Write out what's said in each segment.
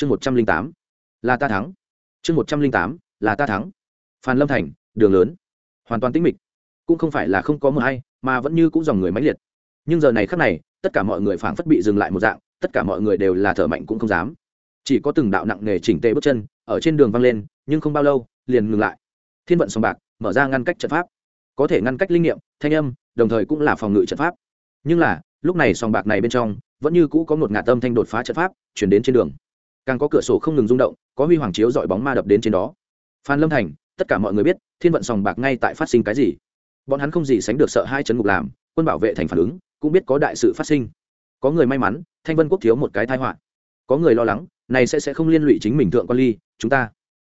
chương một trăm linh tám, là ta thắng. Chương một trăm linh tám, là ta thắng. Phan lâm thành, đường lớn. Hoàn toàn tĩnh mịch. Cũng không phải là không có mờ hay, mà vẫn như cũng dòng người máy liệt. Nhưng giờ này khắc này, tất cả mọi người phảng phất bị dừng lại một dạng, tất cả mọi người đều là thở mạnh cũng không dám. Chỉ có từng đạo nặng nề chỉnh tề bước chân, ở trên đường văng lên, nhưng không bao lâu, liền ngừng lại. Thiên vận sòng bạc, mở ra ngăn cách trận pháp. Có thể ngăn cách linh nghiệm, thanh âm, đồng thời cũng là phòng ngự trận pháp. Nhưng là, lúc này sòng bạc này bên trong, vẫn như cũ có một ngạt tâm thanh đột phá trận pháp, chuyển đến trên đường càng có cửa sổ không ngừng rung động, có huy hoàng chiếu dọi bóng ma đập đến trên đó. Phan lâm thành, tất cả mọi người biết, thiên vận sòng bạc ngay tại phát sinh cái gì. Bọn hắn không gì sánh được sợ hai chấn ngục làm, quân bảo vệ thành phản ứng, cũng biết có đại sự phát sinh. Có người may mắn, thanh vân quốc thiếu một cái thai họa. Có người lo lắng, này sẽ sẽ không liên lụy chính mình thượng quan ly, chúng ta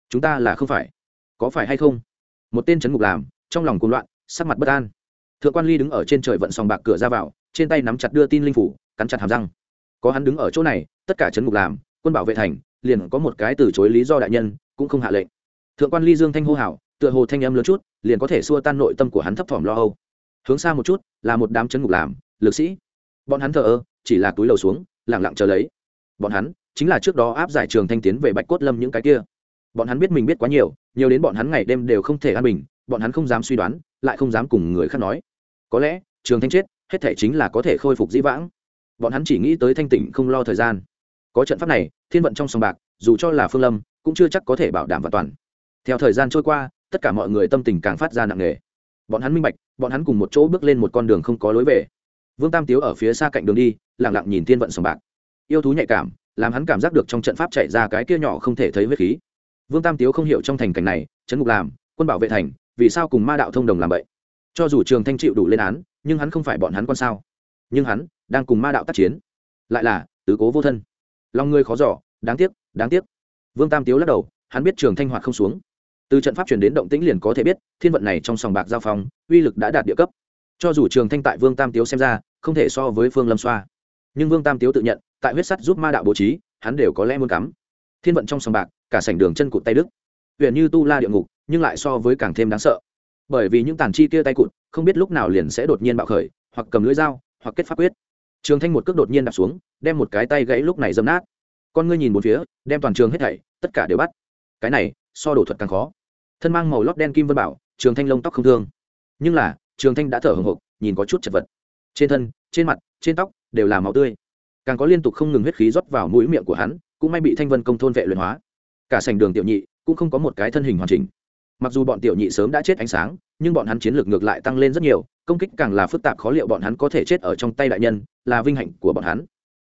chúng ta là không phải. Có phải hay không? Một tên chấn ngục làm, trong lòng cuồng loạn, sắc mặt bất an. Thượng quan ly đứng ở trên trời vận sòng bạc cửa ra vào, trên tay nắm chặt đưa tin linh phủ, cắn chặt hàm răng. Có hắn đứng ở chỗ này, tất cả chấn ngục làm quân bảo vệ thành, liền có một cái từ chối lý do đại nhân, cũng không hạ lệnh. Thượng quan ly dương thanh hô hào, tựa hồ thanh âm lớn chút, liền có thể xua tan nội tâm của hắn thấp thỏm lo âu. Hướng xa một chút, là một đám chấn ngục làm, lực sĩ. Bọn hắn thờ ơ, chỉ là túi lầu xuống lẳng lặng chờ lấy. Bọn hắn, chính là trước đó áp giải trường thanh tiến về bạch cốt lâm những cái kia. Bọn hắn biết mình biết quá nhiều nhiều đến bọn hắn ngày đêm đều không thể an bình, bọn hắn không dám suy đoán, lại không dám cùng người khác nói. Có lẽ, trường thanh chết, hết thể chính là có thể khôi phục dĩ vãng. Bọn hắn chỉ nghĩ tới thanh tỉnh không lo thời gian có trận pháp này, thiên vận trong sòng bạc, dù cho là phương lâm, cũng chưa chắc có thể bảo đảm và toàn. Theo thời gian trôi qua, tất cả mọi người tâm tình càng phát ra nặng nề. Bọn hắn minh bạch, bọn hắn cùng một chỗ bước lên một con đường không có lối về. Vương tam tiếu ở phía xa cạnh đường đi lẳng lặng nhìn thiên vận sòng bạc. Yêu thú nhạy cảm, làm hắn cảm giác được trong trận pháp chạy ra cái kia nhỏ không thể thấy huyết khí. Vương tam tiếu không hiểu trong thành cảnh này trấn ngục làm, quân bảo vệ thành, vì sao cùng ma đạo thông đồng làm vậy? Cho dù trường thanh chịu đủ lên án, nhưng hắn không phải bọn hắn con sao? Nhưng hắn đang cùng ma đạo tác chiến. Lại là, tứ cố vô thân lòng ngươi khó giỏ đáng tiếc đáng tiếc. Vương tam tiếu lắc đầu, hắn biết trường thanh hoạt không xuống. Từ trận pháp chuyển đến động tĩnh liền có thể biết, thiên vận này trong sòng bạc giao phong, uy lực đã đạt địa cấp. Cho dù trường thanh tại vương tam tiếu xem ra, không thể so với phương lâm xoa. Nhưng vương tam tiếu tự nhận, tại huyết sắt giúp ma đạo bố trí, hắn đều có lẽ muốn cắm. Thiên vận trong sòng bạc, cả sảnh đường chân cụt tay đức huyện như tu la địa ngục, nhưng lại so với càng thêm đáng sợ. Bởi vì những tàn chi kia tay cụt, không biết lúc nào liền sẽ đột nhiên bạo khởi, hoặc cầm lưỡi dao, hoặc kết pháp quyết trường thanh một cước đột nhiên đạp xuống, đem một cái tay gãy lúc này dâm nát. Con ngươi nhìn một phía, đem toàn trường hết thảy, tất cả đều bắt. Cái này, so đổ thuật càng khó. Thân mang màu lót đen kim vân bảo, trường thanh lông tóc không thương. Nhưng là, trường thanh đã thở hồng hộc, nhìn có chút chật vật. Trên thân, trên mặt, trên tóc đều là máu tươi. Càng có liên tục không ngừng huyết khí rót vào mũi miệng của hắn, cũng may bị thanh vân công thôn vệ luyện hóa. Cả sành đường tiểu nhị cũng không có một cái thân hình hoàn chỉnh. Mặc dù bọn tiểu nhị sớm đã chết ánh sáng, nhưng bọn hắn chiến lược ngược lại tăng lên rất nhiều công kích càng là phức tạp khó liệu bọn hắn có thể chết ở trong tay đại nhân, là vinh hạnh của bọn hắn.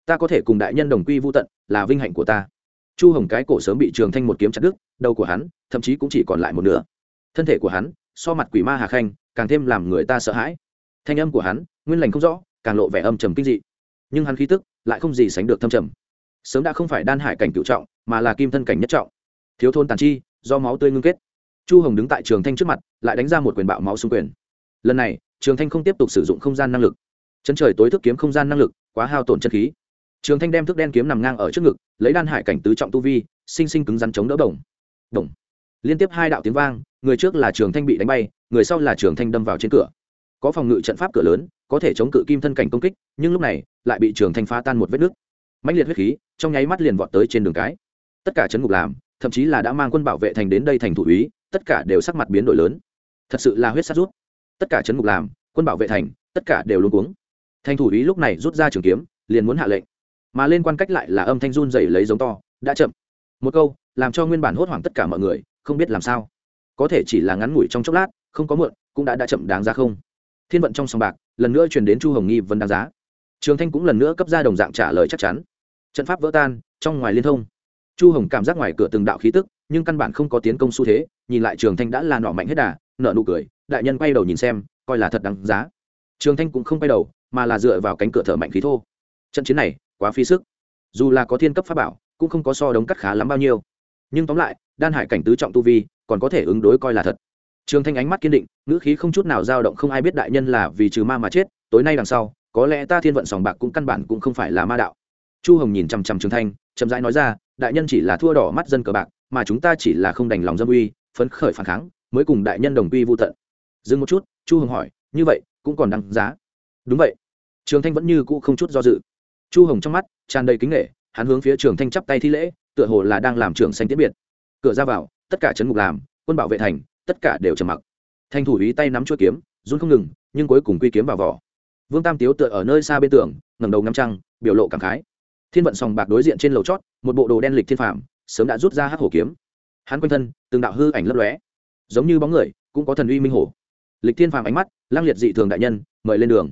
Ta có thể cùng đại nhân đồng quy vô tận, là vinh hạnh của ta. Chu hồng cái cổ sớm bị trường thanh một kiếm chặt đứt, đầu của hắn, thậm chí cũng chỉ còn lại một nửa. Thân thể của hắn, so mặt quỷ ma hà khanh, càng thêm làm người ta sợ hãi. Thanh âm của hắn, nguyên lành không rõ, càng lộ vẻ âm trầm kinh dị. Nhưng hắn khí tức, lại không gì sánh được thâm trầm. Sớm đã không phải đan hải cảnh cựu trọng, mà là kim thân cảnh nhất trọng. Thiếu thôn tàn chi, do máu tươi ngưng kết. Chu hồng đứng tại trường thanh trước mặt, lại đánh ra một quyền bạo máu xung quyền. Lần này trường thanh không tiếp tục sử dụng không gian năng lực. Chân trời tối thức kiếm không gian năng lực, quá hao tổn chân khí. Trường thanh đem thức đen kiếm nằm ngang ở trước ngực, lấy đan hải cảnh tứ trọng tu vi, sinh sinh cứng rắn chống đỡ đồng đồng liên tiếp hai đạo tiếng vang, người trước là trường thanh bị đánh bay, người sau là trường thanh đâm vào trên cửa. Có phòng ngự trận pháp cửa lớn, có thể chống cự kim thân cảnh công kích, nhưng lúc này, lại bị trường thanh phá tan một vết nứt. Mạnh liệt huyết khí, trong nháy mắt liền vọt tới trên đường cái. Tất cả chấn ngục làm, thậm chí là đã mang quân bảo vệ thành đến đây thành thủ úy, tất cả đều sắc mặt biến đổi lớn. Thật sự là huyết sát rút tất cả chấn ngục làm, quân bảo vệ thành, tất cả đều luôn cuống. Thành thủ ý lúc này rút ra trường kiếm, liền muốn hạ lệnh. Mà lên quan cách lại là âm thanh run dày lấy giống to, đã chậm. Một câu, làm cho nguyên bản hốt hoảng tất cả mọi người, không biết làm sao. Có thể chỉ là ngắn ngủi trong chốc lát, không có mượn cũng đã đã chậm đáng ra không? Thiên vận trong sòng bạc, lần nữa truyền đến chu hồng nghi vấn đáng giá. Trường thanh cũng lần nữa cấp ra đồng dạng trả lời chắc chắn. Trận pháp vỡ tan, trong ngoài liên thông. Chu hồng cảm giác ngoài cửa từng đạo khí tức, nhưng căn bản không có tiến công xu thế, nhìn lại trường thanh đã là nọ mạnh hết đà nợ nụ cười, đại nhân quay đầu nhìn xem, coi là thật đáng giá. Trường thanh cũng không quay đầu, mà là dựa vào cánh cửa thở mạnh khí thô. Trận chiến này, quá phí sức. Dù là có thiên cấp pháp bảo, cũng không có so đống cắt khá lắm bao nhiêu. Nhưng tóm lại, đan hải cảnh tứ trọng tu vi, còn có thể ứng đối coi là thật. Trường thanh ánh mắt kiên định, ngữ khí không chút nào dao động không ai biết đại nhân là vì trừ ma mà chết, tối nay đằng sau, có lẽ ta thiên vận sòng bạc cũng căn bản cũng không phải là ma đạo. Chu hồng nhìn chằm chằm trường thanh, chậm rãi nói ra, đại nhân chỉ là thua đỏ mắt dân cờ bạc, mà chúng ta chỉ là không đành lòng dâm uy, phấn khởi phản kháng mới cùng đại nhân đồng quy vô tận. Dừng một chút, chu hồng hỏi, như vậy, cũng còn đáng giá? Đúng vậy. Trường thanh vẫn như cũ không chút do dự. Chu hồng trong mắt tràn đầy kính nghệ hắn hướng phía trường thanh chắp tay thi lễ, tựa hồ là đang làm trưởng xanh tiễn biệt. Cửa ra vào, tất cả trấn ngục làm, quân bảo vệ thành, tất cả đều trầm mặc. Thanh thủ ý tay nắm chuỗi kiếm, run không ngừng, nhưng cuối cùng quy kiếm vào vỏ. Vương tam tiếu tựa ở nơi xa bên tường, ngẩng đầu ngắm trăng, biểu lộ cảm khái. Thiên vận sòng bạc đối diện trên lầu chót, một bộ đồ đen lịch thiên phạm sớm đã rút ra hắc hổ kiếm. Hắn quanh thân, từng đạo hư ảnh lấp lóe giống như bóng người, cũng có thần uy minh hổ lịch thiên phàm ánh mắt lang liệt dị thường đại nhân, mời lên đường.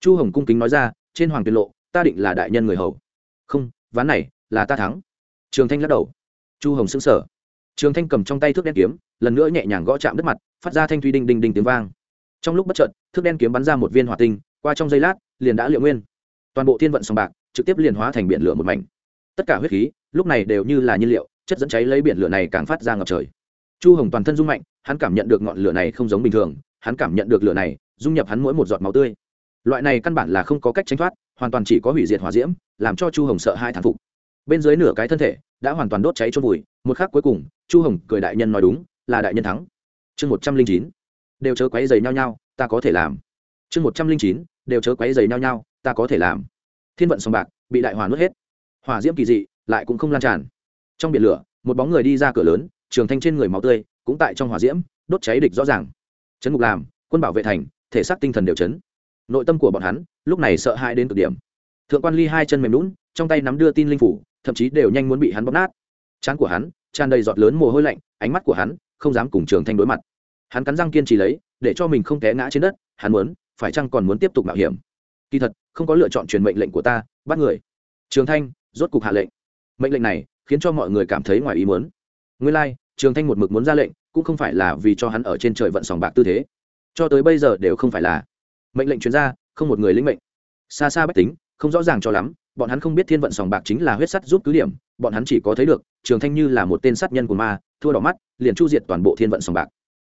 Chu hồng cung kính nói ra, trên hoàng tiên lộ, ta định là đại nhân người hầu. Không, ván này, là ta thắng. Trường thanh lắc đầu. Chu hồng xứng sở trường thanh cầm trong tay thước đen kiếm, lần nữa nhẹ nhàng gõ chạm đất mặt, phát ra thanh thuy đinh đinh đinh tiếng vang. Trong lúc bất chợt, thước đen kiếm bắn ra một viên hỏa tinh, qua trong giây lát, liền đã liệu nguyên. Toàn bộ thiên vận sòng bạc, trực tiếp liền hóa thành biển lửa một mảnh. Tất cả huyết khí, lúc này đều như là nhiên liệu, chất dẫn cháy lấy biển lửa này càng phát ra ngập trời chu hồng toàn thân rung mạnh, hắn cảm nhận được ngọn lửa này không giống bình thường, hắn cảm nhận được lửa này, dung nhập hắn mỗi một giọt máu tươi. Loại này căn bản là không có cách tránh thoát, hoàn toàn chỉ có hủy diệt hỏa diễm, làm cho chu hồng sợ hai thản phục. Bên dưới nửa cái thân thể đã hoàn toàn đốt cháy trôn vùi, một khắc cuối cùng, chu hồng cười đại nhân nói đúng, là đại nhân thắng. Chương một trăm linh chín, đều chớ quấy dày nhau nhau, ta có thể làm. Chương một trăm linh chín, đều chớ quấy dày nhau nhau, ta có thể làm. Thiên vận sòng bạc, bị đại hỏa nuốt hết. Hỏa diễm kỳ dị, lại cũng không lan tràn. Trong biển lửa, một bóng người đi ra cửa lớn trường thanh trên người máu tươi cũng tại trong hỏa diễm đốt cháy địch rõ ràng. Trấn ngục làm quân bảo vệ thành thể xác tinh thần đều chấn. Nội tâm của bọn hắn lúc này sợ hãi đến cực điểm. Thượng quan ly hai chân mềm lún trong tay nắm đưa tin linh phủ thậm chí đều nhanh muốn bị hắn bóp nát. Trán của hắn tràn đầy giọt lớn mồ hôi lạnh ánh mắt của hắn không dám cùng trường thanh đối mặt. Hắn cắn răng kiên trì lấy để cho mình không té ngã trên đất hắn muốn phải chăng còn muốn tiếp tục mạo hiểm? Kỳ thật không có lựa chọn truyền mệnh lệnh của ta bắt người. Trường thanh rốt cục hạ lệnh. Mệnh lệnh này khiến cho mọi người cảm thấy ngoài ý muốn. Nguyên lai、like, trường thanh một mực muốn ra lệnh, cũng không phải là vì cho hắn ở trên trời vận sòng bạc tư thế. Cho tới bây giờ đều không phải là. Mệnh lệnh chuyên gia không một người lĩnh mệnh. Xa xa bách tính, không rõ ràng cho lắm, bọn hắn không biết thiên vận sòng bạc chính là huyết sắt giúp cứ điểm, bọn hắn chỉ có thấy được, trường thanh như là một tên sát nhân của ma, thua đỏ mắt, liền chu diệt toàn bộ thiên vận sòng bạc.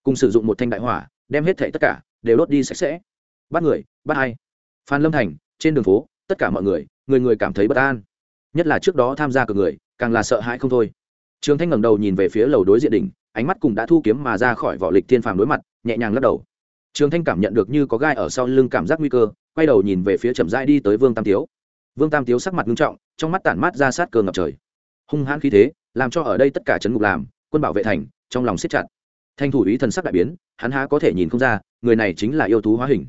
Cùng sử dụng một thanh đại hỏa, đem hết thảy tất cả, đều đốt đi sạch sẽ. Bắt người, bắt ai? Phan lâm thành, trên đường phố, tất cả mọi người người người cảm thấy bất an. Nhất là trước đó tham gia cờ người, càng là sợ hãi không thôi trường thanh ngẩng đầu nhìn về phía lầu đối diện đỉnh, ánh mắt cùng đã thu kiếm mà ra khỏi vỏ lịch thiên phàm đối mặt, nhẹ nhàng lắc đầu. Trường thanh cảm nhận được như có gai ở sau lưng cảm giác nguy cơ, quay đầu nhìn về phía chậm rãi đi tới vương tam tiếu. Vương tam tiếu sắc mặt nghiêm trọng, trong mắt tản mát ra sát cơ ngập trời. Hung hãn khí thế, làm cho ở đây tất cả chấn ngục làm, quân bảo vệ thành, trong lòng siết chặt. Thanh thủ ý thần sắc đại biến, hắn há có thể nhìn không ra, người này chính là yêu thú hóa hình.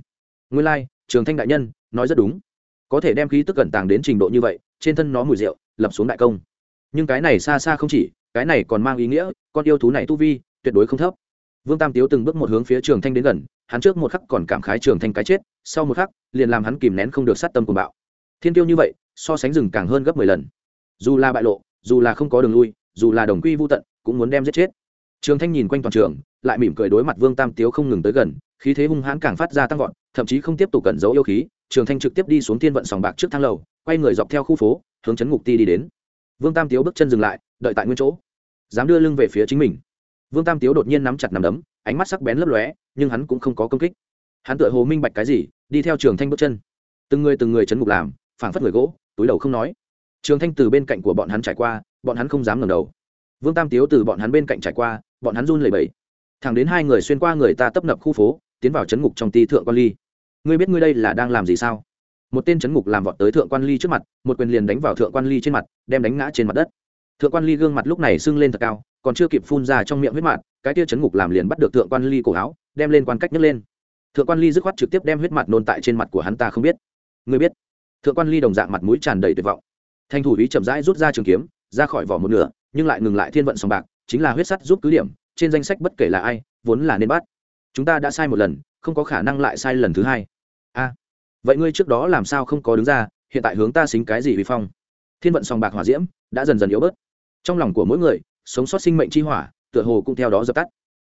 Nguyên lai, trường thanh đại nhân, nói rất đúng. Có thể đem khí tức cẩn tàng đến trình độ như vậy, trên thân nó mùi rượu, lập xuống đại công. Nhưng cái này xa xa không chỉ cái này còn mang ý nghĩa, con yêu thú này tu vi, tuyệt đối không thấp. Vương tam tiếu từng bước một hướng phía trường thanh đến gần, hắn trước một khắc còn cảm khái trường thanh cái chết, sau một khắc, liền làm hắn kìm nén không được sát tâm của bạo. Thiên tiêu như vậy, so sánh rừng càng hơn gấp mười lần. Dù là bại lộ, dù là không có đường lui, dù là đồng quy vô tận, cũng muốn đem giết chết. Trường thanh nhìn quanh toàn trường, lại mỉm cười đối mặt vương tam tiếu không ngừng tới gần, khí thế hung hãn càng phát ra tăng vọt, thậm chí không tiếp tục cẩn giấu yêu khí, trường thanh trực tiếp đi xuống thiên vận sòng bạc trước thang lầu, quay người dọc theo khu phố, hướng chấn ngục ti đi đến. Vương tam tiếu bước chân dừng lại, đợi tại nguyên chỗ dám đưa lưng về phía chính mình. Vương tam tiếu đột nhiên nắm chặt nằm đấm, ánh mắt sắc bén lấp lóe, nhưng hắn cũng không có công kích. Hắn tựa hồ minh bạch cái gì, đi theo trường thanh bước chân. Từng người từng người chấn ngục làm, phảng phất người gỗ, túi đầu không nói. Trường thanh từ bên cạnh của bọn hắn trải qua, bọn hắn không dám ngẩng đầu. Vương tam tiếu từ bọn hắn bên cạnh trải qua, bọn hắn run lẩy bẩy. Thẳng đến hai người xuyên qua người ta tấp nập khu phố, tiến vào chấn ngục trong ti thượng quan ly. Ngươi biết ngươi đây là đang làm gì sao? Một tên chấn ngục làm vọt tới thượng quan ly trước mặt, một quyền liền đánh vào thượng quan ly trên mặt, đem đánh ngã trên mặt đất thượng quan ly gương mặt lúc này sưng lên thật cao, còn chưa kịp phun ra trong miệng huyết mạt, cái tia chấn ngục làm liền bắt được thượng quan ly cổ áo, đem lên quan cách nhấc lên. Thượng quan ly dứt khoát trực tiếp đem huyết mạt nôn tại trên mặt của hắn ta không biết. Ngươi biết? Thượng quan ly đồng dạng mặt mũi tràn đầy tuyệt vọng. Thanh thủ ý chậm rãi rút ra trường kiếm, ra khỏi vỏ một nửa, nhưng lại ngừng lại thiên vận sòng bạc, chính là huyết sắt giúp cứ điểm, trên danh sách bất kể là ai, vốn là nên bắt. Chúng ta đã sai một lần, không có khả năng lại sai lần thứ hai. A, vậy ngươi trước đó làm sao không có đứng ra, hiện tại hướng ta xính cái gì vì phong? Thiên vận sòng bạc hỏa diễm, đã dần dần yếu bớt trong lòng của mỗi người, sống sót sinh mệnh chi hỏa, tựa hồ cũng theo đó dập tắt.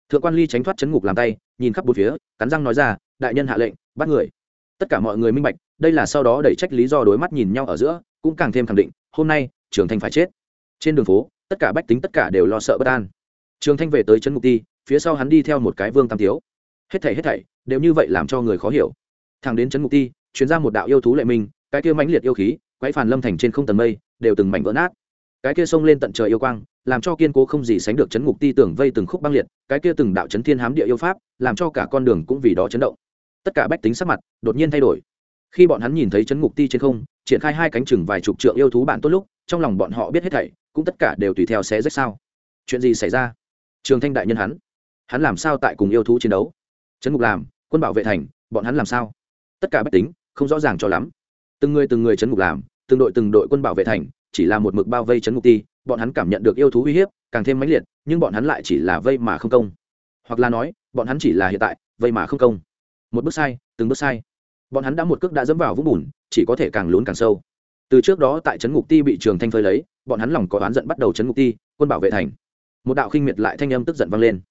Thượng quan ly tránh thoát chấn ngục làm tay, nhìn khắp bốn phía, cắn răng nói ra, đại nhân hạ lệnh, bắt người. Tất cả mọi người minh bạch, đây là sau đó đẩy trách lý do đối mắt nhìn nhau ở giữa, cũng càng thêm khẳng định, hôm nay, trường thanh phải chết. Trên đường phố, tất cả bách tính tất cả đều lo sợ bất an. Trường thanh về tới trấn ngục ti phía sau hắn đi theo một cái vương tam thiếu. Hết thảy hết thảy, đều như vậy làm cho người khó hiểu. Thằng đến trấn ngục ti chuyến ra một đạo yêu thú lệ minh, cái kia mãnh liệt yêu khí quái phản lâm thành trên không tầng mây, đều từng mảnh vỡ nát cái kia sông lên tận trời yêu quang, làm cho kiên cố không gì sánh được chấn ngục ti tưởng vây từng khúc băng liệt, cái kia từng đạo chấn thiên hám địa yêu pháp, làm cho cả con đường cũng vì đó chấn động. Tất cả bách tính sắc mặt đột nhiên thay đổi. Khi bọn hắn nhìn thấy chấn ngục ti trên không, triển khai hai cánh chừng vài chục trượng yêu thú bản tốt lúc, trong lòng bọn họ biết hết thảy, cũng tất cả đều tùy theo xé rách sao. Chuyện gì xảy ra? Trường thanh đại nhân hắn hắn làm sao tại cùng yêu thú chiến đấu? Chấn ngục làm, quân bảo vệ thành, bọn hắn làm sao? Tất cả bách tính, không rõ ràng cho lắm. Từng người từng người chấn ngục làm, từng đội từng đội quân bảo vệ thành chỉ là một mực bao vây chấn ngục ti, bọn hắn cảm nhận được yêu thú uy hiếp càng thêm mãnh liệt, nhưng bọn hắn lại chỉ là vây mà không công. Hoặc là nói, bọn hắn chỉ là hiện tại, vây mà không công. Một bước sai, từng bước sai. Bọn hắn đã một cước đã dẫm vào vũng bùn, chỉ có thể càng lún càng sâu. Từ trước đó tại trấn ngục ti bị trường thanh phơi lấy, bọn hắn lòng có oán giận bắt đầu trấn ngục ti, quân bảo vệ thành. Một đạo khinh miệt lại thanh âm tức giận vang lên.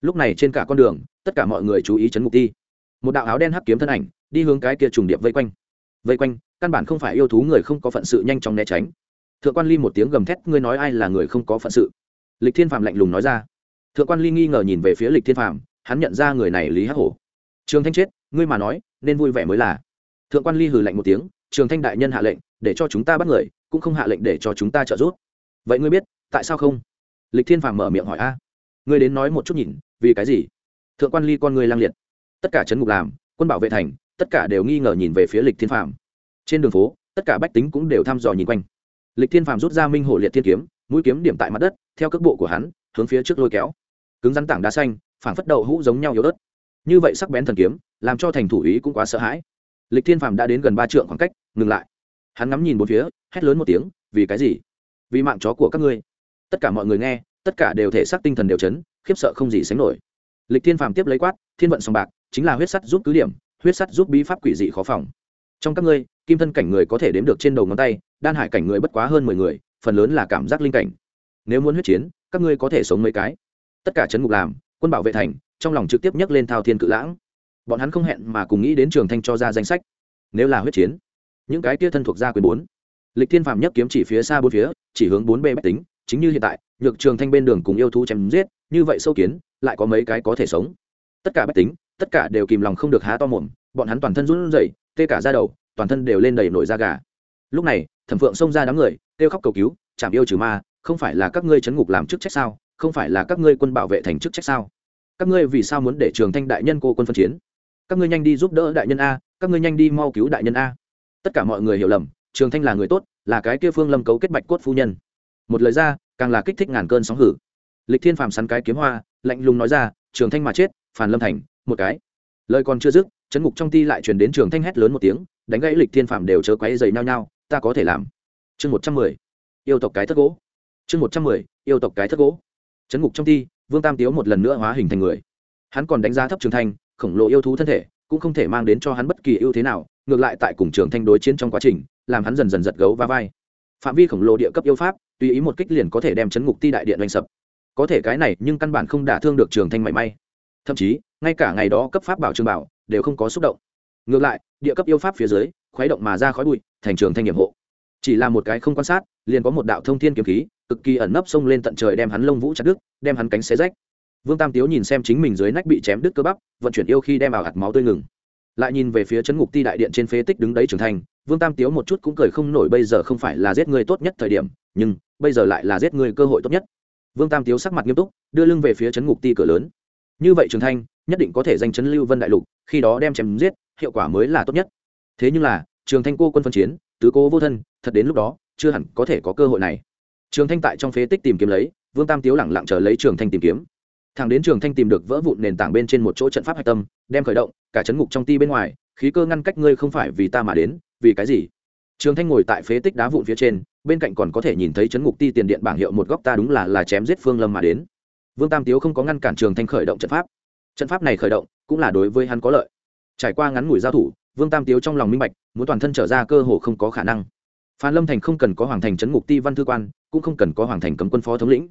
Lúc này trên cả con đường, tất cả mọi người chú ý trấn ngục ti. Một đạo áo đen hắc kiếm thân ảnh, đi hướng cái kia trùng điệp vây quanh. Vây quanh, căn bản không phải yêu thú người không có phận sự nhanh chóng né tránh thượng quan ly một tiếng gầm thét, ngươi nói ai là người không có phận sự? Lịch thiên phạm lạnh lùng nói ra. Thượng quan ly nghi ngờ nhìn về phía lịch thiên phạm hắn nhận ra người này lý hắc hổ. Trường thanh chết, ngươi mà nói, nên vui vẻ mới là. Thượng quan ly hừ lạnh một tiếng, trường thanh đại nhân hạ lệnh, để cho chúng ta bắt người, cũng không hạ lệnh để cho chúng ta trợ giúp. Vậy ngươi biết, tại sao không? Lịch thiên Phạm mở miệng hỏi, a, ngươi đến nói một chút nhìn, vì cái gì? Thượng quan ly con ngươi lang liệt. Tất cả chấn ngục làm, quân bảo vệ thành, tất cả đều nghi ngờ nhìn về phía lịch thiên Phạm. trên đường phố, tất cả bách tính cũng đều thăm dò nhìn quanh lịch thiên phàm rút ra minh hổ liệt thiên kiếm, mũi kiếm điểm tại mặt đất, theo cước bộ của hắn, hướng phía trước lôi kéo. Cứng rắn tảng đá xanh, phảng phất đậu hũ giống nhau yếu ớt. Như vậy sắc bén thần kiếm, làm cho thành thủ ý cũng quá sợ hãi. Lịch thiên phàm đã đến gần ba trượng khoảng cách, ngừng lại. Hắn ngắm nhìn bốn phía, hét lớn một tiếng, vì cái gì? Vì mạng chó của các ngươi. Tất cả mọi người nghe, tất cả đều thể xác tinh thần đều chấn, khiếp sợ không gì sánh nổi. Lịch thiên phàm tiếp lấy quát, thiên vận sòng bạc, chính là huyết sắt giúp cứ điểm, huyết sắt giúp bí pháp quỷ dị khó phòng. Trong các ngươi kim thân cảnh người có thể đếm được trên đầu ngón tay, đan hải cảnh người bất quá hơn mười người, phần lớn là cảm giác linh cảnh. Nếu muốn huyết chiến, các ngươi có thể sống mấy cái. Tất cả chấn ngục làm, quân bảo vệ thành, trong lòng trực tiếp nhấc lên thao thiên cự lãng. Bọn hắn không hẹn mà cùng nghĩ đến trường thanh cho ra danh sách. Nếu là huyết chiến, những cái kia thân thuộc gia quyền bốn. Lịch thiên phạm nhất kiếm chỉ phía xa bốn phía, chỉ hướng bốn b bách tính, chính như hiện tại, nhược trường thanh bên đường cùng yêu thú chém giết, như vậy sâu kiến, lại có mấy cái có thể sống. Tất cả bách tính, tất cả đều kìm lòng không được há to mồm, bọn hắn toàn thân run rẩy, tê cả ra đầu toàn thân đều lên đầy nổi da gà. Lúc này, thẩm phượng xông ra đám người, kêu khóc cầu cứu chạm yêu trừ ma, không phải là các ngươi chấn ngục làm chức trách sao? Không phải là các ngươi quân bảo vệ thành chức trách sao? Các ngươi vì sao muốn để trường thanh đại nhân cô quân phân chiến? Các ngươi nhanh đi giúp đỡ đại nhân a, các ngươi nhanh đi mau cứu đại nhân a. Tất cả mọi người hiểu lầm, trường thanh là người tốt, là cái kia phương lâm cấu kết bạch cốt phu nhân. Một lời ra, càng là kích thích ngàn cơn sóng hử. Lịch thiên phàm sắn cái kiếm hoa, lạnh lùng nói ra, trường thanh mà chết phản lâm thành, một cái. Lời còn chưa dứt chấn ngục trong ti lại truyền đến trường thanh hét lớn một tiếng, đánh gãy lịch thiên phàm đều chớ quáy dày nhau nhau, ta có thể làm. Chương một trăm mười, yêu tộc cái thất gỗ. Chương một trăm mười, yêu tộc cái thất gỗ. Chấn ngục trong ti, vương tam tiếu một lần nữa hóa hình thành người. Hắn còn đánh giá thấp trường thanh, khổng lồ yêu thú thân thể, cũng không thể mang đến cho hắn bất kỳ ưu thế nào, ngược lại tại cùng trường thanh đối chiến trong quá trình, làm hắn dần dần giật gấu và vai. Phạm vi khổng lồ địa cấp yêu pháp, tùy ý một kích liền có thể đem chấn ngục ti đại điện đánh sập. Có thể cái này, nhưng căn bản không đả thương được trường thanh mảy may thậm chí, ngay cả ngày đó cấp pháp bảo trường bảo đều không có xúc động. Ngược lại, địa cấp yêu pháp phía dưới, khuấy động mà ra khói bụi, thành trường thanh nhiệm hộ. Chỉ là một cái không quan sát, liền có một đạo thông thiên kiếm khí, cực kỳ ẩn nấp xông lên tận trời đem hắn lông vũ chặt đứt, đem hắn cánh xé rách. Vương tam tiếu nhìn xem chính mình dưới nách bị chém đứt cơ bắp, vận chuyển yêu khi đem vào hạt máu tươi ngừng. Lại nhìn về phía chấn ngục ti đại điện trên phế tích đứng đấy trưởng thành, vương tam tiếu một chút cũng cười không nổi bây giờ không phải là giết người tốt nhất thời điểm, nhưng bây giờ lại là giết người cơ hội tốt nhất. Vương tam tiếu sắc mặt nghiêm túc, đưa lưng về phía chấn ngục ti cửa lớn như vậy trường thanh, nhất định có thể danh chấn lưu vân đại lục, khi đó đem chém giết, hiệu quả mới là tốt nhất. Thế nhưng là, trường thanh cô quân phân chiến, tứ cố vô thân, thật đến lúc đó, chưa hẳn có thể có cơ hội này. Trường thanh tại trong phế tích tìm kiếm lấy, vương tam tiếu lẳng lặng chờ lấy trường thanh tìm kiếm. Thằng đến trường thanh tìm được vỡ vụn nền tảng bên trên một chỗ trận pháp hạch tâm, đem khởi động, cả chấn ngục trong ti bên ngoài, khí cơ ngăn cách ngươi không phải vì ta mà đến, vì cái gì? Trường thanh ngồi tại phế tích đá vụn phía trên, bên cạnh còn có thể nhìn thấy chấn ngục ti tiền điện bảng hiệu một góc ta đúng là là chém giết phương lâm mà đến vương tam tiếu không có ngăn cản trường thanh khởi động trận pháp. Trận pháp này khởi động cũng là đối với hắn có lợi. Trải qua ngắn ngủi giao thủ, vương tam tiếu trong lòng minh bạch, muốn toàn thân trở ra cơ hồ không có khả năng. Phan lâm thành không cần có hoàng thành chấn ngục ti văn thư quan, cũng không cần có hoàng thành cấm quân phó thống lĩnh.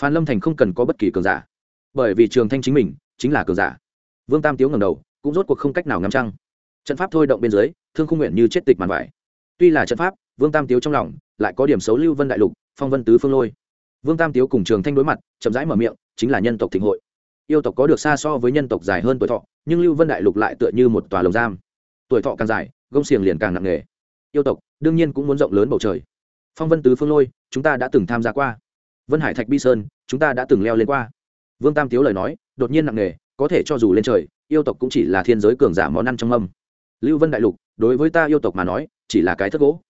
Phan lâm thành không cần có bất kỳ cường giả. Bởi vì trường thanh chính mình chính là cường giả. Vương tam tiếu ngầm đầu, cũng rốt cuộc không cách nào ngắm trăng. Trận pháp thôi động bên dưới, thương không nguyện như chết tịch màn vải. Tuy là trận pháp, vương tam tiếu trong lòng lại có điểm xấu lưu vân đại lục, phong vân tứ phương lôi. Vương tam tiếu cùng trường thanh đối mặt, chậm rãi mở miệng chính là nhân tộc thịnh hội. Yêu tộc có được xa so với nhân tộc dài hơn tuổi thọ, nhưng lưu vân đại lục lại tựa như một tòa lồng giam. Tuổi thọ càng dài, gông xiềng liền càng nặng nề. Yêu tộc, đương nhiên cũng muốn rộng lớn bầu trời. Phong vân tứ phương lôi, chúng ta đã từng tham gia qua. Vân hải thạch bi sơn, chúng ta đã từng leo lên qua. Vương tam tiếu lời nói, đột nhiên nặng nề, có thể cho dù lên trời, yêu tộc cũng chỉ là thiên giới cường giả món ăn trong âm lưu vân đại lục, đối với ta yêu tộc mà nói, chỉ là cái thất gỗ.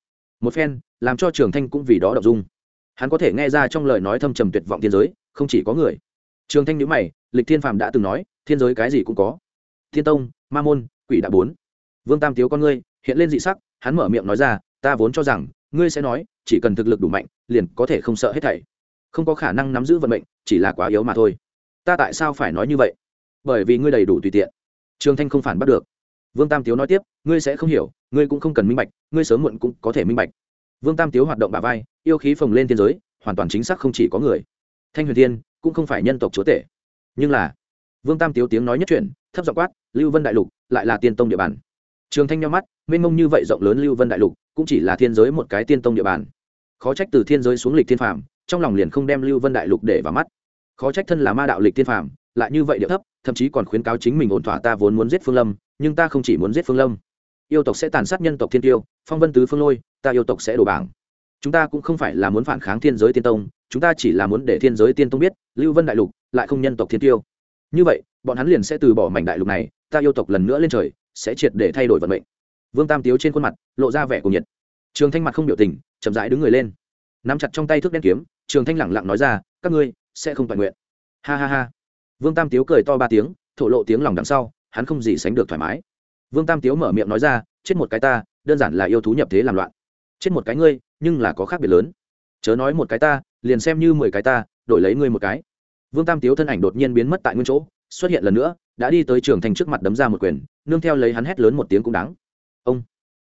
Một phen, làm cho trường thanh cũng vì đó đọc dung. Hắn có thể nghe ra trong lời nói thâm trầm tuyệt vọng thiên giới, không chỉ có người trường thanh nhữ mày, lịch thiên phàm đã từng nói, thiên giới cái gì cũng có. Thiên tông, ma môn, quỷ đạo bốn. Vương tam tiếu con ngươi hiện lên dị sắc, hắn mở miệng nói ra, ta vốn cho rằng, ngươi sẽ nói, chỉ cần thực lực đủ mạnh, liền có thể không sợ hết thảy. Không có khả năng nắm giữ vận mệnh, chỉ là quá yếu mà thôi. Ta tại sao phải nói như vậy? Bởi vì ngươi đầy đủ tùy tiện. Trường thanh không phản bắt được. Vương tam tiếu nói tiếp, ngươi sẽ không hiểu, ngươi cũng không cần minh bạch, ngươi sớm muộn cũng có thể minh bạch. Vương tam tiếu hoạt động bà vai, yêu khí phồng lên thiên giới, hoàn toàn chính xác không chỉ có người. Thanh huyền thiên cũng không phải nhân tộc chúa tể. Nhưng là, vương tam tiếu tiếng nói nhất chuyển, thấp giọng quát, lưu vân đại lục lại là tiên tông địa bàn. Trường thanh nhau mắt, mênh mông như vậy rộng lớn lưu vân đại lục, cũng chỉ là thiên giới một cái tiên tông địa bàn. Khó trách từ thiên giới xuống lịch thiên phàm, trong lòng liền không đem lưu vân đại lục để vào mắt. Khó trách thân là ma đạo lịch thiên phàm, lại như vậy địa thấp, thậm chí còn khuyến cáo chính mình ổn thỏa ta vốn muốn giết phương lâm, nhưng ta không chỉ muốn giết phương lâm. Yêu tộc sẽ tàn sát nhân tộc thiên tiêu, phong vân tứ phương lôi, ta yêu tộc sẽ đổ bảng chúng ta cũng không phải là muốn phản kháng thiên giới tiên tông, chúng ta chỉ là muốn để thiên giới tiên tông biết, lưu vân đại lục lại không nhân tộc thiên tiêu. Như vậy, bọn hắn liền sẽ từ bỏ mảnh đại lục này, ta yêu tộc lần nữa lên trời, sẽ triệt để thay đổi vận mệnh. Vương tam tiếu trên khuôn mặt, lộ ra vẻ của nhiệt. Trường thanh mặt không biểu tình, chậm rãi đứng người lên. Nắm chặt trong tay thước đen kiếm, trường thanh lẳng lặng nói ra, các ngươi sẽ không toàn nguyện. Ha ha ha. Vương tam tiếu cười to ba tiếng, thổ lộ tiếng lòng đằng sau, hắn không gì sánh được thoải mái. Vương tam tiếu mở miệng nói ra, chết một cái ta, đơn giản là yêu thú nhập thế làm loạn. Chết một cái ngươi nhưng là có khác biệt lớn. Chớ nói một cái ta, liền xem như mười cái ta, đổi lấy ngươi một cái. Vương tam tiếu thân ảnh đột nhiên biến mất tại nguyên chỗ, xuất hiện lần nữa, đã đi tới trường thành trước mặt đấm ra một quyền, nương theo lấy hắn hét lớn một tiếng cũng đáng. Ông!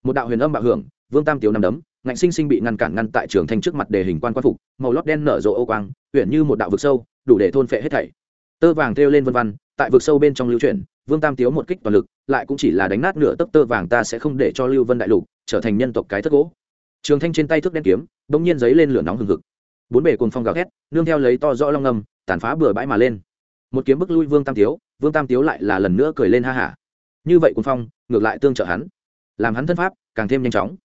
Một đạo huyền âm bạo hưởng, vương tam tiếu nằm đấm, ngạnh sinh sinh bị ngăn cản ngăn tại trường Thành trước mặt đề hình quan quan phục, màu lót đen nở rộ ô quang huyện như một đạo vực sâu, đủ để thôn phệ hết thảy. Tơ vàng thêu lên vân văn, tại vực sâu bên trong lưu chuyển, vương tam tiếu một kích toàn lực, lại cũng chỉ là đánh nát nửa tấc tơ vàng ta sẽ không để cho lưu vân đại lục trở thành nhân tộc cái thất gỗ trường thanh trên tay thước đen kiếm bỗng nhiên giấy lên lửa nóng hừng hực. Bốn bể cồn phong gào thét, nương theo lấy to rõ long ngầm tàn phá bừa bãi mà lên. Một kiếm bức lui vương tam tiếu, vương tam tiếu lại là lần nữa cười lên ha hả. Như vậy cồn phong, ngược lại tương trợ hắn. Làm hắn thân pháp, càng thêm nhanh chóng.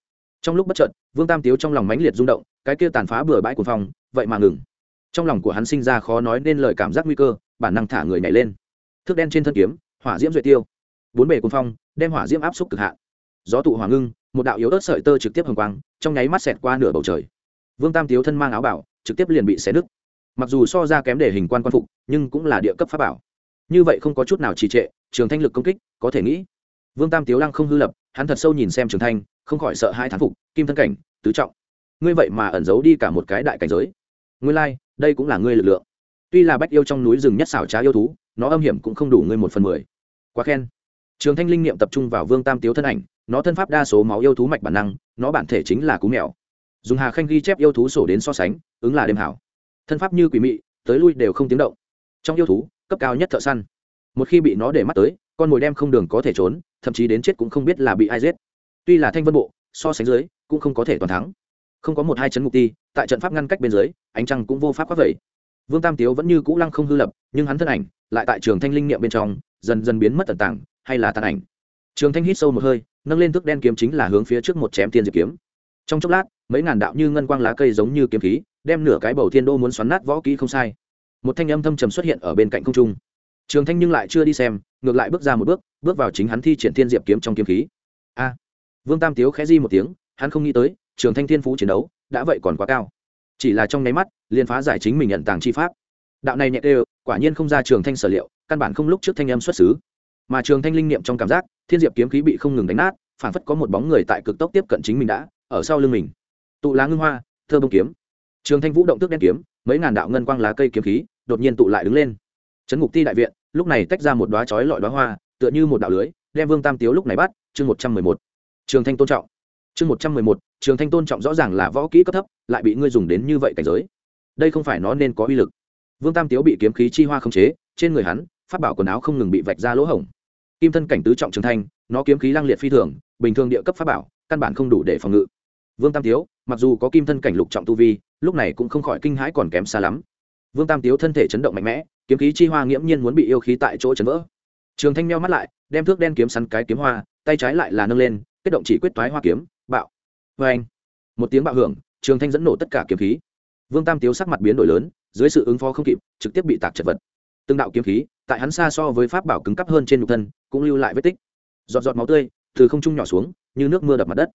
Trong lúc bất trợt vương tam tiếu trong lòng mãnh liệt rung động, cái kia tàn phá bừa bãi cồn phong, vậy mà ngừng. Trong lòng của hắn sinh ra khó nói nên lời cảm giác nguy cơ, bản năng thả người nhảy lên. Thước đen trên thân kiếm, hỏa diễm duệ tiêu. Bốn bể cồn phong, đem hỏa diễm áp xúc cực hạn. Gió tụ hỏa ngưng một đạo yếu ớt sợi tơ trực tiếp hồng quang trong nháy mắt xẹt qua nửa bầu trời. Vương tam tiếu thân mang áo bảo trực tiếp liền bị xé nứt. Mặc dù so ra kém để hình quan quan phục nhưng cũng là địa cấp pháp bảo. Như vậy không có chút nào trì trệ trường thanh lực công kích có thể nghĩ. Vương tam tiếu lăng không hư lập hắn thật sâu nhìn xem trường thanh không khỏi sợ hai thán phục kim thân cảnh tứ trọng. Ngươi vậy mà ẩn giấu đi cả một cái đại cảnh giới. Ngươi lai、like, đây cũng là ngươi lực lượng. Tuy là bách yêu trong núi rừng nhất xảo trá yêu thú nó âm hiểm cũng không đủ ngươi một phần mười. Quá khen trường thanh linh niệm tập trung vào vương tam tiếu thân ảnh, nó thân pháp đa số máu yêu thú mạch bản năng, nó bản thể chính là cú mèo. Dùng hà khanh ghi chép yêu thú sổ đến so sánh, ứng là đêm hảo. Thân pháp như quỷ mị, tới lui đều không tiếng động. Trong yêu thú, cấp cao nhất thợ săn. Một khi bị nó để mắt tới, con mồi đem không đường có thể trốn, thậm chí đến chết cũng không biết là bị ai giết. Tuy là thanh vân bộ, so sánh dưới, cũng không có thể toàn thắng. Không có một hai chấn mục ti, tại trận pháp ngăn cách bên dưới, ánh trăng cũng vô pháp quá vậy vương tam tiếu vẫn như cũ lăng không hư lập, nhưng hắn thân ảnh, lại tại trường thanh linh niệm bên trong, dần dần biến mất tận tảng hay là tàn ảnh? Trường thanh hít sâu một hơi, nâng lên thước đen kiếm chính là hướng phía trước một chém tiên diệp kiếm. Trong chốc lát, mấy ngàn đạo như ngân quang lá cây giống như kiếm khí, đem nửa cái bầu thiên đô muốn xoắn nát võ kỹ không sai. Một thanh âm thâm trầm xuất hiện ở bên cạnh không trung. Trường thanh nhưng lại chưa đi xem, ngược lại bước ra một bước bước vào chính hắn thi triển thiên diệp kiếm trong kiếm khí. A! Vương tam tiếu khẽ di một tiếng, hắn không nghĩ tới, trường thanh thiên phú chiến đấu, đã vậy còn quá cao. Chỉ là trong nháy mắt, liền phá giải chính mình nhận tàng chi pháp. Đạo này nhẹ đều, quả nhiên không ra trường thanh sở liệu, căn bản không lúc trước thanh âm xuất xứ mà trường thanh linh niệm trong cảm giác, thiên diệp kiếm khí bị không ngừng đánh nát phản phất có một bóng người tại cực tốc tiếp cận chính mình đã, ở sau lưng mình. Tụ lá ngưng hoa, thơ bông kiếm. Trường thanh vũ động tước đen kiếm, mấy ngàn đạo ngân quang lá cây kiếm khí, đột nhiên tụ lại đứng lên. Trấn ngục ti đại viện, lúc này tách ra một đoá chói lọi đoá hoa, tựa như một đạo lưới, đem vương tam tiếu lúc này bắt, chương một trăm mười một. Trường thanh tôn trọng. Chương một trăm mười một, trường thanh tôn trọng rõ ràng là võ kỹ cấp thấp, lại bị ngươi dùng đến như vậy cảnh giới. Đây không phải nó nên có uy lực. Vương tam tiếu bị kiếm khí chi hoa không chế, trên người hắn phát bảo quần áo không ngừng bị vạch ra lỗ hổng kim thân cảnh tứ trọng trường thanh, nó kiếm khí lăng liệt phi thường, bình thường địa cấp pháp bảo, căn bản không đủ để phòng ngự. Vương tam tiếu, mặc dù có kim thân cảnh lục trọng tu vi, lúc này cũng không khỏi kinh hãi còn kém xa lắm. Vương tam tiếu thân thể chấn động mạnh mẽ, kiếm khí chi hoa nghiễm nhiên muốn bị yêu khí tại chỗ chấn vỡ. Trường thanh meo mắt lại, đem thước đen kiếm sắn cái kiếm hoa, tay trái lại là nâng lên, kết động chỉ quyết toái hoa kiếm, bạo. Vê anh, một tiếng bạo hưởng, trường thanh dẫn nổ tất cả kiếm khí. Vương tam tiếu sắc mặt biến đổi lớn, dưới sự ứng phó không kịp, trực tiếp bị tạc chật vật từng đạo kiếm khí, tại hắn xa so với pháp bảo cứng cắp hơn trên nhục thân, cũng lưu lại vết tích. Giọt giọt máu tươi từ không trung nhỏ xuống, như nước mưa đập mặt đất.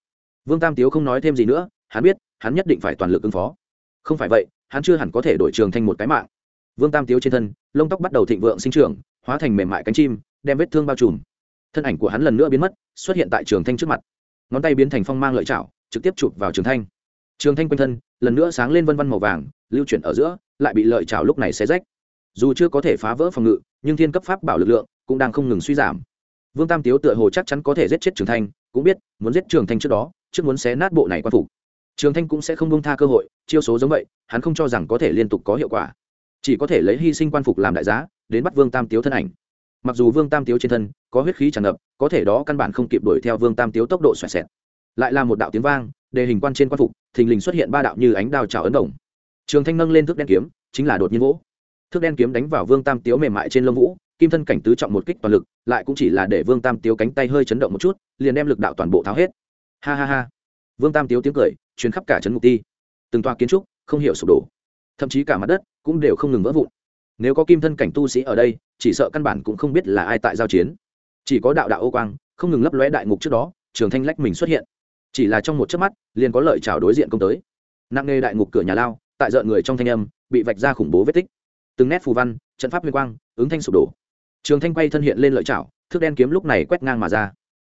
Vương tam tiếu không nói thêm gì nữa, hắn biết, hắn nhất định phải toàn lực ứng phó. Không phải vậy, hắn chưa hẳn có thể đổi trường thanh một cái mạng. Vương tam tiếu trên thân, lông tóc bắt đầu thịnh vượng sinh trưởng, hóa thành mềm mại cánh chim, đem vết thương bao trùm. Thân ảnh của hắn lần nữa biến mất, xuất hiện tại trường thanh trước mặt. Ngón tay biến thành phong mang lợi chảo, trực tiếp chụp vào trường thanh. Trường thanh quanh thân, lần nữa sáng lên vân vân màu vàng, lưu chuyển ở giữa, lại bị lợi chảo lúc này xé rách dù chưa có thể phá vỡ phòng ngự, nhưng thiên cấp pháp bảo lực lượng cũng đang không ngừng suy giảm. Vương tam tiếu tựa hồ chắc chắn có thể giết chết trường thanh, cũng biết muốn giết trường thanh trước đó, trước muốn xé nát bộ này quan phục. Trường thanh cũng sẽ không bông tha cơ hội, chiêu số giống vậy, hắn không cho rằng có thể liên tục có hiệu quả. Chỉ có thể lấy hy sinh quan phục làm đại giá, đến bắt vương tam tiếu thân ảnh. Mặc dù vương tam tiếu trên thân có huyết khí tràn ngập, có thể đó căn bản không kịp đuổi theo vương tam tiếu tốc độ xoẹt xẹt. Lại là một đạo tiếng vang, đề hình quan trên quan phục, thình lình xuất hiện ba đạo như ánh đao trào ấn đồng trường thanh nâng lên thước đen kiếm, chính là đột nhiên vỗ thước đen kiếm đánh vào vương tam tiếu mềm mại trên lông vũ, kim thân cảnh tứ trọng một kích toàn lực, lại cũng chỉ là để vương tam tiếu cánh tay hơi chấn động một chút, liền đem lực đạo toàn bộ tháo hết. Ha ha ha. Vương tam tiếu tiếng cười chuyến khắp cả trấn mục ti. Từng toa kiến trúc, không hiểu sụp đổ. Thậm chí cả mặt đất cũng đều không ngừng vỡ vụn. Nếu có kim thân cảnh tu sĩ ở đây, chỉ sợ căn bản cũng không biết là ai tại giao chiến. Chỉ có đạo đạo ô quang, không ngừng lấp lóe đại ngục trước đó, trường thanh lách mình xuất hiện. Chỉ là trong một chớp mắt, liền có lợi chào đối diện công tới. Nặng nề đại ngục cửa nhà lao, tại dợn người trong thanh âm, bị vạch ra khủng bố vết tích từng nét phù văn, trận pháp huyền quang, ứng thanh sụp đổ. Trường thanh quay thân hiện lên lợi chảo, thước đen kiếm lúc này quét ngang mà ra.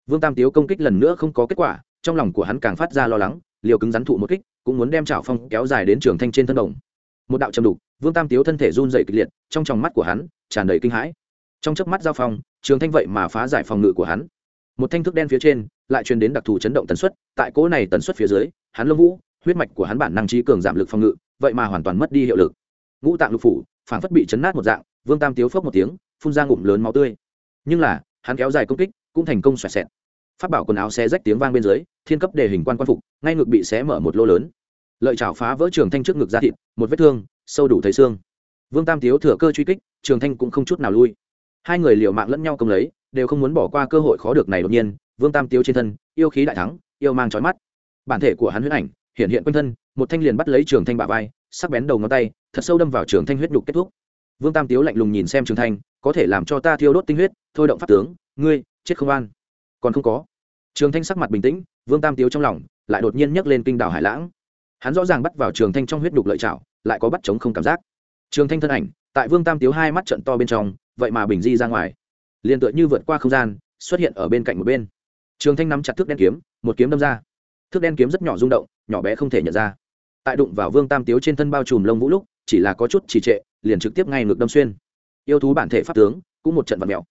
Vương tam tiếu công kích lần nữa không có kết quả, trong lòng của hắn càng phát ra lo lắng, liều cứng rắn thụ một kích, cũng muốn đem chảo phong kéo dài đến trường thanh trên thân đồng. Một đạo trầm đục, vương tam tiếu thân thể run dậy kịch liệt, trong tròng mắt của hắn tràn đầy kinh hãi. Trong chớp mắt giao phong, trường thanh vậy mà phá giải phòng ngự của hắn. Một thanh thức đen phía trên lại truyền đến đặc thù chấn động tần suất, tại cỗ này tần suất phía dưới, hắn lông vũ, huyết mạch của hắn bản năng trí cường giảm lực phòng ngự, vậy mà hoàn toàn mất đi hiệu lực ngũ tạng lục phủ phản phất bị chấn nát một dạng, vương tam tiếu phốc một tiếng, phun ra ngụm lớn máu tươi. Nhưng là, hắn kéo dài công kích, cũng thành công xoẹt xẹt. Phát bảo quần áo xé rách tiếng vang bên dưới, thiên cấp đề hình quan quan phục, ngay ngực bị xé mở một lô lớn. Lợi chảo phá vỡ trường thanh trước ngực ra thịt, một vết thương, sâu đủ thấy xương. Vương tam tiếu thừa cơ truy kích, trường thanh cũng không chút nào lui. Hai người liều mạng lẫn nhau công lấy, đều không muốn bỏ qua cơ hội khó được này đột nhiên, vương tam tiếu trên thân, yêu khí đại thắng, yêu mang trói mắt. Bản thể của hắn huyết ảnh, hiện hiện quanh thân, một thanh liền bắt lấy trường thanh bả vai sắc bén đầu ngón tay, thật sâu đâm vào trường thanh huyết nhục kết thúc. Vương tam tiếu lạnh lùng nhìn xem trường thanh, có thể làm cho ta thiêu đốt tinh huyết, thôi động pháp tướng, ngươi, chết không an. Còn không có. Trường thanh sắc mặt bình tĩnh, vương tam tiếu trong lòng lại đột nhiên nhấc lên kinh đảo hải lãng. Hắn rõ ràng bắt vào trường thanh trong huyết nhục lợi chảo lại có bắt chống không cảm giác. Trường thanh thân ảnh, tại vương tam tiếu hai mắt trận to bên trong, vậy mà bình di ra ngoài. Liền tựa như vượt qua không gian, xuất hiện ở bên cạnh một bên. Trường thanh nắm chặt thước đen kiếm, một kiếm đâm ra. Thước đen kiếm rất nhỏ rung động, nhỏ bé không thể nhận ra tại đụng vào vương tam tiếu trên thân bao trùm lông vũ lúc, chỉ là có chút trì trệ, liền trực tiếp ngay ngược đâm xuyên. Yêu thú bản thể pháp tướng, cũng một trận vật mèo.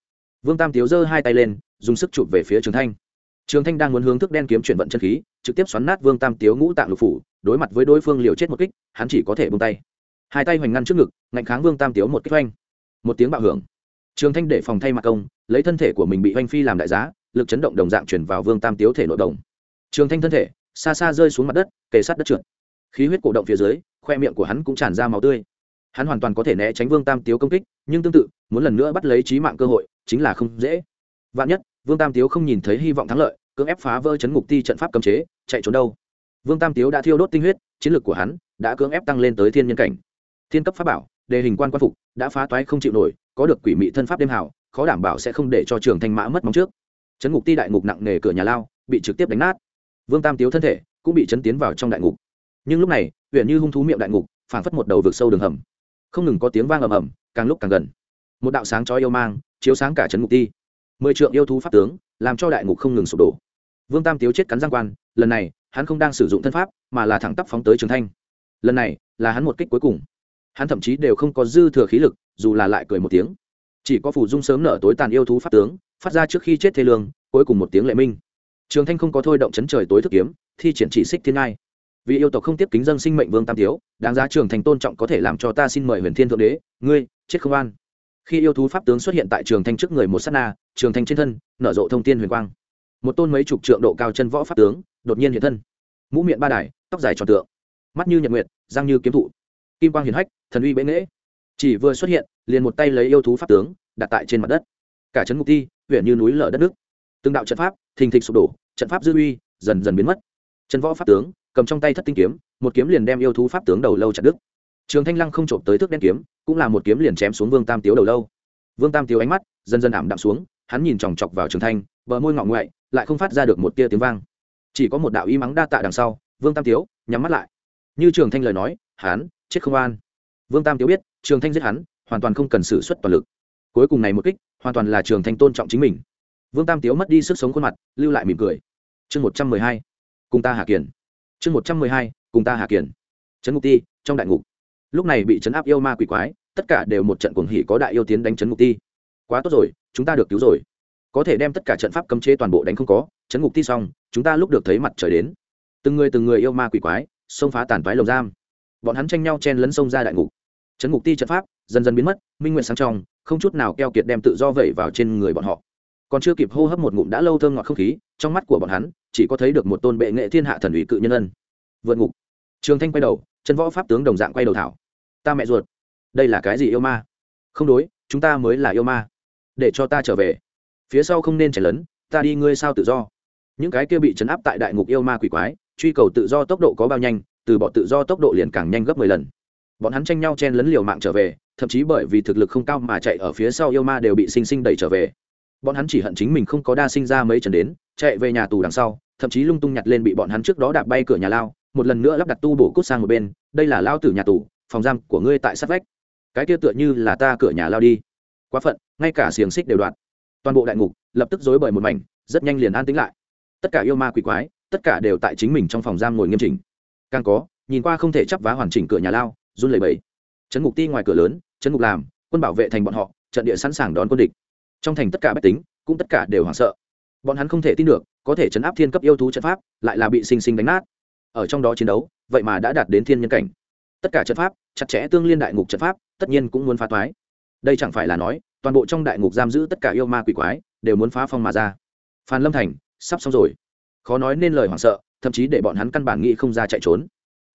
Vương tam tiếu giơ hai tay lên, dùng sức chụp về phía trường thanh. Trường thanh đang muốn hướng thức đen kiếm chuyển vận chân khí, trực tiếp xoắn nát vương tam tiếu ngũ tạng lục phủ, đối mặt với đối phương liều chết một kích, hắn chỉ có thể bung tay. Hai tay hoành ngăn trước ngực, ngạnh kháng vương tam tiếu một kích oanh. Một tiếng bạo hưởng. Trường thanh để phòng thay mặt công, lấy thân thể của mình bị oanh phi làm đại giá, lực chấn động đồng dạng chuyển vào vương tam tiếu thể nội đồng. Trường thanh thân thể, xa xa rơi xuống mặt đất, kề sát đất trượt khí huyết cổ động phía dưới, khoe miệng của hắn cũng tràn ra máu tươi. Hắn hoàn toàn có thể né tránh vương tam tiếu công kích, nhưng tương tự, muốn lần nữa bắt lấy trí mạng cơ hội, chính là không dễ. Vạn nhất, vương tam tiếu không nhìn thấy hy vọng thắng lợi, cưỡng ép phá vỡ chấn ngục ti trận pháp cấm chế, chạy trốn đâu? Vương tam tiếu đã thiêu đốt tinh huyết, chiến lược của hắn đã cưỡng ép tăng lên tới thiên nhân cảnh. Thiên cấp pháp bảo, đề hình quan quan phục, đã phá toái không chịu nổi, có được quỷ mị thân pháp đêm hảo khó đảm bảo sẽ không để cho trường thanh mã mất móng trước. Chấn ngục ti đại ngục nặng nề cửa nhà lao, bị trực tiếp đánh nát. Vương tam tiếu thân thể cũng bị chấn tiến vào trong đại ngục nhưng lúc này, huyện như hung thú miệng đại ngục, phảng phất một đầu vực sâu đường hầm. Không ngừng có tiếng vang ầm ầm, càng lúc càng gần. Một đạo sáng chói yêu mang, chiếu sáng cả trấn ngục ti. Mười trượng yêu thú pháp tướng, làm cho đại ngục không ngừng sụp đổ. Vương tam tiếu chết cắn giang quan, lần này, hắn không đang sử dụng thân pháp, mà là thẳng tắp phóng tới trường thanh. Lần này, là hắn một kích cuối cùng. Hắn thậm chí đều không có dư thừa khí lực, dù là lại cười một tiếng. Chỉ có phủ dung sớm nở tối tàn yêu thú pháp tướng, phát ra trước khi chết thê lương, cuối cùng một tiếng lệ minh. Trường thanh không có thôi động chấn trời tối thức kiếm, thi triển chỉ xích thiên ngai vì yêu tộc không tiếp kính dân sinh mệnh vương tam tiếu, đáng giá trường thành tôn trọng có thể làm cho ta xin mời huyền thiên thượng đế, ngươi, chết không an. Khi yêu thú pháp tướng xuất hiện tại trường thanh trước người một s á t na, trường thanh trên thân, nở rộ thông tin huyền quang. Một tôn mấy chục trượng độ cao chân võ pháp tướng, đột nhiên hiện thân. Mũ miệng ba đài, tóc dài tròn tượng, mắt như nhật nguyệt, răng như kiếm thụ. Kim quang hiền hách, thần uy bệ nghễ chỉ vừa xuất hiện, liền một tay lấy yêu thú pháp tướng, đặt tại trên mặt đất. Cả trấn mục ti huyện như núi lở đất nước. Từng đạo trận pháp, thình thịch sụp đổ, trận pháp dư uy, dần dần biến mất. Chân võ pháp tướng cầm trong tay thất tinh kiếm, một kiếm liền đem yêu thú pháp tướng đầu lâu chặt đứt. Trường thanh lăng không trộm tới thước đen kiếm, cũng là một kiếm liền chém xuống vương tam tiếu đầu lâu. Vương tam tiếu ánh mắt dần dần ảm đạm xuống, hắn nhìn chòng chọc vào trường thanh, bờ môi ngọng ngoại, lại không phát ra được một tia tiếng vang. Chỉ có một đạo y mắng đa tạ đằng sau, vương tam tiếu nhắm mắt lại. Như trường thanh lời nói, hắn chết không an. Vương tam tiếu biết, trường thanh giết hắn, hoàn toàn không cần xử suất toàn lực. Cuối cùng này một kích, hoàn toàn là trường thanh tôn trọng chính mình. Vương tam tiếu mất đi sức sống khuôn mặt, lưu lại mỉm cười. Chương một trăm mười hai, cùng ta hạ kiển chương một trăm mười hai, cùng ta hạ kiển. Trấn ngục ti, trong đại ngục. Lúc này bị trấn áp yêu ma quỷ quái, tất cả đều một trận cuồng hỉ có đại yêu tiến đánh trấn ngục ti. Quá tốt rồi, chúng ta được cứu rồi. Có thể đem tất cả trận pháp cấm chế toàn bộ đánh không có trấn ngục ti xong, chúng ta lúc được thấy mặt trời đến. Từng người từng người yêu ma quỷ quái, xông phá tàn toái lồng giam. Bọn hắn tranh nhau chen lấn sông ra đại ngục. Trấn ngục ti trận pháp, dần dần biến mất, minh nguyện sáng trong, không chút nào keo kiệt đem tự do vẩy vào trên người bọn họ. Còn chưa kịp hô hấp một ngụm đã lâu thơm ngọt không khí trong mắt của bọn hắn, chỉ có thấy được một tôn bệ nghệ thiên hạ thần ủy cự nhân ân. Vượt ngục. Trường thanh quay đầu, chân võ pháp tướng đồng dạng quay đầu thảo. Ta mẹ ruột. Đây là cái gì yêu ma? Không đối, chúng ta mới là yêu ma. Để cho ta trở về. Phía sau không nên chạy lớn ta đi ngươi sao tự do. Những cái kia bị chấn áp tại đại ngục yêu ma quỷ quái, truy cầu tự do tốc độ có bao nhanh, từ bọn tự do tốc độ liền càng nhanh gấp mười lần. Bọn hắn tranh nhau chen lấn liều mạng trở về, thậm chí bởi vì thực lực không cao mà chạy ở phía sau yêu ma đều bị sinh sinh đẩy trở về bọn hắn chỉ hận chính mình không có đa sinh ra mấy trận đến, chạy về nhà tù đằng sau, thậm chí lung tung nhặt lên bị bọn hắn trước đó đạp bay cửa nhà lao, một lần nữa lắp đặt tu bổ cút sang một bên, đây là lao tử nhà tù, phòng giam của ngươi tại sát vách. Cái kia tựa như là ta cửa nhà lao đi. Quá phận, ngay cả xiềng xích đều đoạn. Toàn bộ đại ngục lập tức dối bởi một mảnh, rất nhanh liền an tính lại. Tất cả yêu ma quỷ quái, tất cả đều tại chính mình trong phòng giam ngồi nghiêm chỉnh. Càng có, nhìn qua không thể chấp vá hoàn chỉnh cửa nhà lao, run lẩy bẩy. Trấn ngục ti ngoài cửa lớn trấn ngục làm, quân bảo vệ thành bọn họ, trận địa sẵn sàng đón quân địch trong thành tất cả bách tính, cũng tất cả đều hoảng sợ. Bọn hắn không thể tin được, có thể chấn áp thiên cấp yêu thú trận pháp, lại là bị sinh sinh đánh nát. Ở trong đó chiến đấu, vậy mà đã đạt đến thiên nhân cảnh. Tất cả trận pháp, chặt chẽ tương liên đại ngục trận pháp, tất nhiên cũng muốn phá toái. Đây chẳng phải là nói, toàn bộ trong đại ngục giam giữ tất cả yêu ma quỷ quái, đều muốn phá phong mà ra. Phan lâm thành, sắp xong rồi. Khó nói nên lời hoảng sợ, thậm chí để bọn hắn căn bản nghĩ không ra chạy trốn.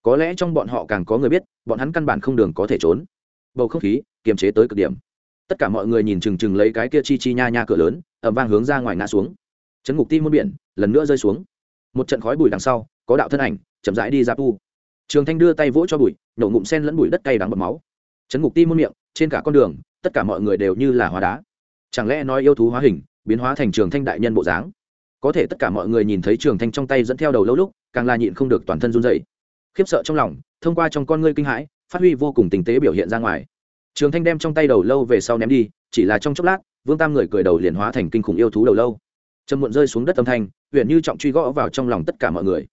Có lẽ trong bọn họ càng có người biết, bọn hắn căn bản không đường có thể trốn. Bầu không khí, kiềm chế tới cực điểm tất cả mọi người nhìn chừng chừng lấy cái kia chi chi nha nha cửa lớn ẩm vang hướng ra ngoài ngã xuống. Chấn ngục ti muôn biển, lần nữa rơi xuống. Một trận khói bụi đằng sau, có đạo thân ảnh, chậm rãi đi ra tu. Trường thanh đưa tay vỗ cho bụi nổ ngụm sen lẫn bụi đất cay đắng bọt máu. Chấn ngục ti muôn miệng, trên cả con đường, tất cả mọi người đều như là hóa đá. Chẳng lẽ nói yêu thú hóa hình, biến hóa thành trường thanh đại nhân bộ dáng? Có thể tất cả mọi người nhìn thấy trường thanh trong tay dẫn theo đầu lâu lúc, càng là nhịn không được toàn thân run dậy khiếp sợ trong lòng, thông qua trong con ngươi kinh hãi, phát huy vô cùng tình tế biểu hiện ra ngoài trường thanh đem trong tay đầu lâu về sau ném đi, chỉ là trong chốc lát, vương tam người cười đầu liền hóa thành kinh khủng yêu thú đầu lâu. Trầm muộn rơi xuống đất âm thanh huyện như trọng truy gõ vào trong lòng tất cả mọi người.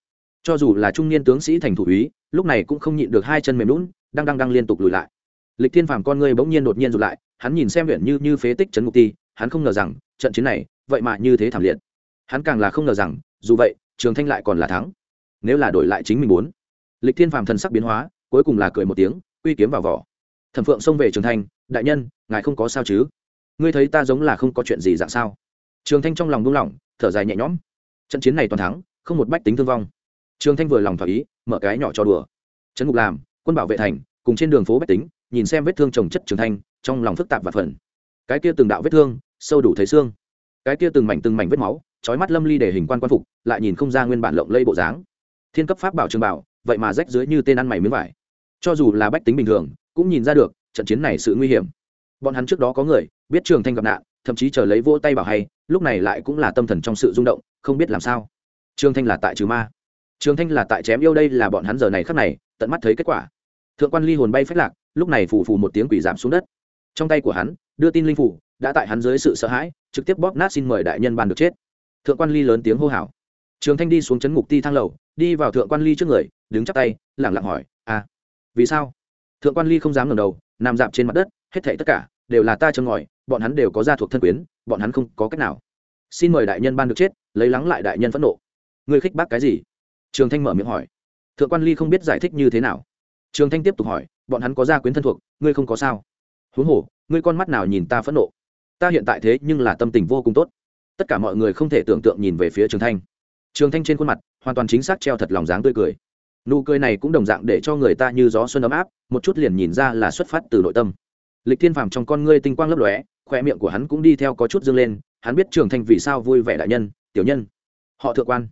Cho dù là trung niên tướng sĩ thành thủ úy, lúc này cũng không nhịn được hai chân mềm lún đang đang đang liên tục lùi lại. Lịch thiên phàm con ngươi bỗng nhiên đột nhiên rụt lại, hắn nhìn xem huyện như như phế tích trấn ngục ti, hắn không ngờ rằng, trận chiến này, vậy mà như thế thảm liệt. Hắn càng là không ngờ rằng, dù vậy, trường thanh lại còn là thắng. Nếu là đổi lại chính mình muốn, lịch thiên phàm thần sắc biến hóa, cuối cùng là cười một tiếng, uy kiếm vào vỏ thẩm phượng xông về trường thanh, đại nhân, ngài không có sao chứ? Ngươi thấy ta giống là không có chuyện gì dạng sao? Trường thanh trong lòng buông lỏng, thở dài nhẹ nhõm. Trận chiến này toàn thắng, không một bách tính thương vong. Trường thanh vừa lòng thỏa ý, mở cái nhỏ cho đùa. Trấn ngục làm, quân bảo vệ thành, cùng trên đường phố bách tính, nhìn xem vết thương trồng chất trường thanh, trong lòng phức tạp và phần cái kia từng đạo vết thương, sâu đủ thấy xương. Cái kia từng mảnh từng mảnh vết máu, trói mắt lâm ly để hình quan quan phục, lại nhìn không ra nguyên bản lộng lây bộ dáng. Thiên cấp pháp bảo trường bảo, vậy mà rách dưới như tên ăn mày miếng vải. Cho dù là bách tính bình thường cũng nhìn ra được, trận chiến này sự nguy hiểm. Bọn hắn trước đó có người, biết trường thanh gặp nạn, thậm chí chờ lấy vỗ tay bảo hay, lúc này lại cũng là tâm thần trong sự rung động, không biết làm sao. Trường thanh là tại trừ ma. Trường thanh là tại chém yêu đây là bọn hắn giờ này khắc này, tận mắt thấy kết quả. Thượng quan ly hồn bay phách lạc, lúc này phù phù một tiếng quỷ giảm xuống đất. Trong tay của hắn, đưa tin linh phủ, đã tại hắn dưới sự sợ hãi, trực tiếp bóp nát xin mời đại nhân ban được chết. Thượng quan ly lớn tiếng hô hào. Trường thanh đi xuống chấn ngục ti thang lầu, đi vào thượng quan ly trước người, đứng chắp tay lẳng lặng hỏi à vì sao? Thượng quan ly không dám ngẩng đầu, nằm dạp trên mặt đất, hết thảy tất cả đều là ta châm ngòi, bọn hắn đều có gia thuộc thân quyến, bọn hắn không có cách nào. Xin mời đại nhân ban được chết, lấy lắng lại đại nhân phẫn nộ. Ngươi khích bác cái gì? Trường thanh mở miệng hỏi. Thượng quan ly không biết giải thích như thế nào. Trường thanh tiếp tục hỏi, bọn hắn có gia quyến thân thuộc, ngươi không có sao? Huống hồ, ngươi con mắt nào nhìn ta phẫn nộ? Ta hiện tại thế nhưng là tâm tình vô cùng tốt. Tất cả mọi người không thể tưởng tượng nhìn về phía trường thanh. Trường thanh trên khuôn mặt hoàn toàn chính xác treo thật lòng dáng tươi cười nụ cười này cũng đồng dạng để cho người ta như gió xuân ấm áp, một chút liền nhìn ra là xuất phát từ nội tâm. Lịch thiên phàm trong con ngươi tinh quang lấp lóe khoe miệng của hắn cũng đi theo có chút dương lên, hắn biết trường thanh vì sao vui vẻ đại nhân, tiểu nhân. Họ thượng quan.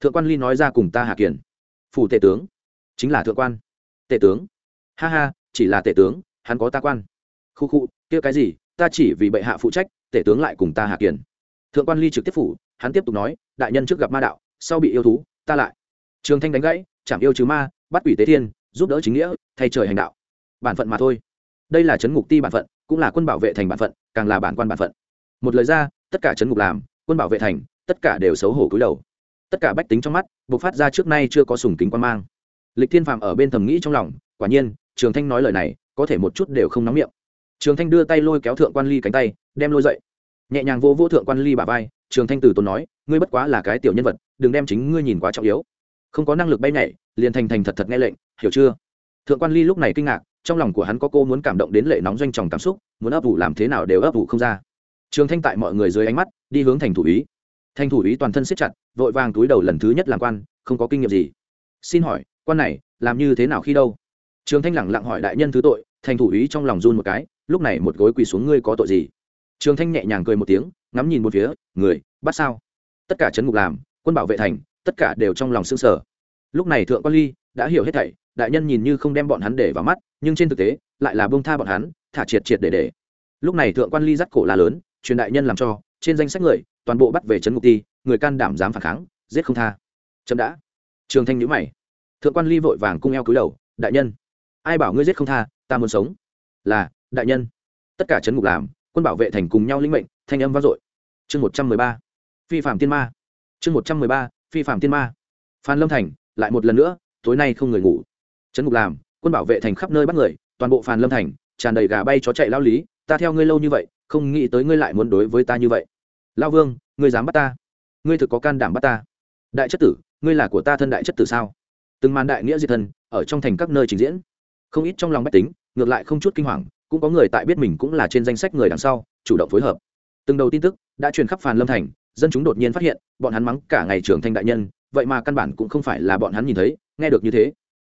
Thượng quan ly nói ra cùng ta hạ kiển. Phủ tể tướng. Chính là thượng quan. Tể tướng. Ha ha, chỉ là tể tướng, hắn có ta quan. Khu khu, kia cái gì, ta chỉ vì bệ hạ phụ trách, tể tướng lại cùng ta hạ kiển. Thượng quan ly trực tiếp phủ, hắn tiếp tục nói, đại nhân trước gặp ma đạo, sau bị yêu thú, ta lại. Trường thanh đánh gãy chạm yêu trừ ma, bắt quỷ tế thiên, giúp đỡ chính nghĩa, thay trời hành đạo. Bản phận mà thôi. Đây là chấn ngục ti bản phận, cũng là quân bảo vệ thành bản phận, càng là bản quan bản phận. Một lời ra, tất cả chấn ngục làm, quân bảo vệ thành, tất cả đều xấu hổ cúi đầu. Tất cả bách tính trong mắt buộc phát ra trước nay chưa có sùng kính quan mang. Lịch thiên phạm ở bên thầm nghĩ trong lòng, quả nhiên, trường thanh nói lời này, có thể một chút đều không nóng miệng. Trường thanh đưa tay lôi kéo thượng quan ly cánh tay, đem lôi dậy. Nhẹ nhàng vô vô thượng quan ly bà vai, trường thanh từ tốn nói, ngươi bất quá là cái tiểu nhân vật, đừng đem chính ngươi nhìn quá trọng yếu không có năng lực bay nhảy, liền thành thành thật thật nghe lệnh, hiểu chưa? Thượng quan ly lúc này kinh ngạc, trong lòng của hắn có cô muốn cảm động đến lệ nóng doanh tròng cảm xúc, muốn ấp ủ làm thế nào đều ấp ủ không ra. Trường thanh tại mọi người dưới ánh mắt, đi hướng thành thủ ý. Thành thủ ý toàn thân siết chặt, vội vàng túi đầu lần thứ nhất làm quan, không có kinh nghiệm gì. Xin hỏi, quan này, làm như thế nào khi đâu? Trường thanh lẳng lặng hỏi đại nhân thứ tội, thành thủ ý trong lòng run một cái, lúc này một gối quỳ xuống ngươi có tội gì? Trường thanh nhẹ nhàng cười một tiếng, ngắm nhìn một phía, người, bắt sao? Tất cả chấn ngục làm, quân bảo vệ thành tất cả đều trong lòng s ư sở lúc này thượng quan ly đã hiểu hết thảy, đại nhân nhìn như không đem bọn hắn để vào mắt, nhưng trên thực tế, lại là bông tha bọn hắn, thả triệt triệt để để. Lúc này thượng quan ly dắt cổ là lớn, truyền đại nhân làm cho, trên danh sách người, toàn bộ bắt về trấn ngục ti, người can đảm dám phản kháng, giết không tha. Chậm đã. Trường thanh nhữ mày. Thượng quan ly vội vàng cung eo cúi đầu, đại nhân, ai bảo ngươi giết không tha, ta muốn sống. Là, đại nhân. Tất cả trấn ngục làm, quân bảo vệ thành cùng nhau linh mệnh, thanh âm vang dội. Chương một trăm mười ba. Phi phạm tiên ma. Chương một trăm mười ba phi phạm tiên ma. Phan lâm thành, lại một lần nữa, tối nay không người ngủ. Trấn ngục làm, quân bảo vệ thành khắp nơi bắt người, toàn bộ phàn lâm thành, tràn đầy gà bay chó chạy lao lý, ta theo ngươi lâu như vậy, không nghĩ tới ngươi lại muốn đối với ta như vậy. Lao vương, ngươi dám bắt ta? Ngươi thực có can đảm bắt ta? Đại chất tử, ngươi là của ta thân đại chất tử sao? Từng màn đại nghĩa diệt thân ở trong thành các nơi trình diễn. Không ít trong lòng bách tính, ngược lại không chút kinh hoàng, cũng có người tại biết mình cũng là trên danh sách người đằng sau, chủ động phối hợp. Từng đầu tin tức, đã truyền khắp phàn lâm thành dân chúng đột nhiên phát hiện, bọn hắn mắng cả ngày trưởng thanh đại nhân, vậy mà căn bản cũng không phải là bọn hắn nhìn thấy, nghe được như thế.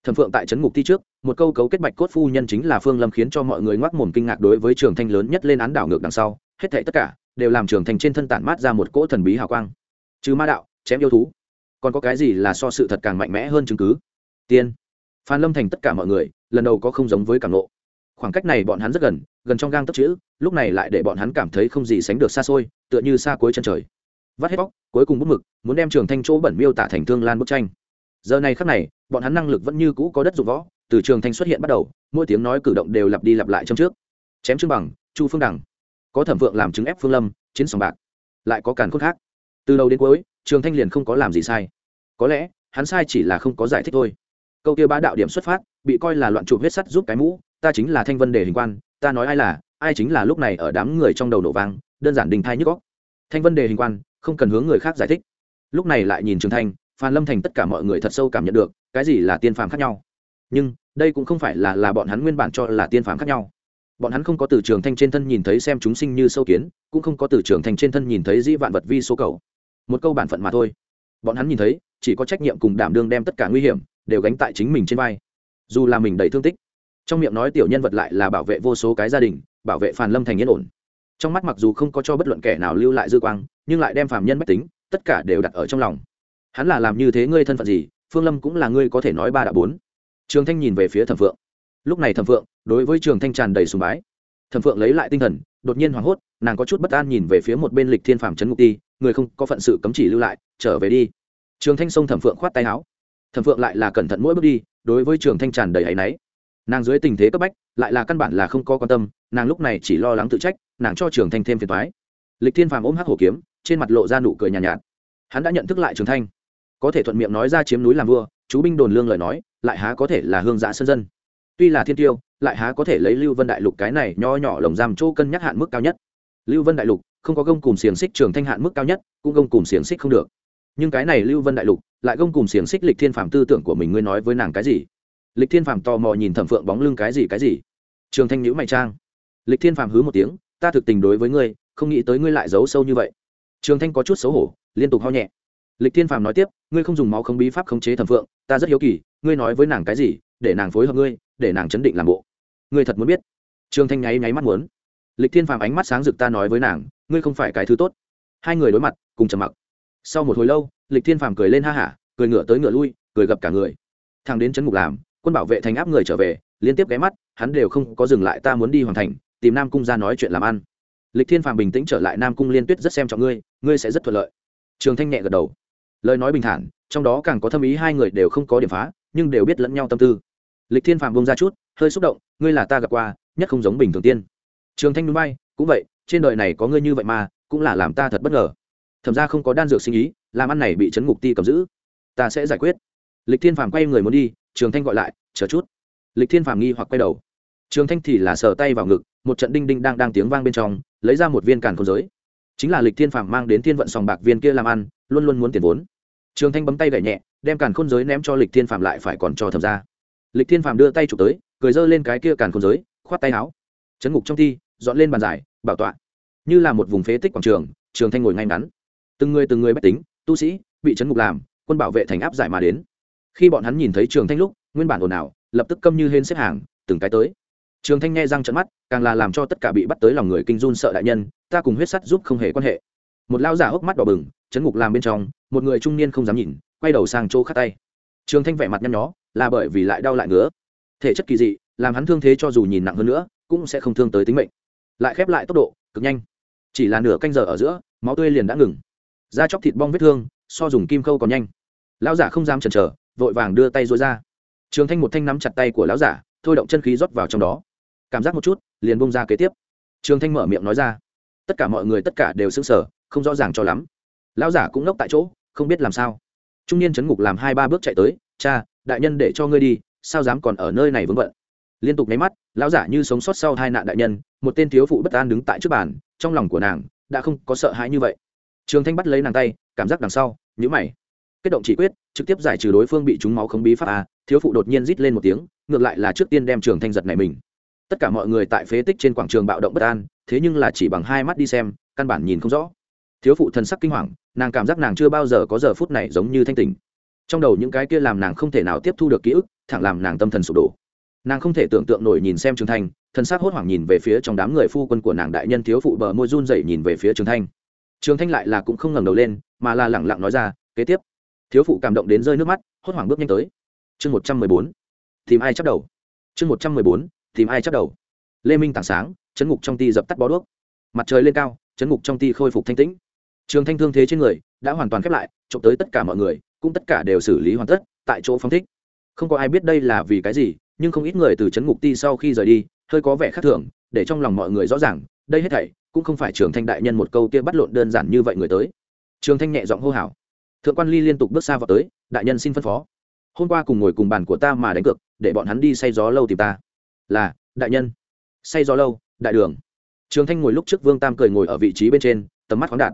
Thẩm phượng tại trấn ngục thi trước, một câu cấu kết bạch cốt phu nhân chính là phương lâm khiến cho mọi người ngoác mồm kinh ngạc đối với trường thanh lớn nhất lên án đảo ngược đằng sau, hết thảy tất cả đều làm trường thanh trên thân tản mát ra một cỗ thần bí hào quang. Trừ ma đạo, chém yêu thú, còn có cái gì là so sự thật càng mạnh mẽ hơn chứng cứ? Tiên. Phan lâm thành tất cả mọi người, lần đầu có không giống với cảm nộ khoảng cách này bọn hắn rất gần gần trong gang tấp chữ, lúc này lại để bọn hắn cảm thấy không gì sánh được xa xôi, tựa như xa cuối chân trời vắt hết bóc, cuối cùng bút mực, muốn đem trường thanh chỗ bẩn miêu tả thành thương lan bức tranh. Giờ này khắc này, bọn hắn năng lực vẫn như cũ có đất dụng võ, từ trường thanh xuất hiện bắt đầu, mỗi tiếng nói cử động đều lặp đi lặp lại trong trước. Chém trưng bằng, chu phương đằng, có thẩm vượng làm chứng ép phương lâm, chiến sòng bạc, lại có càn khôn khác. Từ đầu đến cuối, trường thanh liền không có làm gì sai. Có lẽ, hắn sai chỉ là không có giải thích thôi. Câu kia ba đạo điểm xuất phát, bị coi là loạn chụp huyết sắt giúp cái mũ, ta chính là thanh vân đề hình quan, ta nói ai là, ai chính là lúc này ở đám người trong đầu nổ vang, đơn giản đình thai nhức góc thanh vân đề hình quan không cần hướng người khác giải thích. Lúc này lại nhìn trường thanh, phan lâm thành tất cả mọi người thật sâu cảm nhận được, cái gì là tiên phàm khác nhau. Nhưng, đây cũng không phải là là bọn hắn nguyên bản cho là tiên phàm khác nhau. Bọn hắn không có từ trường thanh trên thân nhìn thấy xem chúng sinh như sâu kiến, cũng không có từ trường thanh trên thân nhìn thấy dĩ vạn vật vi số cầu. Một câu bản phận mà thôi. Bọn hắn nhìn thấy, chỉ có trách nhiệm cùng đảm đương đem tất cả nguy hiểm, đều gánh tại chính mình trên vai. Dù là mình đầy thương tích, trong miệng nói tiểu nhân vật lại là bảo vệ vô số cái gia đình, bảo vệ phàn lâm thành yên ổn. Trong mắt mặc dù không có cho bất luận kẻ nào lưu lại dư quang nhưng lại đem phàm nhân mách tính, tất cả đều đặt ở trong lòng. Hắn là làm như thế ngươi thân phận gì, phương lâm cũng là ngươi có thể nói ba đã bốn. Trường thanh nhìn về phía thẩm phượng. Lúc này thẩm phượng, đối với trường thanh tràn đầy sùng bái. Thẩm phượng lấy lại tinh thần, đột nhiên hoảng hốt, nàng có chút bất an nhìn về phía một bên lịch thiên phàm trấn ngục ti, người không có phận sự cấm chỉ lưu lại, trở về đi. Trường thanh xông thẩm phượng khoát tay áo. Thẩm phượng lại là cẩn thận mỗi bước đi, đối với trường thanh tràn đầy áy náy. Nàng dưới tình thế cấp bách, lại là căn bản là không có quan tâm, nàng lúc này chỉ lo lắng tự trách, nàng cho trường thanh thêm phiền thoái lịch thiên phàm ôm hắc hổ kiếm trên mặt lộ ra nụ cười nhàn nhạt, nhạt. Hắn đã nhận thức lại trường thanh. Có thể thuận miệng nói ra chiếm núi làm vua chú binh đồn lương lời nói lại há có thể là hương giã sân dân. Tuy là thiên tiêu lại há có thể lấy lưu vân đại lục cái này nho nhỏ lồng giam chỗ cân nhắc hạn mức cao nhất. Lưu vân đại lục không có gông cùng xiềng xích trường thanh hạn mức cao nhất cũng gông cùng xiềng xích không được. Nhưng cái này lưu vân đại lục lại gông cùng xiềng xích lịch thiên phạm tư tưởng của mình ngươi nói với nàng cái gì? Lịch thiên phạm tò mò nhìn thẩm phượng bóng lưng cái gì cái gì? Trường thanh nhữ mày trang. Lịch thiên phạm hứ một tiếng ta thực tình đối với ngươi không nghĩ tới ngươi lại giấu sâu như vậy trường thanh có chút xấu hổ, liên tục ho nhẹ. Lịch thiên phàm nói tiếp, ngươi không dùng máu không bí pháp khống chế thẩm phượng, ta rất hiếu kỳ, ngươi nói với nàng cái gì, để nàng phối hợp ngươi, để nàng chấn định làm bộ. Ngươi thật muốn biết. Trường thanh nháy nháy mắt muốn. Lịch thiên phàm ánh mắt sáng rực ta nói với nàng, ngươi không phải cái thứ tốt. Hai người đối mặt, cùng trầm mặc. Sau một hồi lâu, lịch thiên phàm cười lên ha hả, cười ngửa tới ngửa lui, cười gặp cả người. Thằng đến chấn ngục làm, quân bảo vệ thành áp người trở về, liên tiếp ghé mắt, hắn đều không có dừng lại, ta muốn đi hoàn thành, tìm nam cung ra nói chuyện làm ăn lịch thiên phàm bình tĩnh trở lại nam cung liên tuyết rất xem trọng ngươi ngươi sẽ rất thuận lợi. Trường thanh nhẹ gật đầu. Lời nói bình thản, trong đó càng có thâm ý hai người đều không có điểm phá, nhưng đều biết lẫn nhau tâm tư. Lịch thiên phàm bông ra chút, hơi xúc động, ngươi là ta gặp qua, nhất không giống bình thường tiên. Trường thanh núi bay cũng vậy, trên đời này có ngươi như vậy mà, cũng là làm ta thật bất ngờ. Thẩm ra không có đan dược sinh ý, làm ăn này bị chấn ngục ti cầm giữ. Ta sẽ giải quyết. Lịch thiên phàm quay người muốn đi, trường thanh gọi lại, chờ chút. Lịch thiên phàm nghi hoặc quay đầu. Trường thanh thì là sờ tay vào ngực một trận đinh đinh đang đang tiếng vang bên trong, lấy ra một viên càn khôn giới. Chính là lịch thiên phàm mang đến thiên vận sòng bạc viên kia làm ăn, luôn luôn muốn tiền vốn. Trường thanh bấm tay gậy nhẹ, đem càn khôn giới ném cho lịch thiên phàm lại phải còn cho thẩm ra lịch thiên phàm đưa tay chụp tới, cười dơ lên cái kia càn khôn giới, khoát tay áo. Chấn ngục trong thi, dọn lên bàn giải, bảo tọa. Như là một vùng phế tích quảng trường trường thanh ngồi ngay ngắn. Từng người từng người bách tính, tu sĩ, bị chấn ngục làm, quân bảo vệ thành áp giải mà đến. Khi bọn hắn nhìn thấy trường thanh lúc, nguyên bản ồn ào, lập tức câm như hên xếp hàng, từng cái tới trường thanh nghe răng trận mắt, càng là làm cho tất cả bị bắt tới lòng người kinh run sợ đại nhân, ta cùng huyết sắt giúp không hề quan hệ. Một lao giả hốc mắt đỏ bừng, chấn ngục làm bên trong, một người trung niên không dám nhìn, quay đầu sang chỗ khát tay. Trường thanh vẻ mặt nhăn nhó, là bởi vì lại đau lại ngứa. Thể chất kỳ dị, làm hắn thương thế cho dù nhìn nặng hơn nữa, cũng sẽ không thương tới tính mệnh. Lại khép lại tốc độ, cực nhanh. Chỉ là nửa canh giờ ở giữa, máu tươi liền đã ngừng. Da chóc thịt bong vết thương, so dùng kim khâu còn nhanh. Lão giả không dám chần chờ, vội vàng đưa tay dối ra. Trường thanh một thanh nắm chặt tay của lão giả, thôi động chân khí rót vào trong đó cảm giác một chút, liền bông ra kế tiếp. Trường thanh mở miệng nói ra. Tất cả mọi người tất cả đều xứng sở không rõ ràng cho lắm. Lão giả cũng ngốc tại chỗ, không biết làm sao. Trung niên chấn ngục làm hai ba bước chạy tới, cha, đại nhân để cho ngươi đi, sao dám còn ở nơi này vướng vận. liên tục nháy mắt, lão giả như sống sót sau hai nạn đại nhân, một tên thiếu phụ bất an đứng tại trước bàn, trong lòng của nàng đã không có sợ hãi như vậy. Trường thanh bắt lấy nàng tay, cảm giác đằng sau nhữ mày. Kết động chỉ quyết, trực tiếp giải trừ đối phương bị trúng máu không bí pháp a, thiếu phụ đột nhiên rít lên một tiếng, ngược lại là trước tiên đem trường thanh giật này mình tất cả mọi người tại phế tích trên quảng trường bạo động bất an, thế nhưng là chỉ bằng hai mắt đi xem, căn bản nhìn không rõ. Thiếu phụ thần sắc kinh hoàng, nàng cảm giác nàng chưa bao giờ có giờ phút này giống như thanh tình trong đầu những cái kia làm nàng không thể nào tiếp thu được ký ức, thẳng làm nàng tâm thần sụp đổ. Nàng không thể tưởng tượng nổi nhìn xem trường thanh, thần sắc hốt hoảng nhìn về phía trong đám người phu quân của nàng đại nhân thiếu phụ bờ môi run dậy nhìn về phía trường thanh. Trường thanh lại là cũng không ngẩng đầu lên, mà là lẳng lặng nói ra, kế tiếp. Thiếu phụ cảm động đến rơi nước mắt, hốt hoảng bước nhanh tới. Chương một trăm mười bốn. Tìm ai chắc đầu? Chương một trăm mười bốn tìm ai chắc đầu. Lê minh tảng sáng, chấn ngục trong ti dập tắt bó đuốc. Mặt trời lên cao, chấn ngục trong ti khôi phục thanh tĩnh. Trường thanh thương thế trên người đã hoàn toàn khép lại trộm tới tất cả mọi người, cũng tất cả đều xử lý hoàn tất, tại chỗ phong thích. Không có ai biết đây là vì cái gì, nhưng không ít người từ chấn ngục ti sau khi rời đi, hơi có vẻ khác thường, để trong lòng mọi người rõ ràng, đây hết thảy cũng không phải trường thanh đại nhân một câu kia bắt lộn đơn giản như vậy người tới. Trường thanh nhẹ giọng hô hào. Thượng quan ly liên tục bước xa vào tới, đại nhân xin phân phó. Hôm qua cùng ngồi cùng bàn của ta mà đánh cược, để bọn hắn đi say gió lâu tìm ta là, đại nhân. Say gió lâu, đại đường. Trường thanh ngồi lúc trước vương tam cười ngồi ở vị trí bên trên, tầm mắt khoáng đạt.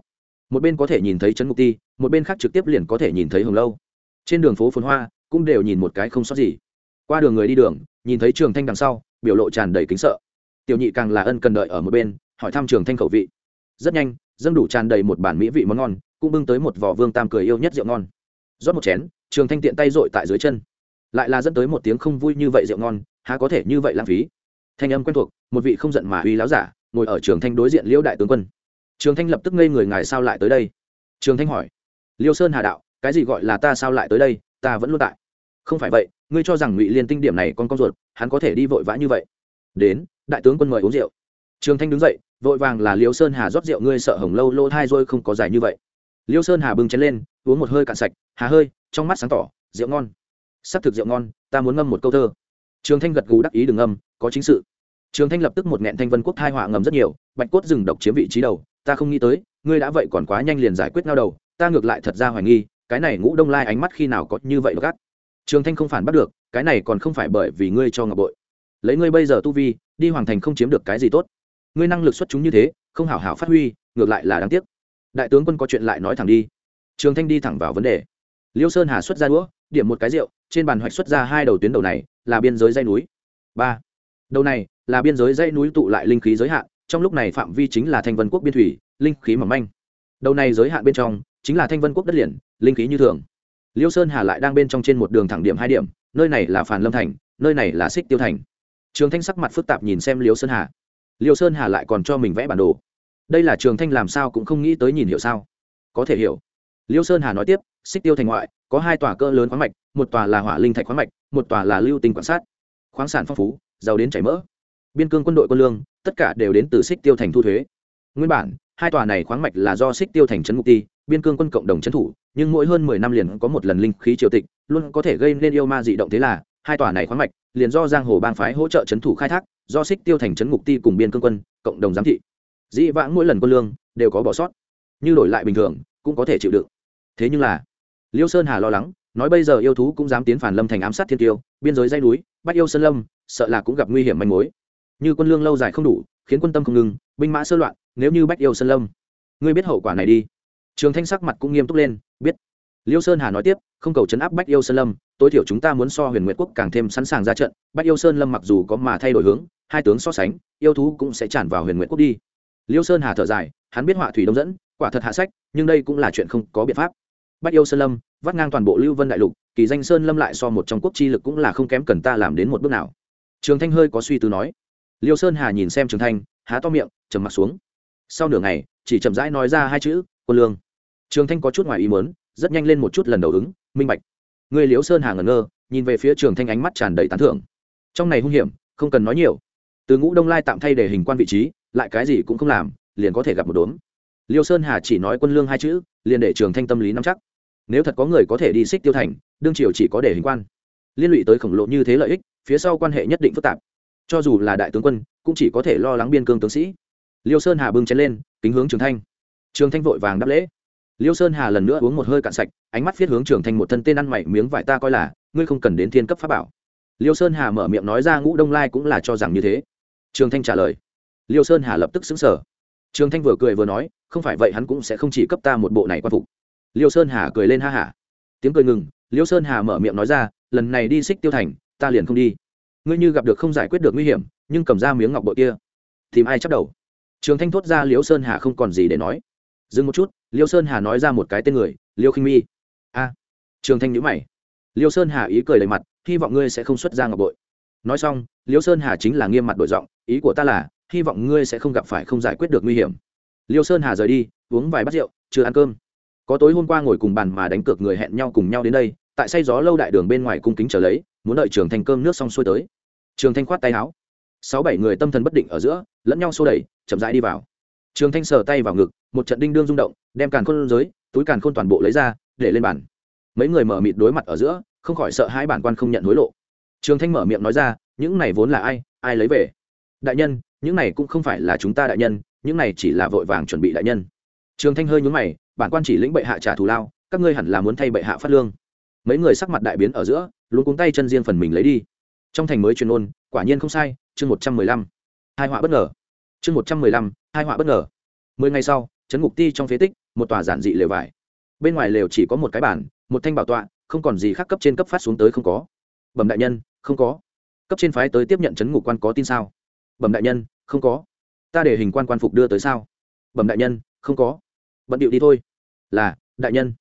Một bên có thể nhìn thấy trấn ngục ti, một bên khác trực tiếp liền có thể nhìn thấy hồng lâu. Trên đường phố phồn hoa, cũng đều nhìn một cái không sót gì. Qua đường người đi đường, nhìn thấy trường thanh đằng sau, biểu lộ tràn đầy kính sợ. Tiểu nhị càng là ân cần đợi ở một bên, hỏi thăm trường thanh khẩu vị. Rất nhanh, dâng đủ tràn đầy một bản mỹ vị món ngon, cũng bưng tới một vỏ vương tam cười yêu nhất rượu ngon. Rót một chén, trường thanh tiện tay dội tại dưới chân. Lại là dẫn tới một tiếng không vui như vậy rượu ngon há có thể như vậy lãng phí? Thanh âm quen thuộc, một vị không giận mà uy láo giả, ngồi ở trường thanh đối diện liễu đại tướng quân. Trường thanh lập tức ngây người, ngài sao lại tới đây? Trường thanh hỏi. Liêu sơn hà đạo, cái gì gọi là ta sao lại tới đây? Ta vẫn luôn tại. Không phải vậy, ngươi cho rằng ngụy liên tinh điểm này con con ruột, hắn có thể đi vội vã như vậy? Đến, đại tướng quân mời uống rượu. Trường thanh đứng dậy, vội vàng là liêu sơn hà rót rượu, ngươi sợ hồng lâu lô thai rồi không có dài như vậy. Liêu sơn hà bưng chén lên, uống một hơi cạn sạch, hà hơi, trong mắt sáng tỏ, rượu ngon. S ắ c thực rượu ngon, ta muốn ngâm một câu thơ trường thanh gật gù đắc ý đừng âm, có chính sự. Trường thanh lập tức một nghẹn thanh vân quốc thai họa ngầm rất nhiều bạch cốt rừng độc chiếm vị trí đầu ta không nghĩ tới ngươi đã vậy còn quá nhanh liền giải quyết ngao đầu ta ngược lại thật ra hoài nghi cái này ngũ đông lai ánh mắt khi nào có như vậy gắt. Trường thanh không phản bắt được cái này còn không phải bởi vì ngươi cho ngọc bội. Lấy ngươi bây giờ tu vi đi hoàng thành không chiếm được cái gì tốt. Ngươi năng lực xuất chúng như thế không hảo hảo phát huy ngược lại là đáng tiếc. Đại tướng quân có chuyện lại nói thẳng đi. Trường thanh đi thẳng vào vấn đề. Liêu sơn hà xuất ra đũa điểm một cái rượu trên bàn hoạch xuất ra hai đầu tuyến đầu này, là biên giới dây núi. Ba. Đầu này là biên giới dây núi tụ lại linh khí giới hạn, trong lúc này phạm vi chính là thanh vân quốc biên thủy, linh khí mỏng manh. Đầu này giới hạn bên trong chính là thanh vân quốc đất liền, linh khí như thường. Liêu sơn hà lại đang bên trong trên một đường thẳng điểm hai điểm, nơi này là phàn lâm thành, nơi này là xích tiêu thành. Trường thanh sắc mặt phức tạp nhìn xem liêu sơn hà. Liêu sơn hà lại còn cho mình vẽ bản đồ. Đây là trường thanh làm sao cũng không nghĩ tới nhìn hiểu sao. Có thể hiểu. Liêu sơn hà nói tiếp, xích tiêu thành ngoại, có hai tòa cỡ lớn khoáng mạch một tòa là hỏa linh thạch khoáng mạch, một tòa là lưu tinh quan sát. Khoáng sản phong phú, giàu đến chảy mỡ. Biên cương quân đội quân lương, tất cả đều đến từ xích tiêu thành thu thuế. Nguyên bản, hai tòa này khoáng mạch là do xích tiêu thành trấn ngục ti biên cương quân cộng đồng trấn thủ, nhưng mỗi hơn mười năm liền có một lần linh khí triều tịch, luôn có thể gây nên yêu ma dị động thế là, hai tòa này khoáng mạch liền do giang hồ bang phái hỗ trợ trấn thủ khai thác, do xích tiêu thành trấn ngục ti cùng biên cương quân cộng đồng giám thị. Dĩ vãng mỗi lần quân lương đều có bỏ sót. Như đổi lại bình thường, cũng có thể chịu đựng. Thế nhưng là, liêu sơn hà lo lắng nói bây giờ yêu thú cũng dám tiến phản lâm thành ám sát thiên tiêu, biên giới dây núi, bắt yêu sơn lâm, sợ là cũng gặp nguy hiểm manh mối. Như quân lương lâu dài không đủ, khiến quân tâm không ngừng, binh mã sơ loạn, nếu như bách yêu sơn lâm. Ngươi biết hậu quả này đi. Trường thanh sắc mặt cũng nghiêm túc lên, biết. Liêu sơn hà nói tiếp, không cầu chấn áp bách yêu sơn lâm, tối thiểu chúng ta muốn so huyền nguyệt quốc càng thêm sẵn sàng ra trận bách yêu sơn lâm mặc dù có mà thay đổi hướng, hai tướng so sánh, yêu thú cũng sẽ tràn vào huyền nguyệt quốc đi. Liêu sơn hà thở dài, hắn biết họa thủy đông dẫn, quả thật hạ sách, nhưng đây cũng là chuyện không có biện pháp bách yêu sơn lâm, vắt ngang toàn bộ lưu vân đại lục, kỳ danh sơn lâm lại so một trong quốc chi lực cũng là không kém cần ta làm đến một bước nào. Trường thanh hơi có suy tư nói. Liêu sơn hà nhìn xem trường thanh, há to miệng, trầm mặt xuống. Sau nửa ngày, chỉ chậm rãi nói ra hai chữ quân lương. Trường thanh có chút ngoài ý muốn, rất nhanh lên một chút lần đầu ứng, minh bạch. Người liêu sơn hà ngẩn ngơ, nhìn về phía trường thanh ánh mắt tràn đầy tán thưởng. Trong này hung hiểm, không cần nói nhiều. Từ ngũ đông lai tạm thay để hình quan vị trí, lại cái gì cũng không làm, liền có thể gặp một đốm liêu sơn hà chỉ nói quân lương hai chữ, liền để trường thanh tâm lý nắm chắc. Nếu thật có người có thể đi xích tiêu thành, đương triều chỉ có để hình quan. Liên lụy tới khổng lồ như thế lợi ích, phía sau quan hệ nhất định phức tạp. Cho dù là đại tướng quân, cũng chỉ có thể lo lắng biên cương tướng sĩ. Liêu sơn hà bưng chén lên, kính hướng trường thanh. Trường thanh vội vàng đáp lễ. Liêu sơn hà lần nữa uống một hơi cạn sạch, ánh mắt viết hướng trường thanh một thân tên ăn mày miếng vải ta coi là, ngươi không cần đến thiên cấp pháp bảo. Liêu sơn hà mở miệng nói ra ngũ đông lai cũng là cho rằng như thế. Trường thanh trả lời. Liêu sơn hà lập tức xứng sở trường thanh vừa cười vừa nói, không phải vậy hắn cũng sẽ không chỉ cấp ta một bộ này quan phục. Liêu sơn hà cười lên ha hả. Tiếng cười ngừng, liêu sơn hà mở miệng nói ra, lần này đi xích tiêu thành, ta liền không đi. Ngươi như gặp được không giải quyết được nguy hiểm, nhưng cầm ra miếng ngọc bội kia, tìm ai chắc đầu? Trường thanh thốt ra liêu sơn hà không còn gì để nói. Dừng một chút, liêu sơn hà nói ra một cái tên người, liêu khinh mi. A. Trường thanh nhữ mày. Liêu sơn hà ý cười đầy mặt, hy vọng ngươi sẽ không xuất ra ngọc bội. Nói xong, liêu sơn hà chính là nghiêm mặt đổi giọng, ý của ta là hy vọng ngươi sẽ không gặp phải không giải quyết được nguy hiểm. Liêu sơn hà rời đi, uống vài bát rượu, chưa ăn cơm. Có tối hôm qua ngồi cùng bàn mà đánh cược người hẹn nhau cùng nhau đến đây, tại say gió lâu đại đường bên ngoài cung kính trở lấy, muốn đợi trường thanh cơm nước xong xuôi tới. Trường thanh khoát tay áo. Sáu bảy người tâm thần bất định ở giữa, lẫn nhau xô đẩy, chậm rãi đi vào. Trường thanh sờ tay vào ngực, một trận đinh đương rung động, đem càn khôn giới, túi càn khôn toàn bộ lấy ra, để lên bàn. Mấy người mở mịt đối mặt ở giữa, không khỏi sợ hai bản quan không nhận hối lộ. Trường thanh mở miệng nói ra, những này vốn là ai? Ai lấy về? Đại nhân những này cũng không phải là chúng ta đại nhân, những này chỉ là vội vàng chuẩn bị đại nhân. Trường thanh hơi nhún mày, bản quan chỉ lĩnh bệ hạ trả thù lao, các ngươi hẳn là muốn thay bệ hạ phát lương. Mấy người sắc mặt đại biến ở giữa, luôn cuống tay chân riêng phần mình lấy đi. Trong thành mới truyền ôn, quả nhiên không sai, chương một trăm mười lăm. Hai họa bất ngờ. Chương một trăm mười lăm, hai họa bất ngờ. Mười ngày sau, trấn ngục ti trong phế tích, một tòa giản dị lều vải. Bên ngoài lều chỉ có một cái bản một thanh bảo tọa, không còn gì khác cấp trên cấp phát xuống tới không có. Bẩm đại nhân, không có. Cấp trên phái tới tiếp nhận trấn ngục quan có tin sao? Bẩm đại nhân, không có. Ta để hình quan quan phục đưa tới sao? Bẩm đại nhân, không có. Bận điệu đi thôi. Là, đại nhân.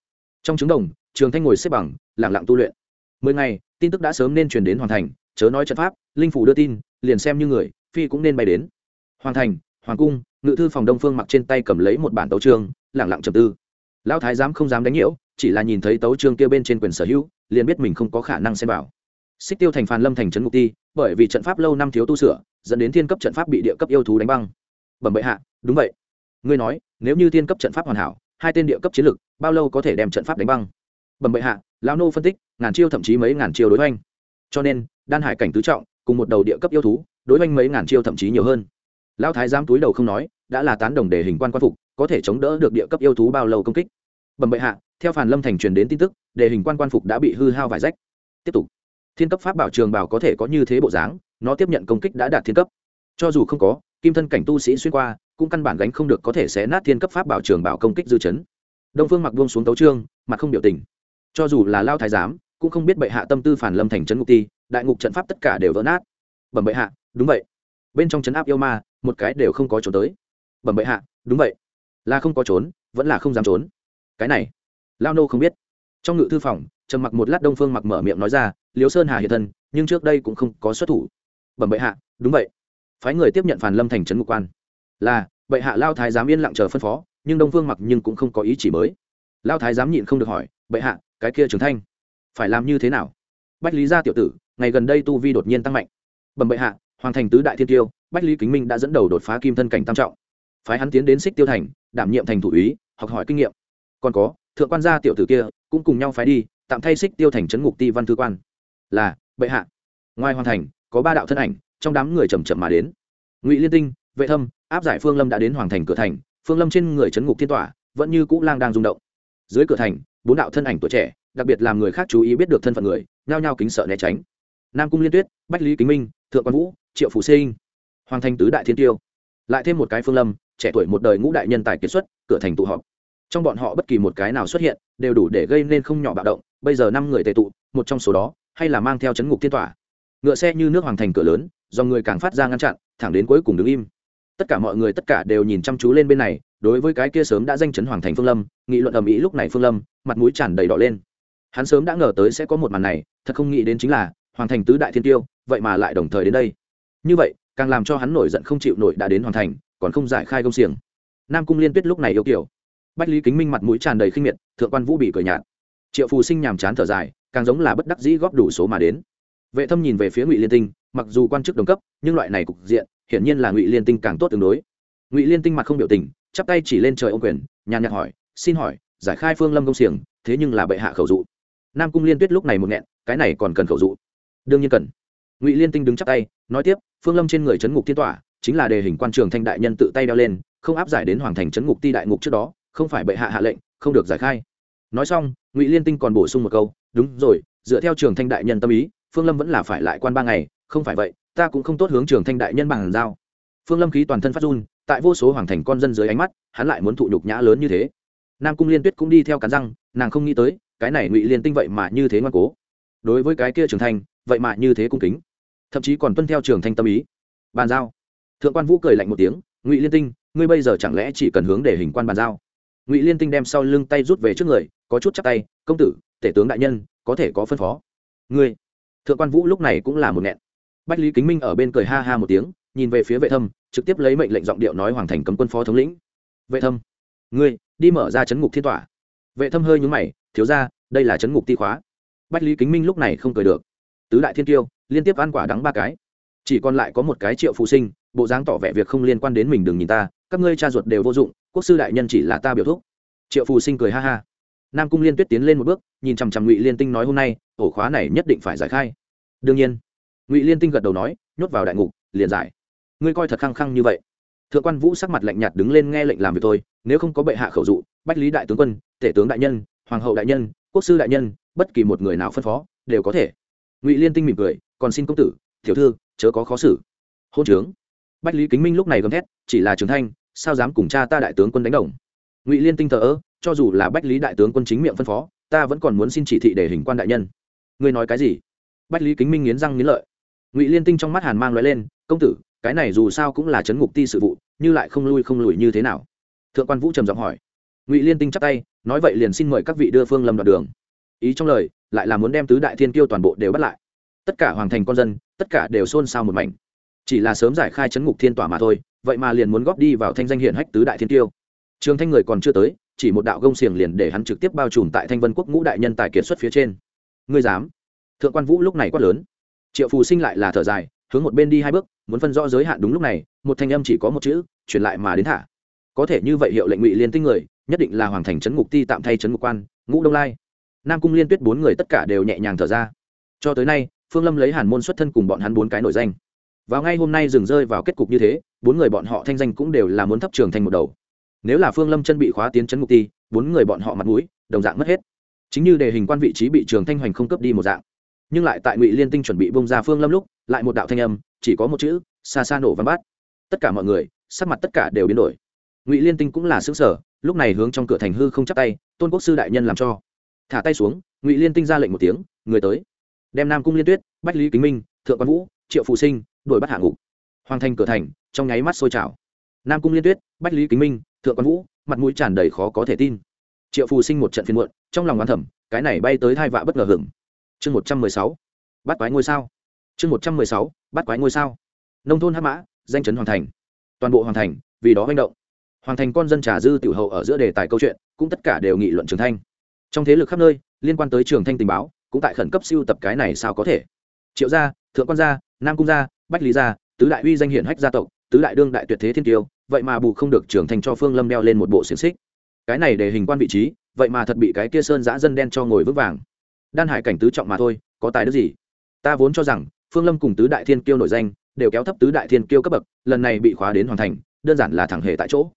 Trong trứng đồng, trường thanh ngồi xếp bằng lẳng lặng tu luyện. Mười ngày, tin tức đã sớm nên truyền đến hoàn thành, chớ nói trận pháp, linh phủ đưa tin, liền xem như người, phi cũng nên bay đến. Hoàn thành, hoàng cung, ngự thư phòng đông phương mặc trên tay cầm lấy một bản tấu trương lẳng lặng trầm tư. Lão thái giám không dám đánh nhiễu, chỉ là nhìn thấy tấu trương kia bên trên quyền sở hữu, liền biết mình không có khả năng xem vào. Xích tiêu thành phàn lâm thành trấn ngục ti bởi vì trận pháp lâu năm thiếu tu sửa, dẫn đến thiên cấp trận pháp bị địa cấp yêu thú đánh băng. Bẩm bệ hạ, đúng vậy. Ngươi nói, nếu như thiên cấp trận pháp hoàn hảo, hai tên địa cấp chiến lực, bao lâu có thể đem trận pháp đánh băng? Bẩm bệ hạ, lão nô phân tích, ngàn chiêu thậm chí mấy ngàn chiêu đối oanh cho nên, đan hải cảnh tứ trọng, cùng một đầu địa cấp yêu thú, đối oanh mấy ngàn chiêu thậm chí nhiều hơn. Lão thái giám túi đầu không nói, đã là tán đồng để hình quan quan phục, có thể chống đỡ được địa cấp yêu thú bao lâu công kích. Bẩm bệ hạ, theo phản lâm thành truyền đến tin tức đề hình quan quan phục đã bị hư hao vài rách. Tiếp tục thiên cấp pháp bảo trường bảo có thể có như thế bộ dáng, nó tiếp nhận công kích đã đạt thiên cấp. Cho dù không có, kim thân cảnh tu sĩ xuyên qua, cũng căn bản gánh không được có thể xé nát thiên cấp pháp bảo trường bảo công kích dư chấn. Đông phương mặc buông xuống tấu trương mặt không biểu tình. Cho dù là lao thái giám, cũng không biết bệ hạ tâm tư phản lâm thành trấn ngục ti, đại ngục trận pháp tất cả đều vỡ nát. Bẩm bệ hạ, đúng vậy. Bên trong trấn áp yêu ma, một cái đều không có trốn tới. Bẩm bệ hạ, đúng vậy. Là không có trốn, vẫn là không dám trốn. Cái này, lao nô không biết. Trong ngự thư phòng trầm mặc một lát đông phương mặc mở miệng nói ra liếu sơn hà hiện thân, nhưng trước đây cũng không có xuất thủ. Bẩm bệ hạ, đúng vậy. Phái người tiếp nhận phản lâm thành trấn ngục quan. Là, bệ hạ lao thái giám yên lặng chờ phân phó, nhưng đông phương mặc nhưng cũng không có ý chỉ mới. Lao thái giám nhịn không được hỏi, bệ hạ, cái kia trưởng thanh, phải làm như thế nào? Bách lý gia tiểu tử, ngày gần đây tu vi đột nhiên tăng mạnh. Bẩm bệ hạ, hoàng thành tứ đại thiên tiêu, bách lý kính minh đã dẫn đầu đột phá kim thân cảnh tam trọng. Phái hắn tiến đến xích tiêu thành, đảm nhiệm thành thủ úy, học hỏi kinh nghiệm. Còn có, thượng quan gia tiểu tử kia, cũng cùng nhau phái đi tạm thay xích tiêu thành trấn ngục ti văn thư quan. Là, bệ hạ. Ngoài hoàn thành, có ba đạo thân ảnh, trong đám người chầm chậm mà đến. Ngụy liên tinh, vệ thâm, áp giải phương lâm đã đến hoàng thành cửa thành, phương lâm trên người trấn ngục thiên tỏa, vẫn như cũ lang đang rung động. Dưới cửa thành, bốn đạo thân ảnh tuổi trẻ, đặc biệt làm người khác chú ý biết được thân phận người, nhao nhao kính sợ né tránh. Nam cung liên tuyết, bách lý kính minh, thượng quan vũ, triệu phủ sinh. Hoàng thành tứ đại thiên tiêu. Lại thêm một cái phương lâm, trẻ tuổi một đời ngũ đại nhân tài kiệt xuất, cửa thành tụ họp trong bọn họ bất kỳ một cái nào xuất hiện, đều đủ để gây nên không nhỏ bạo động, bây giờ năm người tề tụ, một trong số đó, hay là mang theo chấn ngục thiên tỏa. Ngựa xe như nước hoàng thành cửa lớn, do người càng phát ra ngăn chặn, thẳng đến cuối cùng đứng im. Tất cả mọi người tất cả đều nhìn chăm chú lên bên này, đối với cái kia sớm đã danh chấn hoàng thành phương lâm, nghị luận ầm ĩ lúc này phương lâm, mặt mũi tràn đầy đỏ lên. Hắn sớm đã ngờ tới sẽ có một màn này, thật không nghĩ đến chính là, hoàng thành tứ đại thiên tiêu, vậy mà lại đồng thời đến đây. Như vậy, càng làm cho hắn nổi giận không chịu nổi đã đến hoàng thành, còn không giải khai công xiềng. Nam cung liên tuyết lúc này yêu kiểu bách lý kính minh mặt mũi tràn đầy khinh miệt, thượng quan vũ bị cười nhạt. Triệu phù sinh nhàm chán thở dài, càng giống là bất đắc dĩ góp đủ số mà đến. Vệ thâm nhìn về phía ngụy liên tinh, mặc dù quan chức đồng cấp, nhưng loại này cục diện, hiển nhiên là ngụy liên tinh càng tốt tương đối. Ngụy liên tinh mặt không biểu tình, chắp tay chỉ lên trời ô quyền, nhàn nhạt hỏi, xin hỏi, giải khai phương lâm công xiềng, thế nhưng là bệ hạ khẩu dụ. Nam cung liên tuyết lúc này một nghẹn, cái này còn cần khẩu dụ? Đương nhiên cần. Ngụy liên tinh đứng chắp tay, nói tiếp, phương lâm trên người chấn ngục thiên tỏa, chính là đề hình quan trường thanh đại nhân tự tay đeo lên, không áp giải đến hoàng thành chấn ngục ti đại ngục trước đó không phải bệ hạ hạ lệnh, không được giải khai. Nói xong, ngụy liên tinh còn bổ sung một câu, đúng rồi, dựa theo trường thanh đại nhân tâm ý, phương lâm vẫn là phải lại quan ba ngày, không phải vậy, ta cũng không tốt hướng trường thanh đại nhân bằng giao. Phương lâm khí toàn thân phát run, tại vô số hoàng thành con dân dưới ánh mắt, hắn lại muốn thụ nhục nhã lớn như thế. Nam cung liên tuyết cũng đi theo cắn răng, nàng không nghĩ tới, cái này ngụy liên tinh vậy mà như thế ngoan cố. Đối với cái kia trường thanh, vậy mà như thế cung kính. Thậm chí còn tuân theo trường thanh tâm ý. Bàn giao. Thượng quan vũ cười lạnh một tiếng, ngụy liên tinh, ngươi bây giờ chẳng lẽ chỉ cần hướng để hình quan bàn giao? Ngụy liên tinh đem sau lưng tay rút về trước người có chút chắc tay công tử tể tướng đại nhân có thể có phân phó ngươi thượng quan vũ lúc này cũng là một nghẹn bách lý kính minh ở bên cười ha ha một tiếng nhìn về phía vệ thâm trực tiếp lấy mệnh lệnh giọng điệu nói hoàng thành cấm quân phó thống lĩnh vệ thâm ngươi đi mở ra chấn ngục thiên tỏa vệ thâm hơi nhúng mày thiếu ra đây là chấn ngục ti khóa bách lý kính minh lúc này không cười được tứ đại thiên tiêu liên tiếp ăn quả đắng ba cái chỉ còn lại có một cái triệu phụ sinh bộ dáng tỏ vẻ việc không liên quan đến mình đừng nhìn ta các ngươi cha ruột đều vô dụng quốc sư đại nhân chỉ là ta biểu thúc. Triệu phù sinh cười ha ha. Nam cung liên tuyết tiến lên một bước, nhìn chằm chằm ngụy liên tinh nói hôm nay, ổ khóa này nhất định phải giải khai. Đương nhiên, ngụy liên tinh gật đầu nói, nhốt vào đại ngục, liền giải. Ngươi coi thật khăng khăng như vậy. Thượng quan vũ sắc mặt lạnh nhạt đứng lên nghe lệnh làm việc tôi nếu không có bệ hạ khẩu dụ, bách lý đại tướng quân, tể tướng đại nhân, hoàng hậu đại nhân, quốc sư đại nhân, bất kỳ một người nào phân phó, đều có thể. Ngụy liên tinh mỉm cười, còn xin công tử, tiểu thư, chớ có khó xử. Hôn trướng. Bách lý kính minh lúc này gầm thét, chỉ là trường thanh sao dám cùng cha ta đại tướng quân đánh đồng? Ngụy liên tinh thờ ơ, cho dù là bách lý đại tướng quân chính miệng phân phó, ta vẫn còn muốn xin chỉ thị để hình quan đại nhân. Ngươi nói cái gì? Bách lý kính minh nghiến răng nghiến lợi. Ngụy liên tinh trong mắt hàn mang loại lên, công tử, cái này dù sao cũng là chấn ngục ti sự vụ, như lại không lui không lùi như thế nào? Thượng quan vũ trầm giọng hỏi. Ngụy liên tinh chắp tay, nói vậy liền xin mời các vị đưa phương lâm đoạn đường. Ý trong lời, lại là muốn đem tứ đại thiên kiêu toàn bộ đều bắt lại. Tất cả hoàng thành con dân, tất cả đều xôn xao một mảnh chỉ là sớm giải khai chấn ngục thiên tỏa mà thôi, vậy mà liền muốn góp đi vào thanh danh hiển hách tứ đại thiên tiêu. Trường thanh người còn chưa tới, chỉ một đạo gông xiềng liền để hắn trực tiếp bao trùm tại thanh vân quốc ngũ đại nhân tài kiệt xuất phía trên. Ngươi dám? Thượng quan vũ lúc này quát lớn. Triệu phù sinh lại là thở dài, hướng một bên đi hai bước, muốn phân rõ giới hạn đúng lúc này, một thanh âm chỉ có một chữ, truyền lại mà đến thả. Có thể như vậy hiệu lệnh ngụy liên tinh người, nhất định là hoàng thành trấn ngục ti tạm thay trấn ngục quan, ngũ đông lai. Nam cung liên tuyết bốn người tất cả đều nhẹ nhàng thở ra. Cho tới nay, phương lâm lấy hàn môn xuất thân cùng bọn hắn bốn cái nổi danh vào ngay hôm nay dừng rơi vào kết cục như thế, bốn người bọn họ thanh danh cũng đều là muốn thấp trường thành một đầu. Nếu là phương lâm chân bị khóa tiến chấn mục ti, bốn người bọn họ mặt mũi, đồng dạng mất hết. Chính như đề hình quan vị trí bị trường thanh hoành không cấp đi một dạng. Nhưng lại tại ngụy liên tinh chuẩn bị bông ra phương lâm lúc, lại một đạo thanh âm, chỉ có một chữ, xa xa nổ văn bát. Tất cả mọi người, sắc mặt tất cả đều biến đổi. Ngụy liên tinh cũng là xứng sở lúc này hướng trong cửa thành hư không chắp tay, tôn quốc sư đại nhân làm cho. Thả tay xuống, ngụy liên tinh ra lệnh một tiếng, người tới. Đem nam cung liên tuyết, bách lý kính minh, thượng quan vũ, triệu phụ sinh đuổi bắt hạ ngục. Hoàng thành cửa thành, trong nháy mắt sôi trào. Nam cung liên tuyết, bách lý kính minh, thượng quan vũ, mặt mũi tràn đầy khó có thể tin. Triệu phù sinh một trận phiên muộn, trong lòng oán thẩm cái này bay tới thai vạ bất ngờ hưởng chương một trăm mười sáu, bắt quái ngôi sao. Chương một trăm mười sáu, bắt quái ngôi sao. Nông thôn hát mã, danh chấn hoàng thành. Toàn bộ hoàng thành, vì đó manh động. Hoàng thành con dân trà dư tiểu hậu ở giữa đề tài câu chuyện, cũng tất cả đều nghị luận trường thanh. Trong thế lực khắp nơi, liên quan tới trường thanh tình báo, cũng tại khẩn cấp siêu tập cái này sao có thể. Triệu gia, thượng quan gia, nam cung gia bách lý gia, tứ đại uy danh hiển hách gia tộc, tứ đại đương đại tuyệt thế thiên tiêu, vậy mà bù không được trưởng thành cho phương lâm đeo lên một bộ xiềng xích. Cái này để hình quan vị trí, vậy mà thật bị cái kia sơn giã dân đen cho ngồi vững vàng. Đan hải cảnh tứ trọng mà thôi, có tài đức gì? Ta vốn cho rằng, phương lâm cùng tứ đại thiên kiêu nổi danh, đều kéo thấp tứ đại thiên kiêu cấp bậc, lần này bị khóa đến hoàn thành, đơn giản là thẳng hề tại chỗ.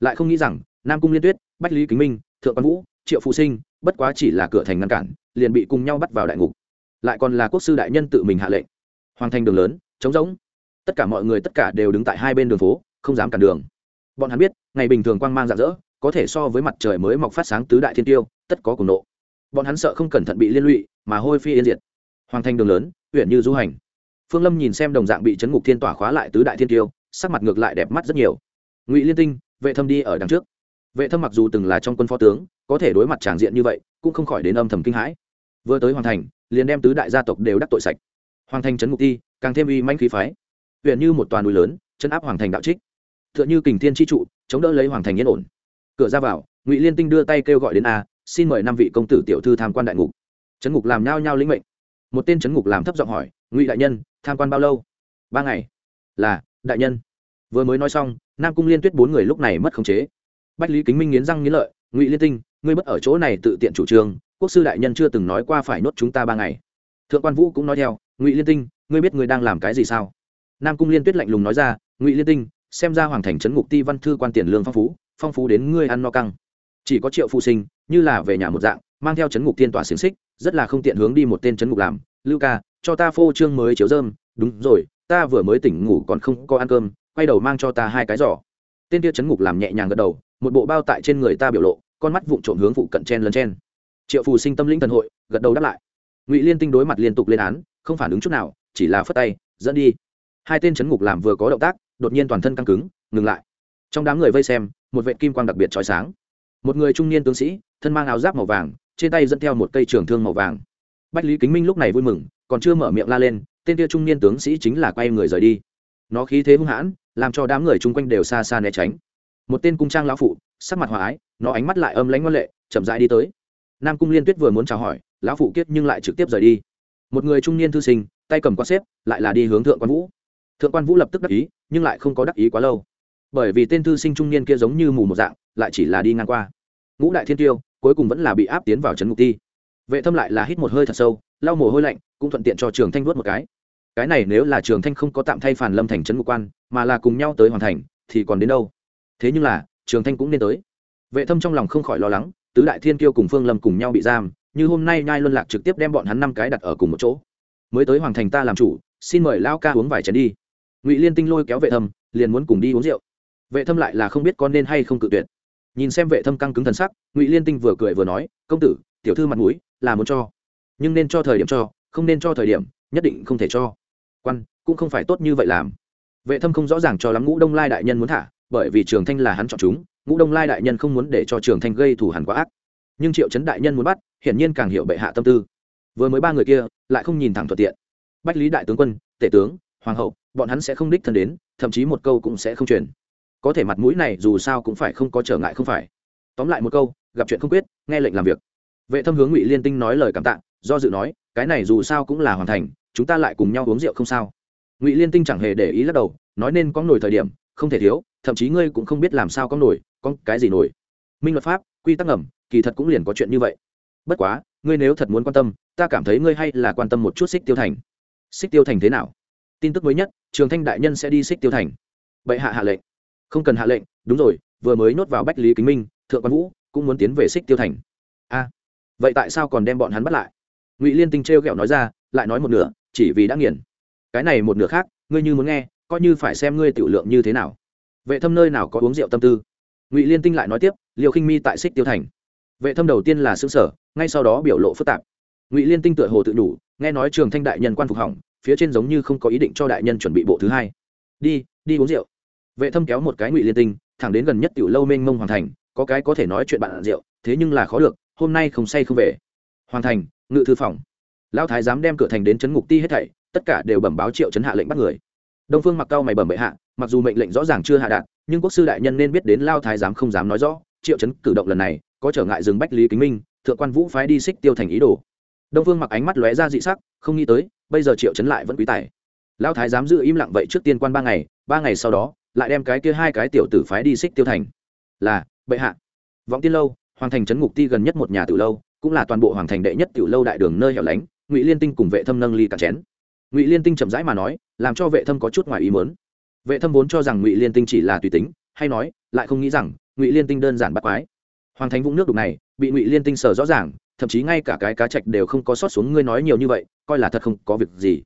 Lại không nghĩ rằng, nam cung liên tuyết, bách lý kính minh, thượng quan vũ, triệu phụ sinh, bất quá chỉ là cửa thành ngăn cản, liền bị cùng nhau bắt vào đại ngục. Lại còn là quốc sư đại nhân tự mình hạ lệnh. Hoàn thành đường lớn trống rỗng. Tất cả mọi người, tất cả đều đứng tại hai bên đường phố, không dám cản đường. Bọn hắn biết, ngày bình thường quang mang rạng rỡ, có thể so với mặt trời mới mọc phát sáng tứ đại thiên tiêu, tất có cùng nộ. Bọn hắn sợ không cẩn thận bị liên lụy, mà hôi phi yên diệt. Hoàng thành đường lớn, huyện như du hành. Phương lâm nhìn xem đồng dạng bị chấn ngục thiên tỏa khóa lại tứ đại thiên tiêu, sắc mặt ngược lại đẹp mắt rất nhiều. Ngụy liên tinh, vệ thâm đi ở đằng trước. Vệ thâm mặc dù từng là trong quân phó tướng, có thể đối mặt tràng diện như vậy, cũng không khỏi đến âm thầm kinh hãi. Vừa tới hoàn thành, liền đem tứ đại gia tộc đều đắc tội sạch hoàng thành trấn ngục ti, càng thêm uy manh khí phái. Huyện như một toàn núi lớn chân áp hoàng thành đạo trích. T h ư ợ n h ư kình thiên tri trụ, chống đỡ lấy hoàng thành yên ổn. Cửa ra vào, ngụy liên tinh đưa tay kêu gọi đến a, xin mời năm vị công tử tiểu thư tham quan đại ngục. Trấn ngục làm nhao nhao lĩnh mệnh. Một tên trấn ngục làm thấp giọng hỏi, ngụy đại nhân, tham quan bao lâu? Ba ngày. Là, đại nhân. Vừa mới nói xong, nam cung liên tuyết bốn người lúc này mất khống chế. Bách lý kính minh nghiến răng nghiến lợi, ngụy liên tinh, ngươi mất ở chỗ này tự tiện chủ trương, quốc sư đại nhân chưa từng nói qua phải nuốt chúng ta ba ngày thượng quan vũ cũng nói theo, ngụy liên tinh, ngươi biết ngươi đang làm cái gì sao? Nam cung liên tuyết lạnh lùng nói ra, ngụy liên tinh, xem ra hoàng thành trấn ngục ti văn thư quan tiền lương phong phú phong phú đến ngươi ăn no căng. Chỉ có triệu phụ sinh, như là về nhà một dạng, mang theo trấn ngục tiên tỏa xiềng xích, rất là không tiện hướng đi một tên trấn ngục làm. Lưu ca, cho ta phô trương mới chiếu dơm. Đúng rồi, ta vừa mới tỉnh ngủ còn không có ăn cơm, quay đầu mang cho ta hai cái giỏ. Tên kia trấn ngục làm nhẹ nhàng gật đầu, một bộ bao tại trên người ta biểu lộ, con mắt vụng trộm hướng phụ cận chen lấn chen. Triệu phù sinh tâm linh thần hội, gật đầu đáp lại ngụy liên tinh đối mặt liên tục lên án không phản ứng chút nào chỉ là phất tay dẫn đi hai tên chấn ngục làm vừa có động tác đột nhiên toàn thân căng cứng ngừng lại trong đám người vây xem một vệ kim quang đặc biệt trói sáng một người trung niên tướng sĩ thân mang áo giáp màu vàng trên tay dẫn theo một cây trường thương màu vàng bách lý kính minh lúc này vui mừng còn chưa mở miệng la lên tên kia trung niên tướng sĩ chính là quay người rời đi nó khí thế hung hãn làm cho đám người chung quanh đều xa xa né tránh một tên cung trang lão phụ sắc mặt hòa ái nó ánh mắt lại âm lãnh ngoan lệ chậm rãi đi tới nam cung liên tuyết vừa muốn chào hỏi lão phụ kiết nhưng lại trực tiếp rời đi. Một người trung niên thư sinh, tay cầm quan xếp, lại là đi hướng thượng quan vũ. Thượng quan vũ lập tức đắc ý, nhưng lại không có đắc ý quá lâu. Bởi vì tên thư sinh trung niên kia giống như mù một dạng, lại chỉ là đi ngang qua. Ngũ đại thiên tiêu, cuối cùng vẫn là bị áp tiến vào trấn ngục ti. Vệ thâm lại là hít một hơi thật sâu, lau mồ hôi lạnh, cũng thuận tiện cho trường thanh vuốt một cái. Cái này nếu là trường thanh không có tạm thay phản lâm thành trấn ngục quan, mà là cùng nhau tới hoàn thành, thì còn đến đâu? Thế nhưng là, trường thanh cũng nên tới. Vệ thâm trong lòng không khỏi lo lắng, tứ đại thiên kiêu cùng phương lâm cùng nhau bị giam như hôm nay nhai luân lạc trực tiếp đem bọn hắn năm cái đặt ở cùng một chỗ. Mới tới hoàng thành ta làm chủ, xin mời lao ca uống vài chén đi. Ngụy liên tinh lôi kéo vệ thâm, liền muốn cùng đi uống rượu. Vệ thâm lại là không biết con nên hay không cự tuyệt. Nhìn xem vệ thâm căng cứng thần sắc, ngụy liên tinh vừa cười vừa nói, công tử, tiểu thư mặt mũi, là muốn cho. Nhưng nên cho thời điểm cho, không nên cho thời điểm, nhất định không thể cho. Quan, cũng không phải tốt như vậy làm. Vệ thâm không rõ ràng cho lắm ngũ đông lai đại nhân muốn thả, bởi vì trường thanh là hắn chọn chúng, ngũ đông lai đại nhân không muốn để cho trường thanh gây thù hẳn quá ác. Nhưng triệu chấn đại nhân muốn bắt hiển nhiên càng hiểu bệ hạ tâm tư. Vừa mới ba người kia lại không nhìn thẳng thuận tiện. Bách lý đại tướng quân, tể tướng, hoàng hậu, bọn hắn sẽ không đích thân đến, thậm chí một câu cũng sẽ không truyền. Có thể mặt mũi này dù sao cũng phải không có trở ngại không phải. Tóm lại một câu, gặp chuyện không quyết, nghe lệnh làm việc. Vệ thâm hướng ngụy liên tinh nói lời cảm tạ, do dự nói, cái này dù sao cũng là hoàn thành, chúng ta lại cùng nhau uống rượu không sao. Ngụy liên tinh chẳng hề để ý lắc đầu, nói nên có nổi thời điểm, không thể thiếu, thậm chí ngươi cũng không biết làm sao có nổi, có cái gì nổi. Minh luật pháp, quy tắc ngầm, kỳ thật cũng liền có chuyện như vậy bất quá, ngươi nếu thật muốn quan tâm, ta cảm thấy ngươi hay là quan tâm một chút xích tiêu thành. Xích tiêu thành thế nào? Tin tức mới nhất, trường thanh đại nhân sẽ đi xích tiêu thành. Bệ hạ hạ lệnh. Không cần hạ lệnh, đúng rồi, vừa mới nốt vào bách lý kính minh, thượng quan vũ cũng muốn tiến về xích tiêu thành. A. Vậy tại sao còn đem bọn hắn bắt lại? Ngụy liên tinh t r e o g ẹ o nói ra, lại nói một nửa, chỉ vì đã nghiền. Cái này một nửa khác, ngươi như muốn nghe, coi như phải xem ngươi tiểu lượng như thế nào. Vệ thâm nơi nào có uống rượu tâm tư? Ngụy liên tinh lại nói tiếp liều khinh mi tại xích tiêu thành vệ thâm đầu tiên là xứ sở ngay sau đó biểu lộ phức tạp. Ngụy liên tinh tựa hồ tự đủ nghe nói trường thanh đại nhân quan phục hỏng, phía trên giống như không có ý định cho đại nhân chuẩn bị bộ thứ hai. Đi đi uống rượu. Vệ thâm kéo một cái ngụy liên tinh, thẳng đến gần nhất tiểu lâu mênh mông hoàng thành, có cái có thể nói chuyện bạn rượu, thế nhưng là khó được, hôm nay không say không về. Hoàng thành, ngự thư phòng. Lão thái dám đem cửa thành đến chấn ngục ti hết thảy, tất cả đều bẩm báo triệu chấn hạ lệnh bắt người. Đông phương mặc cao mày bẩm bệ hạ, mặc dù mệnh lệnh rõ ràng chưa hạ đạt, nhưng quốc sư đại nhân nên biết đến lao thái giám không dám nói rõ, triệu chấn cử động lần này có trở ngại dừng bách lý kính minh, thượng quan vũ phái đi xích tiêu thành ý đồ. Đông phương mặc ánh mắt lóe ra dị sắc, không nghĩ tới, bây giờ triệu chấn lại vẫn quý tài. Lao thái dám giữ im lặng vậy trước tiên quan ba ngày ba ngày sau đó, lại đem cái kia hai cái tiểu tử phái đi xích tiêu thành. Là, bệ hạ. Vọng tiên lâu, hoàng thành trấn ngục ti gần nhất một nhà tiểu lâu, cũng là toàn bộ hoàng thành đệ nhất tiểu lâu đại đường nơi hẻo lánh, ngụy liên tinh cùng vệ thâm nâng ly cả chén. Ngụy liên tinh chậm rãi mà nói, làm cho vệ thâm có chút ngoài ý mớn vệ thâm vốn cho rằng ngụy liên tinh chỉ là tùy tính, hay nói, lại không nghĩ rằng ngụy liên tinh đơn giản bắt quái hoàng thánh vũng nước đục này, bị ngụy liên tinh sờ rõ ràng, thậm chí ngay cả cái cá trạch đều không có sót xuống, ngươi nói nhiều như vậy, coi là thật không có việc gì.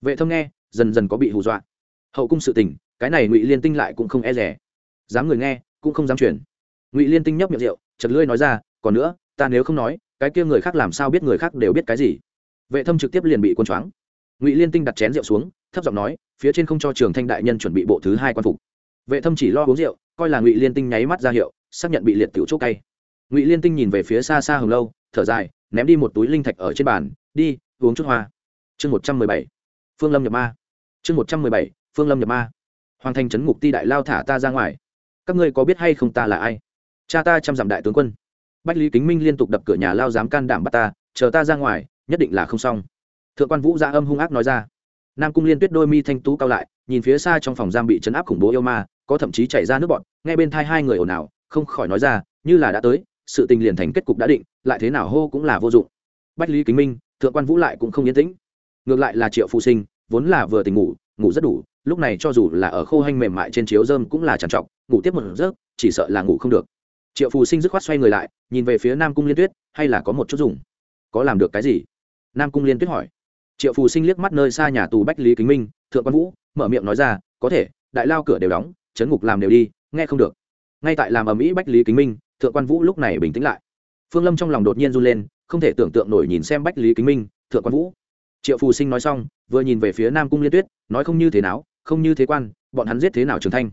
Vệ thâm nghe, dần dần có bị hù dọa. Hậu cung sự tình, cái này ngụy liên tinh lại cũng không e rẻ dám người nghe, cũng không dám chuyển ngụy liên tinh nhấp miệng rượu chật lưỡi nói ra, còn nữa, ta nếu không nói, cái kia người khác làm sao biết người khác đều biết cái gì? Vệ thâm trực tiếp liền bị quân choáng. Ngụy liên tinh đặt chén rượu xuống, thấp giọng nói, phía trên không cho trường thanh đại nhân chuẩn bị bộ thứ hai quan phục. Vệ thâm chỉ lo uống rượu, coi là ngụy liên tinh nháy mắt ra hiệu, xác nhận bị liệt tiểu chốt cay ngụy liên tinh nhìn về phía xa xa hồng lâu thở dài ném đi một túi linh thạch ở trên bàn đi uống chút hoa chương một trăm mười bảy phương lâm nhập ma chương một trăm mười bảy phương lâm nhập ma hoàng thành trấn ngục ti đại lao thả ta ra ngoài các ngươi có biết hay không ta là ai cha ta chăm dặm đại tướng quân bách lý kính minh liên tục đập cửa nhà lao dám can đảm bắt ta chờ ta ra ngoài nhất định là không xong thượng quan vũ gia âm hung ác nói ra nam cung liên tuyết đôi mi thanh tú cao lại nhìn phía xa trong phòng giam bị chấn áp khủng bố yêu ma có thậm chí chảy ra nước bọt nghe bên thai hai người ồn ào không khỏi nói ra như là đã tới sự tình liền thành kết cục đã định, lại thế nào hô cũng là vô dụng. Bách lý kính minh, thượng quan vũ lại cũng không yên tĩnh. Ngược lại là triệu phụ sinh, vốn là vừa tỉnh ngủ ngủ rất đủ, lúc này cho dù là ở khô hanh mềm mại trên chiếu dơm cũng là trằn trọc, ngủ tiếp một giấc, chỉ sợ là ngủ không được. Triệu phù sinh dứt khoát xoay người lại, nhìn về phía nam cung liên tuyết, hay là có một chút dùng? Có làm được cái gì? Nam cung liên tuyết hỏi. Triệu phù sinh liếc mắt nơi xa nhà tù bách lý kính minh, thượng quan vũ, mở miệng nói ra, có thể, đại lao cửa đều đóng, chấn ngục làm đều đi, nghe không được. Ngay tại làm ở mỹ bách lý kính minh thượng quan vũ lúc này bình tĩnh lại. Phương lâm trong lòng đột nhiên run lên, không thể tưởng tượng nổi nhìn xem bách lý kính minh, thượng quan vũ. Triệu phù sinh nói xong, vừa nhìn về phía nam cung liên tuyết, nói không như thế nào, không như thế quan, bọn hắn giết thế nào trường thanh?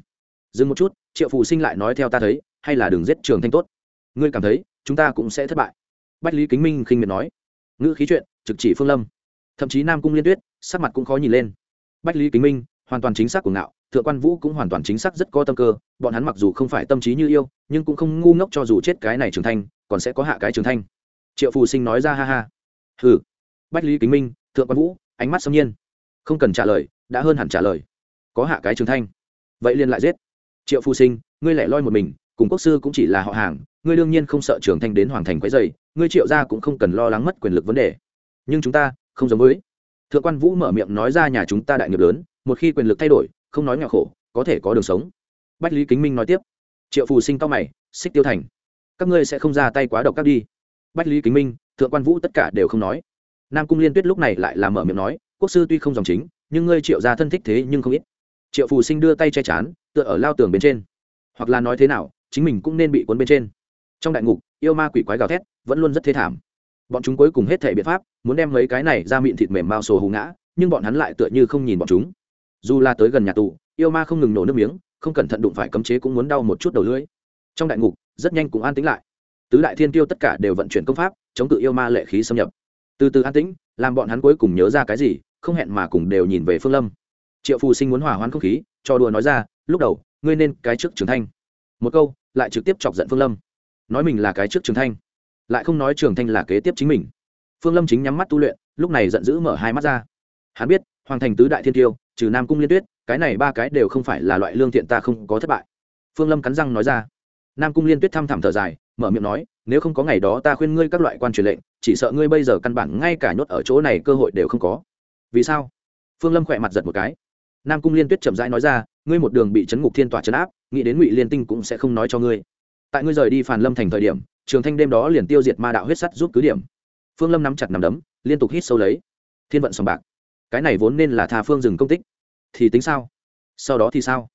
Dừng một chút, triệu phù sinh lại nói theo ta thấy, hay là đừng giết trường thanh tốt. Ngươi cảm thấy, chúng ta cũng sẽ thất bại. Bách lý kính minh khinh miệt nói. Ngữ khí chuyện, trực chỉ phương lâm. Thậm chí nam cung liên tuyết, sắc mặt cũng khó nhìn lên. Bách lý kính minh, hoàn toàn chính xác của ngạo thượng quan vũ cũng hoàn toàn chính xác rất có tâm cơ, bọn hắn mặc dù không phải tâm trí như yêu, nhưng cũng không ngu ngốc cho dù chết cái này trường thanh, còn sẽ có hạ cái trường thanh. Triệu phù sinh nói ra, ha ha. Hừ. Bách lý kính minh, thượng quan vũ, ánh mắt xâm nhiên. Không cần trả lời, đã hơn hẳn trả lời. Có hạ cái trường thanh, vậy liền lại giết. Triệu phù sinh, ngươi lẻ loi một mình, cùng quốc sư cũng chỉ là họ hàng, ngươi đương nhiên không sợ trường thanh đến hoàng thành quấy dày ngươi triệu ra cũng không cần lo lắng mất quyền lực vấn đề. Nhưng chúng ta không giống với. Thượng quan vũ mở miệng nói ra, nhà chúng ta đại nghiệp lớn, một khi quyền lực thay đổi không nói nghèo khổ, có thể có đường sống. Bách lý kính minh nói tiếp. Triệu phù sinh cao mày, xích tiêu thành, các ngươi sẽ không ra tay quá độc các đi. Bách lý kính minh, thượng quan vũ tất cả đều không nói. Nam cung liên tuyết lúc này lại làm mở miệng nói, quốc sư tuy không dòng chính, nhưng ngươi triệu ra thân thích thế nhưng không ít. Triệu phù sinh đưa tay che chán, tựa ở lao tường bên trên. Hoặc là nói thế nào, chính mình cũng nên bị cuốn bên trên. Trong đại ngục, yêu ma quỷ quái gào thét, vẫn luôn rất thế thảm. Bọn chúng cuối cùng hết thể biện pháp, muốn đem mấy cái này ra miệng thịt mềm bao sồ hù ngã, nhưng bọn hắn lại tựa như không nhìn bọn chúng dù là tới gần nhà tù, yêu ma không ngừng nổ nước miếng, không cẩn thận đụng phải cấm chế cũng muốn đau một chút đầu lưỡi. Trong đại ngục, rất nhanh cũng an tĩnh lại. Tứ đại thiên tiêu tất cả đều vận chuyển công pháp, chống cự yêu ma lệ khí xâm nhập. Từ từ an tĩnh, làm bọn hắn cuối cùng nhớ ra cái gì, không hẹn mà cùng đều nhìn về phương lâm. Triệu phù sinh muốn hòa hoãn không khí, cho đùa nói ra, lúc đầu, ngươi nên cái trước trường thanh. Một câu, lại trực tiếp chọc giận phương lâm. Nói mình là cái trước trường thanh, lại không nói trường thanh là kế tiếp chính mình. Phương lâm chính nhắm mắt tu luyện, lúc này giận dữ mở hai mắt ra. Hắn biết, hoàng thành tứ đại thiên tiêu trừ nam cung liên tuyết, cái này ba cái đều không phải là loại lương thiện ta không có thất bại. Phương lâm cắn răng nói ra. Nam cung liên tuyết thăm thẳm thở dài, mở miệng nói, nếu không có ngày đó ta khuyên ngươi các loại quan truyền lệnh, chỉ sợ ngươi bây giờ căn bản ngay cả nhốt ở chỗ này cơ hội đều không có. Vì sao? Phương lâm khỏe mặt giật một cái. Nam cung liên tuyết chậm rãi nói ra, ngươi một đường bị chấn ngục thiên tỏa chấn áp, nghĩ đến ngụy liên tinh cũng sẽ không nói cho ngươi. Tại ngươi rời đi phản lâm thành thời điểm, trường thanh đêm đó liền tiêu diệt ma đạo huyết sắt giúp cứ điểm. Phương lâm nắm chặt nằm đấm, liên tục hít sâu lấy. Thiên vận sòng bạc cái này vốn nên là tha phương dừng công tích. Thì tính sao? Sau đó thì sao?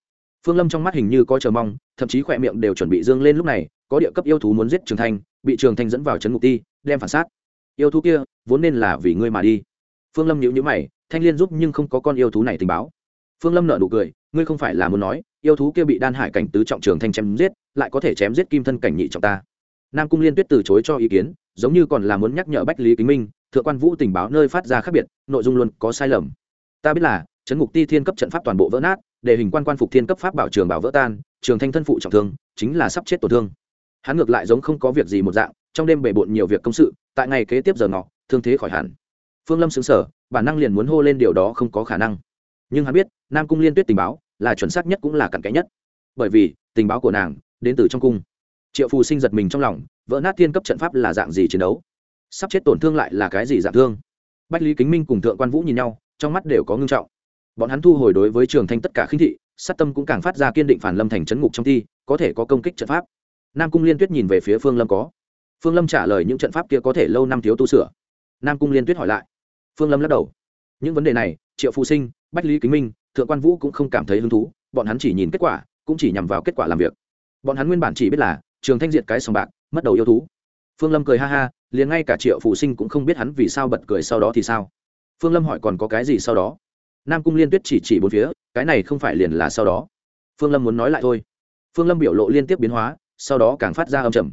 Phương lâm trong mắt hình như có chờ mong, thậm chí khỏe miệng đều chuẩn bị dương lên lúc này, có địa cấp yêu thú muốn giết trường thanh, bị trường thanh dẫn vào trấn ngục ti, đem phản sát. Yêu thú kia, vốn nên là vì ngươi mà đi. Phương lâm nhữ nhữ mày, thanh liên giúp nhưng không có con yêu thú này tình báo. Phương lâm nợ nụ cười, ngươi không phải là muốn nói, yêu thú kia bị đan hải cảnh tứ trọng trường thanh chém giết, lại có thể chém giết kim thân cảnh nhị trọng ta. Nam cung liên tuyết từ chối cho ý kiến, giống như còn là muốn nhắc nhở bách lý kính minh thượng quan vũ tình báo nơi phát ra khác biệt, nội dung luôn có sai lầm. Ta biết là, chấn ngục ti thiên cấp trận pháp toàn bộ vỡ nát, để hình quan quan phục thiên cấp pháp bảo trường bảo vỡ tan, trường thanh thân phụ trọng thương, chính là sắp chết tổn thương. Hắn ngược lại giống không có việc gì một dạng, trong đêm bề bộn nhiều việc công sự, tại ngày kế tiếp giờ ngọ, thương thế khỏi hẳn. Phương lâm xứng sở bản năng liền muốn hô lên điều đó không có khả năng. Nhưng hắn biết, nam cung liên tuyết tình báo là chuẩn xác nhất cũng là cặn kẽ nhất. Bởi vì, tình báo của nàng đến từ trong cung. Triệu phù sinh giật mình trong lòng, vỡ nát thiên cấp trận pháp là dạng gì chiến đấu? Sắp chết tổn thương lại là cái gì dạng thương? Bách lý kính minh cùng thượng quan vũ nhìn nhau, trong mắt đều có ngưng trọng. Bọn hắn thu hồi đối với trường thanh tất cả khinh thị, sát tâm cũng càng phát ra kiên định phản lâm thành trấn ngục trong thi, có thể có công kích trận pháp. Nam cung liên tuyết nhìn về phía phương lâm có. Phương lâm trả lời những trận pháp kia có thể lâu năm thiếu tu sửa. Nam cung liên tuyết hỏi lại. Phương lâm lắc đầu. Những vấn đề này, triệu phụ sinh, bách lý kính minh, thượng quan vũ cũng không cảm thấy hứng thú, bọn hắn chỉ nhìn kết quả, cũng chỉ nhằm vào kết quả làm việc. Bọn hắn nguyên bản chỉ biết là trường thanh diệt cái sòng bạc, mất đầu yêu thú. Phương lâm cười ha ha liền ngay cả triệu phụ sinh cũng không biết hắn vì sao bật cười sau đó thì sao. Phương lâm hỏi còn có cái gì sau đó? Nam cung liên tuyết chỉ chỉ bốn phía, cái này không phải liền là sau đó. Phương lâm muốn nói lại thôi. Phương lâm biểu lộ liên tiếp biến hóa, sau đó càng phát ra âm trầm.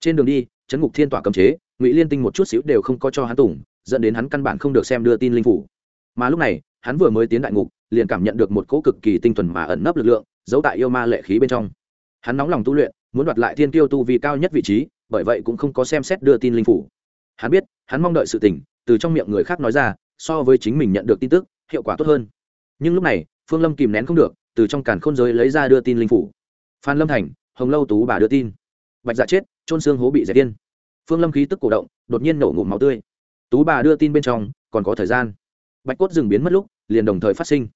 Trên đường đi chấn ngục thiên tỏa cấm chế, ngụy liên tinh một chút xíu đều không có cho hắn tùng, dẫn đến hắn căn bản không được xem đưa tin linh phủ. Mà lúc này, hắn vừa mới tiến đại ngục, liền cảm nhận được một cỗ cực kỳ tinh thuần mà ẩn nấp lực lượng, giấu tại yêu ma lệ khí bên trong. Hắn nóng lòng tu luyện, muốn đoạt lại thiên tiêu tu vì cao nhất vị trí bởi vậy cũng không có xem xét đưa tin linh phủ. Hắn biết, hắn mong đợi sự tình, từ trong miệng người khác nói ra, so với chính mình nhận được tin tức, hiệu quả tốt hơn. Nhưng lúc này, phương lâm kìm nén không được, từ trong càn khôn giới lấy ra đưa tin linh phủ. Phan lâm thành, hồng lâu tú bà đưa tin. Bạch dạ chết, trôn xương hố bị dẹp tiên phương lâm khí tức cổ động, đột nhiên nổ ngụm máu tươi. Tú bà đưa tin bên trong, còn có thời gian. Bạch cốt rừng biến mất lúc, liền đồng thời phát sinh.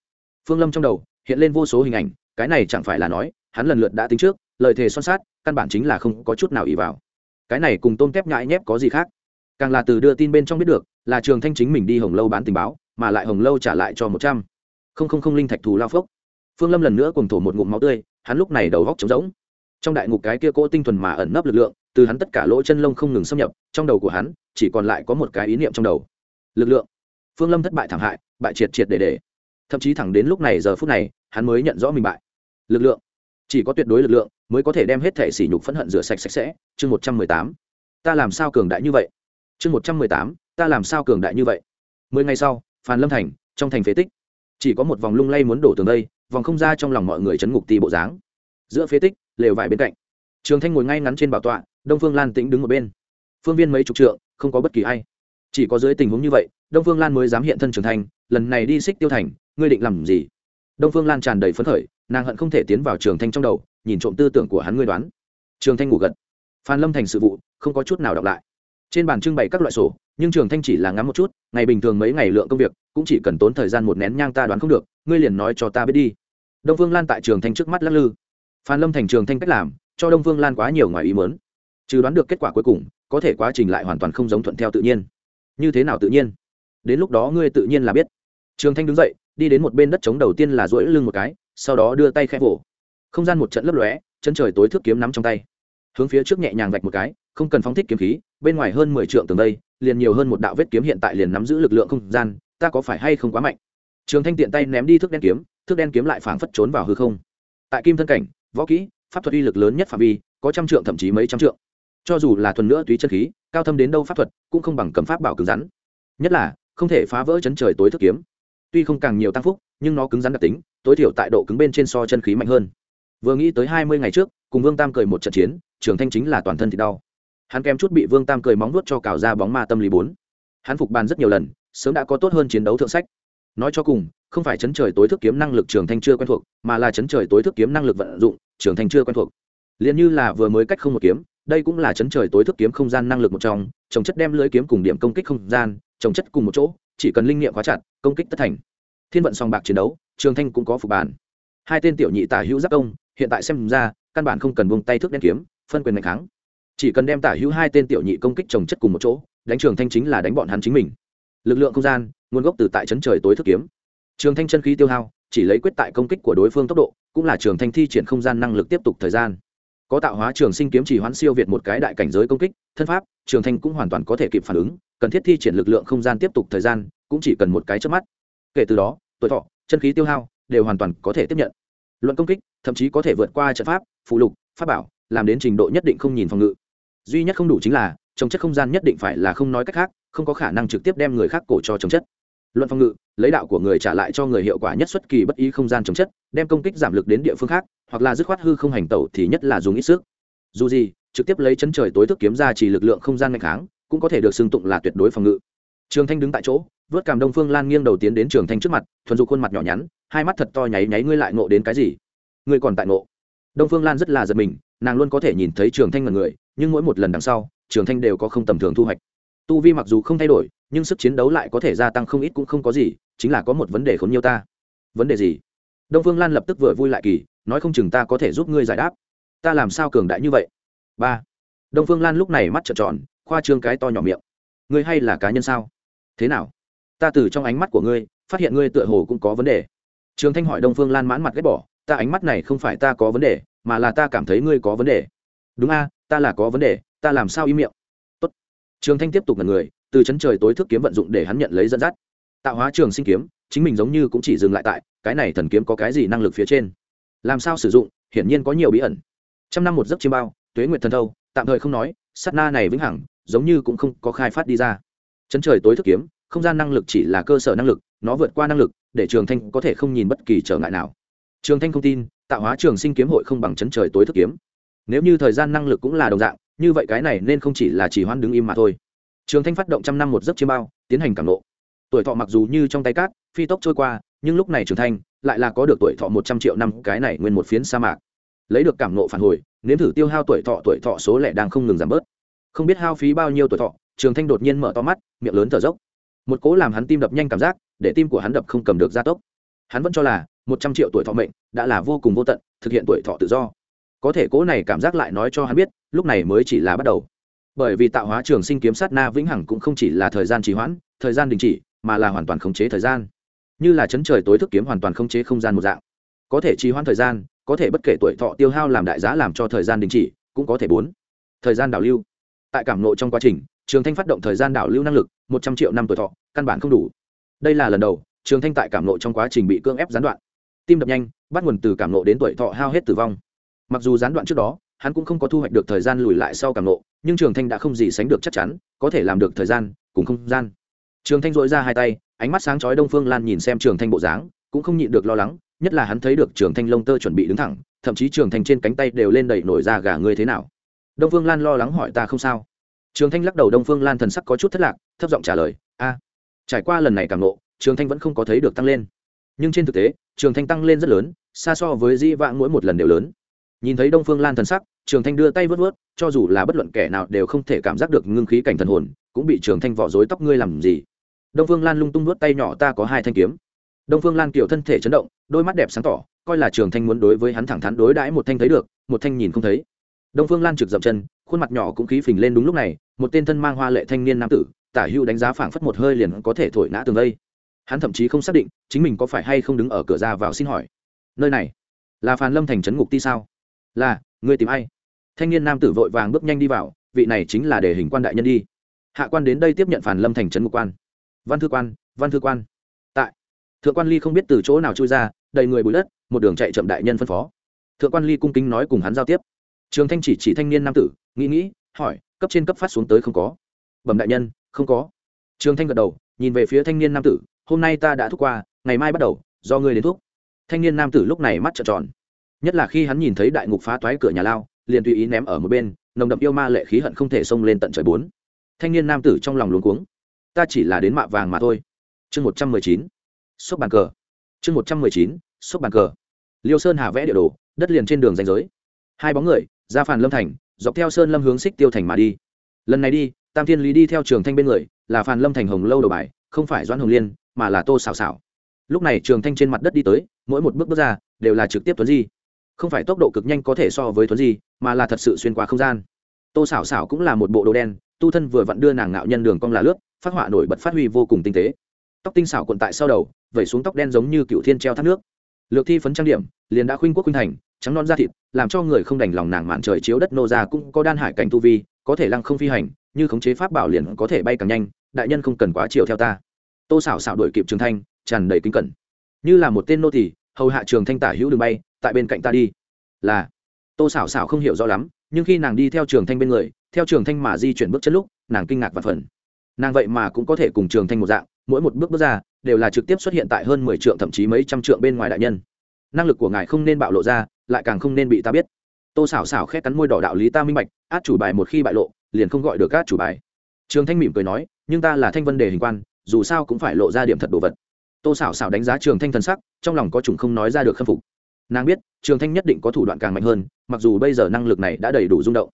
Phương lâm trong đầu, hiện lên vô số hình ảnh, cái này chẳng phải là nói, hắn lần lượt đã tính trước, lời thề son sát, căn bản chính là không có chút nào ỉ vào cái này cùng tôm tép nhãi nhép có gì khác? Càng là từ đưa tin bên trong biết được, là trường thanh chính mình đi hồng lâu bán tình báo, mà lại hồng lâu trả lại cho một trăm. Không không không linh thạch thù lao phốc phương lâm lần nữa cùng thổ một ngụm máu tươi, hắn lúc này đầu góc trống rỗng. Trong đại ngục cái kia cỗ tinh thuần mà ẩn nấp lực lượng, từ hắn tất cả lỗ chân lông không ngừng xâm nhập, trong đầu của hắn, chỉ còn lại có một cái ý niệm trong đầu. Lực lượng. Phương lâm thất bại thảm hại, bại triệt triệt để để. Thậm chí thẳng đến lúc này, giờ phút này, hắn mới nhận rõ mình bại. Lực lượng. Chỉ có tuyệt đối lực lượng mới có thể đem hết thể sỉ nhục phẫn hận rửa sạch sạch sẽ. Chương một trăm mười tám. Ta làm sao cường đại như vậy? Chương một trăm mười tám. Ta làm sao cường đại như vậy? Mười ngày sau, phan lâm thành, trong thành phế tích. Chỉ có một vòng lung lay muốn đổ tường đây, vòng không ra trong lòng mọi người chấn ngục tì bộ dáng. Giữa phế tích, lều vải bên cạnh. Trường thanh ngồi ngay ngắn trên bảo tọa, đông phương lan tĩnh đứng một bên. Phương viên mấy chục trượng, không có bất kỳ ai. Chỉ có dưới tình huống như vậy, đông phương lan mới dám hiện thân trường thanh lần này đi xích tiêu thành, ngươi định làm gì? Đông phương lan tràn đầy phấn khởi, nàng hận không thể tiến vào trường thanh trong đầu nhìn trộm tư tưởng của hắn ngươi đoán. Trường thanh ngủ gật. Phan lâm thành sự vụ, không có chút nào đọc lại. Trên bàn trưng bày các loại sổ, nhưng trường thanh chỉ là ngắm một chút, ngày bình thường mấy ngày lượng công việc, cũng chỉ cần tốn thời gian một nén nhang ta đoán không được, ngươi liền nói cho ta biết đi. Đông phương lan tại trường thanh trước mắt lắc lư. Phan lâm thành trường thanh cách làm, cho đông phương lan quá nhiều ngoài ý mớn trừ đoán được kết quả cuối cùng, có thể quá trình lại hoàn toàn không giống thuận theo tự nhiên. Như thế nào tự nhiên? Đến lúc đó ngươi tự nhiên là biết. Trường thanh đứng dậy, đi đến một bên đất trống đầu tiên là duỗi lưng một cái, sau đó đưa tay khẽ vỗ không gian một trận lấp lóe, chân trời tối thước kiếm nắm trong tay. Hướng phía trước nhẹ nhàng vạch một cái, không cần phóng thích kiếm khí, bên ngoài hơn mười trượng tường đây, liền nhiều hơn một đạo vết kiếm hiện tại liền nắm giữ lực lượng không gian, ta có phải hay không quá mạnh? Trường thanh tiện tay ném đi thước đen kiếm, thước đen kiếm lại phảng phất trốn vào hư không. Tại kim thân cảnh, võ kỹ, pháp thuật uy lực lớn nhất phạm vi, có trăm trượng thậm chí mấy trăm trượng. Cho dù là thuần nữa túy chân khí, cao thâm đến đâu pháp thuật, cũng không bằng cầm pháp bảo cứng rắn. Nhất là, không thể phá vỡ chấn trời tối thức kiếm. Tuy không càng nhiều tăng phúc, nhưng nó cứng rắn đặc tính, tối thiểu tại độ cứng bên trên so chân khí mạnh hơn vừa nghĩ tới hai mươi ngày trước, cùng vương tam cười một trận chiến, trường thanh chính là toàn thân thì đau. Hắn kém chút bị vương tam cười móng nuốt cho cào ra bóng ma tâm lý bốn. Hắn phục bàn rất nhiều lần, sớm đã có tốt hơn chiến đấu thượng sách. Nói cho cùng, không phải chấn trời tối thức kiếm năng lực trường thanh chưa quen thuộc, mà là chấn trời tối thức kiếm năng lực vận dụng, trường thanh chưa quen thuộc. Liền như là vừa mới cách không một kiếm, đây cũng là chấn trời tối thức kiếm không gian năng lực một trong, trồng chất đem lưới kiếm cùng điểm công kích không gian, trồng chất cùng một chỗ, chỉ cần linh nghiệm khóa chặt, công kích tất thành. Thiên vận song bạc chiến đấu, trường thanh cũng có phục bàn. Hai tên tiểu nhị tả hữu giáp công hiện tại xem ra, căn bản không cần buông tay thước đen kiếm, phân quyền mạnh kháng. Chỉ cần đem tả hữu hai tên tiểu nhị công kích trồng chất cùng một chỗ, đánh trường thanh chính là đánh bọn hắn chính mình. Lực lượng không gian, nguồn gốc từ tại chấn trời tối thức kiếm. Trường thanh chân khí tiêu hao, chỉ lấy quyết tại công kích của đối phương tốc độ, cũng là trường thanh thi triển không gian năng lực tiếp tục thời gian. Có tạo hóa trường sinh kiếm chỉ hoán siêu việt một cái đại cảnh giới công kích, thân pháp, trường thanh cũng hoàn toàn có thể kịp phản ứng, cần thiết thi triển lực lượng không gian tiếp tục thời gian, cũng chỉ cần một cái trước mắt. Kể từ đó, tuổi thọ, chân khí tiêu hao, đều hoàn toàn có thể tiếp nhận luận công kích, thậm chí có thể vượt qua trận pháp phụ lục, pháp bảo, làm đến trình độ nhất định không nhìn phòng ngự. Duy nhất không đủ chính là, trồng chất không gian nhất định phải là không nói cách khác, không có khả năng trực tiếp đem người khác cổ cho trồng chất. Luận phòng ngự, lấy đạo của người trả lại cho người hiệu quả nhất xuất kỳ bất ý không gian trồng chất, đem công kích giảm lực đến địa phương khác, hoặc là dứt khoát hư không hành tẩu thì nhất là dùng ít sức. Dù gì, trực tiếp lấy chân trời tối thức kiếm ra chỉ lực lượng không gian ngày kháng, cũng có thể được xưng tụng là tuyệt đối phòng ngự. Trường thanh đứng tại chỗ, vớt cảm đông phương lan nghiêng đầu tiến đến trường thanh trước mặt, thuần dục khuôn mặt nhỏ nhắn hai mắt thật to nháy nháy ngươi lại ngộ đến cái gì? Ngươi còn tại ngộ. Đông phương lan rất là giật mình, nàng luôn có thể nhìn thấy trường thanh ngần người, nhưng mỗi một lần đằng sau, trường thanh đều có không tầm thường thu hoạch. Tu vi mặc dù không thay đổi, nhưng sức chiến đấu lại có thể gia tăng không ít cũng không có gì, chính là có một vấn đề khốn nhiều ta. Vấn đề gì? Đông phương lan lập tức vừa vui lại kỳ, nói không chừng ta có thể giúp ngươi giải đáp. Ta làm sao cường đại như vậy? Ba. Đông phương lan lúc này mắt trợn tròn, khoa trương cái to nhỏ miệng. Ngươi hay là cá nhân sao? Thế nào? Ta từ trong ánh mắt của ngươi, phát hiện ngươi tựa hồ cũng có vấn đề trường thanh hỏi đông phương lan mãn mặt ghét bỏ, ta ánh mắt này không phải ta có vấn đề, mà là ta cảm thấy ngươi có vấn đề. Đúng a, ta là có vấn đề, ta làm sao im miệng? Tốt. trường thanh tiếp tục ngần người, từ chấn trời tối thức kiếm vận dụng để hắn nhận lấy dẫn dắt. Tạo hóa trường sinh kiếm, chính mình giống như cũng chỉ dừng lại tại, cái này thần kiếm có cái gì năng lực phía trên? Làm sao sử dụng, hiển nhiên có nhiều bí ẩn. Trăm năm một giấc chiêm bao, tuế nguyệt thần thâu, tạm thời không nói, sát na này vĩnh hằng, giống như cũng không có khai phát đi ra. Chấn trời tối thức kiếm, không gian năng lực chỉ là cơ sở năng lực nó vượt qua năng lực, để trường thanh có thể không nhìn bất kỳ trở ngại nào. Trường thanh không tin, tạo hóa trường sinh kiếm hội không bằng chấn trời tối thức kiếm. Nếu như thời gian năng lực cũng là đồng dạng, như vậy cái này nên không chỉ là chỉ hoan đứng im mà thôi. Trường thanh phát động trăm năm một giấc chiêm bao, tiến hành cảm lộ tuổi thọ mặc dù như trong tay cát, phi tốc trôi qua, nhưng lúc này trường thanh lại là có được tuổi thọ một trăm triệu năm, cái này nguyên một phiến sa mạc. Lấy được cảm nộ phản hồi, nếm thử tiêu hao tuổi thọ tuổi thọ số lẻ đang không ngừng giảm bớt. Không biết hao phí bao nhiêu tuổi thọ, trường thanh đột nhiên mở to mắt, miệng lớn thở dốc. Một cố làm hắn tim đập nhanh cảm giác để tim của hắn đập không cầm được gia tốc. Hắn vẫn cho là một trăm triệu tuổi thọ mệnh đã là vô cùng vô tận, thực hiện tuổi thọ tự do. Có thể cố này cảm giác lại nói cho hắn biết, lúc này mới chỉ là bắt đầu. Bởi vì tạo hóa trường sinh kiếm sát na vĩnh hằng cũng không chỉ là thời gian trì hoãn, thời gian đình chỉ, mà là hoàn toàn khống chế thời gian. Như là chấn trời tối thức kiếm hoàn toàn khống chế không gian một dạng. Có thể trì hoãn thời gian, có thể bất kể tuổi thọ tiêu hao làm đại giá làm cho thời gian đình chỉ, cũng có thể bốn. Thời gian đảo lưu. Tại cảm nộ trong quá trình, trường thanh phát động thời gian đảo lưu năng lực, một trăm triệu năm tuổi thọ, căn bản không đủ đây là lần đầu, trường thanh tại cảm nộ trong quá trình bị cưỡng ép gián đoạn. Tim đập nhanh, bắt nguồn từ cảm nộ đến tuổi thọ hao hết tử vong. Mặc dù gián đoạn trước đó, hắn cũng không có thu hoạch được thời gian lùi lại sau cảm nộ, nhưng trường thanh đã không gì sánh được chắc chắn, có thể làm được thời gian, cùng không gian. Trường thanh dội ra hai tay, ánh mắt sáng chói đông phương lan nhìn xem trường thanh bộ dáng, cũng không nhịn được lo lắng, nhất là hắn thấy được trường thanh lông tơ chuẩn bị đứng thẳng, thậm chí trường thanh trên cánh tay đều lên đẩy nổi ra gà ngươi thế nào. Đông phương lan lo lắng hỏi ta không sao. Trường thanh lắc đầu đông phương lan thần sắc có chút thất lạc, thấp giọng trả lời, a trải qua lần này càng nộ trường thanh vẫn không có thấy được tăng lên. Nhưng trên thực tế, trường thanh tăng lên rất lớn, xa so với di vãng mỗi một lần đều lớn. Nhìn thấy đông phương lan thần sắc, trường thanh đưa tay vớt vớt, cho dù là bất luận kẻ nào đều không thể cảm giác được ngưng khí cảnh thần hồn, cũng bị trường thanh vỏ dối tóc ngươi làm gì? Đông phương lan lung tung vớt tay nhỏ, ta có hai thanh kiếm. Đông phương lan kiểu thân thể chấn động, đôi mắt đẹp sáng tỏ, coi là trường thanh muốn đối với hắn thẳng thắn đối đãi một thanh thấy được, một thanh nhìn không thấy. Đông phương lan trực dậm chân, khuôn mặt nhỏ cũng khí phình lên đúng lúc này, một tên thân mang hoa lệ thanh niên nam tử tả Hưu đánh giá phảng phất một hơi liền có thể thổi nã tường đây, hắn thậm chí không xác định chính mình có phải hay không đứng ở cửa ra vào xin hỏi. Nơi này là phàn lâm thành trấn ngục ti sao? Là người tìm ai? Thanh niên nam tử vội vàng bước nhanh đi vào vị này chính là đề hình quan đại nhân đi. Hạ quan đến đây tiếp nhận Phàn lâm thành trấn ngục quan. Văn thư quan văn thư quan. Tại thượng quan ly không biết từ chỗ nào trôi ra đầy người bụi đất một đường chạy chậm đại nhân phân phó. Thượng quan ly cung kính nói cùng hắn giao tiếp. Trường thanh chỉ chỉ thanh niên nam tử nghĩ nghĩ hỏi cấp trên cấp phát xuống tới không có. Bẩm đại nhân không có. Trường thanh gật đầu, nhìn về phía thanh niên nam tử, hôm nay ta đã thúc qua, ngày mai bắt đầu, do ngươi đến thuốc thanh niên nam tử lúc này mắt trợn tròn. Nhất là khi hắn nhìn thấy đại ngục phá toái cửa nhà lao, liền tùy ý ném ở một bên, nồng đậm yêu ma lệ khí hận không thể xông lên tận trời bốn. Thanh niên nam tử trong lòng luống cuống. Ta chỉ là đến mạ vàng mà thôi. Chương một trăm mười chín. Xúc bàn cờ. Chương một trăm mười chín xúc bàn cờ. Liêu sơn hà vẽ địa đồ, đất liền trên đường danh giới. Hai bóng người, ra phàn lâm thành, dọc theo sơn lâm hướng xích tiêu thành mà đi. Lần này đi tam thiên lý đi theo trường thanh bên người, là phàn lâm thành hồng lâu đầu bài, không phải doãn hồng liên, mà là tô xào xào lúc này trường thanh trên mặt đất đi tới, mỗi một bước bước ra, đều là trực tiếp tuấn di. Không phải tốc độ cực nhanh có thể so với tuấn di, mà là thật sự xuyên qua không gian. Tô xảo xảo cũng là một bộ đồ đen, tu thân vừa vặn đưa nàng nạo nhân đường cong là lướt, phát họa nổi bật phát huy vô cùng tinh tế. Tóc tinh xảo cuộn tại sau đầu, vẩy xuống tóc đen giống như cựu thiên treo thác nước. Lược thi phấn trang điểm, liền đã khuynh quốc khuynh thành, trắng non da thịt, làm cho người không đành lòng nàng mạn trời chiếu đất nô ra cũng có đan hải cảnh tu vi, có thể lăng không phi hành như khống chế pháp bảo liền có thể bay càng nhanh, đại nhân không cần quá chiều theo ta. Tô xảo xảo đổi kịp trường thanh, tràn đầy kính cẩn. Như là một tên nô tỳ, hầu hạ trường thanh tả hữu đường bay, tại bên cạnh ta đi. Là. Tô xảo xảo không hiểu rõ lắm, nhưng khi nàng đi theo trường thanh bên người, theo trường thanh mà di chuyển bước chân lúc, nàng kinh ngạc và phần nàng vậy mà cũng có thể cùng trường thanh một dạng, mỗi một bước bước ra, đều là trực tiếp xuất hiện tại hơn mười trượng thậm chí mấy trăm trượng bên ngoài đại nhân. Năng lực của ngài không nên bạo lộ ra, lại càng không nên bị ta biết. Tô xảo xảo khét cắn môi đỏ đạo lý ta minh bạch, át chủ bài một khi bại lộ liền không gọi được các chủ bài. Trường thanh mỉm cười nói, nhưng ta là thanh vân đề hình quan, dù sao cũng phải lộ ra điểm thật đồ vật. Tô xảo xảo đánh giá trường thanh thần sắc, trong lòng có chủng không nói ra được khâm phục. Nàng biết, trường thanh nhất định có thủ đoạn càng mạnh hơn, mặc dù bây giờ năng lực này đã đầy đủ rung động.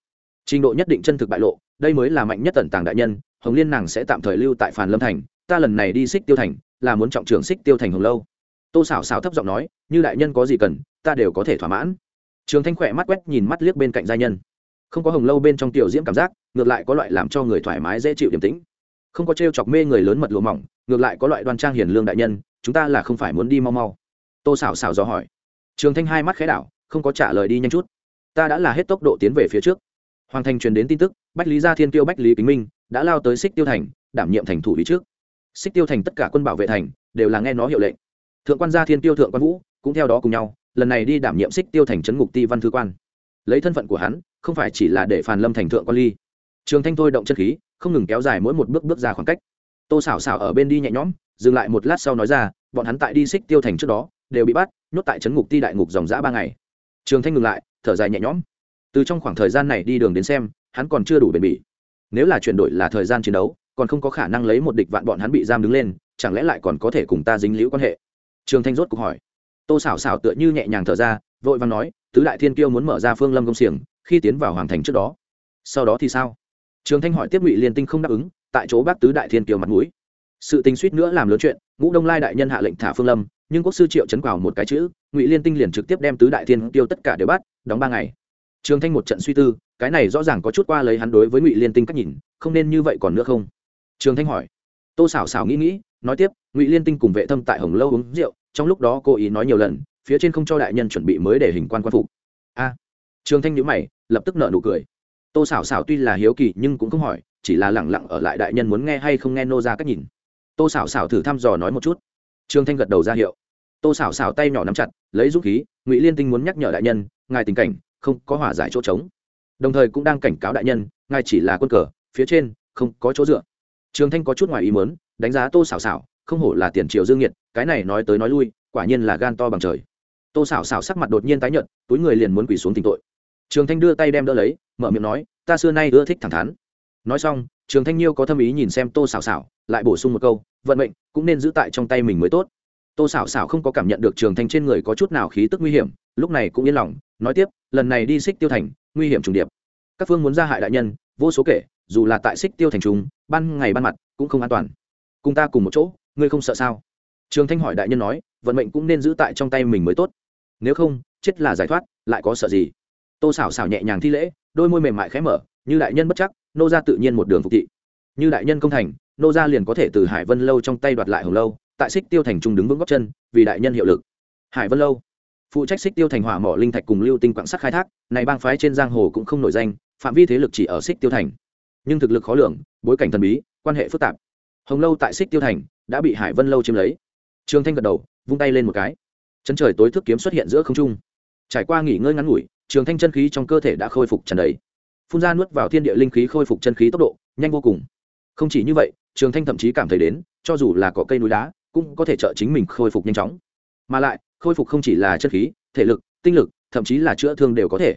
Trình độ nhất định chân thực bại lộ, đây mới là mạnh nhất tận tàng đại nhân, hồng liên nàng sẽ tạm thời lưu tại phàn lâm thành, ta lần này đi xích tiêu thành, là muốn trọng Trường xích tiêu thành hồng lâu. Tô xảo xảo thấp giọng nói, như đại nhân có gì cần, ta đều có thể thỏa mãn. Trường thanh khỏe mắt quét nhìn mắt liếc bên cạnh gia nhân. Không có hồng lâu bên trong tiểu diễm cảm giác ngược lại có loại làm cho người thoải mái dễ chịu điềm tĩnh. Không có t chọc mê người lớn mật lụa mỏng, ngược lại có loại đoan trang hiền lương đại nhân, chúng ta là không phải muốn đi mau mau. Tô xảo xảo dò hỏi. Trường thanh hai mắt khẽ đảo, không có trả lời đi nhanh chút. Ta đã là hết tốc độ tiến về phía trước. Hoàng thành truyền đến tin tức, bách lý gia thiên tiêu bách lý kính minh, đã lao tới xích tiêu thành, đảm nhiệm thành thủ lý trước. Xích tiêu thành tất cả quân bảo vệ thành, đều là nghe nó hiệu lệnh. Thượng quan gia thiên tiêu thượng quan vũ, cũng theo đó cùng nhau, lần này đi đảm nhiệm xích tiêu thành trấn ngục ti văn thư quan. Lấy thân phận của hắn, không phải chỉ là để phàn lâm thành thượng quan ly trường thanh thôi động chân khí, không ngừng kéo dài mỗi một bước bước ra khoảng cách. Tô xảo xảo ở bên đi nhẹ nhõm, dừng lại một lát sau nói ra, bọn hắn tại đi xích tiêu thành trước đó, đều bị bắt, nhốt tại trấn ngục ti đại ngục dòng giã ba ngày. Trường thanh ngừng lại, thở dài nhẹ nhõm. Từ trong khoảng thời gian này đi đường đến xem, hắn còn chưa đủ bền bỉ. Nếu là chuyển đổi là thời gian chiến đấu, còn không có khả năng lấy một địch vạn bọn hắn bị giam đứng lên, chẳng lẽ lại còn có thể cùng ta dính liễu quan hệ? Trường thanh rốt cuộc hỏi. Tô xảo xảo tựa như nhẹ nhàng thở ra, vội và nói, tứ đại thiên kiêu muốn mở ra phương lâm công xiềng, khi tiến vào hoàng thành trước đó. Sau đó thì sao? Trường thanh hỏi tiếp ngụy liên tinh không đáp ứng, tại chỗ bác tứ đại thiên kiêu mặt mũi. Sự tình suýt nữa làm lớn chuyện, ngũ đông lai đại nhân hạ lệnh thả phương lâm, nhưng quốc sư triệu chấn quào một cái chữ, ngụy liên tinh liền trực tiếp đem tứ đại thiên tiêu tất cả đều bắt, đóng ba ngày. Trường thanh một trận suy tư, cái này rõ ràng có chút qua lấy hắn đối với ngụy liên tinh cách nhìn, không nên như vậy còn nữa không? Trường thanh hỏi. Tô xảo xảo nghĩ nghĩ, nói tiếp, ngụy liên tinh cùng vệ thâm tại hồng lâu uống rượu, trong lúc đó cô ý nói nhiều lần, phía trên không cho đại nhân chuẩn bị mới để hình quan quan phục. A. Trường thanh nhữ mày, lập tức nợ nụ cười tô xảo xảo tuy là hiếu kỳ nhưng cũng không hỏi, chỉ là lẳng lặng ở lại đại nhân muốn nghe hay không nghe nô ra cách nhìn. Tô xảo xảo thử thăm dò nói một chút. Trương thanh gật đầu ra hiệu. Tô xảo xảo tay nhỏ nắm chặt, lấy dũng khí, ngụy liên tinh muốn nhắc nhở đại nhân, ngài tình cảnh, không có hỏa giải chỗ trống. Đồng thời cũng đang cảnh cáo đại nhân, ngài chỉ là quân cờ, phía trên, không có chỗ dựa. Trương thanh có chút ngoài ý muốn, đánh giá tô xảo xảo không hổ là tiền triệu dương nhiệt cái này nói tới nói lui, quả nhiên là gan to bằng trời. Tô xảo xảo sắc mặt đột nhiên tái nhợt, túi người liền muốn quỳ xuống tình tội trường thanh đưa tay đem đỡ lấy, mở miệng nói, ta xưa nay ưa thích thẳng thắn. Nói xong, trường thanh nhiêu có thâm ý nhìn xem tô xảo xảo lại bổ sung một câu, vận mệnh cũng nên giữ tại trong tay mình mới tốt. Tô xảo xảo không có cảm nhận được trường thanh trên người có chút nào khí tức nguy hiểm, lúc này cũng yên lòng, nói tiếp, lần này đi xích tiêu thành, nguy hiểm trùng điệp. Các phương muốn ra hại đại nhân, vô số kể, dù là tại xích tiêu thành chúng ban ngày ban mặt cũng không an toàn. Cùng ta cùng một chỗ, ngươi không sợ sao? Trường thanh hỏi đại nhân nói, vận mệnh cũng nên giữ tại trong tay mình mới tốt. Nếu không, chết là giải thoát, lại có sợ gì? Tô xảo xảo nhẹ nhàng thi lễ, đôi môi mềm mại khẽ mở, như đại nhân bất chắc, nô ra tự nhiên một đường phục thị. Như đại nhân công thành, nô ra liền có thể từ hải vân lâu trong tay đoạt lại hồng lâu, tại xích tiêu thành trung đứng vững góc chân, vì đại nhân hiệu lực. Hải vân lâu. Phụ trách xích tiêu thành hỏa mỏ linh thạch cùng lưu tinh quạng sắt khai thác, này bang phái trên giang hồ cũng không nổi danh, phạm vi thế lực chỉ ở xích tiêu thành. Nhưng thực lực khó lường, bối cảnh thần bí, quan hệ phức tạp. Hồng lâu tại xích tiêu thành đã bị hải vân lâu chiếm lấy. Trương thanh gật đầu, vung tay lên một cái. Chân trời tối thức kiếm xuất hiện giữa không trung. Trải qua nghỉ ngơi ngắn ngủi trường thanh chân khí trong cơ thể đã khôi phục trần đấy phun ra nuốt vào thiên địa linh khí khôi phục chân khí tốc độ, nhanh vô cùng. Không chỉ như vậy, trường thanh thậm chí cảm thấy đến, cho dù là có cây núi đá, cũng có thể trợ chính mình khôi phục nhanh chóng. Mà lại, khôi phục không chỉ là chân khí, thể lực, tinh lực, thậm chí là chữa thương đều có thể.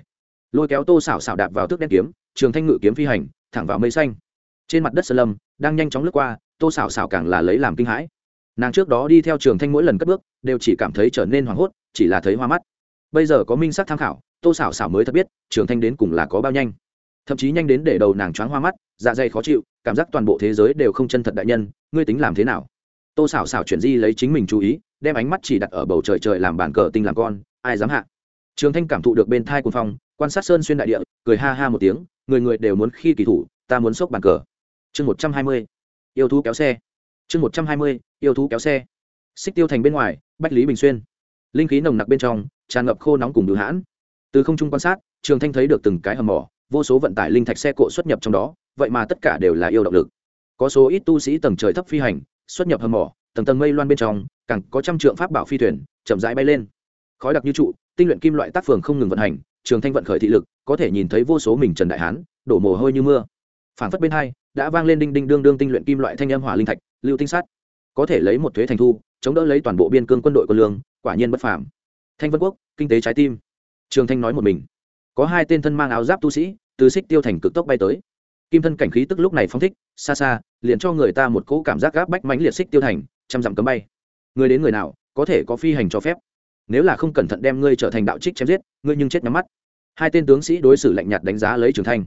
Lôi kéo tô xảo xảo đạp vào thước đen kiếm, trường thanh ngự kiếm phi hành, thẳng vào mây xanh. Trên mặt đất sơn lâm, đang nhanh chóng lướt qua, tô xảo xảo càng là lấy làm kinh hãi. Nàng trước đó đi theo trường thanh mỗi lần cất bước, đều chỉ cảm thấy trở nên hoảng hốt, chỉ là thấy hoa mắt. Bây giờ có minh sắc tham khảo tô xảo xảo mới thật biết, trường thanh đến cùng là có bao nhanh. Thậm chí nhanh đến để đầu nàng choáng hoa mắt dạ dày khó chịu, cảm giác toàn bộ thế giới đều không chân thật đại nhân, ngươi tính làm thế nào? Tô xảo xảo chuyển di lấy chính mình chú ý, đem ánh mắt chỉ đặt ở bầu trời trời làm bàn cờ tinh làm con, ai dám hạ? Trường thanh cảm thụ được bên thai quân phong, quan sát sơn xuyên đại địa, cười ha ha một tiếng, người người đều muốn khi kỳ thủ, ta muốn xốc bàn cờ. Chương một trăm hai mươi, yêu thú kéo xe. Chương một trăm hai mươi, yêu thú kéo xe. Xích tiêu thành bên ngoài, bách lý bình xuyên. Linh khí nồng nặc bên trong, tràn ngập khô nóng cùng bưu hãn từ không trung quan sát, trường thanh thấy được từng cái hầm mỏ, vô số vận tải linh thạch xe cộ xuất nhập trong đó, vậy mà tất cả đều là yêu động lực. Có số ít tu sĩ tầng trời thấp phi hành, xuất nhập hầm mỏ, tầng tầng mây loan bên trong, càng có trăm trượng pháp bảo phi thuyền, chậm rãi bay lên. Khói đặc như trụ, tinh luyện kim loại tác phường không ngừng vận hành, trường thanh vận khởi thị lực, có thể nhìn thấy vô số mình trần đại hán, đổ mồ hôi như mưa. Phản phất bên hai, đã vang lên đinh đinh đương đương tinh luyện kim loại thanh âm hỏa linh thạch, lưu tinh sát. Có thể lấy một thuế thành thu, chống đỡ lấy toàn bộ biên cương quân đội quân lương, quả nhiên bất phàm. Thanh vân quốc, kinh tế trái tim trường thanh nói một mình. Có hai tên thân mang áo giáp tu sĩ, từ xích tiêu thành cực tốc bay tới. Kim thân cảnh khí tức lúc này phong thích, xa xa, liền cho người ta một cỗ cảm giác gáp bách mánh liệt xích tiêu thành, trăm dặm cấm bay. Người đến người nào, có thể có phi hành cho phép. Nếu là không cẩn thận đem ngươi trở thành đạo trích chém giết, ngươi nhưng chết nhắm mắt. Hai tên tướng sĩ đối xử lạnh nhạt đánh giá lấy trường thanh.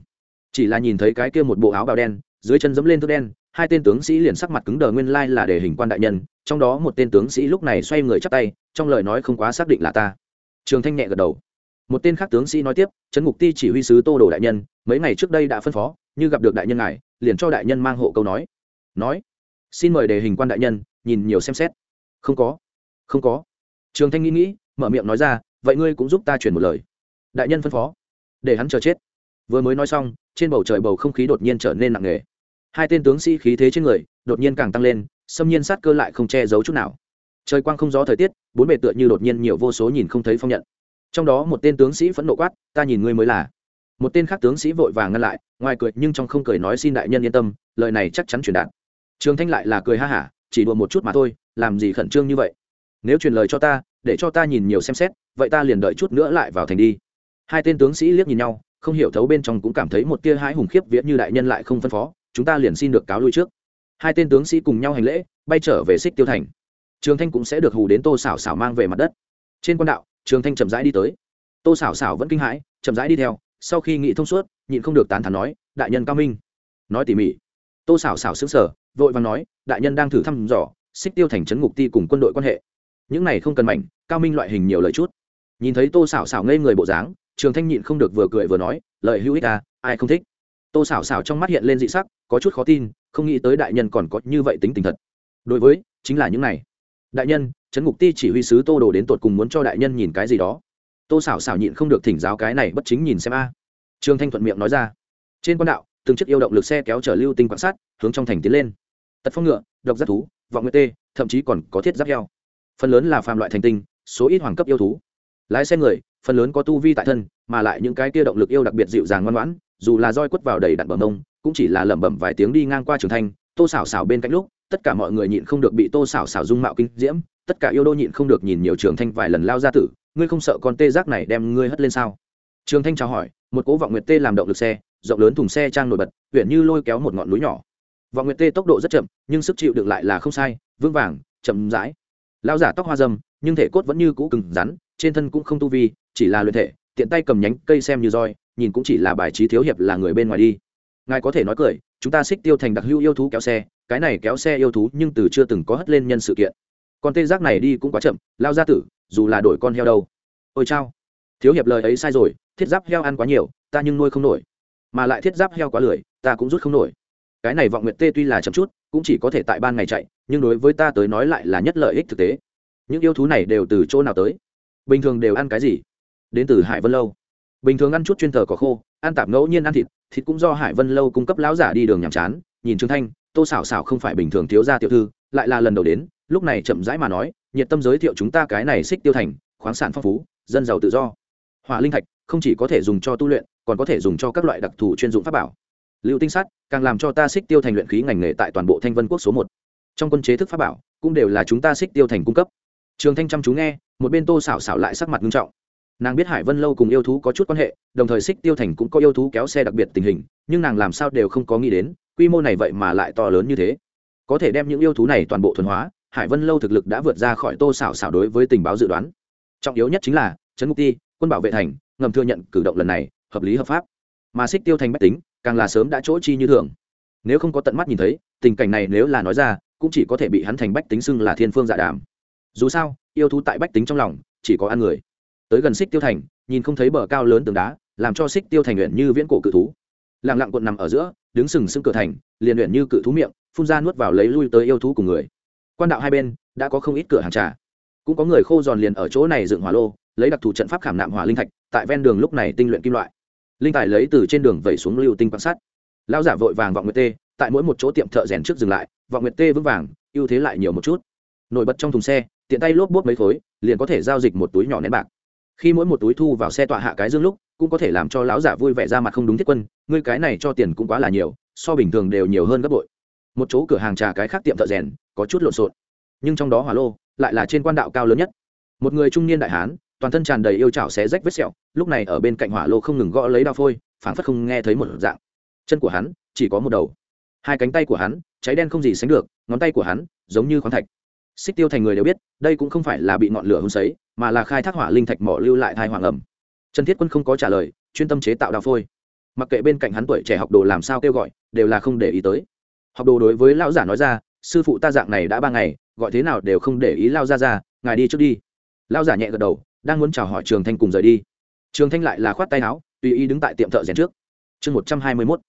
Chỉ là nhìn thấy cái kia một bộ áo bào đen, dưới chân dẫm lên thước đen, hai tên tướng sĩ liền sắc mặt cứng đờ nguyên lai là để hình quan đại nhân, trong đó một tên tướng sĩ lúc này xoay người chắp tay, trong lời nói không quá xác định là ta. Trường thanh nhẹ gật đầu một tên khác tướng sĩ nói tiếp, trấn ngục ti chỉ huy sứ tô đồ đại nhân, mấy ngày trước đây đã phân phó, như gặp được đại nhân ngài, liền cho đại nhân mang hộ câu nói. Nói, xin mời đề hình quan đại nhân, nhìn nhiều xem xét. Không có không có. Trường thanh nghĩ nghĩ, mở miệng nói ra, vậy ngươi cũng giúp ta chuyển một lời. Đại nhân phân phó, để hắn chờ chết. Vừa mới nói xong, trên bầu trời bầu không khí đột nhiên trở nên nặng nề. Hai tên tướng sĩ khí thế trên người, đột nhiên càng tăng lên, xâm nhiên sát cơ lại không che giấu chút nào. Trời quang không gió thời tiết, bốn bề tựa như đột nhiên nhiều vô số nhìn không thấy phong nhận trong đó một tên tướng sĩ phẫn nộ quát, ta nhìn ngươi mới là. Một tên khác tướng sĩ vội vàng ngăn lại, ngoài cười nhưng trong không cười nói xin đại nhân yên tâm, lời này chắc chắn truyền đạt. Trường thanh lại là cười ha hả, chỉ đùa một chút mà thôi, làm gì khẩn trương như vậy? Nếu truyền lời cho ta, để cho ta nhìn nhiều xem xét, vậy ta liền đợi chút nữa lại vào thành đi. Hai tên tướng sĩ liếc nhìn nhau, không hiểu thấu bên trong cũng cảm thấy một tia hãi hùng khiếp viễn như đại nhân lại không phân phó, chúng ta liền xin được cáo lui trước. Hai tên tướng sĩ cùng nhau hành lễ, bay trở về xích tiêu thành. Trường thanh cũng sẽ được hù đến tô xảo xảo mang về mặt đất. Trên quan đạo trường thanh chậm rãi đi tới. Tô xảo xảo vẫn kinh hãi, chậm rãi đi theo, sau khi nghĩ thông suốt, nhịn không được tán thán nói, đại nhân cao minh. Nói tỉ mỉ. Tô xảo xảo xứng sở vội và nói, đại nhân đang thử thăm dò, xích tiêu thành trấn ngục ti cùng quân đội quan hệ. Những này không cần mảnh, cao minh loại hình nhiều lời chút. Nhìn thấy tô xảo xảo ngây người bộ dáng, trường thanh nhịn không được vừa cười vừa nói, lợi hữu ích à ai không thích? Tô xảo xảo trong mắt hiện lên dị sắc, có chút khó tin, không nghĩ tới đại nhân còn có như vậy tính tình thật. Đối với, chính là những này. Đại nhân trấn ngục ti chỉ huy sứ tô đồ đến tột cùng muốn cho đại nhân nhìn cái gì đó. Tô xảo xảo nhịn không được thỉnh giáo cái này bất chính nhìn xem a. Trương thanh thuận miệng nói ra. Trên quan đạo, từng chiếc yêu động lực xe kéo chở lưu tinh quan sát, hướng trong thành tiến lên. Tật phong ngựa, độc giác thú, vọng nguyệt tê, thậm chí còn có thiết giáp heo. Phần lớn là phàm loại thành tinh, số ít hoàng cấp yêu thú. Lái xe người, phần lớn có tu vi tại thân, mà lại những cái kia động lực yêu đặc biệt dịu dàng ngoan ngoãn, dù là roi quất vào đầy đặn bờ mông, cũng chỉ là lẩm bẩm vài tiếng đi ngang qua trường thanh tô xảo xảo bên cạnh lúc, tất cả mọi người nhịn không được bị tô xảo xảo dung mạo kinh diễm tất cả yêu đô nhịn không được nhìn nhiều trường thanh vài lần lao ra tử, ngươi không sợ con tê giác này đem ngươi hất lên sao? Trường thanh chào hỏi, một cố vọng nguyệt tê làm động lực xe, rộng lớn thùng xe trang nổi bật, huyện như lôi kéo một ngọn núi nhỏ. Vọng nguyệt tê tốc độ rất chậm, nhưng sức chịu đựng lại là không sai, vững vàng, chậm rãi. Lao giả tóc hoa dâm, nhưng thể cốt vẫn như cũ cứng rắn, trên thân cũng không tu vi, chỉ là luyện thể, tiện tay cầm nhánh cây xem như roi, nhìn cũng chỉ là bài trí thiếu hiệp là người bên ngoài đi. Ngài có thể nói cười, chúng ta xích tiêu thành đặc hữu yêu thú kéo xe, cái này kéo xe yêu thú nhưng từ chưa từng có hất lên nhân sự kiện con tê giác này đi cũng quá chậm, lao ra tử, dù là đổi con heo đâu. Ôi chao. Thiếu hiệp lời ấy sai rồi, thiết giáp heo ăn quá nhiều, ta nhưng nuôi không nổi. Mà lại thiết giáp heo quá lười, ta cũng rút không nổi. Cái này vọng nguyện tê tuy là chậm chút, cũng chỉ có thể tại ban ngày chạy, nhưng đối với ta tới nói lại là nhất lợi ích thực tế. Những yêu thú này đều từ chỗ nào tới? Bình thường đều ăn cái gì? Đến từ hải vân lâu. Bình thường ăn chút chuyên thờ có khô, ăn tạp ngẫu nhiên ăn thịt thịt cũng do hải vân lâu cung cấp lão giả đi đường nhàm chán. Nhìn trương thanh, tô xảo xảo không phải bình thường thiếu gia tiểu thư lại là lần đầu đến, lúc này chậm rãi mà nói, nhiệt tâm giới thiệu chúng ta cái này xích tiêu thành, khoáng sản phong phú, dân giàu tự do. Hỏa linh thạch, không chỉ có thể dùng cho tu luyện, còn có thể dùng cho các loại đặc thù chuyên dụng pháp bảo. Lưu tinh sắt càng làm cho ta xích tiêu thành luyện khí ngành nghề tại toàn bộ thanh vân quốc số một. Trong quân chế thức pháp bảo, cũng đều là chúng ta xích tiêu thành cung cấp. Trường thanh chăm chú nghe, một bên tô xảo xảo lại sắc mặt nghiêm trọng. Nàng biết hải vân lâu cùng yêu thú có chút quan hệ, đồng thời xích tiêu thành cũng có yêu thú kéo xe đặc biệt tình hình, nhưng nàng làm sao đều không có nghĩ đến, quy mô này vậy mà lại to lớn như thế có thể đem những yêu thú này toàn bộ thuần hóa, hải vân lâu thực lực đã vượt ra khỏi tô xảo xảo đối với tình báo dự đoán. Trọng yếu nhất chính là, trấn ngục ti, quân bảo vệ thành, ngầm thừa nhận cử động lần này, hợp lý hợp pháp. Mà xích tiêu thành bách tính, càng là sớm đã chỗ chi như thường. Nếu không có tận mắt nhìn thấy, tình cảnh này nếu là nói ra, cũng chỉ có thể bị hắn thành bách tính xưng là thiên phương dạ đàm. Dù sao, yêu thú tại bách tính trong lòng, chỉ có ăn người. Tới gần xích tiêu thành, nhìn không thấy bờ cao lớn tường đá, làm cho xích tiêu thành huyện như viễn cổ cự thú. Lặng lặng quận nằm ở giữa, đứng sừng sững cửa thành, liền huyện như cự thú miệng phun ra nuốt vào lấy lui tới yêu thú của người. Quan đạo hai bên đã có không ít cửa hàng trà. Cũng có người khô giòn liền ở chỗ này dựng hỏa lô, lấy đặc thù trận pháp khảm nạm hỏa linh thạch, tại ven đường lúc này tinh luyện kim loại. Linh tài lấy từ trên đường vẩy xuống lưu tinh quan sát. Lao giả vội vàng vọng nguyệt tê, tại mỗi một chỗ tiệm thợ rèn trước dừng lại, vọng nguyệt tê vững vàng, ưu thế lại nhiều một chút. Nổi bật trong thùng xe, tiện tay lốp bốt mấy khối, liền có thể giao dịch một túi nhỏ nén bạc. Khi mỗi một túi thu vào xe tọa hạ cái dương lúc, cũng có thể làm cho lão giả vui vẻ ra mặt không đúng thiết quân, ngươi cái này cho tiền cũng quá là nhiều, so bình thường đều nhiều hơn gấp bội một chỗ cửa hàng trà cái khác tiệm thợ rèn, có chút lộn xộn. Nhưng trong đó hỏa lô lại là trên quan đạo cao lớn nhất. Một người trung niên đại hán, toàn thân tràn đầy yêu chảo xé rách vết sẹo, lúc này ở bên cạnh hỏa lô không ngừng gõ lấy đao phôi, phảng phất không nghe thấy một dạng. Chân của hắn chỉ có một đầu. Hai cánh tay của hắn, cháy đen không gì sánh được, ngón tay của hắn giống như khoáng thạch. Xích tiêu thành người đều biết, đây cũng không phải là bị ngọn lửa hôn sấy, mà là khai thác hỏa linh thạch mỏ lưu lại thai hoàng ẩm. Trần thiết quân không có trả lời, chuyên tâm chế tạo đao phôi. Mặc kệ bên cạnh hắn tuổi trẻ học đồ làm sao kêu gọi, đều là không để ý tới học đồ đối với lão giả nói ra, sư phụ ta dạng này đã ba ngày, gọi thế nào đều không để ý lao ra ra ngài đi trước đi. Lao giả nhẹ gật đầu, đang muốn chào hỏi trường thanh cùng rời đi. Trường thanh lại là khoát tay áo, tùy ý đứng tại tiệm thợ rèn trước. Chương một trăm hai mươi mốt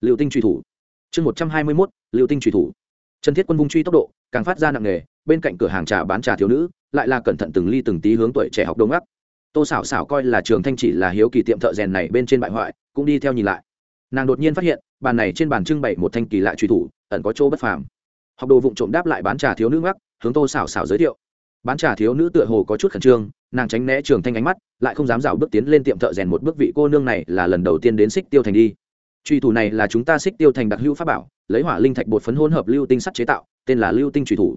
liệu tinh truy thủ. Chương một trăm hai mươi mốt liệu tinh truy thủ. Trần thiết quân vung truy tốc độ, càng phát ra nặng nề, bên cạnh cửa hàng trà bán trà thiếu nữ, lại là cẩn thận từng ly từng tí hướng tuổi trẻ học đông ngắc. Tô xảo xảo coi là trường thanh chỉ là hiếu kỳ tiệm thợ rèn này bên trên bại hoại, cũng đi theo nhìn lại. Nàng đột nhiên phát hiện, bàn này trên bàn trưng bày một thanh kỳ lạ truy thủ ẩn có chỗ bất phàm. Học đồ vụng trộm đáp lại bán trà thiếu nữ ngắc, hướng tô xảo xảo giới thiệu. Bán trà thiếu nữ tựa hồ có chút khẩn trương, nàng tránh né trường thanh ánh mắt, lại không dám dạo bước tiến lên tiệm thợ rèn một bước vị cô nương này là lần đầu tiên đến xích tiêu thành đi. Truy thủ này là chúng ta xích tiêu thành đặc hữu pháp bảo, lấy hỏa linh thạch bột phấn hỗn hợp lưu tinh sắt chế tạo, tên là lưu tinh truy thủ.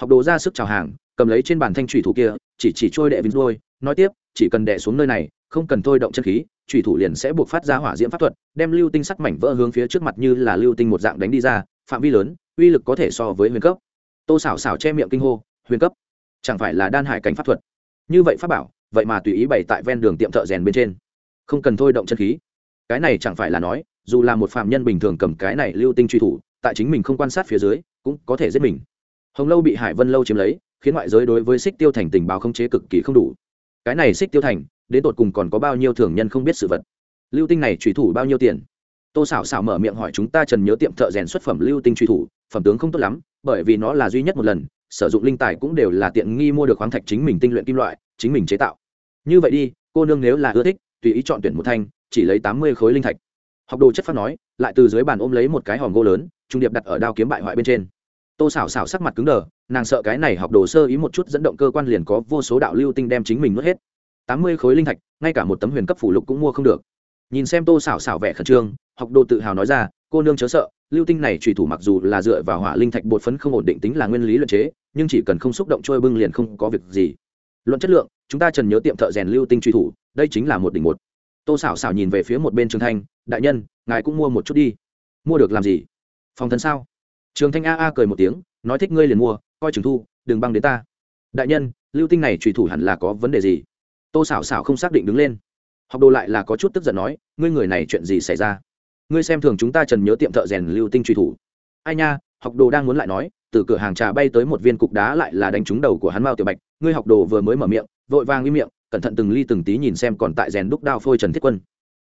Học đồ ra sức chào hàng, cầm lấy trên bàn thanh truy thủ kia, chỉ chỉ trôi đệ vinh đôi nói tiếp, chỉ cần đệ xuống nơi này, không cần thôi động chân khí, truy thủ liền sẽ buộc phát ra hỏa diễm pháp thuật, đem lưu tinh sắt mảnh vỡ hướng phía trước mặt như là lưu tinh một dạng đánh đi ra phạm vi lớn, uy lực có thể so với huyền cấp. Tô xảo xảo che miệng kinh hô, huyền cấp? Chẳng phải là đan hải cảnh pháp thuật? Như vậy pháp bảo, vậy mà tùy ý bày tại ven đường tiệm thợ rèn bên trên. Không cần thôi động chân khí. Cái này chẳng phải là nói, dù là một phạm nhân bình thường cầm cái này lưu tinh truy thủ, tại chính mình không quan sát phía dưới, cũng có thể giết mình. Hồng lâu bị hải vân lâu chiếm lấy, khiến ngoại giới đối với xích tiêu thành tình báo không chế cực kỳ không đủ. Cái này xích tiêu thành, đến tột cùng còn có bao nhiêu thường nhân không biết sự vật? Lưu tinh này truy thủ bao nhiêu tiền? Tô xảo xảo mở miệng hỏi chúng ta trần nhớ tiệm thợ rèn xuất phẩm lưu tinh truy thủ, phẩm tướng không tốt lắm, bởi vì nó là duy nhất một lần, sử dụng linh tài cũng đều là tiện nghi mua được khoáng thạch chính mình tinh luyện kim loại, chính mình chế tạo. Như vậy đi, cô nương nếu là ưa thích, tùy ý chọn tuyển một thanh, chỉ lấy tám mươi khối linh thạch. Học đồ chất phát nói, lại từ dưới bàn ôm lấy một cái hòm gỗ lớn, trung điệp đặt ở đao kiếm bại hoại bên trên. Tô xảo xảo sắc mặt cứng đờ, nàng sợ cái này học đồ sơ ý một chút dẫn động cơ quan liền có vô số đạo lưu tinh đem chính mình nuốt hết. Tám mươi khối linh thạch, ngay cả một tấm huyền cấp phủ lục cũng mua không được. Nhìn xem tô xảo xảo vẻ khẩn trương học đồ tự hào nói ra, cô nương chớ sợ, lưu tinh này trùy thủ mặc dù là dựa vào hỏa linh thạch bột phấn không ổn định tính là nguyên lý luận chế, nhưng chỉ cần không xúc động trôi bưng liền không có việc gì. Luận chất lượng, chúng ta trần nhớ tiệm thợ rèn lưu tinh truy thủ, đây chính là một đỉnh một. Tô xảo xảo nhìn về phía một bên trường thanh, đại nhân, ngài cũng mua một chút đi. Mua được làm gì? Phòng thân sao? Trường thanh a a cười một tiếng, nói thích ngươi liền mua, coi trường thu, đừng băng đến ta. Đại nhân, lưu tinh này truy thủ hẳn là có vấn đề gì? Tô xảo xảo không xác định đứng lên. Học đồ lại là có chút tức giận nói, ngươi người này chuyện gì xảy ra? Ngươi xem thường chúng ta trần nhớ tiệm thợ rèn lưu tinh truy thủ. Ai nha, học đồ đang muốn lại nói, từ cửa hàng trà bay tới một viên cục đá lại là đánh trúng đầu của hắn mao tiểu bạch, ngươi học đồ vừa mới mở miệng, vội vàng im miệng, cẩn thận từng ly từng tí nhìn xem còn tại rèn đúc đao phôi trần thiết quân.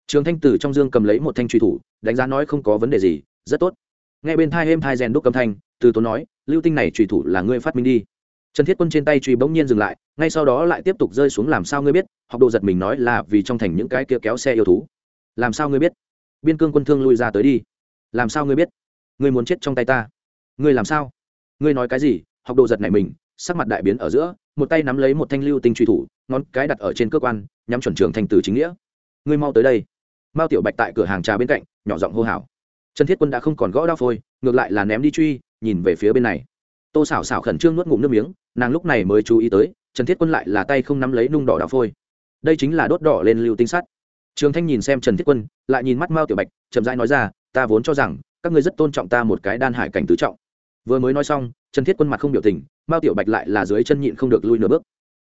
Trường thanh tử trong dương cầm lấy một thanh truy thủ, đánh giá nói không có vấn đề gì, rất tốt. Ngay bên thai êm thai rèn đúc cầm thanh, từ tốn nói, lưu tinh này truy thủ là ngươi phát minh đi. Trần thiết quân trên tay truy bỗng nhiên dừng lại, ngay sau đó lại tiếp tục rơi xuống làm sao ngươi biết, học đồ giật mình nói là vì trong thành những cái kia kéo xe yêu thú. Làm sao ngươi biết? Biên cương quân thương lui ra tới đi. Làm sao ngươi biết? Ngươi muốn chết trong tay ta. Ngươi làm sao? Ngươi nói cái gì? Học đồ giật này mình, sắc mặt đại biến ở giữa, một tay nắm lấy một thanh lưu tinh truy thủ, ngón cái đặt ở trên cơ quan, nhắm chuẩn trường thành từ chính nghĩa. Ngươi mau tới đây. Mao tiểu bạch tại cửa hàng trà bên cạnh, nhỏ giọng hô hào. Trần thiết quân đã không còn gõ đao phôi, ngược lại là ném đi truy, nhìn về phía bên này. Tô xảo xảo khẩn trương nuốt ngụm nước miếng, nàng lúc này mới chú ý tới, trần thiết quân lại là tay không nắm lấy nung đỏ đao phôi. Đây chính là đốt đỏ lên lưu tinh sắt trường thanh nhìn xem trần thiết quân, lại nhìn mắt mao tiểu bạch, chậm rãi nói ra, ta vốn cho rằng, các ngươi rất tôn trọng ta một cái đan hải cảnh tứ trọng. Vừa mới nói xong, trần thiết quân mặt không biểu tình, mao tiểu bạch lại là dưới chân nhịn không được lui nửa bước.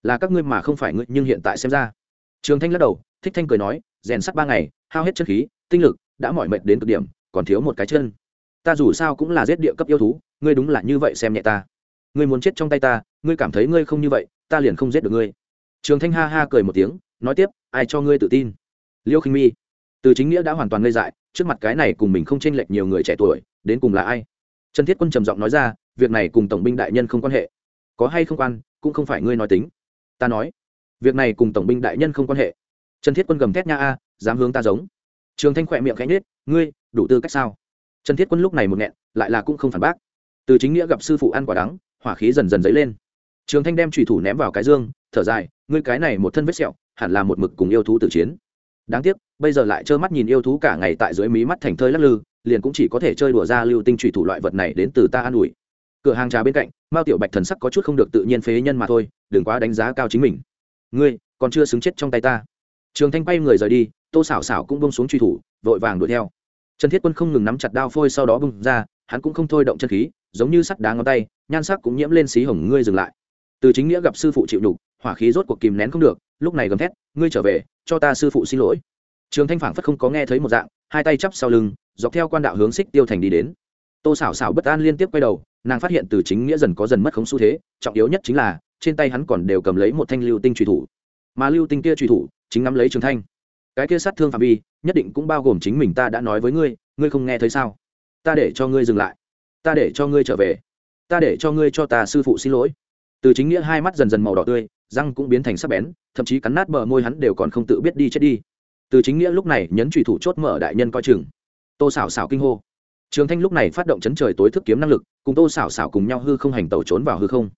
Là các ngươi mà không phải ngươi, nhưng hiện tại xem ra. Trường thanh lắc đầu, thích thanh cười nói, rèn sắt ba ngày, hao hết chân khí, tinh lực, đã mỏi mệt đến cực điểm, còn thiếu một cái chân. Ta dù sao cũng là giết địa cấp yêu thú, ngươi đúng là như vậy xem nhẹ ta. Ngươi muốn chết trong tay ta, ngươi cảm thấy ngươi không như vậy, ta liền không giết được ngươi. Trường thanh ha ha cười một tiếng, nói tiếp, ai cho ngươi tự tin? Liêu khinh mi, từ chính nghĩa đã hoàn toàn ngây dại, trước mặt cái này cùng mình không chênh lệch nhiều người trẻ tuổi, đến cùng là ai? Trần thiết quân trầm giọng nói ra, việc này cùng tổng binh đại nhân không quan hệ. Có hay không quan, cũng không phải ngươi nói tính. Ta nói, việc này cùng tổng binh đại nhân không quan hệ. Trần thiết quân gầm thét nha a, dám hướng ta giống. Trường thanh khỏe miệng khẽ nhết ngươi, đủ tư cách sao? Trần thiết quân lúc này một nghẹn, lại là cũng không phản bác. Từ chính nghĩa gặp sư phụ ăn quả đắng, hỏa khí dần dần dấy lên. Trường thanh đem trùy thủ ném vào cái dương, thở dài, ngươi cái này một thân vết sẹo, hẳn là một mực cùng yêu thú tử chiến đáng tiếc, bây giờ lại trơ mắt nhìn yêu thú cả ngày tại dưới mí mắt thành thơi lắc lư, liền cũng chỉ có thể chơi đùa ra lưu tinh trùy thủ loại vật này đến từ ta an ủi. Cửa hàng trà bên cạnh, mao tiểu bạch thần sắc có chút không được tự nhiên phế nhân mà thôi, đừng quá đánh giá cao chính mình. Ngươi, còn chưa xứng chết trong tay ta. Trường thanh bay người rời đi, tô xảo xảo cũng bông xuống truy thủ, vội vàng đuổi theo. Trần thiết quân không ngừng nắm chặt đao phôi sau đó bung ra, hắn cũng không thôi động chân khí, giống như sắt đá ngón tay, nhan sắc cũng nhiễm lên xí hồng ngươi dừng lại. Từ chính nghĩa gặp sư phụ chịu nhục, hỏa khí rốt cuộc kìm nén không được lúc này gầm thét, ngươi trở về, cho ta sư phụ xin lỗi. Trường thanh phảng phất không có nghe thấy một dạng, hai tay chắp sau lưng, dọc theo quan đạo hướng xích tiêu thành đi đến. Tô xảo xảo bất an liên tiếp quay đầu, nàng phát hiện từ chính nghĩa dần có dần mất khống xu thế, trọng yếu nhất chính là, trên tay hắn còn đều cầm lấy một thanh lưu tinh truy thủ. Mà lưu tinh kia truy thủ, chính nắm lấy trường thanh. Cái kia sát thương phạm vi, nhất định cũng bao gồm chính mình ta đã nói với ngươi ngươi không nghe thấy sao? Ta để cho ngươi dừng lại. Ta để cho ngươi trở về. Ta để cho ngươi cho ta sư phụ xin lỗi. Từ chính nghĩa hai mắt dần dần màu đỏ tươi răng cũng biến thành sắc bén, thậm chí cắn nát bờ môi hắn đều còn không tự biết đi chết đi. Từ chính nghĩa lúc này, nhấn trùy thủ chốt mở đại nhân coi chừng. Tô xảo xảo kinh hô. Trường thanh lúc này phát động chấn trời tối thức kiếm năng lực, cùng tô xảo xảo cùng nhau hư không hành tẩu trốn vào hư không.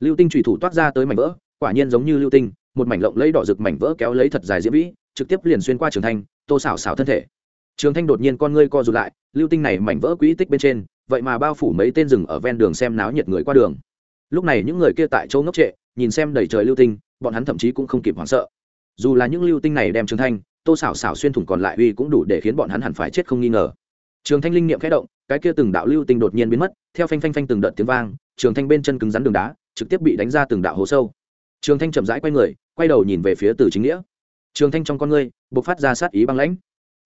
Lưu tinh trùy thủ toát ra tới mảnh vỡ, quả nhiên giống như lưu tinh, một mảnh lộng lấy đỏ rực mảnh vỡ kéo lấy thật dài diễm vĩ, trực tiếp liền xuyên qua trường thanh, tô xảo xảo thân thể. Trường thanh đột nhiên con ngươi co rụt lại, lưu tinh này mảnh vỡ quỹ tích bên trên, vậy mà bao phủ mấy tên rừng ở ven đường xem náo nhiệt người qua đường. Lúc này những người kia tại châu ngốc trệ nhìn xem đầy trời lưu tinh, bọn hắn thậm chí cũng không kịp hoảng sợ. Dù là những lưu tinh này đem trường thanh, tô xảo xảo xuyên thủng còn lại uy cũng đủ để khiến bọn hắn hẳn phải chết không nghi ngờ. Trường thanh linh niệm khẽ động, cái kia từng đạo lưu tinh đột nhiên biến mất, theo phanh phanh phanh từng đợt tiếng vang, trường thanh bên chân cứng rắn đường đá, trực tiếp bị đánh ra từng đạo hố sâu. Trường thanh chậm rãi quay người, quay đầu nhìn về phía từ chính nghĩa. Trường thanh trong con ngươi buộc phát ra sát ý băng lãnh.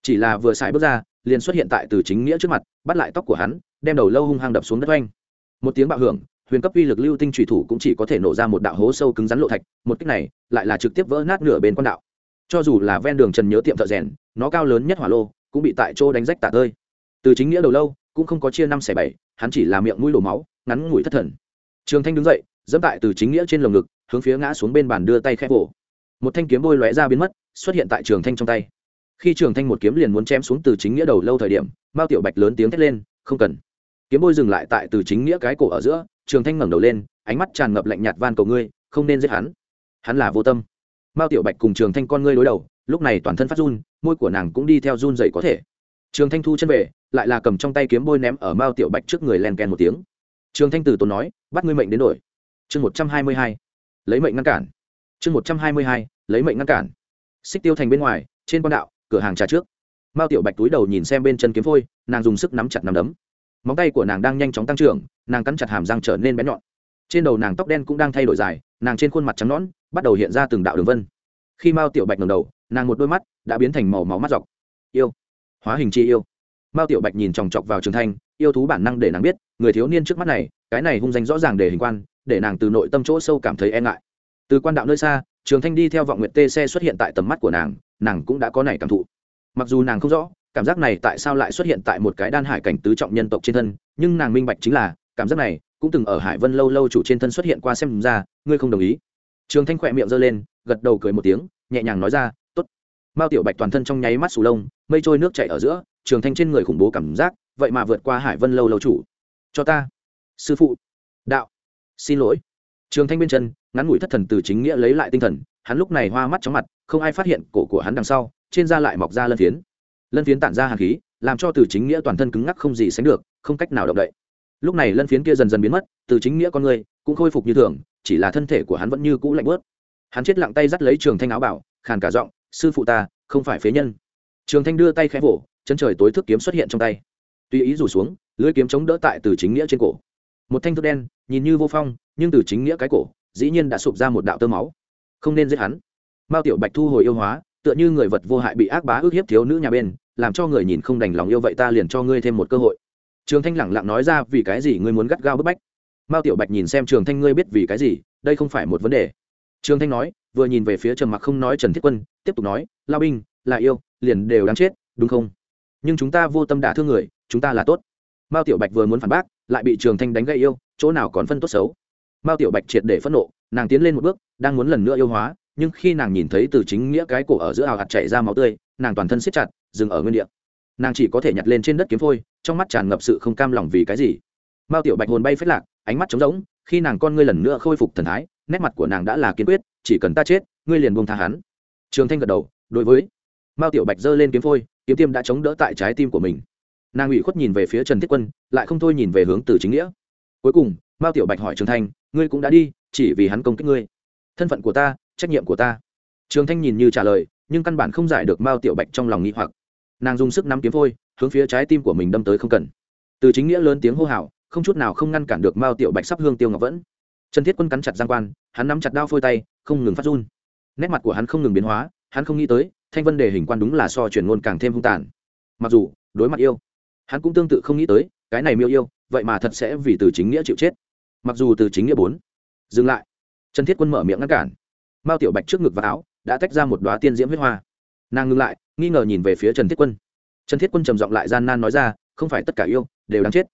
Chỉ là vừa xài bước ra, liền xuất hiện tại từ chính nghĩa trước mặt, bắt lại tóc của hắn, đem đầu lâu hung hăng đập xuống đất oanh. Một tiếng bạo hưởng huyền cấp uy lực lưu tinh trùy thủ cũng chỉ có thể nổ ra một đạo hố sâu cứng rắn lộ thạch, một cách này lại là trực tiếp vỡ nát nửa bên quan đạo. Cho dù là ven đường trần nhớ tiệm thợ rèn, nó cao lớn nhất hỏa lô cũng bị tại chỗ đánh rách tạ tơi. Từ chính nghĩa đầu lâu, cũng không có chia năm xẻ bảy, hắn chỉ là miệng mũi đổ máu, ngắn ngủi thất thần. Trường thanh đứng dậy dẫm tại từ chính nghĩa trên lồng ngực, hướng phía ngã xuống bên bàn đưa tay khép vỗ. Một thanh kiếm bôi lóe ra biến mất, xuất hiện tại trường thanh trong tay. Khi trường thanh một kiếm liền muốn chém xuống từ chính nghĩa đầu lâu thời điểm, mao tiểu bạch lớn tiếng thét lên, không cần. Kiếm bôi dừng lại tại từ chính nghĩa cái cổ ở giữa trường thanh ngẩng đầu lên, ánh mắt tràn ngập lạnh nhạt van cầu ngươi, không nên giết hắn. Hắn là vô tâm. Mao tiểu bạch cùng trường thanh con ngươi đối đầu, lúc này toàn thân phát run, môi của nàng cũng đi theo run dậy có thể. Trường thanh thu chân về, lại là cầm trong tay kiếm bôi ném ở mao tiểu bạch trước người len ken một tiếng. Trường thanh từ tốn nói, bắt ngươi mệnh đến đổi. Chương một trăm hai mươi hai, lấy mệnh ngăn cản. Chương một trăm hai mươi hai, lấy mệnh ngăn cản. Xích tiêu thành bên ngoài, trên quan đạo, cửa hàng trà trước. Mao tiểu bạch túi đầu nhìn xem bên chân kiếm phôi, nàng dùng sức nắm chặt nắm đấm móng tay của nàng đang nhanh chóng tăng trưởng, nàng cắn chặt hàm răng trở nên bén nhọn. Trên đầu nàng tóc đen cũng đang thay đổi dài, nàng trên khuôn mặt trắng nón bắt đầu hiện ra từng đạo đường vân. Khi mao tiểu bạch ngầm đầu, nàng một đôi mắt đã biến thành màu máu mắt dọc. Yêu. Hóa hình chi yêu. Mao tiểu bạch nhìn chòng chọc vào trường thanh, yêu thú bản năng để nàng biết, người thiếu niên trước mắt này, cái này hung danh rõ ràng để hình quan, để nàng từ nội tâm chỗ sâu cảm thấy e ngại. Từ quan đạo nơi xa, trường thanh đi theo vọng nguyện tê xe xuất hiện tại tầm mắt của nàng nàng cũng đã có này cảm thụ. Mặc dù nàng không rõ cảm giác này tại sao lại xuất hiện tại một cái đan hải cảnh tứ trọng nhân tộc trên thân, nhưng nàng minh bạch chính là, cảm giác này cũng từng ở hải vân lâu lâu chủ trên thân xuất hiện qua xem ra, ngươi không đồng ý. Trường thanh khỏe miệng giơ lên, gật đầu cười một tiếng, nhẹ nhàng nói ra t ố t mao tiểu bạch toàn thân trong nháy mắt sù lông, mây trôi nước chảy ở giữa, trường thanh trên người khủng bố cảm giác, vậy mà vượt qua hải vân lâu lâu chủ. Cho ta, sư phụ. Đạo. Xin lỗi. Trường thanh bên chân, ngắn ngủi thất thần từ chính nghĩa lấy lại tinh thần, hắn lúc này hoa mắt chóng mặt, không ai phát hiện cổ của hắn đằng sau, trên da lại mọc ra lân phiến lân phiến tản ra hàn khí, làm cho từ chính nghĩa toàn thân cứng ngắc không gì sánh được, không cách nào động đậy. Lúc này lân phiến kia dần dần biến mất, từ chính nghĩa con người cũng khôi phục như thường, chỉ là thân thể của hắn vẫn như cũ lạnh bớt. Hắn chết lặng tay dắt lấy trường thanh áo bảo, khàn cả giọng, sư phụ ta, không phải phế nhân. Trường thanh đưa tay khẽ vỗ, chân trời tối thức kiếm xuất hiện trong tay. Tùy ý rủ xuống, lưỡi kiếm chống đỡ tại từ chính nghĩa trên cổ. Một thanh thức đen, nhìn như vô phong, nhưng từ chính nghĩa cái cổ, dĩ nhiên đã sụp ra một đạo tơ máu. Không nên giết hắn. Mao tiểu bạch thu hồi yêu hóa, tựa như người vật vô hại bị ác bá ước hiếp thiếu nữ nhà bên làm cho người nhìn không đành lòng yêu vậy ta liền cho ngươi thêm một cơ hội. Trường thanh lẳng lặng nói ra, vì cái gì ngươi muốn gắt gao bức bách? Mao tiểu bạch nhìn xem trường thanh, ngươi biết vì cái gì? Đây không phải một vấn đề. Trường thanh nói, vừa nhìn về phía trầm mặc không nói trần thiết quân, tiếp tục nói, lao binh, là yêu, liền đều đáng chết, đúng không? Nhưng chúng ta vô tâm đả thương người, chúng ta là tốt. Mao tiểu bạch vừa muốn phản bác, lại bị trường thanh đánh gây yêu, chỗ nào còn phân tốt xấu? Mao tiểu bạch triệt để phẫn nộ, nàng tiến lên một bước, đang muốn lần nữa yêu hóa, nhưng khi nàng nhìn thấy từ chính nghĩa cái cổ ở giữa ảo hạt chạy ra máu tươi, nàng toàn thân siết chặt dừng ở nguyên địa. Nàng chỉ có thể nhặt lên trên đất kiếm phôi, trong mắt tràn ngập sự không cam lòng vì cái gì. Mao tiểu bạch hồn bay phết lạc, ánh mắt trống rỗng, khi nàng con ngươi lần nữa khôi phục thần thái, nét mặt của nàng đã là kiên quyết, chỉ cần ta chết, ngươi liền buông tha hắn. Trường thanh gật đầu, đối với. Mao tiểu bạch giơ lên kiếm phôi, kiếm tiêm đã chống đỡ tại trái tim của mình. Nàng ủy khuất nhìn về phía trần thiết quân, lại không thôi nhìn về hướng từ chính nghĩa. Cuối cùng, mao tiểu bạch hỏi trường thanh, ngươi cũng đã đi, chỉ vì hắn công kích ngươi. Thân phận của ta, trách nhiệm của ta. Trường thanh nhìn như trả lời, nhưng căn bản không giải được mao tiểu bạch trong lòng nghĩ hoặc nàng dùng sức nắm kiếm phôi, hướng phía trái tim của mình đâm tới không cần. Từ chính nghĩa lớn tiếng hô hào, không chút nào không ngăn cản được mao tiểu bạch sắp hương tiêu ngọc vẫn. Trần thiết quân cắn chặt giang quan, hắn nắm chặt đao phôi tay, không ngừng phát run. Nét mặt của hắn không ngừng biến hóa, hắn không nghĩ tới, thanh vân đề hình quan đúng là so chuyển ngôn càng thêm hung tàn. Mặc dù, đối mặt yêu, hắn cũng tương tự không nghĩ tới, cái này miêu yêu, vậy mà thật sẽ vì từ chính nghĩa chịu chết. Mặc dù từ chính nghĩa bốn, dừng lại. Trần thiết quân mở miệng ngăn cản. Mao tiểu bạch trước ngực và áo, đã tách ra một đoá tiên diễm huyết hoa nàng ngưng lại, nghi ngờ nhìn về phía trần thiết quân. Trần thiết quân trầm giọng lại gian nan nói ra, không phải tất cả yêu đều đáng chết.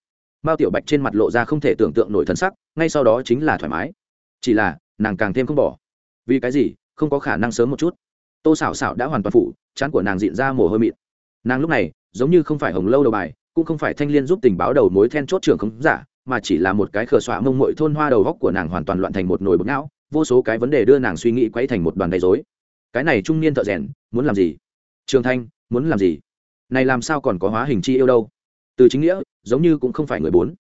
Mao tiểu bạch trên mặt lộ ra không thể tưởng tượng nổi thân sắc, ngay sau đó chính là thoải mái. Chỉ là, nàng càng thêm không bỏ. Vì cái gì? Không có khả năng sớm một chút. Tô xảo xảo đã hoàn toàn phủ chán của nàng diện ra mồ hôi mịt nàng lúc này, giống như không phải hồng lâu đầu bài, cũng không phải thanh l i ê n giúp tình báo đầu mối then chốt trưởng không giả, mà chỉ là một cái khờ xọa mông mội thôn hoa đầu góc của nàng hoàn toàn loạn thành một nồi bột não, vô số cái vấn đề đưa nàng suy nghĩ quay thành một đoàn gây dối cái này trung niên thợ rèn muốn làm gì? Trường thanh muốn làm gì? Này làm sao còn có hóa hình chi yêu đâu? Từ chính nghĩa, giống như cũng không phải người bốn.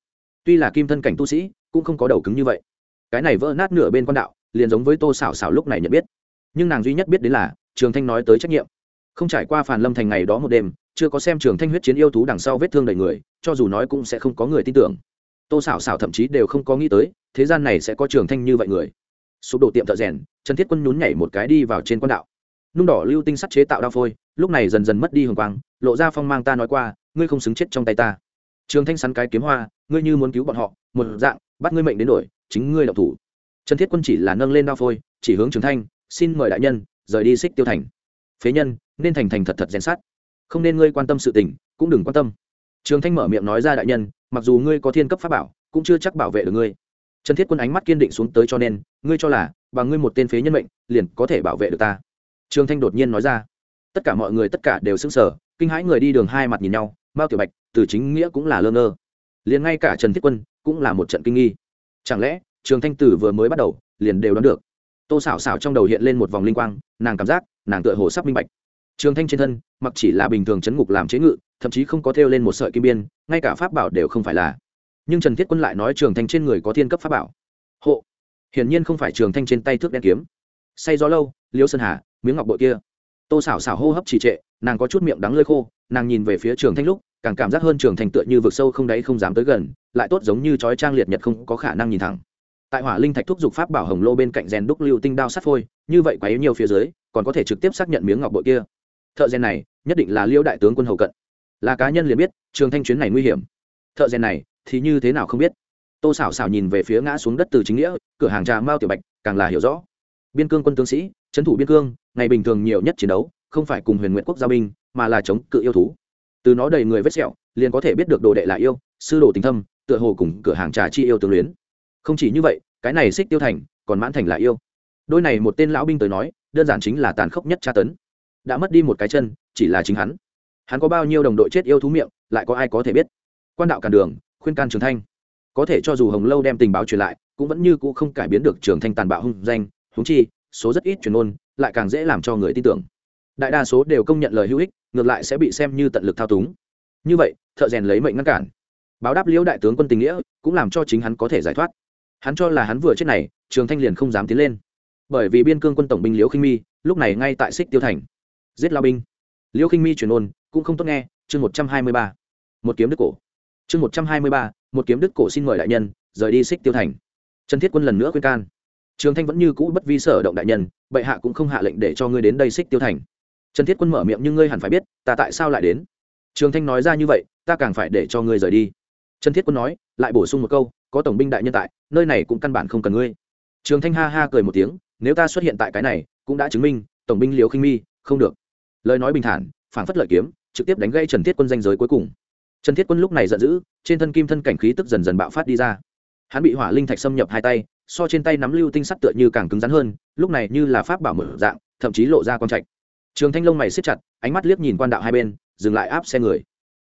Tuy là kim thân cảnh tu sĩ, cũng không có đầu cứng như vậy. Cái này vỡ nát nửa bên quan đạo, liền giống với tô xảo xảo lúc này nhận biết. Nhưng nàng duy nhất biết đến là, trường thanh nói tới trách nhiệm. Không trải qua phản lâm thành ngày đó một đêm, chưa có xem trường thanh huyết chiến yêu thú đằng sau vết thương đầy người, cho dù nói cũng sẽ không có người tin tưởng. Tô xảo xảo thậm chí đều không có nghĩ tới, thế gian này sẽ có trường thanh như vậy người sụp đổ tiệm thợ rèn, trần thiết quân nhún nhảy một cái đi vào trên quan đạo. Nung đỏ lưu tinh sắt chế tạo đao phôi, lúc này dần dần mất đi hồng quang, lộ ra phong mang ta nói qua, ngươi không xứng chết trong tay ta. Trường thanh sắn cái kiếm hoa, ngươi như muốn cứu bọn họ, một dạng, bắt ngươi mệnh đến đổi chính ngươi đọc thủ. Trần thiết quân chỉ là nâng lên đao phôi, chỉ hướng trường thanh, xin mời đại nhân, rời đi xích tiêu thành. Phế nhân, nên thành thành thật thật rèn sát không nên ngươi quan tâm sự tình, cũng đừng quan tâm. Trường thanh mở miệng nói ra đại nhân, mặc dù ngươi có thiên cấp pháp bảo, cũng chưa chắc bảo vệ được ngươi trần thiết quân ánh mắt kiên định xuống tới cho nên, ngươi cho là, bằng ngươi một tên phế nhân mệnh, liền có thể bảo vệ được ta. Trường thanh đột nhiên nói ra. Tất cả mọi người tất cả đều sững sờ, kinh hãi người đi đường hai mặt nhìn nhau, mao tiểu bạch, từ chính nghĩa cũng là lơ ngơ. Liền ngay cả trần thiết quân cũng là một trận kinh nghi. Chẳng lẽ, trường thanh tử vừa mới bắt đầu, liền đều đoán được? Tô xảo xảo trong đầu hiện lên một vòng linh quang, nàng cảm giác, nàng tựa hồ sắp minh bạch. Trường thanh trên thân, mặc chỉ là bình thường chấn ngục làm chế ngự, thậm chí không có thêu lên một sợi kim biên, ngay cả pháp bảo đều không phải là nhưng trần thiết quân lại nói trường thanh trên người có thiên cấp pháp bảo hộ hiển nhiên không phải trường thanh trên tay thước đen kiếm say gió lâu liêu sơn hà miếng ngọc bội kia tô xảo xảo hô hấp trì trệ nàng có chút miệng đắng lơi khô nàng nhìn về phía trường thanh lúc càng cảm giác hơn trường thanh tựa như vực sâu không đáy không dám tới gần lại tốt giống như chói trang liệt nhật không có khả năng nhìn thẳng tại hỏa linh thạch thúc giục pháp bảo hồng lô bên cạnh rèn đúc lưu tinh đao sắt phôi như vậy quá yếu nhiều phía dưới còn có thể trực tiếp xác nhận miếng ngọc bội kia thợ rèn này nhất định là liêu đại tướng quân hầu cận là cá nhân liền biết trường thanh chuyến này nguy hiểm thợ rèn này thì như thế nào không biết. Tô xảo xảo nhìn về phía ngã xuống đất từ chính nghĩa, cửa hàng trà mao tiểu bạch, càng là hiểu rõ. Biên cương quân tướng sĩ, trấn thủ biên cương, ngày bình thường nhiều nhất chiến đấu, không phải cùng huyền nguyện quốc gia binh, mà là chống cự yêu thú. Từ nó đầy người vết sẹo, liền có thể biết được đồ đệ là yêu, sư đồ tình thâm, tựa hồ cùng cửa hàng trà chi yêu tương luyến. Không chỉ như vậy, cái này xích tiêu thành, còn mãn thành là yêu. Đôi này một tên lão binh tới nói, đơn giản chính là tàn khốc nhất tra tấn. Đã mất đi một cái chân, chỉ là chính hắn. Hắn có bao nhiêu đồng đội chết yêu thú miệng, lại có ai có thể biết. Quan đạo cản đường khuyên can trường thanh. Có thể cho dù hồng lâu đem tình báo truyền lại, cũng vẫn như cũ không cải biến được trường thanh tàn bạo hung danh húng chi, số rất ít truyền ôn lại càng dễ làm cho người tin tưởng. Đại đa số đều công nhận lời hữu ích, ngược lại sẽ bị xem như tận lực thao túng. Như vậy, thợ rèn lấy mệnh ngăn cản. Báo đáp liễu đại tướng quân tình nghĩa, cũng làm cho chính hắn có thể giải thoát. Hắn cho là hắn vừa chết này, trường thanh liền không dám tiến lên. Bởi vì biên cương quân tổng binh liễu khinh mi, lúc này ngay tại xích tiêu thành. Giết lao binh. Liễu khinh mi truyền ôn cũng không tốt nghe, chương một trăm hai mươi ba. Một kiếm đức cổ chương một trăm hai mươi ba, một kiếm đức cổ xin mời đại nhân, rời đi xích tiêu thành. Trần thiết quân lần nữa khuyên can. Trường thanh vẫn như cũ bất vi sở động đại nhân, bệ hạ cũng không hạ lệnh để cho ngươi đến đây xích tiêu thành. Trần thiết quân mở miệng nhưng ngươi hẳn phải biết, ta tại sao lại đến? Trường thanh nói ra như vậy, ta càng phải để cho ngươi rời đi. Trần thiết quân nói, lại bổ sung một câu, có tổng binh đại nhân tại, nơi này cũng căn bản không cần ngươi. Trường thanh ha ha cười một tiếng, nếu ta xuất hiện tại cái này, cũng đã chứng minh, tổng binh liều khinh mi, không được. Lời nói bình thản phản phất lợi kiếm, trực tiếp đánh gây trần thiết quân danh giới cuối cùng trần thiết quân lúc này giận dữ, trên thân kim thân cảnh khí tức dần dần bạo phát đi ra. Hắn bị hỏa linh thạch xâm nhập hai tay, so trên tay nắm lưu tinh sắt tựa như càng cứng rắn hơn, lúc này như là pháp bảo mở dạng, thậm chí lộ ra con trạch. Trường thanh long mày siết chặt, ánh mắt liếc nhìn quan đạo hai bên, dừng lại áp xe người.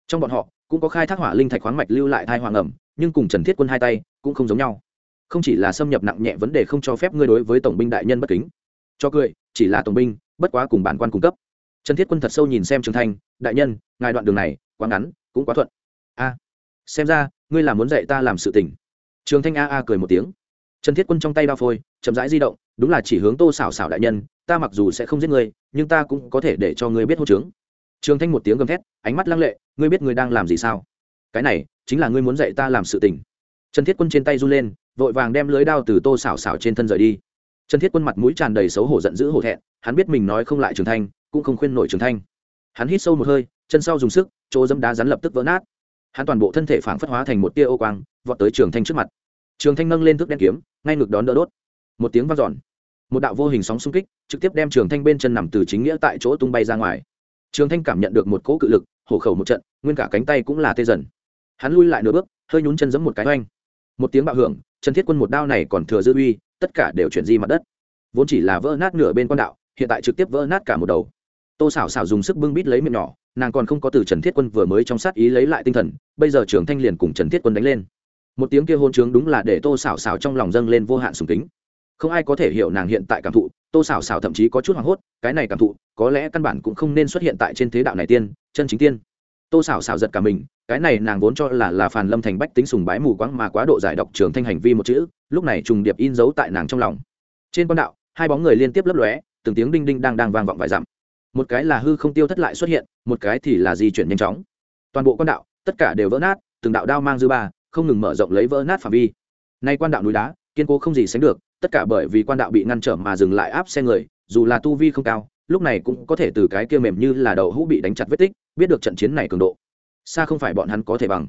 Trong bọn họ, cũng có khai thác hỏa linh thạch khoáng mạch lưu lại thai hoàng ẩm, nhưng cùng trần thiết quân hai tay, cũng không giống nhau. Không chỉ là xâm nhập nặng nhẹ vấn đề không cho phép ngươi đối với tổng binh đại nhân bất kính. Cho cười, chỉ là tổng binh, bất quá cùng bản quan cung cấp. Trần thiết quân thật sâu nhìn xem trường thanh, đại nhân, ngài đoạn đường này quá ngắn cũng quá thuận. A, xem ra, ngươi là muốn dạy ta làm sự tình. Trường thanh a a cười một tiếng. Trần thiết quân trong tay đao phôi, chậm rãi di động, đúng là chỉ hướng tô xảo xảo đại nhân, ta mặc dù sẽ không giết ngươi, nhưng ta cũng có thể để cho ngươi biết hô trướng trường thanh một tiếng gầm thét, ánh mắt lăng lệ, ngươi biết ngươi đang làm gì sao? Cái này, chính là ngươi muốn dạy ta làm sự tình. Trần thiết quân trên tay run lên, vội vàng đem lưới đao từ tô xảo xảo trên thân rời đi. Trần thiết quân mặt mũi tràn đầy xấu hổ giận dữ hổ thẹn, hắn biết mình nói không lại trường thanh, cũng không khuyên nổi trường thanh. Hắn hít sâu một hơi chân sau dùng sức, chỗ dẫm đá rắn lập tức vỡ nát. Hắn toàn bộ thân thể phảng phất hóa thành một tia ô quang, vọt tới trường thanh trước mặt. Trường thanh nâng lên thước đen kiếm, ngay ngực đón đỡ đốt. Một tiếng vang dọn. Một đạo vô hình sóng xung kích, trực tiếp đem trường thanh bên chân nằm từ chính nghĩa tại chỗ tung bay ra ngoài. Trường thanh cảm nhận được một cỗ cự lực, hổ khẩu một trận, nguyên cả cánh tay cũng là tê dần. Hắn lui lại nửa bước, hơi nhún chân giẫm một cái oanh. Một tiếng bạo hưởng, trần thiết quân một đao này còn thừa dư uy, tất cả đều chuyển di mặt đất. Vốn chỉ là vỡ nát nửa bên quan đạo, hiện tại trực tiếp vỡ nát cả một đầu. Tô xảo xảo dùng sức bưng bít lấy miệng nhỏ nàng còn không có từ trần thiết quân vừa mới trong sát ý lấy lại tinh thần, bây giờ trưởng thanh liền cùng trần thiết quân đánh lên. một tiếng kia hôn trướng đúng là để tô xảo xảo trong lòng dâng lên vô hạn sùng kính. không ai có thể hiểu nàng hiện tại cảm thụ, tô xảo xảo thậm chí có chút hoảng hốt, cái này cảm thụ, có lẽ căn bản cũng không nên xuất hiện tại trên thế đạo này tiên, chân chính tiên. tô xảo xảo giật cả mình, cái này nàng vốn cho là là phàn lâm thành bách tính sùng bái mù quáng mà quá độ giải độc trường thanh hành vi một chữ, lúc này trùng điệp in dấu tại nàng trong lòng. trên con đạo, hai bóng người liên tiếp lấp lóe, từng tiếng đinh đinh đang đang vang vọng vài dặm một cái là hư không tiêu thất lại xuất hiện, một cái thì là di chuyển nhanh chóng. Toàn bộ quan đạo, tất cả đều vỡ nát, từng đạo đao mang dư ba, không ngừng mở rộng lấy vỡ nát phạm vi. Nay quan đạo núi đá, kiên cố không gì sánh được, tất cả bởi vì quan đạo bị ngăn trở mà dừng lại áp xe người, dù là tu vi không cao, lúc này cũng có thể từ cái kia mềm như là đầu hũ bị đánh chặt vết tích, biết được trận chiến này cường độ. Xa không phải bọn hắn có thể bằng.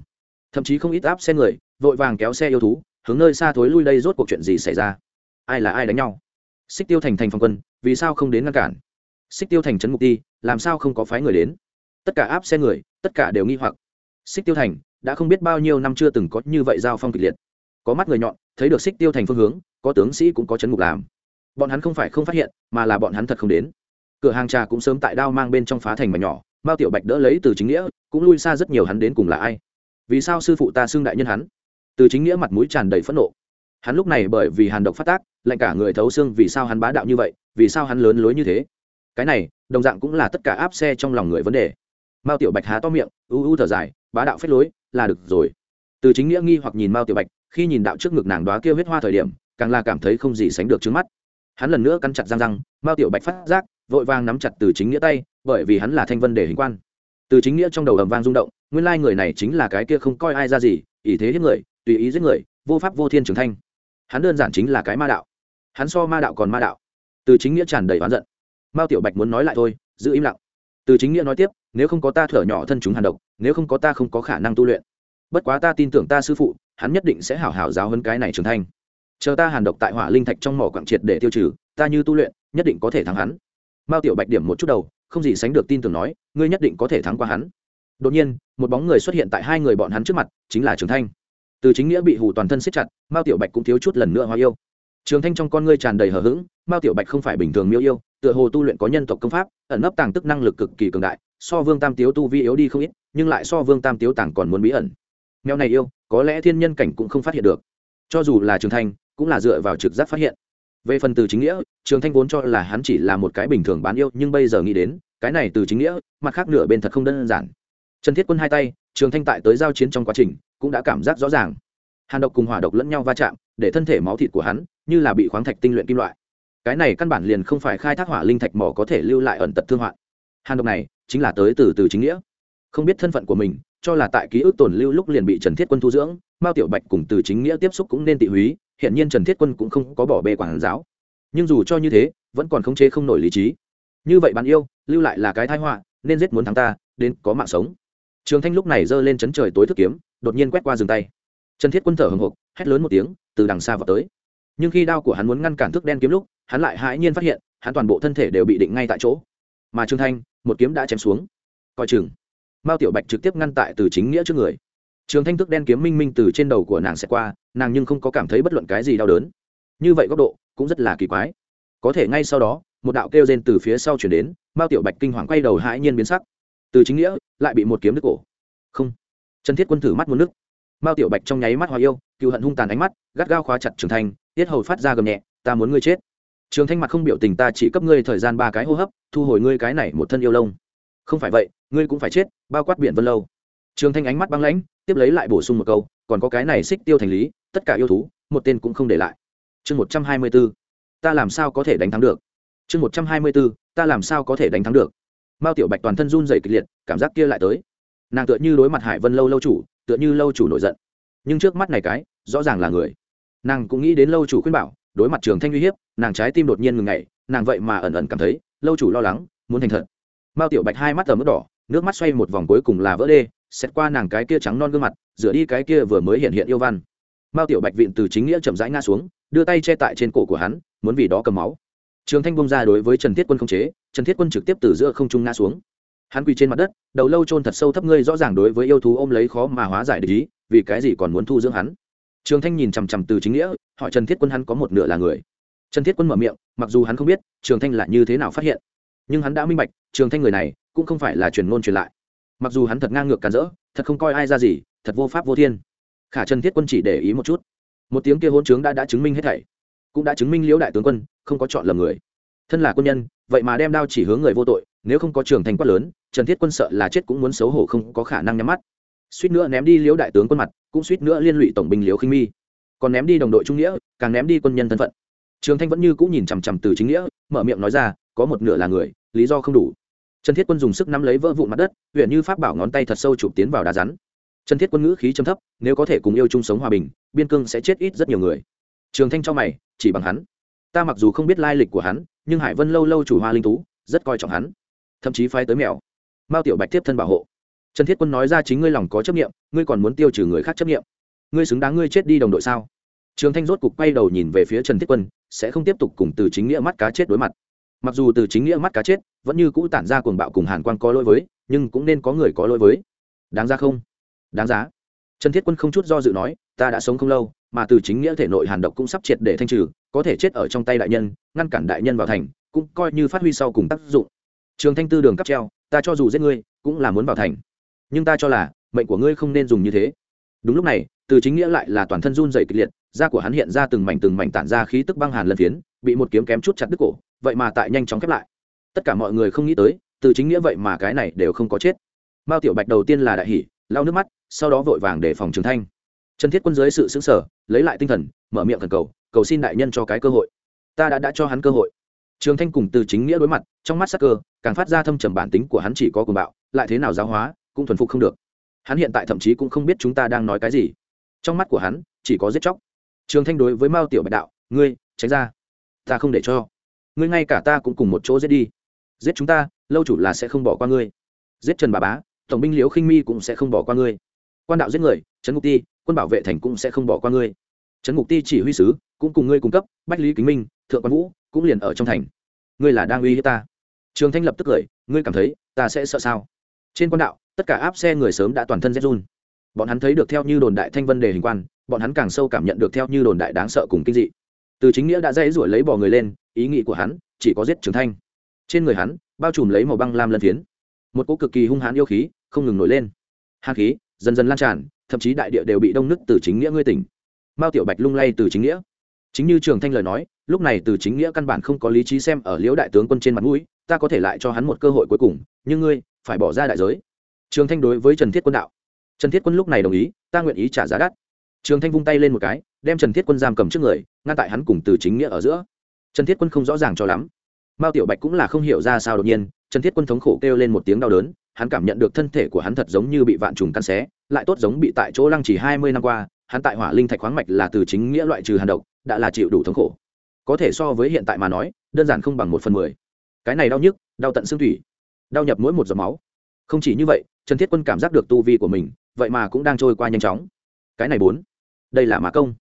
Thậm chí không ít áp xe người, vội vàng kéo xe yêu thú, hướng nơi xa thối lui đây rốt cuộc chuyện gì xảy ra? Ai là ai đánh nhau? Xích tiêu thành thành phòng quân, vì sao không đến ngăn cản? Xích tiêu thành trấn mục ti, làm sao không có phái người đến? Tất cả áp xe người, tất cả đều nghi hoặc. Xích tiêu thành, đã không biết bao nhiêu năm chưa từng có như vậy giao phong kịch liệt. Có mắt người nhọn, thấy được xích tiêu thành phương hướng, có tướng sĩ cũng có chấn mục làm. Bọn hắn không phải không phát hiện, mà là bọn hắn thật không đến. Cửa hàng trà cũng sớm tại đao mang bên trong phá thành mà nhỏ, mao tiểu bạch đỡ lấy từ chính nghĩa, cũng lui xa rất nhiều hắn đến cùng là ai. Vì sao sư phụ ta xưng đại nhân hắn? Từ chính nghĩa mặt mũi tràn đầy phẫn nộ. Hắn lúc này bởi vì hàn độc phát tác lạnh cả người thấu xương vì sao hắn bá đạo như vậy, vì sao hắn lớn lối như thế? Cái này, đồng dạng cũng là tất cả áp xe trong lòng người vấn đề. Mao tiểu bạch há to miệng, u u thở dài, bá đạo phết lối, là được rồi. Từ chính nghĩa nghi hoặc nhìn mao tiểu bạch, khi nhìn đạo trước ngực nàng đoá kia huyết hoa thời điểm, càng là cảm thấy không gì sánh được trước mắt. Hắn lần nữa cắn chặt răng răng, mao tiểu bạch phát giác, vội vàng nắm chặt từ chính nghĩa tay, bởi vì hắn là thanh vân để hình quan. Từ chính nghĩa trong đầu ầm vang rung động, nguyên lai người này chính là cái kia không coi ai ra gì ý thế hiếp người, tùy ý giết người, vô pháp vô thiên trưởng thanh hắn đơn giản chính là cái ma đạo. Hắn so ma đạo còn ma đạo. Từ chính nghĩa tràn đầy oán giận mao tiểu bạch muốn nói lại thôi, giữ im lặng. Từ chính nghĩa nói tiếp, nếu không có ta thở nhỏ thân chúng hàn độc, nếu không có ta không có khả năng tu luyện. Bất quá ta tin tưởng ta sư phụ, hắn nhất định sẽ hảo hảo giáo hơn cái này trưởng thành. Chờ ta hàn độc tại hỏa linh thạch trong mỏ quảng triệt để tiêu trừ, ta như tu luyện, nhất định có thể thắng hắn. Mao tiểu bạch điểm một chút đầu, không gì sánh được tin tưởng nói, ngươi nhất định có thể thắng qua hắn. Đột nhiên, một bóng người xuất hiện tại hai người bọn hắn trước mặt, chính là trường thanh. Từ chính nghĩa bị hù toàn thân siết chặt, mao tiểu bạch cũng thiếu chút lần nữa hoa yêu. Trường thanh trong con ngươi tràn đầy hờ hững, mao tiểu bạch không phải bình thường miêu yêu tựa hồ tu luyện có nhân tộc công pháp, ẩn nấp tàng tức năng lực cực kỳ cường đại, so vương tam tiếu tu vi yếu đi không ít, nhưng lại so vương tam tiếu tàng còn muốn bí ẩn. Mèo này yêu, có lẽ thiên nhân cảnh cũng không phát hiện được. Cho dù là trường thanh, cũng là dựa vào trực giác phát hiện. Về phần từ chính nghĩa, trường thanh vốn cho là hắn chỉ là một cái bình thường bán yêu, nhưng bây giờ nghĩ đến, cái này từ chính nghĩa, mặt khác nửa bên thật không đơn giản. Trần thiết quân hai tay, trường thanh tại tới giao chiến trong quá trình, cũng đã cảm giác rõ ràng. Hàn độc cùng hỏa độc lẫn nhau va chạm, để thân thể máu thịt của hắn, như là bị khoáng thạch tinh luyện kim loại cái này căn bản liền không phải khai thác hỏa linh thạch mỏ có thể lưu lại ẩn tật thương hoạn. Hàn độc này, chính là tới từ từ chính nghĩa. Không biết thân phận của mình, cho là tại ký ức tồn lưu lúc liền bị trần thiết quân thu dưỡng, mao tiểu bạch cùng từ chính nghĩa tiếp xúc cũng nên tị húy, hiện nhiên trần thiết quân cũng không có bỏ bê quản giáo. Nhưng dù cho như thế, vẫn còn khống chế không nổi lý trí. Như vậy bạn yêu, lưu lại là cái thái họa, nên giết muốn thắng ta, đến có mạng sống. Trường thanh lúc này giơ lên chấn trời tối thức kiếm, đột nhiên quét qua dừng tay. Trần thiết quân thở hồng hộc hét lớn một tiếng, từ đằng xa vào tới. Nhưng khi đao của hắn muốn ngăn cản thức đen kiếm lúc hắn lại hãi nhiên phát hiện, hắn toàn bộ thân thể đều bị định ngay tại chỗ. Mà trương thanh, một kiếm đã chém xuống. Coi chừng, mao tiểu bạch trực tiếp ngăn tại từ chính nghĩa trước người. Trường thanh thức đen kiếm minh minh từ trên đầu của nàng sẽ qua, nàng nhưng không có cảm thấy bất luận cái gì đau đớn. Như vậy góc độ, cũng rất là kỳ quái. Có thể ngay sau đó, một đạo kêu rên từ phía sau chuyển đến, mao tiểu bạch kinh hoàng quay đầu hãi nhiên biến sắc. Từ chính nghĩa, lại bị một kiếm đứt cổ. Không. Trần thiết quân thử mắt một nước. Mao tiểu bạch trong nháy mắt hoa yêu cựu hận hung tàn ánh mắt, gắt gao khóa chặt trường thanh, tiết hầu phát ra gầm nhẹ, ta muốn ngươi chết trường thanh mặt không biểu tình ta chỉ cấp ngươi thời gian ba cái hô hấp, thu hồi ngươi cái này một thân yêu lông. Không phải vậy, ngươi cũng phải chết, bao quát biển vân lâu. Trường thanh ánh mắt băng lãnh, tiếp lấy lại bổ sung một câu, còn có cái này xích tiêu thành lý, tất cả yêu thú, một tên cũng không để lại. Chương một trăm hai mươi b ố ta làm sao có thể đánh thắng được? Chương một trăm hai mươi b ố ta làm sao có thể đánh thắng được? Mao tiểu bạch toàn thân run dày kịch liệt, cảm giác kia lại tới. Nàng tựa như đối mặt hải vân lâu lâu chủ, tựa như lâu chủ nổi giận. Nhưng trước mắt này cái, rõ ràng là người. Nàng cũng nghĩ đến lâu chủ khuyên bảo đối mặt trường thanh uy hiếp, nàng trái tim đột nhiên ngừng ngày nàng vậy mà ẩn ẩn cảm thấy, lâu chủ lo lắng, muốn thành thật. Mao tiểu bạch hai mắt ở mức đỏ, nước mắt xoay một vòng cuối cùng là vỡ đê, xét qua nàng cái kia trắng non gương mặt rửa đi cái kia vừa mới hiện hiện yêu văn. Mao tiểu bạch vịn từ chính nghĩa chậm rãi ngã xuống, đưa tay che tại trên cổ của hắn, muốn vì đó cầm máu. Trường thanh bông ra đối với trần thiết quân không chế, trần thiết quân trực tiếp từ giữa không trung ngã xuống. Hắn quỳ trên mặt đất, đầu lâu trôn thật sâu thấp ngươi rõ ràng đối với yêu thú ôm lấy khó mà hóa giải được ý, vì cái gì còn muốn thu dưỡng hắn? Trường thanh nhìn chằm chằm từ chính nghĩa hỏi trần thiết quân hắn có một nửa là người. Trần thiết quân mở miệng, mặc dù hắn không biết trường thanh là như thế nào phát hiện, nhưng hắn đã minh bạch, trường thanh người này cũng không phải là truyền ngôn truyền lại. Mặc dù hắn thật ngang ngược càn rỡ, thật không coi ai ra gì, thật vô pháp vô thiên. Khả trần thiết quân chỉ để ý một chút. Một tiếng kia hôn trướng đã đã chứng minh hết thảy, cũng đã chứng minh liễu đại tướng quân không có chọn lầm người. Thân là quân nhân, vậy mà đem đao chỉ hướng người vô tội, nếu không có trường thành quát lớn, trần thiết quân sợ là chết cũng muốn xấu hổ không có khả năng nhắm mắt. Suýt nữa ném đi liễu đại tướng quân mặt, cũng suýt nữa liên lụy tổng binh liễu khinh mi còn ném đi đồng đội trung nghĩa, càng ném đi quân nhân thân phận. Trường thanh vẫn như cũng nhìn chằm chằm từ chính nghĩa, mở miệng nói ra, có một nửa là người, lý do không đủ. Trần thiết quân dùng sức nắm lấy vỡ vụn mặt đất, huyện như pháp bảo ngón tay thật sâu chụp tiến vào đá rắn. Trần thiết quân ngữ khí châm thấp, nếu có thể cùng yêu chung sống hòa bình, biên cương sẽ chết ít rất nhiều người. Trường thanh cho mày, chỉ bằng hắn. Ta mặc dù không biết lai lịch của hắn, nhưng hải vân lâu lâu chủ hoa linh tú rất coi trọng hắn. Thậm chí phái tới mèo. Mao tiểu bạch tiếp thân bảo hộ. Trần thiết quân nói ra chính ngươi lòng có chấp nghiệm ngươi còn muốn tiêu trừ người khác chấp nghiệm ngươi xứng đáng ngươi chết đi đồng đội sao? Trường thanh rốt cục quay đầu nhìn về phía trần thiết quân, sẽ không tiếp tục cùng từ chính nghĩa mắt cá chết đối mặt. Mặc dù từ chính nghĩa mắt cá chết, vẫn như cũ tản ra cuồng bạo cùng hàn quan có lỗi với, nhưng cũng nên có người có lỗi với. Đáng ra không? Đáng giá. Trần thiết quân không chút do dự nói, ta đã sống không lâu, mà từ chính nghĩa thể nội hàn độc cũng sắp triệt để thanh trừ, có thể chết ở trong tay đại nhân, ngăn cản đại nhân vào thành, cũng coi như phát huy sau cùng tác dụng. Trường thanh tư đường cắp treo, ta cho dù giết ngươi, cũng là muốn vào thành. Nhưng ta cho là, mệnh của ngươi không nên dùng như thế. Đúng lúc này từ chính nghĩa lại là toàn thân run dày kịch liệt, da của hắn hiện ra từng mảnh từng mảnh tản ra khí tức băng hàn lân phiến, bị một kiếm kém chút chặt đứt cổ, vậy mà tại nhanh chóng khép lại. Tất cả mọi người không nghĩ tới, từ chính nghĩa vậy mà cái này đều không có chết. Mao tiểu bạch đầu tiên là đại hỷ lau nước mắt, sau đó vội vàng để phòng trường thanh. Trần thiết quân dưới sự xứng sở lấy lại tinh thần, mở miệng thần cầu cầu xin đại nhân cho cái cơ hội. Ta đã đã cho hắn cơ hội. Trường thanh cùng từ chính nghĩa đối mặt, trong mắt sắc cơ, càng phát ra thâm trầm bản tính của hắn chỉ có cuồng bạo, lại thế nào giáo hóa, cũng thuần phục không được. Hắn hiện tại thậm chí cũng không biết chúng ta đang nói cái gì trong mắt của hắn, chỉ có giết chóc. Trường thanh đối với mao tiểu bạch đạo, ngươi, tránh ra. Ta không để cho. Ngươi ngay cả ta cũng cùng một chỗ giết đi. Giết chúng ta, lâu chủ là sẽ không bỏ qua ngươi. Giết trần bà bá, tổng binh liễu khinh mi cũng sẽ không bỏ qua ngươi. Quan đạo giết người, trấn ngục ti, quân bảo vệ thành cũng sẽ không bỏ qua ngươi. Trấn ngục ti chỉ huy sứ, cũng cùng ngươi cung cấp, bách lý kính minh, thượng quan vũ, cũng liền ở trong thành. Ngươi là đang uy hiếp ta. Trường thanh lập tức cười, ngươi cảm thấy ta sẽ sợ sao? Trên quan đạo, tất cả áp xe người sớm đã toàn thân rét run bọn hắn thấy được theo như đồn đại thanh vân đề hình quan, bọn hắn càng sâu cảm nhận được theo như đồn đại đáng sợ cùng kinh dị. Từ chính nghĩa đã dãy ruổi lấy bò người lên, ý nghĩ của hắn chỉ có giết trường thanh. Trên người hắn, bao trùm lấy màu băng lam lân phiến. Một cỗ cực kỳ hung hãn yêu khí không ngừng nổi lên. Hàn khí dần dần lan tràn, thậm chí đại địa đều bị đông nứt từ chính nghĩa ngươi tỉnh. Mao tiểu bạch lung lay từ chính nghĩa. Chính như trường thanh lời nói, lúc này từ chính nghĩa căn bản không có lý trí xem ở liễu đại tướng quân trên mặt mũi, ta có thể lại cho hắn một cơ hội cuối cùng, nhưng ngươi phải bỏ ra đại giới. Trường thanh đối với trần thiết quân đạo trần thiết quân lúc này đồng ý, ta nguyện ý trả giá đắt. Trường thanh vung tay lên một cái, đem trần thiết quân giam cầm trước người, ngăn tại hắn cùng từ chính nghĩa ở giữa. Trần thiết quân không rõ ràng cho lắm. Mao tiểu bạch cũng là không hiểu ra sao đột nhiên, trần thiết quân thống khổ kêu lên một tiếng đau đớn, hắn cảm nhận được thân thể của hắn thật giống như bị vạn trùng căn xé, lại tốt giống bị tại chỗ lăng chỉ hai mươi năm qua, hắn tại hỏa linh thạch khoáng mạch là từ chính nghĩa loại trừ hàn độc, đã là chịu đủ thống khổ. Có thể so với hiện tại mà nói, đơn giản không bằng một phần mười. Cái này đau nhức, đau tận xương thủy, đau nhập mỗi một giọt máu. Không chỉ như vậy, trần thiết quân cảm giác được tu vi của mình vậy mà cũng đang trôi qua nhanh chóng. Cái này bốn. Đây là mã công.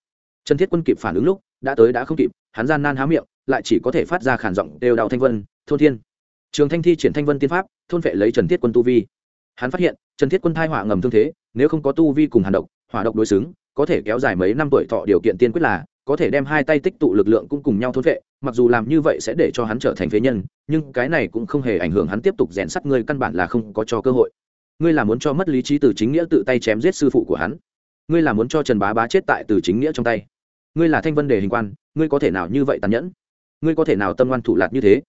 Trần thiết quân kịp phản ứng lúc, đã tới đã không kịp, hắn gian nan há miệng, lại chỉ có thể phát ra khản giọng đều đạo thanh vân, thôn thiên. Trường thanh thi triển thanh vân tiên pháp, thôn vệ lấy trần thiết quân tu vi. Hắn phát hiện, trần thiết quân thai hỏa ngầm thương thế, nếu không có tu vi cùng hàn độc, hỏa độc đối xứng, có thể kéo dài mấy năm tuổi thọ điều kiện tiên quyết là, có thể đem hai tay tích tụ lực lượng cũng cùng nhau thôn vệ, mặc dù làm như vậy sẽ để cho hắn trở thành phế nhân, nhưng cái này cũng không hề ảnh hưởng hắn tiếp tục rèn sắt ngươi căn bản là không có cho cơ hội ngươi là muốn cho mất lý trí từ chính nghĩa tự tay chém giết sư phụ của hắn. Ngươi là muốn cho trần bá bá chết tại từ chính nghĩa trong tay. Ngươi là thanh vân đề hình quan, ngươi có thể nào như vậy tàn nhẫn? Ngươi có thể nào tâm ngoan thủ lạt như thế?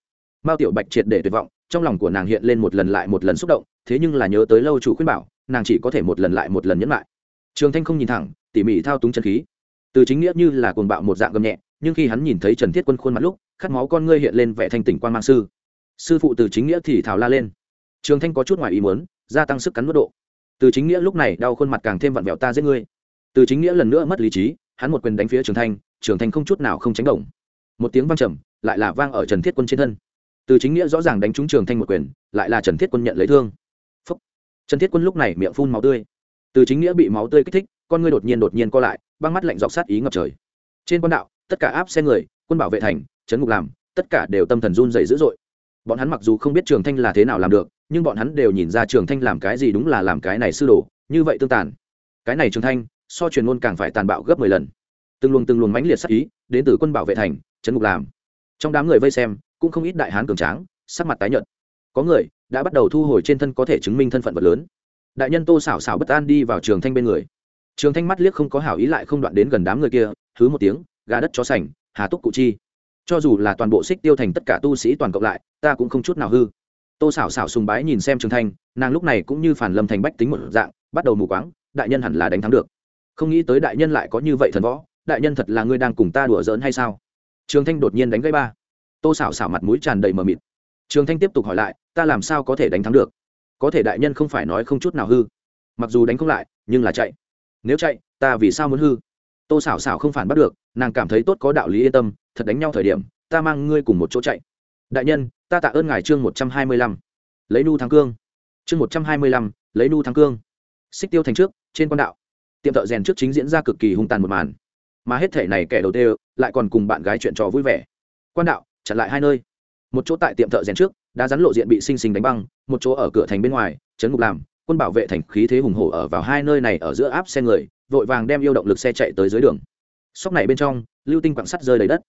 Mao tiểu bạch triệt để tuyệt vọng, trong lòng của nàng hiện lên một lần lại một lần xúc động, thế nhưng là nhớ tới lâu chủ khuyên bảo, nàng chỉ có thể một lần lại một lần nhẫn lại. Trường thanh không nhìn thẳng, tỉ mỉ thao túng chân khí. Từ chính nghĩa như là cuồng bạo một dạng gầm nhẹ, nhưng khi hắn nhìn thấy trần thiết quân khuôn mặt lúc, khát máu con ngươi hiện lên vẻ thanh tỉnh quan mang sư. Sư phụ từ chính nghĩa thì thào la lên. Trường thanh có chút ngoài ý muốn gia tăng sức cắn mức độ. Từ chính nghĩa lúc này đau khuôn mặt càng thêm vặn vẹo ta giết ngươi. Từ chính nghĩa lần nữa mất lý trí, hắn một quyền đánh phía trường thanh trường thanh không chút nào không tránh động. Một tiếng vang trầm, lại là vang ở trần thiết quân trên thân. Từ chính nghĩa rõ ràng đánh trúng trường thanh một quyền, lại là trần thiết quân nhận lấy thương. Phúc. trần thiết quân lúc này miệng phun máu tươi. Từ chính nghĩa bị máu tươi kích thích, con ngươi đột nhiên đột nhiên co lại, băng mắt lạnh dọc sát ý ngập trời. Trên quan đạo, tất cả áp xe người, quân bảo vệ thành trấn ngục làm, tất cả đều tâm thần run dày dữ dội. Bọn hắn mặc dù không biết trường thanh là thế nào làm được nhưng bọn hắn đều nhìn ra trường thanh làm cái gì đúng là làm cái này sư đồ, như vậy tương tàn. Cái này trường thanh, so truyền ngôn càng phải tàn bạo gấp mười lần. Từng luồng từng luồng mãnh liệt sắc ý, đến từ quân bảo vệ thành trấn ngục làm. Trong đám người vây xem, cũng không ít đại hán cường tráng, sắc mặt tái nhợt. Có người đã bắt đầu thu hồi trên thân có thể chứng minh thân phận vật lớn. Đại nhân tô xảo xảo bất an đi vào trường thanh bên người. Trường thanh mắt liếc không có hảo ý lại không đoạn đến gần đám người kia thứ một tiếng, gà đất chó sành, hà túc cụ chi. Cho dù là toàn bộ xích tiêu thành tất cả tu sĩ toàn cộng lại, ta cũng không chút nào hư tô xảo xảo sùng bái nhìn xem trường thanh, nàng lúc này cũng như phản lâm thành bách tính một dạng, bắt đầu mù quáng, đại nhân hẳn là đánh thắng được. Không nghĩ tới đại nhân lại có như vậy thần võ, đại nhân thật là ngươi đang cùng ta đùa giỡn hay sao? Trường thanh đột nhiên đánh gãy ba. Tô xảo xảo mặt mũi tràn đầy mờ mịt. Trường thanh tiếp tục hỏi lại, ta làm sao có thể đánh thắng được? Có thể đại nhân không phải nói không chút nào hư. Mặc dù đánh không lại, nhưng là chạy. Nếu chạy, ta vì sao muốn hư? Tô xảo xảo không phản bắt được, nàng cảm thấy tốt có đạo lý yên tâm, thật đánh nhau thời điểm, ta mang ngươi cùng một chỗ chạy. Đại nhân ta tạ ơn ngài chương một trăm hai mươi lăm, lấy nu thắng cương. Chương một trăm hai mươi lăm, lấy nu thắng cương. Xích tiêu thành trước, trên quan đạo. Tiệm thợ rèn trước chính diễn ra cực kỳ hung tàn một màn. Mà hết thể này kẻ đầu tiên, lại còn cùng bạn gái chuyện trò vui vẻ. Quan đạo, chặn lại hai nơi. Một chỗ tại tiệm thợ rèn trước đã rắn lộ diện bị sinh sinh đánh băng. Một chỗ ở cửa thành bên ngoài trấn ngục làm. Quân bảo vệ thành khí thế hùng hổ ở vào hai nơi này ở giữa áp xe người, vội vàng đem yêu động lực xe chạy tới dưới đường. Sóc này bên trong, lưu tinh quặng sắt rơi đầy đất.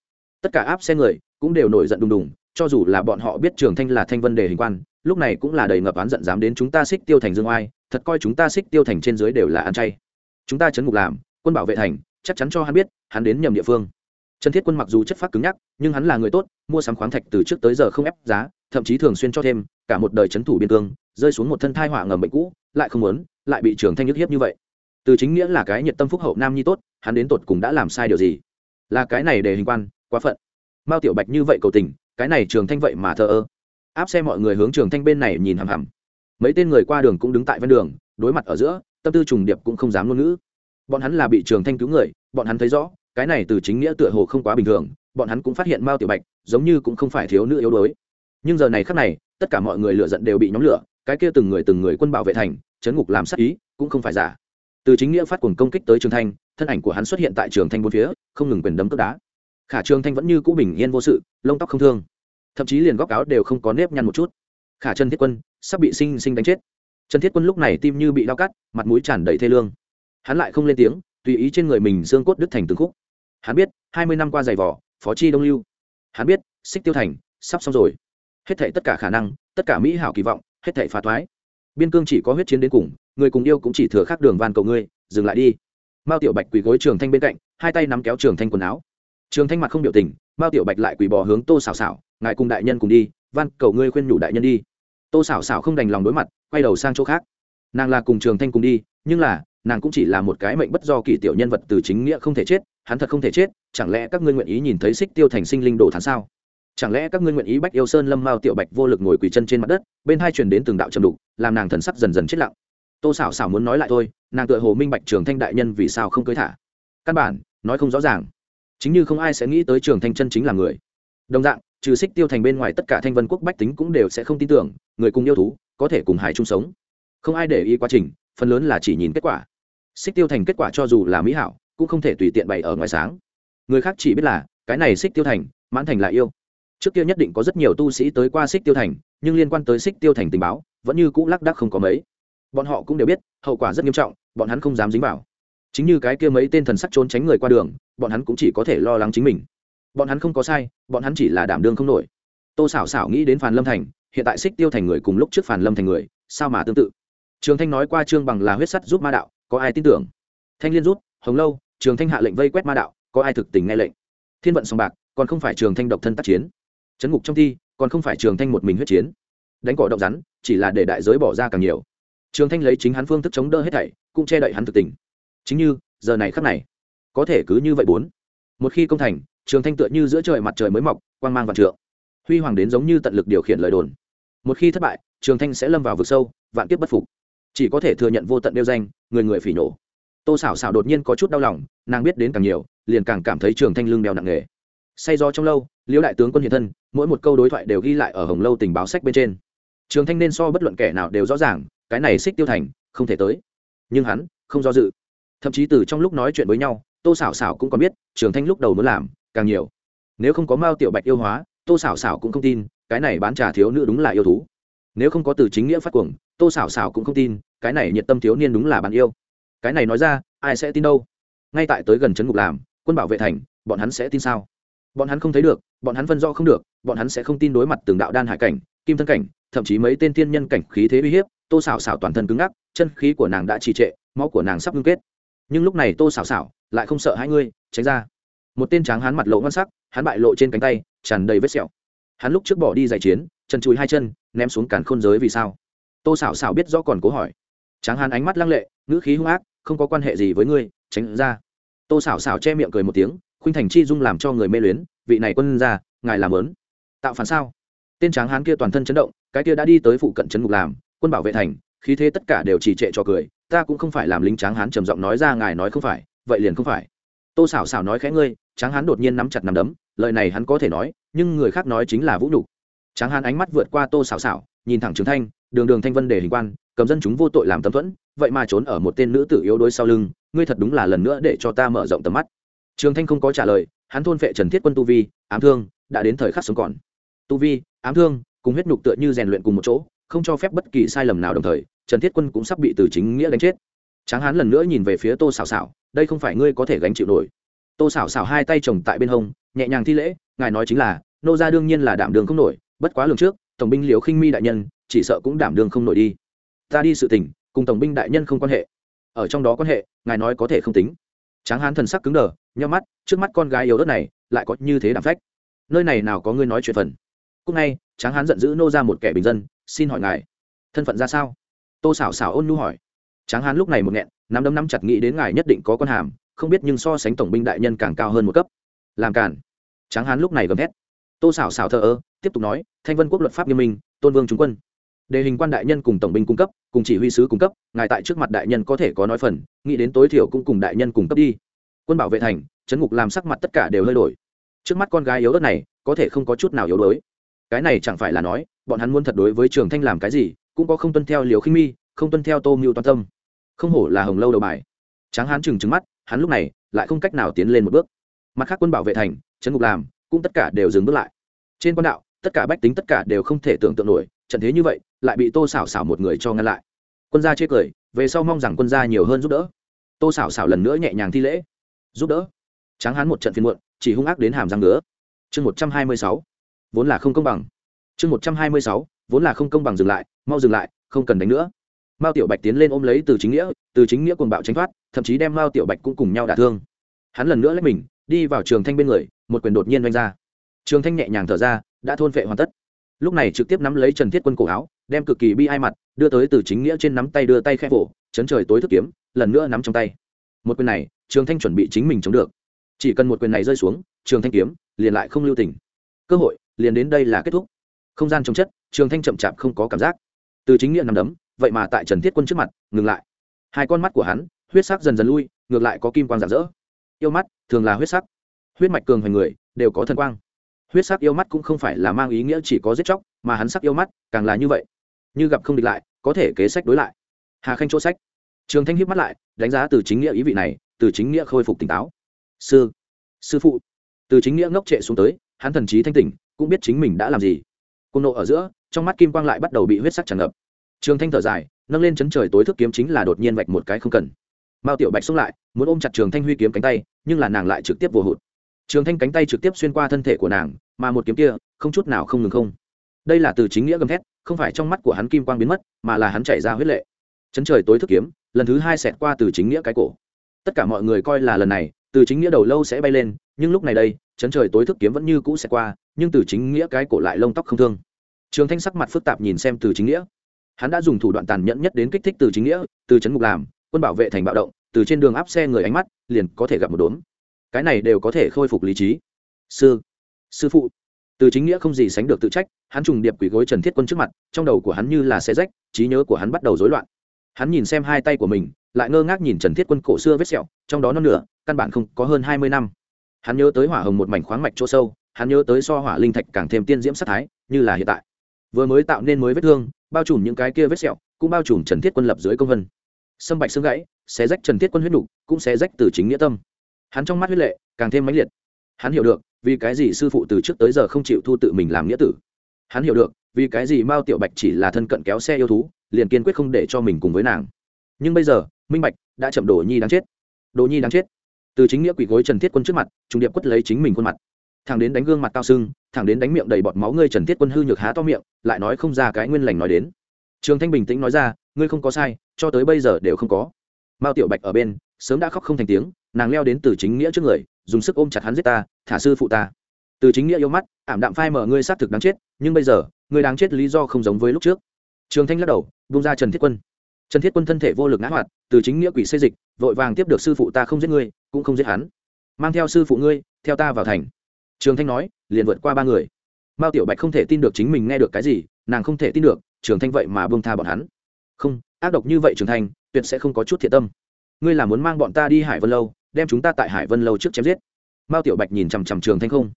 Tất cả áp xe người cũng đều nổi giận đùng đùng cho dù là bọn họ biết trường thanh là thanh vân đề hình quan, lúc này cũng là đầy ngập án giận dám đến chúng ta xích tiêu thành dương oai, thật coi chúng ta xích tiêu thành trên dưới đều là ăn chay. Chúng ta chấn ngục làm, quân bảo vệ thành, chắc chắn cho hắn biết, hắn đến nhầm địa phương. Trần thiết quân mặc dù chất phát cứng nhắc, nhưng hắn là người tốt, mua sắm khoáng thạch từ trước tới giờ không ép giá, thậm chí thường xuyên cho thêm, cả một đời c thủ biên cương, rơi xuống một thân thai họa ngầm bệnh cũ, lại không muốn, lại bị trường thanh nhức hiếp như vậy. Từ chính nghĩa là cái nhiệt tâm phúc hậu nam nhi tốt, hắn đến tột cùng đã làm sai điều gì? Là cái này để hình quan, quá phận. Mao tiểu bạch như vậy cầu tình cái này trường thanh vậy mà thờ ơ. Áp xe mọi người hướng trường thanh bên này nhìn hằm hằm. Mấy tên người qua đường cũng đứng tại ven đường, đối mặt ở giữa, tâm tư trùng điệp cũng không dám ngôn ngữ. Bọn hắn là bị trường thanh cứu người, bọn hắn thấy rõ, cái này từ chính nghĩa tựa hồ không quá bình thường, bọn hắn cũng phát hiện mao tiểu bạch, giống như cũng không phải thiếu nữ yếu đuối. Nhưng giờ này khắc này, tất cả mọi người lựa giận đều bị nhóm lửa, cái kia từng người từng người quân bảo vệ thành, chấn ngục làm sát ý, cũng không phải giả. Từ chính nghĩa phát cuồng công kích tới trường thanh, thân ảnh của hắn xuất hiện tại trường thanh bốn phía, không ngừng quyền đấm cướp đá khả trường thanh vẫn như cũ bình yên vô sự, lông tóc không thương. Thậm chí liền góc áo đều không có nếp nhăn một chút. Khả trần thiết quân sắp bị sinh sinh đánh chết. Trần thiết quân lúc này tim như bị đau cắt, mặt mũi tràn đầy thê lương. Hắn lại không lên tiếng, tùy ý trên người mình xương cốt đứt thành từng khúc. Hắn biết, hai mươi năm qua giày vỏ phó chi đông lưu. Hắn biết, xích tiêu thành, sắp xong rồi. Hết thảy tất cả khả năng, tất cả mỹ hảo kỳ vọng, hết thảy phá thoái. Biên cương chỉ có huyết chiến đến cùng, người cùng yêu cũng chỉ thừa khác đường van cầu ngươi, dừng lại đi. Mao tiểu bạch quỳ gối trường thanh bên cạnh, hai tay nắm kéo trường thanh quần áo trường thanh mặt không biểu tình, mao tiểu bạch lại quỳ bò hướng tô xảo xảo ngài cùng đại nhân cùng đi, van, cầu ngươi khuyên nhủ đại nhân đi. Tô xảo xảo không đành lòng đối mặt, quay đầu sang chỗ khác. Nàng là cùng trường thanh cùng đi, nhưng là, nàng cũng chỉ là một cái mệnh bất do kỳ tiểu nhân vật từ chính nghĩa không thể chết, hắn thật không thể chết, chẳng lẽ các ngươi nguyện ý nhìn thấy xích tiêu thành sinh linh đồ thán sao? Chẳng lẽ các ngươi nguyện ý bách yêu sơn lâm mao tiểu bạch vô lực ngồi quỳ chân trên mặt đất, bên hai truyền đến từng đạo trầm đục, làm nàng thần sắc dần dần chết lặng. Tô xảo xảo muốn nói lại thôi, nàng tựa hồ minh bạch trường thanh đại nhân vì sao không cưới thả. Căn bản, nói không rõ ràng chính như không ai sẽ nghĩ tới trường thanh chân chính là người. Đồng dạng, trừ xích tiêu thành bên ngoài tất cả thanh vân quốc bách tính cũng đều sẽ không tin tưởng, người cùng yêu thú, có thể cùng hải chung sống. Không ai để ý quá trình, phần lớn là chỉ nhìn kết quả. Xích tiêu thành kết quả cho dù là mỹ hảo, cũng không thể tùy tiện bày ở ngoài sáng. Người khác chỉ biết là, cái này xích tiêu thành, mãn thành là yêu. Trước kia nhất định có rất nhiều tu sĩ tới qua xích tiêu thành, nhưng liên quan tới xích tiêu thành tình báo, vẫn như cũ lác đác không có mấy. Bọn họ cũng đều biết, hậu quả rất nghiêm trọng, bọn hắn không dám dính vào chính như cái kia mấy tên thần sắc trốn tránh người qua đường, bọn hắn cũng chỉ có thể lo lắng chính mình. Bọn hắn không có sai, bọn hắn chỉ là đảm đương không nổi. Tô xảo xảo nghĩ đến phàn lâm thành, hiện tại xích tiêu thành người cùng lúc trước phàn lâm thành người, sao mà tương tự? Trường thanh nói qua trương bằng là huyết sắt giúp ma đạo, có ai tin tưởng? Thanh liên rút hồng lâu, trường thanh hạ lệnh vây quét ma đạo, có ai thực tình nghe lệnh? Thiên vận sòng bạc, còn không phải trường thanh độc thân tác chiến. Chấn ngục trong thi, còn không phải trường thanh một mình huyết chiến. Đánh cỏ động rắn, chỉ là để đại giới bỏ ra càng nhiều. Trường thanh lấy chính hắn phương thức chống đỡ hết thảy, cũng che đậy hắn thực tình chính như, giờ này khắc này, có thể cứ như vậy bốn. Một khi công thành, trường thanh tựa như giữa trời mặt trời mới mọc, quang mang vạn trượng. Huy hoàng đến giống như tận lực điều khiển lời đồn. Một khi thất bại, trường thanh sẽ lâm vào vực sâu, vạn kiếp bất phục. Chỉ có thể thừa nhận vô tận đeo danh, người người phỉ nổ. Tô xảo xảo đột nhiên có chút đau lòng, nàng biết đến càng nhiều, liền càng cảm thấy trường thanh lương đeo nặng nề. Say do trong lâu, liễu đại tướng quân hiện thân, mỗi một câu đối thoại đều ghi lại ở hồng lâu tình báo sách bên trên. Trường thanh nên so bất luận kẻ nào đều rõ ràng, cái này xích tiêu thành, không thể tới. Nhưng hắn, không do dự thậm chí từ trong lúc nói chuyện với nhau, tô xảo xảo cũng còn biết, trường thanh lúc đầu muốn làm càng nhiều. Nếu không có mao tiểu bạch yêu hóa, tô xảo xảo cũng không tin, cái này bán trà thiếu nữ đúng là yêu thú. Nếu không có từ chính nghĩa phát cuồng, tô xảo xảo cũng không tin, cái này nhiệt tâm thiếu niên đúng là bạn yêu. Cái này nói ra, ai sẽ tin đâu? Ngay tại tới gần trấn ngục làm, quân bảo vệ thành, bọn hắn sẽ tin sao? Bọn hắn không thấy được, bọn hắn phân do không được, bọn hắn sẽ không tin đối mặt từng đạo đan hải cảnh, kim thân cảnh, thậm chí mấy tên tiên nhân cảnh khí thế uy hiếp, tô xảo xảo toàn thân cứng ngắc, chân khí của nàng đã trì trệ, máu của nàng sắp ngưng kết nhưng lúc này tô xảo xảo lại không sợ hai ngươi, tránh ra. Một tên tráng hắn mặt lộ ngon sắc, hắn bại lộ trên cánh tay, tràn đầy vết sẹo. Hắn lúc trước bỏ đi giải chiến, chân chùi hai chân, ném xuống cản khôn giới vì sao? Tô xảo xảo biết rõ còn cố hỏi. Tráng hắn ánh mắt lăng lệ, ngữ khí hung ác, không có quan hệ gì với ngươi, tránh ra. Tô xảo xảo che miệng cười một tiếng, khuynh thành chi dung làm cho người mê luyến, vị này quân ra, ngài làm lớn tạo phản sao? Tên tráng hán kia toàn thân chấn động, cái kia đã đi tới phụ cận trấn ngục làm, quân bảo vệ thành, khí thế tất cả đều trì trệ cho cười ta cũng không phải làm lính tráng hán trầm giọng nói ra ngài nói không phải, vậy liền không phải. Tô xảo xảo nói khẽ ngươi, tráng hán đột nhiên nắm chặt nắm đấm, lời này hắn có thể nói, nhưng người khác nói chính là vũ nhục. Tráng hán ánh mắt vượt qua tô xảo xảo nhìn thẳng trường thanh, đường đường thanh vân để hình quan, cầm dân chúng vô tội làm tấm thuẫn, vậy mà trốn ở một tên nữ tử yếu đuối sau lưng, ngươi thật đúng là lần nữa để cho ta mở rộng tầm mắt. Trường thanh không có trả lời, hắn thôn vệ trần thiết quân tu vi, ám thương, đã đến thời khắc sống còn. Tu vi, ám thương, cùng huyết nhục tựa như rèn luyện cùng một chỗ, không cho phép bất kỳ sai lầm nào đồng thời trần thiết quân cũng sắp bị từ chính nghĩa đánh chết. Tráng hán lần nữa nhìn về phía tô xảo xảo đây không phải ngươi có thể gánh chịu nổi. Tô xảo xảo hai tay chồng tại bên hông, nhẹ nhàng thi lễ, ngài nói chính là, nô ra đương nhiên là đảm đường không nổi, bất quá lường trước, tổng binh liều khinh mi đại nhân, chỉ sợ cũng đảm đường không nổi đi. Ta đi sự tình cùng tổng binh đại nhân không quan hệ. Ở trong đó quan hệ, ngài nói có thể không tính. Tráng hán thần sắc cứng đờ nhau mắt, trước mắt con gái yếu đất này, lại có như thế đảm phách. Nơi này nào có ngươi nói chuyện phần. Cúc ngay tráng hán giận dữ nô ra một kẻ bình dân, xin hỏi ngài, thân phận ra sao? Tô xảo xảo ôn nhu hỏi. Tráng hán lúc này một nghẹn, nắm đấm nắm chặt nghĩ đến ngài nhất định có con hàm, không biết nhưng so sánh tổng binh đại nhân càng cao hơn một cấp. Làm cản tráng hán lúc này gầm hét tô xảo xảo thờ ơ, tiếp tục nói, thanh vân quốc luật pháp nghiêm minh, tôn vương trung quân. Đề hình quan đại nhân cùng tổng binh cung cấp, cùng chỉ huy sứ cung cấp, ngài tại trước mặt đại nhân có thể có nói phần, nghĩ đến tối thiểu cũng cùng đại nhân cung cấp đi. Quân bảo vệ thành, chấn ngục làm sắc mặt tất cả đều hơi đổi. Trước mắt con gái yếu đất này, có thể không có chút nào yếu đuối. Cái này chẳng phải là nói, bọn hắn muốn thật đối với trường thanh làm cái gì cũng có không tuân theo liều khinh mi, không tuân theo tô mưu toàn tâm. Không hổ là hồng lâu đầu bài. Tráng hán chừng trừng mắt, hắn lúc này lại không cách nào tiến lên một bước. Mặt khác quân bảo vệ thành, trấn ngục làm, cũng tất cả đều dừng bước lại. Trên quan đạo, tất cả bách tính tất cả đều không thể tưởng tượng nổi, trận thế như vậy, lại bị tô xảo xảo một người cho ngăn lại. Quân gia chê cười, về sau mong rằng quân gia nhiều hơn giúp đỡ. Tô xảo xảo lần nữa nhẹ nhàng thi lễ. Giúp đỡ. Tráng hán một trận phiên muộn, chỉ hung ác đến hàm răng nữa chương một trăm hai mươi sáu. Vốn là không công bằng. Chương một trăm hai mươi sáu vốn là không công bằng dừng lại, mau dừng lại, không cần đánh nữa. Mao tiểu bạch tiến lên ôm lấy từ chính nghĩa, từ chính nghĩa cuồng bạo tránh thoát, thậm chí đem mao tiểu bạch cũng cùng nhau đả thương. Hắn lần nữa lấy mình, đi vào trường thanh bên người, một quyền đột nhiên đánh ra. Trường thanh nhẹ nhàng thở ra, đã thôn vệ hoàn tất. Lúc này trực tiếp nắm lấy trần thiết quân cổ áo, đem cực kỳ bi ai mặt, đưa tới từ chính nghĩa trên nắm tay đưa tay khẽ vỗ, chấn trời tối thức kiếm, lần nữa nắm trong tay. Một quyền này, trường thanh chuẩn bị chính mình chống được. Chỉ cần một quyền này rơi xuống, trường thanh kiếm liền lại không lưu tình. Cơ hội liền đến đây là kết thúc không gian trồng chất, trường thanh chậm chạp không có cảm giác. Từ chính nghĩa nằm đấm, vậy mà tại trần thiết quân trước mặt, ngừng lại. Hai con mắt của hắn, huyết sắc dần dần lui, ngược lại có kim quang rạng rỡ. Yêu mắt, thường là huyết sắc. Huyết mạch cường hoành người, đều có thần quang. Huyết sắc yêu mắt cũng không phải là mang ý nghĩa chỉ có giết chóc, mà hắn sắc yêu mắt, càng là như vậy. Như gặp không địch lại, có thể kế sách đối lại. Hà khanh chỗ sách. Trường thanh hiếp mắt lại, đánh giá từ chính nghĩa ý vị này, từ chính nghĩa khôi phục tỉnh táo. Sư sư phụ. Từ chính nghĩa ngốc trệ xuống tới, hắn thần trí thanh tỉnh, cũng biết chính mình đã làm gì cùng nộ ở giữa, trong mắt kim quang lại bắt đầu bị huyết sắc tràn ngập. Trường thanh thở dài, nâng lên chấn trời tối thức kiếm chính là đột nhiên vạch một cái không cần. Mao tiểu bạch xông lại, muốn ôm chặt trường thanh huy kiếm cánh tay, nhưng là nàng lại trực tiếp vô hụt. Trường thanh cánh tay trực tiếp xuyên qua thân thể của nàng, mà một kiếm kia, không chút nào không ngừng không. Đây là từ chính nghĩa gầm thét, không phải trong mắt của hắn kim quang biến mất, mà là hắn chảy ra huyết lệ. Chấn trời tối thức kiếm, lần thứ hai xẹt qua từ chính nghĩa cái cổ. Tất cả mọi người coi là lần này từ chính nghĩa đầu lâu sẽ bay lên, nhưng lúc này đây, chấn trời tối thức kiếm vẫn như cũ sẽ qua, nhưng từ chính nghĩa cái cổ lại lông tóc không thương. Trường thanh sắc mặt phức tạp nhìn xem từ chính nghĩa. Hắn đã dùng thủ đoạn tàn nhẫn nhất đến kích thích từ chính nghĩa, từ chấn ngục làm, quân bảo vệ thành bạo động, từ trên đường áp xe người ánh mắt, liền có thể gặp một đốm. Cái này đều có thể khôi phục lý trí. Sư sư phụ. Từ chính nghĩa không gì sánh được tự trách, hắn trùng điệp quỷ gối trần thiết quân trước mặt, trong đầu của hắn như là xe rách, trí nhớ của hắn bắt đầu rối loạn. Hắn nhìn xem hai tay của mình lại ngơ ngác nhìn trần thiết quân cổ xưa vết sẹo trong đó non nửa căn bản không có hơn hai mươi năm. Hắn nhớ tới hỏa hồng một mảnh khoáng mạch chỗ sâu hắn nhớ tới so hỏa linh thạch càng thêm tiên diễm sắc thái như là hiện tại. Vừa mới tạo nên mới vết thương bao trùm những cái kia vết sẹo cũng bao trùm trần thiết quân lập dưới công vân. Sâm bạch xương gãy xé rách trần thiết quân huyết đủ, cũng xé rách từ chính nghĩa tâm. Hắn trong mắt huyết lệ càng thêm mãnh liệt. Hắn hiểu được vì cái gì sư phụ từ trước tới giờ không chịu thu tự mình làm nghĩa tử. Hắn hiểu được vì cái gì mao tiểu bạch chỉ là thân cận kéo xe yêu thú liền kiên quyết không để cho mình cùng với nàng. Nhưng bây giờ minh bạch, đã chậm đồ nhi đáng chết. Đồ nhi đáng chết. Từ chính nghĩa quỷ gối trần thiết quân trước mặt trung điệp quất lấy chính mình khuôn mặt. Thằng đến đánh gương mặt cao sưng, thằng đến đánh miệng đầy bọt máu ngươi trần thiết quân hư nhược há to miệng, lại nói không ra cái nguyên lành nói đến. Trường thanh bình tĩnh nói ra, ngươi không có sai, cho tới bây giờ đều không có. Mao tiểu bạch ở bên, sớm đã khóc không thành tiếng, nàng leo đến từ chính nghĩa trước người, dùng sức ôm chặt hắn giết ta, thả sư phụ ta. Từ chính nghĩa yêu mắt, ảm đạm phai mở ngươi xác thực đáng chết, nhưng bây giờ, ngươi đáng chết lý do không giống với lúc trước. Trường thanh lắc đầu bung ra trần thiết quân trần thiết quân thân thể vô lực ngã hoạt, từ chính nghĩa quỷ xây dịch, vội vàng tiếp được sư phụ ta không giết ngươi, cũng không giết hắn. Mang theo sư phụ ngươi, theo ta vào thành. Trường thanh nói, liền vượt qua ba người. Mao tiểu bạch không thể tin được chính mình nghe được cái gì, nàng không thể tin được, trường thanh vậy mà bông tha bọn hắn. Không, ác độc như vậy trường thanh, tuyệt sẽ không có chút thiện tâm. Ngươi là muốn mang bọn ta đi hải vân lâu, đem chúng ta tại hải vân lâu trước chém giết. Mao tiểu bạch nhìn chằm chằm trường thanh không.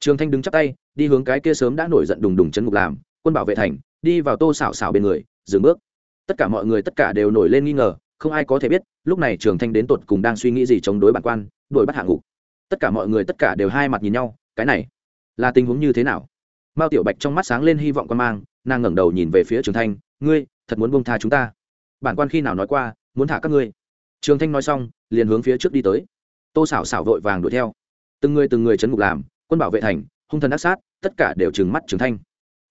Trường thanh đứng chắp tay, đi hướng cái kia sớm đã nổi giận đùng đùng chấn ngục làm, quân bảo vệ thành, đi vào tô xảo xảo bên người, dừng bước tất cả mọi người tất cả đều nổi lên nghi ngờ, không ai có thể biết, lúc này trường thanh đến tột cùng đang suy nghĩ gì chống đối bản quan, đuổi bắt hạ ngục. Tất cả mọi người tất cả đều hai mặt nhìn nhau, cái này là tình huống như thế nào? Mao tiểu bạch trong mắt sáng lên hy vọng quan mang, nàng ngẩng đầu nhìn về phía trường thanh, ngươi, thật muốn bông tha chúng ta? Bản quan khi nào nói qua, muốn thả các ngươi. Trường thanh nói xong, liền hướng phía trước đi tới. Tô xảo xảo vội vàng đuổi theo. Từng người từng người chấn ngục làm, quân bảo vệ thành, hung thần ác sát, tất cả đều trừng mắt trường thanh.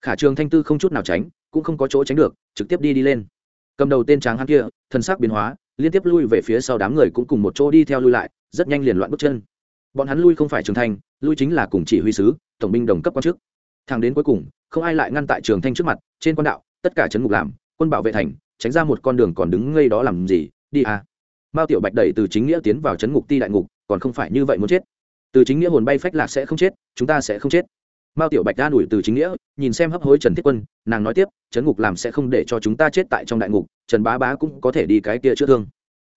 Khả trường thanh tư không chút nào tránh, cũng không có chỗ tránh được, trực tiếp đi đi lên cầm đầu tên tráng hắn kia thân sắc biến hóa, liên tiếp lui về phía sau đám người cũng cùng một chỗ đi theo lui lại, rất nhanh liền loạn bước chân. Bọn hắn lui không phải trường thanh lui chính là cùng chỉ huy sứ, tổng binh đồng cấp quan chức. Thằng đến cuối cùng, không ai lại ngăn tại trường thanh trước mặt, trên quan đạo, tất cả chấn ngục làm, quân bảo vệ thành, tránh ra một con đường còn đứng ngây đó làm gì, đi à. Mao tiểu bạch đẩy từ chính nghĩa tiến vào chấn ngục ti đại ngục, còn không phải như vậy muốn chết. Từ chính nghĩa hồn bay phách lạc sẽ không chết, chúng ta sẽ không chết mao tiểu bạch đa đuổi từ chính nghĩa, nhìn xem hấp hối trần thiết quân, nàng nói tiếp, Trấn ngục làm sẽ không để cho chúng ta chết tại trong đại ngục, trần bá bá cũng có thể đi cái kia chữa thương.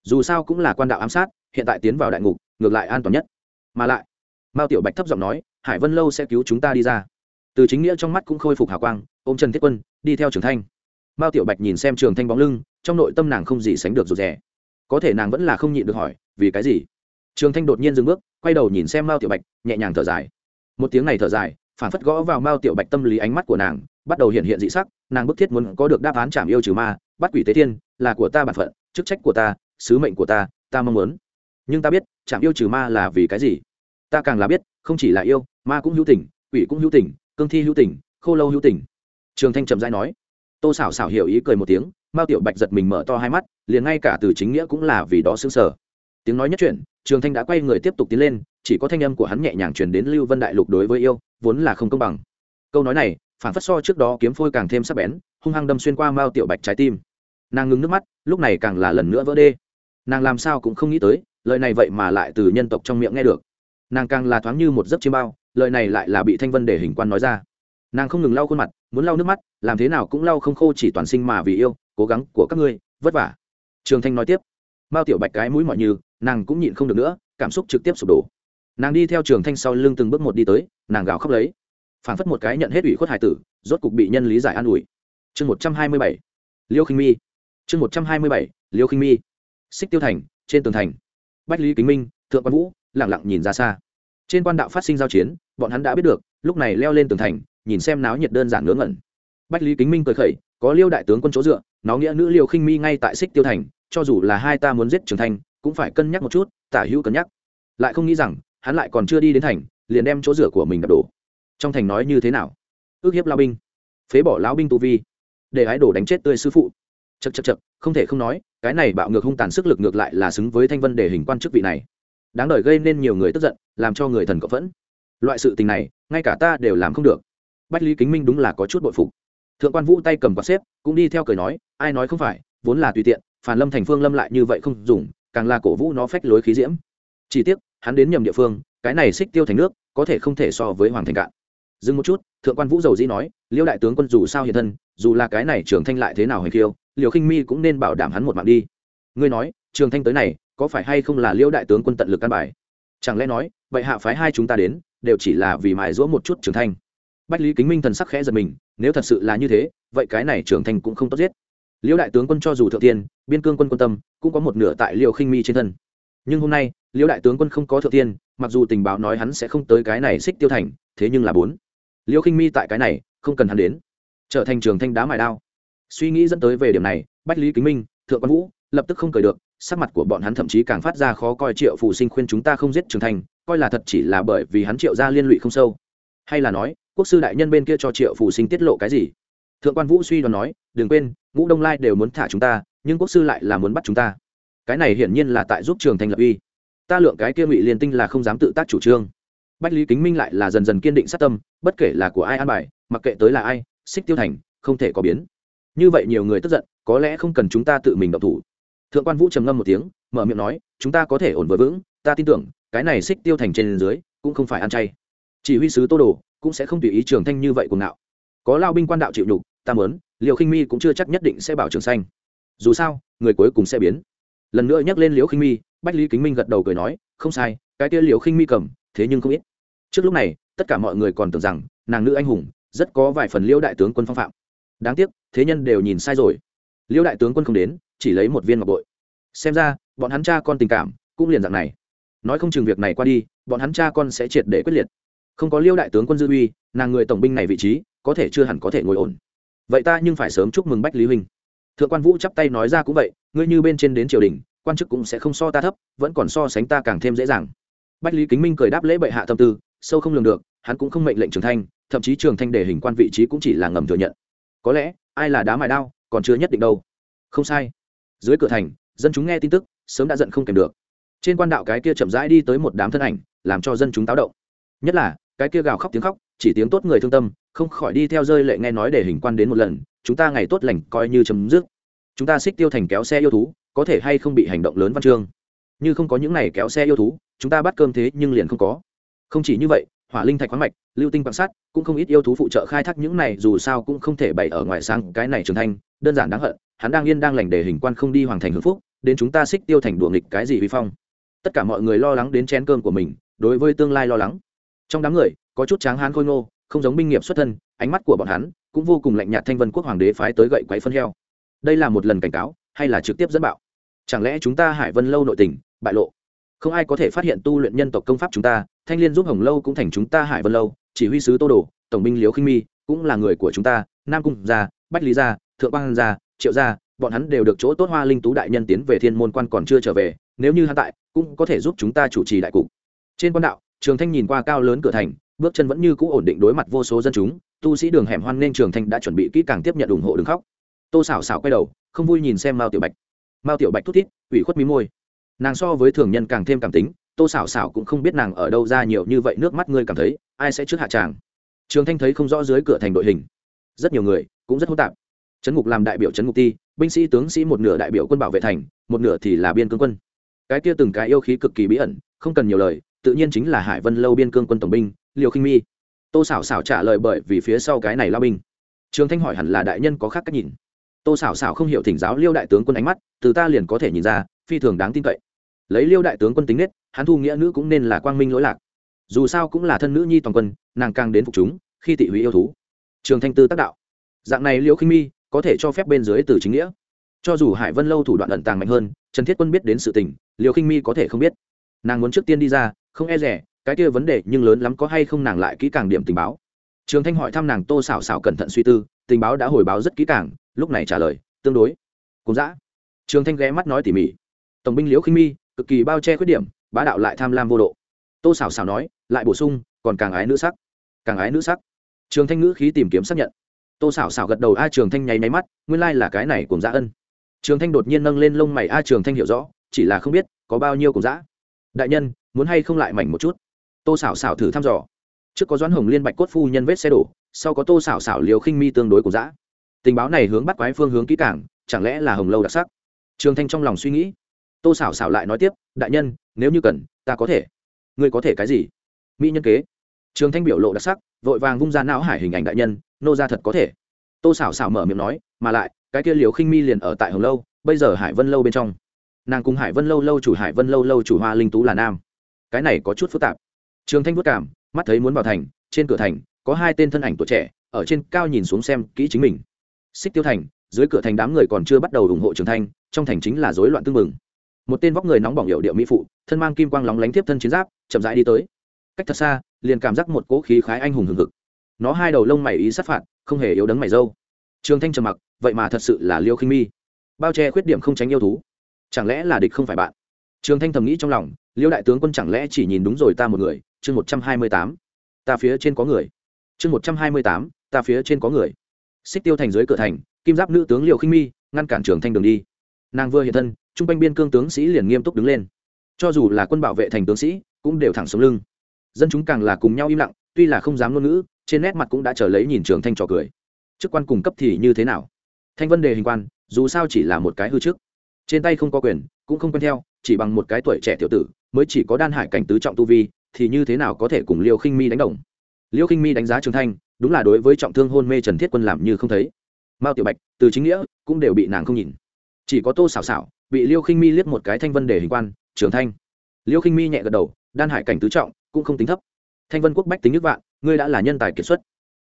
Dù sao cũng là quan đạo ám sát, hiện tại tiến vào đại ngục, ngược lại an toàn nhất. Mà lại, mao tiểu bạch thấp giọng nói, hải vân lâu sẽ cứu chúng ta đi ra. Từ chính nghĩa trong mắt cũng khôi phục hào quang, ôm trần thiết quân, đi theo trường thanh. Mao tiểu bạch nhìn xem trường thanh bóng lưng, trong nội tâm nàng không gì sánh được rụt rè. Có thể nàng vẫn là không nhịn được hỏi, vì cái gì? Trường thanh đột nhiên dừng bước, quay đầu nhìn xem mao tiểu bạch, nhẹ nhàng thở dài. Một tiếng này thở dài phản phất gõ vào mao tiểu bạch tâm lý ánh mắt của nàng, bắt đầu hiện hiện dị sắc, nàng bức thiết muốn có được đáp án chạm yêu trừ ma, bắt quỷ tế thiên, là của ta bản phận, chức trách của ta, sứ mệnh của ta ta mong muốn. Nhưng ta biết chạm yêu trừ ma là vì cái gì? Ta càng là biết, không chỉ là yêu, ma cũng hữu tình, quỷ cũng hữu tình, cương thi hữu tình, khô lâu hữu tình. Trường thanh trầm dai nói. Tô xảo xảo hiểu ý cười một tiếng, mao tiểu bạch giật mình mở to hai mắt, liền ngay cả từ chính nghĩa cũng là vì đó xứng sở tiếng nói nhất chuyện, trường thanh đã quay người tiếp tục tiến lên chỉ có thanh âm của hắn nhẹ nhàng truyền đến lưu vân đại lục đối với yêu, vốn là không công bằng. Câu nói này, phản phất so trước đó kiếm phôi càng thêm sắc bén, hung hăng đâm xuyên qua mao tiểu bạch trái tim. Nàng ngừng nước mắt, lúc này càng là lần nữa vỡ đê. Nàng làm sao cũng không nghĩ tới, lời này vậy mà lại từ nhân tộc trong miệng nghe được. Nàng càng là thoáng như một giấc chiêm bao, lời này lại là bị thanh vân để hình quan nói ra. Nàng không ngừng lau khuôn mặt, muốn lau nước mắt, làm thế nào cũng lau không khô chỉ toàn sinh mà vì yêu, cố gắng của các ngươi, vất vả. Trường thanh nói tiếp. Mao tiểu bạch cái mũi mọi như, nàng cũng nhịn không được nữa, cảm xúc trực tiếp sụp đổ nàng đi theo trường thanh sau lưng từng bước một đi tới, nàng gào khóc lấy. Phảng phất một cái nhận hết ủy khuất hải tử, rốt cục bị nhân lý giải an ủi. Chương một trăm hai mươi bảy, liêu khinh mi. Chương một trăm hai mươi bảy, liêu khinh mi. Xích tiêu thành, trên tường thành. Bách lý kính minh, thượng quan vũ lẳng lặng nhìn ra xa. Trên quan đạo phát sinh giao chiến, bọn hắn đã biết được, lúc này leo lên tường thành, nhìn xem náo nhiệt đơn giản ngớ ngẩn. Bách lý kính minh cười khẩy, có liêu đại tướng quân chỗ dựa, nó nghĩa nữ liêu khinh mi ngay tại xích tiêu thành, cho dù là hai ta muốn giết trường thành cũng phải cân nhắc một chút, tả hữu cân nhắc. Lại không nghĩ rằng hắn lại còn chưa đi đến thành, liền đem chỗ rửa của mình đập đổ. Trong thành nói như thế nào? Ước hiếp lao binh. Phế bỏ lão binh tu vi. Để ái đổ đánh chết tươi sư phụ. Chật chật chật không thể không nói, cái này bạo ngược hung tàn sức lực ngược lại là xứng với thanh vân để hình quan chức vị này. Đáng đời gây nên nhiều người tức giận, làm cho người thần cộng phẫn. Loại sự tình này, ngay cả ta đều làm không được. Bách lý kính minh đúng là có chút bội phục. Thượng quan vũ tay cầm quạt xếp, cũng đi theo cười nói, ai nói không phải, vốn là tùy tiện phản lâm thành phương lâm lại như vậy không dùng, càng là cổ vũ nó phách lối khí diễm. Chỉ tiếc hắn đến nhầm địa phương, cái này xích tiêu thành nước, có thể không thể so với hoàng thành cạn. Dừng một chút, thượng quan vũ dầu dĩ nói, liêu đại tướng quân dù sao hiện thân, dù là cái này trường thanh lại thế nào hành khiêu liều khinh mi cũng nên bảo đảm hắn một mạng đi. Ngươi nói, trường thanh tới này, có phải hay không là liêu đại tướng quân tận lực căn bài? Chẳng lẽ nói vậy hạ phái hai chúng ta đến, đều chỉ là vì mài giũa một chút trường thanh. Bách lý kính minh thần sắc khẽ giật mình, nếu thật sự là như thế, vậy cái này trường thanh cũng không tốt giết. Liêu đại tướng quân cho dù thượng tiên, biên cương quân quân tâm, cũng có một nửa tại liều khinh mi trên thân. Nhưng hôm nay liễu đại tướng quân không có thượng tiên, mặc dù tình báo nói hắn sẽ không tới cái này xích tiêu thành, thế nhưng là bốn. Liễu khinh mi tại cái này, không cần hắn đến. Trở thành trường thanh đá mài đao. Suy nghĩ dẫn tới về điểm này, bách lý kính minh, thượng quan vũ, lập tức không cười được, sắc mặt của bọn hắn thậm chí càng phát ra khó coi triệu phù sinh khuyên chúng ta không giết trường thành coi là thật chỉ là bởi vì hắn triệu ra liên lụy không sâu. Hay là nói, quốc sư đại nhân bên kia cho triệu phù sinh tiết lộ cái gì? Thượng quan vũ suy đoán nói, đừng quên, ngũ đông lai đều muốn thả chúng ta, nhưng quốc sư lại là muốn bắt chúng ta. Cái này hiển nhiên là tại giúp trường thành lập uy ta lượng cái kia ngụy liên tinh là không dám tự tác chủ trương. Bách lý kính minh lại là dần dần kiên định sát tâm, bất kể là của ai an bài, mặc kệ tới là ai, xích tiêu thành, không thể có biến. Như vậy nhiều người tức giận, có lẽ không cần chúng ta tự mình động thủ. Thượng quan vũ trầm ngâm một tiếng, mở miệng nói, chúng ta có thể ổn vừa vững, ta tin tưởng, cái này xích tiêu thành trên dưới cũng không phải ăn chay. Chỉ huy sứ tô đồ cũng sẽ không tùy ý trường thanh như vậy cuồng ngạo. Có lao binh quan đạo chịu nhục, ta mớn liều khinh mi cũng chưa chắc nhất định sẽ bảo trường xanh. Dù sao, người cuối cùng sẽ biến lần nữa nhắc lên liễu khinh mi, bách lý kính minh gật đầu cười nói, không sai, cái kia liễu khinh mi cầm, thế nhưng không ít. Trước lúc này, tất cả mọi người còn tưởng rằng nàng nữ anh hùng rất có vài phần liễu đại tướng quân phong phạm. Đáng tiếc, thế nhân đều nhìn sai rồi. Liễu đại tướng quân không đến, chỉ lấy một viên ngọc bội. Xem ra, bọn hắn cha con tình cảm cũng liền dạng này. Nói không chừng việc này qua đi, bọn hắn cha con sẽ triệt để quyết liệt. Không có liêu đại tướng quân dư uy, nàng người tổng binh này vị trí có thể chưa hẳn có thể ngồi ổn. Vậy ta nhưng phải sớm chúc mừng bách lý huynh thượng quan vũ chắp tay nói ra cũng vậy, ngươi như bên trên đến triều đình, quan chức cũng sẽ không so ta thấp, vẫn còn so sánh ta càng thêm dễ dàng. Bách lý kính minh cười đáp lễ bệ hạ tâm tư, sâu không lường được, hắn cũng không mệnh lệnh trường thanh, thậm chí trường thanh để hình quan vị trí cũng chỉ là ngầm thừa nhận. Có lẽ, ai là đá mài đao, còn chưa nhất định đâu. Không sai. Dưới cửa thành, dân chúng nghe tin tức, sớm đã giận không kèm được. Trên quan đạo cái kia chậm rãi đi tới một đám thân ảnh, làm cho dân chúng táo động. Nhất là, cái kia gào khóc tiếng khóc, chỉ tiếng tốt người thương tâm, không khỏi đi theo rơi lệ nghe nói để hình quan đến một lần chúng ta ngày tốt lành coi như chấm dứt. Chúng ta xích tiêu thành kéo xe yêu thú, có thể hay không bị hành động lớn văn chương. Như không có những này kéo xe yêu thú, chúng ta bắt cơm thế nhưng liền không có. Không chỉ như vậy, hỏa linh thạch khoáng mạch, lưu tinh quan sát cũng không ít yêu thú phụ trợ khai thác những này, dù sao cũng không thể bày ở ngoài sang cái này trưởng thành, đơn giản đáng hận, hắn đang yên đang lành để hình quan không đi hoàng thành hưng phúc, đến chúng ta xích tiêu thành đùa nghịch cái gì vi phong. Tất cả mọi người lo lắng đến chén cơm của mình, đối với tương lai lo lắng. Trong đám người, có chút tráng hán khôi ngô, không giống binh nghiệp xuất thân, ánh mắt của bọn hắn cũng vô cùng lạnh nhạt thanh vân quốc hoàng đế phái tới gậy quấy phân heo. Đây là một lần cảnh cáo, hay là trực tiếp dẫn bạo? Chẳng lẽ chúng ta hải vân lâu nội tình, bại lộ? Không ai có thể phát hiện tu luyện nhân tộc công pháp chúng ta, thanh liên giúp hồng lâu cũng thành chúng ta hải vân lâu, chỉ huy sứ tô đồ, tổng binh liếu khinh mi cũng là người của chúng ta, nam cung gia, bách lý gia, thượng quang gia, triệu gia, bọn hắn đều được chỗ tốt hoa linh tú đại nhân tiến về thiên môn quan còn chưa trở về, nếu như hắn tại, cũng có thể giúp chúng ta chủ trì đại cục. Trên quan đạo, trường thanh nhìn qua cao lớn cửa thành, bước chân vẫn như cũ ổn định đối mặt vô số dân chúng tu sĩ đường hẻm hoan nên trường thanh đã chuẩn bị kỹ càng tiếp nhận ủng hộ đường khóc. Tô xảo xảo quay đầu, không vui nhìn xem mao tiểu bạch. Mao tiểu bạch thút thít, ủy khuất mí môi. Nàng so với thường nhân càng thêm cảm tính, tô xảo xảo cũng không biết nàng ở đâu ra nhiều như vậy nước mắt ngươi cảm thấy, ai sẽ trước hạ tràng. Trường thanh thấy không rõ dưới cửa thành đội hình. Rất nhiều người, cũng rất hỗn tạp. Trấn ngục làm đại biểu trấn ngục ti, binh sĩ, tướng sĩ một nửa đại biểu quân bảo vệ thành, một nửa thì là biên cương quân. Cái kia từng cái yêu khí cực kỳ bí ẩn, không cần nhiều lời, tự nhiên chính là hải vân lâu biên cương quân tổng binh liều khinh mi tô xảo xảo trả lời bởi vì phía sau cái này lao binh. Trường thanh hỏi hẳn là đại nhân có khác cách nhìn. Tô xảo xảo không hiểu thỉnh giáo liêu đại tướng quân ánh mắt, từ ta liền có thể nhìn ra, phi thường đáng tin cậy. Lấy liêu đại tướng quân tính nết, hắn thu nghĩa nữ cũng nên là quang minh lỗi lạc. Dù sao cũng là thân nữ nhi toàn quân, nàng càng đến phục chúng, khi tị hủy yêu thú. Trường thanh tư tác đạo. Dạng này liễu khinh mi có thể cho phép bên dưới từ chính nghĩa. Cho dù hải vân lâu thủ đoạn ẩn tàng mạnh hơn, trần thiết quân biết đến sự tình liều khinh mi có thể không biết. Nàng muốn trước tiên đi ra, không e rẻ cái kia vấn đề nhưng lớn lắm có hay không nàng lại kỹ càng điểm tình báo. Trường thanh hỏi thăm nàng tô xảo xảo cẩn thận suy tư, tình báo đã hồi báo rất kỹ càng, lúc này trả lời, tương đối. Cũng dã. Trường thanh ghé mắt nói tỉ mỉ. Tổng binh liễu khinh mi, cực kỳ bao che khuyết điểm, bá đạo lại tham lam vô độ. Tô xảo xảo nói, lại bổ sung, còn càng ái nữ sắc. Càng ái nữ sắc. Trường thanh ngữ khí tìm kiếm xác nhận. Tô xảo xảo gật đầu, a trường thanh nháy máy mắt, nguyên lai là cái này cùng dã ân. Trường thanh đột nhiên nâng lên lông mày, a trường thanh hiểu rõ, chỉ là không biết có bao nhiêu cùng dã. Đại nhân, muốn hay không lại mảnh một chút? Tô xảo xảo thử thăm dò. Trước có doãn hồng liên bạch cốt phu nhân vết xe đổ, sau có tô xảo xảo liều khinh mi tương đối của dã. Tình báo này hướng bắt quái phương hướng kỹ cảng chẳng lẽ là hồng lâu đặc sắc? Trường thanh trong lòng suy nghĩ. Tô xảo xảo lại nói tiếp, đại nhân, nếu như cần, ta có thể. Ngươi có thể cái gì? Mỹ nhân kế. Trường thanh biểu lộ đặc sắc, vội vàng vung ra não hải hình ảnh đại nhân, nô ra thật có thể. Tô xảo xảo mở miệng nói, mà lại, cái kia liều khinh mi liền ở tại hồng lâu, bây giờ hải vân lâu bên trong. Nàng cùng hải vân lâu lâu chủ hải vân lâu lâu chủ hoa linh tú là nam. Cái này có chút phức tạp trường thanh vất cảm, mắt thấy muốn vào thành, trên cửa thành, có hai tên thân ảnh tuổi trẻ, ở trên cao nhìn xuống xem kỹ chính mình. Xích tiêu thành, dưới cửa thành đám người còn chưa bắt đầu ủng hộ trường thanh, trong thành chính là rối loạn tương mừng một tên vóc người nóng bỏng hiệu điệu mỹ phụ, thân mang kim quang lóng lánh tiếp thân chiến giáp, chậm rãi đi tới. Cách thật xa, liền cảm giác một cỗ khí khái anh hùng hừng hực. Nó hai đầu lông mày ý sát phạt, không hề yếu đấng mày dâu. Trường thanh trầm mặc, vậy mà thật sự là liêu khinh mi. Bao che khuyết điểm không tránh yêu thú. Chẳng lẽ là địch không phải bạn? Trường thanh thầm nghĩ trong lòng, liêu đại tướng quân chẳng lẽ chỉ nhìn đúng rồi ta một người chương một trăm hai mươi tám, ta phía trên có người. Chương một trăm hai mươi tám, ta phía trên có người. Xích tiêu thành dưới cửa thành, kim giáp nữ tướng liêu khinh mi, ngăn cản trường thanh đường đi. Nàng vừa hiện thân t r u n g quanh biên cương tướng sĩ liền nghiêm túc đứng lên. Cho dù là quân bảo vệ thành tướng sĩ, cũng đều thẳng xuống lưng. Dân chúng càng là cùng nhau im lặng, tuy là không dám ngôn ngữ, trên nét mặt cũng đã trở lấy nhìn trường thanh trò cười. Chức quan cung cấp thì như thế nào? Thanh vấn đề hình quan, dù sao chỉ là một cái hư chức trên tay không có quyền, cũng không quen theo, chỉ bằng một cái tuổi trẻ tiểu tử, mới chỉ có đan hải cảnh tứ trọng tu vi thì như thế nào có thể cùng liêu khinh mi đánh đồng? Liêu khinh mi đánh giá trường thanh, đúng là đối với trọng thương hôn mê trần thiết quân làm như không thấy. Mao tiểu bạch, từ chính nghĩa cũng đều bị nàng không nhìn. Chỉ có tô xảo xảo bị liêu khinh mi liếc một cái thanh vân để hình quan, Trường thanh. Liêu khinh mi nhẹ gật đầu, đan hải cảnh tứ trọng, cũng không tính thấp. Thanh vân quốc bách tính nước vạn, ngươi đã là nhân tài kiệt xuất.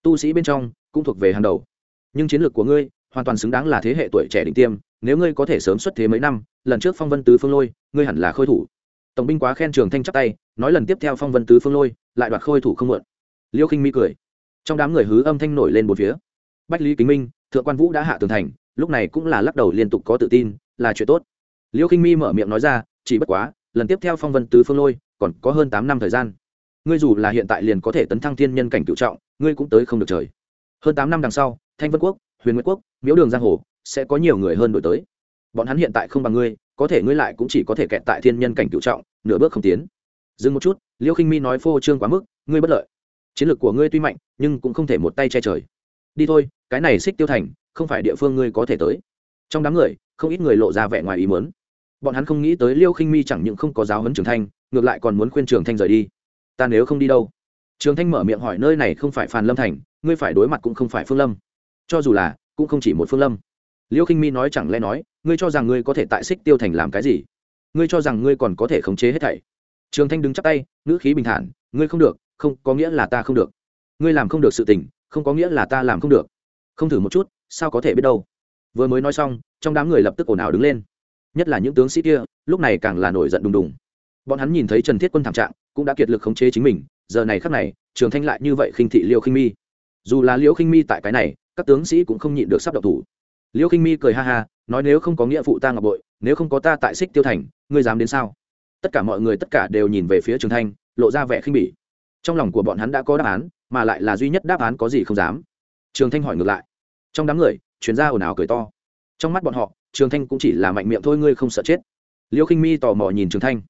Tu sĩ bên trong cũng thuộc về hàng đầu. Nhưng chiến lược của ngươi hoàn toàn xứng đáng là thế hệ tuổi trẻ đỉnh tiêm, nếu ngươi có thể sớm xuất thế mấy năm, lần trước phong vân tứ phương lôi, ngươi hẳn là khôi thủ. Tổng binh quá khen trường thanh chắp tay nói lần tiếp theo phong vân tứ phương lôi, lại đoạt khôi thủ không mượn. Liêu khinh mi cười. Trong đám người hứ âm thanh nổi lên một phía. Bách lý kính minh, thượng quan vũ đã hạ tường thành, lúc này cũng là lắc đầu liên tục có tự tin, là chuyện tốt. Liêu khinh mi mở miệng nói ra, chỉ bất quá, lần tiếp theo phong vân tứ phương lôi, còn có hơn tám năm thời gian. Ngươi dù là hiện tại liền có thể tấn thăng thiên nhân cảnh cựu trọng, ngươi cũng tới không được trời. Hơn tám năm đằng sau, thanh vân quốc, huyền nguyễn quốc, miếu đường giang hồ sẽ có nhiều người hơn đổi tới. Bọn hắn hiện tại không bằng ngươi, có thể ngươi lại cũng chỉ có thể kẹt tại thiên nhân cảnh cựu trọng, nửa bước không tiến dừng một chút, liêu khinh mi nói phô trương quá mức, ngươi bất lợi. Chiến lược của ngươi tuy mạnh, nhưng cũng không thể một tay che trời. Đi thôi, cái này xích tiêu thành, không phải địa phương ngươi có thể tới. Trong đám người, không ít người lộ ra vẻ ngoài ý mớn bọn hắn không nghĩ tới liêu khinh mi chẳng những không có giáo hấn trường thanh, ngược lại còn muốn khuyên trường thanh rời đi. Ta nếu không đi đâu? Trường thanh mở miệng hỏi, nơi này không phải phàn lâm thành, ngươi phải đối mặt cũng không phải phương lâm. Cho dù là, cũng không chỉ một phương lâm. Liêu khinh mi nói chẳng lẽ nói, ngươi cho rằng ngươi có thể tại xích tiêu thành làm cái gì? Ngươi cho rằng ngươi còn có thể khống chế hết thảy? Trường thanh đứng chắp tay, ngữ khí bình thản, ngươi không được, không, có nghĩa là ta không được. Ngươi làm không được sự tình, không có nghĩa là ta làm không được. Không thử một chút, sao có thể biết đâu. Vừa mới nói xong, trong đám người lập tức ồn ào đứng lên. Nhất là những tướng sĩ kia, lúc này càng là nổi giận đùng đùng. Bọn hắn nhìn thấy trần thiết quân thảm trạng, cũng đã kiệt lực khống chế chính mình, giờ này khắc này, trường thanh lại như vậy khinh thị liêu khinh mi. Dù là liêu khinh mi tại cái này, các tướng sĩ cũng không nhịn được sắp độc thủ. Liêu khinh mi cười ha ha, nói nếu không có nghĩa phụ ta ngọc bội, nếu không có ta tại xích tiêu thành, ngươi dám đến sao? Tất cả mọi người tất cả đều nhìn về phía trường thanh, lộ ra vẻ khinh bỉ. Trong lòng của bọn hắn đã có đáp án, mà lại là duy nhất đáp án có gì không dám. Trường thanh hỏi ngược lại. Trong đám người chuyên gia ồn ào cười to. Trong mắt bọn họ, trường thanh cũng chỉ là mạnh miệng thôi, ngươi không sợ chết. Liêu khinh mi tò mò nhìn trường thanh.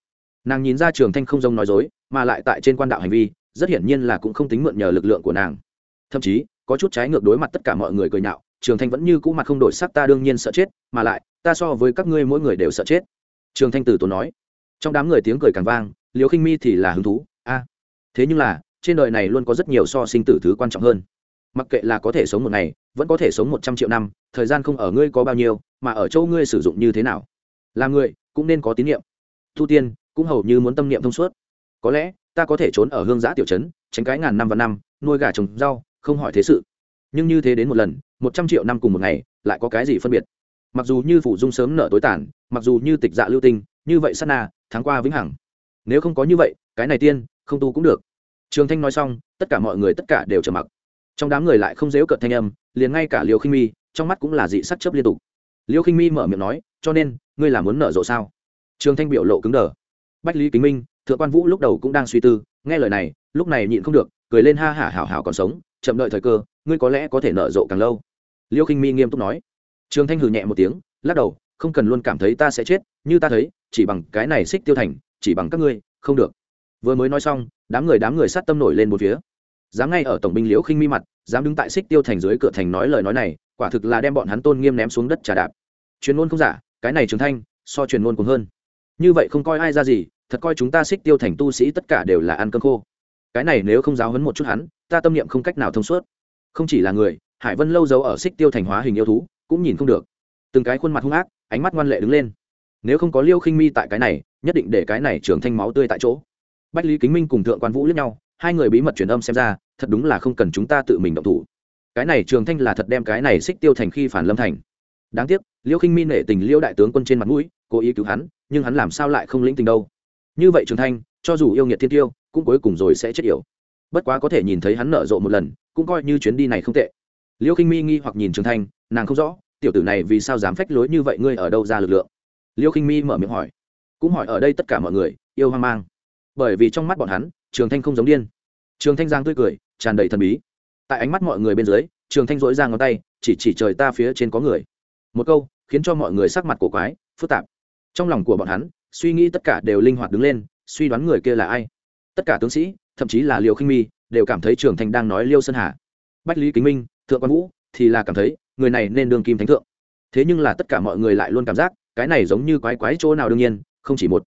Nàng nhìn ra trường thanh không giống nói dối, mà lại tại trên quan đạo hành vi, rất hiển nhiên là cũng không tính mượn nhờ lực lượng của nàng. Thậm chí, có chút trái ngược đối mặt tất cả mọi người cười nhạo, trường thanh vẫn như cũ mặt không đổi sắc, ta đương nhiên sợ chết, mà lại, ta so với các ngươi mỗi người đều sợ chết. Trường thanh tử tốn nói trong đám người tiếng cười càng vang liều khinh mi thì là hứng thú, a, thế nhưng là, trên đời này luôn có rất nhiều so sinh tử thứ quan trọng hơn. Mặc kệ là có thể sống một ngày, vẫn có thể sống một trăm triệu năm, thời gian không ở ngươi có bao nhiêu, mà ở chỗ ngươi sử dụng như thế nào. Là người, cũng nên có tín nhiệm thu tiên, cũng hầu như muốn tâm niệm thông suốt. Có lẽ, ta có thể trốn ở hương giã tiểu trấn, tránh cái ngàn năm và năm, nuôi gà trồng rau, không hỏi thế sự. Nhưng như thế đến một lần, một trăm triệu năm cùng một ngày, lại có cái gì phân biệt? Mặc dù như phủ dung sớm nở tối tản mặc dù như tịch dạ lưu tinh, như vậy sát na tháng qua vĩnh hằng. Nếu không có như vậy, cái này tiên, không tu cũng được. Trường thanh nói xong, tất cả mọi người tất cả đều trầm mặc. Trong đám người lại không dếu cợt thanh âm, liền ngay cả liêu khinh mi, trong mắt cũng là dị sắc chấp liên tục. Liêu khinh mi mở miệng nói, cho nên, ngươi là muốn nở rộ sao? Trường thanh biểu lộ cứng đờ. Bách lý kính minh, thượng quan vũ lúc đầu cũng đang suy tư, nghe lời này, lúc này nhịn không được, cười lên ha hả hảo hảo còn sống, chậm đợi thời cơ, ngươi có lẽ có thể nở rộ càng lâu. Liêu khinh mi nghiêm túc nói. Trường thanh hừ nhẹ một tiếng, lắc đầu không cần luôn cảm thấy ta sẽ chết, như ta thấy, chỉ bằng cái này xích tiêu thành, chỉ bằng các ngươi, không được. Vừa mới nói xong, đám người đám người sát tâm nổi lên một phía. Dám ngay ở tổng binh liễu khinh mi mặt, dám đứng tại xích tiêu thành dưới cửa thành nói lời nói này, quả thực là đem bọn hắn tôn nghiêm ném xuống đất trà đạp. Truyền ngôn không giả, cái này trường thanh, so truyền ngôn cũng hơn. Như vậy không coi ai ra gì, thật coi chúng ta xích tiêu thành tu sĩ tất cả đều là ăn cơm khô. Cái này nếu không giáo hấn một chút hắn, ta tâm niệm không cách nào thông suốt. Không chỉ là người, hải vân lâu giấu ở xích tiêu thành hóa hình yêu thú, cũng nhìn không được. Từng cái khuôn mặt hung ác ánh mắt ngoan lệ đứng lên. Nếu không có liêu khinh mi tại cái này, nhất định để cái này trưởng thanh máu tươi tại chỗ. Bách lý kính minh cùng thượng quan vũ lẫn nhau, hai người bí mật truyền âm xem ra, thật đúng là không cần chúng ta tự mình động thủ. Cái này trường thanh là thật đem cái này xích tiêu thành khi phản lâm thành. Đáng tiếc, liêu khinh mi nể tình liêu đại tướng quân trên mặt mũi, cố ý cứu hắn, nhưng hắn làm sao lại không lĩnh tình đâu. Như vậy trường thanh, cho dù yêu nghiệt thiên tiêu, cũng cuối cùng rồi sẽ chết yểu. Bất quá có thể nhìn thấy hắn nở rộ một lần, cũng coi như chuyến đi này không tệ. Liêu khinh mi nghi hoặc nhìn trường thanh, nàng không rõ tiểu tử này vì sao dám phách lối như vậy, ngươi ở đâu ra lực lượng? Liêu khinh mi mở miệng hỏi. Cũng hỏi ở đây tất cả mọi người, yêu hoang mang. Bởi vì trong mắt bọn hắn, trường thanh không giống điên. Trường thanh giang tươi cười, tràn đầy thần bí. Tại ánh mắt mọi người bên dưới, trường thanh dỗi ra ngón tay, chỉ chỉ trời ta phía trên có người. Một câu, khiến cho mọi người sắc mặt cổ quái, phức tạp. Trong lòng của bọn hắn, suy nghĩ tất cả đều linh hoạt đứng lên, suy đoán người kia là ai. Tất cả tướng sĩ, thậm chí là liều khinh mi, đều cảm thấy trường thanh đang nói liêu sơn hà. Bách lý kính minh, thượng quan vũ, thì là cảm thấy người này nên đương kim thánh thượng. Thế nhưng là tất cả mọi người lại luôn cảm giác, cái này giống như quái quái chỗ nào đương nhiên, không chỉ một.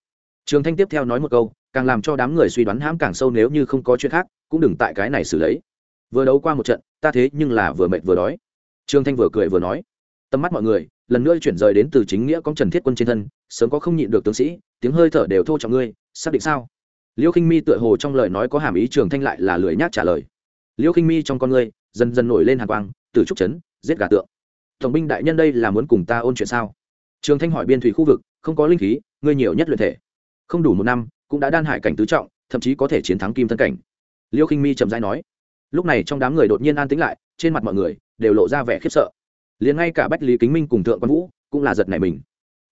Trường thanh tiếp theo nói một câu, càng làm cho đám người suy đoán hãm càng sâu nếu như không có chuyện khác, cũng đừng tại cái này xử lấy. Vừa đấu qua một trận, ta thế nhưng là vừa mệt vừa đói. Trương thanh vừa cười vừa nói. Tầm mắt mọi người, lần nữa chuyển rời đến từ chính nghĩa công trần thiết quân trên thân, sớm có không nhịn được tướng sĩ, tiếng hơi thở đều thô trọng ngươi, xác định sao? Liêu khinh mi tựa hồ trong lời nói có hàm ý, trường thanh lại là lười nhác trả lời. Liêu khinh mi trong con ngươi, dần dần nổi lên hàng quang, từ trúc trấn giết gà tượng. Tổng binh đại nhân đây là muốn cùng ta ôn chuyện sao? Trường thanh hỏi biên thủy khu vực, không có linh khí, ngươi nhiều nhất luyện thể. Không đủ một năm, cũng đã đan hải cảnh tứ trọng, thậm chí có thể chiến thắng kim thân cảnh. Liêu khinh mi chậm rãi nói. Lúc này trong đám người đột nhiên an tĩnh lại, trên mặt mọi người đều lộ ra vẻ khiếp sợ. Liền ngay cả bách lý kính minh cùng thượng quan vũ cũng là giật nảy mình.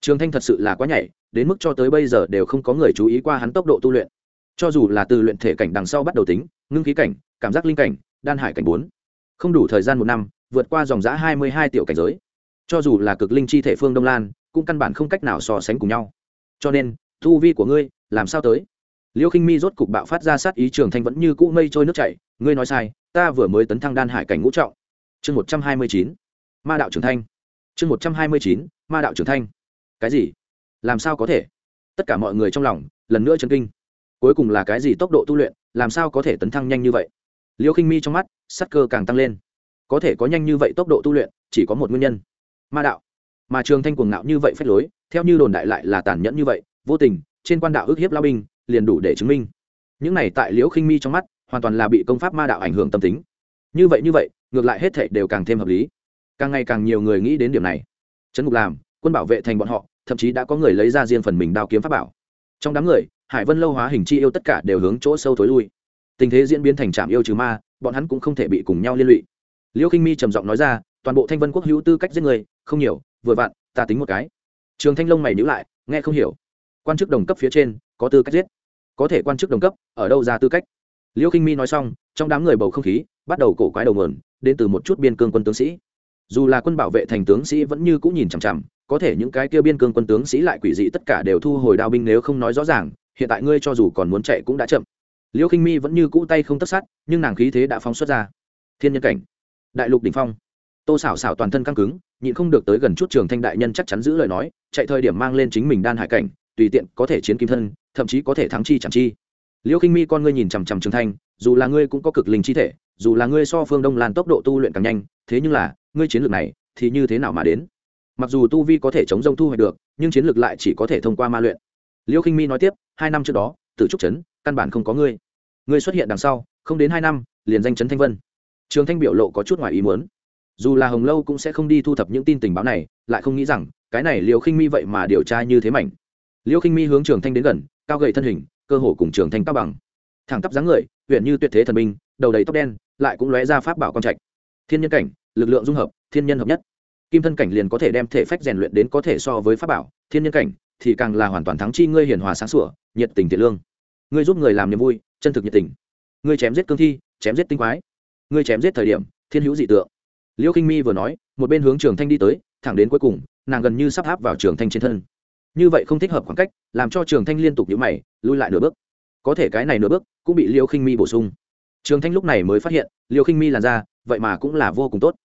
Trường thanh thật sự là quá nhảy, đến mức cho tới bây giờ đều không có người chú ý qua hắn tốc độ tu luyện. Cho dù là từ luyện thể cảnh đằng sau bắt đầu tính, ngưng khí cảnh, cảm giác linh cảnh, đan hải cảnh bốn, không đủ thời gian một năm vượt qua dòng giã hai mươi hai tiểu cảnh giới. Cho dù là cực linh chi thể phương đông lan, cũng căn bản không cách nào so sánh cùng nhau. Cho nên thu vi của ngươi, làm sao tới? Liêu khinh mi rốt cục bạo phát ra sát ý trường thanh vẫn như cũ mây trôi nước chảy, ngươi nói sai, ta vừa mới tấn thăng đan hải cảnh ngũ trọng. Chương một trăm hai mươi chín, ma đạo trưởng thanh. Chương một trăm hai mươi chín, ma đạo trưởng thanh. Cái gì? Làm sao có thể? Tất cả mọi người trong lòng, lần nữa chấn kinh. Cuối cùng là cái gì tốc độ tu luyện, làm sao có thể tấn thăng nhanh như vậy? Liêu khinh mi trong mắt, sắc cơ càng tăng lên có thể có nhanh như vậy tốc độ tu luyện, chỉ có một nguyên nhân. Ma đạo. Mà trường thanh cuồng ngạo như vậy phép lối, theo như đồn đại lại là tàn nhẫn như vậy, vô tình, trên quan đạo ước hiếp lao binh, liền đủ để chứng minh. Những này tại liễu khinh mi trong mắt, hoàn toàn là bị công pháp ma đạo ảnh hưởng tâm tính. Như vậy như vậy, ngược lại hết thảy đều càng thêm hợp lý. Càng ngày càng nhiều người nghĩ đến điểm này. Trấn ngục làm, quân bảo vệ thành bọn họ, thậm chí đã có người lấy ra riêng phần mình đao kiếm pháp bảo. Trong đám người, hải vân lâu hóa hình chi yêu tất cả đều hướng chỗ sâu thối lui. Tình thế diễn biến thành trạm yêu trừ ma, bọn hắn cũng không thể bị cùng nhau liên lụy liễu khinh mi trầm giọng nói ra, toàn bộ thanh vân quốc hữu tư cách giết người, không nhiều, vừa vặn, ta tính một cái. Trường thanh Long mày nhữ lại, nghe không hiểu. Quan chức đồng cấp phía trên, có tư cách giết. Có thể quan chức đồng cấp, ở đâu ra tư cách? Liêu khinh mi nói xong, trong đám người bầu không khí, bắt đầu cổ quái đầu mườn đến từ một chút biên cương quân tướng sĩ. Dù là quân bảo vệ thành tướng sĩ vẫn như cũng nhìn chằm chằm, có thể những cái kia biên cương quân tướng sĩ lại quỷ dị tất cả đều thu hồi đao binh nếu không nói rõ ràng, hiện tại ngươi cho dù còn muốn chạy cũng đã chậm. Liêu khinh mi vẫn như cũ tay không tất sát, nhưng nàng khí thế đã phóng xuất ra. Thiên nhân cảnh đại lục đỉnh phong. Tô xảo xảo toàn thân căng cứng, nhịn không được tới gần chút trường thanh đại nhân chắc chắn giữ lời nói, chạy thời điểm mang lên chính mình đan hải cảnh, tùy tiện có thể chiến kim thân, thậm chí có thể thắng chi chẳng chi. Liêu khinh mi con ngươi nhìn chằm chằm trường thanh, dù là ngươi cũng có cực linh chi thể, dù là ngươi so phương đông lan tốc độ tu luyện càng nhanh, thế nhưng là, ngươi chiến lược này thì như thế nào mà đến? Mặc dù tu vi có thể chống rông thu hoạch được, nhưng chiến lược lại chỉ có thể thông qua ma luyện. Liêu khinh mi nói tiếp, hai năm trước đó tự trúc trấn, căn bản không có ngươi. Ngươi xuất hiện đằng sau, không đến hai năm, liền danh chấn thanh vân trường thanh biểu lộ có chút ngoài ý muốn. Dù là hồng lâu cũng sẽ không đi thu thập những tin tình báo này, lại không nghĩ rằng, cái này liều khinh mi vậy mà điều tra như thế mạnh. liêu khinh mi hướng trường thanh đến gần, cao gầy thân hình, cơ hồ cùng trường thanh cao bằng. Thẳng tắp dáng người, huyện như tuyệt thế thần minh đầu đầy tóc đen, lại cũng lóe ra pháp bảo con trạch. Thiên nhân cảnh, lực lượng dung hợp, thiên nhân hợp nhất. Kim thân cảnh liền có thể đem thể phách rèn luyện đến có thể so với pháp bảo, thiên nhân cảnh thì càng là hoàn toàn thắng chi ngươi hiền hòa sáng sủa, nhiệt tình thiện lương. Ngươi giúp người làm niềm vui, chân thực nhiệt tình. Ngươi chém giết cương thi, chém giết tinh quái ngươi chém giết thời điểm, thiên hữu dị tượng. Liêu khinh mi vừa nói, một bên hướng trường thanh đi tới, thẳng đến cuối cùng, nàng gần như sắp áp vào trường thanh trên thân. Như vậy không thích hợp khoảng cách, làm cho trường thanh liên tục nhíu mày lui lại nửa bước. Có thể cái này nửa bước, cũng bị liêu khinh mi bổ sung. Trường thanh lúc này mới phát hiện, liêu khinh mi làn ra vậy mà cũng là vô cùng tốt.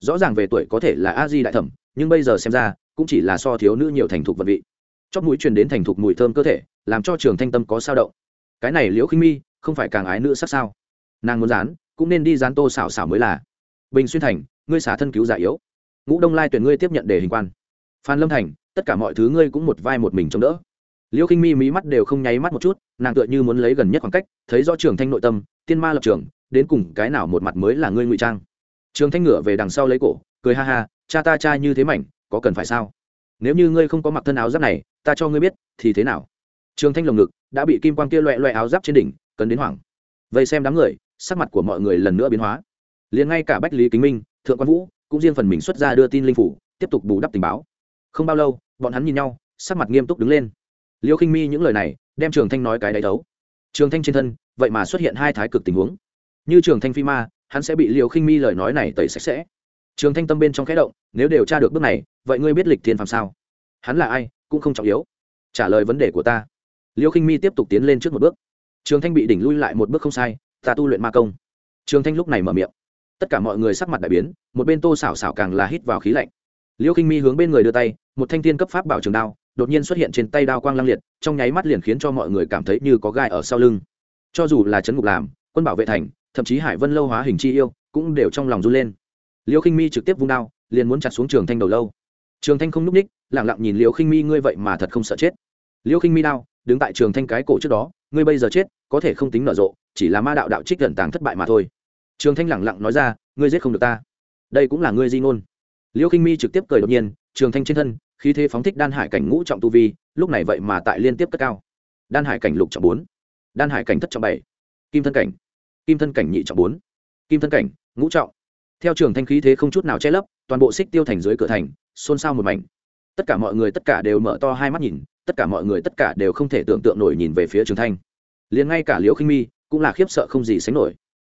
Rõ ràng về tuổi có thể là a di đại thẩm, nhưng bây giờ xem ra, cũng chỉ là so thiếu nữ nhiều thành thục vật vị. Chóp mũi truyền đến thành thục mùi thơm cơ thể, làm cho trường thanh tâm có sao động. Cái này liễu khinh mi, không phải càng ái nữ sắc sao? Nàng muốn dán cũng nên đi dán tô xảo xảo mới là. Bình xuyên thành, ngươi xả thân cứu giả yếu. Ngũ đông lai tuyển ngươi tiếp nhận để hình quan. Phan lâm thành, tất cả mọi thứ ngươi cũng một vai một mình chống đỡ. Liêu khinh mi mí mắt đều không nháy mắt một chút, nàng tựa như muốn lấy gần nhất khoảng cách, thấy rõ trường thanh nội tâm, tiên ma lập trường, đến cùng cái nào một mặt mới là ngươi ngụy trang. Trường thanh ngửa về đằng sau lấy cổ, cười ha ha, cha ta cha như thế mảnh, có cần phải sao? Nếu như ngươi không có mặc thân áo giáp này, ta cho ngươi biết, thì thế nào? Trường thanh lồng ngực, đã bị kim quang kia loẹ loẹ áo giáp trên đỉnh, cấn đến hoảng. Vậy xem đám người sắc mặt của mọi người lần nữa biến hóa. Liền ngay cả bách lý kính minh, thượng quan vũ, cũng riêng phần mình xuất ra đưa tin linh phủ, tiếp tục bù đắp tình báo. Không bao lâu, bọn hắn nhìn nhau, sắc mặt nghiêm túc đứng lên. Liêu khinh mi những lời này, đem trường thanh nói cái đáy đấu trường thanh trên thân, vậy mà xuất hiện hai thái cực tình huống. Như trường thanh phi ma, hắn sẽ bị liều khinh mi lời nói này tẩy sạch sẽ. Trường thanh tâm bên trong khẽ động, nếu điều tra được bước này, vậy ngươi biết lịch thiên phàm sao? Hắn là ai, cũng không trọng yếu. Trả lời vấn đề của ta. Liêu khinh mi tiếp tục tiến lên trước một bước. Trường thanh bị đỉnh lui lại một bước không sai ta tu luyện ma công. Trường thanh lúc này mở miệng. Tất cả mọi người sắc mặt đại biến, một bên tô xảo xảo càng là hít vào khí lạnh. Liêu khinh mi hướng bên người đưa tay, một thanh thiên cấp pháp bảo trường đao, đột nhiên xuất hiện trên tay đao quang lăng liệt, trong nháy mắt liền khiến cho mọi người cảm thấy như có gai ở sau lưng. Cho dù là trấn ngục làm, quân bảo vệ thành, thậm chí hải vân lâu hóa hình chi yêu, cũng đều trong lòng run lên. Liêu khinh mi trực tiếp vung đao, liền muốn chặt xuống trường thanh đầu lâu. Trường thanh không n ú c ních lẳng lặng nhìn liêu h mi, ngươi vậy mà thật không sợ chết. Liêu khinh mi đao, đứng tại trường thanh cái cổ trước đó, ngươi bây giờ chết, có thể không tính nở rộ chỉ là ma đạo đạo trích gần tàng thất bại mà thôi. Trường thanh lẳng lặng nói ra, ngươi giết không được ta. Đây cũng là ngươi di ngôn. Liêu khinh mi trực tiếp cười đột nhiên, trường thanh trên thân, khí thế phóng thích đan hải cảnh ngũ trọng tu vi, lúc này vậy mà tại liên tiếp cất cao. Đan hải cảnh lục trọng bốn, đan hải cảnh thất trọng bảy, kim thân cảnh, kim thân cảnh nhị trọng bốn, kim thân cảnh ngũ trọng. Theo trường thanh khí thế không chút nào che lấp, toàn bộ xích tiêu thành dưới cửa thành, xôn xao một mảnh. Tất cả mọi người, tất cả đều mở to hai mắt nhìn, tất cả mọi người, tất cả đều không thể tưởng tượng nổi nhìn về phía trường thanh. Liền ngay cả liễu khinh mi cũng là khiếp sợ không gì sánh nổi.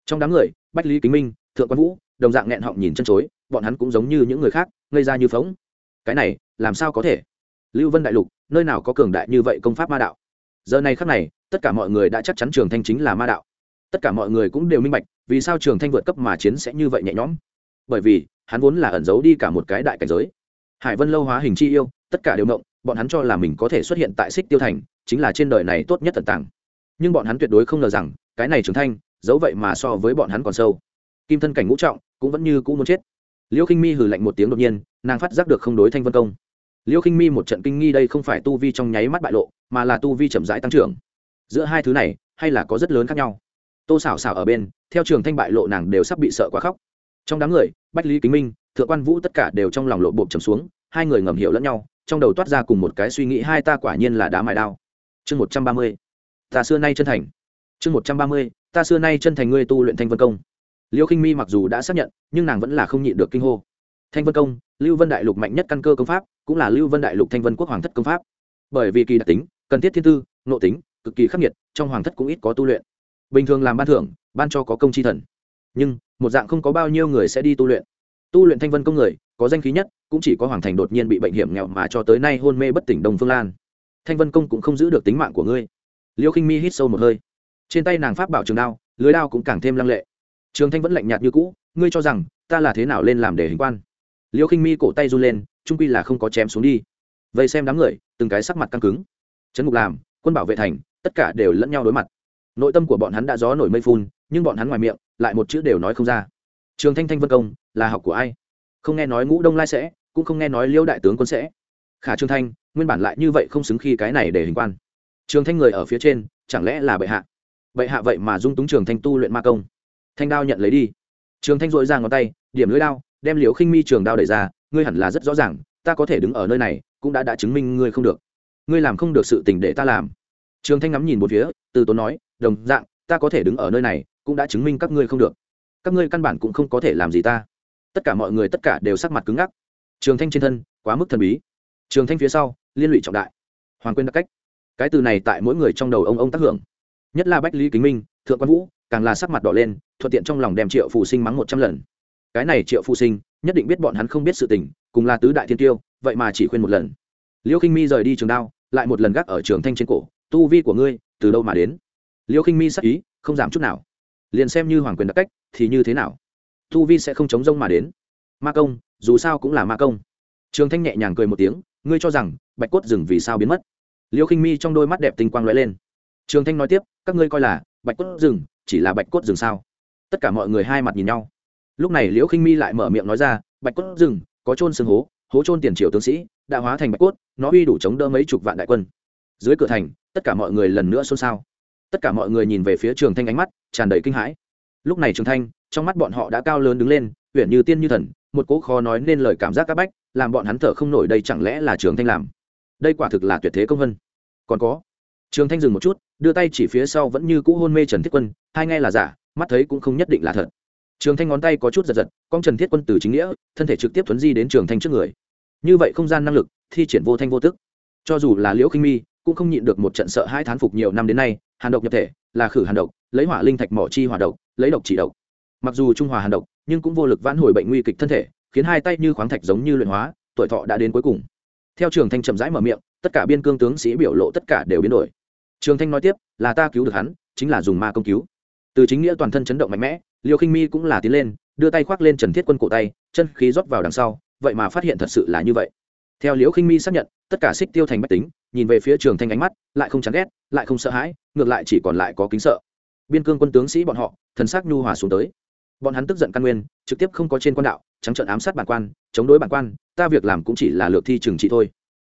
Trong đám người, bách lý kính minh, thượng quan vũ, đồng dạng nghẹn họng nhìn chân chối, bọn hắn cũng giống như những người khác, ngây ra như phóng. Cái này, làm sao có thể? Lưu vân đại lục, nơi nào có cường đại như vậy công pháp ma đạo? Giờ này khắc này, tất cả mọi người đã chắc chắn trường thanh chính là ma đạo. Tất cả mọi người cũng đều minh bạch, vì sao trường thanh vượt cấp mà chiến sẽ như vậy nhẹ nhõm. Bởi vì, hắn vốn là ẩn giấu đi cả một cái đại cảnh giới. Hải vân lâu hóa hình chi yêu, tất cả đều mộng bọn hắn cho là mình có thể xuất hiện tại xích tiêu thành, chính là trên đời này tốt nhất tận tàng nhưng bọn hắn tuyệt đối không ngờ rằng, cái này trưởng thanh giấu vậy mà so với bọn hắn còn sâu. Kim thân cảnh ngũ trọng, cũng vẫn như cũ muốn chết. Liêu khinh mi hừ lạnh một tiếng đột nhiên, nàng phát giác được không đối thanh vân công. Liêu khinh mi một trận kinh nghi đây không phải tu vi trong nháy mắt bại lộ, mà là tu vi chậm rãi tăng trưởng. Giữa hai thứ này, hay là có rất lớn khác nhau. Tô xảo xảo ở bên, theo trường thanh bại lộ nàng đều sắp bị sợ quá khóc. Trong đám người, bách lý kính minh, thượng quan vũ tất cả đều trong lòng lộ bộp trầm xuống, hai người ngầm hiểu lẫn nhau, trong đầu toát ra cùng một cái suy nghĩ, hai ta quả nhiên là đá mài đao. Chương một trăm ba mươi ta xưa nay chân thành. Chương một trăm ba mươi, ta xưa nay chân thành ngươi tu luyện thanh vân công. Liêu khinh mi mặc dù đã xác nhận, nhưng nàng vẫn là không nhịn được kinh hô. Thanh vân công, lưu vân đại lục mạnh nhất căn cơ công pháp, cũng là lưu vân đại lục thanh vân quốc hoàng thất công pháp. Bởi vì kỳ đặc tính, cần thiết thiên tư nộ tính, cực kỳ khắc nghiệt, trong hoàng thất cũng ít có tu luyện. Bình thường làm ban thưởng, ban cho có công chi thần. Nhưng, một dạng không có bao nhiêu người sẽ đi tu luyện. Tu luyện thanh vân công người, có danh khí nhất, cũng chỉ có hoàng thành đột nhiên bị bệnh hiểm nghèo mà cho tới nay hôn mê bất tỉnh đồng phương lan. Thanh vân công cũng không giữ được tính mạng của ngươi liêu khinh mi hít sâu một hơi. Trên tay nàng pháp bảo trường đao, lưới đao cũng càng thêm lăng lệ. Trường thanh vẫn lạnh nhạt như cũ, ngươi cho rằng ta là thế nào lên làm để hình quan? Liêu khinh mi cổ tay run lên, trung quy là không có chém xuống đi. Vậy xem đám người, từng cái sắc mặt căng cứng. Trấn ngục làm, quân bảo vệ thành, tất cả đều lẫn nhau đối mặt. Nội tâm của bọn hắn đã gió nổi mây phun, nhưng bọn hắn ngoài miệng, lại một chữ đều nói không ra. Trường thanh thanh vân công, là học của ai? Không nghe nói ngũ đông lai sẽ, cũng không nghe nói liêu đại tướng quân sẽ. Khả trường thanh, nguyên bản lại như vậy không xứng khi cái này để hình quan trường thanh người ở phía trên, chẳng lẽ là bệ hạ? Bệ hạ vậy mà dung túng trường thanh tu luyện ma công. Thanh đao nhận lấy đi. Trường thanh dội ra ngón tay, điểm lưới đao, đem liều khinh mi trường đao đẩy ra, ngươi hẳn là rất rõ ràng, ta có thể đứng ở nơi này, cũng đã đã chứng minh ngươi không được. Ngươi làm không được sự tình để ta làm. Trường thanh ngắm nhìn một phía, từ tốn nói, đồng dạng, ta có thể đứng ở nơi này, cũng đã chứng minh các ngươi không được. Các ngươi căn bản cũng không có thể làm gì ta. Tất cả mọi người tất cả đều sắc mặt cứng ngắc. Trường thanh trên thân, quá mức thần bí. Trường thanh phía sau, liên lụy trọng đại. Hoàng quên đặc cách cái từ này tại mỗi người trong đầu ông ông tác hưởng. Nhất là bách lý kính minh, thượng quan vũ, càng là sắc mặt đỏ lên, thuận tiện trong lòng đem triệu phụ sinh mắng một trăm lần. Cái này triệu phụ sinh, nhất định biết bọn hắn không biết sự tình, cùng là tứ đại thiên tiêu, vậy mà chỉ khuyên một lần. Liêu khinh mi rời đi trường đao, lại một lần gác ở trường thanh trên cổ, tu vi của ngươi, từ đâu mà đến? Liêu khinh mi sắc ý, không giảm chút nào. Liền xem như hoàng quyền đặc cách, thì như thế nào? Tu vi sẽ không chống rông mà đến. Ma công, dù sao cũng là ma công. Trường thanh nhẹ nhàng cười một tiếng, ngươi cho rằng, bạch cốt rừng vì sao biến mất? Liêu khinh mi trong đôi mắt đẹp tinh quang lóe lên. Trường thanh nói tiếp, các ngươi coi là bạch cốt rừng, chỉ là bạch cốt rừng sao? Tất cả mọi người hai mặt nhìn nhau. Lúc này liễu khinh mi lại mở miệng nói ra, bạch cốt rừng, có trôn xương hố hố trôn tiền triều tướng sĩ, đã hóa thành bạch cốt, nó uy đủ chống đỡ mấy chục vạn đại quân. Dưới cửa thành, tất cả mọi người lần nữa xôn xao. Tất cả mọi người nhìn về phía trường thanh ánh mắt tràn đầy kinh hãi. Lúc này trường thanh, trong mắt bọn họ đã cao lớn đứng lên huyện như tiên như thần, một cỗ khó nói nên lời cảm giác áp bách, làm bọn hắn thở không nổi đây chẳng lẽ là trường thanh làm? Đây quả thực là tuyệt thế công vân. Còn có, trường thanh dừng một chút, đưa tay chỉ phía sau vẫn như cũ hôn mê trần thiết quân, hai nghe là giả, mắt thấy cũng không nhất định là thật. Trường thanh ngón tay có chút giật giật, con trần thiết quân từ chính nghĩa, thân thể trực tiếp thuấn di đến trường thanh trước người. Như vậy không gian năng lực, thi triển vô thanh vô tức. Cho dù là liễu khinh mi, cũng không nhịn được một trận sợ hai thán phục nhiều năm đến nay, hàn độc nhập thể, là khử hàn độc, lấy hỏa linh thạch mỏ chi hỏa độc, lấy độc chỉ độc. Mặc dù trung hòa hàn độc, nhưng cũng vô lực vãn hồi bệnh nguy kịch thân thể, khiến hai tay như khoáng thạch giống như luyện hóa, tuổi thọ đã đến cuối cùng theo trường thanh chậm rãi mở miệng, tất cả biên cương tướng sĩ biểu lộ tất cả đều biến đổi. Trường thanh nói tiếp, là ta cứu được hắn, chính là dùng ma công cứu. Từ chính nghĩa toàn thân chấn động mạnh mẽ, liêu khinh mi cũng là tiến lên, đưa tay khoác lên trần thiết quân cổ tay, chân khí rót vào đằng sau, vậy mà phát hiện thật sự là như vậy. Theo liễu khinh mi xác nhận, tất cả xích tiêu thành bách tính, nhìn về phía trường thanh ánh mắt, lại không chán ghét, lại không sợ hãi, ngược lại chỉ còn lại có kính sợ. Biên cương quân tướng sĩ bọn họ, thần sắc nhu hòa xuống tới. Bọn hắn tức giận căn nguyên, trực tiếp không có trên quan đạo trắng trợn ám sát bản quan, chống đối bản quan, ta việc làm cũng chỉ là lược thi trừng trị thôi.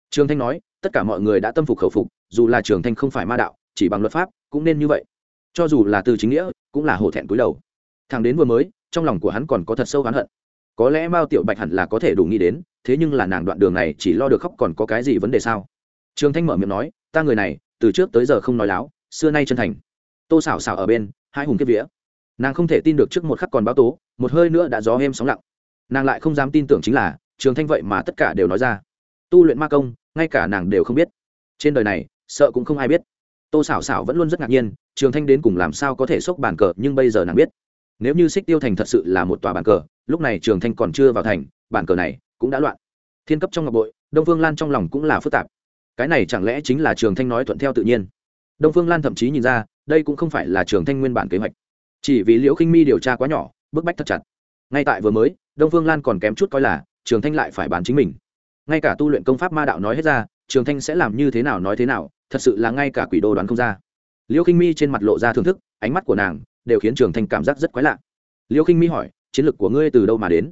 Trường thanh nói, tất cả mọi người đã tâm phục khẩu phục, dù là trường thanh không phải ma đạo, chỉ bằng luật pháp, cũng nên như vậy. Cho dù là từ chính nghĩa, cũng là hổ thẹn cúi đầu. Thằng đến vừa mới, trong lòng của hắn còn có thật sâu oán hận. Có lẽ mao tiểu bạch hẳn là có thể đủ nghĩ đến, thế nhưng là nàng đoạn đường này chỉ lo được khóc còn có cái gì vấn đề sao? Trường thanh mở miệng nói, ta người này, từ trước tới giờ không nói láo, xưa nay chân thành. Tô xảo xảo ở bên, hai hùng kiếp vía. Nàng không thể tin được trước một khắc còn báo tố, một hơi nữa đã gió êm sóng lặng nàng lại không dám tin tưởng chính là, trường thanh vậy mà tất cả đều nói ra. Tu luyện ma công, ngay cả nàng đều không biết. Trên đời này, sợ cũng không ai biết. Tô xảo xảo vẫn luôn rất ngạc nhiên, trường thanh đến cùng làm sao có thể xốc bàn cờ, nhưng bây giờ nàng biết. Nếu như xích tiêu thành thật sự là một tòa bàn cờ, lúc này trường thanh còn chưa vào thành, bàn cờ này cũng đã loạn. Thiên cấp trong ngọc bội, đông phương lan trong lòng cũng là phức tạp. Cái này chẳng lẽ chính là trường thanh nói thuận theo tự nhiên? Đông phương lan thậm chí nhìn ra, đây cũng không phải là trường thanh nguyên bản kế hoạch. Chỉ vì liễu khinh mi điều tra quá nhỏ, bức bách thật chặt. Ngay tại vừa mới đông phương lan còn kém chút coi là, trường thanh lại phải bán chính mình. Ngay cả tu luyện công pháp ma đạo nói hết ra, trường thanh sẽ làm như thế nào nói thế nào, thật sự là ngay cả quỷ đô đoán không ra. Liễu khinh mi trên mặt lộ ra thưởng thức, ánh mắt của nàng đều khiến trường thanh cảm giác rất quái lạ. Liễu khinh mi hỏi, chiến lược của ngươi từ đâu mà đến?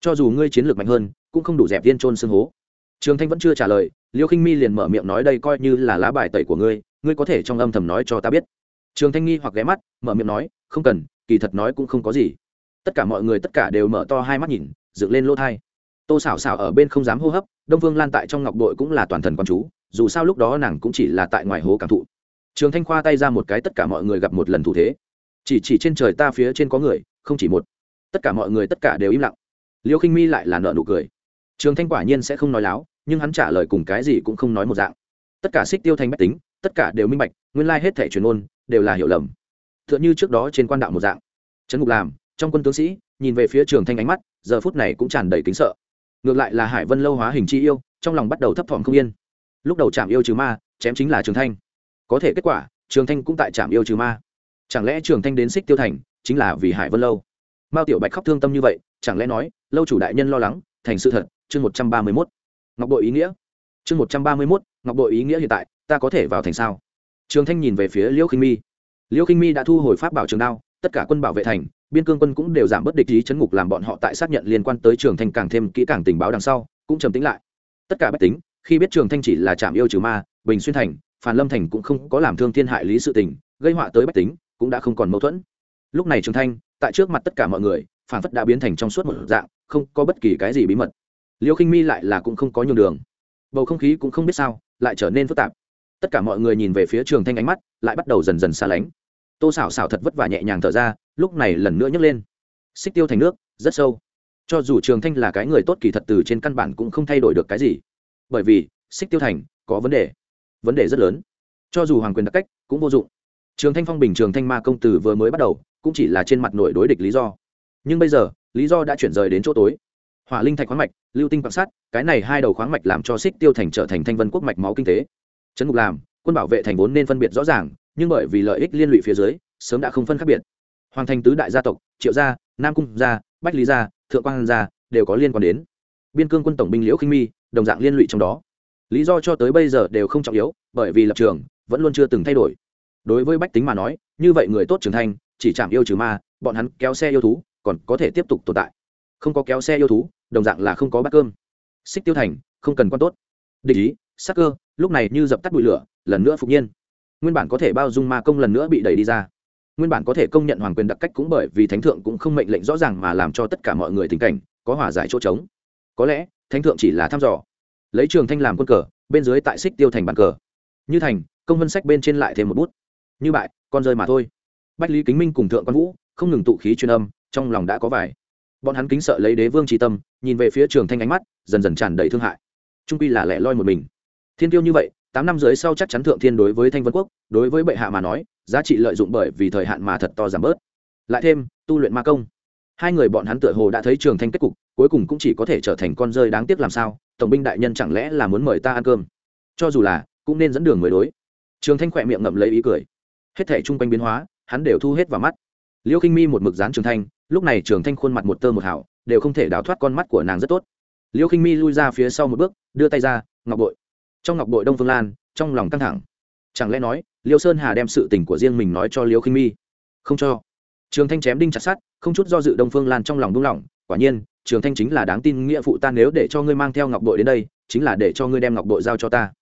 Cho dù ngươi chiến lược mạnh hơn, cũng không đủ dẹp viên trôn xương hố. Trường thanh vẫn chưa trả lời liễu khinh mi liền mở miệng nói, đây coi như là lá bài tẩy của ngươi ngươi có thể trong âm thầm nói cho ta biết. Trường thanh nghi hoặc ghé mắt, mở miệng nói, không cần, kỳ thật nói cũng không có gì tất cả mọi người tất cả đều mở to hai mắt nhìn, dựng lên lỗ thai. Tô xảo xảo ở bên không dám hô hấp, đông vương lan tại trong ngọc đội cũng là toàn thần con chú, dù sao lúc đó nàng cũng chỉ là tại ngoài hố cảm thụ. Trường thanh khoa tay ra một cái tất cả mọi người gặp một lần thủ thế. Chỉ chỉ trên trời ta phía trên có người, không chỉ một. Tất cả mọi người tất cả đều im lặng. Liêu khinh mi lại là nợ nụ cười. Trường thanh quả nhiên sẽ không nói láo, nhưng hắn trả lời cùng cái gì cũng không nói một dạng. Tất cả xích tiêu thành bách tính, tất cả đều minh bạch, nguyên lai hết thẻ truyền ôn, đều là hiểu lầm. T h ư ợ n h ư trước đó trên quan đạo một dạng. Trấn ngục làm trong quân tướng sĩ, nhìn về phía trường thanh ánh mắt, giờ phút này cũng tràn đầy kính sợ. Ngược lại là hải vân lâu hóa hình chi yêu, trong lòng bắt đầu thấp thỏm không yên. Lúc đầu chạm yêu trừ ma, chém chính là trường thanh. Có thể kết quả, trường thanh cũng tại trạm yêu trừ ma. Chẳng lẽ trường thanh đến xích tiêu thành, chính là vì hải vân lâu? Mao tiểu bạch khóc thương tâm như vậy, chẳng lẽ nói, lâu chủ đại nhân lo lắng, thành sự thật, chương một trăm ba mươi mốt. Ngọc đội ý nghĩa. Chương một trăm ba mươi mốt, ngọc đội ý nghĩa hiện tại, ta có thể vào thành sao? Trường thanh nhìn về phía liễu khinh mi. Liễu khinh mi đã thu hồi pháp bảo trường đao, tất cả quân bảo vệ thành biên cương quân cũng đều giảm bớt địch ý chấn ngục làm bọn họ tại xác nhận liên quan tới trường thanh càng thêm kỹ càng tình báo đằng sau, cũng trầm tĩnh lại. Tất cả bách tính, khi biết trường thanh chỉ là trạm yêu trừ ma, bình xuyên thành phản lâm thành cũng không có làm thương thiên hại lý sự tình, gây họa tới bách tính, cũng đã không còn mâu thuẫn. Lúc này trường thanh, tại trước mặt tất cả mọi người, phản phất đã biến thành trong suốt một dạng, không có bất kỳ cái gì bí mật. Liêu khinh mi lại là cũng không có nhường đường. Bầu không khí cũng không biết sao, lại trở nên phức tạp. Tất cả mọi người nhìn về phía trường thanh ánh mắt, lại bắt đầu dần dần xa lánh tô xảo xảo thật vất vả nhẹ nhàng thở ra, lúc này lần nữa nhấc lên. Xích tiêu thành nước, rất sâu. Cho dù trường thanh là cái người tốt kỳ thật từ trên căn bản cũng không thay đổi được cái gì. Bởi vì, xích tiêu thành, có vấn đề. Vấn đề rất lớn. Cho dù hoàng quyền đặc cách, cũng vô dụng. Trường thanh phong bình, trường thanh ma công tử vừa mới bắt đầu, cũng chỉ là trên mặt nội đối địch lý do. Nhưng bây giờ, lý do đã chuyển rời đến chỗ tối. Hỏa linh thạch khoáng mạch, lưu tinh quan sát, cái này hai đầu khoáng mạch làm cho xích tiêu thành trở thành thanh vân quốc mạch máu kinh tế. Trấn ngục làm, quân bảo vệ thành vốn nên phân biệt rõ ràng nhưng bởi vì lợi ích liên lụy phía dưới, sớm đã không phân khác biệt. Hoàng thành tứ đại gia tộc, triệu gia, nam cung gia, bách lý gia, thượng quan gia đều có liên quan đến. Biên cương quân tổng binh liễu khinh mi, đồng dạng liên lụy trong đó. Lý do cho tới bây giờ đều không trọng yếu, bởi vì lập trường vẫn luôn chưa từng thay đổi. Đối với bách tính mà nói, như vậy người tốt trưởng thành, chỉ chạm yêu trừ ma, bọn hắn kéo xe yêu thú, còn có thể tiếp tục tồn tại. Không có kéo xe yêu thú, đồng dạng là không có bát cơm. Xích tiêu thành, không cần quan tốt. Địch ý, sắc cơ, lúc này như dập tắt bụi lửa, lần nữa phục nhiên nguyên bản có thể bao dung ma công lần nữa bị đẩy đi ra. Nguyên bản có thể công nhận hoàng quyền đặc cách cũng bởi vì thánh thượng cũng không mệnh lệnh rõ ràng mà làm cho tất cả mọi người tình cảnh, có hòa giải chỗ trống. Có lẽ, thánh thượng chỉ là thăm dò. Lấy trường thanh làm quân cờ, bên dưới tại xích tiêu thành bàn cờ. Như thành, công vân sách bên trên lại thêm một bút. Như bại, con rơi mà thôi. Bách lý kính minh cùng thượng quan vũ, không ngừng tụ khí truyền âm, trong lòng đã có vải bọn hắn kính sợ lấy đế vương tri tâm, nhìn về phía trường thanh ánh mắt, dần dần tràn đầy thương hại. Trung pi là lẻ loi một mình. Thiên tiêu như vậy tám năm dưới sau chắc chắn thượng thiên đối với thanh vân quốc, đối với bệ hạ mà nói, giá trị lợi dụng bởi vì thời hạn mà thật to giảm bớt. Lại thêm, tu luyện ma công. Hai người bọn hắn tựa hồ đã thấy trường thanh kết cục, cuối cùng cũng chỉ có thể trở thành con rơi đáng tiếc làm sao, tổng binh đại nhân chẳng lẽ là muốn mời ta ăn cơm? Cho dù là, cũng nên dẫn đường mới đối. Trường thanh khỏe miệng ngậm lấy ý cười. Hết thể chung quanh biến hóa, hắn đều thu hết vào mắt. Liêu khinh mi một mực dán trường thanh, lúc này trường thanh khuôn mặt một tơ một hảo đều không thể đào thoát con mắt của nàng rất tốt. Liêu khinh mi lui ra phía sau một bước, đưa tay ra, ngọc bội trong ngọc bội đông phương lan, trong lòng căng thẳng. Chẳng lẽ nói, liêu sơn hà đem sự tình của riêng mình nói cho liêu khinh mi? Không cho. Trường thanh chém đinh chặt sát không chút do dự đông phương lan trong lòng đung lòng quả nhiên, trường thanh chính là đáng tin nghĩa phụ ta nếu để cho ngươi mang theo ngọc bội đến đây, chính là để cho ngươi đem ngọc bội giao cho ta.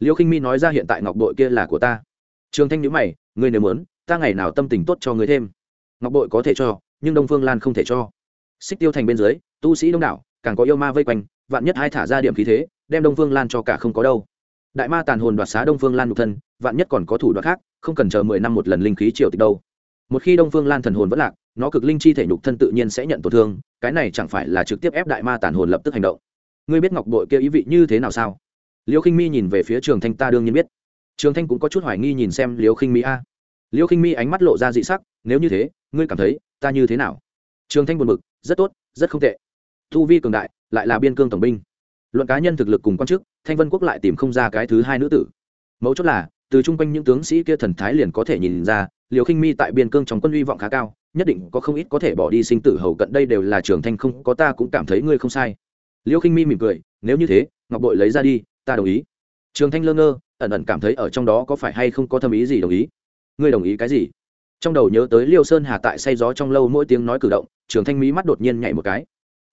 Liêu khinh mi nói ra hiện tại ngọc bội kia là của ta. Trường thanh nhữ mày, ngươi nếu muốn, ta ngày nào tâm tình tốt cho ngươi thêm. Ngọc bội có thể cho, nhưng đông phương lan không thể cho. Xích tiêu thành bên dưới, tu sĩ đông đảo, càng có yêu ma vây quanh, vạn nhất hai thả ra điểm khí thế, đem đông phương lan cho cả không có đâu đại ma tàn hồn đoạt xá đông phương lan nhục thân, vạn nhất còn có thủ đoạn khác, không cần chờ mười năm một lần linh khí triều tịch đâu. Một khi đông phương lan thần hồn vẫn lạc, nó cực linh chi thể nhục thân tự nhiên sẽ nhận tổn thương, cái này chẳng phải là trực tiếp ép đại ma tàn hồn lập tức hành động. Ngươi biết ngọc bội kia ý vị như thế nào sao? Liêu khinh mi nhìn về phía trường thanh ta đương nhiên biết. Trường thanh cũng có chút hoài nghi nhìn xem liêu khinh mi a. Liêu khinh mi ánh mắt lộ ra dị sắc, nếu như thế, ngươi cảm thấy ta như thế nào? Trường thanh buồn bực, rất tốt, rất không tệ. Thu vi cường đại, lại là biên cương tổng binh luận cá nhân thực lực cùng quan chức, thanh vân quốc lại tìm không ra cái thứ hai nữ tử. Mấu chốt là, từ chung quanh những tướng sĩ kia thần thái liền có thể nhìn ra, liều khinh mi tại biên cương trong quân uy vọng khá cao, nhất định có không ít có thể bỏ đi sinh tử hầu cận, đây đều là trường thanh không, có ta cũng cảm thấy ngươi không sai. Liêu khinh mi mỉm cười, nếu như thế, ngọc bội lấy ra đi, ta đồng ý. Trường thanh lơ ngơ, ẩn ẩn cảm thấy ở trong đó có phải hay không có thâm ý gì đồng ý. Ngươi đồng ý cái gì? Trong đầu nhớ tới liêu sơn hà tại say gió trong lâu mỗi tiếng nói cử động, trường thanh mỹ mắt đột nhiên nhảy một cái.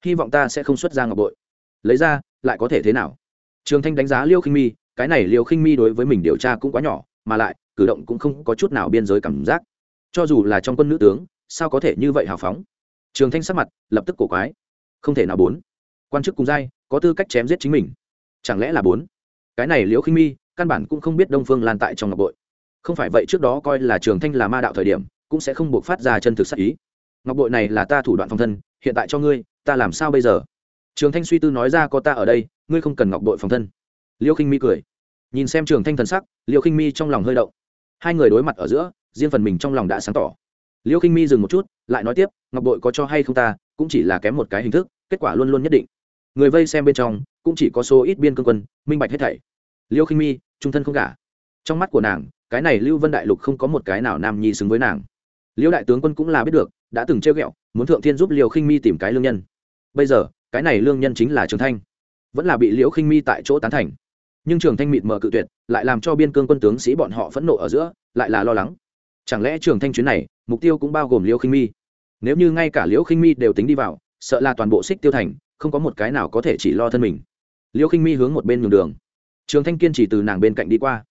Hy vọng ta sẽ không xuất ra ngọc bội lấy ra, lại có thể thế nào? Trường thanh đánh giá liêu khinh mi, cái này liêu khinh mi đối với mình điều tra cũng quá nhỏ, mà lại, cử động cũng không có chút nào biên giới cảm giác. Cho dù là trong quân nữ tướng, sao có thể như vậy hào phóng? Trường thanh sắc mặt, lập tức cổ quái. Không thể nào bốn. Quan chức cùng giai, có tư cách chém giết chính mình. Chẳng lẽ là bốn? Cái này liễu khinh mi, căn bản cũng không biết đông phương lan tại trong ngọc bội. Không phải vậy trước đó coi là trường thanh là ma đạo thời điểm, cũng sẽ không buộc phát ra chân thực sắc ý. Ngọc bội này là ta thủ đoạn phong thân, hiện tại cho ngươi, ta làm sao bây giờ? Trường thanh suy tư nói ra có ta ở đây, ngươi không cần ngọc bội phòng thân. Liêu khinh mi cười. Nhìn xem trường thanh thần sắc, liêu khinh mi trong lòng hơi động. Hai người đối mặt ở giữa, riêng phần mình trong lòng đã sáng tỏ. Liêu khinh mi dừng một chút, lại nói tiếp, ngọc bội có cho hay không ta, cũng chỉ là kém một cái hình thức, kết quả luôn luôn nhất định. Người vây xem bên trong, cũng chỉ có số ít biên cương quân, minh bạch hết thảy. Liêu khinh mi, trung thân không cả trong mắt của nàng, cái này lưu vân đại lục không có một cái nào nam nhi xứng với nàng. Liêu đại tướng quân cũng là biết được, đã từng trêu ghẹo, muốn thượng thiên giúp liêu khinh mi tìm cái lương nhân. Bây giờ cái này lương nhân chính là trường thanh vẫn là bị liễu khinh mi tại chỗ tán thành nhưng trường thanh mịt mờ cự tuyệt lại làm cho biên cương quân tướng sĩ bọn họ phẫn nộ ở giữa lại là lo lắng chẳng lẽ trường thanh chuyến này mục tiêu cũng bao gồm liễu khinh mi nếu như ngay cả liễu khinh mi đều tính đi vào sợ là toàn bộ xích tiêu thành không có một cái nào có thể chỉ lo thân mình liễu khinh mi hướng một bên nhường đường trường thanh kiên chỉ từ nàng bên cạnh đi qua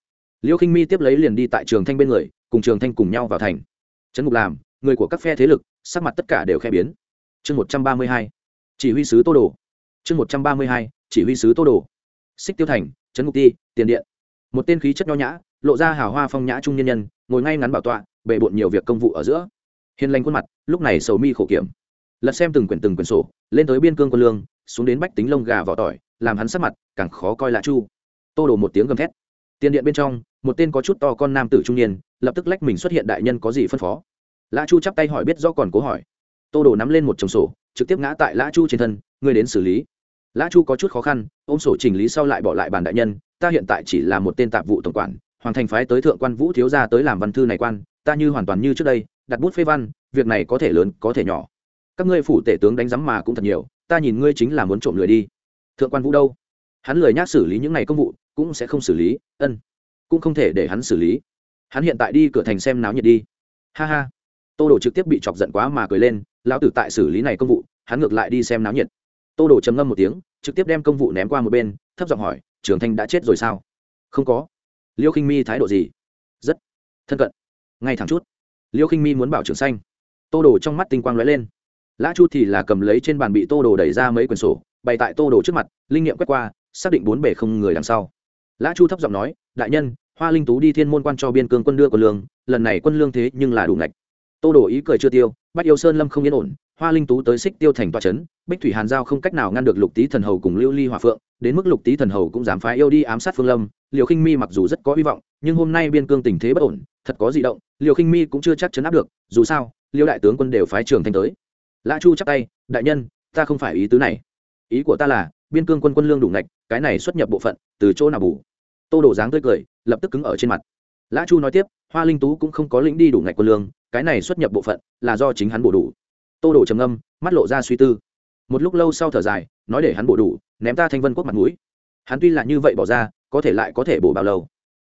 liễu khinh mi tiếp lấy liền đi tại trường thanh bên người cùng trường thanh cùng nhau vào thành trấn ngục làm người của các phe thế lực sắc mặt tất cả đều khe biến chương một trăm ba mươi hai chỉ huy sứ tô đồ. Chương một trăm ba mươi hai, chỉ huy sứ tô đồ. Xích tiêu thành, trấn ngục ti, tiền điện. Một tên khí chất nho nhã, lộ ra hào hoa phong nhã trung nhân nhân, ngồi ngay ngắn bảo tọa bệ bộn nhiều việc công vụ ở giữa. Hiền lành khuôn mặt, lúc này sầu mi khổ kiểm. Lật xem từng quyển từng quyển sổ, lên tới biên cương quân lương, xuống đến bách tính lông gà vỏ tỏi, làm hắn sắc mặt càng khó coi lạ chu. Tô đổ một tiếng gầm thét. Tiền điện bên trong, một tên có chút to con nam tử trung niên, lập tức lách mình xuất hiện đại nhân có gì phân phó. Lạ chu chắp tay hỏi biết do còn cố hỏi. Tô đổ nắm lên một chồng sổ trực tiếp ngã tại lã chu trên thân, ngươi đến xử lý. Lã chu có chút khó khăn, ôm sổ chỉnh lý sau lại bỏ lại bàn đại nhân, ta hiện tại chỉ là một tên tạp vụ tổng quản, hoàng thành phái tới thượng quan vũ thiếu gia tới làm văn thư này quan, ta như hoàn toàn như trước đây, đặt bút phê văn, việc này có thể lớn, có thể nhỏ. Các ngươi phủ tể tướng đánh giám mà cũng thật nhiều, ta nhìn ngươi chính là muốn trộm lười đi. Thượng quan vũ đâu? Hắn lười nhác xử lý những ngày công vụ, cũng sẽ không xử lý, ân, cũng không thể để hắn xử lý. Hắn hiện tại đi cửa thành xem náo nhiệt đi. Ha ha. Tô đồ trực tiếp bị chọc giận quá mà cười lên lão tử tại xử lý này công vụ, hắn ngược lại đi xem náo nhiệt. Tô đồ trầm ngâm một tiếng, trực tiếp đem công vụ ném qua một bên, thấp giọng hỏi, trường thanh đã chết rồi sao? Không có. Liêu khinh mi thái độ gì? Rất thân cận. Ngay thẳng chút. Liêu khinh mi muốn bảo trường xanh tô đồ trong mắt tinh quang lóe lên. Lã chu thì là cầm lấy trên bàn bị tô đồ đẩy ra mấy quyển sổ, bày tại tô đồ trước mặt, linh nghiệm quét qua, xác định bốn bể không người đằng sau. Lã chu thấp giọng nói, đại nhân, hoa linh tú đi thiên môn quan cho biên cương quân đưa quân lương, lần này quân lương thế nhưng là đủ ngạch. Tô đồ ý cười chưa tiêu bách yêu sơn lâm không yên ổn, hoa linh tú tới xích tiêu thành toa trấn bích thủy hàn giao không cách nào ngăn được lục tý thần hầu cùng lưu ly hòa phượng, đến mức lục tý thần hầu cũng dám phái yêu đi ám sát phương lâm. Liệu khinh mi mặc dù rất có hy vọng, nhưng hôm nay biên cương tình thế bất ổn, thật có di động Liệu khinh mi cũng chưa chắc chấn áp được, dù sao, liêu đại tướng quân đều phái trường thanh tới. Lã chu chắp tay, đại nhân, ta không phải ý tứ này. Ý của ta là, biên cương quân quân lương đủ ngạch, cái này xuất nhập bộ phận, từ chỗ nào bù? Tô đổ dáng tươi cười, lập tức cứng ở trên mặt. Lã chu nói tiếp, hoa linh tú cũng không có lĩnh đi đủ ngạch quân lương cái này xuất nhập bộ phận là do chính hắn bổ đủ. Tô đổ trầm âm mắt lộ ra suy tư. Một lúc lâu sau thở dài, nói để hắn bổ đủ, ném ta thanh vân quốc mặt mũi. Hắn tuy là như vậy bỏ ra, có thể lại có thể bổ bao lâu?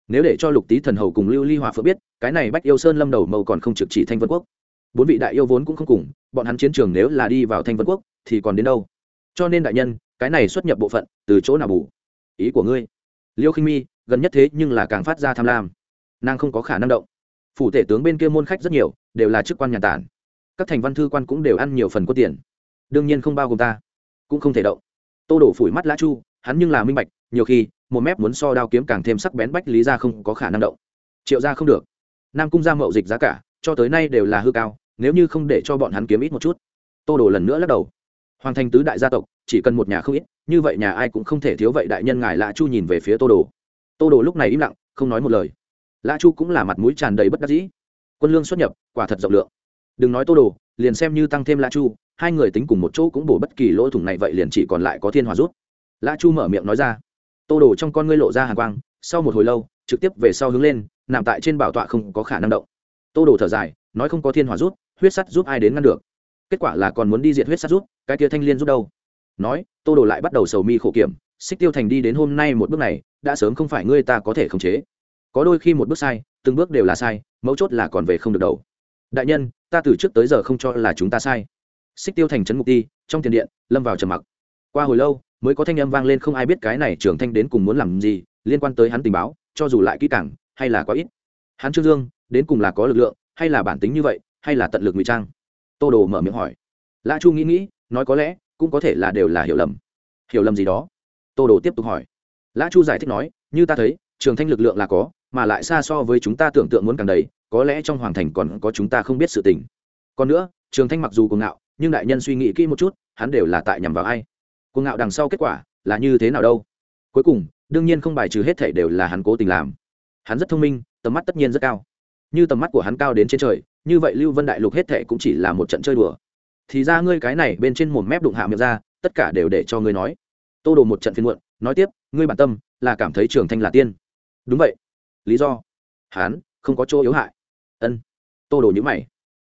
Nếu để cho lục tý thần hầu cùng lưu ly hòa phượng biết, cái này bách yêu sơn lâm đầu màu còn không trực chỉ thanh vân quốc. Bốn vị đại yêu vốn cũng không cùng, bọn hắn chiến trường nếu là đi vào thanh vân quốc, thì còn đến đâu? Cho nên đại nhân, cái này xuất nhập bộ phận từ chỗ nào bù ý của ngươi. Liêu khinh mi, gần nhất thế nhưng là càng phát ra tham lam. Nàng không có khả năng động phủ tể tướng bên kia môn khách rất nhiều, đều là chức quan nhà tản. Các thành văn thư quan cũng đều ăn nhiều phần có tiền. Đương nhiên không bao gồm ta. Cũng không thể động. Tô đổ phủi mắt lã chu, hắn nhưng là minh bạch, nhiều khi, một mép muốn so đao kiếm càng thêm sắc bén bách lý ra không có khả năng động. Triệu ra không được. Nam cung ra mậu dịch giá cả, cho tới nay đều là hư cao, nếu như không để cho bọn hắn kiếm ít một chút. Tô đổ lần nữa lắc đầu. Hoàng thành tứ đại gia tộc, chỉ cần một nhà không ít, như vậy nhà ai cũng không thể thiếu vậy đại nhân ngài lạ chu nhìn về phía tô đồ tô đồ lúc này im lặng, không nói một lời. Lã chu cũng là mặt mũi tràn đầy bất đắc dĩ. Quân lương xuất nhập, quả thật rộng lượng. Đừng nói tô đồ, liền xem như tăng thêm Lã chu, hai người tính cùng một chỗ cũng bổ bất kỳ lỗ thủng này vậy liền chỉ còn lại có thiên hòa rút. Lã chu mở miệng nói ra, tô đồ trong con ngươi lộ ra hàng quang, sau một hồi lâu, trực tiếp về sau hướng lên, nằm tại trên bảo tọa không có khả năng động. Tô đồ thở dài, nói không có thiên hòa rút, huyết sắt giúp ai đến ngăn được? Kết quả là còn muốn đi diệt huyết sắt rút, cái kia thanh liên rút đâu? Nói, tô đồ lại bắt đầu sầu mi khổ kiểm, xích tiêu thành đi đến hôm nay một bước này, đã sớm không phải ngươi ta có thể khống chế có đôi khi một bước sai, từng bước đều là sai, mấu chốt là còn về không được đầu. Đại nhân, ta từ trước tới giờ không cho là chúng ta sai. Xích tiêu thành trấn mục ti, trong tiền điện, lâm vào trầm mặc. Qua hồi lâu, mới có thanh âm vang lên không ai biết cái này trưởng thanh đến cùng muốn làm gì, liên quan tới hắn tình báo, cho dù lại kỹ càng, hay là quá ít. Hắn trương dương, đến cùng là có lực lượng, hay là bản tính như vậy, hay là tận lực ngụy trang? Tô đồ mở miệng hỏi. Lã chu nghĩ nghĩ, nói có lẽ, cũng có thể là đều là hiểu lầm. Hiểu lầm gì đó? Tô đồ tiếp tục hỏi. Lã chu giải thích nói, như ta thấy trường thanh lực lượng là có mà lại xa so với chúng ta tưởng tượng muốn càng đầy, có lẽ trong hoàng thành còn có chúng ta không biết sự tình. Còn nữa, trường thanh mặc dù cuồng ngạo, nhưng đại nhân suy nghĩ kỹ một chút, hắn đều là tại nhằm vào ai? Cuồng ngạo đằng sau kết quả là như thế nào đâu? Cuối cùng, đương nhiên không bài trừ hết thể đều là hắn cố tình làm. Hắn rất thông minh, tầm mắt tất nhiên rất cao. Như tầm mắt của hắn cao đến trên trời, như vậy lưu vân đại lục hết thể cũng chỉ là một trận chơi đùa. Thì ra ngươi cái này bên trên một mép đụng hạ miệng ra, tất cả đều để cho ngươi nói. Tô đồ một trận phiên muộn, nói tiếp, ngươi bản tâm là cảm thấy trường thanh là tiên. Đúng vậy lý do. Hán, không có chỗ yếu hại. Ân. Tô đồ nhữ mày.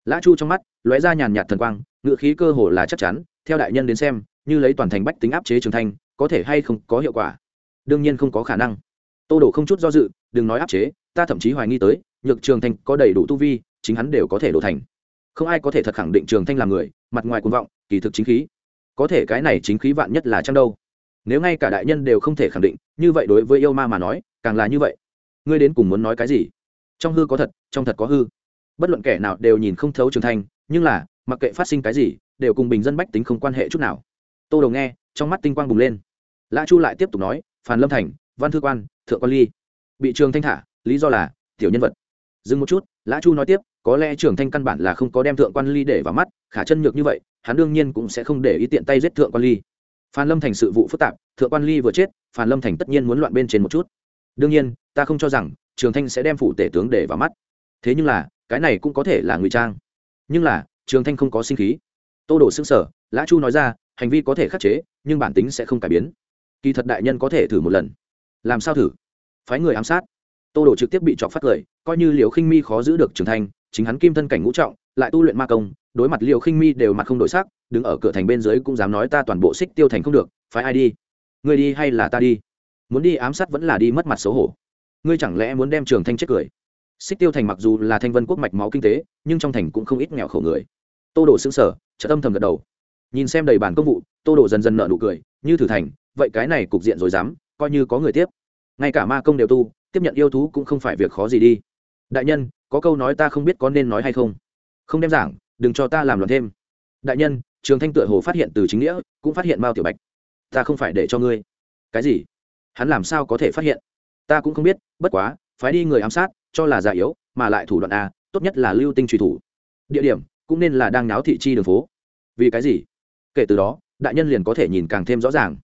Lã chu trong mắt lóe ra nhàn nhạt thần quang, ngựa khí cơ hồ là chắc chắn, theo đại nhân đến xem, như lấy toàn thành bách tính áp chế trường thanh, có thể hay không có hiệu quả? Đương nhiên không có khả năng. Tô đồ không chút do dự, đừng nói áp chế, ta thậm chí hoài nghi tới, nhược trường thanh có đầy đủ tu vi, chính hắn đều có thể đổ thành. Không ai có thể thật khẳng định trường thanh là người, mặt ngoài cuồng vọng, kỳ thực chính khí. Có thể cái này chính khí vạn nhất là chăng đâu? Nếu ngay cả đại nhân đều không thể khẳng định, như vậy đối với yêu ma mà nói, càng là như vậy ngươi đến cùng muốn nói cái gì? Trong hư có thật, trong thật có hư. Bất luận kẻ nào đều nhìn không thấu trường thanh, nhưng là, mặc kệ phát sinh cái gì, đều cùng bình dân bách tính không quan hệ chút nào. Tô đầu nghe, trong mắt tinh quang bùng lên. Lã chu lại tiếp tục nói, phàn lâm thành, văn thư quan, thượng quan ly. Bị trường thanh thả, lý do là, tiểu nhân vật. Dừng một chút, lã chu nói tiếp, có lẽ Trường thanh căn bản là không có đem thượng quan ly để vào mắt, khả chân nhược như vậy, hắn đương nhiên cũng sẽ không để ý tiện tay giết thượng quan ly. Phan lâm thành sự vụ phức tạp, thượng quan ly vừa chết phan lâm thành tất nhiên muốn loạn bên trên một chút đương nhiên, ta không cho rằng trường thanh sẽ đem phủ tể tướng để vào mắt. Thế nhưng là, cái này cũng có thể là ngụy trang. Nhưng là, trường thanh không có sinh khí. Tô đổ xương sở lã chu nói ra, hành vi có thể khắc chế, nhưng bản tính sẽ không cải biến. Kỳ thật đại nhân có thể thử một lần. Làm sao thử? Phái người ám sát. Tô đổ trực tiếp bị chọc phát cười coi như liều khinh mi khó giữ được trường thanh, chính hắn kim thân cảnh ngũ trọng, lại tu luyện ma công, đối mặt liều khinh mi đều mặt không đổi sắc, đứng ở cửa thành bên dưới cũng dám nói ta toàn bộ xích tiêu thành không được phải ai đi? Người đi hay là ta đi? Muốn đi ám sát vẫn là đi mất mặt xấu hổ. Ngươi chẳng lẽ muốn đem trường thanh chết cười? Xích tiêu thành mặc dù là thanh vân quốc mạch máu kinh tế, nhưng trong thành cũng không ít nghèo khổ người. Tô đổ xứng sở trợ tâm thầm gật đầu. Nhìn xem đầy bản công vụ, tô đổ dần dần nợ nụ cười, như thử thành, vậy cái này cục diện rồi dám, coi như có người tiếp. Ngay cả ma công đều tu, tiếp nhận yêu thú cũng không phải việc khó gì đi. Đại nhân, có câu nói ta không biết có nên nói hay không. Không đem giảng, đừng cho ta làm loạn thêm. Đại nhân, trường thanh tựa hồ phát hiện từ chính nghĩa, cũng phát hiện mao tiểu bạch. Ta không phải để cho ngươi. Cái gì? Hắn làm sao có thể phát hiện? Ta cũng không biết, bất quá, phái đi người ám sát, cho là già yếu, mà lại thủ đoạn a, tốt nhất là lưu tinh truy thủ. Địa điểm, cũng nên là đang náo thị chi đường phố. Vì cái gì? Kể từ đó, đại nhân liền có thể nhìn càng thêm rõ ràng.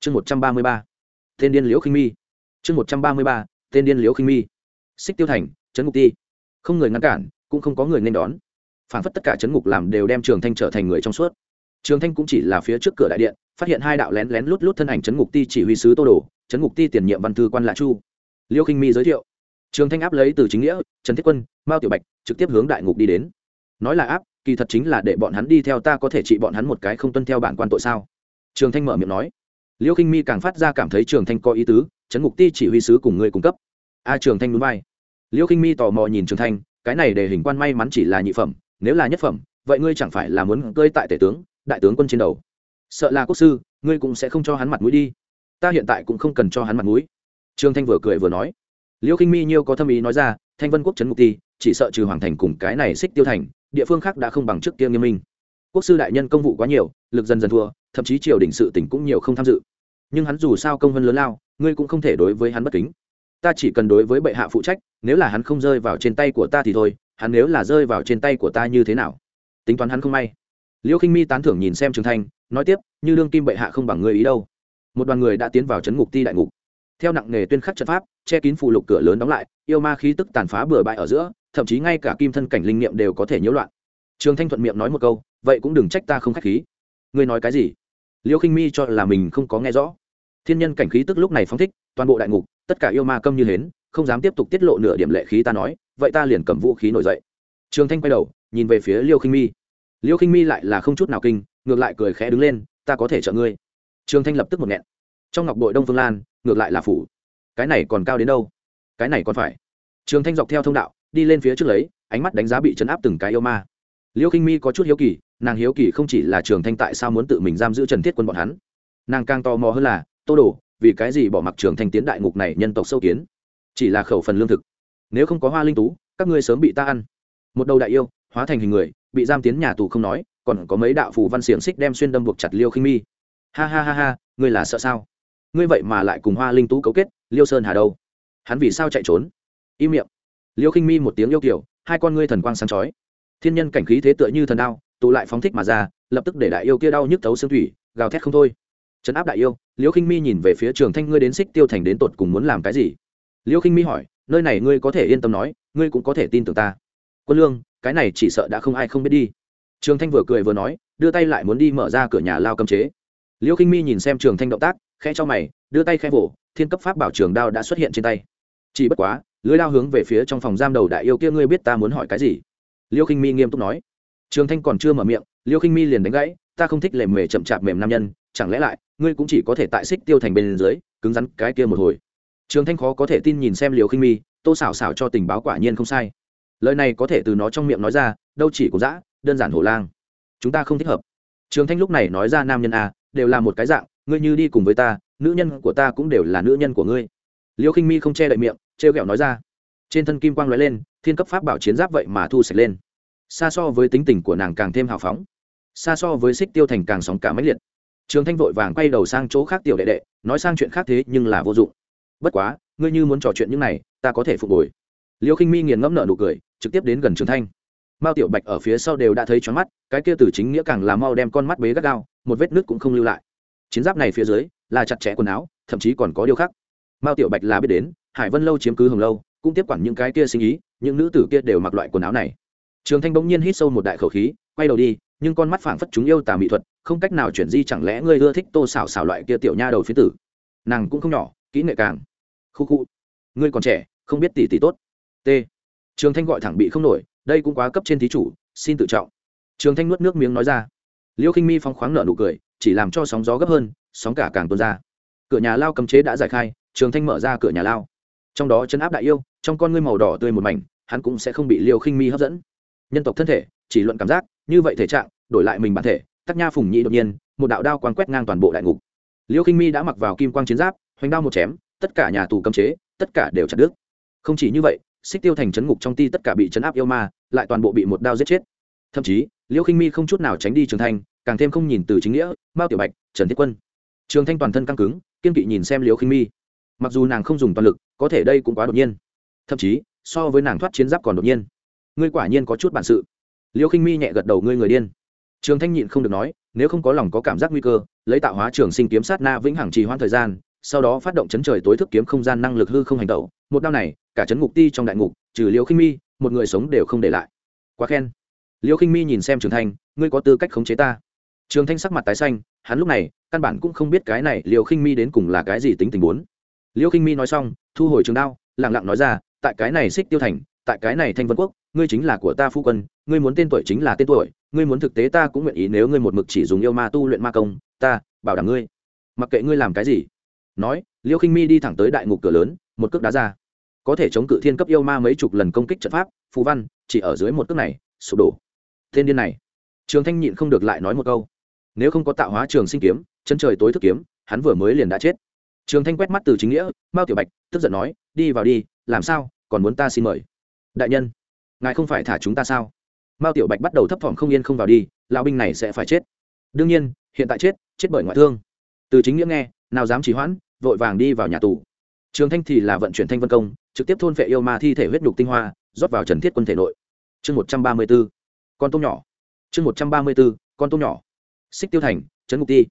Chương một trăm ba mươi ba, tên điên liễu khinh mi. Chương một trăm ba mươi ba, tên điên liễu khinh mi. Xích tiêu thành, trấn ngục ti. Không người ngăn cản, cũng không có người nên đón. Phản phất tất cả trấn ngục làm đều đem trường thanh trở thành người trong suốt. Trường thanh cũng chỉ là phía trước cửa đại điện, phát hiện hai đạo lén lén lút lút thân ảnh trấn ngục ti chỉ huy sứ tô đồ trấn ngục ti tiền nhiệm văn thư quan lạ chu. Liêu khinh mi giới thiệu. Trường thanh áp lấy từ chính nghĩa, trần thiết quân, mao tiểu bạch, trực tiếp hướng đại ngục đi đến. Nói là áp, kỳ thật chính là để bọn hắn đi theo ta có thể trị bọn hắn một cái không tuân theo bản quan tội sao? Trường thanh mở miệng nói. Liêu khinh mi càng phát ra cảm thấy trường thanh có ý tứ, trấn ngục ti chỉ huy sứ cùng người cung cấp. A trường thanh núi vai. Liêu khinh mi tò mò nhìn trường thanh, cái này để hình quan may mắn chỉ là nhị phẩm, nếu là nhất phẩm, vậy ngươi chẳng phải là muốn cơi tại tể tướng, đại tướng quân trên đầu. Sợ là quốc sư, ngươi cũng sẽ không cho hắn mặt mũi đi ta hiện tại cũng không cần cho hắn mặt mũi. Trương thanh vừa cười vừa nói. Liêu khinh mi nhiêu có thâm ý nói ra, thanh vân quốc trấn mục ti, chỉ sợ trừ hoàng thành cùng cái này xích tiêu thành, địa phương khác đã không bằng trước kia nghiêm minh. Quốc sư đại nhân công vụ quá nhiều, lực dần dần thua, thậm chí triều đình sự tỉnh cũng nhiều không tham dự. Nhưng hắn dù sao công vân lớn lao, ngươi cũng không thể đối với hắn bất kính. Ta chỉ cần đối với bệ hạ phụ trách, nếu là hắn không rơi vào trên tay của ta thì thôi, hắn nếu là rơi vào trên tay của ta như thế nào? Tính toán hắn không may. Liêu khinh mi tán thưởng nhìn xem trường thanh, nói tiếp, như đương kim bệ hạ không bằng ngươi ý đâu một đoàn người đã tiến vào chấn ngục ti đại ngục. Theo nặng nghề tuyên khắc trận pháp, che kín phù lục cửa lớn đóng lại, yêu ma khí tức tàn phá bừa bãi ở giữa, thậm chí ngay cả kim thân cảnh linh niệm đều có thể nhiễu loạn. Trường thanh thuận miệng nói một câu, vậy cũng đừng trách ta không khách khí. Ngươi nói cái gì? Liêu khinh mi cho là mình không có nghe rõ. Thiên nhân cảnh khí tức lúc này phóng thích, toàn bộ đại ngục, tất cả yêu ma câm như hến, không dám tiếp tục tiết lộ nửa điểm lệ khí ta nói, vậy ta liền cầm vũ khí nổi dậy. Trường thanh quay đầu, nhìn về phía liêu khinh mi. Liêu khinh mi lại là không chút nào kinh, ngược lại cười khẽ đứng lên, ta có thể trợ ngươi trường thanh lập tức một nghẹn. Trong ngọc bội đông phương lan, ngược lại là phủ. Cái này còn cao đến đâu? Cái này còn phải. Trường thanh dọc theo thông đạo, đi lên phía trước lấy, ánh mắt đánh giá bị chấn áp từng cái yêu ma. Liêu khinh mi có chút hiếu kỳ, nàng hiếu kỳ không chỉ là trường thanh tại sao muốn tự mình giam giữ trần thiết quân bọn hắn. Nàng càng tò mò hơn là, tô đồ, vì cái gì bỏ mặc trường thanh tiến đại ngục này nhân tộc sâu kiến? Chỉ là khẩu phần lương thực. Nếu không có hoa linh tú, các ngươi sớm bị ta ăn. Một đầu đại yêu, hóa thành hình người, bị giam tiến nhà tù không nói, còn có mấy đạo phù văn xiềng xích đem xuyên đâm buộc chặt liêu khinh mi ha ha ha ha, ngươi là sợ sao? Ngươi vậy mà lại cùng hoa linh tú cấu kết, liêu sơn hà đâu? Hắn vì sao chạy trốn? Im miệng. Liêu khinh mi một tiếng yêu kiểu hai con ngươi thần quang sáng chói. Thiên nhân cảnh khí thế tựa như thần đao, tụ lại phóng thích mà ra, lập tức để đại yêu kia đau nhức thấu xương thủy, gào thét không thôi. Trấn áp đại yêu, liêu khinh mi nhìn về phía trường thanh ngươi đến xích tiêu thành đến tột cùng muốn làm cái gì? Liêu khinh mi hỏi, nơi này ngươi có thể yên tâm nói, ngươi cũng có thể tin tưởng ta. Quân lương, cái này chỉ sợ đã không ai không biết đi. Trường thanh vừa cười vừa nói, đưa tay lại muốn đi mở ra cửa nhà lao cấm chế liêu khinh mi nhìn xem trường thanh động tác, khẽ cho mày, đưa tay khẽ vỗ, thiên cấp pháp bảo trường đao đã xuất hiện trên tay. Chỉ bất quá, lưới đao hướng về phía trong phòng giam đầu đại yêu kia ngươi biết ta muốn hỏi cái gì? Liêu khinh mi nghiêm túc nói. Trường thanh còn chưa mở miệng, liêu khinh mi liền đánh gãy, ta không thích lề mề chậm chạp mềm nam nhân, chẳng lẽ lại, ngươi cũng chỉ có thể tại xích tiêu thành bên dưới, cứng rắn cái kia một hồi. Trường thanh khó có thể tin nhìn xem liều khinh mi, tô xảo xảo cho tình báo quả nhiên không sai. Lời này có thể từ nó trong miệng nói ra, đâu chỉ của dã, đơn giản hổ lang. Chúng ta không thích hợp. Trường thanh lúc này nói ra nam nhân a đều là một cái dạng, ngươi như đi cùng với ta, nữ nhân của ta cũng đều là nữ nhân của ngươi. Liêu khinh mi không che đậy miệng, trêu ghẹo nói ra. Trên thân kim quang lóe lên, thiên cấp pháp bảo chiến giáp vậy mà thu sạch lên. Xa so với tính tình của nàng càng thêm hào phóng. Xa so với xích tiêu thành càng sóng cả máy liệt. Trường thanh vội vàng quay đầu sang chỗ khác tiểu đệ đệ, nói sang chuyện khác thế nhưng là vô dụng. Bất quá, ngươi như muốn trò chuyện những này, ta có thể phục hồi. Liêu khinh mi nghiền ngẫm nợ nụ cười, trực tiếp đến gần trường thanh. Mao tiểu bạch ở phía sau đều đã thấy choáng mắt, cái kia từ chính nghĩa càng là mau đem con mắt bế gắt gao một vết nứt cũng không lưu lại. Chiến giáp này phía dưới là chặt chẽ quần áo, thậm chí còn có điều khác. Mao tiểu bạch là biết đến, hải vân lâu chiếm cứ hồng lâu, cũng tiếp quản những cái kia sinh ý, những nữ tử kia đều mặc loại quần áo này. Trường thanh bỗng nhiên hít sâu một đại khẩu khí, quay đầu đi, nhưng con mắt phảng phất chúng yêu tà mỹ thuật, không cách nào chuyển di chẳng lẽ ngươi ưa thích tô xảo xảo loại kia tiểu nha đầu phía tử. Nàng cũng không nhỏ, kỹ nghệ càng. Khu khu. Ngươi còn trẻ, không biết tỷ tỷ tốt. T. Trường thanh gọi thẳng bị không nổi, đây cũng quá cấp trên thí chủ, xin tự trọng. Trường thanh nuốt nước miếng nói ra liêu khinh mi phong khoáng nợ nụ cười, chỉ làm cho sóng gió gấp hơn, sóng cả càng tuôn ra. Cửa nhà lao cầm chế đã giải khai, trường thanh mở ra cửa nhà lao. Trong đó chấn áp đại yêu, trong con ngươi màu đỏ tươi một mảnh, hắn cũng sẽ không bị liêu khinh mi hấp dẫn. Nhân tộc thân thể, chỉ luận cảm giác, như vậy thể trạng, đổi lại mình bản thể, tắc nha phùng nhị đột nhiên, một đạo đao quang quét ngang toàn bộ đại ngục. Liêu khinh mi đã mặc vào kim quang chiến giáp, hoành đao một chém, tất cả nhà tù cấm chế, tất cả đều chặt đứt. Không chỉ như vậy, xích tiêu thành chấn ngục trong ti tất cả bị chấn áp yêu ma, lại toàn bộ bị một đao giết chết thậm chí liêu khinh mi không chút nào tránh đi trường thanh, càng thêm không nhìn từ chính nghĩa, mao tiểu bạch, trần thiết quân. Trường thanh toàn thân căng cứng, kiên kỵ nhìn xem liêu khinh mi. Mặc dù nàng không dùng toàn lực, có thể đây cũng quá đột nhiên. Thậm chí, so với nàng thoát chiến giáp còn đột nhiên. Ngươi quả nhiên có chút bản sự. Liêu khinh mi nhẹ gật đầu, ngươi người điên. Trường thanh nhịn không được nói, nếu không có lòng có cảm giác nguy cơ, lấy tạo hóa trường sinh kiếm sát na vĩnh hằng trì hoãn thời gian, sau đó phát động chấn trời tối thức kiếm không gian năng lực hư không hành tẩu, một đao này, cả chấn ngục ti trong đại ngục, trừ liêu khinh mi, một người sống đều không để lại. Quá khen liêu khinh mi nhìn xem trường thanh, ngươi có tư cách khống chế ta. Trường thanh sắc mặt tái xanh, hắn lúc này, căn bản cũng không biết cái này liêu khinh mi đến cùng là cái gì tính tình muốn. Liêu khinh mi nói xong, thu hồi trường đao lẳng lặng nói ra, tại cái này xích tiêu thành, tại cái này thanh vân quốc, ngươi chính là của ta phu quân, ngươi muốn tên tuổi chính là tên tuổi, ngươi muốn thực tế ta cũng nguyện ý nếu ngươi một mực chỉ dùng yêu ma tu luyện ma công, ta bảo đảm ngươi. Mặc kệ ngươi làm cái gì. Nói, liêu khinh mi đi thẳng tới đại ngục cửa lớn, một cước đá ra. Có thể chống cự thiên cấp yêu ma mấy chục lần công kích trận pháp, phù văn, chỉ ở dưới một cước này, sụp đổ thiên điên này. Trường thanh nhịn không được lại nói một câu. Nếu không có tạo hóa trường sinh kiếm, chân trời tối thức kiếm, hắn vừa mới liền đã chết. Trường thanh quét mắt từ chính nghĩa, mao tiểu bạch, tức giận nói, đi vào đi, làm sao, còn muốn ta xin mời? Đại nhân, ngài không phải thả chúng ta sao? Mao tiểu bạch bắt đầu thấp thỏm không yên không vào đi lao binh này sẽ phải chết. Đương nhiên, hiện tại chết chết bởi ngoại thương. Từ chính nghĩa nghe, nào dám trì hoãn, vội vàng đi vào nhà tù. Trường thanh thì là vận chuyển thanh vân công, trực tiếp thôn vệ yêu ma thi thể huyết nhục tinh hoa, rót vào trần thiết quân thể nội. Chương một trăm ba mươi b ố con tôm nhỏ. Chương một trăm ba mươi b ố con tôm nhỏ. Xích tiêu thành, trấn ngục ti.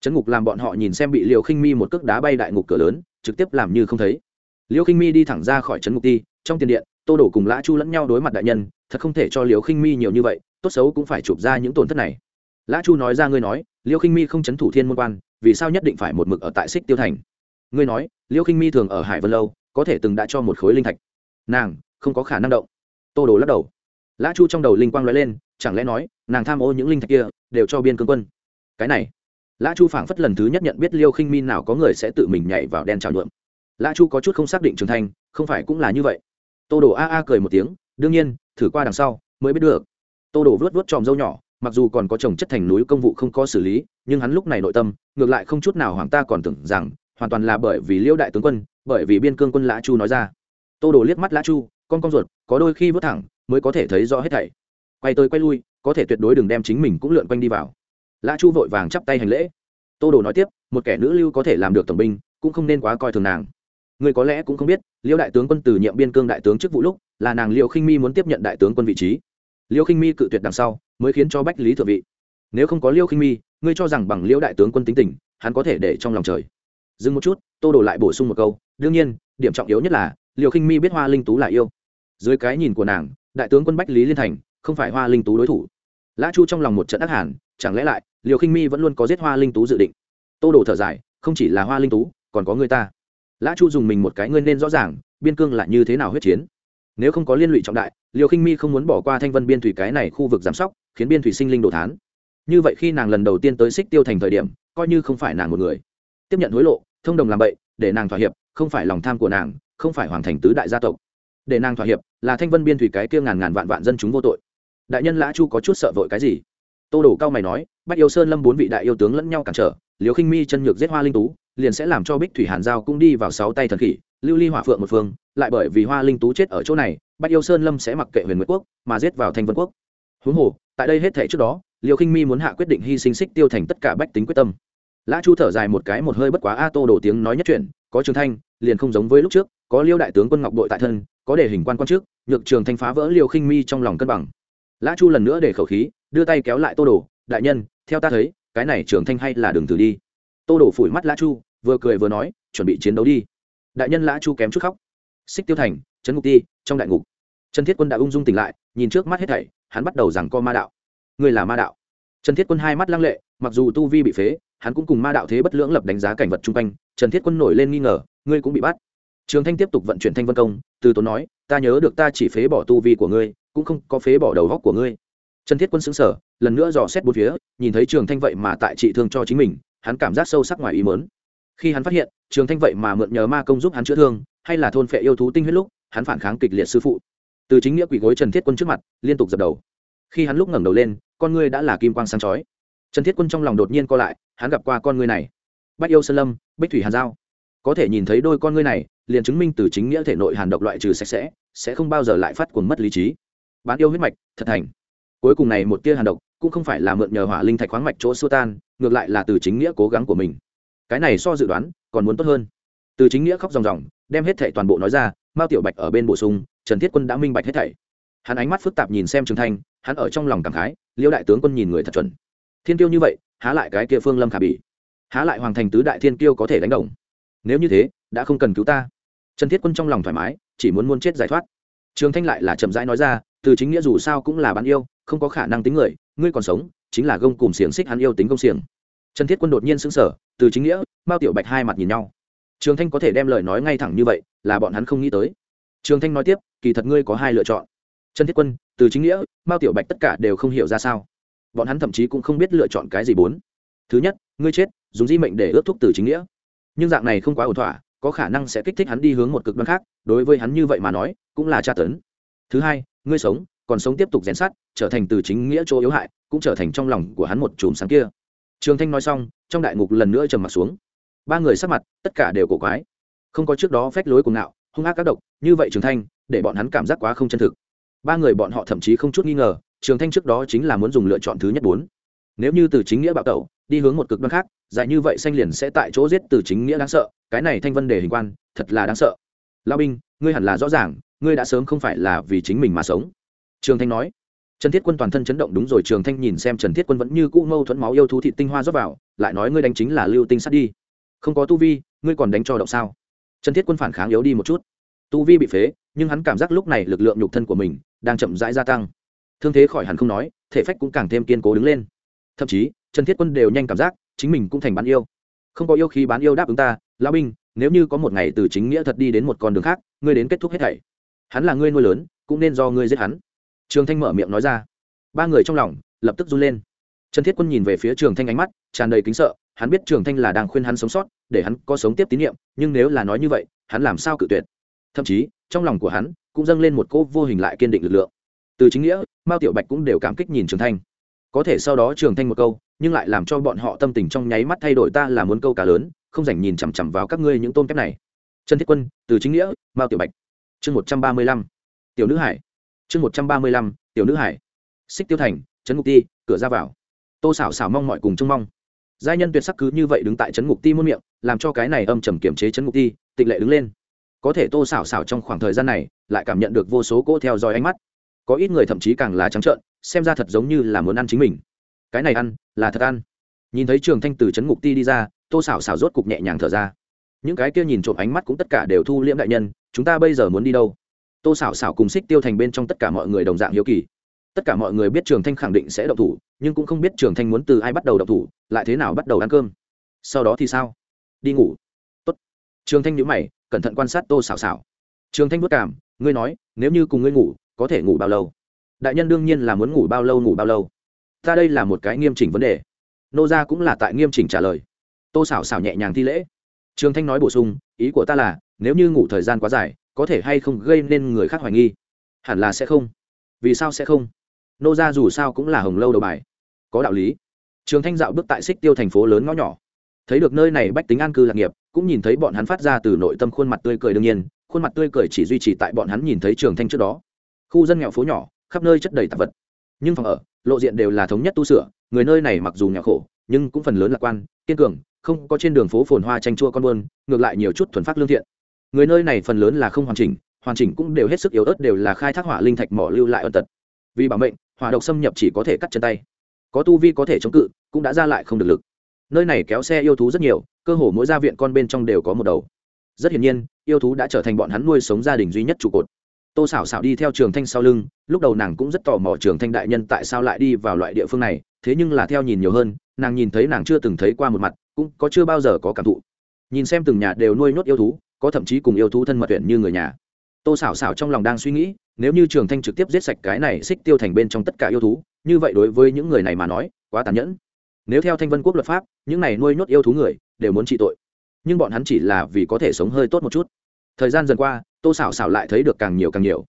Trấn ngục làm bọn họ nhìn xem bị liều khinh mi một cước đá bay đại ngục cửa lớn, trực tiếp làm như không thấy. Liều khinh mi đi thẳng ra khỏi trấn ngục ti, trong tiền điện, tô đổ cùng lã chu lẫn nhau đối mặt đại nhân, thật không thể cho liều khinh mi nhiều như vậy, tốt xấu cũng phải chụp ra những tổn thất này. Lã chu nói ra ngươi nói, liêu khinh mi không chấn thủ thiên môn quan, vì sao nhất định phải một mực ở tại xích tiêu thành? Ngươi nói, liêu khinh mi thường ở hải vân lâu, có thể từng đã cho một khối linh thạch. Nàng, không có khả năng động. Tô đồ lắc đầu lã chu trong đầu linh quang l ó e lên, chẳng lẽ nói, nàng tham ô những linh thạch kia, đều cho biên cương quân? Cái này, lã chu phảng phất lần thứ nhất nhận biết liêu khinh mi nào có người sẽ tự mình nhảy vào đen trào nhuộm. Lã chu có chút không xác định trưởng thành, không phải cũng là như vậy. Tô đồ a a cười một tiếng, đương nhiên, thử qua đằng sau, mới biết được. Tô đồ vớt vớt tròm dâu nhỏ, mặc dù còn có chồng chất thành núi công vụ không có xử lý, nhưng hắn lúc này nội tâm, ngược lại không chút nào hoàng ta còn tưởng rằng, hoàn toàn là bởi vì liêu đại tướng quân, bởi vì biên cương quân lã chu nói ra. Tô đồ liếc mắt lã chu, con con ruột, có đôi khi vớt thẳng mới có thể thấy rõ hết thảy. Quay tới quay lui, có thể tuyệt đối đừng đem chính mình cũng lượn quanh đi vào. Lã chu vội vàng chắp tay hành lễ. Tô đồ nói tiếp, một kẻ nữ lưu có thể làm được tổng binh, cũng không nên quá coi thường nàng. Người có lẽ cũng không biết, liêu đại tướng quân từ nhiệm biên cương đại tướng chức vụ lúc, là nàng liêu khinh mi muốn tiếp nhận đại tướng quân vị trí. Liêu khinh mi cự tuyệt đằng sau, mới khiến cho bách lý thượng vị. Nếu không có liêu khinh mi, ngươi cho rằng bằng liêu đại tướng quân tính tình, hắn có thể để trong lòng trời. Dừng một chút, tô đồ lại bổ sung một câu, đương nhiên, điểm trọng yếu nhất là, liêu khinh mi biết hoa linh tú là yêu. Dưới cái nhìn của nàng đại tướng quân bách lý liên thành, không phải hoa linh tú đối thủ. Lã chu trong lòng một trận ác hàn, chẳng lẽ lại, liều khinh mi vẫn luôn có giết hoa linh tú dự định? Tô đồ thở dài, không chỉ là hoa linh tú, còn có người ta. Lã chu dùng mình một cái ngươi nên rõ ràng, biên cương là như thế nào huyết chiến? Nếu không có liên lụy trọng đại, liều khinh mi không muốn bỏ qua thanh vân biên thủy cái này khu vực giám sóc, khiến biên thủy sinh linh đồ thán. Như vậy khi nàng lần đầu tiên tới xích tiêu thành thời điểm, coi như không phải nàng một người. Tiếp nhận hối lộ, thông đồng làm bậy, để nàng thỏa hiệp, không phải lòng tham của nàng, không phải hoàng thành tứ đại gia tộc để nàng thỏa hiệp, là thanh vân biên thủy cái kia ngàn ngàn vạn vạn dân chúng vô tội. Đại nhân lã chu có chút sợ vội cái gì? Tô đổ cao mày nói, bách yêu sơn lâm bốn vị đại yêu tướng lẫn nhau cản trở liều khinh mi chân nhược giết hoa linh tú, liền sẽ làm cho bích thủy hàn giao cũng đi vào sáu tay thần khỉ, lưu ly hỏa phượng một phương, lại bởi vì hoa linh tú chết ở chỗ này, bách yêu sơn lâm sẽ mặc kệ huyền nguyệt quốc, mà giết vào thanh vân quốc. Huống hồ, tại đây hết thể trước đó liều khinh mi muốn hạ quyết định hy sinh xích tiêu thành tất cả bách tính quyết tâm. Lã chu thở dài một cái một hơi bất quá a tô đổ tiếng nói nhất chuyện, có trường thanh, liền không giống với lúc trước có liêu đại tướng quân ngọc đội tại thân, có để hình quan quan trước, nhược trường thanh phá vỡ liều khinh mi trong lòng cân bằng. Lã chu lần nữa để khẩu khí, đưa tay kéo lại tô đồ, đại nhân, theo ta thấy, cái này trường thanh hay là đường từ đi. Tô đồ phủi mắt lã chu, vừa cười vừa nói, chuẩn bị chiến đấu đi. Đại nhân lã chu kém chút khóc. Xích tiêu thành, trấn ngục ti, trong đại ngục. Trần thiết quân đã ung dung tỉnh lại, nhìn trước mắt hết thảy, hắn bắt đầu rằng co ma đạo. Người là ma đạo. Trần thiết quân hai mắt lăng lệ, mặc dù tu vi bị phế, hắn cũng cùng ma đạo thế bất lưỡng lập đánh giá cảnh vật chung quanh. Trần thiết quân nổi lên nghi ngờ, ngươi cũng bị bắt trường thanh tiếp tục vận chuyển thanh vân công, từ tốn nói, ta nhớ được ta chỉ phế bỏ tu vi của ngươi, cũng không có phế bỏ đầu góc của ngươi. Trần thiết quân xứng sở lần nữa dò xét bốn phía, nhìn thấy trường thanh vậy mà tại trị thương cho chính mình, hắn cảm giác sâu sắc ngoài ý mớn khi hắn phát hiện, trường thanh vậy mà mượn nhờ ma công giúp hắn chữa thương, hay là thôn phệ yêu thú tinh huyết lúc, hắn phản kháng kịch liệt sư phụ. Từ chính nghĩa quỷ gối trần thiết quân trước mặt, liên tục dập đầu. Khi hắn lúc ngẩng đầu lên, con ngươi đã là kim quang sáng chói. Trần thiết quân trong lòng đột nhiên co lại, hắn gặp qua con ngươi này. Bách yêu sơn lâm, bích thủy hàn giao. Có thể nhìn thấy đôi con ngươi này liền chứng minh từ chính nghĩa thể nội hàn độc loại trừ sạch sẽ sẽ không bao giờ lại phát cuồng mất lý trí. Bán yêu huyết mạch, thật thành. Cuối cùng này một tia hàn độc cũng không phải là mượn nhờ hỏa linh thạch khoáng mạch chỗ xua tan, ngược lại là từ chính nghĩa cố gắng của mình. Cái này so dự đoán, còn muốn tốt hơn. Từ chính nghĩa khóc ròng ròng, đem hết thảy toàn bộ nói ra, mao tiểu bạch ở bên bổ sung, trần thiết quân đã minh bạch hết thảy. Hắn ánh mắt phức tạp nhìn xem trường thanh, hắn ở trong lòng cảm khái, liêu đại tướng quân nhìn người thật chuẩn. Thiên tiêu như vậy, há lại cái kia phương lâm khả bỉ? Há lại hoàng thành tứ đại thiên tiêu có thể đánh đồng? Nếu như thế, đã không cần cứu ta trần thiết quân trong lòng thoải mái, chỉ muốn muốn chết giải thoát. Trường thanh lại là chậm rãi nói ra, từ chính nghĩa dù sao cũng là bán yêu, không có khả năng tính người, ngươi còn sống, chính là gông cùng xiềng xích hắn yêu tính công xiềng. Trần thiết quân đột nhiên sững sờ, từ chính nghĩa, mao tiểu bạch hai mặt nhìn nhau. Trường thanh có thể đem lời nói ngay thẳng như vậy, là bọn hắn không nghĩ tới. Trường thanh nói tiếp, kỳ thật ngươi có hai lựa chọn. Trần thiết quân, từ chính nghĩa, mao tiểu bạch tất cả đều không hiểu ra sao. Bọn hắn thậm chí cũng không biết lựa chọn cái gì bốn. Thứ nhất, ngươi chết, dùng di mệnh để ước thúc từ chính nghĩa. Nhưng dạng này không quá ổn thỏa có khả năng sẽ kích thích hắn đi hướng một cực đoan khác, đối với hắn như vậy mà nói, cũng là tra tấn. Thứ hai, ngươi sống, còn sống tiếp tục rèn sát trở thành từ chính nghĩa chỗ yếu hại, cũng trở thành trong lòng của hắn một chùm sáng kia. Trường thanh nói xong, trong đại ngục lần nữa trầm mặt xuống. Ba người sắc mặt, tất cả đều cổ quái. Không có trước đó phách lối cuồng ngạo, hung ác các độc, như vậy trường thanh, để bọn hắn cảm giác quá không chân thực. Ba người bọn họ thậm chí không chút nghi ngờ, trường thanh trước đó chính là muốn dùng lựa chọn thứ nhất bốn. Nếu như từ chính nghĩa bạo tẩu, đi hướng một cực đoan khác, dài như vậy xanh liền sẽ tại chỗ giết từ chính nghĩa đáng sợ cái này thanh vân đề hình quan, thật là đáng sợ. Lao binh, ngươi hẳn là rõ ràng, ngươi đã sớm không phải là vì chính mình mà sống. Trường thanh nói. Trần thiết quân toàn thân chấn động đúng rồi, trường thanh nhìn xem trần thiết quân vẫn như cũ mâu thuẫn máu yêu thú thị tinh hoa rót vào, lại nói ngươi đánh chính là lưu tinh sắt đi. Không có tu vi, ngươi còn đánh cho động sao? Trần thiết quân phản kháng yếu đi một chút. Tu vi bị phế, nhưng hắn cảm giác lúc này lực lượng nhục thân của mình đang chậm rãi gia tăng. Thương thế khỏi hẳn không nói, thể phách cũng càng thêm kiên cố đứng lên. Thậm chí, trần thiết quân đều nhanh cảm giác chính mình cũng thành bán yêu không có yêu khi bán yêu đáp ứng ta, lão binh, nếu như có một ngày từ chính nghĩa thật đi đến một con đường khác, ngươi đến kết thúc hết thảy. Hắn là ngươi nuôi lớn, cũng nên do ngươi giết hắn. Trường thanh mở miệng nói ra. Ba người trong lòng lập tức run lên. Trần thiết quân nhìn về phía trường thanh ánh mắt, tràn đầy kính sợ, hắn biết trường thanh là đang khuyên hắn sống sót, để hắn có sống tiếp tín nhiệm, nhưng nếu là nói như vậy, hắn làm sao cự tuyệt? Thậm chí, trong lòng của hắn cũng dâng lên một cỗ vô hình lại kiên định lực lượng. Từ chính nghĩa, mao tiểu bạch cũng đều cảm kích nhìn trường thanh. Có thể sau đó trường thanh một câu nhưng lại làm cho bọn họ tâm tình trong nháy mắt thay đổi. Ta là muốn câu cá lớn, không dành nhìn chằm chằm vào các ngươi những tôm kép này. Trần thiết quân, từ chính nghĩa, mao tiểu bạch. Chương một trăm ba mươi lăm. Tiểu nữ hải. Chương một trăm ba mươi lăm, tiểu nữ hải. Xích tiêu thành, trấn ngục ti, cửa ra vào. Tô xảo xảo mong mọi cùng trông mong. Giai nhân tuyệt sắc cứ như vậy đứng tại trấn ngục ti muôn miệng, làm cho cái này âm trầm kiểm chế trấn ngục ti, tịnh lệ đứng lên. Có thể tô xảo xảo trong khoảng thời gian này, lại cảm nhận được vô số cỗ theo dõi ánh mắt. Có ít người thậm chí càng là trắng trợn, xem ra thật giống như là muốn ăn chính mình cái này ăn, là thật ăn. Nhìn thấy trường thanh từ trấn ngục ti đi ra, tô xảo xảo rốt cục nhẹ nhàng thở ra. Những cái kia nhìn trộm ánh mắt cũng tất cả đều thu liễm đại nhân, chúng ta bây giờ muốn đi đâu? Tô xảo xảo cùng xích tiêu thành bên trong tất cả mọi người đồng dạng hiếu kỳ. Tất cả mọi người biết trường thanh khẳng định sẽ đậu thủ, nhưng cũng không biết trường thanh muốn từ ai bắt đầu đậu thủ, lại thế nào bắt đầu ăn cơm. Sau đó thì sao? Đi ngủ. Tốt. trường thanh nhữ mày, cẩn thận quan sát tô xảo xảo trường thanh vất cảm, ngươi nói, nếu như cùng ngươi ngủ, có thể ngủ bao lâu? Đại nhân đương nhiên là muốn ngủ bao lâu ngủ bao lâu ta đây là một cái nghiêm chỉnh vấn đề. Nô gia cũng là tại nghiêm chỉnh trả lời. Tô xảo xảo nhẹ nhàng thi lễ. Trường thanh nói bổ sung, ý của ta là, nếu như ngủ thời gian quá dài, có thể hay không gây nên người khác hoài nghi? Hẳn là sẽ không. Vì sao sẽ không? Nô gia dù sao cũng là hồng lâu đầu bài. Có đạo lý. Trường thanh dạo bước tại xích tiêu thành phố lớn ngõ nhỏ. Thấy được nơi này bách tính an cư lạc nghiệp, cũng nhìn thấy bọn hắn phát ra từ nội tâm khuôn mặt tươi cười đương nhiên, khuôn mặt tươi cười chỉ duy trì tại bọn hắn nhìn thấy trường thanh trước đó. Khu dân nghèo phố nhỏ, khắp nơi chất đầy tạp vật. Nhưng phòng ở lộ diện đều là thống nhất tu sửa, người nơi này mặc dù nghèo khổ, nhưng cũng phần lớn lạc quan, kiên cường, không có trên đường phố phồn hoa tranh chua con buôn, ngược lại nhiều chút thuần phát lương thiện. Người nơi này phần lớn là không hoàn chỉnh hoàn chỉnh cũng đều hết sức yếu ớt đều là khai thác hỏa linh thạch mỏ lưu lại ân tật. Vì bảo mệnh, hỏa độc xâm nhập chỉ có thể cắt chân tay. Có tu vi có thể chống cự, cũng đã ra lại không được lực. Nơi này kéo xe yêu thú rất nhiều, cơ hồ mỗi gia viện con bên trong đều có một đầu. Rất hiển nhiên, yêu thú đã trở thành bọn hắn nuôi sống gia đình duy nhất trụ cột tô xảo xảo đi theo trường thanh sau lưng, lúc đầu nàng cũng rất tò mò trường thanh đại nhân tại sao lại đi vào loại địa phương này, thế nhưng là theo nhìn nhiều hơn, nàng nhìn thấy nàng chưa từng thấy qua một mặt, cũng có chưa bao giờ có cảm thụ. Nhìn xem từng nhà đều nuôi nhốt yêu thú, có thậm chí cùng yêu thú thân mật tuyển như người nhà. Tô xảo xảo trong lòng đang suy nghĩ, nếu như trường thanh trực tiếp giết sạch cái này xích tiêu thành bên trong tất cả yêu thú, như vậy đối với những người này mà nói, quá tàn nhẫn. Nếu theo thanh vân quốc luật pháp, những này nuôi nhốt yêu thú người, đều muốn trị tội. Nhưng bọn hắn chỉ là vì có thể sống hơi tốt một chút thời gian dần qua, tô xảo xảo lại thấy được càng nhiều càng nhiều.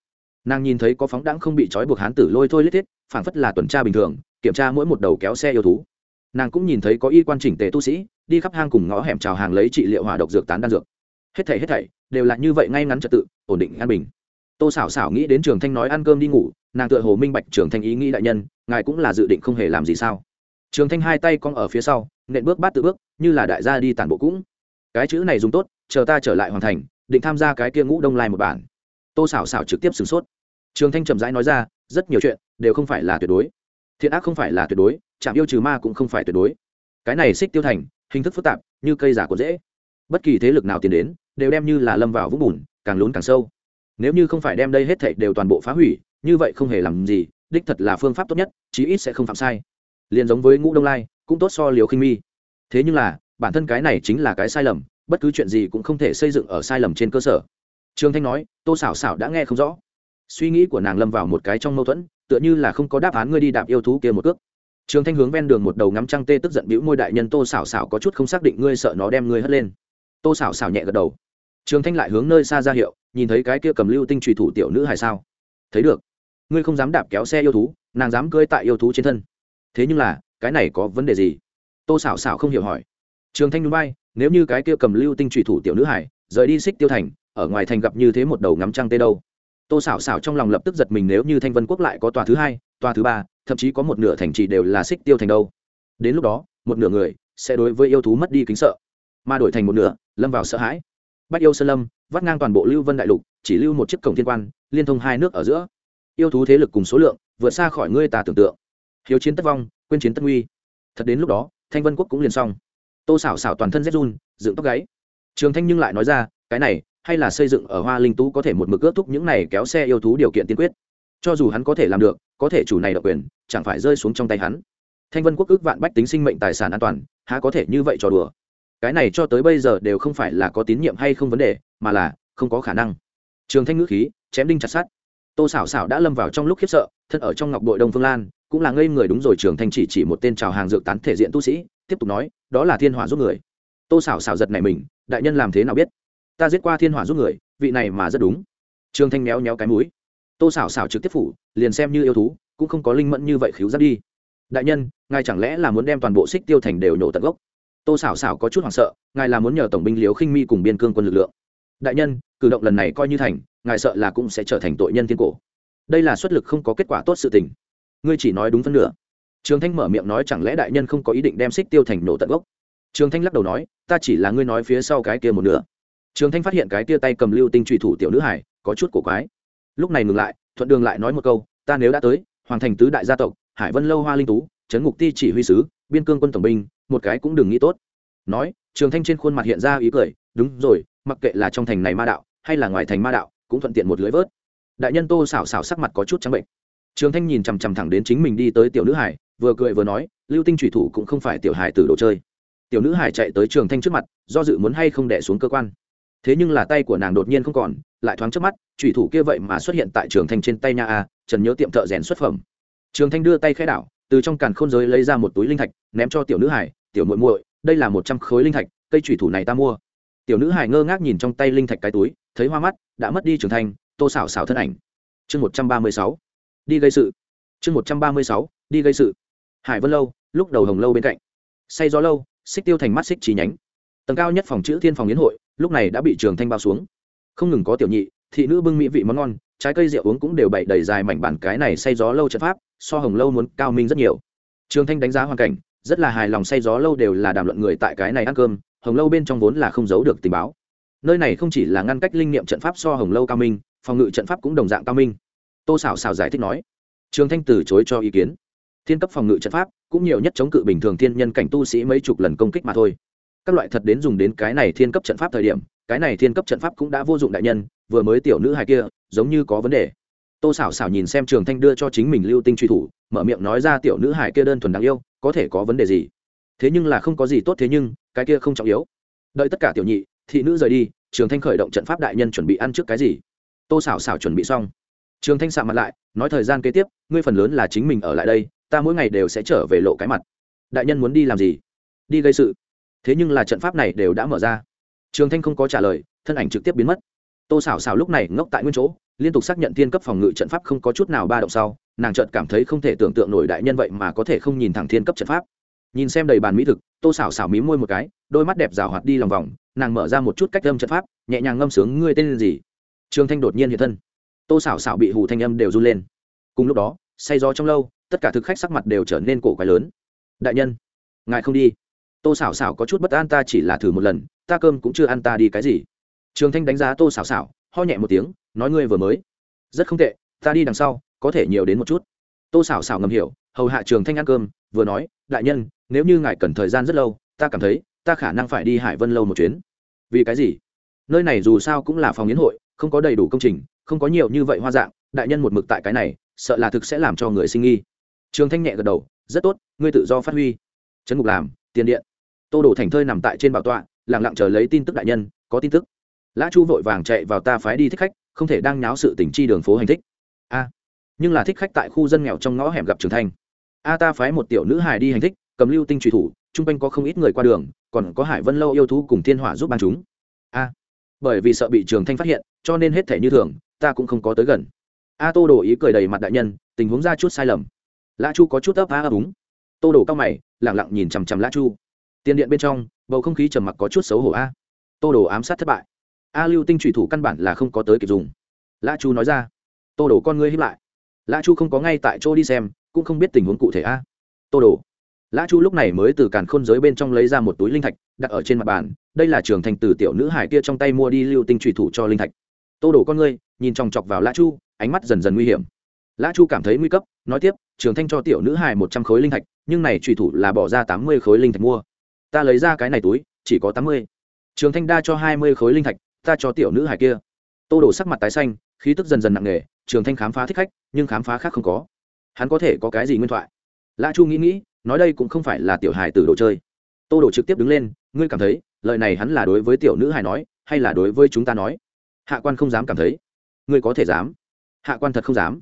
Nàng nhìn thấy có phóng đãng không bị trói buộc hán tử lôi thôi lết thiết, phảng phất là tuần tra bình thường, kiểm tra mỗi một đầu kéo xe yêu thú. Nàng cũng nhìn thấy có y quan chỉnh tề tu sĩ, đi khắp hang cùng ngõ hẻm trào hàng lấy trị liệu hỏa độc dược tán đan dược. Hết thảy hết thảy đều là như vậy ngay ngắn trật tự, ổn định, an bình. Tô xảo xảo nghĩ đến trường thanh nói ăn cơm đi ngủ, nàng tựa hồ minh bạch trường thanh ý nghĩ đại nhân, ngài cũng là dự định không hề làm gì sao? Trường thanh hai tay cong ở phía sau, nện bước bát tự bước, như là đại gia đi tản bộ cũng. Cái chữ này dùng tốt, chờ ta trở lại hoàn thành định tham gia cái kia ngũ đông lai một bản. Tô xảo xảo trực tiếp sửng sốt. Trường thanh trầm rãi nói ra, rất nhiều chuyện đều không phải là tuyệt đối. Thiện ác không phải là tuyệt đối, chạm yêu trừ ma cũng không phải tuyệt đối. Cái này xích tiêu thành, hình thức phức tạp, như cây giả cuốn dễ bất kỳ thế lực nào tiến đến, đều đem như là lâm vào vũng bùn, càng lún càng sâu. Nếu như không phải đem đây hết thảy đều toàn bộ phá hủy, như vậy không hề làm gì, đích thật là phương pháp tốt nhất, chí ít sẽ không phạm sai. Liền giống với ngũ đông lai, cũng tốt so liều khinh mi. Thế nhưng là, bản thân cái này chính là cái sai lầm bất cứ chuyện gì cũng không thể xây dựng ở sai lầm trên cơ sở. Trương thanh nói, tô xảo xảo đã nghe không rõ. Suy nghĩ của nàng lâm vào một cái trong mâu thuẫn, tựa như là không có đáp án ngươi đi đạp yêu thú kia một cước. Trường thanh hướng ven đường một đầu ngắm trăng tê tức giận bĩu môi đại nhân tô xảo xảo có chút không xác định ngươi sợ nó đem ngươi hất lên. Tô xảo xảo nhẹ gật đầu. Trường thanh lại hướng nơi xa ra hiệu, nhìn thấy cái kia cầm lưu tinh trùy thủ tiểu nữ hay sao. Thấy được. Ngươi không dám đạp kéo xe yêu thú, nàng dám cưỡi tại yêu thú trên thân. Thế nhưng là, cái này có vấn đề gì? Tô xảo xảo không hiểu hỏi. Trường thanh núi bay nếu như cái kia cầm lưu tinh trùy thủ tiểu nữ hải rời đi xích tiêu thành, ở ngoài thành gặp như thế một đầu ngắm trăng tê đâu. Tô xảo xảo trong lòng lập tức giật mình nếu như thanh vân quốc lại có tòa thứ hai, tòa thứ ba, thậm chí có một nửa thành trì đều là xích tiêu thành đâu. Đến lúc đó, một nửa người sẽ đối với yêu thú mất đi kính sợ, mà đổi thành một nửa, lâm vào sợ hãi. Bách yêu sơn lâm, vắt ngang toàn bộ lưu vân đại lục, chỉ lưu một chiếc cổng thiên quan, liên thông hai nước ở giữa. Yêu thú thế lực cùng số lượng, vượt xa khỏi ngươi ta tưởng tượng. Hiếu chiến tất vong, quên chiến tất nguy. Thật đến lúc đó, thanh vân quốc cũng liền xong tô xảo xảo toàn thân rét run, dựng tóc gáy. Trường thanh nhưng lại nói ra, cái này, hay là xây dựng ở hoa linh tú có thể một mực ước thúc những này kéo xe yêu thú điều kiện tiên quyết. Cho dù hắn có thể làm được, có thể chủ này độc quyền, chẳng phải rơi xuống trong tay hắn. Thanh vân quốc ước vạn bách tính sinh mệnh tài sản an toàn, há có thể như vậy trò đùa? Cái này cho tới bây giờ đều không phải là có tín nhiệm hay không vấn đề, mà là không có khả năng. Trường thanh ngữ khí, chém đinh chặt sát tô xảo xảo đã lâm vào trong lúc khiếp sợ, thân ở trong ngọc đội đông phương lan, cũng là ngây người đúng rồi, trường thanh chỉ chỉ một tên trào hàng dược tán thể diện tu sĩ, tiếp tục nói đó là thiên hỏa giúp người. Tô xảo xảo giật này mình, đại nhân làm thế nào biết? Ta giết qua thiên hỏa giúp người, vị này mà rất đúng. Trương thanh méo méo cái mũi. Tô xảo xảo trực tiếp phủ, liền xem như yêu thú, cũng không có linh mẫn như vậy khiếu dắt đi. Đại nhân, ngài chẳng lẽ là muốn đem toàn bộ xích tiêu thành đều nhổ tận gốc? Tô xảo xảo có chút hoảng sợ, ngài là muốn nhờ tổng binh liếu khinh mi cùng biên cương quân lực lượng. Đại nhân, cử động lần này coi như thành, ngài sợ là cũng sẽ trở thành tội nhân thiên cổ. Đây là xuất lực không có kết quả tốt sự tình. Ngươi chỉ nói đúng phân nửa trường thanh mở miệng nói chẳng lẽ đại nhân không có ý định đem xích tiêu thành nổ tận gốc? Trường thanh lắc đầu nói, ta chỉ là ngươi nói phía sau cái kia một nửa. Trường thanh phát hiện cái kia tay cầm lưu tinh trụy thủ tiểu nữ hải có chút cổ quái. Lúc này ngừng lại, thuận đường lại nói một câu, ta nếu đã tới, hoàng thành tứ đại gia tộc, hải vân lâu hoa linh tú, trấn ngục ti chỉ huy sứ, biên cương quân tổng binh, một cái cũng đừng nghĩ tốt. Nói, trường thanh trên khuôn mặt hiện ra ý cười, đúng rồi, mặc kệ là trong thành này ma đạo, hay là ngoài thành ma đạo, cũng thuận tiện một lưới vớt. Đại nhân tô xảo xảo sắc mặt có chút trắng bệnh. Trường thanh nhìn chằm chằm thẳng đến chính mình đi tới tiểu nữ hải vừa cười vừa nói, lưu tinh thủy thủ cũng không phải tiểu hải từ đồ chơi. Tiểu nữ hải chạy tới trường thanh trước mặt, do dự muốn hay không đẻ xuống cơ quan. Thế nhưng là tay của nàng đột nhiên không còn, lại thoáng trước mắt thủy thủ kia vậy mà xuất hiện tại trường thanh trên tay nha a, trần nhớ tiệm thợ rèn xuất phẩm. Trường thanh đưa tay khai đảo, từ trong càn khôn giới lấy ra một túi linh thạch, ném cho tiểu nữ hải tiểu muội muội, đây là một trăm khối linh thạch, cây thủy thủ này ta mua. Tiểu nữ hải ngơ ngác nhìn trong tay linh thạch cái túi, thấy hoa mắt, đã mất đi trường thanh tô xảo xảo thân ảnh. Chương một trăm ba mươi sáu, đi gây sự. Chương một trăm ba mươi sáu, đi gây sự hải vân lâu, lúc đầu hồng lâu bên cạnh. Say gió lâu, xích tiêu thành mắt xích chi nhánh. Tầng cao nhất phòng chữ thiên phòng yến hội, lúc này đã bị trường thanh bao xuống. Không ngừng có tiểu nhị, thị nữ bưng mỹ vị món ngon, trái cây rượu uống cũng đều bậy đầy dài mảnh bản cái này say gió lâu trận pháp, so hồng lâu muốn cao minh rất nhiều. Trường thanh đánh giá hoàn cảnh, rất là hài lòng say gió lâu đều là đàm luận người tại cái này ăn cơm, hồng lâu bên trong vốn là không giấu được tình báo. Nơi này không chỉ là ngăn cách linh nghiệm trận pháp so hồng lâu cao minh, phòng ngự trận pháp cũng đồng dạng cao minh. Tô xảo xảo giải thích nói. Trường thanh từ chối cho ý kiến thiên cấp phòng ngự trận pháp, cũng nhiều nhất chống cự bình thường thiên nhân cảnh tu sĩ mấy chục lần công kích mà thôi. Các loại thật đến dùng đến cái này thiên cấp trận pháp thời điểm, cái này thiên cấp trận pháp cũng đã vô dụng đại nhân, vừa mới tiểu nữ hài kia, giống như có vấn đề. Tô xảo xảo nhìn xem trường thanh đưa cho chính mình lưu tinh truy thủ, mở miệng nói ra tiểu nữ hài kia đơn thuần đáng yêu, có thể có vấn đề gì? Thế nhưng là không có gì tốt thế nhưng, cái kia không trọng yếu. Đợi tất cả tiểu nhị, thị nữ rời đi, trường thanh khởi động trận pháp đại nhân chuẩn bị ăn trước cái gì? Tô xảo xảo chuẩn bị xong. Trường thanh sạm mặt lại, nói thời gian kế tiếp, ngươi phần lớn là chính mình ở lại đây ta mỗi ngày đều sẽ trở về lộ cái mặt. Đại nhân muốn đi làm gì? Đi gây sự. Thế nhưng là trận pháp này đều đã mở ra. Trường thanh không có trả lời, thân ảnh trực tiếp biến mất. Tô xảo xảo lúc này ngốc tại nguyên chỗ, liên tục xác nhận thiên cấp phòng ngự trận pháp không có chút nào ba động sau, nàng chợt cảm thấy không thể tưởng tượng nổi đại nhân vậy mà có thể không nhìn thẳng thiên cấp trận pháp. Nhìn xem đầy bàn mỹ thực, tô xảo xảo mí môi một cái, đôi mắt đẹp rào hoạt đi lòng vòng, nàng mở ra một chút cách âm trận pháp, nhẹ nhàng ngâm sướng, ngươi tên gì? Trường thanh đột nhiên hiện thân. Tô xảo xảo bị hù thanh âm đều run lên. Cùng lúc đó, say gió trong lâu tất cả thực khách sắc mặt đều trở nên cổ quái lớn. Đại nhân, ngài không đi. Tô xảo xảo có chút bất an, ta chỉ là thử một lần, ta cơm cũng chưa ăn, ta đi cái gì? Trường thanh đánh giá tô xảo xảo ho nhẹ một tiếng, nói ngươi vừa mới. Rất không tệ, ta đi đằng sau, có thể nhiều đến một chút. Tô xảo xảo ngầm hiểu, hầu hạ trường thanh ăn cơm, vừa nói, đại nhân, nếu như ngài cần thời gian rất lâu, ta cảm thấy, ta khả năng phải đi hải vân lâu một chuyến. Vì cái gì? Nơi này dù sao cũng là phòng yến hội, không có đầy đủ công trình, không có nhiều như vậy hoa dạng, đại nhân một mực tại cái này, sợ là thực sẽ làm cho người sinh nghi trường thanh nhẹ gật đầu, rất tốt, ngươi tự do phát huy. Trấn ngục làm, tiền điện. Tô đổ thành thơi nằm tại trên bảo tọa lẳng lặng chờ lấy tin tức đại nhân, có tin tức. Lã chu vội vàng chạy vào ta phái đi thích khách, không thể đang nháo sự tỉnh chi đường phố hành thích. A, nhưng là thích khách tại khu dân nghèo trong ngõ hẻm gặp trường thanh. A, ta phái một tiểu nữ hài đi hành thích, cầm lưu tinh truy thủ, chung quanh có không ít người qua đường, còn có hải vân lâu yêu thú cùng thiên hỏa giúp ban chúng. A, bởi vì sợ bị trường thanh phát hiện, cho nên hết thể như thường, ta cũng không có tới gần. A tô đồ ý cười đầy mặt đại nhân, tình huống ra chút sai lầm lã chu có chút ấp á ấp úng. Tô đồ cao mày lẳng lặng nhìn chằm chằm lã chu. Tiền điện bên trong, bầu không khí trầm mặc có chút xấu hổ a. Tô đồ ám sát thất bại. A lưu tinh thủy thủ căn bản là không có tới kịp dùng. Lã chu nói ra. Tô đồ con ngươi hiếp lại. Lã chu không có ngay tại chỗ đi xem, cũng không biết tình huống cụ thể a. Tô đồ. Lã chu lúc này mới từ càn khôn giới bên trong lấy ra một túi linh thạch, đặt ở trên mặt bàn. Đây là trường thành từ tiểu nữ hải kia trong tay mua đi lưu tinh thủy thủ cho linh thạch. Tô đồ con ngươi, nhìn chòng chọc vào lã chu, ánh mắt dần dần nguy hiểm lã chu cảm thấy nguy cấp, nói tiếp, trường thanh cho tiểu nữ hài một trăm khối linh thạch, nhưng này trùy thủ là bỏ ra tám mươi khối linh thạch mua. Ta lấy ra cái này túi, chỉ có tám mươi. Trường thanh đa cho hai mươi khối linh thạch, ta cho tiểu nữ hài kia. Tô đổ sắc mặt tái xanh, khí tức dần dần nặng nề, trường thanh khám phá thích khách, nhưng khám phá khác không có. Hắn có thể có cái gì nguyên thoại? Lã chu nghĩ nghĩ, nói đây cũng không phải là tiểu hài tử đồ chơi. Tô đổ trực tiếp đứng lên, ngươi cảm thấy, lời này hắn là đối với tiểu nữ hài nói, hay là đối với chúng ta nói? Hạ quan không dám cảm thấy. Ngươi có thể dám. Hạ quan thật không dám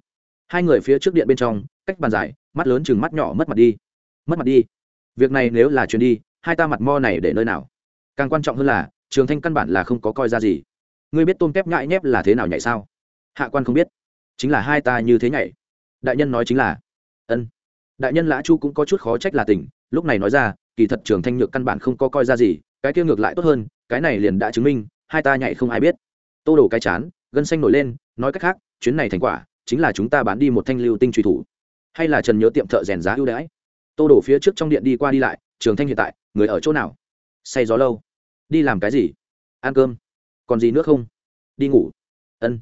hai người phía trước điện bên trong, cách bàn dài, mắt lớn chừng mắt nhỏ mất mặt đi. Mất mặt đi. Việc này nếu là chuyến đi, hai ta mặt mo này để nơi nào? Càng quan trọng hơn là, trường thanh căn bản là không có coi ra gì. Ngươi biết tôm tép ngại nhép là thế nào nhảy sao? Hạ quan không biết. Chính là hai ta như thế nhảy. Đại nhân nói chính là, ân. Đại nhân lã chu cũng có chút khó trách là tỉnh, lúc này nói ra, kỳ thật trường thanh nhược căn bản không có coi ra gì, cái kia ngược lại tốt hơn, cái này liền đã chứng minh, hai ta nhảy không ai biết. Tô đổ cái chán, gân xanh nổi lên, nói cách khác, chuyến này thành quả chính là chúng ta bán đi một thanh lưu tinh truy thủ. Hay là trần nhớ tiệm thợ rèn giá ưu đãi? Tô đổ phía trước trong điện đi qua đi lại, trường thanh hiện tại, người ở chỗ nào? Say gió lâu. Đi làm cái gì? Ăn cơm. Còn gì nữa không? Đi ngủ. Ân.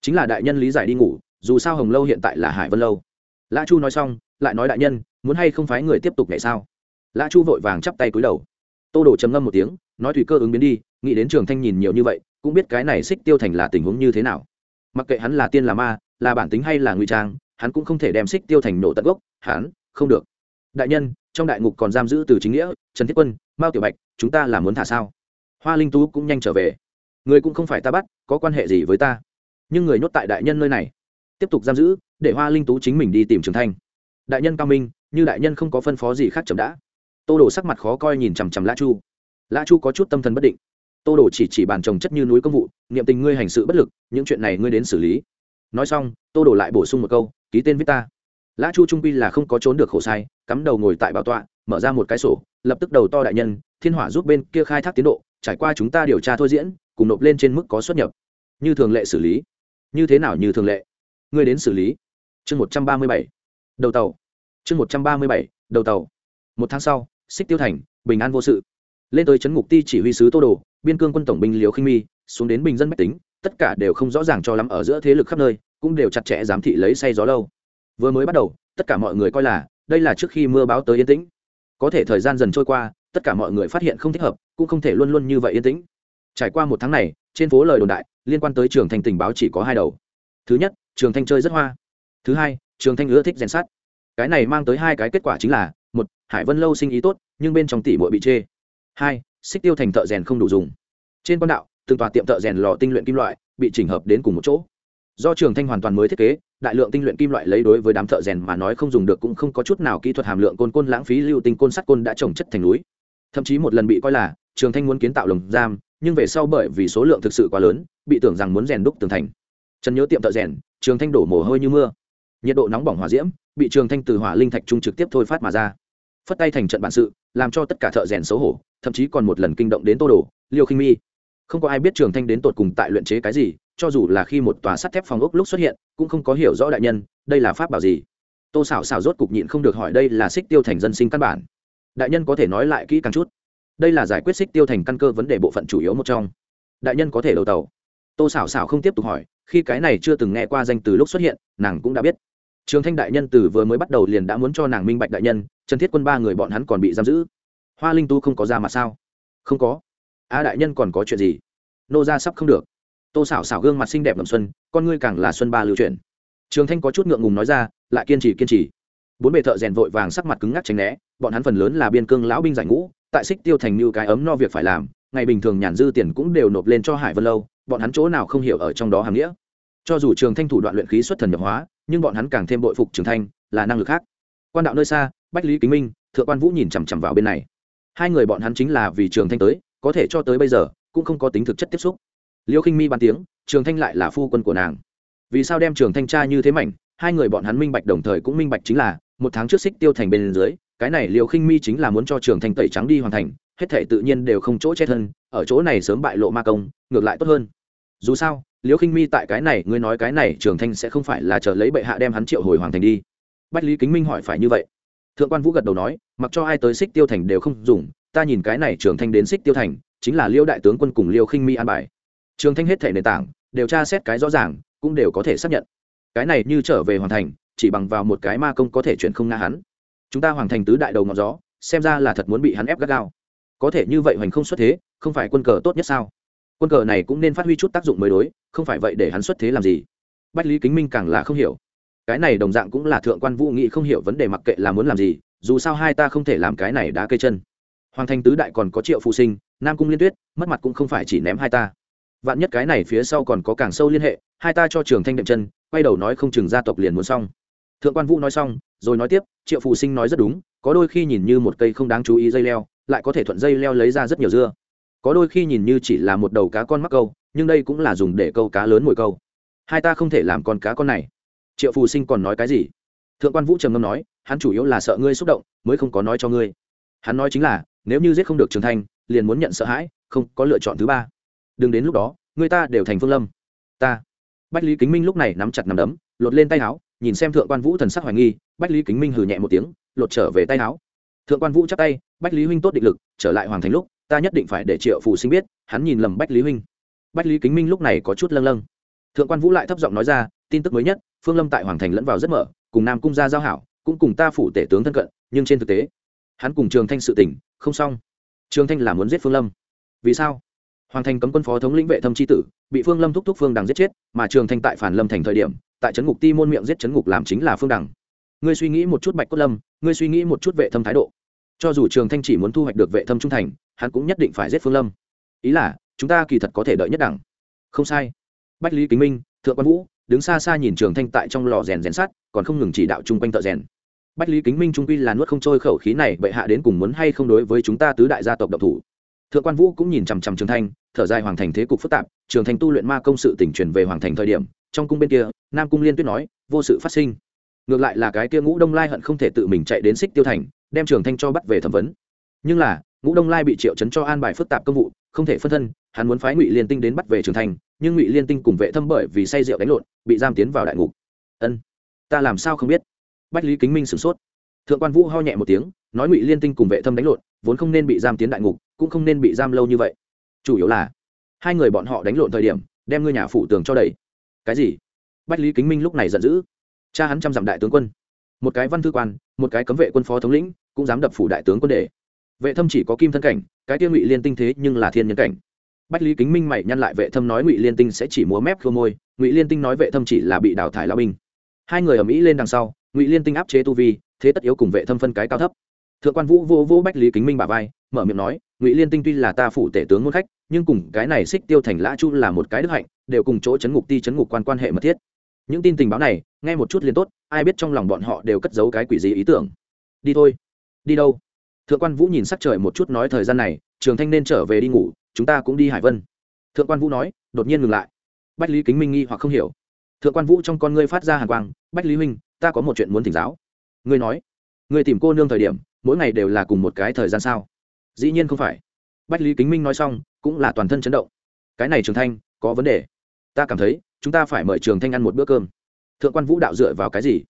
Chính là đại nhân lý giải đi ngủ, dù sao hồng lâu hiện tại là hải vân lâu. Lã chu nói xong, lại nói đại nhân, muốn hay không phái người tiếp tục nhảy sao? Lã chu vội vàng chắp tay cúi đầu. Tô đổ trầm ngâm một tiếng, nói thủy cơ ứng biến đi, nghĩ đến trường thanh nhìn nhiều như vậy, cũng biết cái này xích tiêu thành là tình huống như thế nào. Mặc kệ hắn là tiên là ma là bản tính hay là ngụy trang, hắn cũng không thể đem xích tiêu thành nổ tận gốc, hắn không được. Đại nhân, trong đại ngục còn giam giữ từ chính nghĩa, trần thiết quân, mao tiểu bạch, chúng ta là muốn thả sao? Hoa linh tú cũng nhanh trở về. Người cũng không phải ta bắt, có quan hệ gì với ta? Nhưng người nhốt tại đại nhân nơi này. Tiếp tục giam giữ, để hoa linh tú chính mình đi tìm trường thanh. Đại nhân cao minh, như đại nhân không có phân phó gì khác chậm đã. Tô đồ sắc mặt khó coi nhìn chằm chằm lã chu. Lã chu có chút tâm thần bất định. Tô đồ chỉ chỉ bàn trồng chất như núi công vụ, niệm tình ngươi hành sự bất lực, những chuyện này ngươi đến xử lý nói xong, tô đổ lại bổ sung một câu, ký tên viết ta. Lã chu trung pi là không có trốn được khổ sai, cắm đầu ngồi tại bảo tọa, mở ra một cái sổ, lập tức đầu to đại nhân, thiên hỏa giúp bên kia khai thác tiến độ, trải qua chúng ta điều tra thôi diễn, cùng nộp lên trên mức có xuất nhập. Như thường lệ xử lý. Như thế nào như thường lệ? Ngươi đến xử lý. Chương một trăm ba mươi bảy. Đầu tàu. Chương một trăm ba mươi bảy. Đầu tàu. Một tháng sau xích tiêu thành, bình an vô sự. Lên tới trấn ngục ti chỉ huy sứ tô đồ, biên cương quân tổng binh liều khinh mi, xuống đến bình dân mách tính, tất cả đều không rõ ràng cho lắm ở giữa thế lực khắp nơi cũng đều chặt chẽ giám thị lấy say gió lâu. Vừa mới bắt đầu, tất cả mọi người coi là, đây là trước khi mưa báo tới yên tĩnh. Có thể thời gian dần trôi qua, tất cả mọi người phát hiện không thích hợp, cũng không thể luôn luôn như vậy yên tĩnh. Trải qua một tháng này, trên phố lời đồn đại, liên quan tới trường thanh tình báo chỉ có hai đầu. Thứ nhất, trường thanh chơi rất hoa. Thứ hai, trường thanh ưa thích rèn sát cái này mang tới hai cái kết quả chính là, một, hải vân lâu sinh ý tốt, nhưng bên trong tỷ muội bị chê. Hai, xích tiêu thành thợ rèn không đủ dùng. Trên con đạo, từng tòa tiệm thợ rèn lò tinh luyện kim loại, bị chỉnh hợp đến cùng một chỗ do trường thanh hoàn toàn mới thiết kế, đại lượng tinh luyện kim loại lấy đối với đám thợ rèn mà nói không dùng được cũng không có chút nào kỹ thuật hàm lượng côn côn lãng phí, lưu tinh côn sắt côn đã trồng chất thành núi. Thậm chí một lần bị coi là trường thanh muốn kiến tạo lồng giam, nhưng về sau bởi vì số lượng thực sự quá lớn, bị tưởng rằng muốn rèn đúc tường thành. Trần nhớ tiệm thợ rèn, trường thanh đổ mồ hôi như mưa. Nhiệt độ nóng bỏng hỏa diễm, bị trường thanh từ hỏa linh thạch trung trực tiếp thôi phát mà ra. Phất tay thành trận bản sự, làm cho tất cả thợ rèn xấu hổ, thậm chí còn một lần kinh động đến tô đồ, liêu khinh mi không có ai biết trường thanh đến tột cùng tại luyện chế cái gì, cho dù là khi một tòa sắt thép phòng ốc lúc xuất hiện, cũng không có hiểu rõ đại nhân, đây là pháp bảo gì. Tô xảo xảo rốt cục nhịn không được hỏi, đây là xích tiêu thành dân sinh căn bản. Đại nhân có thể nói lại kỹ càng chút. Đây là giải quyết xích tiêu thành căn cơ vấn đề bộ phận chủ yếu một trong. Đại nhân có thể đầu tàu. Tô xảo xảo không tiếp tục hỏi, khi cái này chưa từng nghe qua danh từ lúc xuất hiện, nàng cũng đã biết. Trường thanh đại nhân từ vừa mới bắt đầu liền đã muốn cho nàng minh bạch đại nhân, trần thiết quân ba người bọn hắn còn bị giam giữ. Hoa linh tu không có ra mà sao? Không có a đại nhân còn có chuyện gì? Nô ra sắp không được. Tô xảo xảo gương mặt xinh đẹp ngầm xuân, con ngươi càng là xuân ba lưu chuyển. Trường thanh có chút ngượng ngùng nói ra, lại kiên trì kiên trì. Bốn bề thợ rèn vội vàng sắc mặt cứng ngắc tránh né, bọn hắn phần lớn là biên cương lão binh giải ngũ, tại xích tiêu thành như cái ấm no việc phải làm, ngày bình thường nhàn dư tiền cũng đều nộp lên cho hải vân lâu, bọn hắn chỗ nào không hiểu ở trong đó hàm nghĩa. Cho dù trường thanh thủ đoạn luyện khí xuất thần nhập hóa, nhưng bọn hắn càng thêm bội phục trường thanh, là năng lực khác. Quan đạo nơi xa, bách lý kính minh, thượng quan vũ nhìn chằm chằm vào bên này. Hai người bọn hắn chính là vì trường thanh tới có thể cho tới bây giờ cũng không có tính thực chất tiếp xúc. Liêu khinh mi bàn tiếng, trường thanh lại là phu quân của nàng. Vì sao đem trường thanh tra như thế mảnh? Hai người bọn hắn minh bạch đồng thời cũng minh bạch chính là, một tháng trước xích tiêu thành bên dưới, cái này liều khinh mi chính là muốn cho trường thanh tẩy trắng đi hoàn thành, hết thể tự nhiên đều không chỗ chết thân, ở chỗ này sớm bại lộ ma công, ngược lại tốt hơn. Dù sao liều khinh mi tại cái này, ngươi nói cái này, trường thanh sẽ không phải là chờ lấy bệ hạ đem hắn triệu hồi hoàn thành đi. Bách lý kính minh hỏi phải như vậy. Thượng quan vũ gật đầu nói, mặc cho ai tới xích tiêu thành đều không dùng ta nhìn cái này trường thanh đến xích tiêu thành, chính là liêu đại tướng quân cùng liêu khinh mi an bài. Trường thanh hết thể nền tảng, đều tra xét cái rõ ràng, cũng đều có thể xác nhận. Cái này như trở về hoàn thành, chỉ bằng vào một cái ma công có thể chuyển không nga hắn. Chúng ta hoàn thành tứ đại đầu ngọn gió, xem ra là thật muốn bị hắn ép gắt gao. Có thể như vậy hoành không xuất thế, không phải quân cờ tốt nhất sao? Quân cờ này cũng nên phát huy chút tác dụng mới đối, không phải vậy để hắn xuất thế làm gì? Bách lý kính minh càng là không hiểu. Cái này đồng dạng cũng là thượng quan vũ nghị không hiểu vấn đề mặc kệ là muốn làm gì, dù sao hai ta không thể làm cái này đã cây chân hoàng thành tứ đại còn có triệu phụ sinh, nam cung liên tuyết, mất mặt cũng không phải chỉ ném hai ta. Vạn nhất cái này phía sau còn có càng sâu liên hệ, hai ta cho trường thanh đệm chân, quay đầu nói không chừng gia tộc liền muốn xong. Thượng quan vũ nói xong, rồi nói tiếp, triệu phụ sinh nói rất đúng, có đôi khi nhìn như một cây không đáng chú ý dây leo, lại có thể thuận dây leo lấy ra rất nhiều dưa. Có đôi khi nhìn như chỉ là một đầu cá con mắc câu, nhưng đây cũng là dùng để câu cá lớn mồi câu. Hai ta không thể làm con cá con này. Triệu phù sinh còn nói cái gì? Thượng quan vũ trầm ngâm nói, hắn chủ yếu là sợ ngươi xúc động, mới không có nói cho ngươi. Hắn nói chính là nếu như giết không được trường thanh, liền muốn nhận sợ hãi, không có lựa chọn thứ ba. Đừng đến lúc đó, người ta đều thành phương lâm. Ta. Bách lý kính minh lúc này nắm chặt nắm đấm, lột lên tay áo, nhìn xem thượng quan vũ thần sắc hoài nghi, bách lý kính minh hừ nhẹ một tiếng, lột trở về tay áo. Thượng quan vũ chắc tay, bách lý huynh tốt định lực, trở lại hoàng thành lúc, ta nhất định phải để triệu phù sinh biết, hắn nhìn lầm bách lý huynh. Bách lý kính minh lúc này có chút lâng lâng. Thượng quan vũ lại thấp giọng nói ra, tin tức mới nhất, phương lâm tại hoàng thành lẫn vào rất mở, cùng nam cung gia giao hảo, cũng cùng ta phủ tể tướng thân cận, nhưng trên thực tế, hắn cùng trường thanh sự tỉnh không xong. Trường thanh là muốn giết phương lâm. Vì sao? Hoàng thành cấm quân phó thống lĩnh vệ thâm c h i tử, bị phương lâm thúc thúc phương đằng giết chết, mà trường thanh tại phản lâm thành thời điểm, tại trấn ngục ti môn miệng giết trấn ngục làm chính là phương đằng. Ngươi suy nghĩ một chút bạch cốt lâm, ngươi suy nghĩ một chút vệ thâm thái độ. Cho dù trường thanh chỉ muốn thu hoạch được vệ thâm trung thành, hắn cũng nhất định phải giết phương lâm. Ý là, chúng ta kỳ thật có thể đợi nhất đẳng. Không sai. Bách lý kính minh, thượng quan vũ, đứng xa xa nhìn trường thanh tại trong lò rèn rèn sắt, còn không ngừng chỉ đạo chung quanh thợ rèn bách lý kính minh trung quy là nuốt không trôi khẩu khí này, bệ hạ đến cùng muốn hay không đối với chúng ta tứ đại gia tộc độc thủ? Thượng quan vũ cũng nhìn chằm chằm trường thanh, thở dài hoàng thành thế cục phức tạp, trường thanh tu luyện ma công sự tỉnh truyền về hoàng thành thời điểm, trong cung bên kia, nam cung liên tuyết nói, vô sự phát sinh. Ngược lại là cái kia ngũ đông lai hận không thể tự mình chạy đến xích tiêu thành, đem trường thanh cho bắt về thẩm vấn. Nhưng là, ngũ đông lai bị triệu chấn cho an bài phức tạp công vụ, không thể phân thân, hắn muốn phái ngụy liên tinh đến bắt về trường thanh, nhưng ngụy liên tinh cùng vệ thâm bởi vì say rượu đánh lộn, bị giam tiến vào đại ngục. Ân, ta làm sao không biết? Bách lý kính minh sửng sốt. Thượng quan vũ ho nhẹ một tiếng, nói ngụy liên tinh cùng vệ thâm đánh lộn, vốn không nên bị giam tiến đại ngục, cũng không nên bị giam lâu như vậy. Chủ yếu là, hai người bọn họ đánh lộn thời điểm, đem ngôi nhà phủ tường cho đầy. Cái gì? Bách lý kính minh lúc này giận dữ. Cha hắn trăm dặm đại tướng quân. Một cái văn thư quan, một cái cấm vệ quân phó thống lĩnh, cũng dám đập phủ đại tướng quân để. Vệ thâm chỉ có kim thân cảnh, cái tiêu ngụy liên tinh thế nhưng là thiên nhân cảnh. Bách lý kính minh mày nhăn lại, vệ thâm nói ngụy liên tinh sẽ chỉ múa mép khô môi, ngụy liên tinh nói vệ thâm chỉ là bị đào thải lao binh. Hai người ở mỹ lên đằng sau ngụy liên tinh áp chế tu vi, thế tất yếu cùng vệ thâm phân cái cao thấp. Thượng quan vũ vô vô bách lý kính minh bà vai, mở miệng nói, ngụy liên tinh tuy là ta phủ tể tướng muốn khách, nhưng cùng cái này xích tiêu thành lã chu là một cái đức hạnh, đều cùng chỗ chấn ngục ti chấn ngục quan quan hệ mật thiết. Những tin tình báo này, nghe một chút liền tốt, ai biết trong lòng bọn họ đều cất giấu cái quỷ gì ý tưởng. Đi thôi. Đi đâu? Thượng quan vũ nhìn sắc trời một chút nói thời gian này, trường thanh nên trở về đi ngủ, chúng ta cũng đi hải vân. Thượng quan vũ nói, đột nhiên ngừng lại. Bách lý kính minh nghi hoặc không hiểu thượng quan vũ trong con ngươi phát ra hàn quang, bách lý huynh, ta có một chuyện muốn thỉnh giáo. Ngươi nói. Ngươi tìm cô nương thời điểm, mỗi ngày đều là cùng một cái thời gian sao? Dĩ nhiên không phải. Bách lý kính minh nói xong, cũng là toàn thân chấn động. Cái này trường thanh, có vấn đề. Ta cảm thấy, chúng ta phải mời trường thanh ăn một bữa cơm. Thượng quan vũ đạo dựa vào cái gì?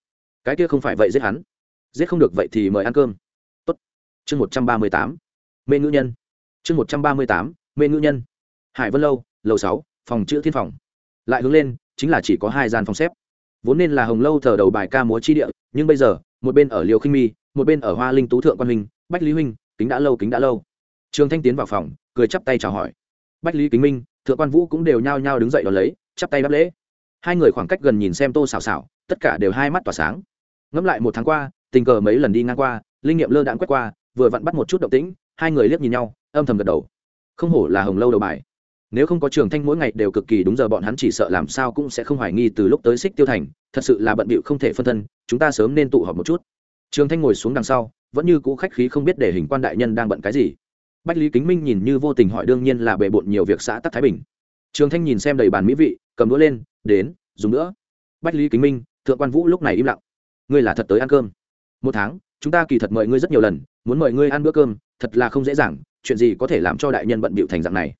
Cái kia không phải vậy giết hắn. Giết không được vậy thì mời ăn cơm. Tốt. Chương một trăm ba mươi tám. Mê ngữ nhân. Chương một trăm ba mươi tám. Mê ngữ nhân. Hải vân lâu, lầu sáu, phòng chữ thiên phòng. Lại hướng lên chính là chỉ có hai gian phòng xếp. Vốn nên là hồng lâu thờ đầu bài ca múa chi địa, nhưng bây giờ, một bên ở liều khinh mi, một bên ở hoa linh tú thượng quan huynh, bách lý huynh, kính đã lâu, kính đã lâu. Trường thanh tiến vào phòng, cười chắp tay chào hỏi. Bách lý kính minh, thượng quan vũ cũng đều nhao nhao đứng dậy đón lấy, chắp tay đáp lễ. Hai người khoảng cách gần nhìn xem tô xào xào tất cả đều hai mắt tỏa sáng. Ngẫm lại một tháng qua, tình cờ mấy lần đi ngang qua, linh nghiệm lơ đãng quét qua, vừa vặn bắt một chút động tĩnh, hai người liếc nhìn nhau, âm thầm gật đầu. Không hổ là hồng lâu đầu bài nếu không có trường thanh mỗi ngày đều cực kỳ đúng giờ, bọn hắn chỉ sợ làm sao cũng sẽ không hoài nghi từ lúc tới xích tiêu thành, thật sự là bận bịu không thể phân thân, chúng ta sớm nên tụ họp một chút. Trường thanh ngồi xuống đằng sau, vẫn như cũ khách khí không biết để hình quan đại nhân đang bận cái gì. Bách lý kính minh nhìn như vô tình hỏi đương nhiên là bề bộn nhiều việc xã tắc thái bình. Trường thanh nhìn xem đầy bàn mỹ vị, cầm đũa lên, đến, dùng nữa. Bách lý kính minh, thượng quan vũ lúc này im lặng. Ngươi là thật tới ăn cơm. Một tháng, chúng ta kỳ thật mời ngươi rất nhiều lần, muốn mời ngươi ăn bữa cơm, thật là không dễ dàng, chuyện gì có thể làm cho đại nhân bận bịu thành dạng này?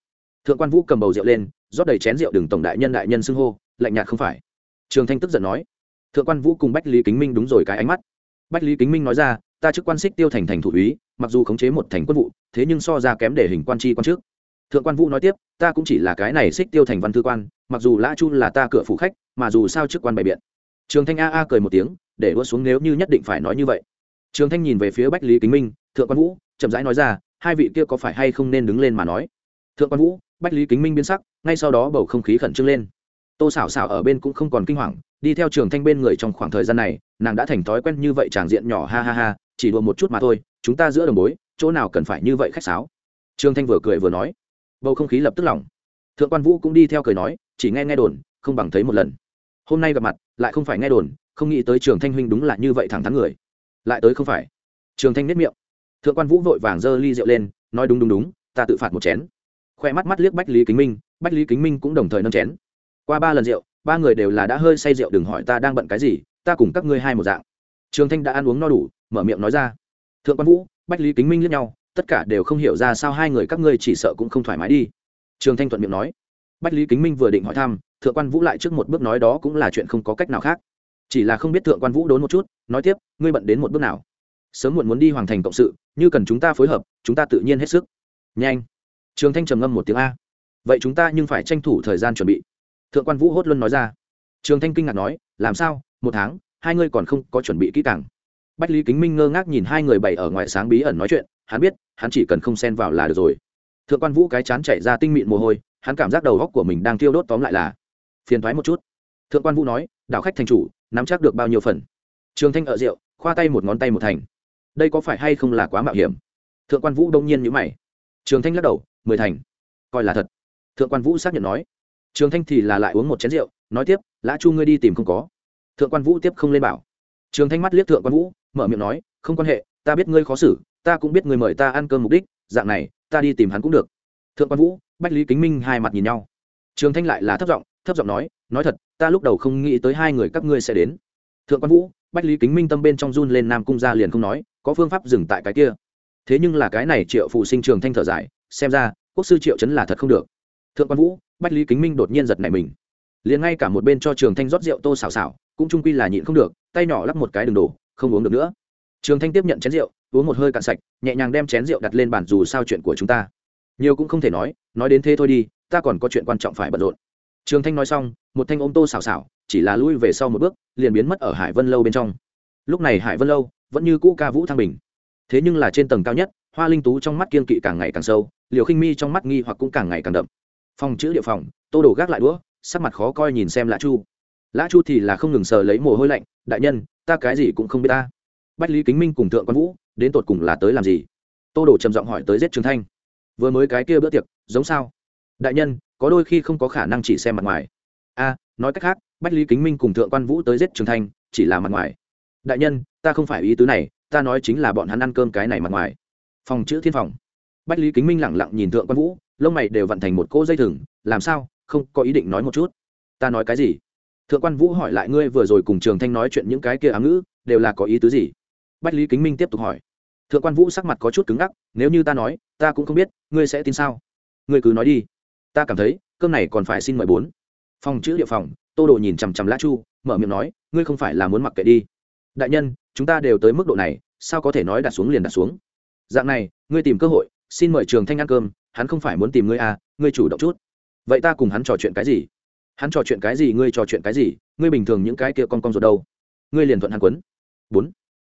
Thượng quan vũ cầm bầu rượu lên, rót đầy chén rượu đừng tổng đại nhân đại nhân xưng hô, lạnh nhạt không phải. Trường thanh tức giận nói. Thượng quan vũ cùng bách lý kính minh đúng rồi cái ánh mắt. Bách lý kính minh nói ra, ta chức quan xích tiêu thành thành thủ úy, mặc dù khống chế một thành quân vụ, thế nhưng so ra kém để hình quan tri quan trước. Thượng quan vũ nói tiếp, ta cũng chỉ là cái này xích tiêu thành văn thư quan, mặc dù lã chu là ta cửa phủ khách, mà dù sao chức quan bày biện. Trường thanh a a cười một tiếng, để đua xuống nếu như nhất định phải nói như vậy. Trường thanh nhìn về phía bách lý kính minh, thượng quan vũ, chậm rãi nói ra, hai vị kia có phải hay không nên đứng lên mà nói? Thượng quan vũ bách lý kính minh biến sắc, ngay sau đó bầu không khí khẩn trương lên. Tô xảo xảo ở bên cũng không còn kinh hoàng, đi theo trường thanh bên người trong khoảng thời gian này, nàng đã thành thói quen như vậy tràng diện nhỏ, ha ha ha, chỉ đùa một chút mà thôi, chúng ta giữa đồng bối, chỗ nào cần phải như vậy khách sáo? Trường thanh vừa cười vừa nói. Bầu không khí lập tức lỏng. Thượng quan vũ cũng đi theo cười nói, chỉ nghe nghe đồn, không bằng thấy một lần. Hôm nay gặp mặt, lại không phải nghe đồn, không nghĩ tới trường thanh huynh đúng là như vậy thẳng thắn người. Lại tới không phải. Trường thanh nếp miệng. Thượng quan vũ vội vàng giơ ly rượu lên, nói đúng đúng đúng, ta tự phạt một chén khoe mắt mắt liếc bách lý kính minh, bách lý kính minh cũng đồng thời nâng chén. Qua ba lần rượu, ba người đều là đã hơi say rượu, đừng hỏi ta đang bận cái gì, ta cùng các ngươi hai một dạng. Trường thanh đã ăn uống no đủ, mở miệng nói ra. Thượng quan vũ, bách lý kính minh liếc nhau, tất cả đều không hiểu ra sao hai người các ngươi chỉ sợ cũng không thoải mái đi. Trường thanh thuận miệng nói. Bách lý kính minh vừa định hỏi thăm, thượng quan vũ lại trước một bước nói đó cũng là chuyện không có cách nào khác. Chỉ là không biết thượng quan vũ đốn một chút, nói tiếp, ngươi bận đến một bước nào? Sớm muộn muốn đi hoàn thành cộng sự, như cần chúng ta phối hợp, chúng ta tự nhiên hết sức. Nhanh trường thanh trầm ngâm một tiếng a. Vậy chúng ta nhưng phải tranh thủ thời gian chuẩn bị. Thượng quan vũ hốt luân nói ra. Trường thanh kinh ngạc nói, làm sao, một tháng, hai ngươi còn không có chuẩn bị kỹ càng. Bách lý kính minh ngơ ngác nhìn hai người bày ở ngoài sáng bí ẩn nói chuyện, hắn biết, hắn chỉ cần không xen vào là được rồi. Thượng quan vũ cái chán chạy ra tinh mịn mồ hôi, hắn cảm giác đầu góc của mình đang tiêu đốt tóm lại là phiền thoái một chút. Thượng quan vũ nói, đảo khách thành chủ, nắm chắc được bao nhiêu phần? Trường thanh ở rượu, khoa tay một ngón tay một thành. Đây có phải hay không là quá mạo hiểm? Thượng quan vũ đông nhiên nhữ mày. Trường thanh lắc đầu mười thành. Coi là thật. Thượng quan vũ xác nhận nói. Trường thanh thì là lại uống một chén rượu, nói tiếp, lã chu ngươi đi tìm không có. Thượng quan vũ tiếp không lên bảo. Trường thanh mắt liếc thượng quan vũ, mở miệng nói, không quan hệ, ta biết ngươi khó xử, ta cũng biết ngươi mời ta ăn cơm mục đích, dạng này, ta đi tìm hắn cũng được. Thượng quan vũ, bách lý kính minh hai mặt nhìn nhau. Trường thanh lại là thấp giọng thấp giọng nói nói thật, ta lúc đầu không nghĩ tới hai người các ngươi sẽ đến. Thượng quan vũ, bách lý kính minh tâm bên trong run lên nam cung ra liền không nói, có phương pháp dừng tại cái kia. Thế nhưng là cái này triệu phụ sinh trường thanh thở dài xem ra, quốc sư triệu chấn là thật không được. Thượng quan vũ, bách lý kính minh đột nhiên giật nảy mình. Liền ngay cả một bên cho trường thanh rót rượu tô xào xào, cũng trung quy là nhịn không được, tay nhỏ lắp một cái đường đổ không uống được nữa. Trường thanh tiếp nhận chén rượu, uống một hơi cạn sạch, nhẹ nhàng đem chén rượu đặt lên bàn dù sao chuyện của chúng ta. Nhiều cũng không thể nói nói đến thế thôi đi, ta còn có chuyện quan trọng phải bận rộn. Trường thanh nói xong, một thanh ôm tô xào xào, chỉ là lui về sau một bước, liền biến mất ở hải vân lâu bên trong. Lúc này hải vân lâu vẫn như cũ ca vũ thăng bình. Thế nhưng là trên tầng cao nhất, hoa linh tú trong mắt kiên kỵ càng ngày càng sâu liều khinh mi trong mắt nghi hoặc cũng càng ngày càng đậm. Phòng chữ địa phòng, tô đổ gác lại đũa, sắc mặt khó coi nhìn xem lã chu. Lã chu thì là không ngừng sờ lấy mồ hôi lạnh, đại nhân, ta cái gì cũng không biết ta. Bách lý kính minh cùng thượng quan vũ, đến tột cùng là tới làm gì? Tô đồ trầm giọng hỏi tới giết trường thanh. Vừa mới cái kia bữa tiệc, giống sao? Đại nhân, có đôi khi không có khả năng chỉ xem mặt ngoài. A, nói cách khác, bách lý kính minh cùng thượng quan vũ tới giết trường thanh, chỉ là mặt ngoài. Đại nhân, ta không phải ý tứ này, ta nói chính là bọn hắn ăn cơm cái này mặt ngoài. Phòng chữ thiên phòng bách lý kính minh lẳng lặng nhìn thượng quan vũ, lông mày đều vặn thành một cỗ dây thừng, làm sao? Không có ý định nói một chút. Ta nói cái gì? Thượng quan vũ hỏi lại ngươi vừa rồi cùng trường thanh nói chuyện những cái kia ám ngữ, đều là có ý tứ gì? Bách lý kính minh tiếp tục hỏi. Thượng quan vũ sắc mặt có chút cứng ngắc, nếu như ta nói, ta cũng không biết, ngươi sẽ tin sao? Ngươi cứ nói đi. Ta cảm thấy, cơm này còn phải xin mời bốn. Phòng chữ địa phòng, tô đồ nhìn chằm chằm lã chu, mở miệng nói, ngươi không phải là muốn mặc kệ đi. Đại nhân, chúng ta đều tới mức độ này, sao có thể nói đặt xuống liền đặt xuống? Dạng này, ngươi tìm cơ hội xin mời trường thanh ăn cơm, hắn không phải muốn tìm ngươi à ngươi chủ động chút. Vậy ta cùng hắn trò chuyện cái gì? Hắn trò chuyện cái gì, ngươi trò chuyện cái gì? Ngươi bình thường những cái kia con con ruột đâu? Ngươi liền thuận hắn quấn. Bốn.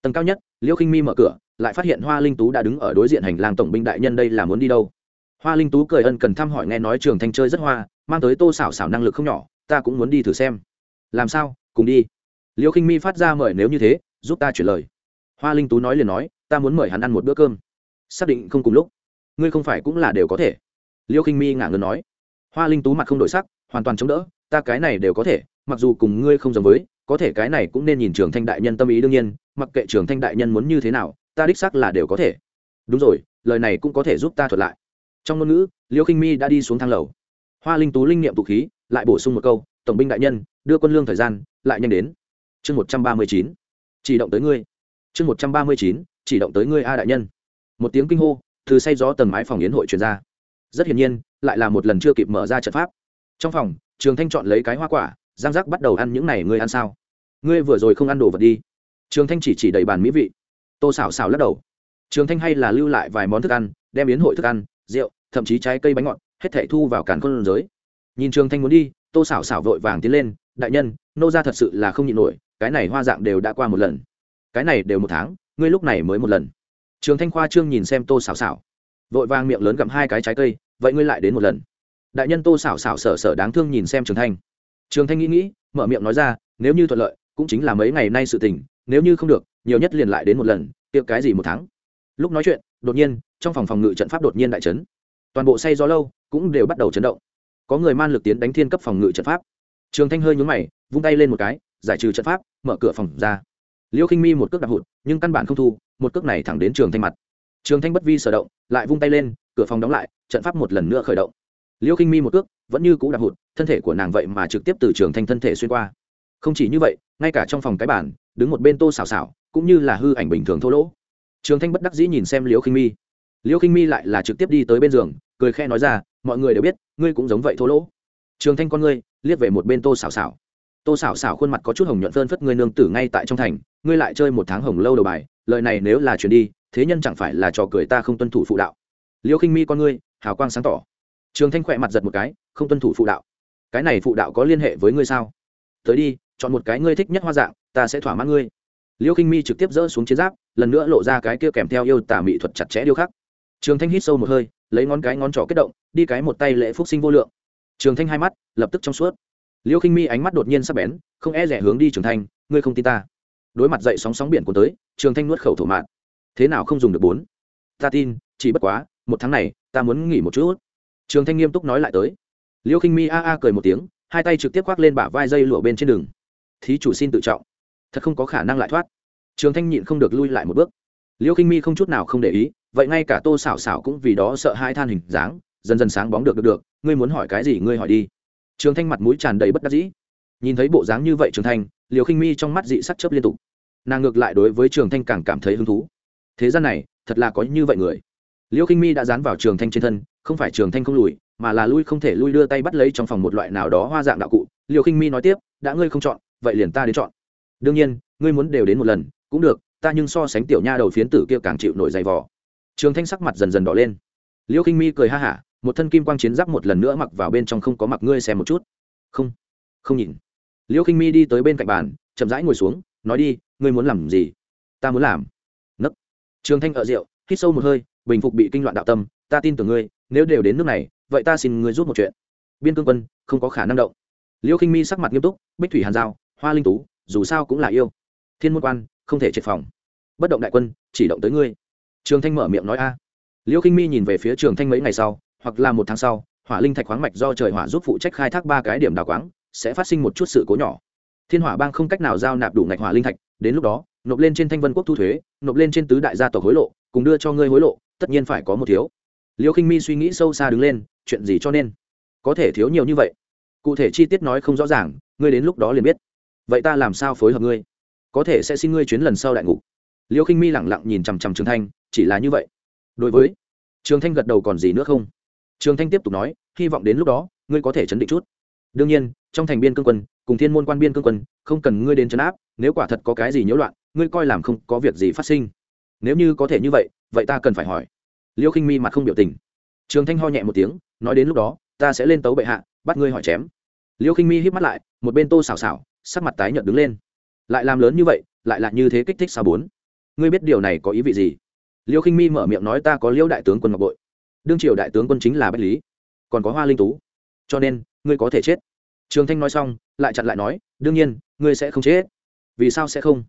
Tầng cao nhất liễu khinh mi mở cửa, lại phát hiện hoa linh tú đã đứng ở đối diện hành lang tổng binh đại nhân đây là muốn đi đâu? Hoa linh tú cười ân cần thăm hỏi nghe nói trường thanh chơi rất hoa, mang tới tô xảo xảo năng lực không nhỏ, ta cũng muốn đi thử xem. Làm sao? Cùng đi. Liễu khinh mi phát ra mời nếu như thế, giúp ta chuyển lời. Hoa linh tú nói liền nói, ta muốn mời hắn ăn một bữa cơm. Xác định không cùng lúc ngươi không phải cũng là đều có thể. Liêu khinh mi ngả ngớn nói. Hoa linh tú mặt không đổi sắc, hoàn toàn chống đỡ, ta cái này đều có thể, mặc dù cùng ngươi không giống với, có thể cái này cũng nên nhìn trường thanh đại nhân tâm ý đương nhiên, mặc kệ trường thanh đại nhân muốn như thế nào, ta đích sắc là đều có thể. Đúng rồi, lời này cũng có thể giúp ta thuật lại. Trong ngôn ngữ, liêu khinh mi đã đi xuống thang lầu. Hoa linh tú linh nghiệm tụ khí, lại bổ sung một câu, tổng binh đại nhân, đưa quân lương thời gian, lại nhanh đến. Chương một trăm ba mươi chín. Chỉ động tới ngươi. Chương một trăm ba mươi chín, chỉ động tới ngươi a đại nhân. Một tiếng kinh hô từ say gió tầng mái phòng yến hội truyền ra. Rất hiển nhiên, lại là một lần chưa kịp mở ra trận pháp. Trong phòng, trường thanh chọn lấy cái hoa quả giang giác bắt đầu ăn những này ngươi ăn sao? Ngươi vừa rồi không ăn đồ vật đi. Trường thanh chỉ chỉ đầy bàn mỹ vị. Tô xảo xảo lắc đầu. Trường thanh hay là lưu lại vài món thức ăn, đem yến hội thức ăn, rượu, thậm chí trái cây bánh ngọt, hết thảy thu vào càn khôn giới. Nhìn trường thanh muốn đi, tô xảo xảo vội vàng tiến lên, đại nhân, nô ra thật sự là không nhịn nổi, cái này hoa dạng đều đã qua một lần. Cái này đều một tháng, ngươi lúc này mới một lần trường thanh khoa trương nhìn xem tô xảo xảo vội vàng miệng lớn gặm hai cái trái cây, vậy ngươi lại đến một lần. Đại nhân tô xảo xảo sở sở đáng thương nhìn xem trường thanh. Trường thanh nghĩ nghĩ, mở miệng nói ra, nếu như thuận lợi, cũng chính là mấy ngày nay sự tình, nếu như không được, nhiều nhất liền lại đến một lần tiệc cái gì một tháng. Lúc nói chuyện, đột nhiên, trong phòng phòng ngự trận pháp đột nhiên đại chấn. Toàn bộ say gió lâu cũng đều bắt đầu chấn động. Có người man lực tiến đánh thiên cấp phòng ngự trận pháp. Trường thanh hơi nhún mày, vung tay lên một cái, giải trừ trận pháp, mở cửa phòng ra. Liêu khinh mi một cước đạp hụt, nhưng căn bản không thu một cước này thẳng đến trường thanh mặt. Trường thanh bất vi sở động, lại vung tay lên, cửa phòng đóng lại, trận pháp một lần nữa khởi động. Liêu khinh mi một cước, vẫn như cũ đạp hụt, thân thể của nàng vậy mà trực tiếp từ trường thanh thân thể xuyên qua. Không chỉ như vậy, ngay cả trong phòng cái bản đứng một bên tô xào xào cũng như là hư ảnh bình thường thô lỗ. Trường thanh bất đắc dĩ nhìn xem liêu khinh mi. Liêu khinh mi lại là trực tiếp đi tới bên giường, cười khe nói ra, mọi người đều biết, ngươi cũng giống vậy thô lỗ. Trường thanh con ngươi, liếc về một bên tô xào xào tô xảo xảo khuôn mặt có chút hồng nhuận phơn phất, ngươi nương tử ngay tại trong thành, ngươi lại chơi một tháng hồng lâu đầu bài lời này nếu là chuyển đi, thế nhân chẳng phải là trò cười ta không tuân thủ phụ đạo. Liêu khinh mi con ngươi, hào quang sáng tỏ. Trường thanh khỏe mặt giật một cái, không tuân thủ phụ đạo. Cái này phụ đạo có liên hệ với ngươi sao? Tới đi, chọn một cái ngươi thích nhất hoa dạng, ta sẽ thỏa mãn ngươi. Liêu khinh mi trực tiếp dỡ xuống chiến giáp, lần nữa lộ ra cái kia kèm theo yêu tà mỹ thuật chặt chẽ điêu khắc. Trường thanh hít sâu một hơi, lấy ngón cái ngón trỏ kết động, đi cái một tay lễ phúc sinh vô lượng. Trường thanh hai mắt, lập tức trong suốt. Liêu khinh mi ánh mắt đột nhiên sắp bén, không e rẻ hướng đi trường thanh, ngươi không tin ta đối mặt dậy sóng sóng biển cuốn tới, trường thanh nuốt khẩu thổ mạn. Thế nào không dùng được bốn? Ta tin, chỉ bất quá, một tháng này, ta muốn nghỉ một chút. Trường thanh nghiêm túc nói lại tới. Liêu khinh mi a a cười một tiếng, hai tay trực tiếp khoác lên bả vai dây lụa bên trên đường. Thí chủ xin tự trọng. Thật không có khả năng lại thoát. Trường thanh nhịn không được lui lại một bước. Liêu khinh mi không chút nào không để ý, vậy ngay cả tô xảo xảo cũng vì đó sợ hai than hình dáng, dần dần sáng bóng được được được. Ngươi muốn hỏi cái gì, ngươi hỏi đi. Trường thanh mặt mũi tràn đầy bất đắc dĩ nhìn thấy bộ dáng như vậy trường thanh liều khinh mi trong mắt dị sắc chớp liên tục. Nàng ngược lại đối với trường thanh càng cảm thấy hứng thú. Thế gian này, thật là có như vậy người. Liêu khinh mi đã dán vào trường thanh trên thân, không phải trường thanh không lùi, mà là lui không thể lui đưa tay bắt lấy trong phòng một loại nào đó hoa dạng đạo cụ. Liêu khinh mi nói tiếp, đã ngươi không chọn, vậy liền ta đến chọn. Đương nhiên, ngươi muốn đều đến một lần, cũng được, ta nhưng so sánh tiểu nha đầu phiến tử kia càng chịu nổi dày vò. Trường thanh sắc mặt dần dần đỏ lên. Liêu khinh mi cười ha hả, một thân kim quang chiến giáp một lần nữa mặc vào bên trong không có mặc ngươi xem một chút. Không không nhìn liêu khinh mi đi tới bên cạnh bàn, chậm rãi ngồi xuống, nói đi, ngươi muốn làm gì? Ta muốn làm. Nấc. Trường thanh ở rượu, hít sâu một hơi, bình phục bị kinh loạn đạo tâm, ta tin tưởng ngươi, nếu đều đến nước này, vậy ta xin ngươi giúp một chuyện. Biên cương quân, không có khả năng động. Liêu khinh mi sắc mặt nghiêm túc, bích thủy hàn giao, hoa linh tú, dù sao cũng là yêu. Thiên môn quan, không thể triệt phòng. Bất động đại quân, chỉ động tới ngươi. Trường thanh mở miệng nói a. Liêu khinh mi nhìn về phía trường thanh mấy ngày sau, hoặc là một tháng sau, hỏa linh thạch khoáng mạch do trời hỏa giúp phụ trách khai thác ba cái điểm đào quáng sẽ phát sinh một chút sự cố nhỏ. Thiên hỏa bang không cách nào giao nạp đủ ngạch hỏa linh thạch, đến lúc đó, nộp lên trên thanh vân quốc thu thuế, nộp lên trên tứ đại gia tộc hối lộ, cùng đưa cho ngươi hối lộ, tất nhiên phải có một thiếu. Liêu khinh mi suy nghĩ sâu xa đứng lên, chuyện gì cho nên? Có thể thiếu nhiều như vậy. Cụ thể chi tiết nói không rõ ràng, ngươi đến lúc đó liền biết. Vậy ta làm sao phối hợp ngươi? Có thể sẽ xin ngươi chuyến lần sau đại ngục. Liêu khinh mi lẳng lặng nhìn chằm chằm trường thanh, chỉ là như vậy. Đối với trường thanh gật đầu còn gì nữa không? Trường thanh tiếp tục nói, hy vọng đến lúc đó, ngươi có thể chấn định chút. Đương nhiên trong thành biên cương quân, cùng thiên môn quan biên cương quân, không cần ngươi đến trấn áp, nếu quả thật có cái gì nhiễu loạn, ngươi coi làm không có việc gì phát sinh. Nếu như có thể như vậy vậy ta cần phải hỏi. Liêu khinh mi mặt không biểu tình. Trường thanh ho nhẹ một tiếng, nói đến lúc đó, ta sẽ lên tấu bệ hạ, bắt ngươi hỏi chém. Liêu khinh mi hít mắt lại, một bên tô xào xào sắc mặt tái nhợt đứng lên. Lại làm lớn như vậy, lại là như thế kích thích sao bốn? Ngươi biết điều này có ý vị gì? Liêu khinh mi mở miệng nói, ta có liêu đại tướng quân ngọc bội. Đương triều đại tướng quân chính là bách lý. Còn có hoa linh tú. Cho nên, ngươi có thể chết trường thanh nói xong, lại chặn lại nói, đương nhiên, ngươi sẽ không chết. Vì sao sẽ không?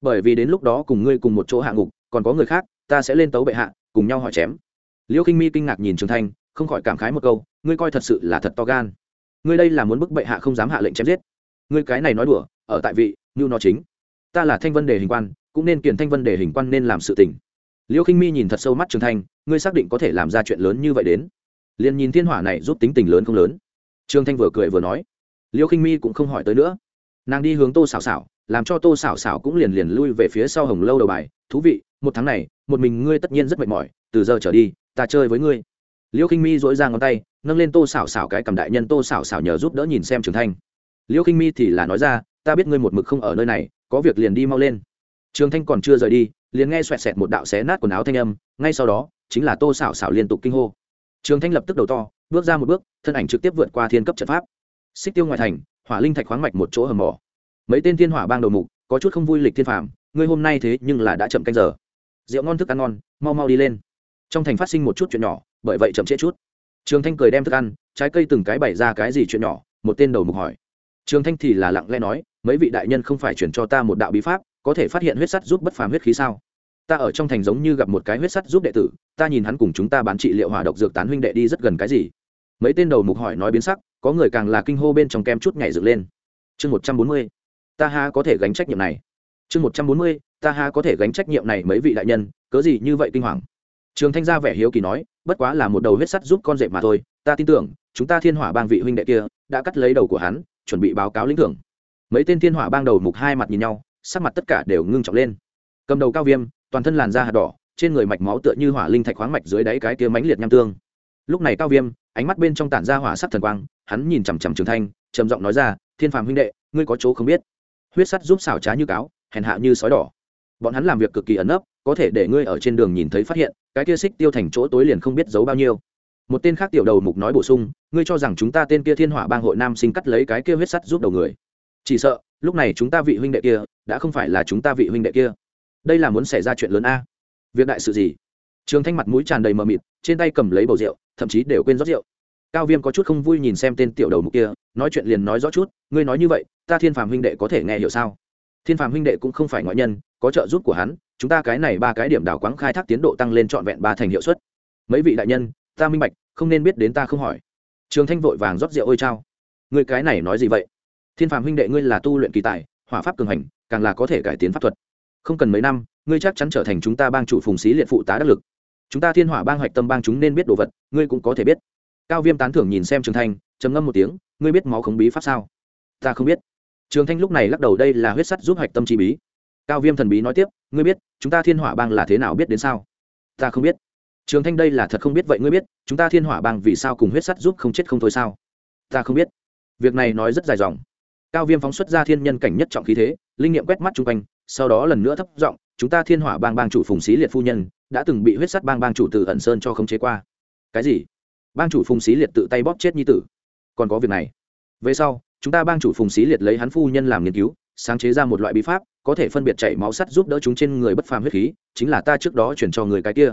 Bởi vì đến lúc đó cùng ngươi cùng một chỗ hạ ngục, còn có người khác, ta sẽ lên tấu bệ hạ, cùng nhau hỏi chém. Liêu khinh mi kinh ngạc nhìn trường thanh, không khỏi cảm khái một câu, ngươi coi thật sự là thật to gan. Ngươi đây là muốn bức bệ hạ không dám hạ lệnh chém giết. Ngươi cái này nói đùa, ở tại vị, như nó chính. Ta là thanh vân đề hình quan, cũng nên kiền thanh vân đề hình quan nên làm sự tình. Liêu khinh mi nhìn thật sâu mắt trường thanh, ngươi xác định có thể làm ra chuyện lớn như vậy đến? Liền nhìn thiên hỏa này giúp tính tình lớn không lớn. Trương thanh vừa cười vừa nói liêu khinh mi cũng không hỏi tới nữa. Nàng đi hướng tô xảo xảo làm cho tô xảo xảo cũng liền liền lui về phía sau hồng lâu đầu bài. Thú vị, một tháng này, một mình ngươi tất nhiên rất mệt mỏi, từ giờ trở đi, ta chơi với ngươi. Liêu khinh mi dỗi ra ngón tay, nâng lên tô xảo xảo cái cầm đại nhân tô xảo xảo nhờ giúp đỡ nhìn xem trường thanh. Liêu khinh mi thì là nói ra, ta biết ngươi một mực không ở nơi này, có việc liền đi mau lên. Trường thanh còn chưa rời đi, liền nghe xoẹt xẹt một đạo xé nát quần áo thanh âm, ngay sau đó, chính là tô xảo xảo liên tục kinh hô. Trường thanh lập tức đầu to, bước ra một bước, thân ảnh trực tiếp vượt qua thiên cấp trận pháp xích tiêu ngoại thành, hỏa linh thạch khoáng mạch một chỗ hầm mỏ. Mấy tên thiên hỏa bang đầu mục, có chút không vui lịch thiên phàm, ngươi hôm nay thế nhưng là đã chậm canh giờ. Rượu ngon thức ăn ngon, mau mau đi lên. Trong thành phát sinh một chút chuyện nhỏ, bởi vậy chậm trễ chút. Trường thanh cười đem thức ăn, trái cây từng cái bày ra cái gì chuyện nhỏ, một tên đầu mục hỏi. Trường thanh thì là lặng lẽ nói, mấy vị đại nhân không phải chuyển cho ta một đạo bí pháp, có thể phát hiện huyết sắt giúp bất phàm huyết khí sao? Ta ở trong thành giống như gặp một cái huyết sắt giúp đệ tử, ta nhìn hắn cùng chúng ta bán trị liệu hỏa độc dược tán huynh đệ đi rất gần cái gì? Mấy tên đầu mục hỏi nói biến sắc có người càng là kinh hô bên trong kem chút nhảy dựng lên. Chương một trăm bốn mươi, ta ha có thể gánh trách nhiệm này. Chương một trăm bốn mươi, ta ha có thể gánh trách nhiệm này mấy vị đại nhân, cớ gì như vậy kinh hoàng? Trường thanh gia vẻ hiếu kỳ nói, bất quá là một đầu huyết sắt giúp con rệp mà thôi, ta tin tưởng, chúng ta thiên hỏa bang vị huynh đệ kia, đã cắt lấy đầu của hắn, chuẩn bị báo cáo lĩnh thưởng. Mấy tên thiên hỏa bang đầu mục hai mặt nhìn nhau, sắc mặt tất cả đều ngưng trọng lên. Cầm đầu cao viêm, toàn thân làn da hạt đỏ, trên người mạch máu tựa như hỏa linh thạch khoáng mạch dưới đáy cái kia mánh liệt nham tương lúc này cao viêm, ánh mắt bên trong tản ra hỏa sắc thần quang, hắn nhìn chằm chằm trường thanh, trầm giọng nói ra, thiên phàm huynh đệ, ngươi có chỗ không biết. Huyết sắt giúp xảo trá như cáo, hèn hạ như sói đỏ. Bọn hắn làm việc cực kỳ ẩn nấp, có thể để ngươi ở trên đường nhìn thấy phát hiện, cái kia xích tiêu thành chỗ tối liền không biết giấu bao nhiêu. Một tên khác tiểu đầu mục nói bổ sung, ngươi cho rằng chúng ta tên kia thiên hỏa bang hội nam sinh cắt lấy cái kia huyết sắt giúp đầu người. Chỉ sợ, lúc này chúng ta vị huynh đệ kia, đã không phải là chúng ta vị huynh đệ kia. Đây là muốn xảy ra chuyện lớn a. Việc đại sự gì? Trường thanh mặt mũi tràn đầy mờ mịt trên tay cầm lấy bầu rượu, thậm chí đều quên rót rượu. Cao viêm có chút không vui nhìn xem tên tiểu đầu mục kia, nói chuyện liền nói rõ chút, ngươi nói như vậy, ta thiên phàm huynh đệ có thể nghe hiểu sao? Thiên phàm huynh đệ cũng không phải ngoại nhân, có trợ giúp của hắn, chúng ta cái này ba cái điểm đảo quáng khai thác tiến độ tăng lên trọn vẹn ba thành hiệu suất. Mấy vị đại nhân, ta minh bạch, không nên biết đến ta không hỏi. Trường thanh vội vàng rót rượu ôi trao ngươi cái này nói gì vậy? Thiên phàm huynh đệ ngươi là tu luyện kỳ tài, hỏa pháp cường hành, càng là có thể cải tiến pháp thuật. Không cần mấy năm, ngươi chắc chắn trở thành chúng ta bang chủ phùng xí liệt phụ tá đắc lực chúng ta thiên hỏa bang hoạch tâm bang chúng nên biết đồ vật, ngươi cũng có thể biết. Cao viêm tán thưởng nhìn xem trường thanh, trầm ngâm một tiếng, ngươi biết máu khống bí pháp sao? Ta không biết. Trường thanh lúc này lắc đầu, đây là huyết sắt giúp hoạch tâm chi bí. Cao viêm thần bí nói tiếp, ngươi biết, chúng ta thiên hỏa bang là thế nào biết đến sao? Ta không biết. Trường thanh, đây là thật không biết, vậy ngươi biết, chúng ta thiên hỏa bang vì sao cùng huyết sắt giúp không chết không thôi sao? Ta không biết. Việc này nói rất dài dòng. Cao viêm phóng xuất ra thiên nhân cảnh nhất trọng khí thế, linh nghiệm quét mắt chung quanh, sau đó lần nữa thấp giọng chúng ta thiên hỏa bang bang chủ phùng xí liệt phu nhân đã từng bị huyết sắt bang bang chủ từ ẩn sơn cho khống chế qua. Cái gì? Bang chủ phùng xí liệt tự tay bóp chết nhi tử. Còn có việc này. Về sau, chúng ta bang chủ phùng xí liệt lấy hắn phu nhân làm nghiên cứu, sáng chế ra một loại bí pháp, có thể phân biệt chảy máu sắt giúp đỡ chúng trên người bất phàm huyết khí, chính là ta trước đó chuyển cho người cái kia.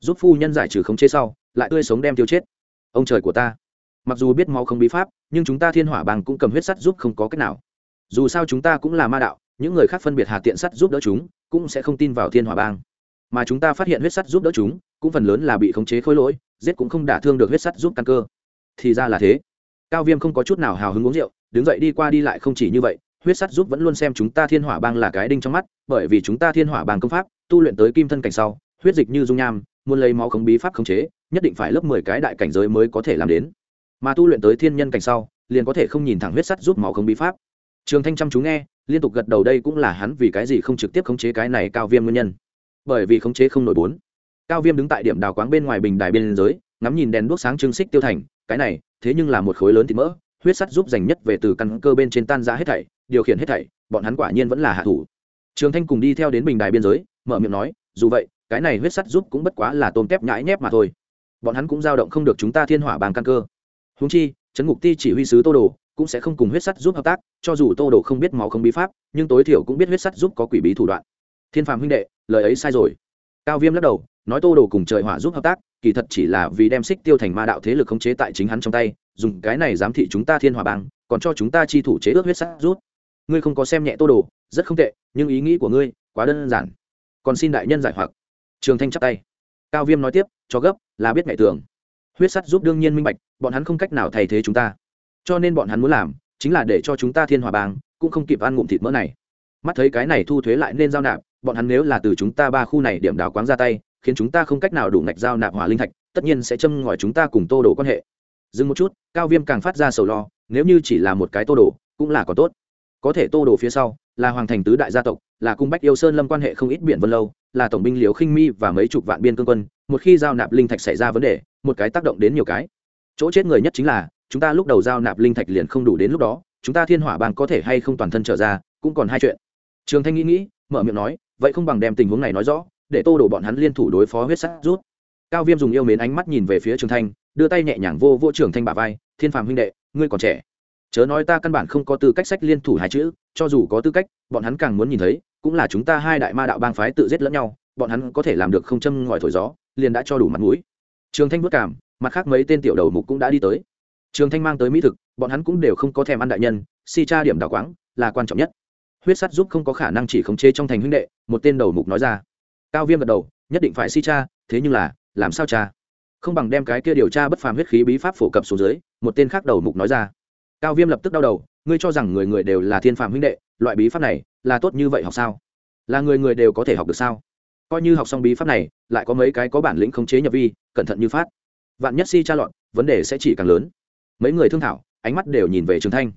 Giúp phu nhân giải trừ khống chế sau, lại tươi sống đem tiêu chết. Ông trời của ta. Mặc dù biết máu không bí pháp, nhưng chúng ta thiên hỏa bang cũng cầm huyết sắt giúp không có cách nào. Dù sao chúng ta cũng là ma đạo, những người khác phân biệt hà tiện sắt giúp đỡ chúng cũng sẽ không tin vào thiên hỏa bang. Mà chúng ta phát hiện huyết sắt giúp đỡ chúng, cũng phần lớn là bị khống chế khối lỗi, giết cũng không đả thương được huyết sắt giúp căn cơ. Thì ra là thế. Cao viêm không có chút nào hào hứng uống rượu, đứng dậy đi qua đi lại không chỉ như vậy, huyết sắt giúp vẫn luôn xem chúng ta thiên hỏa bang là cái đinh trong mắt, bởi vì chúng ta thiên hỏa bang công pháp, tu luyện tới kim thân cảnh sau, huyết dịch như dung nham, muốn lấy máu khống bí pháp khống chế, nhất định phải lớp mười cái đại cảnh giới mới có thể làm đến. Mà tu luyện tới thiên nhân cảnh sau, liền có thể không nhìn thẳng huyết sắt giúp máu khống bí pháp. Trường thanh chăm chú nghe liên tục gật đầu đây cũng là hắn vì cái gì không trực tiếp khống chế cái này cao viêm nguyên nhân. Bởi vì khống chế không nổi bốn. Cao viêm đứng tại điểm đào quáng bên ngoài bình đài bên giới ngắm nhìn đèn đuốc sáng trưng xích tiêu thành, cái này, thế nhưng là một khối lớn thịt mỡ, huyết sắt giúp dành nhất về từ căn cơ bên trên tan ra hết thảy, điều khiển hết thảy, bọn hắn quả nhiên vẫn là hạ thủ. Trường thanh cùng đi theo đến bình đài biên giới, mở miệng nói, dù vậy, cái này huyết sắt giúp cũng bất quá là tôm tép nhãi nhép mà thôi. Bọn hắn cũng dao động không được chúng ta thiên hỏa bàng căn cơ. Húng chi, trấn ngục ti chỉ huy sứ tô đồ cũng sẽ không cùng huyết sắt giúp hợp tác, cho dù tô đồ không biết máu không bí pháp, nhưng tối thiểu cũng biết huyết sắt giúp có quỷ bí thủ đoạn. Thiên phàm huynh đệ, lời ấy sai rồi. Cao viêm lắc đầu, nói tô đồ cùng trời hỏa giúp hợp tác, kỳ thật chỉ là vì đem xích tiêu thành ma đạo thế lực khống chế tại chính hắn trong tay, dùng cái này giám thị chúng ta thiên hỏa bang, còn cho chúng ta chi thủ chế ước huyết sắt rút ngươi không có xem nhẹ tô đồ, rất không tệ, nhưng ý nghĩ của ngươi quá đơn giản. Còn xin đại nhân giải hoặc. Trường thanh chắp tay. Cao viêm nói tiếp, cho gấp, là biết ngại tưởng. Huyết sắt giúp đương nhiên minh bạch, bọn hắn không cách nào thay thế chúng ta cho nên bọn hắn muốn làm chính là để cho chúng ta thiên hòa bang cũng không kịp ăn ngụm thịt mỡ này. Mắt thấy cái này thu thuế lại nên giao nạp, bọn hắn nếu là từ chúng ta ba khu này điểm đào quáng ra tay, khiến chúng ta không cách nào đủ ngạch giao nạp hỏa linh thạch, tất nhiên sẽ châm ngòi chúng ta cùng tô đồ quan hệ. Dừng một chút, cao viêm càng phát ra sầu lo, nếu như chỉ là một cái tô đồ, cũng là có tốt. Có thể tô đồ phía sau, là hoàng thành tứ đại gia tộc, là cung bách yêu sơn lâm quan hệ không ít biển vân lâu, là tổng binh liều khinh mi và mấy chục vạn biên cương quân, một khi giao nạp linh thạch xảy ra vấn đề, một cái tác động đến nhiều cái. Chỗ chết người nhất chính là chúng ta lúc đầu giao nạp linh thạch liền không đủ đến lúc đó, chúng ta thiên hỏa bang có thể hay không toàn thân trở ra, cũng còn hai chuyện. Trường thanh nghĩ nghĩ, mở miệng nói, vậy không bằng đem tình huống này nói rõ, để tô đổ bọn hắn liên thủ đối phó huyết sắt rút. Cao viêm dùng yêu mến ánh mắt nhìn về phía trường thanh, đưa tay nhẹ nhàng vô vô trường thanh bả vai, thiên phàm huynh đệ, ngươi còn trẻ. Chớ nói ta căn bản không có tư cách sách liên thủ hai chữ, cho dù có tư cách, bọn hắn càng muốn nhìn thấy, cũng là chúng ta hai đại ma đạo bang phái tự giết lẫn nhau, bọn hắn có thể làm được không châm ngòi thổi gió, liền đã cho đủ mặt mũi. Trường thanh vất cảm mặt khác mấy tên tiểu đầu mục cũng đã đi tới trường thanh mang tới mỹ thực, bọn hắn cũng đều không có thèm ăn đại nhân, si cha điểm đào quáng là quan trọng nhất. Huyết sắt giúp không có khả năng chỉ khống chế trong thành huynh đệ, một tên đầu mục nói ra. Cao viêm gật đầu, nhất định phải si cha, thế nhưng là, làm sao cha? Không bằng đem cái kia điều tra bất phàm huyết khí bí pháp phổ cập xuống dưới, một tên khác đầu mục nói ra. Cao viêm lập tức đau đầu, ngươi cho rằng người người đều là thiên phàm huynh đệ, loại bí pháp này là tốt như vậy học sao? Là người người đều có thể học được sao? Coi như học xong bí pháp này, lại có mấy cái có bản lĩnh khống chế nhập vi, cẩn thận như phát. Vạn nhất si cha lọn vấn đề sẽ chỉ càng lớn mấy người thương thảo, ánh mắt đều nhìn về trường thanh.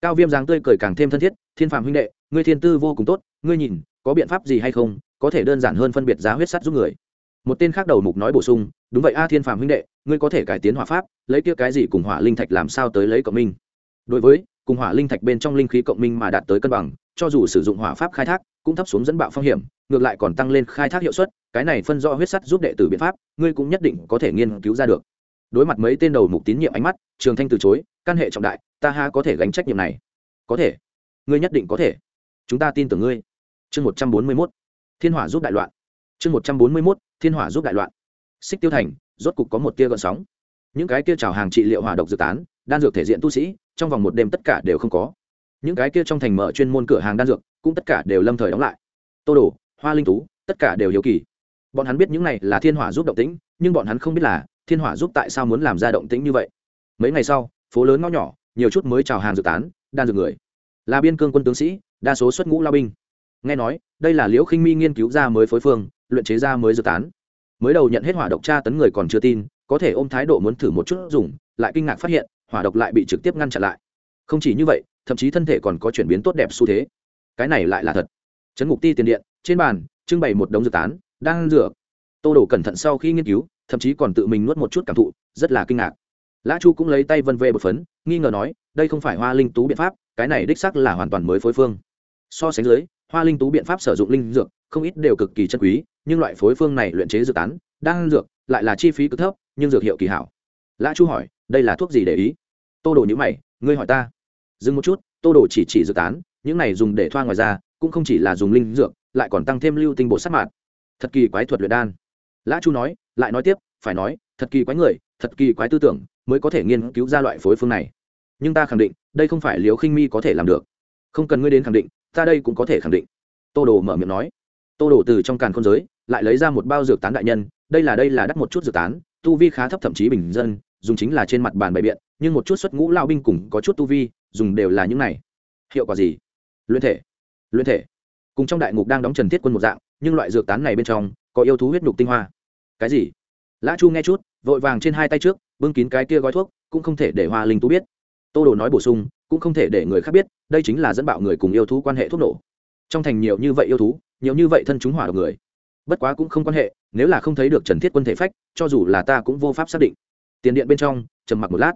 Cao viêm dáng tươi cười càng thêm thân thiết, thiên Phạm huynh đệ, ngươi thiên tư vô cùng tốt, ngươi nhìn, có biện pháp gì hay không, có thể đơn giản hơn phân biệt giá huyết sắt giúp người. Một tên khác đầu mục nói bổ sung, đúng vậy a, thiên Phạm huynh đệ, ngươi có thể cải tiến hỏa pháp, lấy kia cái gì cùng hỏa linh thạch làm sao tới lấy cộng minh? Đối với, cùng hỏa linh thạch bên trong linh khí cộng minh mà đạt tới cân bằng, cho dù sử dụng hỏa pháp khai thác, cũng thấp xuống dẫn bạo phong hiểm, ngược lại còn tăng lên khai thác hiệu suất, cái này phân rõ huyết sắt giúp đệ tử biện pháp, ngươi cũng nhất định có thể nghiên cứu ra được đối mặt mấy tên đầu mục tín nhiệm ánh mắt, trường thanh từ chối căn hệ trọng đại, ta ha có thể gánh trách nhiệm này? Có thể. Ngươi nhất định có thể. Chúng ta tin tưởng ngươi. Chương một trăm bốn mươi mốt. Thiên hỏa giúp đại loạn. Chương một trăm bốn mươi mốt. Thiên hỏa giúp đại loạn. Xích tiêu thành, rốt cục có một tia gợn sóng. Những cái kia trào hàng trị liệu hỏa độc dự tán, đan dược thể diện tu sĩ, trong vòng một đêm tất cả đều không có. Những cái kia trong thành mở chuyên môn cửa hàng đan dược, cũng tất cả đều lâm thời đóng lại. Tô đồ, hoa linh tú, tất cả đều hiếu kỳ. Bọn hắn biết những này là thiên hỏa giúp động tĩnh, nhưng bọn hắn không biết là thiên hỏa giúp tại sao muốn làm ra động tĩnh như vậy? Mấy ngày sau, phố lớn ngõ nhỏ, nhiều chút mới chào hàng dự tán, đan dược người. Là biên cương quân tướng sĩ, đa số xuất ngũ lao binh. Nghe nói, đây là liễu khinh mi nghiên cứu ra mới phối phương, luyện chế ra mới dự tán. Mới đầu nhận hết hỏa độc tra tấn người còn chưa tin, có thể ôm thái độ muốn thử một chút dùng, lại kinh ngạc phát hiện, hỏa độc lại bị trực tiếp ngăn chặn lại. Không chỉ như vậy, thậm chí thân thể còn có chuyển biến tốt đẹp xu thế. Cái này lại là thật. Trấn ngục ti tiền điện, trên bàn, trưng bày một đống dược tán đang rửa tô đổ cẩn thận sau khi nghiên cứu thậm chí còn tự mình nuốt một chút cảm thụ, rất là kinh ngạc. Lã chu cũng lấy tay vân vê một phấn, nghi ngờ nói, đây không phải hoa linh tú biện pháp, cái này đích sắc là hoàn toàn mới phối phương. So sánh dưới, hoa linh tú biện pháp sử dụng linh dược, không ít đều cực kỳ chân quý, nhưng loại phối phương này luyện chế dược tán đang dược, lại là chi phí cực thấp, nhưng dược hiệu kỳ hảo. Lã chu hỏi, đây là thuốc gì để ý? Tô đồ nhữ mày, ngươi hỏi ta. Dừng một chút, tô đồ chỉ chỉ dược tán, những này dùng để thoa ngoài ra cũng không chỉ là dùng linh dược, lại còn tăng thêm lưu tinh bột sát mạt thật kỳ quái thuật luyện đan. Lã chu nói lại nói tiếp, phải nói, thật kỳ quái người, thật kỳ quái tư tưởng mới có thể nghiên cứu ra loại phối phương này. Nhưng ta khẳng định, đây không phải liều khinh mi có thể làm được. Không cần ngươi đến khẳng định, ta đây cũng có thể khẳng định. Tô đồ mở miệng nói. Tô đồ từ trong càn khôn giới, lại lấy ra một bao dược tán đại nhân, đây là đây là đắt một chút dược tán, tu vi khá thấp thậm chí bình dân, dùng chính là trên mặt bàn bày biện, nhưng một chút xuất ngũ lao binh cùng có chút tu vi, dùng đều là những này. Hiệu quả gì? Luyện thể. Luyện thể. Cùng trong đại ngục đang đóng trần thiết quân một dạng, nhưng loại dược tán này bên trong, có yêu thú huyết nhục tinh hoa cái gì? Lã chu nghe chút, vội vàng trên hai tay trước, bưng kín cái kia gói thuốc, cũng không thể để hoa linh tú biết. Tô đồ nói bổ sung, cũng không thể để người khác biết, đây chính là dẫn bạo người cùng yêu thú quan hệ thuốc nổ. Trong thành nhiều như vậy yêu thú, nhiều như vậy thân chúng hỏa độc người. Bất quá cũng không quan hệ, nếu là không thấy được trần thiết quân thể phách, cho dù là ta cũng vô pháp xác định. Tiền điện bên trong, trầm mặc một lát.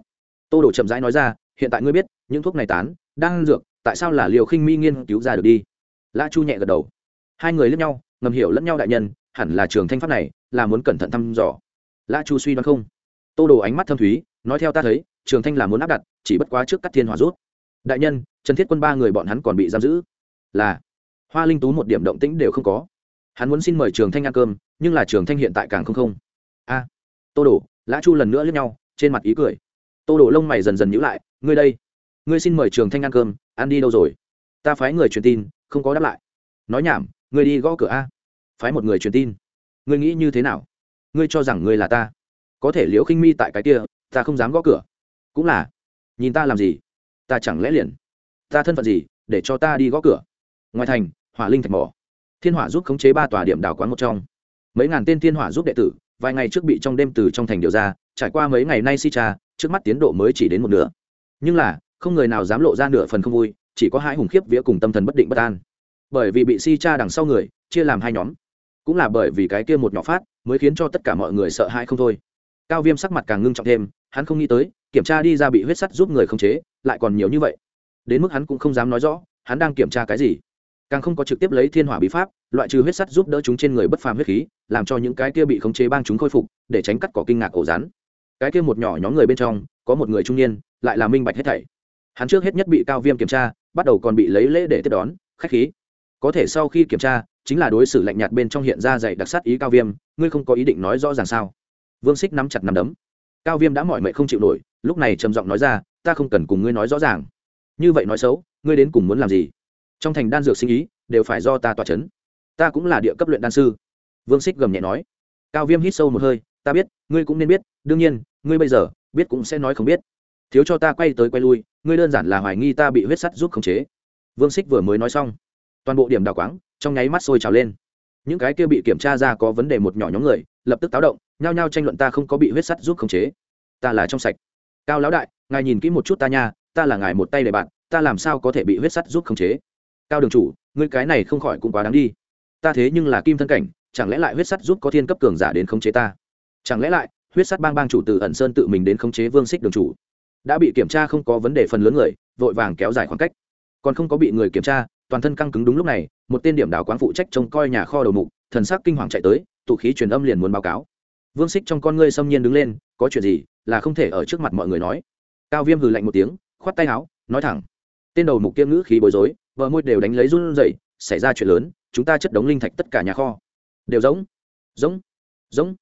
Tô đồ chậm rãi nói ra, hiện tại ngươi biết, những thuốc này tán, đang dược, tại sao là liều khinh mi nghiên cứu ra được đi? Lã chu nhẹ gật đầu. Hai người lẫn nhau, ngầm hiểu lẫn nhau đại nhân, hẳn là trường thanh pháp này là muốn cẩn thận thăm dò. Lã chu suy đoán không? Tô đồ ánh mắt thâm thúy, nói theo ta thấy, trường thanh là muốn áp đặt, chỉ bất quá trước cắt thiên hỏa rút. Đại nhân, trần thiết quân ba người bọn hắn còn bị giam giữ. Là, hoa linh tú một điểm động tĩnh đều không có. Hắn muốn xin mời trường thanh ăn cơm, nhưng là trường thanh hiện tại càng không không. A, tô đồ, lã chu lần nữa lướt nhau, trên mặt ý cười. Tô đồ lông mày dần dần nhữ lại, ngươi đây, ngươi xin mời trường thanh ăn cơm, ăn đi đâu rồi? Ta phái người truyền tin, không có đáp lại. Nói nhảm, ngươi đi gõ cửa a. Phái một người truyền tin ngươi nghĩ như thế nào? Ngươi cho rằng ngươi là ta? Có thể liễu khinh mi tại cái kia, ta không dám gõ cửa. Cũng là. Nhìn ta làm gì? Ta chẳng lẽ liền? Ta thân phận gì, để cho ta đi gõ cửa? Ngoài thành, hỏa linh thạch mỏ. Thiên hỏa giúp khống chế ba tòa điểm đảo quán một trong. Mấy ngàn tên thiên hỏa giúp đệ tử, vài ngày trước bị trong đêm từ trong thành điều ra, trải qua mấy ngày nay si cha trước mắt tiến độ mới chỉ đến một nửa. Nhưng là, không người nào dám lộ ra nửa phần không vui, chỉ có hai hùng khiếp vía cùng tâm thần bất định bất an. Bởi vì bị si cha đằng sau người, chia làm hai nhóm cũng là bởi vì cái kia một nhỏ phát mới khiến cho tất cả mọi người sợ hãi không thôi. Cao viêm sắc mặt càng ngưng trọng thêm, hắn không nghĩ tới, kiểm tra đi ra bị huyết sắt giúp người không chế, lại còn nhiều như vậy. Đến mức hắn cũng không dám nói rõ, hắn đang kiểm tra cái gì. Càng không có trực tiếp lấy thiên hỏa bí pháp, loại trừ huyết sắt giúp đỡ chúng trên người bất phàm huyết khí, làm cho những cái kia bị khống chế bang chúng khôi phục, để tránh cắt cỏ kinh ngạc ổ rắn. Cái kia một nhỏ nhóm người bên trong, có một người trung niên, lại là minh bạch hết thảy. Hắn trước hết nhất bị cao viêm kiểm tra, bắt đầu còn bị lấy lễ để tiếp đón, khách khí. Có thể sau khi kiểm tra chính là đối xử lạnh nhạt bên trong hiện ra dạy đặc sắc ý cao viêm, ngươi không có ý định nói rõ ràng sao? Vương xích nắm chặt nắm đấm. Cao viêm đã mỏi mệt không chịu nổi, lúc này trầm giọng nói ra, ta không cần cùng ngươi nói rõ ràng. Như vậy nói xấu, ngươi đến cùng muốn làm gì? Trong thành đan dược sinh ý, đều phải do ta tỏa c h ấ n ta cũng là địa cấp luyện đan sư. Vương xích gầm nhẹ nói. Cao viêm hít sâu một hơi, ta biết, ngươi cũng nên biết, đương nhiên, ngươi bây giờ, biết cũng sẽ nói không biết. Thiếu cho ta quay tới quay lui, ngươi đơn giản là hoài nghi ta bị huyết sắt giúp khống chế. Vương xích vừa mới nói xong, toàn bộ điểm đào quáng trong nháy mắt sôi trào lên. Những cái kia bị kiểm tra ra có vấn đề một nhỏ nhóm người, lập tức táo động, nhao nhao tranh luận ta không có bị huyết sắt giúp khống chế. Ta là trong sạch. Cao lão đại, ngài nhìn kỹ một chút ta nha, ta là ngài một tay để bạn, ta làm sao có thể bị huyết sắt giúp khống chế? Cao đường chủ, ngươi cái này không khỏi cũng quá đáng đi. Ta thế nhưng là kim thân cảnh, chẳng lẽ lại huyết sắt giúp có thiên cấp cường giả đến khống chế ta? Chẳng lẽ lại, huyết sắt bang bang chủ từ ẩn sơn tự mình đến khống chế vương xích đường chủ? Đã bị kiểm tra không có vấn đề phần lớn người, vội vàng kéo dài khoảng cách. Còn không có bị người kiểm tra toàn thân căng cứng đúng lúc này, một tên điểm đảo quán phụ trách trông coi nhà kho đầu mục, thần sắc kinh hoàng chạy tới, tụ khí truyền âm liền muốn báo cáo. Vương xích trong con ngươi xâm nhiên đứng lên, có chuyện gì, là không thể ở trước mặt mọi người nói. Cao viêm hừ lạnh một tiếng, khoát tay áo, nói thẳng. Tên đầu mục kiêm ngữ khí bối rối vợ môi đều đánh lấy run dậy xảy ra chuyện lớn, chúng ta chất đống linh thạch tất cả nhà kho. Đều giống giống giống.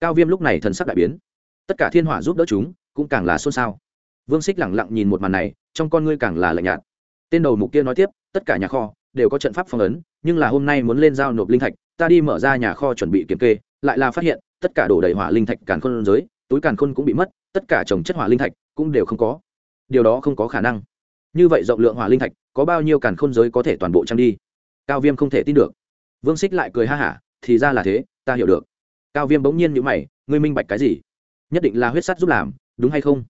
Cao viêm lúc này thần sắc đại biến. Tất cả thiên hỏa giúp đỡ chúng, cũng càng là xôn xao. Vương xích lẳng lặng nhìn một màn này, trong con ngươi càng là lạnh nhạt tên đầu mục kia nói tiếp, tất cả nhà kho đều có trận pháp phong ấn, nhưng là hôm nay muốn lên giao nộp linh thạch, ta đi mở ra nhà kho chuẩn bị kiểm kê, lại là phát hiện, tất cả đổ đầy hỏa linh thạch càn khôn giới, túi càn khôn cũng bị mất, tất cả trồng chất hỏa linh thạch cũng đều không có. Điều đó không có khả năng. Như vậy rộng lượng hỏa linh thạch, có bao nhiêu càn khôn giới có thể toàn bộ trang đi? Cao viêm không thể tin được. Vương xích lại cười ha hả, thì ra là thế, ta hiểu được. Cao viêm bỗng nhiên nhữ mày, ngươi minh bạch cái gì? Nhất định là huyết sắt giúp làm, đúng hay không?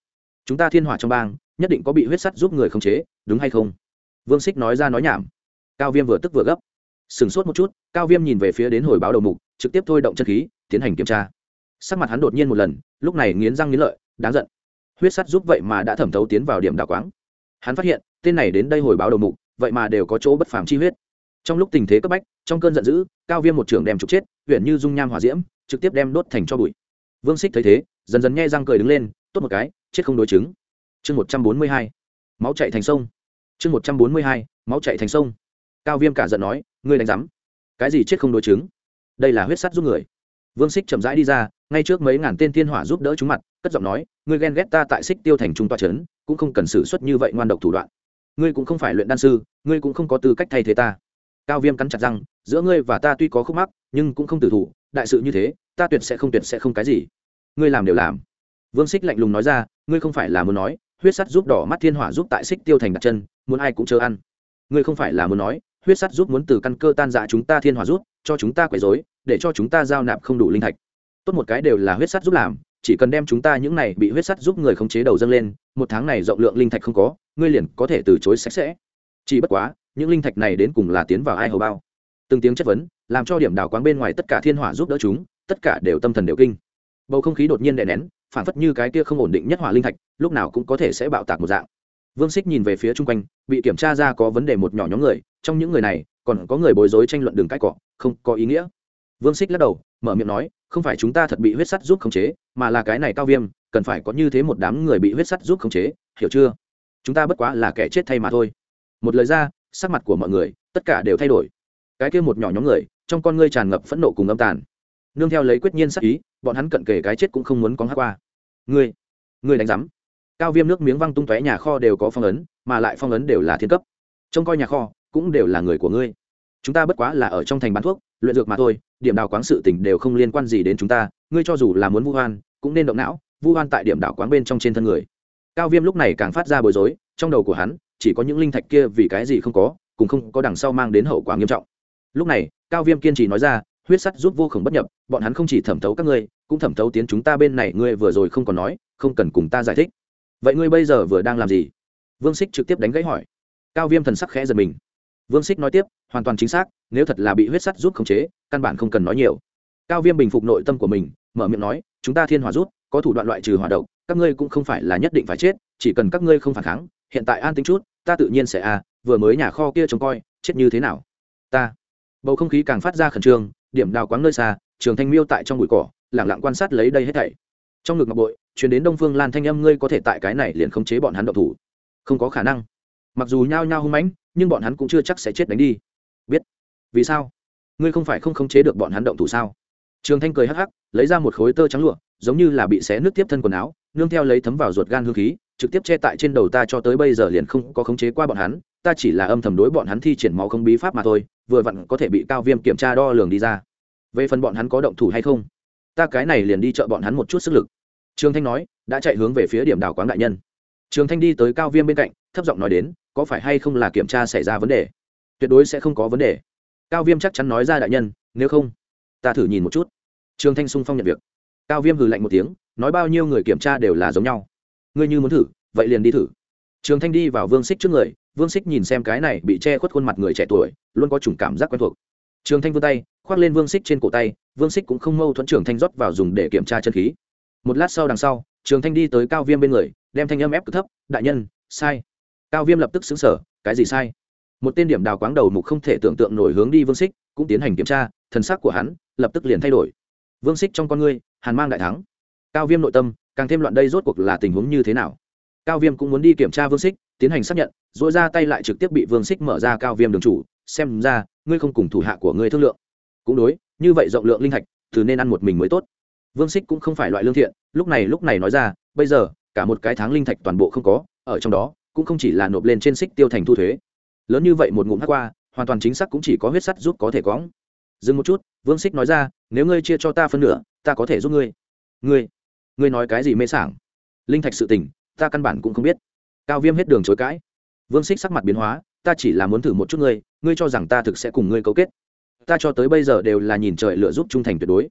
Chúng ta thiên hỏa trong bang, nhất định có bị huyết sắt giúp người khống chế, đúng hay không? Vương xích nói ra nói nhảm. Cao viêm vừa tức vừa gấp. Sửng sốt một chút, cao viêm nhìn về phía đến hồi báo đầu mục, trực tiếp thôi động chân khí, tiến hành kiểm tra. Sắc mặt hắn đột nhiên một lần, lúc này nghiến răng nghiến lợi, đáng giận. Huyết sắt giúp vậy mà đã thẩm thấu tiến vào điểm đào quáng. Hắn phát hiện, tên này đến đây hồi báo đầu mục, vậy mà đều có chỗ bất phàm chi huyết. Trong lúc tình thế cấp bách, trong cơn giận dữ, cao viêm một trưởng đem trục chết huyện như dung nham hỏa diễm, trực tiếp đem đốt thành cho bụi. Vương xích thấy thế, dần dần nghe răng cười đứng lên, tốt một cái, chết không đối chứng. Chương một trăm bốn mươi hai, máu chạy thành sông chương một trăm bốn mươi hai, máu chạy thành sông. Cao viêm cả giận nói, ngươi đánh rắm cái gì chết không đối chứng? Đây là huyết sắt giúp người. Vương xích chậm rãi đi ra, ngay trước mấy ngàn tên thiên hỏa giúp đỡ chúng mặt, cất giọng nói, ngươi ghen ghét ta tại xích tiêu thành trung toa trấn, cũng không cần xử suất như vậy ngoan độc thủ đoạn. Ngươi cũng không phải luyện đan sư, ngươi cũng không có tư cách thay thế ta. Cao viêm cắn chặt răng, giữa ngươi và ta tuy có khúc mắc, nhưng cũng không tử thủ, đại sự như thế, ta tuyệt sẽ không tuyệt sẽ không cái gì. Ngươi làm đều làm. Vương xích lạnh lùng nói ra, ngươi không phải là muốn nói huyết sắt giúp đỏ mắt thiên hỏa giúp tại xích tiêu thành đặt chân, muốn ai cũng chờ ăn. Ngươi không phải là muốn nói, huyết sắt giúp muốn từ căn cơ tan dạ chúng ta thiên hỏa giúp, cho chúng ta quấy rối, để cho chúng ta giao nạp không đủ linh thạch. Tốt một cái đều là huyết sắt giúp làm, chỉ cần đem chúng ta những này bị huyết sắt giúp người khống chế đầu dâng lên, một tháng này rộng lượng linh thạch không có, ngươi liền có thể từ chối sạch sẽ. Chỉ bất quá, những linh thạch này đến cùng là tiến vào ai hầu bao? Từng tiếng chất vấn, làm cho điểm đảo quán bên ngoài tất cả thiên hỏa giúp đỡ chúng, tất cả đều tâm thần đều kinh bầu không khí đột nhiên đè nén phản phất như cái kia không ổn định nhất hỏa linh thạch, lúc nào cũng có thể sẽ bạo tạc một dạng. Vương xích nhìn về phía chung quanh, bị kiểm tra ra có vấn đề một nhỏ nhóm người, trong những người này, còn có người bối rối tranh luận đường cãi cọ không có ý nghĩa. Vương xích lắc đầu, mở miệng nói, không phải chúng ta thật bị huyết sắt giúp khống chế, mà là cái này cao viêm, cần phải có như thế một đám người bị huyết sắt giúp khống chế, hiểu chưa? Chúng ta bất quá là kẻ chết thay mà thôi. Một lời ra, sắc mặt của mọi người, tất cả đều thay đổi. Cái kia một nhỏ nhóm người, trong con ngươi tràn ngập phẫn nộ cùng âm tàn. Nương theo lấy quyết nhiên sắc ý bọn hắn cận kề cái chết cũng không muốn có hát qua. Ngươi ngươi đánh giám. Cao viêm nước miếng văng tung tóe nhà kho đều có phong ấn, mà lại phong ấn đều là thiên cấp. Trông coi nhà kho, cũng đều là người của ngươi. Chúng ta bất quá là ở trong thành bán thuốc, luyện dược mà thôi, điểm đào quáng sự tình đều không liên quan gì đến chúng ta, ngươi cho dù là muốn vu hoan, cũng nên động não, vu hoan tại điểm đảo quáng bên trong trên thân người. Cao viêm lúc này càng phát ra bối rối, trong đầu của hắn, chỉ có những linh thạch kia vì cái gì không có, cùng không có đằng sau mang đến hậu quả nghiêm trọng. Lúc này, cao viêm kiên trì nói ra huyết sắt giúp vô khổng bất nhập bọn hắn không chỉ thẩm thấu các ngươi cũng thẩm thấu tiến chúng ta bên này ngươi vừa rồi không còn nói không cần cùng ta giải thích. Vậy ngươi bây giờ vừa đang làm gì? Vương xích trực tiếp đánh gãy hỏi. Cao viêm thần sắc khẽ giật mình. Vương xích nói tiếp hoàn toàn chính xác nếu thật là bị huyết sắt giúp khống chế căn bản không cần nói nhiều. Cao viêm bình phục nội tâm của mình mở miệng nói chúng ta thiên hòa rút có thủ đoạn loại trừ hỏa động, các ngươi cũng không phải là nhất định phải chết chỉ cần các ngươi không phản kháng hiện tại an tính chút ta tự nhiên sẽ à vừa mới nhà kho kia trông coi chết như thế nào? Ta. Bầu không khí càng phát ra khẩn trương điểm đào quáng nơi xa, trường thanh miêu tại trong bụi cỏ lẳng lặng quan sát lấy đây hết thảy. Trong ngực ngọc bội chuyển đến đông phương lan thanh âm, ngươi có thể tại cái này liền khống chế bọn hắn độc thủ. Không có khả năng. Mặc dù nhao nhao hung mãnh, nhưng bọn hắn cũng chưa chắc sẽ chết đánh đi. Biết. Vì sao? Ngươi không phải không khống chế được bọn hắn động thủ sao? Trường thanh cười hắc hắc, lấy ra một khối tơ trắng lụa, giống như là bị xé nước tiếp thân quần áo, nương theo lấy thấm vào ruột gan hương khí, trực tiếp che tại trên đầu ta cho tới bây giờ liền không có khống chế qua bọn hắn, ta chỉ là âm thầm đối bọn hắn thi triển máu không bí pháp mà thôi vừa vặn có thể bị cao viêm kiểm tra đo lường đi ra. Về phần bọn hắn có động thủ hay không, ta cái này liền đi chợ bọn hắn một chút sức lực. Trường thanh nói, đã chạy hướng về phía điểm đảo quán đại nhân. Trường thanh đi tới cao viêm bên cạnh, thấp giọng nói đến, có phải hay không là kiểm tra xảy ra vấn đề? Tuyệt đối sẽ không có vấn đề. Cao viêm chắc chắn nói ra đại nhân, nếu không, ta thử nhìn một chút. Trường thanh sung phong nhận việc. Cao viêm hừ lạnh một tiếng, nói bao nhiêu người kiểm tra đều là giống nhau. Ngươi như muốn thử, vậy liền đi thử. Trường thanh đi vào vương xích trước người vương xích nhìn xem cái này bị che khuất khuôn mặt người trẻ tuổi, luôn có chủng cảm giác quen thuộc. Trường thanh vươn tay, khoác lên vương xích trên cổ tay, vương xích cũng không mâu thuẫn trường thanh rót vào dùng để kiểm tra chân khí. Một lát sau đằng sau, trường thanh đi tới cao viêm bên người, đem thanh âm ép cực thấp, đại nhân, sai. Cao viêm lập tức xứng sở cái gì sai? Một tên điểm đào quáng đầu mục không thể tưởng tượng nổi hướng đi vương xích cũng tiến hành kiểm tra, thần sắc của hắn lập tức liền thay đổi. Vương xích trong con ngươi, hàn mang đại thắng. Cao viêm nội tâm, càng thêm loạn đây rốt cuộc là tình huống như thế nào. Cao viêm cũng muốn đi kiểm tra vương xích tiến hành xác nhận dỗi ra tay lại trực tiếp bị vương xích mở ra cao viêm đường chủ, xem ra, ngươi không cùng thủ hạ của ngươi thương lượng. Cũng đối, như vậy rộng lượng linh thạch từ nên ăn một mình mới tốt. Vương xích cũng không phải loại lương thiện, lúc này lúc này nói ra, bây giờ, cả một cái tháng linh thạch toàn bộ không có, ở trong đó, cũng không chỉ là nộp lên trên xích tiêu thành thu thuế. Lớn như vậy một ngụm hát qua, hoàn toàn chính xác cũng chỉ có huyết sắt giúp có thể cóng dừng một chút, vương xích nói ra, nếu ngươi chia cho ta phân nửa, ta có thể giúp ngươi. Ngươi ngươi nói cái gì mê sảng? Linh thạch sự tình, ta căn bản cũng không biết cao viêm hết đường chối cãi. Vương xích sắc mặt biến hóa, ta chỉ là muốn thử một chút ngươi ngươi cho rằng ta thực sẽ cùng ngươi cấu kết. Ta cho tới bây giờ đều là nhìn trời lựa giúp trung thành tuyệt đối.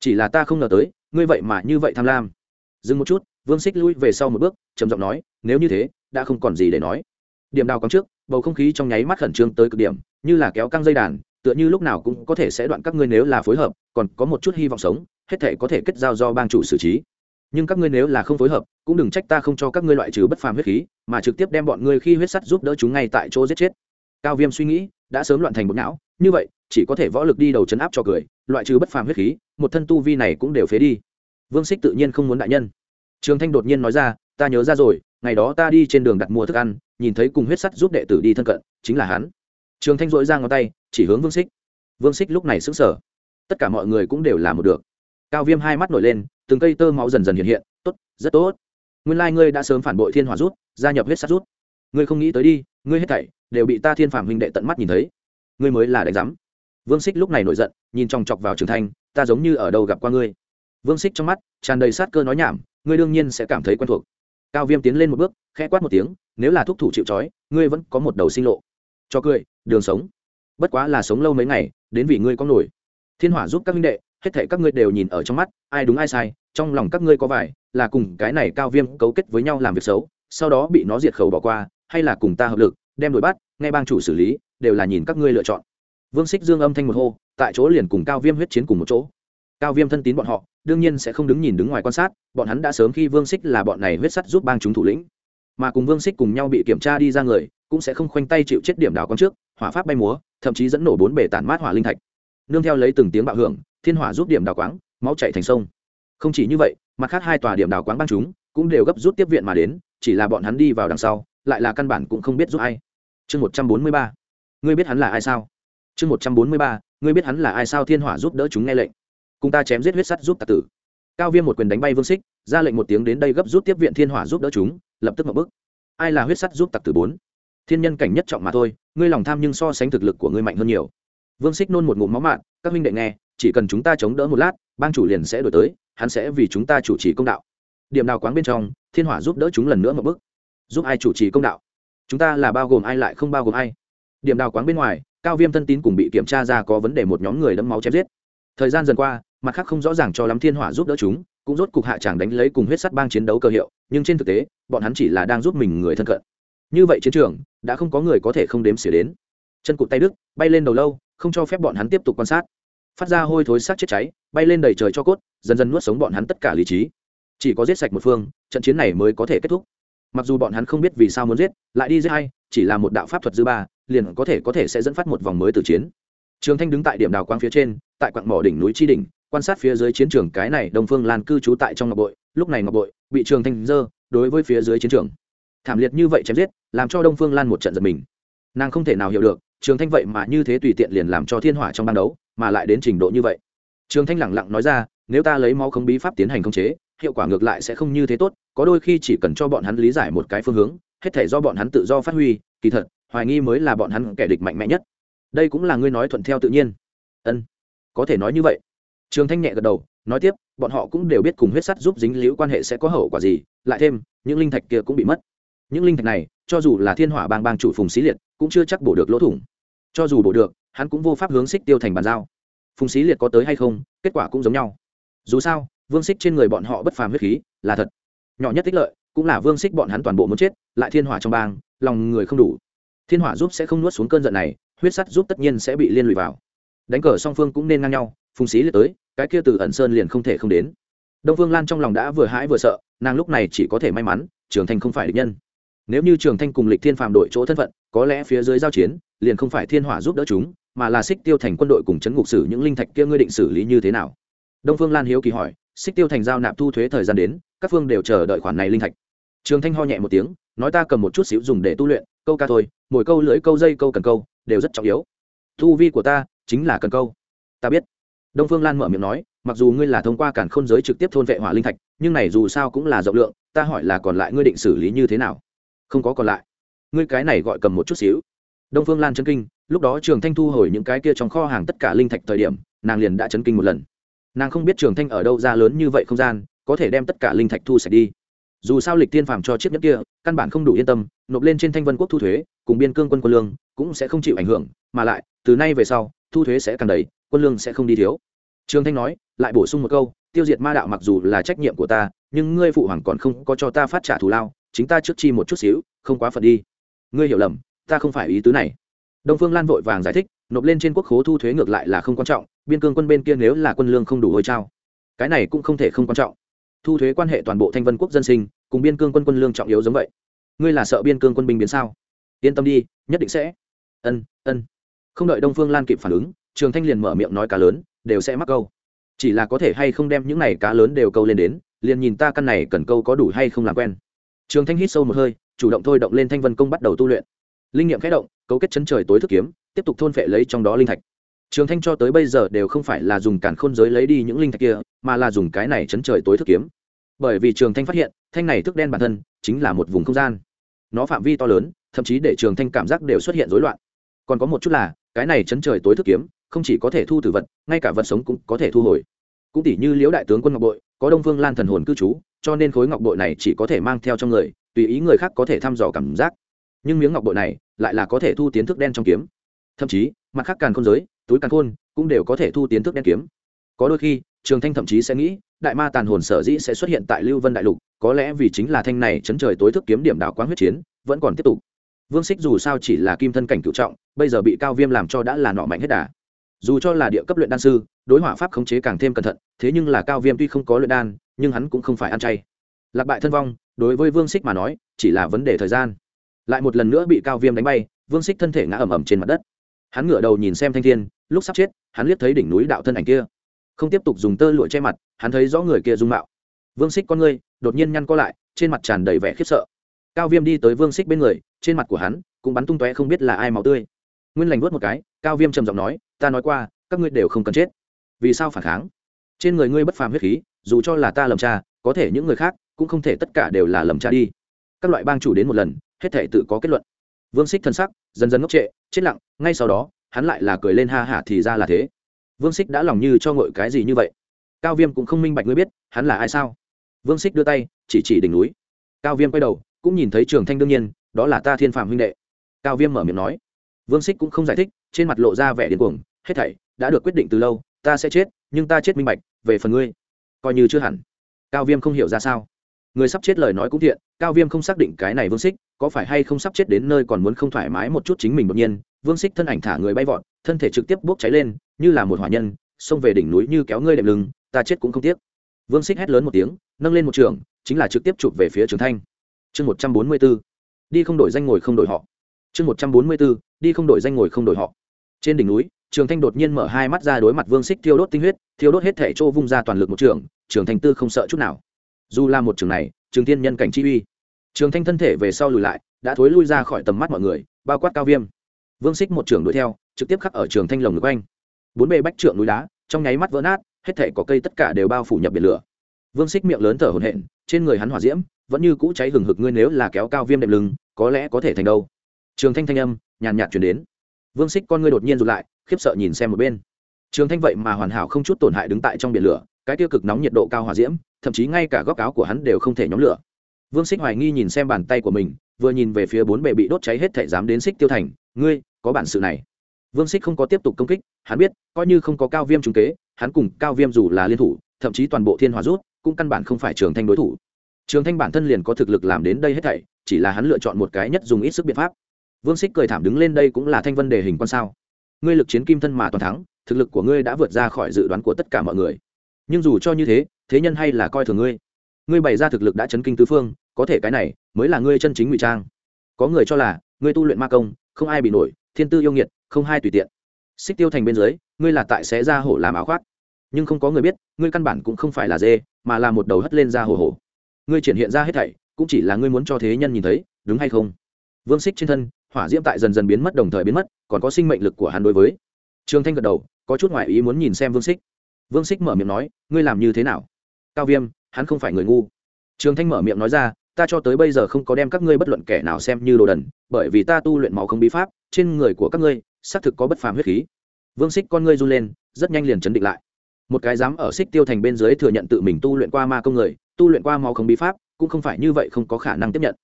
Chỉ là ta không ngờ tới, ngươi vậy mà như vậy tham lam. Dừng một chút, vương xích lui về sau một bước, trầm giọng nói, nếu như thế, đã không còn gì để nói. Điểm đào cắm trước, bầu không khí trong nháy mắt khẩn trương tới cực điểm, như là kéo căng dây đàn, tựa như lúc nào cũng có thể sẽ đoạn các ngươi nếu là phối hợp, còn có một chút hy vọng sống, hết thể có thể kết giao do bang chủ xử trí nhưng các ngươi nếu là không phối hợp, cũng đừng trách ta không cho các ngươi loại trừ bất phàm huyết khí, mà trực tiếp đem bọn ngươi khi huyết sắt giúp đỡ chúng ngay tại chỗ giết chết. Cao viêm suy nghĩ, đã sớm loạn thành một não, như vậy, chỉ có thể võ lực đi đầu chấn áp cho cười, loại trừ bất phàm huyết khí, một thân tu vi này cũng đều phế đi. Vương xích tự nhiên không muốn đại nhân. Trường thanh đột nhiên nói ra, ta nhớ ra rồi, ngày đó ta đi trên đường đặt mua thức ăn, nhìn thấy cùng huyết sắt giúp đệ tử đi thân cận, chính là hắn. Trường thanh dội ra ngón tay, chỉ hướng vương xích vương xích lúc này sững sờ. Tất cả mọi người cũng đều làm một được. Cao viêm hai mắt nổi lên từng cây tơ máu dần dần hiện hiện, tốt, rất tốt. Nguyên lai、like、ngươi đã sớm phản bội thiên hòa rút, gia nhập huyết sắt rút. Ngươi không nghĩ tới đi, ngươi hết thảy đều bị ta thiên phạm huynh đệ tận mắt nhìn thấy. Ngươi mới là đánh giám. Vương xích lúc này nổi giận, nhìn chòng chọc vào trường thanh, ta giống như ở đâu gặp qua ngươi? Vương xích trong mắt tràn đầy sát cơ nói nhảm, ngươi đương nhiên sẽ cảm thấy quen thuộc. Cao viêm tiến lên một bước, khẽ quát một tiếng, nếu là thúc thủ chịu trói, ngươi vẫn có một đầu sinh lộ. Cho cười, đường sống. Bất quá là sống lâu mấy ngày, đến vì ngươi có nổi. Thiên hỏa giúp các minh đệ hết thảy các ngươi đều nhìn ở trong mắt, ai đúng ai sai, trong lòng các ngươi có vài, là cùng cái này cao viêm cấu kết với nhau làm việc xấu, sau đó bị nó diệt khẩu bỏ qua, hay là cùng ta hợp lực, đem đuổi bắt, nghe bang chủ xử lý, đều là nhìn các ngươi lựa chọn. Vương xích dương âm thanh một hô, tại chỗ liền cùng cao viêm huyết chiến cùng một chỗ. Cao viêm thân tín bọn họ, đương nhiên sẽ không đứng nhìn đứng ngoài quan sát, bọn hắn đã sớm khi vương xích là bọn này huyết sắt giúp bang chúng thủ lĩnh. Mà cùng vương xích cùng nhau bị kiểm tra đi ra người, cũng sẽ không khoanh tay chịu chết điểm đảo con trước, hỏa pháp bay múa, thậm chí dẫn nổ bốn bể tản mát hỏa linh thạch. Nương theo lấy từng tiếng bạo hưởng thiên hỏa giúp điểm đào quáng, máu chạy thành sông. Không chỉ như vậy, mặt khác hai tòa điểm đào quáng băng chúng cũng đều gấp rút tiếp viện mà đến, chỉ là bọn hắn đi vào đằng sau, lại là căn bản cũng không biết giúp ai. Chương một trăm bốn mươi ba. Ngươi biết hắn là ai sao? Chương một trăm bốn mươi ba. Ngươi biết hắn là ai sao thiên hỏa giúp đỡ chúng nghe lệnh. Cùng ta chém giết huyết sắt giúp tạc tử. Cao viêm một quyền đánh bay vương xích ra lệnh một tiếng đến đây gấp rút tiếp viện thiên hỏa giúp đỡ chúng, lập tức một bước. Ai là huyết sắt giúp tặc tử bốn? Thiên nhân cảnh nhất trọng mà thôi, ngươi lòng tham nhưng so sánh thực lực của ngươi mạnh hơn nhiều. Vương xích nôn một ngụm máu mạn, các huynh đệ nghe chỉ cần chúng ta chống đỡ một lát, bang chủ liền sẽ đổi tới, hắn sẽ vì chúng ta chủ trì công đạo. Điểm nào quáng bên trong, thiên hỏa giúp đỡ chúng lần nữa một bước. Giúp ai chủ trì công đạo? Chúng ta là bao gồm ai lại không bao gồm ai. Điểm đào quáng bên ngoài, cao viêm thân tín cùng bị kiểm tra ra có vấn đề một nhóm người đẫm máu chém giết. Thời gian dần qua, mặt khác không rõ ràng cho lắm thiên hỏa giúp đỡ chúng, cũng rốt cục hạ tràng đánh lấy cùng huyết sắt bang chiến đấu cơ hiệu, nhưng trên thực tế, bọn hắn chỉ là đang giúp mình người thân cận. Như vậy chiến trường, đã không có người có thể không đếm xỉa đến. Chân cụt tay đức, bay lên đầu lâu, không cho phép bọn hắn tiếp tục quan sát phát ra hôi thối sát chết cháy, bay lên đầy trời cho cốt, dần dần nuốt sống bọn hắn tất cả lý trí. Chỉ có giết sạch một phương, trận chiến này mới có thể kết thúc. Mặc dù bọn hắn không biết vì sao muốn giết, lại đi giết hay chỉ là một đạo pháp thuật dư ba, liền có thể có thể sẽ dẫn phát một vòng mới từ chiến. Trường thanh đứng tại điểm đào quang phía trên, tại quặng mỏ đỉnh núi chi đỉnh, quan sát phía dưới chiến trường cái này đông phương lan cư trú tại trong ngọc bội, lúc này ngọc bội bị trường thanh dơ đối với phía dưới chiến trường. Thảm liệt như vậy chém giết, làm cho đông phương lan một trận giật mình. Nàng không thể nào hiểu được, trường thanh vậy mà như thế tùy tiện liền làm cho thiên hỏa trong ban đấu mà lại đến trình độ như vậy. Trường thanh lẳng lặng nói ra, nếu ta lấy máu không bí pháp tiến hành khống chế, hiệu quả ngược lại sẽ không như thế tốt, có đôi khi chỉ cần cho bọn hắn lý giải một cái phương hướng, hết thể do bọn hắn tự do phát huy, kỳ thật, hoài nghi mới là bọn hắn kẻ địch mạnh mẽ nhất. Đây cũng là ngươi nói thuận theo tự nhiên. Ân, có thể nói như vậy. Trường thanh nhẹ gật đầu, nói tiếp, bọn họ cũng đều biết cùng huyết sắt giúp dính liễu quan hệ sẽ có hậu quả gì, lại thêm, những linh thạch kia cũng bị mất. Những linh thạch này, cho dù là thiên hỏa bang bang chủ phùng xí liệt, cũng chưa chắc bổ được lỗ thủng. Cho dù bổ được hắn cũng vô pháp hướng xích tiêu thành bàn giao. Phùng xí liệt có tới hay không, kết quả cũng giống nhau. Dù sao, vương xích trên người bọn họ bất phàm huyết khí, là thật. Nhỏ nhất tích lợi, cũng là vương xích bọn hắn toàn bộ muốn chết, lại thiên hỏa trong bang, lòng người không đủ. Thiên hỏa giúp sẽ không nuốt xuống cơn giận này, huyết sắt giúp tất nhiên sẽ bị liên lụy vào. Đánh cờ song phương cũng nên ngang nhau, phùng xí liệt tới, cái kia từ ẩn sơn liền không thể không đến. Đông vương lan trong lòng đã vừa hãi vừa sợ, nàng lúc này chỉ có thể may mắn, trường thanh không phải địch nhân. Nếu như trường thanh cùng lịch thiên phàm đội chỗ thân phận, có lẽ phía dưới giao chiến, liền không phải thiên hỏa giúp đỡ chúng mà là xích tiêu thành quân đội cùng chấn ngục sử những linh thạch kia ngươi định xử lý như thế nào? Đông phương lan hiếu kỳ hỏi. Xích tiêu thành giao nạp thu thuế thời gian đến, các phương đều chờ đợi khoản này linh thạch. Trường thanh ho nhẹ một tiếng, nói ta cầm một chút xíu dùng để tu luyện, câu ca thôi, mỗi câu lưỡi câu, dây câu, cần câu, đều rất trọng yếu. Thu vi của ta chính là cần câu. Ta biết. Đông phương lan mở miệng nói, mặc dù ngươi là thông qua cản khôn giới trực tiếp thôn vệ hỏa linh thạch, nhưng này dù sao cũng là rộng lượng, ta hỏi là còn lại ngươi định xử lý như thế nào? Không có còn lại. Ngươi cái này gọi cầm một chút xíu đông phương lan chân kinh, lúc đó trường thanh thu hồi những cái kia trong kho hàng tất cả linh thạch thời điểm, nàng liền đã chấn kinh một lần. Nàng không biết trường thanh ở đâu ra lớn như vậy không gian, có thể đem tất cả linh thạch thu sạch đi. Dù sao lịch tiên phàm cho chiếc nhất kia, căn bản không đủ yên tâm, nộp lên trên thanh vân quốc thu thuế, cùng biên cương quân quân lương, cũng sẽ không chịu ảnh hưởng, mà lại, từ nay về sau, thu thuế sẽ càng đầy, quân lương sẽ không đi thiếu. Trường thanh nói, lại bổ sung một câu, tiêu diệt ma đạo mặc dù là trách nhiệm của ta, nhưng ngươi phụ hoàng còn không có cho ta phát trả thù lao, chính ta trước chi một chút xíu, không quá phật đi. Ngươi hiểu lầm ta không phải ý tứ này. Đông phương lan vội vàng giải thích, nộp lên trên quốc khố thu thuế ngược lại là không quan trọng, biên cương quân bên kia nếu là quân lương không đủ hồi trao, cái này cũng không thể không quan trọng. Thu thuế quan hệ toàn bộ thanh vân quốc dân sinh, cùng biên cương quân quân lương trọng yếu giống vậy. Ngươi là sợ biên cương quân binh biến sao? Yên tâm đi, nhất định sẽ. Ân ân. Không đợi đông phương lan kịp phản ứng, trường thanh liền mở miệng nói cá lớn, đều sẽ mắc câu. Chỉ là có thể hay không đem những này cá lớn đều câu lên đến, liền nhìn ta căn này cần câu có đủ hay không làm quen. Trường thanh hít sâu một hơi, chủ động thôi động lên thanh vân công bắt đầu tu luyện linh nghiệm khẽ động, cấu kết chấn trời tối thức kiếm, tiếp tục thôn phệ lấy trong đó linh thạch. Trường thanh cho tới bây giờ đều không phải là dùng cản khôn giới lấy đi những linh thạch kia, mà là dùng cái này chấn trời tối thức kiếm. Bởi vì trường thanh phát hiện, thanh này thức đen bản thân chính là một vùng không gian. Nó phạm vi to lớn, thậm chí để trường thanh cảm giác đều xuất hiện rối loạn. Còn có một chút là, cái này chấn trời tối thức kiếm không chỉ có thể thu tử vật, ngay cả vật sống cũng có thể thu hồi. Cũng tỷ như liễu đại tướng quân ngọc bội, có đông phương lan thần hồn cư trú, cho nên khối ngọc bội này chỉ có thể mang theo trong người, tùy ý người khác có thể thăm dò cảm giác nhưng miếng ngọc bội này lại là có thể thu tiến thức đen trong kiếm. Thậm chí, mặt khác càn khôn giới, túi càn khôn cũng đều có thể thu tiến thức đen kiếm. Có đôi khi, trường thanh thậm chí sẽ nghĩ, đại ma tàn hồn sở dĩ sẽ xuất hiện tại lưu vân đại lục, có lẽ vì chính là thanh này chấn trời tối thức kiếm điểm đảo quán huyết chiến, vẫn còn tiếp tục. Vương xích dù sao chỉ là kim thân cảnh cựu trọng, bây giờ bị cao viêm làm cho đã là nọ mạnh hết đà. Dù cho là địa cấp luyện đan sư, đối hỏa pháp khống chế càng thêm cẩn thận, thế nhưng là cao viêm tuy không có luyện đan, nhưng hắn cũng không phải ăn chay. Lạc bại thân vong, đối với vương xích mà nói, chỉ là vấn đề thời gian lại một lần nữa bị cao viêm đánh bay, vương xích thân thể ngã ầm ầm trên mặt đất. Hắn ngửa đầu nhìn xem thanh thiên, lúc sắp chết, hắn liếc thấy đỉnh núi đạo thân ảnh kia. Không tiếp tục dùng tơ lụa che mặt, hắn thấy rõ người kia dung mạo. Vương xích con ngươi đột nhiên nhăn co lại, trên mặt tràn đầy vẻ khiếp sợ. Cao viêm đi tới vương xích bên người, trên mặt của hắn cũng bắn tung tóe không biết là ai máu tươi. Nguyên lành vớt một cái, cao viêm trầm giọng nói, ta nói qua, các ngươi đều không cần chết. Vì sao phản kháng? Trên người ngươi bất phàm huyết khí, dù cho là ta lầm cha, có thể những người khác cũng không thể tất cả đều là lầm cha đi. Các loại bang chủ đến một lần hết thể tự có kết luận. Vương xích thân sắc dần dần ngốc trệ, chết lặng, ngay sau đó, hắn lại là cười lên ha hả thì ra là thế. Vương xích đã lòng như cho ngội cái gì như vậy? Cao viêm cũng không minh bạch ngươi biết, hắn là ai sao? Vương xích đưa tay, chỉ chỉ đỉnh núi. Cao viêm quay đầu, cũng nhìn thấy trường thanh đương nhiên, đó là ta thiên phạm huynh đệ. Cao viêm mở miệng nói. Vương xích cũng không giải thích, trên mặt lộ ra vẻ điên cuồng. Hết thảy đã được quyết định từ lâu, ta sẽ chết, nhưng ta chết minh bạch, về phần ngươi, coi như chưa hẳn. Cao viêm không hiểu ra sao người sắp chết lời nói cũng thiện, cao viêm không xác định cái này vương xích có phải hay không sắp chết đến nơi còn muốn không thoải mái một chút chính mình đột nhiên, vương xích thân ảnh thả người bay vọt, thân thể trực tiếp bốc cháy lên, như là một hỏa nhân, xông về đỉnh núi như kéo ngươi đệm lưng, ta chết cũng không tiếc. Vương xích hét lớn một tiếng, nâng lên một trường, chính là trực tiếp chụp về phía trường thanh. Chương một trăm bốn mươi b ố đi không đổi danh ngồi không đổi họ. Chương một trăm bốn mươi b ố đi không đổi danh ngồi không đổi họ. Trên đỉnh núi, trường thanh đột nhiên mở hai mắt ra đối mặt vương xích thiêu đốt tinh huyết, thiêu đốt hết thể chỗ vung ra toàn lực một trường trường thanh tư không sợ chút nào dù là một trường này, trường tiên nhân cảnh chi uy. Trường thanh thân thể về sau lùi lại, đã thối lui ra khỏi tầm mắt mọi người, bao quát cao viêm. Vương xích một trường đuổi theo, trực tiếp khắc ở trường thanh lồng ngực anh bốn bề bách trượng núi đá, trong nháy mắt vỡ nát, hết thể có cây tất cả đều bao phủ nhập biển lửa. Vương xích miệng lớn thở hổn hển, trên người hắn hỏa diễm, vẫn như cũ cháy hừng hực, ngươi nếu là kéo cao viêm đệm lưng, có lẽ có thể thành đâu? Trường thanh thanh âm, nhàn nhạt chuyển đến. Vương xích con ngươi đột nhiên rụt lại, khiếp sợ nhìn xem một bên. Trường thanh vậy mà hoàn hảo không chút tổn hại đứng tại trong biển lửa, cái tiêu cực nóng nhiệt độ cao hỏa diễm thậm chí ngay cả góc áo của hắn đều không thể nhóm lửa. Vương xích hoài nghi nhìn xem bàn tay của mình, vừa nhìn về phía bốn bề bị đốt cháy hết thể dám đến xích tiêu thành, ngươi, có bản sự này. Vương xích không có tiếp tục công kích, hắn biết, coi như không có cao viêm trung kế, hắn cùng cao viêm dù là liên thủ, thậm chí toàn bộ thiên hòa rút, cũng căn bản không phải trường thanh đối thủ. Trường thanh bản thân liền có thực lực làm đến đây hết thảy, chỉ là hắn lựa chọn một cái nhất dùng ít sức biện pháp. Vương xích cười thảm đứng lên đây cũng là thanh vân đề hình quan sao. Ngươi lực chiến kim thân mà toàn thắng, thực lực của ngươi đã vượt ra khỏi dự đoán của tất cả mọi người nhưng dù cho như thế thế nhân hay là coi thường ngươi. Ngươi bày ra thực lực đã chấn kinh tứ phương, có thể cái này mới là ngươi chân chính ngụy trang. Có người cho là, ngươi tu luyện ma công, không ai bị nổi, thiên tư yêu nghiệt, không hai tùy tiện. Xích tiêu thành bên dưới, ngươi là tại xé ra hổ làm áo khoác. Nhưng không có người biết, ngươi căn bản cũng không phải là dê, mà là một đầu hất lên ra hổ hổ. Ngươi triển hiện ra hết thảy, cũng chỉ là ngươi muốn cho thế nhân nhìn thấy, đúng hay không? Vương xích trên thân, hỏa diễm tại dần dần biến mất, đồng thời biến mất, còn có sinh mệnh lực của hắn đối với. Trường thanh gật đầu, có chút ngoại ý muốn nhìn xem vương xích vương xích mở miệng nói, ngươi làm như thế nào? Cao viêm, hắn không phải người ngu. Trường thanh mở miệng nói ra, ta cho tới bây giờ không có đem các ngươi bất luận kẻ nào xem như đồ đần, bởi vì ta tu luyện máu không bí pháp, trên người của các ngươi, xác thực có bất phàm huyết khí. Vương xích con ngươi run lên, rất nhanh liền chấn định lại. Một cái dám ở xích tiêu thành bên dưới thừa nhận tự mình tu luyện qua ma công người, tu luyện qua máu không bí pháp, cũng không phải như vậy không có khả năng tiếp nhận.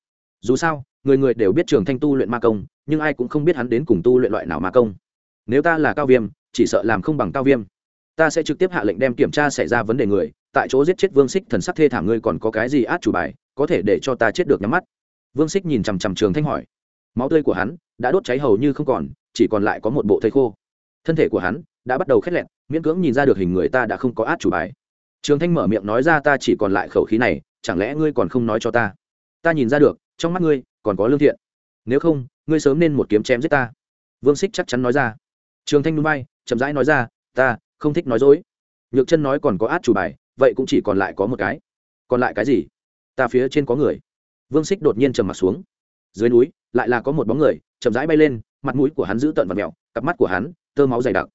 Dù sao, người người đều biết trường thanh tu luyện ma công, nhưng ai cũng không biết hắn đến cùng tu luyện loại nào ma công. Nếu ta là cao viêm, chỉ sợ làm không bằng cao viêm ta sẽ trực tiếp hạ lệnh đem kiểm tra xảy ra vấn đề người, tại chỗ giết chết vương xích thần sắc thê thảm ngươi còn có cái gì át chủ bài, có thể để cho ta chết được nhắm mắt? Vương xích nhìn chằm chằm trường thanh hỏi. Máu tươi của hắn đã đốt cháy hầu như không còn, chỉ còn lại có một bộ thây khô. Thân thể của hắn đã bắt đầu khét lẹn miễn cưỡng nhìn ra được hình người ta đã không có át chủ bài. Trường thanh mở miệng nói ra ta chỉ còn lại khẩu khí này, chẳng lẽ ngươi còn không nói cho ta? Ta nhìn ra được, trong mắt ngươi còn có lương thiện. Nếu không, ngươi sớm nên một kiếm chém giết ta. Vương xích chắc chắn nói ra. Trường thanh núi bay chậm rãi nói ra, ta không thích nói dối. Nhược chân nói còn có át chủ bài, vậy cũng chỉ còn lại có một cái. Còn lại cái gì? Ta phía trên có người. Vương xích đột nhiên trầm mặt xuống. Dưới núi, lại là có một bóng người, chậm rãi bay lên, mặt mũi của hắn giữ tợn và mẹo, cặp mắt của hắn, tơ máu dày đặc.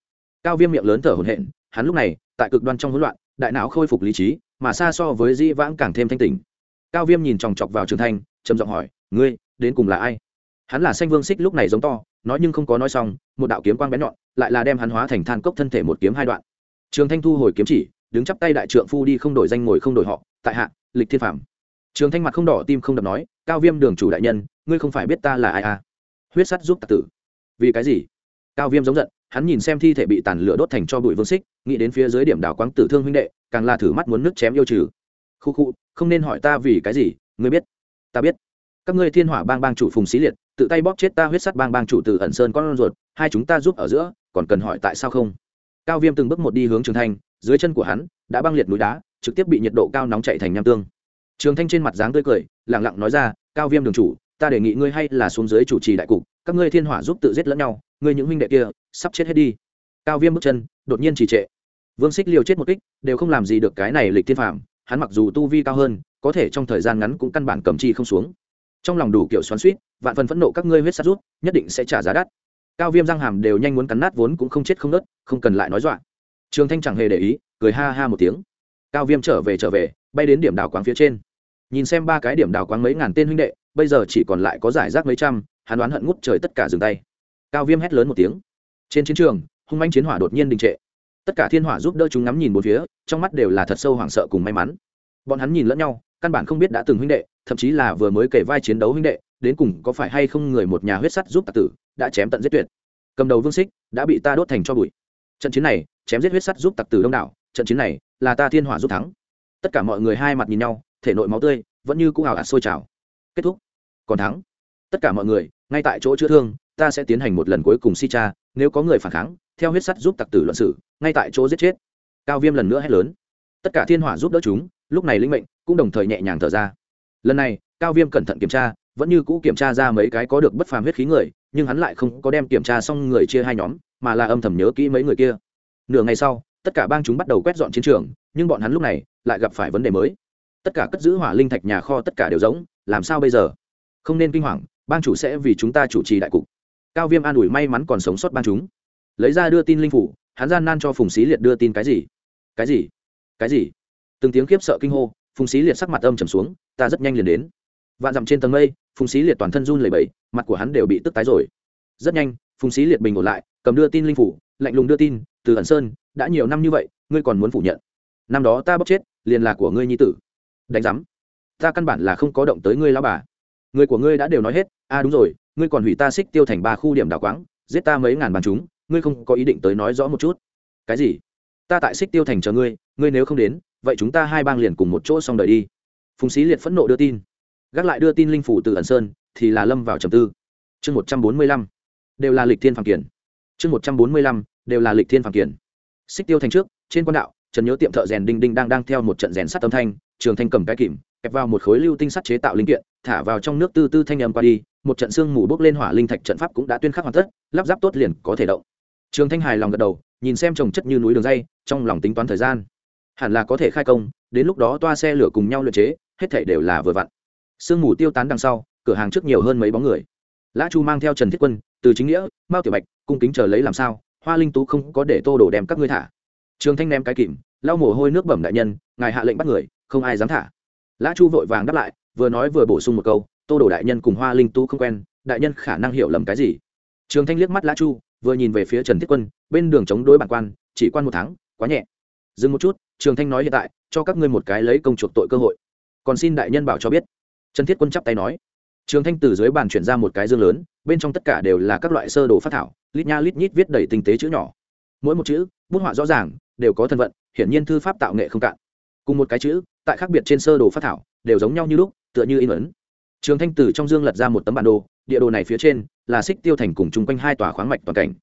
Cao viêm miệng lớn thở hổn hển, hắn lúc này, tại cực đoan trong hỗn loạn, đại não khôi phục lý trí, mà xa so với di vãng càng thêm thanh tỉnh. Cao viêm nhìn chòng chọc vào trường thanh, trầm giọng hỏi, ngươi, đến cùng là ai? Hắn là xanh vương xích lúc này giống to, nói nhưng không có nói xong, một đạo kiếm quang bén nhọn lại là đem hắn hóa thành than cốc thân thể một kiếm hai đoạn. Trường thanh thu hồi kiếm chỉ, đứng chắp tay đại trượng phu đi không đổi danh ngồi không đổi họ, tại hạ, lịch thiên phạm trường thanh mặt không đỏ, tim không đập nói, cao viêm đường chủ đại nhân, ngươi không phải biết ta là ai à? Huyết sắt giúp tạc tử. Vì cái gì? Cao viêm giống giận, hắn nhìn xem thi thể bị tàn lửa đốt thành cho bụi vương xích, nghĩ đến phía dưới điểm đảo quáng tử thương huynh đệ, càng là thử mắt muốn nước chém yêu trừ. Khu khu, không nên hỏi ta vì cái gì, ngươi biết, ta biết. Các ngươi thiên hỏa bang bang chủ phùng xí liệt, tự tay bóp chết ta huyết sắt bang bang chủ từ ẩn sơn con ruột, hai chúng ta giúp ở giữa còn cần hỏi tại sao không? Cao viêm từng bước một đi hướng trường thanh, dưới chân của hắn đã băng liệt núi đá, trực tiếp bị nhiệt độ cao nóng chạy thành nham tương. Trường thanh trên mặt dáng tươi cười lẳng lặng nói ra, cao viêm đường chủ, ta đề nghị ngươi hay là xuống dưới chủ trì đại cục, các ngươi thiên hỏa giúp tự giết lẫn nhau, ngươi những huynh đệ kia sắp chết hết đi. Cao viêm bước chân, đột nhiên trì trệ. Vương xích liều chết một kích, đều không làm gì được cái này lịch thiên phạm hắn mặc dù tu vi cao hơn, có thể trong thời gian ngắn cũng căn bản cầm chi không xuống. Trong lòng đủ kiểu xoắn suýt vạn phần phẫn nộ các ngươi huyết sát rút, nhất định sẽ trả giá đắt cao viêm răng hàm đều nhanh muốn cắn nát vốn cũng không chết không nớt không cần lại nói dọa. Trường thanh chẳng hề để ý, cười ha ha một tiếng. Cao viêm trở về trở về, bay đến điểm đào quáng phía trên. Nhìn xem ba cái điểm đào quáng mấy ngàn tên huynh đệ, bây giờ chỉ còn lại có giải rác mấy trăm, hắn đoán hận ngút trời tất cả dừng tay. Cao viêm hét lớn một tiếng. Trên chiến trường, hung manh chiến hỏa đột nhiên đình trệ. Tất cả thiên hỏa giúp đỡ chúng ngắm nhìn một phía, trong mắt đều là thật sâu hoảng sợ cùng may mắn. Bọn hắn nhìn lẫn nhau, căn bản không biết đã từng huynh đệ, thậm chí là vừa mới kể vai chiến đấu huynh đệ, đến cùng có phải hay không người một nhà huyết sắt giúp tạc tử đã chém tận giết tuyệt. Cầm đầu vương xích đã bị ta đốt thành cho bụi. Trận chiến này, chém giết huyết sắt giúp tặc tử đông đảo. Trận chiến này là ta thiên hỏa giúp thắng. Tất cả mọi người hai mặt nhìn nhau, thể nội máu tươi vẫn như cũ hào ạt sôi trào. Kết thúc. Còn thắng. Tất cả mọi người, ngay tại chỗ chữa thương, ta sẽ tiến hành một lần cuối cùng si cha nếu có người phản kháng, theo huyết sắt giúp tặc tử luận sử, ngay tại chỗ giết chết. Cao viêm lần nữa hét lớn. Tất cả thiên hỏa giúp đỡ chúng, lúc này linh mệnh cũng đồng thời nhẹ nhàng thở ra. Lần này, cao viêm cẩn thận kiểm tra vẫn như cũ kiểm tra ra mấy cái có được bất phàm huyết khí người, nhưng hắn lại không có đem kiểm tra xong người chia hai nhóm, mà là âm thầm nhớ kỹ mấy người kia. Nửa ngày sau, tất cả bang chúng bắt đầu quét dọn chiến trường, nhưng bọn hắn lúc này lại gặp phải vấn đề mới. Tất cả cất giữ hỏa linh thạch nhà kho tất cả đều giống, làm sao bây giờ? Không nên kinh hoàng, bang chủ sẽ vì chúng ta chủ trì đại cục. Cao viêm an ủi may mắn còn sống sót bang chúng. Lấy ra đưa tin linh phủ, hắn gian nan cho phùng xí liệt đưa tin cái gì? Cái gì? Cái gì? Từng tiếng khiếp sợ kinh hô, phùng xí liệt sắc mặt âm trầm xuống, ta rất nhanh liền đến. Vạn dặm trên tầng mây phùng xí liệt toàn thân run lẩy bẩy, mặt của hắn đều bị tức tái rồi. Rất nhanh, phùng xí liệt bình ổn lại, cầm đưa tin linh phủ, lạnh lùng đưa tin, từ ẩn sơn, đã nhiều năm như vậy, ngươi còn muốn phủ nhận. Năm đó ta bóc chết, liền là của ngươi nhi tử. Đánh giám. Ta căn bản là không có động tới ngươi lao bà. Người của ngươi đã đều nói hết, a à đúng rồi, ngươi còn hủy ta xích tiêu thành ba khu điểm đảo quáng, giết ta mấy ngàn bàn chúng, ngươi không có ý định tới nói rõ một chút. Cái gì? Ta tại xích tiêu thành chờ ngươi ngươi nếu không đến, vậy chúng ta hai bang liền cùng một chỗ xong đợi đi. Phùng sĩ liệt phẫn nộ đưa tin gác lại đưa tin linh phủ từ ẩn sơn, thì là lâm vào trầm tư. Chương một trăm bốn mươi lăm, đều là lịch thiên phàm kiển. Chương một trăm bốn mươi lăm, đều là lịch thiên phàm kiển. Xích tiêu thành trước, trên quan đạo, trần nhớ tiệm thợ rèn đinh đinh đang đang theo một trận rèn sắt âm thanh, trường thanh cầm cái kìm, kẹp vào một khối lưu tinh sắt chế tạo linh kiện, thả vào trong nước tư tư thanh âm qua đi, một trận xương mù bốc lên hỏa linh thạch trận pháp cũng đã tuyên khắc hoàn tất, lắp ráp tốt liền có thể động. Trường thanh hài lòng gật đầu, nhìn xem trồng chất như núi đường dây, trong lòng tính toán thời gian. Hẳn là có thể khai công, đến lúc đó toa xe lửa cùng nhau luyện chế, hết thảy đều là vừa vặn sương mù tiêu tán đằng sau, cửa hàng trước nhiều hơn mấy bóng người. Lã chu mang theo trần thiết quân, từ chính nghĩa, mao tiểu bạch, cung kính chờ lấy làm sao, hoa linh tú không có để tô đổ đem các ngươi thả. Trường thanh ném cái kìm, lau mồ hôi nước bẩm đại nhân, ngài hạ lệnh bắt người, không ai dám thả. Lã chu vội vàng đáp lại, vừa nói vừa bổ sung một câu, tô đổ đại nhân cùng hoa linh tú không quen, đại nhân khả năng hiểu lầm cái gì. Trường thanh liếc mắt lã chu, vừa nhìn về phía trần thiết quân, bên đường chống đối bản quan, chỉ quan một tháng, quá nhẹ. Dừng một chút, trường thanh nói hiện tại, cho các ngươi một cái lấy công chuộc tội cơ hội. Còn xin đại nhân bảo cho biết trần thiết quân chắp tay nói. Trường thanh từ dưới bàn chuyển ra một cái dương lớn, bên trong tất cả đều là các loại sơ đồ phát thảo, lít nha lít nhít viết đầy tinh tế chữ nhỏ. Mỗi một chữ, bút họa rõ ràng, đều có thân vận, hiển nhiên thư pháp tạo nghệ không cạn. Cùng một cái chữ, tại khác biệt trên sơ đồ phát thảo, đều giống nhau như lúc, tựa như in ấn. Trường thanh từ trong dương lật ra một tấm bản đồ, địa đồ này phía trên là xích tiêu thành cùng chung quanh hai tòa khoáng mạch toàn cảnh.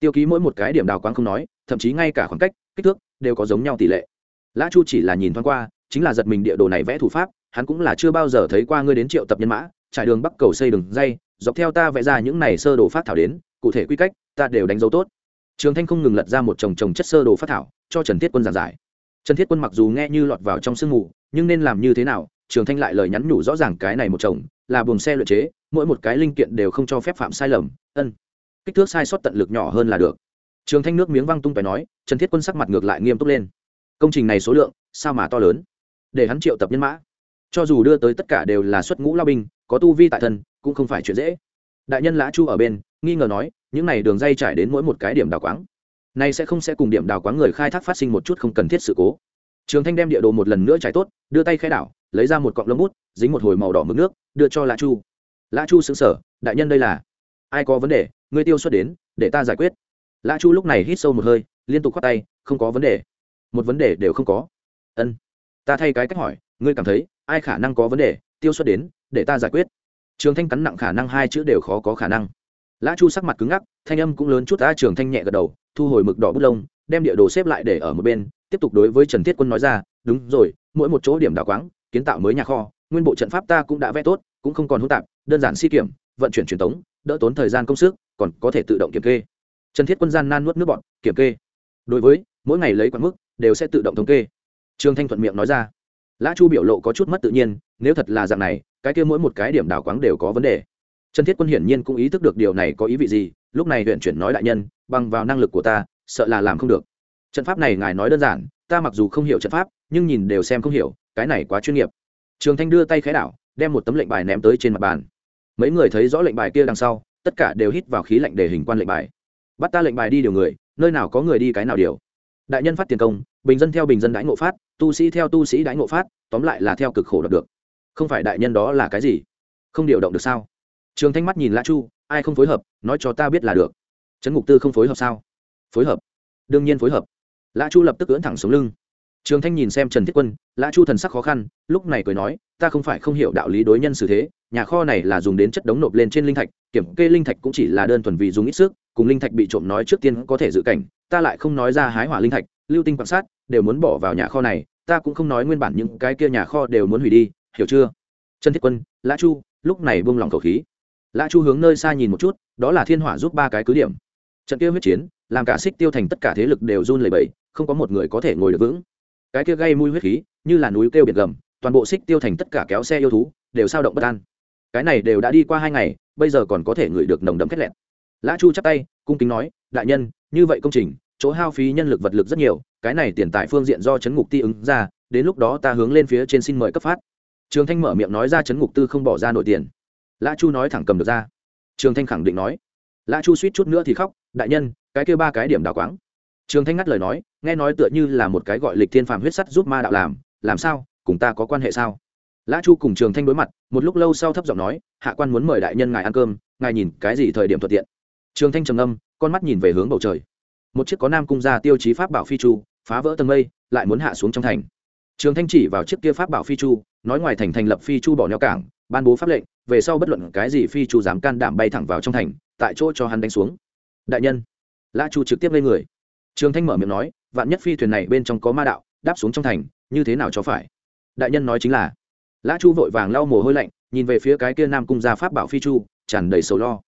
Tiêu ký mỗi một cái điểm đào quáng không nói, thậm chí ngay cả khoảng cách, kích thước, đều có giống nhau tỷ lệ. Lã chu chỉ là nhìn thoáng qua, chính là giật mình địa đồ này vẽ thủ pháp hắn cũng là chưa bao giờ thấy qua ngươi đến triệu tập nhân mã, trải đường bắc cầu xây đường dây, dọc theo ta vẽ ra những này sơ đồ phát thảo đến, cụ thể quy cách, ta đều đánh dấu tốt. Trường thanh không ngừng lật ra một chồng chồng chất sơ đồ phát thảo, cho trần thiết quân giảng giải. Trần thiết quân mặc dù nghe như lọt vào trong sương mù, nhưng nên làm như thế nào, trường thanh lại lời nhắn nhủ rõ ràng cái này một chồng, là buồng xe luyện chế, mỗi một cái linh kiện đều không cho phép phạm sai lầm, ân. Kích thước sai sót tận lực nhỏ hơn là được. Trường thanh nước miếng văng tung phải nói, trần thiết quân sắc mặt ngược lại nghiêm túc lên. Công trình này số lượng, sao mà to lớn? Để hắn triệu tập nhân mã cho dù đưa tới tất cả đều là xuất ngũ lao binh, có tu vi tại thân, cũng không phải chuyện dễ. Đại nhân lã chu ở bên, nghi ngờ nói, những n à y đường dây trải đến mỗi một cái điểm đào quáng. Nay sẽ không sẽ cùng điểm đào quáng người khai thác phát sinh một chút không cần thiết sự cố. Trường thanh đem địa đồ một lần nữa trải tốt, đưa tay khai đảo, lấy ra một cọng lông bút, dính một hồi màu đỏ mực nước, đưa cho lã chu. Lã chu xứng sở đại nhân đây là ai có vấn đề? Người tiêu xuất đến, để ta giải quyết. Lã chu lúc này hít sâu một hơi, liên tục k h o á t tay, không có vấn đề. Một vấn đề đều không có. Ân. Ta thay cái cách hỏi ngươi cảm thấy ai khả năng có vấn đề tiêu xuất đến để ta giải quyết. Trường thanh cắn nặng khả năng hai chữ đều khó có khả năng. Lã chu sắc mặt cứng ngắc thanh âm cũng lớn chút ta trường thanh nhẹ gật đầu thu hồi mực đỏ bút lông đem địa đồ xếp lại để ở một bên tiếp tục đối với trần thiết quân nói ra đúng rồi mỗi một chỗ điểm đảo quáng kiến tạo mới nhà kho nguyên bộ trận pháp ta cũng đã vẽ tốt cũng không còn hỗn tạp đơn giản si kiểm vận chuyển truyền thống, đỡ tốn thời gian công sức còn có thể tự động kiểm kê. Trần thiết quân gian nan nuốt nước bọn kiểm kê. Đối với mỗi ngày lấy quán mức đều sẽ tự động thống kê. Trương thanh thuận miệng nói ra lã chu biểu lộ có chút mất tự nhiên, nếu thật là dạng này, cái kia mỗi một cái điểm đảo quáng đều có vấn đề. Trần thiết quân hiển nhiên cũng ý thức được điều này có ý vị gì, lúc này huyện chuyển nói đại nhân, bằng vào năng lực của ta, sợ là làm không được. Trận pháp này ngài nói đơn giản, ta mặc dù không hiểu trận pháp, nhưng nhìn đều xem không hiểu, cái này quá chuyên nghiệp. Trường thanh đưa tay khái đảo, đem một tấm lệnh bài ném tới trên mặt bàn. Mấy người thấy rõ lệnh bài kia đằng sau, tất cả đều hít vào khí lạnh để hình quan lệnh bài. Bắt ta lệnh bài đi điều người, nơi nào có người đi cái nào điều. Đại nhân phát tiền công bình dân theo bình dân đãi ngộ phát, tu sĩ theo tu sĩ đãi ngộ phát, tóm lại là theo cực khổ đọc được. Không phải đại nhân đó là cái gì? Không điều động được sao? Trường thanh mắt nhìn lã chu, ai không phối hợp, nói cho ta biết là được. Trấn ngục tư không phối hợp sao? Phối hợp. Đương nhiên phối hợp. Lã chu lập tức ưỡn thẳng xuống lưng trường thanh nhìn xem trần thiết quân, lã chu thần sắc khó khăn, lúc này cười nói, ta không phải không hiểu đạo lý đối nhân xử thế, nhà kho này là dùng đến chất đống nộp lên trên linh thạch, kiểm kê linh thạch cũng chỉ là đơn thuần vì dùng ít sức, cùng linh thạch bị trộm nói trước tiên có thể dự cảnh, ta lại không nói ra hái hỏa linh thạch, lưu tinh quan sát, đều muốn bỏ vào nhà kho này, ta cũng không nói nguyên bản những cái kia nhà kho đều muốn hủy đi, hiểu chưa? Trần thiết quân, lã chu, lúc này buông lỏng khẩu khí. Lã chu hướng nơi xa nhìn một chút, đó là thiên hỏa giúp ba cái cứ điểm. Trận kia huyết chiến, làm cả xích tiêu thành tất cả thế lực đều run lẩy bẩy, không có một người có thể ngồi được vững cái kia gây mùi huyết khí, như là núi kêu biển gầm, toàn bộ xích tiêu thành tất cả kéo xe yêu thú, đều sao động bất an. Cái này đều đã đi qua hai ngày, bây giờ còn có thể ngửi được nồng đậm khét lẹt. Lã chu chắp tay, cung kính nói, đại nhân, như vậy công trình, chỗ hao phí nhân lực vật lực rất nhiều, cái này tiền tại phương diện do chấn ngục ti ứng ra, đến lúc đó ta hướng lên phía trên xin mời cấp phát. Trường thanh mở miệng nói ra chấn ngục tư không bỏ ra nội tiền. Lã chu nói thẳng cầm được ra. Trường thanh khẳng định nói. Lã chu suýt chút nữa thì khóc, đại nhân, cái kêu ba cái điểm đào quáng. Trường thanh ngắt lời nói nghe nói tựa như là một cái gọi lịch thiên phàm huyết sắt giúp ma đạo làm làm sao, cùng ta có quan hệ sao? Lã chu cùng trường thanh đối mặt, một lúc lâu sau thấp giọng nói, hạ quan muốn mời đại nhân ngài ăn cơm, ngài nhìn cái gì thời điểm thuận tiện. Trường thanh trầm âm con mắt nhìn về hướng bầu trời. Một chiếc có nam cung ra tiêu chí pháp bảo phi chu, phá vỡ tầng mây, lại muốn hạ xuống trong thành. Trường thanh chỉ vào chiếc kia pháp bảo phi chu, nói ngoài thành thành lập phi chu bỏ neo cảng, ban bố pháp lệnh, về sau bất luận cái gì phi chu dám can đảm bay thẳng vào trong thành, tại chỗ cho hắn đánh xuống. Đại nhân. Lã chu trực tiếp lên người. Trường thanh mở miệng nói vạn nhất phi thuyền này bên trong có ma đạo, đáp xuống trong thành, như thế nào cho phải? Đại nhân nói chính là. Lã chu vội vàng lau mồ hôi lạnh, nhìn về phía cái kia nam cung gia pháp bảo phi chu, tràn đầy sầu lo.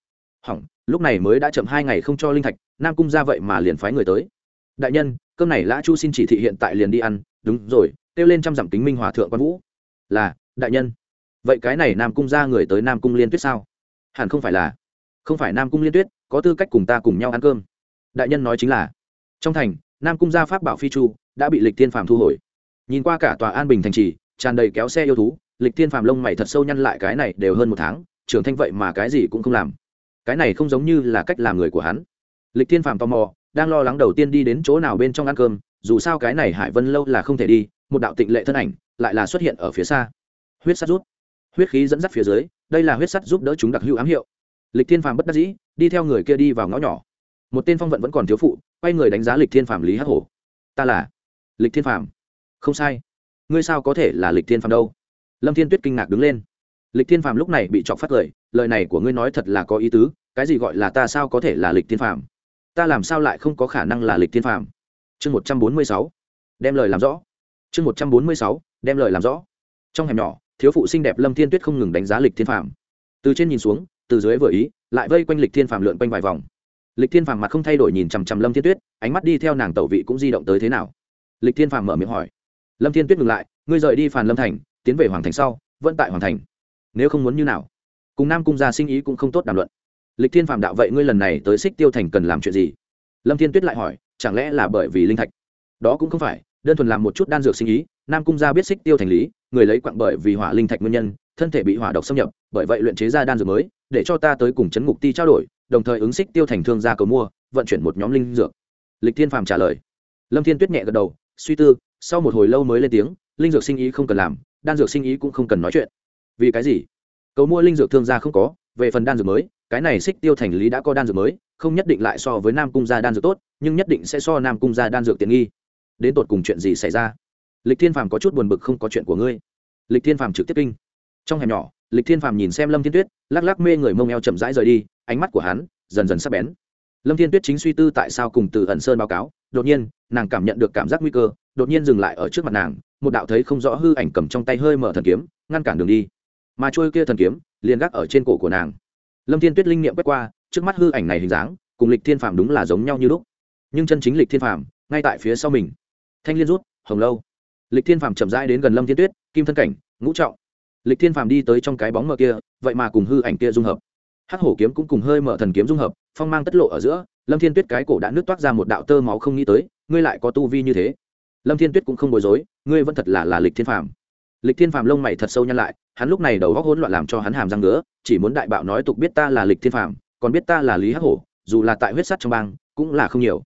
Hỏng, lúc này mới đã chậm hai ngày không cho linh thạch, nam cung ra vậy mà liền phái người tới. Đại nhân, cơm này lã chu xin chỉ thị hiện tại liền đi ăn, đúng rồi, kêu lên trăm dặm kính minh hòa thượng quan vũ. Là, đại nhân. Vậy cái này nam cung ra người tới nam cung liên tuyết sao? Hẳn không phải là. Không phải nam cung liên tuyết, có tư cách cùng ta cùng nhau ăn cơm. Đại nhân nói chính là. Trong thành nam cung gia pháp bảo phi chu, đã bị lịch thiên phàm thu hồi. Nhìn qua cả tòa an bình thành trì, tràn đầy kéo xe yêu thú, lịch thiên phàm lông mày thật sâu nhăn lại, cái này đều hơn một tháng, trưởng thanh vậy mà cái gì cũng không làm. Cái này không giống như là cách làm người của hắn. Lịch thiên phàm tò mò, đang lo lắng đầu tiên đi đến chỗ nào bên trong ăn cơm, dù sao cái này hải vân lâu là không thể đi, một đạo tịnh lệ thân ảnh lại là xuất hiện ở phía xa. Huyết sắt rút. Huyết khí dẫn dắt phía dưới, đây là huyết sắt giúp đỡ chúng đặc hữu ám hiệu. Lịch thiên phàm bất đắc dĩ, đi theo người kia đi vào ngõ nhỏ một tên phong vận vẫn còn thiếu phụ, quay người đánh giá lịch thiên phàm lý hắc hổ. Ta là lịch thiên phàm. Không sai. Ngươi sao có thể là lịch thiên phàm đâu? Lâm thiên tuyết kinh ngạc đứng lên. Lịch thiên phàm lúc này bị chọc phát lời lời này của ngươi nói thật là có ý tứ, cái gì gọi là ta sao có thể là lịch thiên phàm? Ta làm sao lại không có khả năng là lịch thiên phàm? Chương một trăm bốn mươi sáu. Đem lời làm rõ. Chương một trăm bốn mươi sáu. Đem lời làm rõ. Trong hẻm nhỏ, thiếu phụ xinh đẹp lâm thiên tuyết không ngừng đánh giá lịch thiên phàm. Từ trên nhìn xuống, từ dưới vừa ý, lại vây quanh lịch thiên phàm lượn quanh vài vòng lịch thiên phàm mặt không thay đổi nhìn chằm chằm lâm thiên tuyết, ánh mắt đi theo nàng tẩu vị cũng di động tới thế nào. Lịch thiên phàm mở miệng hỏi. Lâm thiên tuyết ngừng lại, ngươi rời đi phàn lâm thành, tiến về hoàng thành sau, vẫn tại hoàng thành. Nếu không muốn như nào? Cùng nam cung gia sinh ý cũng không tốt đàm luận. Lịch thiên phàm đạo, vậy ngươi lần này tới xích tiêu thành cần làm chuyện gì? Lâm thiên tuyết lại hỏi, chẳng lẽ là bởi vì linh thạch? Đó cũng không phải, đơn thuần làm một chút đan dược sinh ý, nam cung gia biết xích tiêu thành lý, người lấy quặng bởi vì hỏa linh thạch nguyên nhân, thân thể bị hỏa độc xâm nhập, bởi vậy luyện chế ra đan dược mới, để cho ta tới cùng chấn ngục ti trao đổi đồng thời ứng xích tiêu thành thương gia cầu mua, vận chuyển một nhóm linh dược. Lịch thiên phàm trả lời. Lâm thiên tuyết nhẹ gật đầu, suy tư, sau một hồi lâu mới lên tiếng, linh dược sinh ý không cần làm, đan dược sinh ý cũng không cần nói chuyện. Vì cái gì? Cầu mua linh dược thương gia không có, về phần đan dược mới, cái này xích tiêu thành lý đã có đan dược mới, không nhất định lại so với nam cung gia đan dược tốt, nhưng nhất định sẽ so nam cung gia đan dược tiện nghi. Đến tột cùng chuyện gì xảy ra? Lịch thiên phàm có chút buồn bực không có chuyện của ngươi. Lịch thiên phàm trực tiếp kinh. Trong hẻm nhỏ, lịch thiên phàm nhìn xem lâm thiên tuyết, lắc lắc mê người mông eo chậm rãi rời đi ánh mắt của hắn dần dần sắp bén. Lâm thiên tuyết chính suy tư tại sao cùng từ ẩn sơn báo cáo, đột nhiên, nàng cảm nhận được cảm giác nguy cơ, đột nhiên dừng lại ở trước mặt nàng, một đạo thấy không rõ hư ảnh cầm trong tay hơi mở thần kiếm, ngăn cản đường đi. Mà trôi kia thần kiếm, liền gác ở trên cổ của nàng. Lâm thiên tuyết linh nghiệm quét qua, trước mắt hư ảnh này hình dáng, cùng lịch thiên phàm đúng là giống nhau như lúc. Nhưng chân chính lịch thiên phàm, ngay tại phía sau mình. Thanh liên rút, hồng lâu. Lịch thiên phàm chậm rãi đến gần lâm thiên tuyết, kim thân cảnh, ngũ trọng. Lịch thiên phàm đi tới trong cái bóng mờ kia, vậy mà cùng hư ảnh kia dung hợp hắc hổ kiếm cũng cùng hơi mở thần kiếm dung hợp phong mang tất lộ ở giữa lâm thiên tuyết cái cổ đã nước toát ra một đạo tơ máu không nghĩ tới ngươi lại có tu vi như thế. Lâm thiên tuyết cũng không bối rối ngươi vẫn thật là là lịch thiên phàm. Lịch thiên phàm lông mày thật sâu nhăn lại hắn lúc này đầu góc hỗn loạn làm cho hắn hàm răng ngứa, chỉ muốn đại bạo nói tục biết ta là lịch thiên phàm còn biết ta là lý hắc hổ dù là tại huyết sắt trong bang cũng là không nhiều.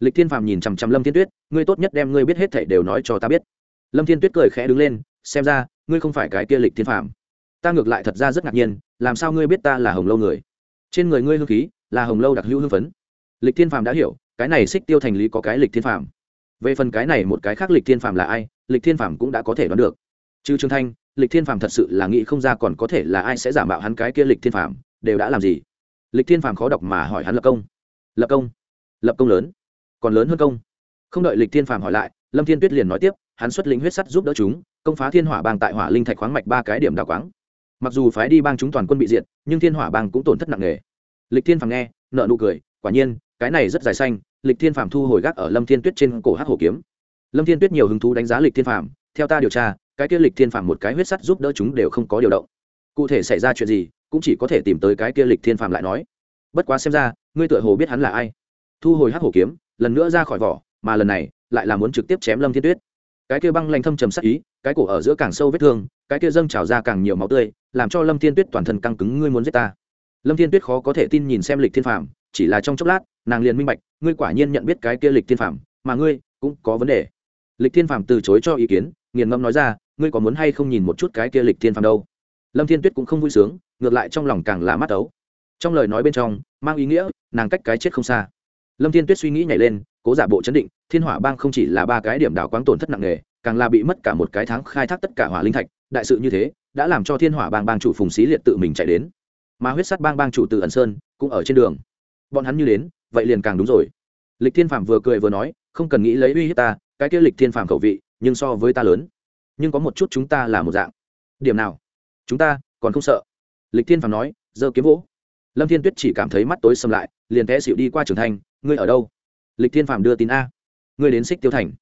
Lịch thiên phàm nhìn chằm chằm lâm thiên tuyết ngươi tốt nhất đem ngươi biết hết thảy đều nói cho ta biết. Lâm thiên tuyết cười khẽ đứng lên xem ra ngươi không phải cái kia lịch thiên phàm ta ngược lại thật ra rất ngạc nhiên, làm sao ngươi biết ta là hồng lâu người? Trên người ngươi hương khí là hồng lâu đặc hữu hương phấn. Lịch thiên phàm đã hiểu, cái này xích tiêu thành lý có cái lịch thiên phàm. Về phần cái này một cái khác lịch thiên phàm là ai, lịch thiên phàm cũng đã có thể đoán được. Chứ trương thanh, lịch thiên phàm thật sự là nghĩ không ra còn có thể là ai sẽ giả mạo hắn cái kia lịch thiên phàm, đều đã làm gì? Lịch thiên phàm khó đọc mà hỏi hắn lập công. Lập công? Lập công lớn. Còn lớn hơn công. Không đợi lịch thiên phàm hỏi lại, lâm thiên tuyết liền nói tiếp, hắn xuất lĩnh huyết sắt giúp đỡ chúng, công phá thiên hỏa bang tại hỏa linh thạch khoáng mạch ba cái điểm đào quáng mặc dù phái đi bang chúng toàn quân bị diệt, nhưng thiên hỏa bang cũng tổn thất nặng nề. Lịch thiên phàm nghe nợ nụ cười, quả nhiên, cái này rất dài xanh, lịch thiên phàm thu hồi gác ở lâm thiên tuyết trên cổ hát hổ kiếm. Lâm thiên tuyết nhiều hứng thú đánh giá lịch thiên phàm, theo ta điều tra, cái kia lịch thiên phàm một cái huyết sắt giúp đỡ chúng đều không có điều động. Cụ thể xảy ra chuyện gì, cũng chỉ có thể tìm tới cái kia lịch thiên phàm lại nói. Bất quá xem ra, ngươi tựa hồ biết hắn là ai. Thu hồi hát hổ kiếm, lần nữa ra khỏi vỏ, mà lần này, lại là muốn trực tiếp chém lâm thiên tuyết. Cái kia băng lanh thâm trầm sắc ý, cái cổ ở giữa càng sâu vết thương, cái kia dâng trào ra càng nhiều máu tươi làm cho lâm thiên tuyết toàn thân căng cứng ngươi muốn giết ta. Lâm thiên tuyết khó có thể tin nhìn xem lịch thiên phạm, chỉ là trong chốc lát nàng liền minh bạch ngươi quả nhiên nhận biết cái kia lịch thiên phạm, mà ngươi cũng có vấn đề. Lịch thiên phạm từ chối cho ý kiến nghiền ngẫm nói ra ngươi có muốn hay không nhìn một chút cái kia lịch thiên phạm đâu? Lâm thiên tuyết cũng không vui sướng ngược lại trong lòng càng là mắt ấu. Trong lời nói bên trong mang ý nghĩa nàng cách cái chết không xa. Lâm thiên tuyết suy nghĩ nhảy lên cố giả bộ chấn định thiên hỏa bang không chỉ là ba cái điểm đảo quáng tổn thất nặng nề càng là bị mất cả một cái tháng khai thác tất cả hỏa linh thạch đại sự như thế đã làm cho thiên hỏa bang bang chủ phùng xí liệt tự mình chạy đến mà huyết sắt bang bang chủ từ ẩn sơn cũng ở trên đường bọn hắn như đến vậy liền càng đúng rồi lịch thiên phạm vừa cười vừa nói không cần nghĩ lấy uy hiếp ta cái kia lịch thiên phạm khẩu vị nhưng so với ta lớn nhưng có một chút chúng ta là một dạng điểm nào chúng ta còn không sợ lịch thiên phạm nói giơ kiếm vỗ lâm thiên tuyết chỉ cảm thấy mắt tối xâm lại liền té xịu đi qua trưởng thành ngươi ở đâu lịch thiên phạm đưa tin a ngươi đến xích tiêu thành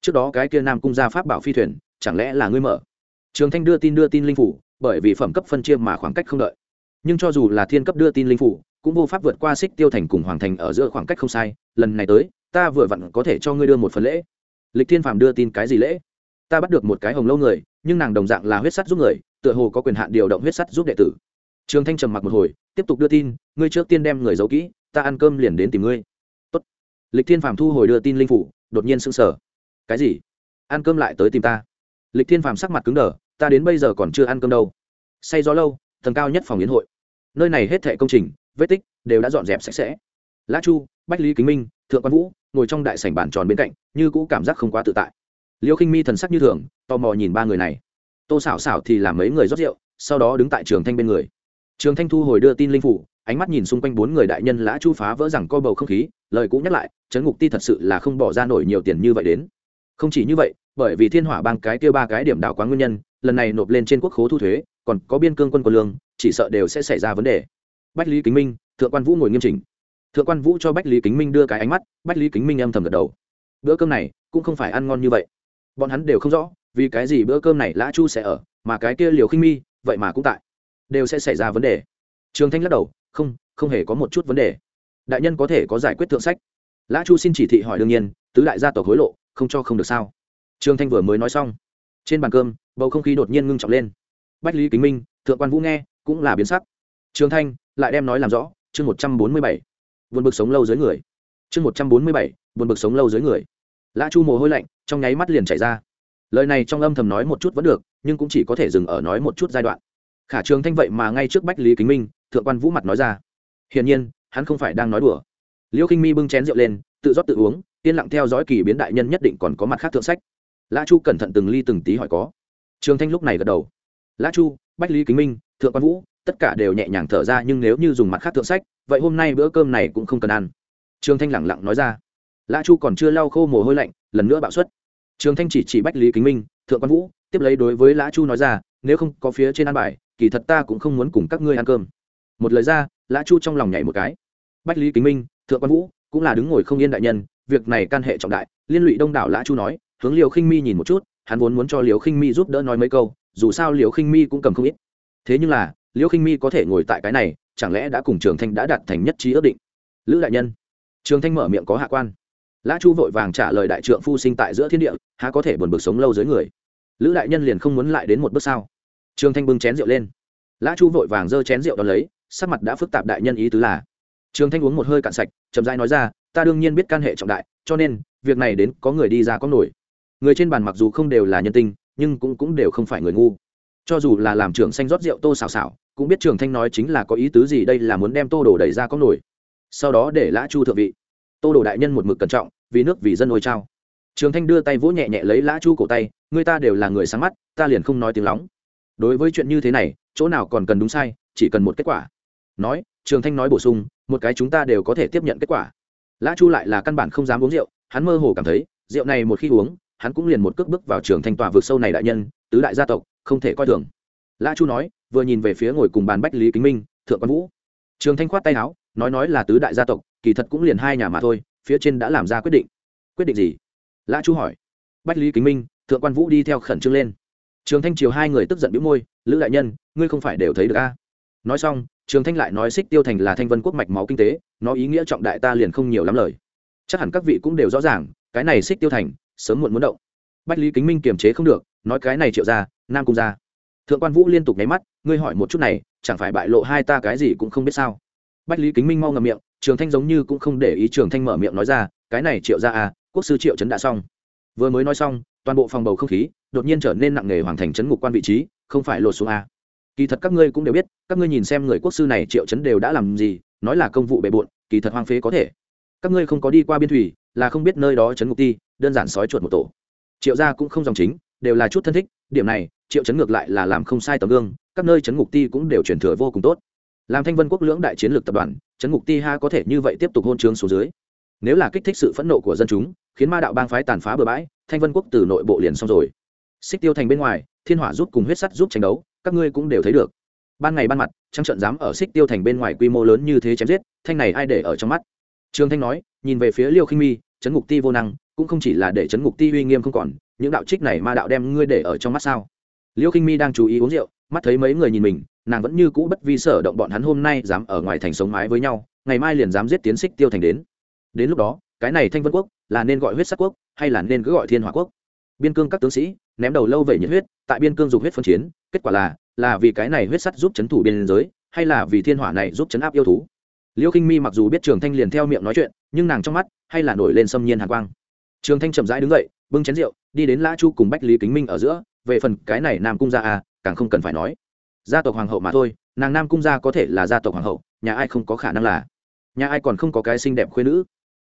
trước đó cái kia nam cung gia pháp bảo phi thuyền chẳng lẽ là ngươi mở trường thanh đưa tin đưa tin linh phủ, bởi vì phẩm cấp phân chia mà khoảng cách không đợi. Nhưng cho dù là thiên cấp đưa tin linh phủ, cũng vô pháp vượt qua xích tiêu thành cùng hoàng thành ở giữa khoảng cách không sai. Lần này tới, ta vừa vặn có thể cho ngươi đưa một phần lễ. Lịch thiên phàm đưa tin cái gì lễ? Ta bắt được một cái hồng lâu người, nhưng nàng đồng dạng là huyết sắt giúp người, tựa hồ có quyền hạn điều động huyết sắt giúp đệ tử. Trường thanh trầm mặc một hồi, tiếp tục đưa tin, ngươi trước tiên đem người giấu kỹ, ta ăn cơm liền đến tìm ngươi. Tốt. lịch thiên phàm thu hồi đưa tin linh phủ, đột nhiên sững sờ. Cái gì? Ăn cơm lại tới tìm ta. Lịch thiên phàm sắc mặt cứng đờ ta đến bây giờ còn chưa ăn cơm đâu. Say gió lâu, tầng cao nhất phòng yến hội. Nơi này hết thệ công trình, vết tích đều đã dọn dẹp sạch sẽ. Lã chu, bách lý kính minh, thượng quan vũ ngồi trong đại sảnh bàn tròn bên cạnh, như cũ cảm giác không quá tự tại. Liêu khinh mi thần sắc như thường, tò mò nhìn ba người này. Tô xảo xảo thì làm mấy người rót rượu, sau đó đứng tại trường thanh bên người. Trường thanh thu hồi đưa tin linh phủ, ánh mắt nhìn xung quanh bốn người đại nhân lã chu phá vỡ rằng co bầu không khí, lời cũng nhắc lại, trấn ngục ti thật sự là không bỏ ra nổi nhiều tiền như vậy đến. Không chỉ như vậy, bởi vì thiên hỏa bang cái tiêu ba cái điểm đảo quá nguyên nhân lần này nộp lên trên quốc khố thu thuế, còn có biên cương quân quân lương, chỉ sợ đều sẽ xảy ra vấn đề. Bách lý kính minh, thượng quan vũ ngồi nghiêm chỉnh. Thượng quan vũ cho bách lý kính minh đưa cái ánh mắt, bách lý kính minh âm thầm gật đầu. Bữa cơm này cũng không phải ăn ngon như vậy. Bọn hắn đều không rõ, vì cái gì bữa cơm này lã chu sẽ ở, mà cái kia liều khinh mi, vậy mà cũng tại. Đều sẽ xảy ra vấn đề. Trường thanh lắc đầu, không không hề có một chút vấn đề. Đại nhân có thể có giải quyết thượng sách. Lã chu xin chỉ thị hỏi đương nhiên, tứ đại gia tộc hối lộ, không cho không được sao? Trương thanh vừa mới nói xong, trên bàn cơm bầu không khí đột nhiên ngưng trọng lên. Bách lý kính minh, thượng quan vũ nghe, cũng là biến sắc. Trương thanh, lại đem nói làm rõ, chương một trăm bốn mươi bảy vượt bực sống lâu dưới người. Chương một trăm bốn mươi bảy vượt bực sống lâu dưới người. Lã chu mồ hôi lạnh, trong nháy mắt liền chảy ra. Lời này trong âm thầm nói một chút vẫn được, nhưng cũng chỉ có thể dừng ở nói một chút giai đoạn. Khả trường thanh vậy mà ngay trước bách lý kính minh, thượng quan vũ mặt nói ra. Hiển nhiên, hắn không phải đang nói đùa. Liêu khinh mi bưng chén rượu lên, tự rót tự uống, yên lặng theo dõi kỳ biến đại nhân nhất định còn có mặt khác thượng sách. Lã chu cẩn thận từng ly từng tí hỏi có trường thanh lúc này gật đầu. Lã chu, bách lý kính minh, thượng quan vũ, tất cả đều nhẹ nhàng thở ra, nhưng nếu như dùng mặt khác thượng sách, vậy hôm nay bữa cơm này cũng không cần ăn. Trường thanh lẳng lặng nói ra. Lã chu còn chưa lau khô mồ hôi lạnh, lần nữa bạo suất trường thanh chỉ chỉ bách lý kính minh, thượng quan vũ, tiếp lấy đối với lã chu nói ra, nếu không có phía trên ăn bài, kỳ thật ta cũng không muốn cùng các ngươi ăn cơm. Một lời ra, lã chu trong lòng nhảy một cái. Bách lý kính minh, thượng quan vũ, cũng là đứng ngồi không yên đại nhân, việc này can hệ trọng đại, liên lụy đông đảo lã chu nói, hướng liều khinh mi nhìn một chút hắn vốn muốn cho liều khinh mi giúp đỡ nói mấy câu, dù sao liều khinh mi cũng cầm không ít. Thế nhưng là liều khinh mi có thể ngồi tại cái này, chẳng lẽ đã cùng trường thanh đã đạt thành nhất trí ước định? Lữ đại nhân. Trường thanh mở miệng có hạ quan. Lã chu vội vàng trả lời đại trượng phu sinh tại giữa thiên địa, há có thể buồn bực sống lâu dưới người. Lữ đại nhân liền không muốn lại đến một bước sao trường thanh bưng chén rượu lên. Lã chu vội vàng giơ chén rượu đ ó lấy, sắc mặt đã phức tạp đại nhân ý tứ là. Trường thanh uống một hơi cạn sạch, chậm rãi nói ra, ta đương nhiên biết can hệ trọng đại, cho nên, việc này đến có người đi ra có nổi người trên bàn mặc dù không đều là nhân tinh, nhưng cũng cũng đều không phải người ngu. Cho dù là làm trưởng xanh rót rượu tô xào xào cũng biết trường thanh nói chính là có ý tứ gì đây là muốn đem tô đồ đẩy ra có nổi. Sau đó để lã chu thượng vị. Tô đồ đại nhân một mực cẩn trọng, vì nước, vì dân ôi trao trường thanh đưa tay vỗ nhẹ nhẹ lấy lã chu cổ tay, người ta đều là người sáng mắt, ta liền không nói tiếng lóng. Đối với chuyện như thế này, chỗ nào còn cần đúng sai, chỉ cần một kết quả. Nói, trường thanh nói bổ sung, một cái chúng ta đều có thể tiếp nhận kết quả. Lã chu lại là căn bản không dám uống rượu, hắn mơ hồ cảm thấy, rượu này một khi uống hắn cũng liền một cước bước vào trường thanh tòa vượt sâu này đại nhân, tứ đại gia tộc, không thể coi thường. Lã chu nói, vừa nhìn về phía ngồi cùng bàn bách lý kính minh, thượng quan vũ. Trường thanh khoát tay áo, nói nói là tứ đại gia tộc, kỳ thật cũng liền hai nhà mà thôi, phía trên đã làm ra quyết định. Quyết định gì? Lã chu hỏi. Bách lý kính minh, thượng quan vũ đi theo khẩn trương lên. Trường thanh chiều hai người tức giận bĩu môi, lữ đại nhân, ngươi không phải đều thấy được a? Nói xong, trường thanh lại nói xích tiêu thành là thanh vân quốc mạch máu kinh tế, nó ý nghĩa trọng đại ta liền không nhiều lắm lời. Chắc hẳn các vị cũng đều rõ ràng, cái này xích tiêu thành sớm muộn muốn động. Bách lý kính minh kiềm chế không được, nói cái này triệu ra nam cung ra thượng quan vũ liên tục nháy mắt, ngươi hỏi một chút này, chẳng phải bại lộ hai ta cái gì cũng không biết sao? Bách lý kính minh mau ngầm miệng, trường thanh giống như cũng không để ý trường thanh mở miệng nói ra, cái này triệu ra à quốc sư triệu trấn đã xong. Vừa mới nói xong, toàn bộ phòng bầu không khí đột nhiên trở nên nặng nề hoàn thành chấn ngục quan vị trí, không phải lột xuống à? kỳ thật các ngươi cũng đều biết, các ngươi nhìn xem người quốc sư này triệu chấn đều đã làm gì, nói là công vụ bề bộn, kỳ thật hoang phế có thể. Các ngươi không có đi qua biên thủy, là không biết nơi đó chấn ngục ti đơn giản sói chuột một tổ. Triệu gia cũng không dòng chính, đều là chút thân thích, điểm này, triệu chấn ngược lại là làm không sai tấm gương, các nơi chấn ngục ti cũng đều truyền thừa vô cùng tốt. Làm thanh vân quốc lưỡng đại chiến lược tập đoàn, chấn ngục ti ha có thể như vậy tiếp tục hôn trướng xuống dưới. Nếu là kích thích sự phẫn nộ của dân chúng, khiến ma đạo bang phái tàn phá bừa bãi, thanh vân quốc từ nội bộ liền xong rồi. Xích tiêu thành bên ngoài, thiên hỏa giúp cùng huyết sắt giúp tranh đấu, các ngươi cũng đều thấy được. Ban ngày ban mặt, trăng trận dám ở xích tiêu thành bên ngoài quy mô lớn như thế chém giết, thanh này ai để ở trong mắt? Trương thanh nói, nhìn về phía liêu khinh mi, chấn ngục ti vô năng cũng không chỉ là để chấn ngục ti uy nghiêm không còn, những đạo trích này ma đạo đem ngươi để ở trong mắt sao? Liêu khinh mi đang chú ý uống rượu, mắt thấy mấy người nhìn mình, nàng vẫn như cũ bất vi sở động bọn hắn hôm nay dám ở ngoài thành sống mái với nhau, ngày mai liền dám giết tiến xích tiêu thành đến. Đến lúc đó, cái này thanh vân quốc là nên gọi huyết sắc quốc, hay là nên cứ gọi thiên hỏa quốc? Biên cương các tướng sĩ ném đầu lâu về nhiệt huyết, tại biên cương dục huyết phân chiến, kết quả là là vì cái này huyết sắt giúp chấn thủ biên giới, hay là vì thiên hỏa này giúp chấn áp yêu thú? Liêu khinh mi mặc dù biết trường thanh liền theo miệng nói chuyện, nhưng nàng trong mắt hay là nổi lên xâm nhiên hàn quang trường thanh chậm rãi đứng dậy, bưng chén rượu, đi đến lã chu cùng bách lý kính minh ở giữa, về phần cái này nam cung gia à càng không cần phải nói. Gia tộc hoàng hậu mà thôi, nàng nam cung gia có thể là gia tộc hoàng hậu, nhà ai không có khả năng là. Nhà ai còn không có cái xinh đẹp khuyên nữ.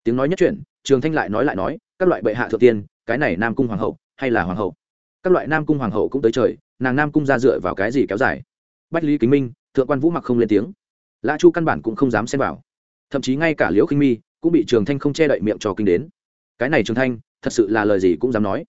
Tiếng nói nhất chuyện trường thanh lại nói lại nói, các loại bệ hạ thượng tiên, cái này nam cung hoàng hậu, hay là hoàng hậu? Các loại nam cung hoàng hậu cũng tới trời, nàng nam cung ra dựa vào cái gì kéo dài? Bách lý kính minh, thượng quan vũ mặc không lên tiếng. Lã chu căn bản cũng không dám xem vào. Thậm chí ngay cả liễu khinh mi cũng bị trường thanh không che đậy miệng cho kinh đến cái này trường thanh, thật sự là lời gì cũng dám nói.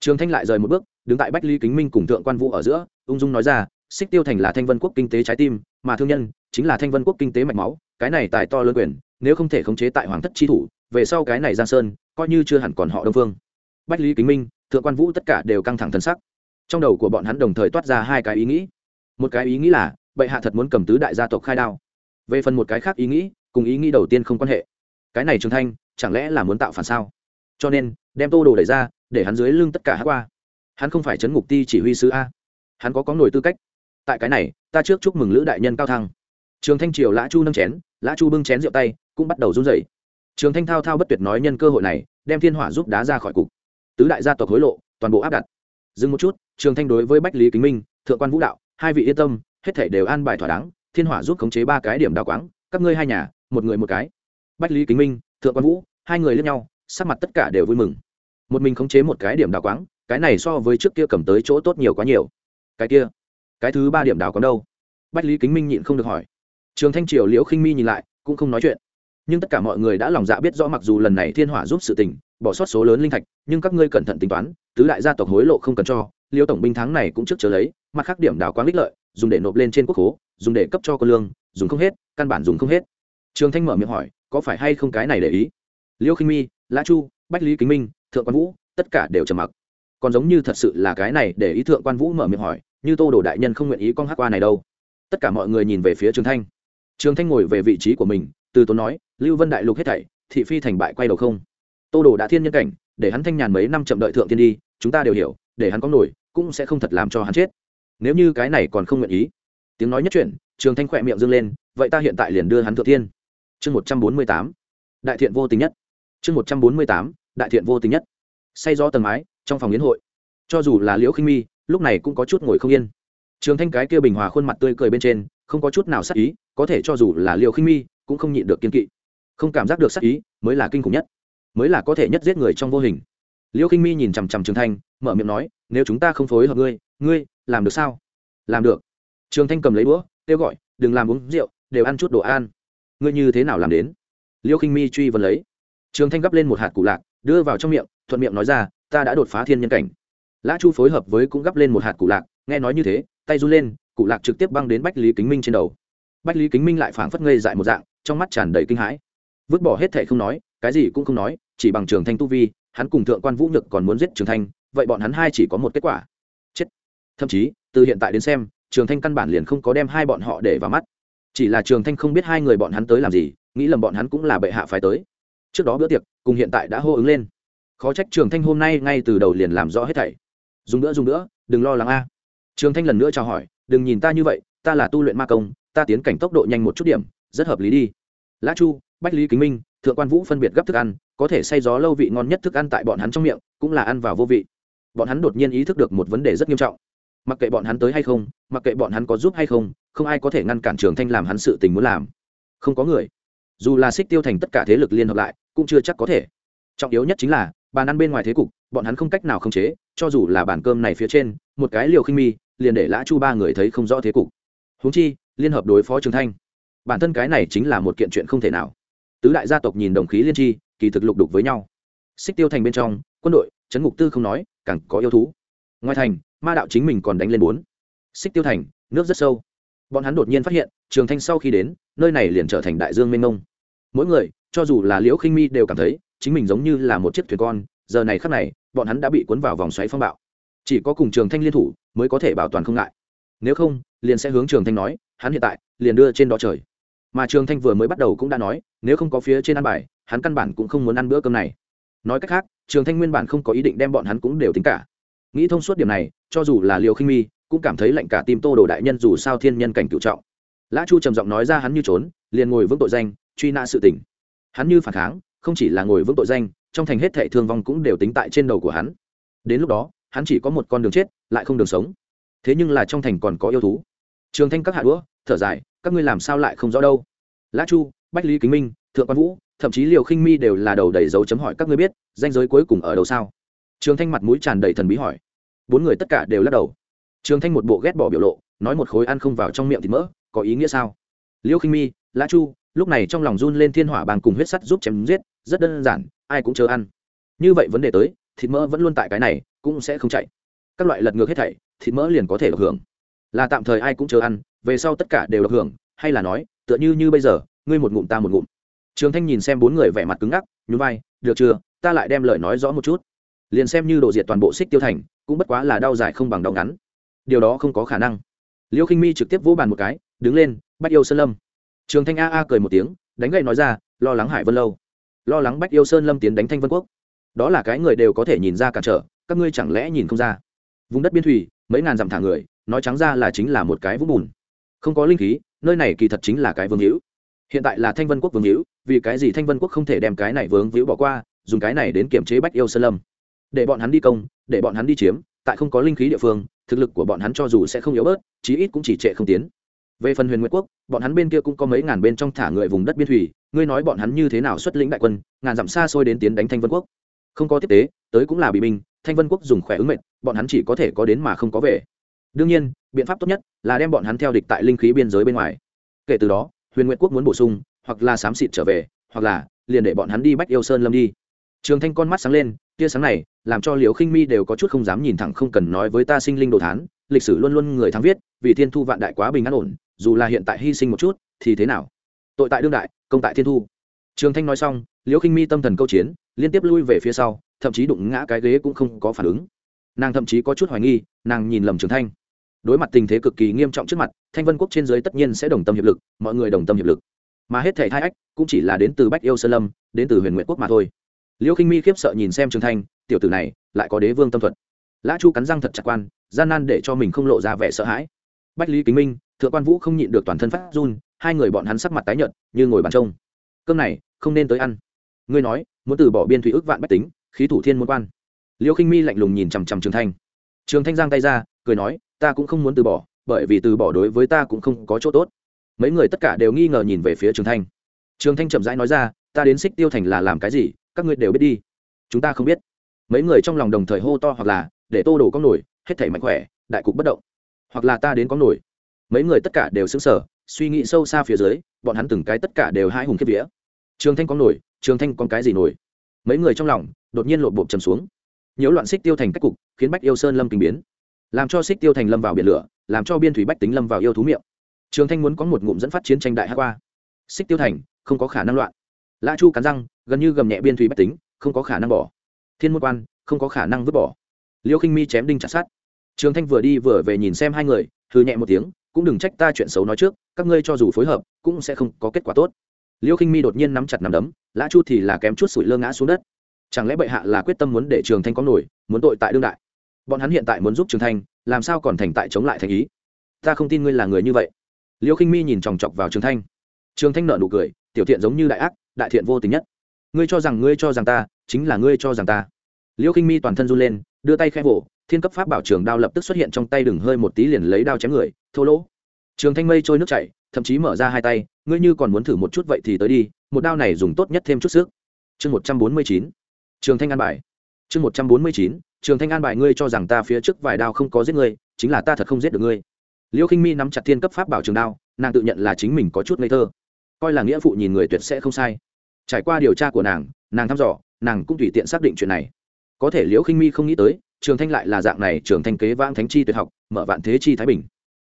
Trường thanh lại rời một bước, đứng tại bách ly kính minh cùng thượng quan vũ ở giữa, ung dung nói ra, xích tiêu thành là thanh vân quốc kinh tế trái tim, mà thương nhân chính là thanh vân quốc kinh tế mạch máu, cái này tài to lớn quyền, nếu không thể khống chế tại hoàng thất chi thủ, về sau cái này giang sơn, coi như chưa hẳn còn họ đông phương bách lý kính minh, thượng quan vũ tất cả đều căng thẳng thân sắc. Trong đầu của bọn hắn đồng thời toát ra hai cái ý nghĩ. Một cái ý nghĩ là, bệ hạ thật muốn cầm tứ đại gia tộc khai đao. Về phần một cái khác ý nghĩ, cùng ý nghĩ đầu tiên không quan hệ. Cái này trường thanh, chẳng lẽ là muốn tạo phản sao? Cho nên, đem tô đồ đẩy ra, để hắn dưới lưng tất cả hát qua. Hắn không phải chấn ngục ti chỉ huy sứ a. Hắn có có nổi tư cách. Tại cái này, ta trước chúc mừng lữ đại nhân cao thăng. Trường thanh triều lã chu nâng chén, lã chu bưng chén rượu tay, cũng bắt đầu run rẩy. Trường thanh thao thao bất tuyệt nói nhân cơ hội này, đem thiên hỏa giúp đá ra khỏi cục. Tứ đại gia tộc hối lộ, toàn bộ áp đặt. Dừng một chút, trường thanh đối với bách lý kính minh, thượng quan vũ đạo, hai vị yên tâm, hết thể đều an bài thỏa đáng, thiên hỏa giúp khống chế ba cái điểm đào quáng, các ngươi hai nhà, một người một cái. Bách lý kính minh, thượng quan vũ, hai người lên nhau sắc mặt tất cả đều vui mừng. Một mình khống chế một cái điểm đào quáng, cái này so với trước kia cầm tới chỗ tốt nhiều quá nhiều. Cái kia, cái thứ ba điểm đào quáng đâu? Bách lý kính minh nhịn không được hỏi. Trường thanh triều liễu khinh mi nhìn lại, cũng không nói chuyện. Nhưng tất cả mọi người đã lòng dạ biết rõ mặc dù lần này thiên hỏa giúp sự tình, bỏ sót số lớn linh thạch, nhưng các ngươi cẩn thận tính toán, tứ đại gia tộc hối lộ không cần cho liêu tổng binh thắng này cũng trước chờ lấy, mặt khác điểm đào quang đích lợi, dùng để nộp lên trên quốc hố dùng để cấp cho quân lương, dùng không hết, căn bản dùng không hết. Trường thanh mở miệng hỏi, có phải hay không cái này để ý? Liêu khinh mi lã chu, bách lý kính minh, thượng quan vũ, tất cả đều trầm mặc. Còn giống như thật sự là cái này để ý thượng quan vũ mở miệng hỏi, như tô đồ đại nhân không nguyện ý con hát qua này đâu. Tất cả mọi người nhìn về phía trường thanh. Trường thanh ngồi về vị trí của mình, từ tốn nói, lưu vân đại lục hết thảy, thị phi thành bại quay đầu không? Tô đồ đã thiên nhân cảnh, để hắn thanh nhàn mấy năm chậm đợi thượng thiên đi, chúng ta đều hiểu, để hắn có nổi, cũng sẽ không thật làm cho hắn chết. Nếu như cái này còn không nguyện ý. Tiếng nói nhất chuyển, trường thanh khỏe miệng dâng lên, vậy ta hiện tại liền đưa hắn thượng thiên chương một trăm bốn mươi tám. Đại thiện vô tình nhất chương một trăm bốn mươi tám đại thiện vô tình nhất. Say gió tầng mái trong phòng yến hội. Cho dù là liễu khinh mi lúc này cũng có chút ngồi không yên. Trường thanh cái kia bình hòa khuôn mặt tươi cười bên trên không có chút nào sắc ý có thể cho dù là liễu khinh mi cũng không nhịn được kiên kỵ. Không cảm giác được sắc ý mới là kinh khủng nhất. Mới là có thể nhất giết người trong vô hình. Liễu khinh mi nhìn chằm chằm trường thanh mở miệng nói nếu chúng ta không phối hợp ngươi ngươi làm được sao? Làm được. Trường thanh cầm lấy búa, kêu gọi đừng làm uống rượu đều ăn chút đồ ăn. Ngươi như thế nào làm đến? Liễu khinh mi truy vấn lấy trường thanh gấp lên một hạt cụ lạc, đưa vào trong miệng, thuận miệng nói ra, ta đã đột phá thiên nhân cảnh. Lã chu phối hợp với cũng gấp lên một hạt cụ lạc, nghe nói như thế, tay run lên cụ lạc trực tiếp băng đến bách lý kính minh trên đầu. Bách lý kính minh lại phảng phất ngây dại một dạng, trong mắt tràn đầy kinh hãi. Vứt bỏ hết thệ không nói, cái gì cũng không nói, chỉ bằng trường thanh tu vi, hắn cùng thượng quan vũ nhược còn muốn giết trường thanh, vậy bọn hắn hai chỉ có một kết quả. Chết. Thậm chí, từ hiện tại đến xem, trường thanh căn bản liền không có đem hai bọn họ để vào mắt. Chỉ là trường thanh không biết hai người bọn hắn tới làm gì, nghĩ lầm bọn hắn cũng là bệ hạ phải tới trước đó bữa tiệc, cùng hiện tại đã hô ứng lên. Khó trách trường thanh hôm nay ngay từ đầu liền làm rõ hết thảy. Dùng nữa dùng nữa, đừng lo lắng a. Trường thanh lần nữa chào hỏi, đừng nhìn ta như vậy, ta là tu luyện ma công, ta tiến cảnh tốc độ nhanh một chút điểm, rất hợp lý đi. Lã chu, bách lý kính minh, thượng quan vũ phân biệt gấp thức ăn, có thể say gió lâu vị ngon nhất thức ăn tại bọn hắn trong miệng, cũng là ăn vào vô vị. Bọn hắn đột nhiên ý thức được một vấn đề rất nghiêm trọng. Mặc kệ bọn hắn tới hay không, mặc kệ bọn hắn có giúp hay không không ai có thể ngăn cản trường thanh làm hắn sự tình muốn làm. Không có người. Dù là xích tiêu thành tất cả thế lực liên hợp lại cũng chưa chắc có thể. Trọng yếu nhất chính là, bàn ăn bên ngoài thế cục, bọn hắn không cách nào khống chế, cho dù là bàn cơm này phía trên, một cái liều khinh mi, liền để lã chu ba người thấy không rõ thế cục. Huống chi, liên hợp đối phó trường thanh. Bản thân cái này chính là một kiện chuyện không thể nào. Tứ đại gia tộc nhìn đồng khí liên tri kỳ thực lục đục với nhau. Xích tiêu thành bên trong, quân đội, trấn ngục tư không nói, càng có yêu thú. Ngoài thành, ma đạo chính mình còn đánh lên bốn. Xích tiêu thành, nước rất sâu. Bọn hắn đột nhiên phát hiện, trường thanh sau khi đến, nơi này liền trở thành đại dương mênh mông. Mỗi người cho dù là liễu khinh mi đều cảm thấy chính mình giống như là một chiếc thuyền con, giờ này khắc này, bọn hắn đã bị cuốn vào vòng xoáy phong bạo. Chỉ có cùng trường thanh liên thủ mới có thể bảo toàn không ngại. Nếu không, liền sẽ hướng trường thanh nói, hắn hiện tại liền đưa trên đó trời. Mà trường thanh vừa mới bắt đầu cũng đã nói, nếu không có phía trên ăn bài, hắn căn bản cũng không muốn ăn bữa cơm này. Nói cách khác, trường thanh nguyên bản không có ý định đem bọn hắn cũng đều tính cả. Nghĩ thông suốt điểm này, cho dù là liều khinh mi, cũng cảm thấy lạnh cả tim tô đồ đại nhân dù sao thiên nhân cảnh cựu trọng. Lã chu trầm giọng nói ra hắn như trốn, liền ngồi vững tội danh, truy nã sự tỉnh hắn như phản kháng, không chỉ là ngồi vững tội danh, trong thành hết thệ thương vong cũng đều tính tại trên đầu của hắn. Đến lúc đó, hắn chỉ có một con đường chết, lại không đường sống. Thế nhưng là trong thành còn có yêu thú. Trường thanh các hạ đũa, thở dài, các ngươi làm sao lại không rõ đâu? Lã chu, bách lý kính minh, thượng quan vũ, thậm chí liều khinh mi đều là đầu đầy dấu chấm hỏi các ngươi biết, danh giới cuối cùng ở đâu sao? Trường thanh mặt mũi tràn đầy thần bí hỏi. Bốn người tất cả đều lắc đầu. Trường thanh một bộ ghét bỏ biểu lộ, nói một khối ăn không vào trong miệng thịt mỡ, có ý nghĩa sao? Liêu khinh mi, lã chu lúc này trong lòng run lên thiên hỏa bàn cùng huyết sắt giúp chém giết, rất đơn giản, ai cũng chờ ăn. Như vậy vấn đề tới, thịt mỡ vẫn luôn tại cái này, cũng sẽ không chạy. Các loại lật ngược hết thảy, thịt mỡ liền có thể được hưởng. Là tạm thời ai cũng chờ ăn, về sau tất cả đều được hưởng, hay là nói, tựa như như bây giờ, ngươi một ngụm ta một ngụm. Trường thanh nhìn xem bốn người vẻ mặt cứng ngắc, nhún vai, được chưa, ta lại đem lời nói rõ một chút. Liền xem như đồ diệt toàn bộ xích tiêu thành, cũng bất quá là đau dài không bằng đau ngắn. Điều đó không có khả năng. Liêu khinh mi trực tiếp vỗ bàn một cái, đứng lên bắt yêu sơn lâm trường thanh a a cười một tiếng, đánh gậy nói ra, lo lắng hải vân lâu. Lo lắng bách yêu sơn lâm tiến đánh thanh vân quốc. Đó là cái người đều có thể nhìn ra cản trở, các ngươi chẳng lẽ nhìn không ra? Vùng đất biên thủy, mấy ngàn dặm thả người, nói trắng ra là chính là một cái vũng bùn. Không có linh khí, nơi này kỳ thật chính là cái vương hữu. Hiện tại là thanh vân quốc vương hữu, vì cái gì thanh vân quốc không thể đem cái này vướng hữu bỏ qua, dùng cái này đến kiểm chế bách yêu sơn lâm? Để bọn hắn đi công, để bọn hắn đi chiếm, tại không có linh khí địa phương, thực lực của bọn hắn cho dù sẽ không yếu bớt, chí ít cũng chỉ trệ không tiến về phần huyền nguyệt quốc, bọn hắn bên kia cũng có mấy ngàn bên trong thả người vùng đất biên thủy, ngươi nói bọn hắn như thế nào xuất lĩnh đại quân, ngàn dặm xa xôi đến tiến đánh thanh vân quốc. Không có tiếp tế, tới cũng là bị binh, thanh vân quốc dùng khỏe ứng mệnh, bọn hắn chỉ có thể có đến mà không có về. Đương nhiên, biện pháp tốt nhất là đem bọn hắn theo địch tại linh khí biên giới bên ngoài. Kể từ đó, huyền nguyệt quốc muốn bổ sung, hoặc là xám xịt trở về, hoặc là liền để bọn hắn đi bách yêu sơn lâm đi. Trường thanh con mắt sáng lên, tia sáng này làm cho liều khinh mi đều có chút không dám nhìn thẳng không cần nói với ta sinh linh đồ thán lịch sử luôn luôn người thắng viết, vì thiên thu vạn đại quá bình an ổn, dù là hiện tại hy sinh một chút, thì thế nào? Tội tại đương đại, công tại thiên thu. Trường thanh nói xong, liễu khinh mi tâm thần câu chiến, liên tiếp lui về phía sau, thậm chí đụng ngã cái ghế cũng không có phản ứng. Nàng thậm chí có chút hoài nghi, nàng nhìn lầm trường thanh. Đối mặt tình thế cực kỳ nghiêm trọng trước mặt, thanh vân quốc trên dưới tất nhiên sẽ đồng tâm hiệp lực, mọi người đồng tâm hiệp lực. Mà hết thể thai ách, cũng chỉ là đến từ bách yêu sơn lâm, đến từ huyền nguyện quốc mà thôi. Liễu khinh mi khiếp sợ nhìn xem trường thanh, tiểu tử này, lại có đế vương tâm thuật. Lã chu cắn răng thật chặt quan gian nan để cho mình không lộ ra vẻ sợ hãi. Bách lý kính minh, thượng quan vũ không nhịn được toàn thân phát run, hai người bọn hắn sắc mặt tái nhợt, như ngồi bàn trông. Cơm này, không nên tới ăn. Ngươi nói, muốn từ bỏ biên thủy ước vạn bách tính, khí thủ thiên môn quan. Liêu khinh mi lạnh lùng nhìn chằm chằm trường thanh. Trường thanh giang tay ra, cười nói, ta cũng không muốn từ bỏ, bởi vì từ bỏ đối với ta cũng không có chỗ tốt. Mấy người tất cả đều nghi ngờ nhìn về phía trường thanh. Trường thanh chậm rãi nói ra, ta đến xích tiêu thành là làm cái gì, các ngươi đều biết đi. Chúng ta không biết. Mấy người trong lòng đồng thời hô to hoặc là, để tô đổ con nổi hết thảy mạnh khỏe, đại cục bất động. Hoặc là ta đến có nổi. Mấy người tất cả đều xứng sở suy nghĩ sâu xa phía dưới, bọn hắn từng cái tất cả đều hai hùng kiếp vía. Trường thanh có nổi, trường thanh có cái gì nổi? Mấy người trong lòng, đột nhiên lộp bộp trầm xuống. Nhiễu loạn xích tiêu thành cách cục, khiến bách yêu sơn lâm kinh biến. Làm cho xích tiêu thành lâm vào biển lửa, làm cho biên thủy bách tính lâm vào yêu thú miệng. Trường thanh muốn có một ngụm dẫn phát chiến tranh đại hát qua. Xích tiêu thành, không có khả năng loạn. Lã chu cắn răng, gần như gầm nhẹ biên thủy bách tính, không có khả năng bỏ. Thiên môn quan, không có khả năng vứt bỏ liêu khinh mi chém đinh chặt sát trường thanh vừa đi vừa về nhìn xem hai người thư nhẹ một tiếng, cũng đừng trách ta chuyện xấu nói trước, các ngươi cho dù phối hợp, cũng sẽ không có kết quả tốt. Liêu khinh mi đột nhiên nắm chặt nắm đấm, lã chu thì là kém chút sủi lơ ngã xuống đất. Chẳng lẽ bệ hạ là quyết tâm muốn để trường thanh có nổi, muốn tội tại đương đại? Bọn hắn hiện tại muốn giúp trường thanh, làm sao còn thành tại chống lại thành ý? Ta không tin ngươi là người như vậy. Liêu khinh mi nhìn chòng chọc vào trường thanh. Trường thanh nợ nụ cười, tiểu thiện giống như đại ác, đại thiện vô tình nhất. Ngươi cho rằng ngươi cho rằng ta, chính là ngươi cho rằng ta. Liêu khinh mi toàn thân run lên đưa tay khẽ vỗ, thiên cấp pháp bảo trường đao lập tức xuất hiện trong tay đừng hơi một tí liền lấy đao chém người, thô lỗ. Trường thanh mây trôi nước chảy, thậm chí mở ra hai tay, ngươi như còn muốn thử một chút vậy thì tới đi, một đao này dùng tốt nhất thêm chút sức. Chương một trăm bốn mươi chín, trường thanh an bài. Chương một trăm bốn mươi chín, trường thanh an bài ngươi cho rằng ta phía trước vài đao không có giết ngươi, chính là ta thật không giết được ngươi. Liêu khinh mi nắm chặt thiên cấp pháp bảo trường đao, nàng tự nhận là chính mình có chút ngây thơ. Coi là nghĩa phụ nhìn người tuyệt sẽ không sai. Trải qua điều tra của nàng nàng thăm dò, nàng cũng tùy tiện xác định chuyện này có thể liễu khinh mi không nghĩ tới, trường thanh lại là dạng này, trường thanh kế vãng thánh chi tuyệt học, mở vạn thế chi thái bình.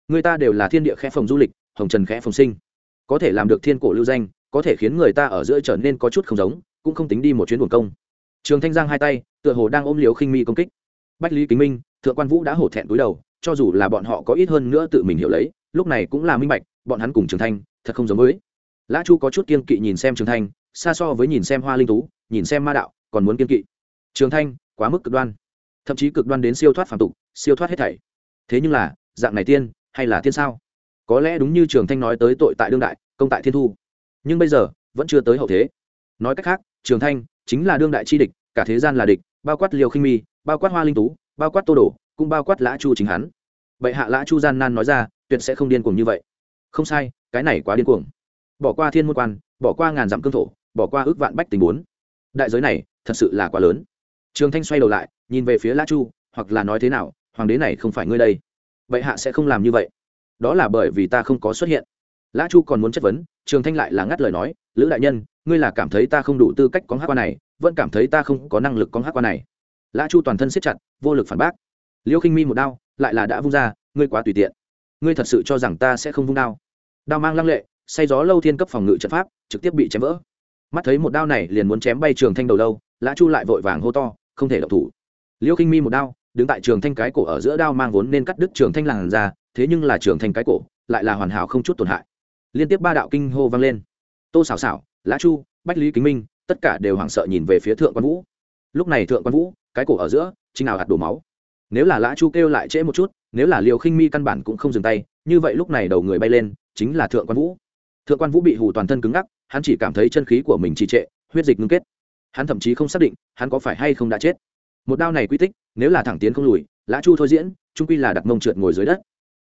Người ta đều là thiên địa khẽ phòng du lịch, hồng trần khẽ phòng sinh. Có thể làm được thiên cổ lưu danh, có thể khiến người ta ở giữa trở nên có chút không giống, cũng không tính đi một chuyến buồn công. Trường thanh giang hai tay, tựa hồ đang ôm liễu khinh mi công kích. Bách lý kính minh, thượng quan vũ đã hổ thẹn túi đầu, cho dù là bọn họ có ít hơn nữa tự mình hiểu lấy, lúc này cũng là minh bạch, bọn hắn cùng trường thanh, thật không giống với. Lã chu có chút kiên kỵ nhìn xem trường thanh, xa so với nhìn xem hoa linh tú, nhìn xem ma đạo, còn muốn kiên kỵ. Trường thanh quá mức cực đoan. Thậm chí cực đoan đến siêu thoát phàm tục, siêu thoát hết thảy. Thế nhưng là, dạng này tiên, hay là tiên sao? Có lẽ đúng như trường thanh nói tới tội tại đương đại, công tại thiên thu. Nhưng bây giờ, vẫn chưa tới hậu thế. Nói cách khác, trường thanh chính là đương đại chi địch, cả thế gian là địch, bao quát liều khinh mi, bao quát hoa linh tú, bao quát tô đổ cũng bao quát lã chu chính hắn. Vậy hạ lã chu gian nan nói ra, tuyệt sẽ không điên cuồng như vậy. Không sai, cái này quá điên cuồng. Bỏ qua thiên môn quan, bỏ qua ngàn dặm cương thổ, bỏ qua ước vạn bách tình bốn. Đại giới này, thật sự là quá lớn trường thanh xoay đầu lại, nhìn về phía lã chu, hoặc là nói thế nào, hoàng đế này không phải ngươi đây. Vậy hạ sẽ không làm như vậy. Đó là bởi vì ta không có xuất hiện. Lã chu còn muốn chất vấn, trường thanh lại là ngắt lời nói, lữ đại nhân, ngươi là cảm thấy ta không đủ tư cách có hát quan này, vẫn cảm thấy ta không có năng lực có hát quan này. Lã chu toàn thân siết chặt, vô lực phản bác, liêu khinh mi một đao, lại là đã vung ra, ngươi quá tùy tiện. Ngươi thật sự cho rằng ta sẽ không vung đao? Đao mang lăng lệ, say gió lâu thiên cấp phòng ngự trận pháp, trực tiếp bị chém vỡ. Mắt thấy một đao này liền muốn chém bay trường thanh đầu lâu, lã chu lại vội vàng hô to không thể động thủ. Liêu khinh mi một đao, đứng tại trường thanh cái cổ ở giữa đao mang vốn nên cắt đứt trường thanh làn ra, thế nhưng là trường thanh cái cổ lại là hoàn hảo không chút tổn hại. Liên tiếp ba đạo kinh hô vang lên. Tô xảo xảo lã chu, bách lý kính minh, tất cả đều hoảng sợ nhìn về phía thượng quan vũ. Lúc này thượng quan vũ, cái cổ ở giữa, chính nào hạt đổ máu. Nếu là lã chu kêu lại trễ một chút, nếu là liều khinh mi căn bản cũng không dừng tay, như vậy lúc này đầu người bay lên, chính là thượng quan vũ. Thượng quan vũ bị hù toàn thân cứng ngắc, hắn chỉ cảm thấy chân khí của mình trì trệ, huyết dịch ngưng kết hắn thậm chí không xác định hắn có phải hay không đã chết. Một đao này quy tích, nếu là thẳng tiến không lùi, lã chu thôi diễn, trung quy là đặt mông trượt ngồi dưới đất.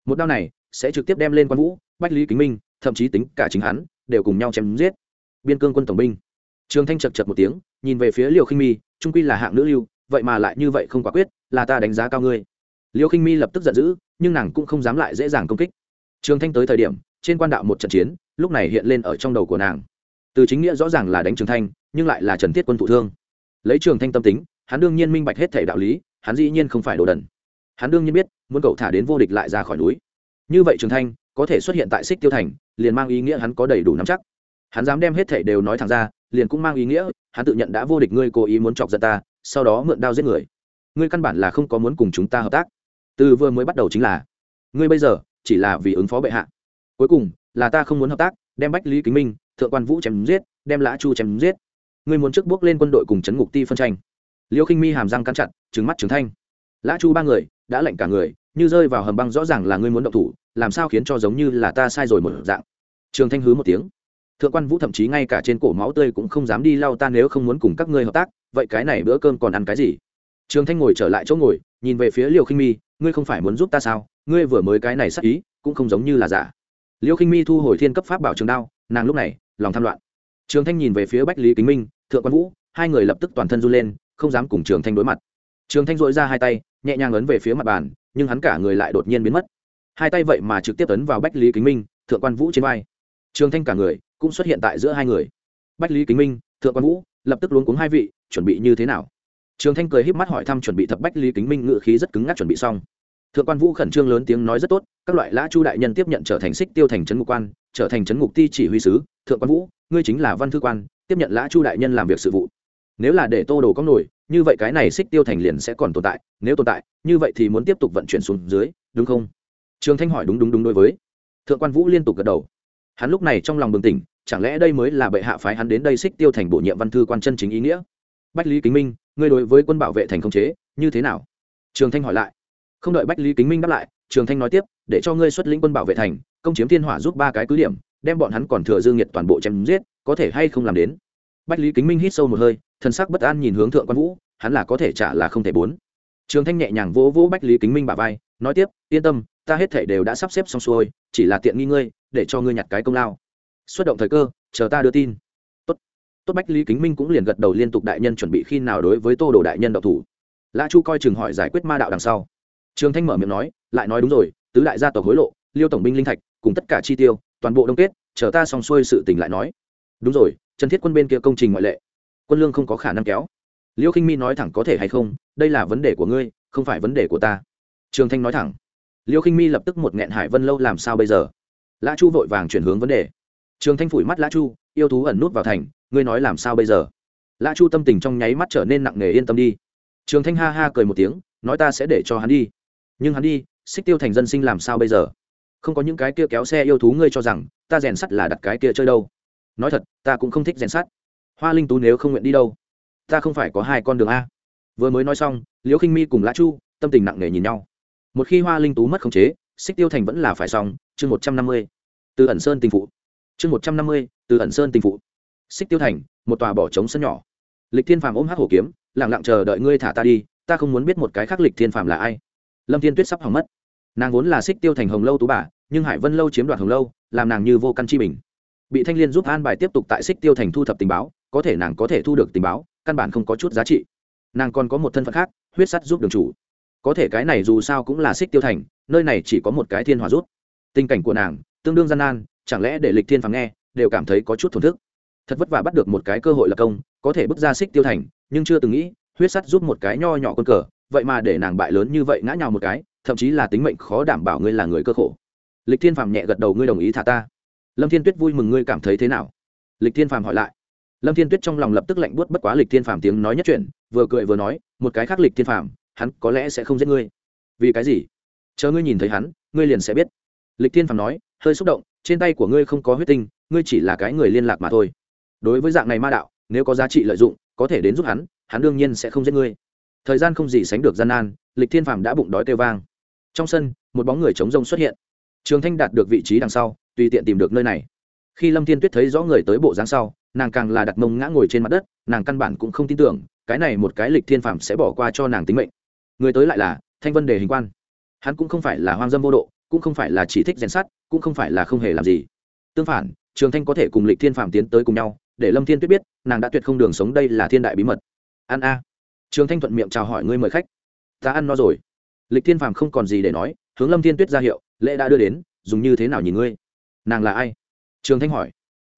Một đao này sẽ trực tiếp đem lên quan vũ, bách lý kính minh, thậm chí tính cả chính hắn, đều cùng nhau chém giết. Biên cương quân tổng binh. Trường thanh chật chật một tiếng, nhìn về phía liều khinh mi, trung quy là hạng nữ lưu, vậy mà lại như vậy không quả quyết, là ta đánh giá cao ngươi. Liêu khinh mi lập tức giận dữ, nhưng nàng cũng không dám lại dễ dàng công kích. Trường thanh tới thời điểm, trên quan đạo một trận chiến, lúc này hiện lên ở trong đầu của nàng từ chính nghĩa rõ ràng là đánh trường thanh, nhưng lại là trần thiết quân thụ thương. Lấy trường thanh tâm tính, hắn đương nhiên minh bạch hết thể đạo lý, hắn dĩ nhiên không phải đồ đần. Hắn đương nhiên biết, muốn cậu thả đến vô địch lại ra khỏi núi. Như vậy trường thanh, có thể xuất hiện tại xích tiêu thành, liền mang ý nghĩa hắn có đầy đủ nắm chắc. Hắn dám đem hết thể đều nói thẳng ra, liền cũng mang ý nghĩa, hắn tự nhận đã vô địch, ngươi cố ý muốn chọc giận ta, sau đó mượn đao giết người. Ngươi căn bản là không có muốn cùng chúng ta hợp tác. Từ vừa mới bắt đầu chính là, ngươi bây giờ chỉ là vì ứng phó bệ hạ. Cuối cùng, là ta không muốn hợp tác, đem bách lý kính minh thượng quan vũ chém giết, đem lã chu chém giết. Ngươi muốn trước bước lên quân đội cùng chấn ngục ti phân tranh. Liêu khinh mi hàm răng cắn chặt trứng mắt trứng thanh. Lã chu ba người, đã lệnh cả người, như rơi vào hầm băng, rõ ràng là ngươi muốn động thủ, làm sao khiến cho giống như là ta sai rồi một dạng. Trường thanh hứ một tiếng. Thượng quan vũ thậm chí ngay cả trên cổ máu tươi cũng không dám đi lau ta nếu không muốn cùng các ngươi hợp tác, vậy cái này bữa cơm còn ăn cái gì? Trường thanh ngồi trở lại chỗ ngồi, nhìn về phía liều khinh mi, ngươi không phải muốn giúp ta sao? Ngươi vừa mới cái này sắc ý, cũng không giống như là giả. Liêu khinh mi thu hồi thiên cấp pháp bảo trường đao, nàng lúc này lòng tham loạn. Trường thanh nhìn về phía bách lý kính minh, thượng quan vũ, hai người lập tức toàn thân run lên, không dám cùng trường thanh đối mặt. Trường thanh dội ra hai tay, nhẹ nhàng ấn về phía mặt bàn, nhưng hắn cả người lại đột nhiên biến mất. Hai tay vậy mà trực tiếp ấn vào bách lý kính minh, thượng quan vũ trên vai. Trường thanh cả người cũng xuất hiện tại giữa hai người. Bách lý kính minh, thượng quan vũ lập tức luống cuống hai vị, chuẩn bị như thế nào? Trường thanh cười híp mắt hỏi thăm chuẩn bị thập bách lý kính minh ngự khí rất cứng ngắc chuẩn bị xong. Thượng quan vũ khẩn trương lớn tiếng nói rất tốt, các loại lã chu đại nhân tiếp nhận trở thành xích tiêu thành trấn ngục quan trở thành trấn ngục ti chỉ huy sứ, thượng quan vũ, ngươi chính là văn thư quan, tiếp nhận lã chu đại nhân làm việc sự vụ. Nếu là để tô đồ có nổi, như vậy cái này xích tiêu thành liền sẽ còn tồn tại, nếu tồn tại, như vậy thì muốn tiếp tục vận chuyển xuống dưới, đúng không? Trường thanh hỏi đúng đúng đúng đối với. Thượng quan vũ liên tục gật đầu. Hắn lúc này trong lòng bừng tỉnh, chẳng lẽ đây mới là bệ hạ phái hắn đến đây xích tiêu thành bổ nhiệm văn thư quan chân chính ý nghĩa? Bách lý kính minh, ngươi đối với quân bảo vệ thành không chế, như thế nào? Trường thanh hỏi lại. Không đợi bách lý kính minh đáp lại, trường thanh nói tiếp để cho ngươi xuất lĩnh quân bảo vệ thành, công chiếm thiên hỏa giúp ba cái cứ điểm, đem bọn hắn còn thừa dương nhiệt toàn bộ chém giết, có thể hay không làm đến? Bách lý kính minh hít sâu một hơi thân sắc bất an nhìn hướng thượng quan vũ, hắn là có thể trả là không thể bốn. Trường thanh nhẹ nhàng vỗ vỗ bách lý kính minh bà vai, nói tiếp, yên tâm, ta hết thể đều đã sắp xếp xong xuôi, chỉ là tiện nghi ngươi, để cho ngươi nhặt cái công lao. Xuất động thời cơ, chờ ta đưa tin. Tốt. Tốt, bách lý kính minh cũng liền gật đầu liên tục đại nhân chuẩn bị khi nào đối với tô đồ đại nhân độc thủ. Lã chu coi chừng hỏi giải quyết ma đạo đằng sau. Trường thanh mở miệng nói, lại nói đúng rồi tứ đại gia tộc hối lộ, liêu tổng binh linh thạch, cùng tất cả chi tiêu, toàn bộ đông kết, chờ ta xong xuôi sự tình lại nói. Đúng rồi, trần thiết quân bên kia công trình ngoại lệ. Quân lương không có khả năng kéo. Liêu khinh mi nói thẳng có thể hay không, đây là vấn đề của ngươi, không phải vấn đề của ta. Trường thanh nói thẳng. Liêu khinh mi lập tức một nghẹn hải vân lâu làm sao bây giờ? Lã chu vội vàng chuyển hướng vấn đề. Trường thanh phủi mắt lã chu, yêu thú ẩn nút vào thành, ngươi nói làm sao bây giờ? Lã chu tâm tình trong nháy mắt trở nên nặng nề yên tâm đi. Trường thanh ha ha cười một tiếng, nói ta sẽ để cho hắn đi. Nhưng hắn đi xích tiêu thành dân sinh làm sao bây giờ? Không có những cái kia kéo xe yêu thú ngươi cho rằng, ta rèn sắt là đặt cái kia chơi đâu. Nói thật, ta cũng không thích rèn sắt. Hoa linh tú nếu không nguyện đi đâu, ta không phải có hai con đường a. Vừa mới nói xong, liễu khinh mi cùng lã chu, tâm tình nặng nề nhìn nhau. Một khi hoa linh tú mất khống chế, xích tiêu thành vẫn là phải xong, chương một trăm năm mươi. Từ ẩn sơn tình phụ. Chương một trăm năm mươi, từ ẩn sơn tình phụ. Xích tiêu thành, một tòa bỏ trống sân nhỏ. Lịch thiên phàm ôm hát hổ kiếm lẳng lặng chờ đợi ngươi thả ta đi, ta không muốn biết một cái khác lịch thiên phàm là ai. Lâm thiên tuyết sắp hỏng mất nàng vốn là xích tiêu thành hồng lâu tú bà, nhưng hải vân lâu chiếm đoạt hồng lâu, làm nàng như vô căn chi bình. Bị thanh liên giúp an bài tiếp tục tại xích tiêu thành thu thập tình báo, có thể nàng có thể thu được tình báo, căn bản không có chút giá trị. Nàng còn có một thân phận khác, huyết sắt giúp đường chủ. Có thể cái này dù sao cũng là xích tiêu thành, nơi này chỉ có một cái thiên hòa rút tình cảnh của nàng, tương đương gian nan, chẳng lẽ để lịch thiên phàm nghe, đều cảm thấy có chút thổn thức. Thật vất vả bắt được một cái cơ hội là công, có thể bước ra xích tiêu thành, nhưng chưa từng nghĩ, huyết sắt giúp một cái nho nhỏ con cờ vậy mà để nàng bại lớn như vậy ngã nhào một cái, thậm chí là tính mệnh khó đảm bảo ngươi là người cơ khổ. Lịch thiên phàm nhẹ gật đầu, ngươi đồng ý thả ta? Lâm thiên tuyết vui mừng, ngươi cảm thấy thế nào? Lịch thiên phàm hỏi lại. Lâm thiên tuyết trong lòng lập tức lạnh buốt, bất quá lịch thiên phàm tiếng nói nhất chuyện vừa cười vừa nói, một cái khác lịch thiên phàm, hắn có lẽ sẽ không giết ngươi. Vì cái gì? Chờ ngươi nhìn thấy hắn, ngươi liền sẽ biết. Lịch thiên phàm nói, hơi xúc động, trên tay của ngươi không có huyết tinh, ngươi chỉ là cái người liên lạc mà thôi. Đối với dạng này ma đạo, nếu có giá trị lợi dụng, có thể đến giúp hắn hắn đương nhiên sẽ không giết ngươi thời gian không gì sánh được gian nan, lịch thiên phàm đã bụng đói kêu vang. Trong sân, một bóng người chống rông xuất hiện. Trường thanh đạt được vị trí đằng sau, tùy tiện tìm được nơi này. Khi lâm thiên tuyết thấy rõ người tới bộ dáng sau, nàng càng là đặt mông ngã ngồi trên mặt đất, nàng căn bản cũng không tin tưởng, cái này một cái lịch thiên phàm sẽ bỏ qua cho nàng tính mệnh. Người tới lại là thanh vân đề hình quan. Hắn cũng không phải là hoang dâm vô độ, cũng không phải là chỉ thích rèn sắt, cũng không phải là không hề làm gì. Tương phản, trường thanh có thể cùng lịch thiên phàm tiến tới cùng nhau, để lâm thiên tuyết biết, nàng đã tuyệt không đường sống, đây là thiên đại bí mật. An a trường thanh thuận miệng chào hỏi ngươi mời khách. Ta ăn no rồi. Lịch thiên phàm không còn gì để nói, hướng lâm thiên tuyết ra hiệu, lễ đã đưa đến, dùng như thế nào nhìn ngươi? Nàng là ai? Trường thanh hỏi.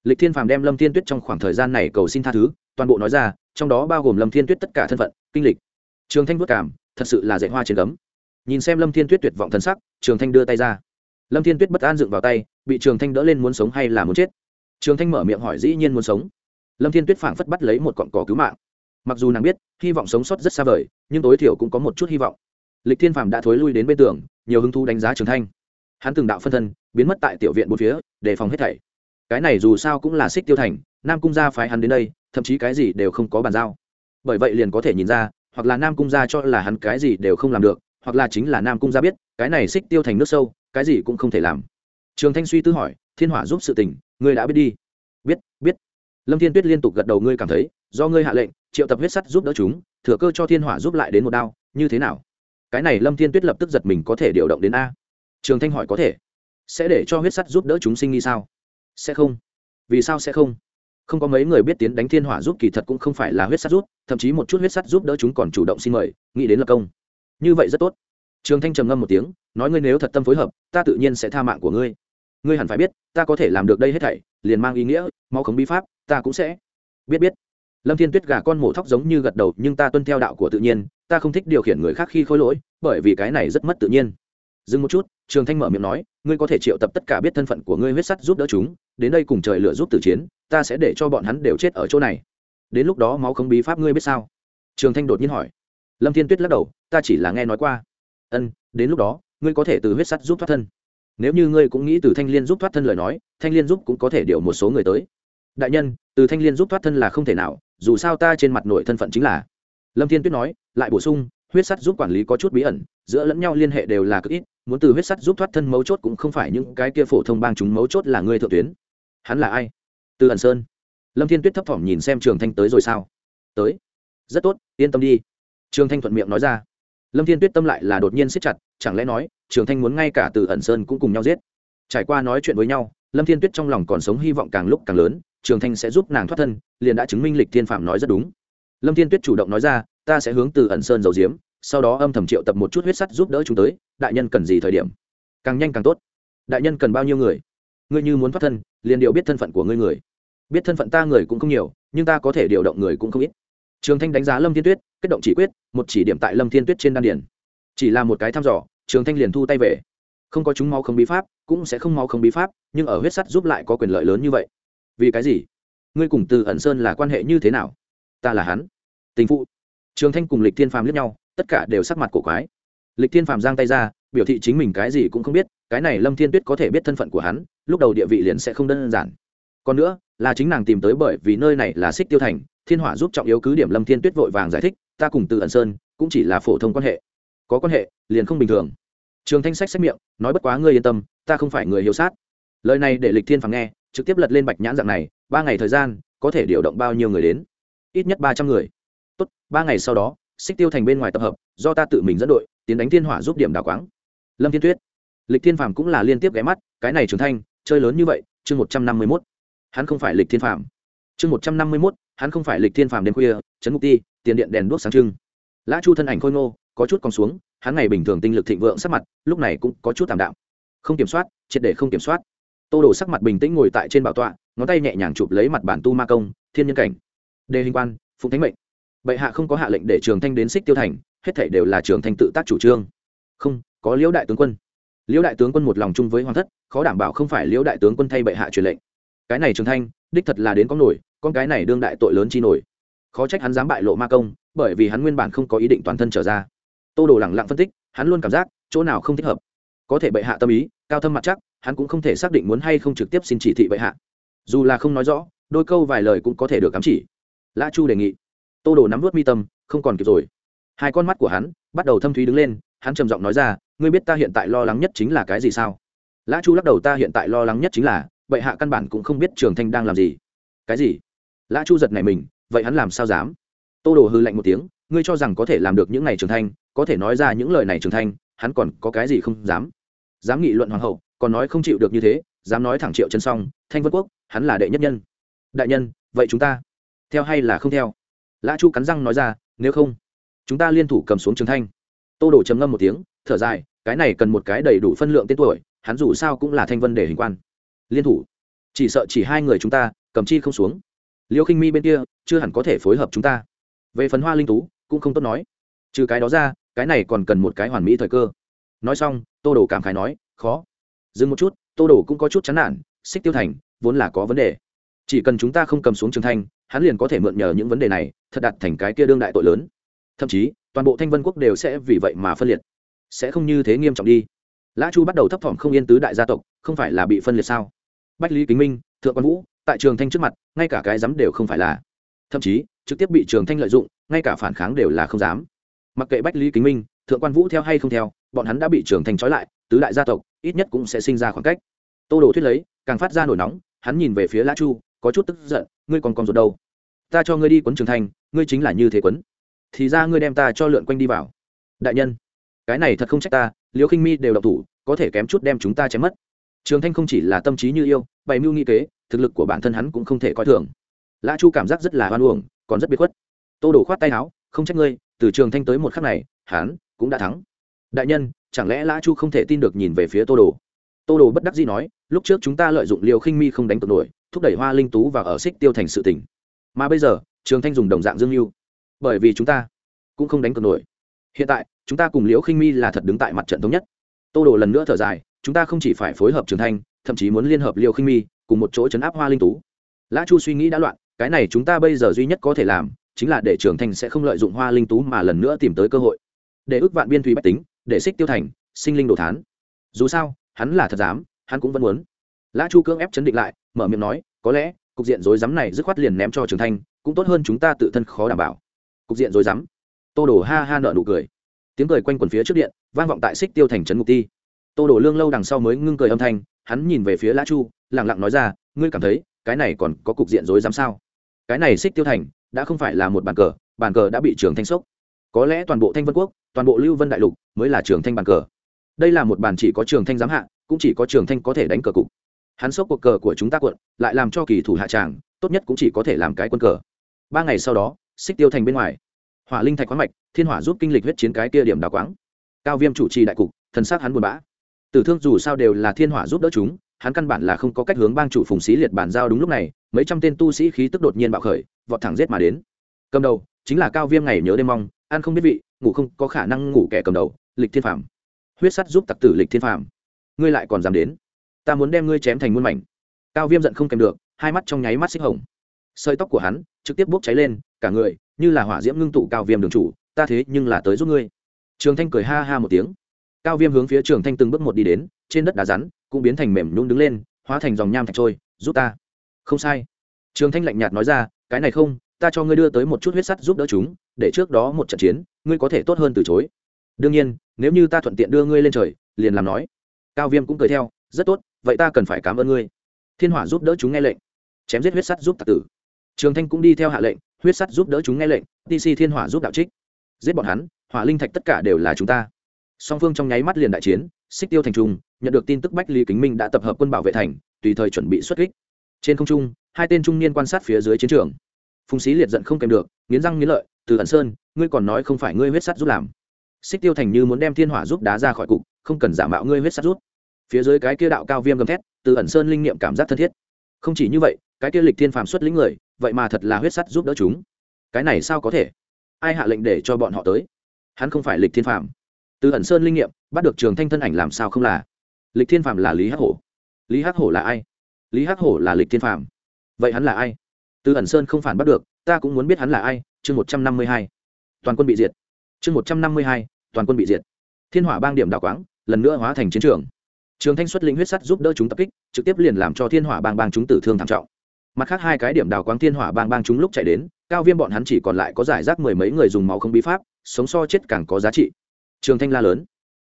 Lịch thiên phàm đem lâm thiên tuyết trong khoảng thời gian này cầu xin tha thứ, toàn bộ nói ra, trong đó bao gồm lâm thiên tuyết tất cả thân phận, kinh lịch. Trường thanh vất cảm thật sự là dạy hoa trên cấm nhìn xem lâm thiên tuyết tuyệt vọng thân sắc, trường thanh đưa tay ra. Lâm thiên tuyết bất an dựng vào tay, bị trường thanh đỡ lên muốn sống hay là muốn chết? Trường thanh mở miệng hỏi, dĩ nhiên muốn sống. Lâm thiên tuyết phảng phất bắt lấy một cọn cỏ cứu mạng mặc dù nàng biết, hy vọng sống sót rất xa vời, nhưng tối thiểu cũng có một chút hy vọng. Lịch thiên phàm đã thối lui đến bên tường, nhiều hứng thú đánh giá trường thanh. Hắn từng đạo phân thân, biến mất tại tiểu viện bốn phía, đề phòng hết thảy. Cái này dù sao cũng là xích tiêu thành, nam cung gia phái hắn đến đây, thậm chí cái gì đều không có bàn giao. Bởi vậy liền có thể nhìn ra, hoặc là nam cung gia cho là hắn cái gì đều không làm được, hoặc là chính là nam cung gia biết, cái này xích tiêu thành nước sâu, cái gì cũng không thể làm. Trường thanh suy tư hỏi, thiên hỏa giúp sự tình, ngươi đã biết đi. Biết biết. Lâm thiên tuyết liên tục gật đầu, ngươi cảm thấy do ngươi hạ lệnh, triệu tập huyết sắt giúp đỡ chúng, thừa cơ cho thiên hỏa giúp lại đến một đao, như thế nào? Cái này lâm thiên tuyết lập tức giật mình có thể điều động đến a. Trường thanh hỏi có thể. Sẽ để cho huyết sắt giúp đỡ chúng sinh nghi sao? Sẽ không. Vì sao sẽ không? Không có mấy người biết tiến đánh thiên hỏa giúp kỳ thật cũng không phải là huyết sắt giúp, thậm chí một chút huyết sắt giúp đỡ chúng còn chủ động xin mời, nghĩ đến lập công. Như vậy rất tốt. Trường thanh trầm ngâm một tiếng, nói ngươi nếu thật tâm phối hợp, ta tự nhiên sẽ tha mạng của ngươi. Ngươi hẳn phải biết, ta có thể làm được đây hết thảy, liền mang ý nghĩa, mau khống bí pháp, ta cũng sẽ. Biết biết lâm thiên tuyết gà con mổ thóc giống như gật đầu, nhưng ta tuân theo đạo của tự nhiên, ta không thích điều khiển người khác khi khôi lỗi, bởi vì cái này rất mất tự nhiên. Dừng một chút, trường thanh mở miệng nói, ngươi có thể triệu tập tất cả biết thân phận của ngươi huyết sắt giúp đỡ chúng, đến đây cùng trời lửa giúp tử chiến, ta sẽ để cho bọn hắn đều chết ở chỗ này. Đến lúc đó máu không bí pháp ngươi biết sao? Trường thanh đột nhiên hỏi. Lâm thiên tuyết lắc đầu, ta chỉ là nghe nói qua. Ân, đến lúc đó, ngươi có thể từ huyết sắt giúp thoát thân. Nếu như ngươi cũng nghĩ từ thanh liên giúp thoát thân lời nói, thanh liên giúp cũng có thể điều một số người tới. Đại nhân, từ thanh liên giúp thoát thân là không thể nào dù sao ta trên mặt nội thân phận chính là. Lâm thiên tuyết nói, lại bổ sung, huyết sắt giúp quản lý có chút bí ẩn, giữa lẫn nhau liên hệ đều là cực ít, muốn từ huyết sắt giúp thoát thân mấu chốt cũng không phải những cái kia phổ thông bang chúng mấu chốt là người thượng tuyến. Hắn là ai? Từ ẩn sơn. Lâm thiên tuyết thấp thỏm nhìn xem trường thanh tới rồi sao? Tới. Rất tốt, yên tâm đi. Trường thanh thuận miệng nói ra. Lâm thiên tuyết tâm lại là đột nhiên siết chặt, chẳng lẽ nói, trường thanh muốn ngay cả từ ẩn sơn cũng cùng nhau giết? Trải qua nói chuyện với nhau lâm thiên tuyết trong lòng còn sống hy vọng càng lúc càng lớn, trường thanh sẽ giúp nàng thoát thân, liền đã chứng minh lịch thiên phạm nói rất đúng. Lâm thiên tuyết chủ động nói ra, ta sẽ hướng từ ẩn sơn dầu diếm sau đó âm thầm triệu tập một chút huyết sắt giúp đỡ chúng tới, đại nhân cần gì thời điểm? Càng nhanh càng tốt. Đại nhân cần bao nhiêu người? Ngươi như muốn thoát thân, liền điều biết thân phận của ngươi người. Biết thân phận ta người cũng không nhiều, nhưng ta có thể điều động người cũng không ít. Trường thanh đánh giá lâm thiên tuyết, kết động chỉ quyết, một chỉ điểm tại lâm thiên tuyết trên đan điển chỉ là một cái thăm dò, trường thanh liền thu tay về không có chúng máu không bí pháp, cũng sẽ không máu không bí pháp, nhưng ở huyết sắt giúp lại có quyền lợi lớn như vậy. Vì cái gì? Ngươi cùng từ ẩn sơn là quan hệ như thế nào? Ta là hắn. Tình phụ. Trường thanh cùng lịch thiên phàm liếc nhau, tất cả đều sắc mặt cổ quái. Lịch thiên phàm giang tay ra, biểu thị chính mình cái gì cũng không biết, cái này lâm thiên tuyết có thể biết thân phận của hắn, lúc đầu địa vị liền sẽ không đơn giản. Còn nữa, là chính nàng tìm tới bởi vì nơi này là xích tiêu thành, thiên hỏa giúp trọng yếu cứ điểm lâm thiên tuyết vội vàng giải thích, ta cùng từ ẩn sơn cũng chỉ là phổ thông quan hệ. Có quan hệ, liền không bình thường trường thanh sách xét miệng, nói bất quá ngươi yên tâm, ta không phải người hiếu sát. Lời này để lịch thiên phàm nghe, trực tiếp lật lên bạch nhãn dạng này, ba ngày thời gian, có thể điều động bao nhiêu người đến? Ít nhất ba trăm người. Tốt, ba ngày sau đó, xích tiêu thành bên ngoài tập hợp, do ta tự mình dẫn đội, tiến đánh thiên hỏa giúp điểm đào quáng. Lâm thiên tuyết. Lịch thiên phàm cũng là liên tiếp ghé mắt, cái này trưởng thanh, chơi lớn như vậy, chương một trăm năm mươi mốt. Hắn không phải lịch thiên phàm. Chương một trăm năm mươi mốt, hắn không phải lịch thiên phàm đêm khuya, trấn mục ti, tiền điện đèn đuốc sáng trưng. Lã chu thân ảnh khôi ngô, có chút còn xuống hắn ngày bình thường tinh lực thịnh vượng sắc mặt, lúc này cũng có chút tạm đạo không kiểm soát, triệt để không kiểm soát. Tô đồ sắc mặt bình tĩnh ngồi tại trên bảo tọa, ngón tay nhẹ nhàng chụp lấy mặt bản tu ma công, thiên nhân cảnh. Đề hình quan, phụng thánh mệnh. Bệ hạ không có hạ lệnh để trường thanh đến xích tiêu thành, hết thảy đều là trường thanh tự tác chủ trương. Không, có liễu đại tướng quân. Liễu đại tướng quân một lòng chung với hoàng thất, khó đảm bảo không phải liễu đại tướng quân thay bệ hạ truyền lệnh. Cái này trường thanh, đích thật là đến có nổi, con cái này đương đại tội lớn chi nổi. Khó trách hắn dám bại lộ ma công, bởi vì hắn nguyên bản không có ý định toàn thân trở ra tô đồ lẳng lặng phân tích, hắn luôn cảm giác, chỗ nào không thích hợp. Có thể bệ hạ tâm ý, cao thâm mặt chắc, hắn cũng không thể xác định muốn hay không trực tiếp xin chỉ thị bệ hạ. Dù là không nói rõ, đôi câu vài lời cũng có thể được cắm chỉ. Lã chu đề nghị. Tô đồ nắm vớt mi tâm, không còn kịp rồi. Hai con mắt của hắn bắt đầu thâm thúy đứng lên, hắn trầm giọng nói ra, ngươi biết ta hiện tại lo lắng nhất chính là cái gì sao? Lã chu lắc đầu, ta hiện tại lo lắng nhất chính là, bệ hạ căn bản cũng không biết trường thanh đang làm gì. Cái gì? Lã chu giật này mình, vậy hắn làm sao dám? Tô đồ hư lạnh một tiếng ngươi cho rằng có thể làm được những này trường thanh có thể nói ra những lời này trường thanh hắn còn có cái gì không dám. Dám nghị luận hoàng hậu, còn nói không chịu được như thế, dám nói thẳng triệu chân xong thanh vân quốc, hắn là đệ nhất nhân. Đại nhân, vậy chúng ta, theo hay là không theo? Lã chu cắn răng nói ra, nếu không, chúng ta liên thủ cầm xuống trường thanh. Tô đổ trầm ngâm một tiếng, thở dài, cái này cần một cái đầy đủ phân lượng tên tuổi, hắn dù sao cũng là thanh vân để hình quan. Liên thủ. Chỉ sợ chỉ hai người chúng ta, cầm chi không xuống. Liêu khinh mi bên kia, chưa hẳn có thể phối hợp chúng ta. Về phần hoa linh tú cũng không tốt nói. Trừ cái đó ra, cái này còn cần một cái hoàn mỹ thời cơ. Nói xong, tô đồ cảm khái nói, khó. Dừng một chút, tô đồ cũng có chút chán nản, xích tiêu thành vốn là có vấn đề. Chỉ cần chúng ta không cầm xuống trường thanh, hắn liền có thể mượn nhờ những vấn đề này, thật đặt thành cái kia đương đại tội lớn. Thậm chí, toàn bộ thanh vân quốc đều sẽ vì vậy mà phân liệt. Sẽ không như thế nghiêm trọng đi. Lã chu bắt đầu thấp thỏm không yên tứ đại gia tộc, không phải là bị phân liệt sao? Bách lý kính minh, thượng quan vũ, tại trường thanh trước mặt, ngay cả cái dám đều không phải là. Thậm chí, trực tiếp bị trường thanh lợi dụng ngay cả phản kháng đều là không dám. Mặc kệ bách lý kính minh, thượng quan vũ theo hay không theo, bọn hắn đã bị trường thanh trói lại, tứ đại gia tộc, ít nhất cũng sẽ sinh ra khoảng cách. Tô đồ thuyết lấy, càng phát ra nổi nóng, hắn nhìn về phía lã chu, có chút tức giận, ngươi còn còn ruột đâu? Ta cho ngươi đi quấn trường thanh ngươi chính là như thế quấn. Thì ra ngươi đem ta cho lượn quanh đi vào. Đại nhân, cái này thật không trách ta liễu khinh mi đều độc thủ, có thể kém chút đem chúng ta chém mất. Trường thanh không chỉ là tâm trí như yêu, bày mưu nghi kế, thực lực của bản thân hắn cũng không thể coi thường. Lã chu cảm giác rất là hoan uổng, còn rất biệt khuất tô đổ khoát tay áo, không trách ngươi, từ trường thanh tới một khắc này, hắn cũng đã thắng. Đại nhân, chẳng lẽ lã chu không thể tin được nhìn về phía tô đồ? Tô đồ bất đắc dĩ nói, lúc trước chúng ta lợi dụng liều khinh mi không đánh cược nổi, thúc đẩy hoa linh tú và ở xích tiêu thành sự tỉnh mà bây giờ, trường thanh dùng đồng dạng dương mưu, bởi vì chúng ta cũng không đánh cược nổi. Hiện tại, chúng ta cùng liễu khinh mi là thật đứng tại mặt trận thống nhất. Tô đồ lần nữa thở dài, chúng ta không chỉ phải phối hợp trường thanh, thậm chí muốn liên hợp liễu khinh mi cùng một chỗ chấn áp hoa linh tú. Lã chu suy nghĩ đã loạn, cái này chúng ta bây giờ duy nhất có thể làm chính là để trường thanh sẽ không lợi dụng hoa linh tú mà lần nữa tìm tới cơ hội. Để ước vạn biên thủy bách tính, để xích tiêu thành, sinh linh đồ thán. Dù sao, hắn là thật dám hắn cũng vẫn muốn. Lã chu cưỡng ép chấn định lại, mở miệng nói, có lẽ, cục diện rối rắm này dứt khoát liền ném cho trường thanh cũng tốt hơn chúng ta tự thân khó đảm bảo. Cục diện rối rắm. Tô đồ ha ha nợ nụ cười. Tiếng cười quanh quần phía trước điện, vang vọng tại xích tiêu thành trấn ngục ti. Tô đồ lương lâu đằng sau mới ngưng cười âm thanh, hắn nhìn về phía lã chu lẳng lặng nói ra, ngươi cảm thấy, cái này còn có cục diện rối rắm sao? Cái này xích tiêu thành, đã không phải là một bàn cờ bàn cờ đã bị trường thanh sốc. Có lẽ toàn bộ thanh vân quốc, toàn bộ lưu vân đại lục mới là trường thanh bàn cờ. Đây là một bàn chỉ có trường thanh giám hạ, cũng chỉ có trường thanh có thể đánh cờ cục. Hắn sốc cuộc cờ của chúng ta quận lại làm cho kỳ thủ hạ tràng, tốt nhất cũng chỉ có thể làm cái quân cờ. Ba ngày sau đó, xích tiêu thành bên ngoài. Hỏa linh thạch khoáng mạch, thiên hỏa giúp kinh lịch huyết chiến cái kia điểm đào quáng. Cao viêm chủ trì đại cục, thần sát hắn buồn bã. Tử thương dù sao đều là thiên hỏa giúp đỡ chúng, hắn căn bản là không có cách hướng bang chủ phùng sĩ liệt bản giao đúng lúc này mấy trăm tên tu sĩ khí tức đột nhiên bạo khởi, vọt thẳng giết mà đến. Cầm đầu, chính là cao viêm ngày nhớ đêm mong, ăn không biết vị, ngủ không có khả năng ngủ kẻ cầm đầu, lịch thiên phạm huyết sắt giúp tặc tử lịch thiên phạm ngươi lại còn dám đến? Ta muốn đem ngươi chém thành muôn mảnh. Cao viêm giận không kèm được, hai mắt trong nháy mắt xích hồng. Sợi tóc của hắn trực tiếp bốc cháy lên, cả người như là hỏa diễm ngưng tụ cao viêm đường chủ, ta thế nhưng là tới giúp ngươi. Trường thanh cười ha ha một tiếng. Cao viêm hướng phía trường thanh từng bước một đi đến, trên đất đá rắn cũng biến thành mềm nhún đứng lên, hóa thành dòng nham thạch trôi, giúp ta không sai. Trường thanh lạnh nhạt nói ra, cái này không, ta cho ngươi đưa tới một chút huyết sắt giúp đỡ chúng, để trước đó một trận chiến, ngươi có thể tốt hơn từ chối. Đương nhiên, nếu như ta thuận tiện đưa ngươi lên trời, liền làm nói. Cao viêm cũng cười theo, rất tốt, vậy ta cần phải cảm ơn ngươi. Thiên hỏa giúp đỡ chúng nghe lệnh. Chém giết huyết sắt giúp tạc tử. Trường thanh cũng đi theo hạ lệnh, huyết sắt giúp đỡ chúng nghe lệnh tc thiên hỏa giúp đạo trích. Giết bọn hắn, hỏa linh thạch tất cả đều là chúng ta. Song phương trong nháy mắt liền đại chiến, xích tiêu thành trung nhận được tin tức bách lý kính minh đã tập hợp quân bảo vệ thành, tùy thời chuẩn bị xuất kích trên không trung, hai tên trung niên quan sát phía dưới chiến trường. Phùng sĩ liệt giận không kèm được, nghiến răng nghiến lợi, từ ẩn sơn, ngươi còn nói không phải ngươi huyết sắt giúp làm. Xích tiêu thành như muốn đem thiên hỏa giúp đá ra khỏi cục, không cần giả mạo ngươi huyết sắt rút phía dưới cái kia đạo cao viêm gầm thét, từ ẩn sơn linh nghiệm cảm giác thân thiết. Không chỉ như vậy, cái kia lịch thiên phàm xuất lĩnh người, vậy mà thật là huyết sắt giúp đỡ chúng. Cái này sao có thể? Ai hạ lệnh để cho bọn họ tới? Hắn không phải lịch thiên phàm. Từ ẩn sơn linh nghiệm, bắt được trường thanh thân ảnh làm sao không là? Lịch thiên phàm là lý hắc hổ. Lý hắc hổ là ai? Lý hắc hổ là lịch thiên phàm. Vậy hắn là ai? Từ ẩn sơn không phản bắt được, ta cũng muốn biết hắn là ai, chương một trăm năm mươi hai. Toàn quân bị diệt. Chương một trăm năm mươi hai, toàn quân bị diệt. Thiên hỏa bang điểm đào quáng, lần nữa hóa thành chiến trường. Trường thanh xuất linh huyết sắt giúp đỡ chúng tập kích, trực tiếp liền làm cho thiên hỏa bang bang chúng tử thương thảm trọng. Mặt khác hai cái điểm đào quáng thiên hỏa bang bang chúng lúc chạy đến, cao viêm bọn hắn chỉ còn lại có giải rác mười mấy người dùng máu không bí pháp, sống so chết càng có giá trị. Trường thanh la lớn.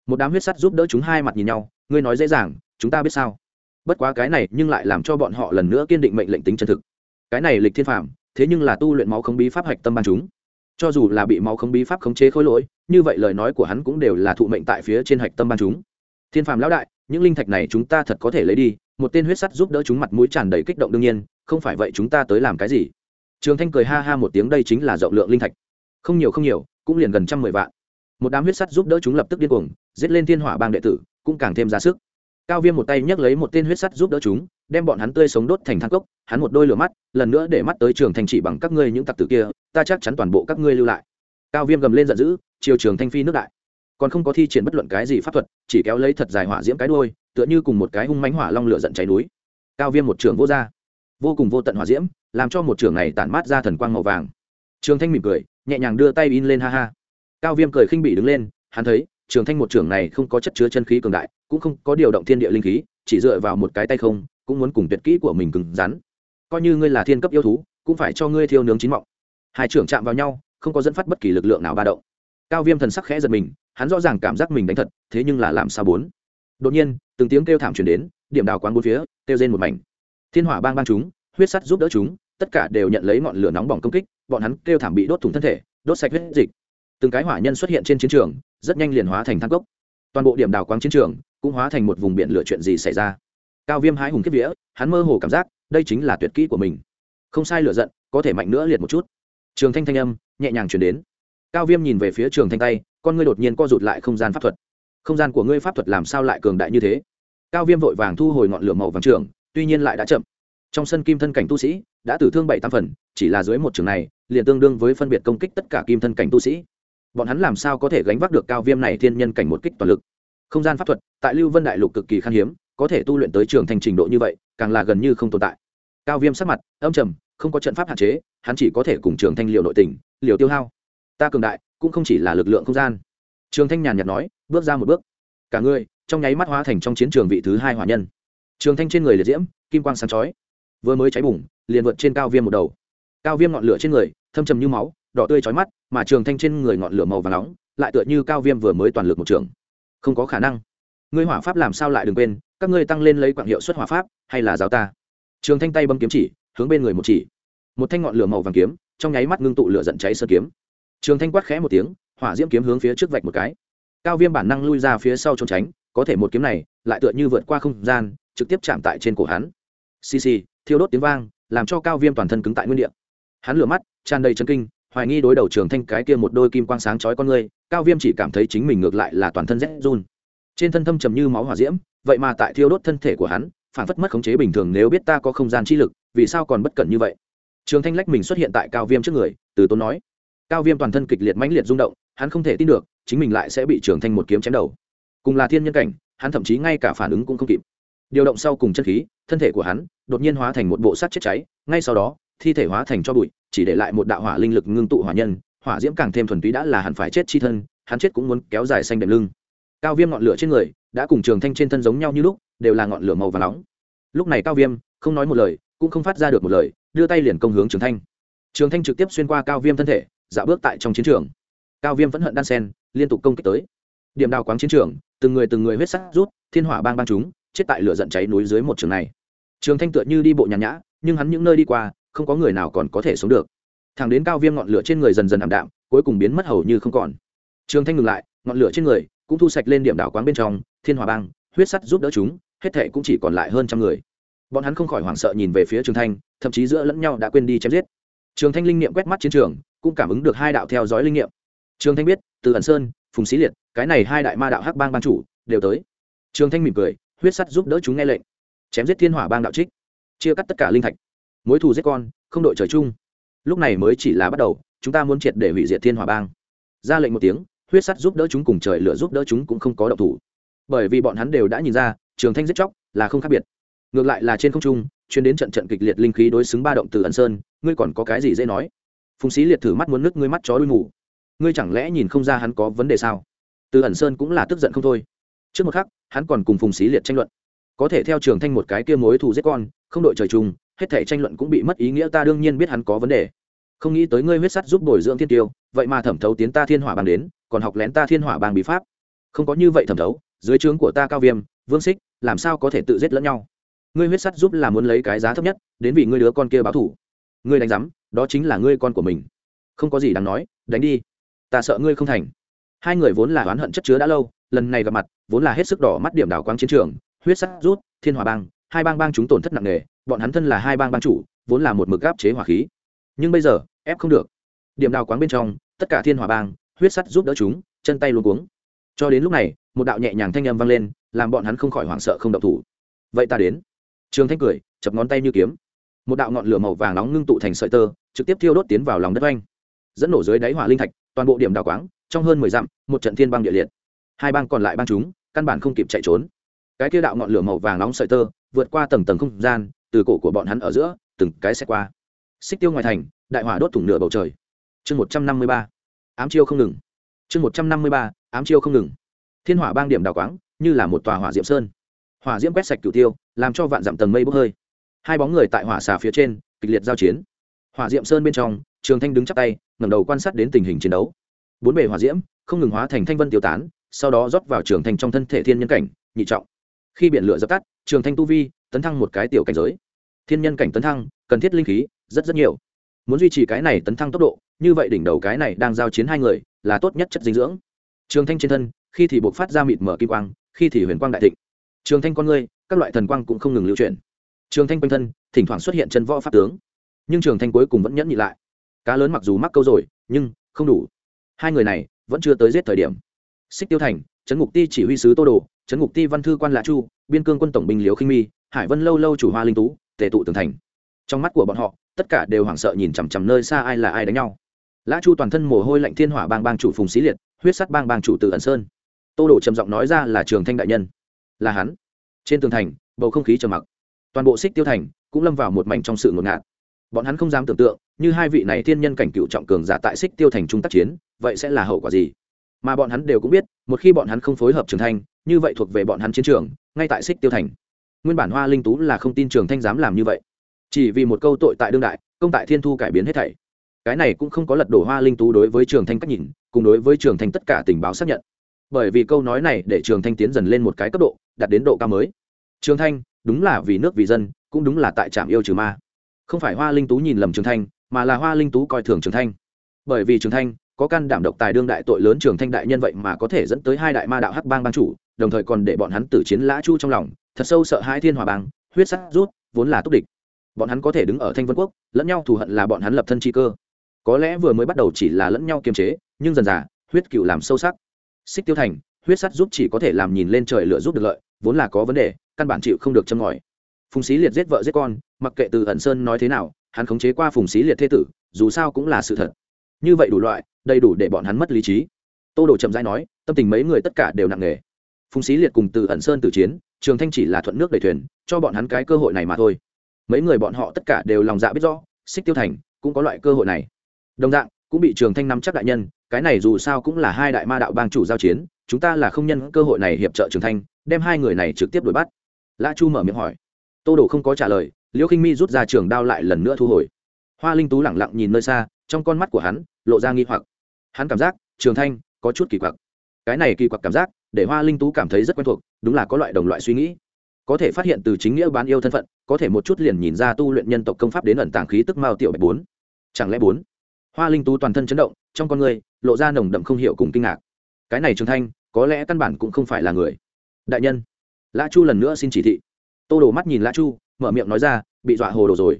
Một đám huyết sắt giúp đỡ chúng hai mặt nhìn nhau, ngươi nói dễ dàng, chúng ta biết sao? Bất quá cái này nhưng lại làm cho bọn họ lần nữa kiên định mệnh lệnh tính chân thực. Cái này lịch thiên phạm thế nhưng là tu luyện máu không bí pháp hạch tâm ban chúng. Cho dù là bị máu không bí pháp khống chế khối lỗi, như vậy lời nói của hắn cũng đều là thụ mệnh tại phía trên hạch tâm ban chúng. Thiên phạm lão đại, những linh thạch này chúng ta thật có thể lấy đi, một tên huyết sắt giúp đỡ chúng mặt mũi tràn đầy kích động đương nhiên, không phải vậy chúng ta tới làm cái gì? Trường thanh cười ha ha một tiếng, đây chính là rộng lượng linh thạch. Không nhiều không nhiều, cũng liền gần trăm mười vạn. Một đám huyết sắt giúp đỡ chúng lập tức điên cuồng, giết lên thiên hỏa bang đệ tử, cũng càng thêm ra sức cao viêm một tay nhấc lấy một tên huyết sắt giúp đỡ chúng, đem bọn hắn tươi sống đốt thành thang cốc, hắn một đôi lửa mắt, lần nữa để mắt tới trường thanh chỉ bằng các ngươi những tặc tử kia, ta chắc chắn toàn bộ các ngươi lưu lại. Cao viêm gầm lên giận dữ, chiều trường thanh phi nước đại. Còn không có thi triển bất luận cái gì pháp thuật, chỉ kéo lấy thật dài hỏa diễm cái đôi tựa như cùng một cái hung mánh hỏa long lửa giận cháy núi. Cao viêm một trường vô r vô cùng vô tận hỏa diễm, làm cho một trường này tản mát ra thần quang màu vàng. Trường thanh mỉm cười, nhẹ nhàng đưa tay in lên ha ha. Cao viêm cười khinh bị đứng lên, hắn thấy, trường thanh một trường này không có chất chứa chân khí cường đại cũng không có điều động thiên địa linh khí, chỉ dựa vào một cái tay không, cũng muốn cùng tuyệt kỹ của mình cứng rắn. Coi như ngươi là thiên cấp yêu thú, cũng phải cho ngươi thiêu nướng chín mọng. Hai trưởng chạm vào nhau, không có dẫn phát bất kỳ lực lượng nào ba động. Cao viêm thần sắc khẽ giật mình, hắn rõ ràng cảm giác mình đánh thật, thế nhưng là làm sao bốn? Đột nhiên, từng tiếng kêu thảm chuyển đến, điểm đào quán bốn phía, kêu trên một mảnh. Thiên hỏa bang bang chúng, huyết sắt giúp đỡ chúng, tất cả đều nhận lấy ngọn lửa nóng bỏng công kích, bọn hắn kêu thảm bị đốt thủng thân thể, đốt sạch huyết dịch. Từng cái hỏa nhân xuất hiện trên chiến trường, rất nhanh liền hóa thành thang cốc. Toàn bộ điểm đào quang chiến trường cũng hóa thành một vùng biển lửa chuyện gì xảy ra. Cao viêm hái hùng kiếp vía, hắn mơ hồ cảm giác đây chính là tuyệt kỹ của mình. Không sai lựa giận, có thể mạnh nữa liệt một chút. Trường thanh thanh âm nhẹ nhàng chuyển đến. Cao viêm nhìn về phía trường thanh tay, con ngươi đột nhiên co rụt lại không gian pháp thuật. Không gian của ngươi pháp thuật làm sao lại cường đại như thế? Cao viêm vội vàng thu hồi ngọn lửa màu vàng trường, tuy nhiên lại đã chậm. Trong sân kim thân cảnh tu sĩ đã tử thương bảy tam phần, chỉ là dưới một trường này, liền tương đương với phân biệt công kích tất cả kim thân cảnh tu sĩ. Bọn hắn làm sao có thể gánh vác được cao viêm này thiên nhân cảnh một kích toàn lực? Không gian pháp thuật, tại lưu vân đại lục cực kỳ khan hiếm, có thể tu luyện tới trường thành trình độ như vậy, càng là gần như không tồn tại. Cao viêm sắc mặt, âm trầm, không có trận pháp hạn chế, hắn chỉ có thể cùng trường thanh liều nội tình, liều tiêu hao. Ta cường đại, cũng không chỉ là lực lượng không gian. Trường thanh nhàn nhạt nói, bước ra một bước. Cả người, trong nháy mắt hóa thành trong chiến trường vị thứ hai hỏa nhân. Trường thanh trên người liệt diễm, kim quang sáng chói. Vừa mới cháy bùng, liền vượt trên cao viêm một đầu. Cao viêm ngọn lửa trên người, thâm trầm như máu, đỏ tươi chói mắt, mà trường thanh trên người ngọn lửa màu và nóng, lại tựa như cao viêm vừa mới toàn lực một trường không có khả năng. Ngươi hỏa pháp làm sao lại đừng quên, các ngươi tăng lên lấy quảng hiệu suất hỏa pháp, hay là giáo ta? Trường thanh tay bấm kiếm chỉ, hướng bên người một chỉ. Một thanh ngọn lửa màu vàng kiếm, trong nháy mắt ngưng tụ lửa giận cháy sơ kiếm. Trường thanh quát khẽ một tiếng, hỏa diễm kiếm hướng phía trước vạch một cái. Cao viêm bản năng lui ra phía sau trốn tránh, có thể một kiếm này, lại tựa như vượt qua không gian, trực tiếp chạm tại trên cổ hắn. Xì xì, thiêu đốt tiếng vang, làm cho cao viêm toàn thân cứng tại nguyên địa. Hắn lửa mắt, tràn đầy chân kinh hoài nghi đối đầu trường thanh cái kia một đôi kim quang sáng chói con người cao viêm chỉ cảm thấy chính mình ngược lại là toàn thân rét run. Trên thân thâm trầm như máu hỏa diễm, vậy mà tại thiêu đốt thân thể của hắn, phản phất mất khống chế bình thường nếu biết ta có không gian chi lực, vì sao còn bất cẩn như vậy? Trường thanh lách mình xuất hiện tại cao viêm trước người, từ tốn nói. Cao viêm toàn thân kịch liệt mãnh liệt rung động, hắn không thể tin được, chính mình lại sẽ bị trường thanh một kiếm chém đầu. Cùng là thiên nhân cảnh, hắn thậm chí ngay cả phản ứng cũng không kịp. Điều động sau cùng chân khí, thân thể của hắn, đột nhiên hóa thành một bộ sắt chết cháy, ngay sau đó thi thể hóa thành cho bụi, chỉ để lại một đạo hỏa linh lực ngưng tụ hỏa nhân, hỏa diễm càng thêm thuần túy đã là hẳn phải chết chi thân, hắn chết cũng muốn kéo dài xanh đệm lưng. Cao viêm ngọn lửa trên người, đã cùng trường thanh trên thân giống nhau như lúc, đều là ngọn lửa màu và nóng. Lúc này cao viêm, không nói một lời, cũng không phát ra được một lời, đưa tay liền công hướng trường thanh. Trường thanh trực tiếp xuyên qua cao viêm thân thể dạo bước tại trong chiến trường. Cao viêm vẫn hận đan sen, liên tục công kích tới. Điểm đào quáng chiến trường, từng người từng người huyết sắc rút, thiên hỏa bang bang chúng, chết tại lửa giận cháy núi dưới một trường này. Trường thanh tựa như đi bộ nhàn nhã, nhưng hắn những nơi đi qua không có người nào còn có thể sống được. Thẳng đến cao viêm ngọn lửa trên người dần dần ảm đạm, cuối cùng biến mất hầu như không còn. Trường thanh ngừng lại, ngọn lửa trên người cũng thu sạch lên điểm đảo quán bên trong, thiên hòa bang huyết sắt giúp đỡ chúng, hết thệ cũng chỉ còn lại hơn trăm người. Bọn hắn không khỏi hoảng sợ nhìn về phía trường thanh, thậm chí giữa lẫn nhau đã quên đi chém giết. Trường thanh linh nghiệm quét mắt chiến trường, cũng cảm ứng được hai đạo theo dõi linh nghiệm. Trường thanh biết, từ ẩn sơn, phùng sĩ liệt, cái này hai đại ma đạo hắc bang ban chủ, đều tới. Trường thanh mỉm cười, huyết sắt giúp đỡ chúng nghe lệnh. Chém giết thiên hỏa bang đạo trích. Chia cắt tất cả linh thạch mối thù giết con, không đội trời chung. Lúc này mới chỉ là bắt đầu, chúng ta muốn triệt để hủy diệt thiên hỏa bang. Ra lệnh một tiếng, huyết sắt giúp đỡ chúng cùng trời lửa giúp đỡ chúng cũng không có động thủ. Bởi vì bọn hắn đều đã nhìn ra, trường thanh giết chóc là không khác biệt. Ngược lại là trên không trung chuyến đến trận trận kịch liệt linh khí đối xứng ba động từ ẩn sơn, ngươi còn có cái gì dễ nói? Phùng sĩ liệt thử mắt muốn nứt ngươi mắt chó đuôi mù. Ngươi chẳng lẽ nhìn không ra hắn có vấn đề sao? Từ ẩn sơn cũng là tức giận không thôi. Trước một khắc, hắn còn cùng phùng sĩ liệt tranh luận. Có thể theo trường thanh một cái kia mối thù giết con, không đội trời chung hết thể tranh luận cũng bị mất ý nghĩa, ta đương nhiên biết hắn có vấn đề. Không nghĩ tới ngươi huyết sắt giúp bồi dưỡng thiên tiêu, vậy mà thẩm thấu tiến ta thiên hỏa bang đến, còn học lén ta thiên hỏa bang bí pháp. Không có như vậy thẩm thấu, dưới trướng của ta cao viêm, vương xích làm sao có thể tự giết lẫn nhau? Ngươi huyết sắt giúp là muốn lấy cái giá thấp nhất, đến vì ngươi đứa con kia báo thủ ngươi đánh giám, đó chính là ngươi con của mình. Không có gì đáng nói, đánh đi. Ta sợ ngươi không thành. Hai người vốn là oán hận chất chứa đã lâu, lần này gặp mặt, vốn là hết sức đỏ mắt điểm đảo quang chiến trường, huyết sắt rút, thiên hòa bang, hai bang bang chúng tổn thất nặng nề bọn hắn thân là hai bang bang chủ, vốn là một mực gáp chế hỏa khí. Nhưng bây giờ, ép không được. Điểm đào quáng bên trong, tất cả thiên hỏa bang, huyết sắt giúp đỡ chúng, chân tay luôn cuống. Cho đến lúc này, một đạo nhẹ nhàng thanh âm vang lên, làm bọn hắn không khỏi hoảng sợ không động thủ. Vậy ta đến. Trường thanh cười, chập ngón tay như kiếm. Một đạo ngọn lửa màu vàng nóng ngưng tụ thành sợi tơ, trực tiếp thiêu đốt tiến vào lòng đất oanh. Dẫn nổ dưới đáy hỏa linh thạch, toàn bộ điểm đào quáng, trong hơn mười dặm, một trận thiên băng địa liệt. Hai bang còn lại bang chúng, căn bản không kịp chạy trốn. Cái kia đạo ngọn lửa màu vàng nóng sợi tơ, vượt qua tầng tầng không gian từ cổ của bọn hắn ở giữa, từng cái xe qua. Xích tiêu ngoài thành, đại hỏa đốt thủng nửa bầu trời. Chương một trăm năm mươi ba, ám chiêu không ngừng. Chương một trăm năm mươi ba, ám chiêu không ngừng. Thiên hỏa bang điểm đào quáng, như là một tòa hỏa diệm sơn. Hỏa diễm quét sạch cửu tiêu, làm cho vạn dặm tầng mây bốc hơi. Hai bóng người tại hỏa xà phía trên, kịch liệt giao chiến. Hỏa diệm sơn bên trong, trường thanh đứng chắp tay, ngẩng đầu quan sát đến tình hình chiến đấu. Bốn bề hỏa diễm, không ngừng hóa thành thanh vân tiêu tán, sau đó rót vào trường thanh trong thân thể thiên nhân cảnh, nhị trọng. Khi biển lửa dập tắt, trường thanh tu vi tấn thăng một cái tiểu cảnh giới. Thiên nhân cảnh tấn thăng, cần thiết linh khí, rất rất nhiều. Muốn duy trì cái này tấn thăng tốc độ, như vậy đỉnh đầu cái này đang giao chiến hai người, là tốt nhất chất dinh dưỡng. Trường thanh trên thân, khi thì buộc phát ra mịt mở kim quang, khi thì huyền quang đại thịnh. Trường thanh con ngươi, các loại thần quang cũng không ngừng lưu chuyển. Trường thanh quanh thân, thỉnh thoảng xuất hiện chân võ pháp tướng. Nhưng trường thanh cuối cùng vẫn nhẫn nhị lại. Cá lớn mặc dù mắc câu rồi, nhưng không đủ. Hai người này vẫn chưa tới giết thời điểm. Xích tiêu thành, trấn ngục ti chỉ huy sứ tô đồ, trấn ngục ti văn thư quan lạ chu, biên cương quân tổng binh liếu khinh mi hải vân lâu lâu chủ hoa linh tú, tề tụ tường thành. Trong mắt của bọn họ, tất cả đều hoảng sợ nhìn chằm chằm nơi xa ai là ai đánh nhau. Lã chu toàn thân mồ hôi lạnh thiên hỏa bang bang chủ phùng xí liệt, huyết sắt bang bang chủ từ ẩn sơn. Tô đổ trầm giọng nói ra là trường thanh đại nhân. Là hắn. Trên tường thành, bầu không khí trầm mặc. Toàn bộ xích tiêu thành cũng lâm vào một mảnh trong sự ngột ngạt. Bọn hắn không dám tưởng tượng, như hai vị này thiên nhân cảnh cựu trọng cường giả tại xích tiêu thành trung tác chiến, vậy sẽ là hậu quả gì? Mà bọn hắn đều cũng biết, một khi bọn hắn không phối hợp trường thanh, như vậy thuộc về bọn hắn chiến trường, ngay tại xích tiêu thành nguyên bản hoa linh tú là không tin trường thanh dám làm như vậy. Chỉ vì một câu tội tại đương đại, công tại thiên thu cải biến hết thảy. Cái này cũng không có lật đổ hoa linh tú đối với trường thanh cách nhìn, cùng đối với trường thanh tất cả tình báo xác nhận. Bởi vì câu nói này để trường thanh tiến dần lên một cái cấp độ, đạt đến độ cao mới. Trường thanh, đúng là vì nước vì dân, cũng đúng là tại trạm yêu trừ ma. Không phải hoa linh tú nhìn lầm trường thanh, mà là hoa linh tú coi thường trường thanh. Bởi vì trường thanh, có can đảm độc tài đương đại tội lớn trường thanh đại nhân vậy mà có thể dẫn tới hai đại ma đạo hắc bang bang chủ, đồng thời còn để bọn hắn tử chiến lã chu trong lòng thật sâu sợ hai thiên hòa bang, huyết sắc rút, vốn là túc địch. Bọn hắn có thể đứng ở thanh vân quốc, lẫn nhau thù hận là bọn hắn lập thân chi cơ. Có lẽ vừa mới bắt đầu chỉ là lẫn nhau kiềm chế, nhưng dần dà, huyết cựu làm sâu sắc. Xích tiêu thành, huyết sắt giúp chỉ có thể làm nhìn lên trời lửa giúp được lợi, vốn là có vấn đề, căn bản chịu không được châm ngòi. Phùng xí liệt giết vợ giết con, mặc kệ từ ẩn sơn nói thế nào, hắn khống chế qua phùng xí liệt thế tử, dù sao cũng là sự thật. Như vậy đủ loại, đầy đủ để bọn hắn mất lý trí. Tô đồ chậm rãi nói, tâm tình mấy người tất cả đều nặng nề. Phùng xí liệt cùng từ ẩn sơn từ chiến trường thanh chỉ là thuận nước đẩy thuyền, cho bọn hắn cái cơ hội này mà thôi. Mấy người bọn họ tất cả đều lòng dạ biết rõ, xích tiêu thành cũng có loại cơ hội này. Đồng dạng, cũng bị trường thanh nắm chắc đại nhân, cái này dù sao cũng là hai đại ma đạo bang chủ giao chiến, chúng ta là không nhân cơ hội này hiệp trợ trường thanh, đem hai người này trực tiếp đuổi bắt. Lã chu mở miệng hỏi. Tô đồ không có trả lời, liễu khinh mi rút ra trường đao lại lần nữa thu hồi. Hoa linh tú lẳng lặng nhìn nơi xa, trong con mắt của hắn, lộ ra nghi hoặc. Hắn cảm giác trường thanh có chút kỳ quặc. Cái này kỳ quặc cảm giác để hoa linh tú cảm thấy rất quen thuộc, đúng là có loại đồng loại suy nghĩ. Có thể phát hiện từ chính nghĩa bán yêu thân phận, có thể một chút liền nhìn ra tu luyện nhân tộc công pháp đến ẩn tàng khí tức mao tiểu bạch bốn. Chẳng lẽ bốn? Hoa linh tú toàn thân chấn động, trong con người, lộ ra nồng đậm không hiểu cùng kinh ngạc. Cái này trường thanh, có lẽ căn bản cũng không phải là người. Đại nhân, lã chu lần nữa xin chỉ thị. Tô đổ mắt nhìn lã chu, mở miệng nói ra, bị dọa hồ đồ rồi.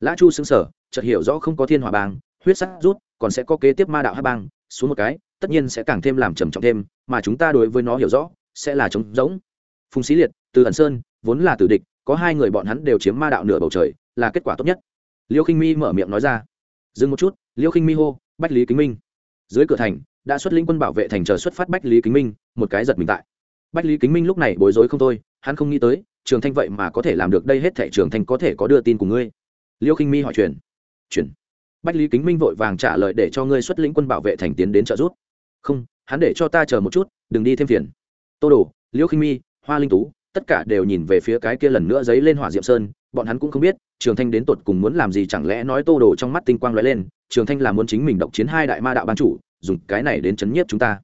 Lã chu xứng sở chợt hiểu rõ không có thiên hỏa bang huyết sắc rút, còn sẽ có kế tiếp ma đạo hát bang, xuống một cái, tất nhiên sẽ càng thêm làm trầm trọng thêm, mà chúng ta đối với nó hiểu rõ, sẽ là trống rỗng. Phùng xí liệt, từ ẩn sơn, vốn là tử địch, có hai người bọn hắn đều chiếm ma đạo nửa bầu trời, là kết quả tốt nhất. Liêu khinh mi mở miệng nói ra. Dừng một chút, liêu khinh mi hô, bách lý kính minh. Dưới cửa thành, đã xuất linh quân bảo vệ thành chờ xuất phát bách lý kính minh, một cái giật mình tại. Bách lý kính minh lúc này bối rối không thôi, hắn không nghĩ tới, trường thanh vậy mà có thể làm được đây hết thẻ trường thanh có thể có đưa tin của ngươi. Liêu khinh mi hỏi chuyện. Chuyện bách lý kính minh vội vàng trả lời để cho ngươi xuất lĩnh quân bảo vệ thành tiến đến trợ giúp. Không, hắn để cho ta chờ một chút, đừng đi thêm phiền. Tô đồ, Liễu khinh mi, hoa linh tú, tất cả đều nhìn về phía cái kia lần nữa giấy lên hỏa diệm sơn, bọn hắn cũng không biết, trường thanh đến tột cùng muốn làm gì chẳng lẽ nói tô đồ trong mắt tinh quang lóe lên, trường thanh là muốn chính mình động chiến hai đại ma đạo ban chủ, dùng cái này đến chấn nhiếp chúng ta.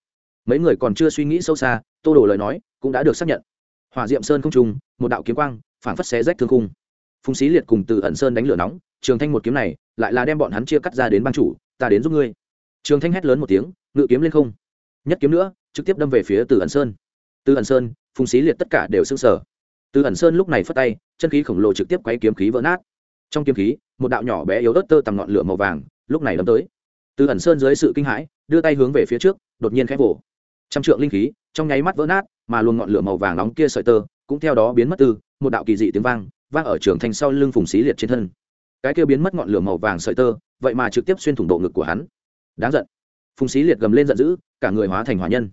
Mấy người còn chưa suy nghĩ sâu xa, tô đồ lời nói cũng đã được xác nhận. Hỏa diệm sơn không trung, một đạo kiếm quang phản phất xé rách thương cung phùng xí liệt cùng từ ẩn sơn đánh lửa nóng, trường thanh một kiếm này lại là đem bọn hắn chia cắt ra đến ban chủ, ta đến giúp ngươi. Trường thanh hét lớn một tiếng, ngự kiếm lên không. Nhất kiếm nữa, trực tiếp đâm về phía từ ẩn sơn. Từ ẩn sơn, phùng xí liệt tất cả đều s ư n g sở từ ẩn sơn lúc này phất tay, chân khí khổng lồ trực tiếp quay kiếm khí vỡ nát. Trong kiếm khí, một đạo nhỏ bé yếu ớt tơ tằm ngọn lửa màu vàng, lúc này đâm tới. Từ ẩn sơn dưới sự kinh hãi, đưa tay hướng về phía trước, đột nhiên khẽ vỗ trăm trượng linh khí, trong nháy mắt vỡ nát, mà luồng ngọn lửa màu vàng nóng kia sợi tơ, cũng theo đó biến mất từ, một đạo kỳ dị tiếng vang vang ở trường thanh sau lưng phùng xí liệt trên thân cái kia biến mất ngọn lửa màu vàng sợi tơ, vậy mà trực tiếp xuyên thủng độ ngực của hắn. Đáng giận. Phùng xí liệt gầm lên giận dữ, cả người hóa thành hỏa nhân.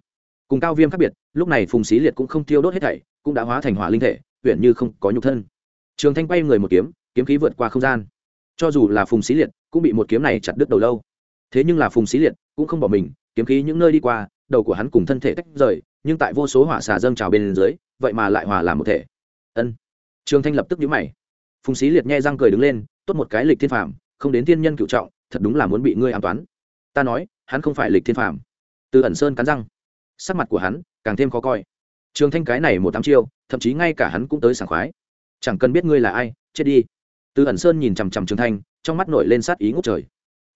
Cùng cao viêm khác biệt, lúc này phùng xí liệt cũng không tiêu đốt hết thảy, cũng đã hóa thành hỏa linh thể huyện như không có nhục thân. Trường thanh quay người một kiếm kiếm khí vượt qua không gian. Cho dù là phùng xí liệt, cũng bị một kiếm này chặt đứt đầu lâu. Thế nhưng là phùng xí liệt cũng không bỏ mình, kiếm khí những nơi đi qua, đầu của hắn cùng thân thể tách rời, nhưng tại vô số hỏa xà dâng trào bên dưới, vậy mà lại hòa làm một thể. Ân. Trường thanh lập tức nhíu mày. Phùng xí liệt nghe răng cười đứng lên tốt một cái lịch thiên phàm, không đến thiên nhân cựu trọng, thật đúng là muốn bị ngươi an toán. Ta nói, hắn không phải lịch thiên phàm. Từ ẩn sơn cắn răng. Sắc mặt của hắn càng thêm khó coi. Trường thanh cái này một tám chiêu, thậm chí ngay cả hắn cũng tới sảng khoái. Chẳng cần biết ngươi là ai, chết đi. Từ ẩn sơn nhìn chằm chằm trường thanh, trong mắt nổi lên sát ý ngút trời.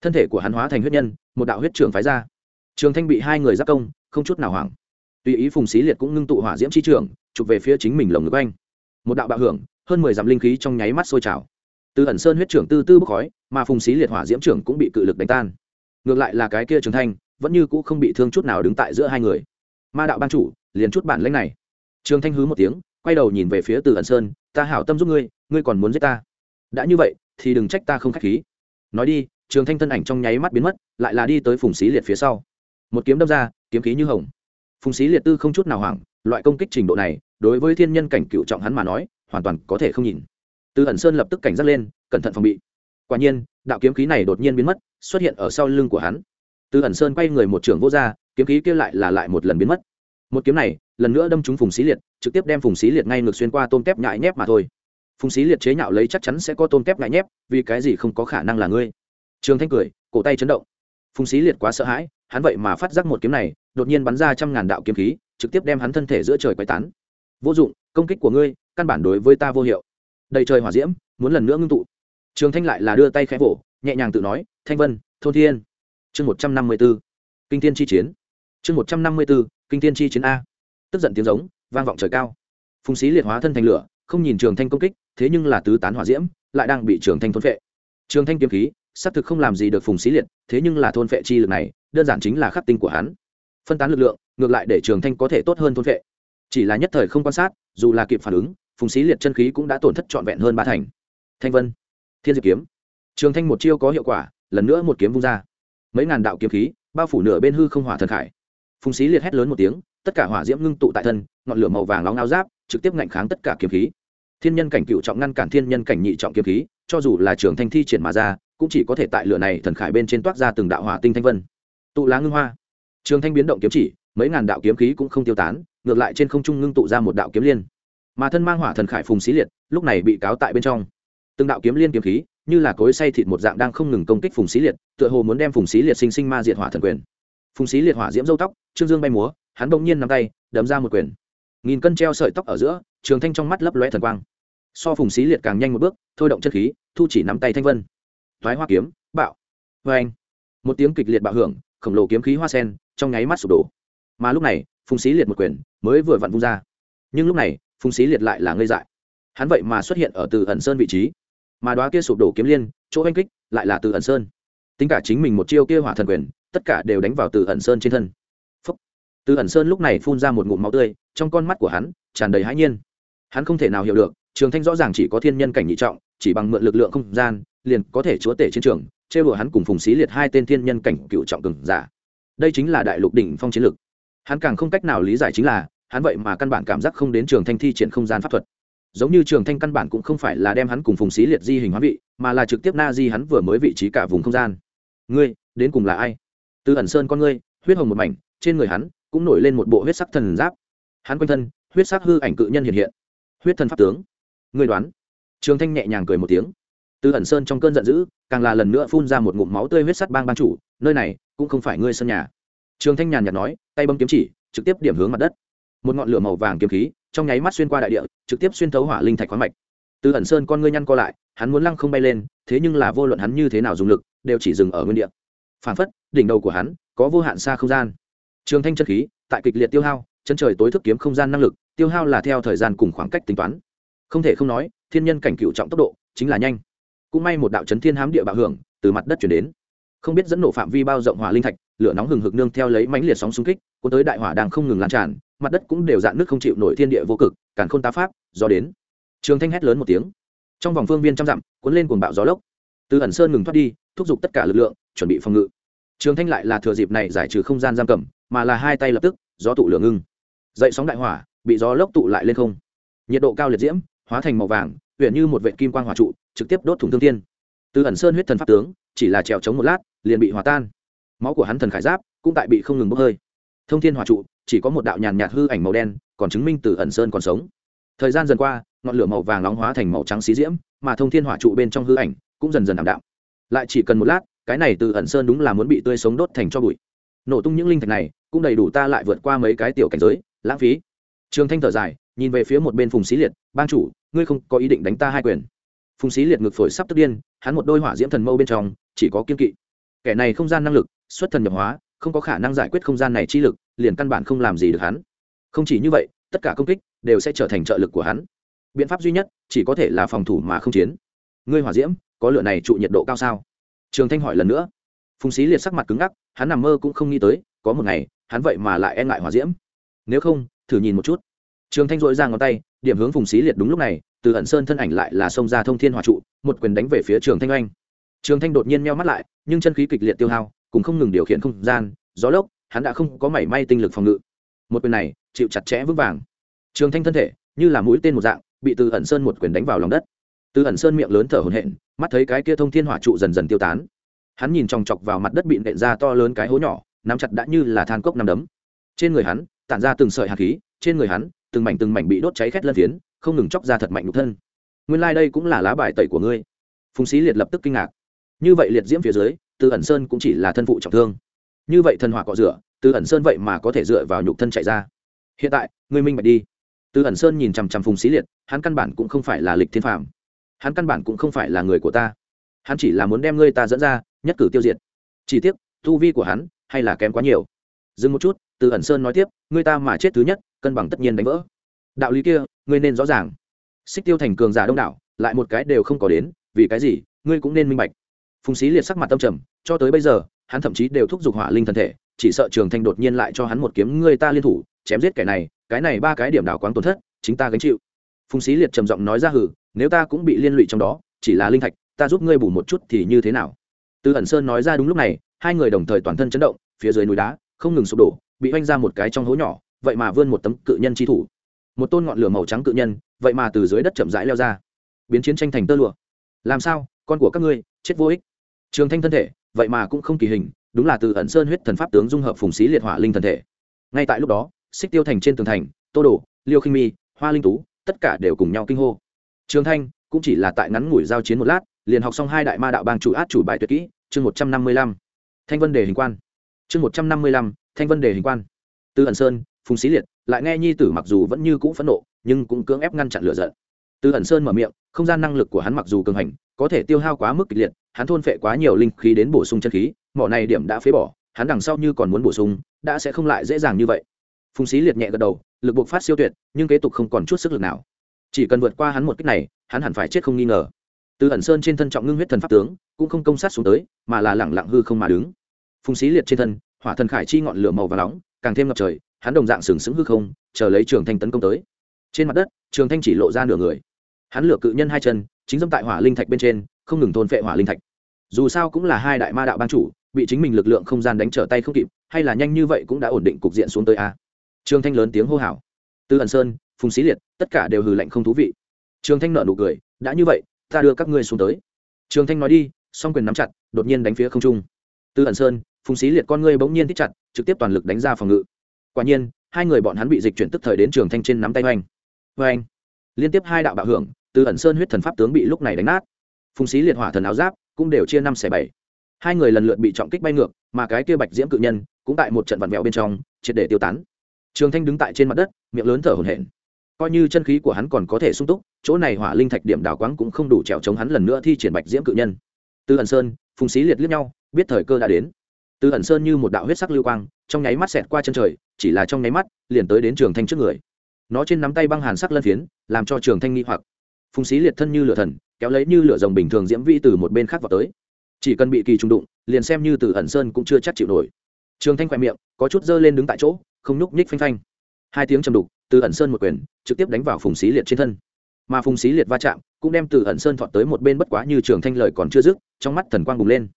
Thân thể của hắn hóa thành huyết nhân, một đạo huyết trường phái ra. Trường thanh bị hai người giáp công, không chút nào hoảng. Tùy ý phùng xí liệt cũng ngưng tụ hỏa diễm chi trường chụp về phía chính mình lồng ngực anh một đạo bạo hưởng, hơn mười dặm linh khí trong nháy mắt sôi trào từ ẩn sơn huyết trưởng tư tư bốc khói, mà phùng xí liệt hỏa diễm trưởng cũng bị cự lực đánh tan. Ngược lại là cái kia trường thanh, vẫn như cũ không bị thương chút nào đứng tại giữa hai người. Ma đạo ban chủ, liền chút bản lãnh này. Trường thanh hứ một tiếng, quay đầu nhìn về phía từ ẩn sơn, ta hảo tâm giúp ngươi ngươi còn muốn giết ta? Đã như vậy, thì đừng trách ta không k h á c h khí. Nói đi, trường thanh thân ảnh trong nháy mắt biến mất, lại là đi tới phùng xí liệt phía sau. Một kiếm đâm ra, kiếm khí như hồng. Phùng xí liệt tư không chút nào hoảng, loại công kích trình độ này, đối với thiên nhân cảnh cựu trọng hắn mà nói, hoàn toàn có thể không nhìn từ ẩn sơn lập tức cảnh giác lên, cẩn thận phòng bị. Quả nhiên, đạo kiếm khí này đột nhiên biến mất, xuất hiện ở sau lưng của hắn. Từ ẩn sơn quay người một trường vô r kiếm khí kia lại là lại một lần biến mất. Một kiếm này, lần nữa đâm trúng phùng xí liệt, trực tiếp đem phùng xí liệt ngay ngược xuyên qua tôm tép nhại nhép mà thôi. Phùng xí liệt chế nhạo lấy chắc chắn sẽ có tôm tép nhại nhép, vì cái gì không có khả năng là ngươi? Trường thanh cười, cổ tay chấn động. Phùng xí liệt quá sợ hãi, hắn vậy mà phát giác một kiếm này, đột nhiên bắn ra trăm ngàn đạo kiếm khí, trực tiếp đem hắn thân thể giữa trời quay tán. Vô dụng, công kích của ngươi, căn bản đối với ta vô hiệu đầy trời hỏa diễm, muốn lần nữa ngưng tụ. Trường thanh lại là đưa tay khẽ vỗ, nhẹ nhàng tự nói, thanh vân, thôn thiên. Chương một trăm năm mươi b ố kinh thiên chi chiến. Chương một trăm năm mươi b ố kinh thiên chi chiến a. Tức giận tiếng giống, vang vọng trời cao. Phùng xí liệt hóa thân thành lửa, không nhìn trường thanh công kích, thế nhưng là tứ tán hỏa diễm, lại đang bị trường thanh thôn phệ. Trường thanh kiếm khí, xác thực không làm gì được phùng xí liệt, thế nhưng là thôn phệ chi lực này, đơn giản chính là khắc tinh của hắn. Phân tán lực lượng, ngược lại để trường thanh có thể tốt hơn thôn phệ. Chỉ là nhất thời không quan sát, dù là kịp phản ứng phùng xí liệt chân khí cũng đã tổn thất trọn vẹn hơn ba thành. Thanh vân, thiên diệp kiếm. Trường thanh một chiêu có hiệu quả, lần nữa một kiếm vung ra. Mấy ngàn đạo kiếm khí, bao phủ nửa bên hư không hỏa thần khải. Phùng xí liệt hét lớn một tiếng, tất cả hỏa diễm ngưng tụ tại thân, ngọn lửa màu vàng nóng áo giáp, trực tiếp ngạnh kháng tất cả kiếm khí. Thiên nhân cảnh cựu trọng ngăn cản thiên nhân cảnh nhị trọng kiếm khí, cho dù là trường thanh thi triển mà ra, cũng chỉ có thể tại lửa này thần khải bên trên toát ra từng đạo hỏa tinh thanh vân. Tụ lá ngưng hoa. Trường thanh biến động kiếm chỉ, mấy ngàn đạo kiếm khí cũng không tiêu tán, ngược lại trên không trung ngưng tụ ra một đạo kiếm liên mà thân mang hỏa thần khải phùng xí liệt, lúc này bị cáo tại bên trong. Từng đạo kiếm liên kiếm khí, như là cối say thịt một dạng đang không ngừng công kích phùng xí liệt, tựa hồ muốn đem phùng xí liệt sinh sinh ma diệt hỏa thần quyền. Phùng xí liệt hỏa diễm dâu tóc, trương dương bay múa, hắn bỗng nhiên nắm tay, đấm ra một quyền. Nghìn cân treo sợi tóc ở giữa, trường thanh trong mắt lấp loe thần quang. So phùng xí liệt càng nhanh một bước, thôi động chất khí, thu chỉ nắm tay thanh vân. Thoái hoa kiếm, bạo. Vê anh. Một tiếng kịch liệt bạo hưởng, khổng lồ kiếm khí hoa sen, trong nháy mắt sụp đổ. Mà lúc này, phùng xí liệt một quyền mới vừa vặn vung ra. Nhưng lúc này phùng xí liệt lại là ngây dại. Hắn vậy mà xuất hiện ở từ ẩn sơn vị trí. Mà đoá kia sụp đổ kiếm liên, chỗ oanh kích, lại là từ ẩn sơn. Tính cả chính mình một chiêu kia hỏa thần quyền, tất cả đều đánh vào từ ẩn sơn trên thân. Phúc. từ ẩn sơn lúc này phun ra một ngụm máu tươi, trong con mắt của hắn tràn đầy hãi nhiên. Hắn không thể nào hiểu được, trường thanh rõ ràng chỉ có thiên nhân cảnh nhị trọng, chỉ bằng mượn lực lượng không gian, liền có thể chúa tể chiến trường chê bừa hắn cùng phùng xí liệt hai tên thiên nhân cảnh cựu trọng cường giả. Đây chính là đại lục đỉnh phong chiến lực hắn càng không cách nào lý giải chính là hắn vậy mà căn bản cảm giác không đến trường thanh thi triển không gian pháp thuật. Giống như trường thanh căn bản cũng không phải là đem hắn cùng phùng xí liệt di hình hóa vị, mà là trực tiếp na di hắn vừa mới vị trí cả vùng không gian. Ngươi, đến cùng là ai? Từ ẩn sơn con ngươi, huyết hồng một mảnh, trên người hắn cũng nổi lên một bộ huyết sắc thần giáp. Hắn quanh thân, huyết sắc hư ảnh cự nhân hiện hiện. Huyết thần pháp tướng. Ngươi đoán? Trường thanh nhẹ nhàng cười một tiếng. Từ ẩn sơn trong cơn giận dữ, càng là lần nữa phun ra một ngụm máu tươi huyết sắt bang ban chủ, nơi này cũng không phải ngươi sân nhà. Trường thanh nhàn nhạt nói, tay bấm kiếm chỉ, trực tiếp điểm hướng mặt đất một ngọn lửa màu vàng kiếm khí, trong nháy mắt xuyên qua đại địa, trực tiếp xuyên thấu hỏa linh thạch khoáng mạch. Từ ẩn sơn con ngươi nhăn co lại, hắn muốn lăng không bay lên, thế nhưng là vô luận hắn như thế nào dùng lực, đều chỉ dừng ở nguyên địa. Phản phất, đỉnh đầu của hắn, có vô hạn xa không gian. Trường thanh chân khí, tại kịch liệt tiêu hao, chân trời tối thức kiếm không gian năng lực, tiêu hao là theo thời gian cùng khoảng cách tính toán. Không thể không nói, thiên nhân cảnh cựu trọng tốc độ, chính là nhanh. Cũng may một đạo chấn thiên hám địa bạo hưởng, từ mặt đất chuyển đến không biết dẫn nổ phạm vi bao rộng hỏa linh thạch, lửa nóng hừng hực nương theo lấy mãnh liệt sóng xung kích, cuốn tới đại hỏa đang không ngừng lan tràn, mặt đất cũng đều dạn nước không chịu nổi thiên địa vô cực, càn khôn tá pháp do đến. Trường thanh hét lớn một tiếng. Trong vòng phương viên trăm dặm, cuốn lên cuồng bạo gió lốc. Từ ẩn sơn ngừng thoát đi, thúc giục tất cả lực lượng, chuẩn bị phòng ngự. Trường thanh lại là thừa dịp này giải trừ không gian giam cầm, mà là hai tay lập tức, gió tụ lửa ngưng. Dậy sóng đại hỏa, bị gió lốc tụ lại lên không. Nhiệt độ cao liệt diễm, hóa thành màu vàng huyện như một vệ kim quang hỏa trụ, trực tiếp đốt thủng thương tiên từ ẩn sơn huyết thần pháp tướng, chỉ là trèo chống một lát, liền bị hòa tan. Máu của hắn thần khải giáp cũng tại bị không ngừng bốc hơi. Thông thiên hỏa trụ, chỉ có một đạo nhàn nhạt hư ảnh màu đen, còn chứng minh từ ẩn sơn còn sống. Thời gian dần qua, ngọn lửa màu vàng nóng hóa thành màu trắng xí diễm, mà thông thiên hỏa trụ bên trong hư ảnh cũng dần dần ảm đạm. Lại chỉ cần một lát, cái này từ ẩn sơn đúng là muốn bị tươi sống đốt thành cho bụi. Nổ tung những linh thạch này, cũng đầy đủ ta lại vượt qua mấy cái tiểu cảnh giới, lãng phí. Trường thanh thở dài, nhìn về phía một bên phùng xí liệt, bang chủ, ngươi không có ý định đánh ta hai quyền phùng xí liệt ngực phổi sắp tức điên, hắn một đôi hỏa diễm thần mâu bên trong, chỉ có kiên kỵ. Kẻ này không gian năng lực, xuất thần nhập hóa, không có khả năng giải quyết không gian này chi lực, liền căn bản không làm gì được hắn. Không chỉ như vậy, tất cả công kích đều sẽ trở thành trợ lực của hắn. Biện pháp duy nhất, chỉ có thể là phòng thủ mà không chiến. Ngươi hỏa diễm, có lửa này trụ nhiệt độ cao sao? Trường thanh hỏi lần nữa. Phùng xí liệt sắc mặt cứng ngắc, hắn nằm mơ cũng không nghĩ tới, có một ngày, hắn vậy mà lại e ngại hỏa diễm. Nếu không, thử nhìn một chút. Trường thanh dội ra ngón tay, điểm hướng phùng xí liệt đúng lúc này từ ẩn sơn thân ảnh lại là xông ra thông thiên hỏa trụ, một quyền đánh về phía trường thanh oanh. trường thanh đột nhiên meo mắt lại, nhưng chân khí kịch liệt tiêu hao, cũng không ngừng điều khiển không gian, gió lốc, hắn đã không có mảy may tinh lực phòng ngự. một quyền này, chịu chặt chẽ vững vàng. trường thanh thân thể, như là mũi tên một dạng, bị từ ẩn sơn một quyền đánh vào lòng đất. từ ẩn sơn miệng lớn thở hổn hển, mắt thấy cái kia thông thiên hỏa trụ dần dần tiêu tán. hắn nhìn chòng chọc vào mặt đất bị nện ra to lớn cái hố nhỏ, nắm chặt đã như là than cốc nằm đấm. trên người hắn, tản ra từng sợi hạt khí, trên người hắn, từng mảnh từng mảnh bị đốt cháy khét lân phiến không ngừng chóc ra thật mạnh nhục thân. Nguyên lai、like、đây cũng là lá bài tẩy của ngươi. Phùng Xí liệt lập tức kinh ngạc. Như vậy liệt diễm phía dưới, từ ẩn sơn cũng chỉ là thân phụ trọng thương. Như vậy thần hỏa cọ rửa, từ ẩn sơn vậy mà có thể dựa vào nhục thân chạy ra. Hiện tại, ngươi minh bạch đi. Từ ẩn sơn nhìn chằm chằm phùng xí liệt, hắn căn bản cũng không phải là lịch thiên phàm. Hắn căn bản cũng không phải là người của ta. Hắn chỉ là muốn đem ngươi ta dẫn ra, nhất cử tiêu diệt. Chỉ tiếc, tu vi của hắn hay là kém quá nhiều. Dừng một chút, từ ẩn sơn nói tiếp, ngươi ta mà chết thứ nhất, cân bằng tất nhiên đánh vỡ đạo lý kia, ngươi nên rõ ràng. Xích tiêu thành cường giả đông đảo, lại một cái đều không có đến, vì cái gì, ngươi cũng nên minh bạch. Phùng xí liệt sắc mặt tâm trầm, cho tới bây giờ, hắn thậm chí đều thúc giục hỏa linh thân thể, chỉ sợ trường thanh đột nhiên lại cho hắn một kiếm, ngươi ta liên thủ, chém giết kẻ này, cái này ba cái điểm đảo quán tổn thất, chính ta gánh chịu. Phùng xí liệt trầm giọng nói ra hử, nếu ta cũng bị liên lụy trong đó, chỉ là linh thạch, ta giúp ngươi bù một chút thì như thế nào? Từ ẩn sơn nói ra đúng lúc này, hai người đồng thời toàn thân chấn động, phía dưới núi đá, không ngừng sụp đổ, bị oanh ra một cái trong hố nhỏ, vậy mà vươn một tấm cự nhân chi thủ một tôn ngọn lửa màu trắng cự nhân, vậy mà từ dưới đất chậm rãi leo ra. Biến chiến tranh thành tơ lụa. Làm sao? Con của các ngươi, chết vô ích. Trường thanh thân thể, vậy mà cũng không kỳ hình, đúng là từ ẩn sơn huyết thần pháp tướng dung hợp phùng xí liệt hỏa linh thân thể. Ngay tại lúc đó, xích tiêu thành trên tường thành, tô đồ, liêu khinh mi, hoa linh tú, tất cả đều cùng nhau kinh hô. Trường thanh, cũng chỉ là tại ngắn ngủi giao chiến một lát, liền học xong hai đại ma đạo bang chủ át chủ bài tuyệt kỹ, chương một trăm năm mươi lăm. Thanh vân đề hình quan. Chương một trăm năm mươi lăm, thanh vân đề hình quan. Từ ẩn sơn, phùng xí liệt lại nghe nhi tử mặc dù vẫn như cũ phẫn nộ, nhưng cũng cưỡng ép ngăn chặn lửa giận. Từ ẩn sơn mở miệng, không gian năng lực của hắn mặc dù cường hành, có thể tiêu hao quá mức kịch liệt, hắn thôn phệ quá nhiều linh khí đến bổ sung chân khí, mỏ này điểm đã phế bỏ, hắn đằng sau như còn muốn bổ sung, đã sẽ không lại dễ dàng như vậy. Phùng xí liệt nhẹ gật đầu, lực buộc phát siêu tuyệt, nhưng kế tục không còn chút sức lực nào. Chỉ cần vượt qua hắn một cách này, hắn hẳn phải chết không nghi ngờ. Từ ẩn sơn trên thân trọng ngưng huyết thần pháp tướng, cũng không công sát xuống tới, mà là lẳng lặng hư không mà đứng. Phùng xí liệt trên thân, hỏa thần khải chi ngọn lửa màu và nóng, càng thêm ngập trời hắn đồng dạng sừng sững hư không, chờ lấy trường thanh tấn công tới. Trên mặt đất, trường thanh chỉ lộ ra nửa người. Hắn lửa cự nhân hai chân, chính dâm tại hỏa linh thạch bên trên, không ngừng thôn phệ hỏa linh thạch. Dù sao cũng là hai đại ma đạo ban chủ, bị chính mình lực lượng không gian đánh trở tay không kịp, hay là nhanh như vậy cũng đã ổn định cục diện xuống tới a. Trường thanh lớn tiếng hô hào. Tư ẩn sơn, phùng xí liệt, tất cả đều hừ lạnh không thú vị. Trường thanh nợ nụ cười, đã như vậy, ta đưa các ngươi xuống tới. Trường thanh nói đi, song quyền nắm chặt, đột nhiên đánh phía không trung. Tư ẩn sơn, phùng xí liệt con ngươi bỗng nhiên thích chặt, trực tiếp toàn lực đánh ra phòng ngự quả nhiên, hai người bọn hắn bị dịch chuyển tức thời đến trường thanh trên nắm tay oanh oanh liên tiếp hai đạo bạo hưởng, từ ẩn sơn huyết thần pháp tướng bị lúc này đánh nát. Phùng xí liệt hỏa thần áo giáp cũng đều chia năm xẻ bảy. Hai người lần lượt bị trọng kích bay ngược, mà cái kia bạch diễm cự nhân cũng tại một trận vặn vẹo bên trong, triệt để tiêu tán. Trường thanh đứng tại trên mặt đất, miệng lớn thở hổn hển. Coi như chân khí của hắn còn có thể sung túc, chỗ này hỏa linh thạch điểm đào quáng cũng không đủ trèo chống hắn lần nữa thi triển bạch diễm cự nhân. Từ ẩn sơn, phùng xí liệt liếc nhau, biết thời cơ đã đến. Từ ẩn sơn như một đạo huyết sắc lưu quang trong nháy mắt xẹt qua chân trời, chỉ là trong nháy mắt, liền tới đến trường thanh trước người. Nó trên nắm tay băng hàn sắc lân phiến, làm cho trường thanh nghi hoặc. Phùng xí liệt thân như lửa thần, kéo lấy như lửa rồng bình thường diễm vi từ một bên khác vào tới. Chỉ cần bị kỳ trùng đụng, liền xem như từ ẩn sơn cũng chưa chắc chịu nổi. Trường thanh khoe miệng, có chút dơ lên đứng tại chỗ, không nhúc nhích phanh phanh. Hai tiếng chầm đục, từ ẩn sơn một quyền, trực tiếp đánh vào phùng xí liệt trên thân. Mà phùng xí liệt va chạm, cũng đem từ ẩn sơn thọt tới một bên bất quá như trường thanh lời còn chưa dứt, trong mắt thần quang bùng lên.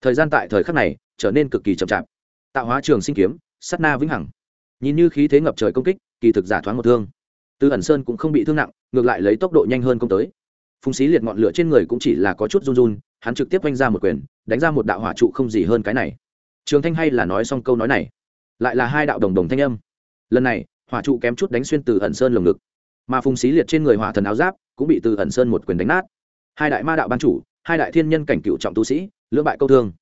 Thời gian tại thời khắc này, trở nên cực kỳ chậm chạp tạo hóa trường sinh kiếm sắt na vĩnh hằng. Nhìn như khí thế ngập trời công kích, kỳ thực giả thoáng một thương. Tư ẩn sơn cũng không bị thương nặng, ngược lại lấy tốc độ nhanh hơn công tới. Phùng xí liệt ngọn lửa trên người cũng chỉ là có chút run run, hắn trực tiếp oanh ra một quyền, đánh ra một đạo hỏa trụ không gì hơn cái này. Trường thanh hay là nói xong câu nói này, lại là hai đạo đồng đồng thanh âm. Lần này, hỏa trụ kém chút đánh xuyên từ ẩn sơn lồng ngực, mà phùng xí liệt trên người hỏa thần áo giáp cũng bị từ ẩn sơn một quyền đánh nát. Hai đại ma đạo ban chủ, hai đại thiên nhân cảnh cựu trọng tu sĩ, lưỡng bại câu thương.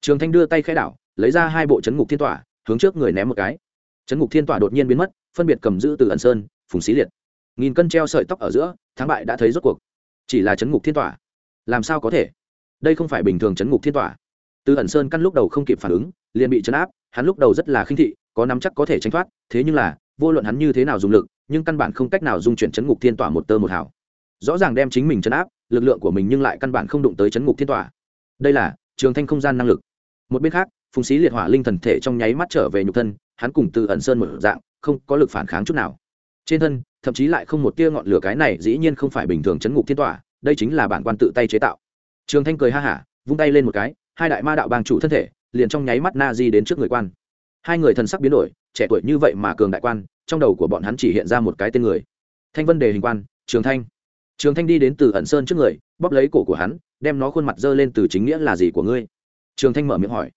Trường thanh đưa tay khai đảo lấy ra hai bộ chấn ngục thiên tỏa, hướng trước người ném một cái. Chấn ngục thiên tỏa đột nhiên biến mất, phân biệt cầm giữ từ ẩn sơn, phùng xí liệt. Nghìn cân treo sợi tóc ở giữa, thắng bại đã thấy rốt cuộc. Chỉ là chấn ngục thiên tỏa. Làm sao có thể? Đây không phải bình thường chấn ngục thiên tỏa. Từ ẩn sơn căn lúc đầu không kịp phản ứng, liền bị chấn áp, hắn lúc đầu rất là khinh thị, có nắm chắc có thể tránh thoát, thế nhưng là, vô luận hắn như thế nào dùng lực, nhưng căn bản không cách nào dung chuyển chấn ngục thiên tỏa một tơ một hào. Rõ ràng đem chính mình chấn áp, lực lượng của mình nhưng lại căn bản không đụng tới chấn ngục thiên tỏa. Đây là trường thanh không gian năng lực. Một bên khác phùng Xí liệt hỏa linh thần thể trong nháy mắt trở về nhục thân, hắn cùng từ ẩn sơn một dạng, không có lực phản kháng chút nào. Trên thân, thậm chí lại không một tia ngọn lửa cái này dĩ nhiên không phải bình thường chấn ngục thiên tỏa, đây chính là bản quan tự tay chế tạo. Trường thanh cười ha hả, vung tay lên một cái, hai đại ma đạo bang chủ thân thể, liền trong nháy mắt na di đến trước người quan. Hai người thần sắc biến đổi, trẻ tuổi như vậy mà cường đại quan, trong đầu của bọn hắn chỉ hiện ra một cái tên người. Thanh vân đề hình quan, trường thanh. Trường thanh đi đến từ ẩn sơn trước người, bóp lấy cổ của hắn, đem nó khuôn mặt dơ lên từ chính nghĩa là gì của ngươi? Trường thanh mở miệng hỏi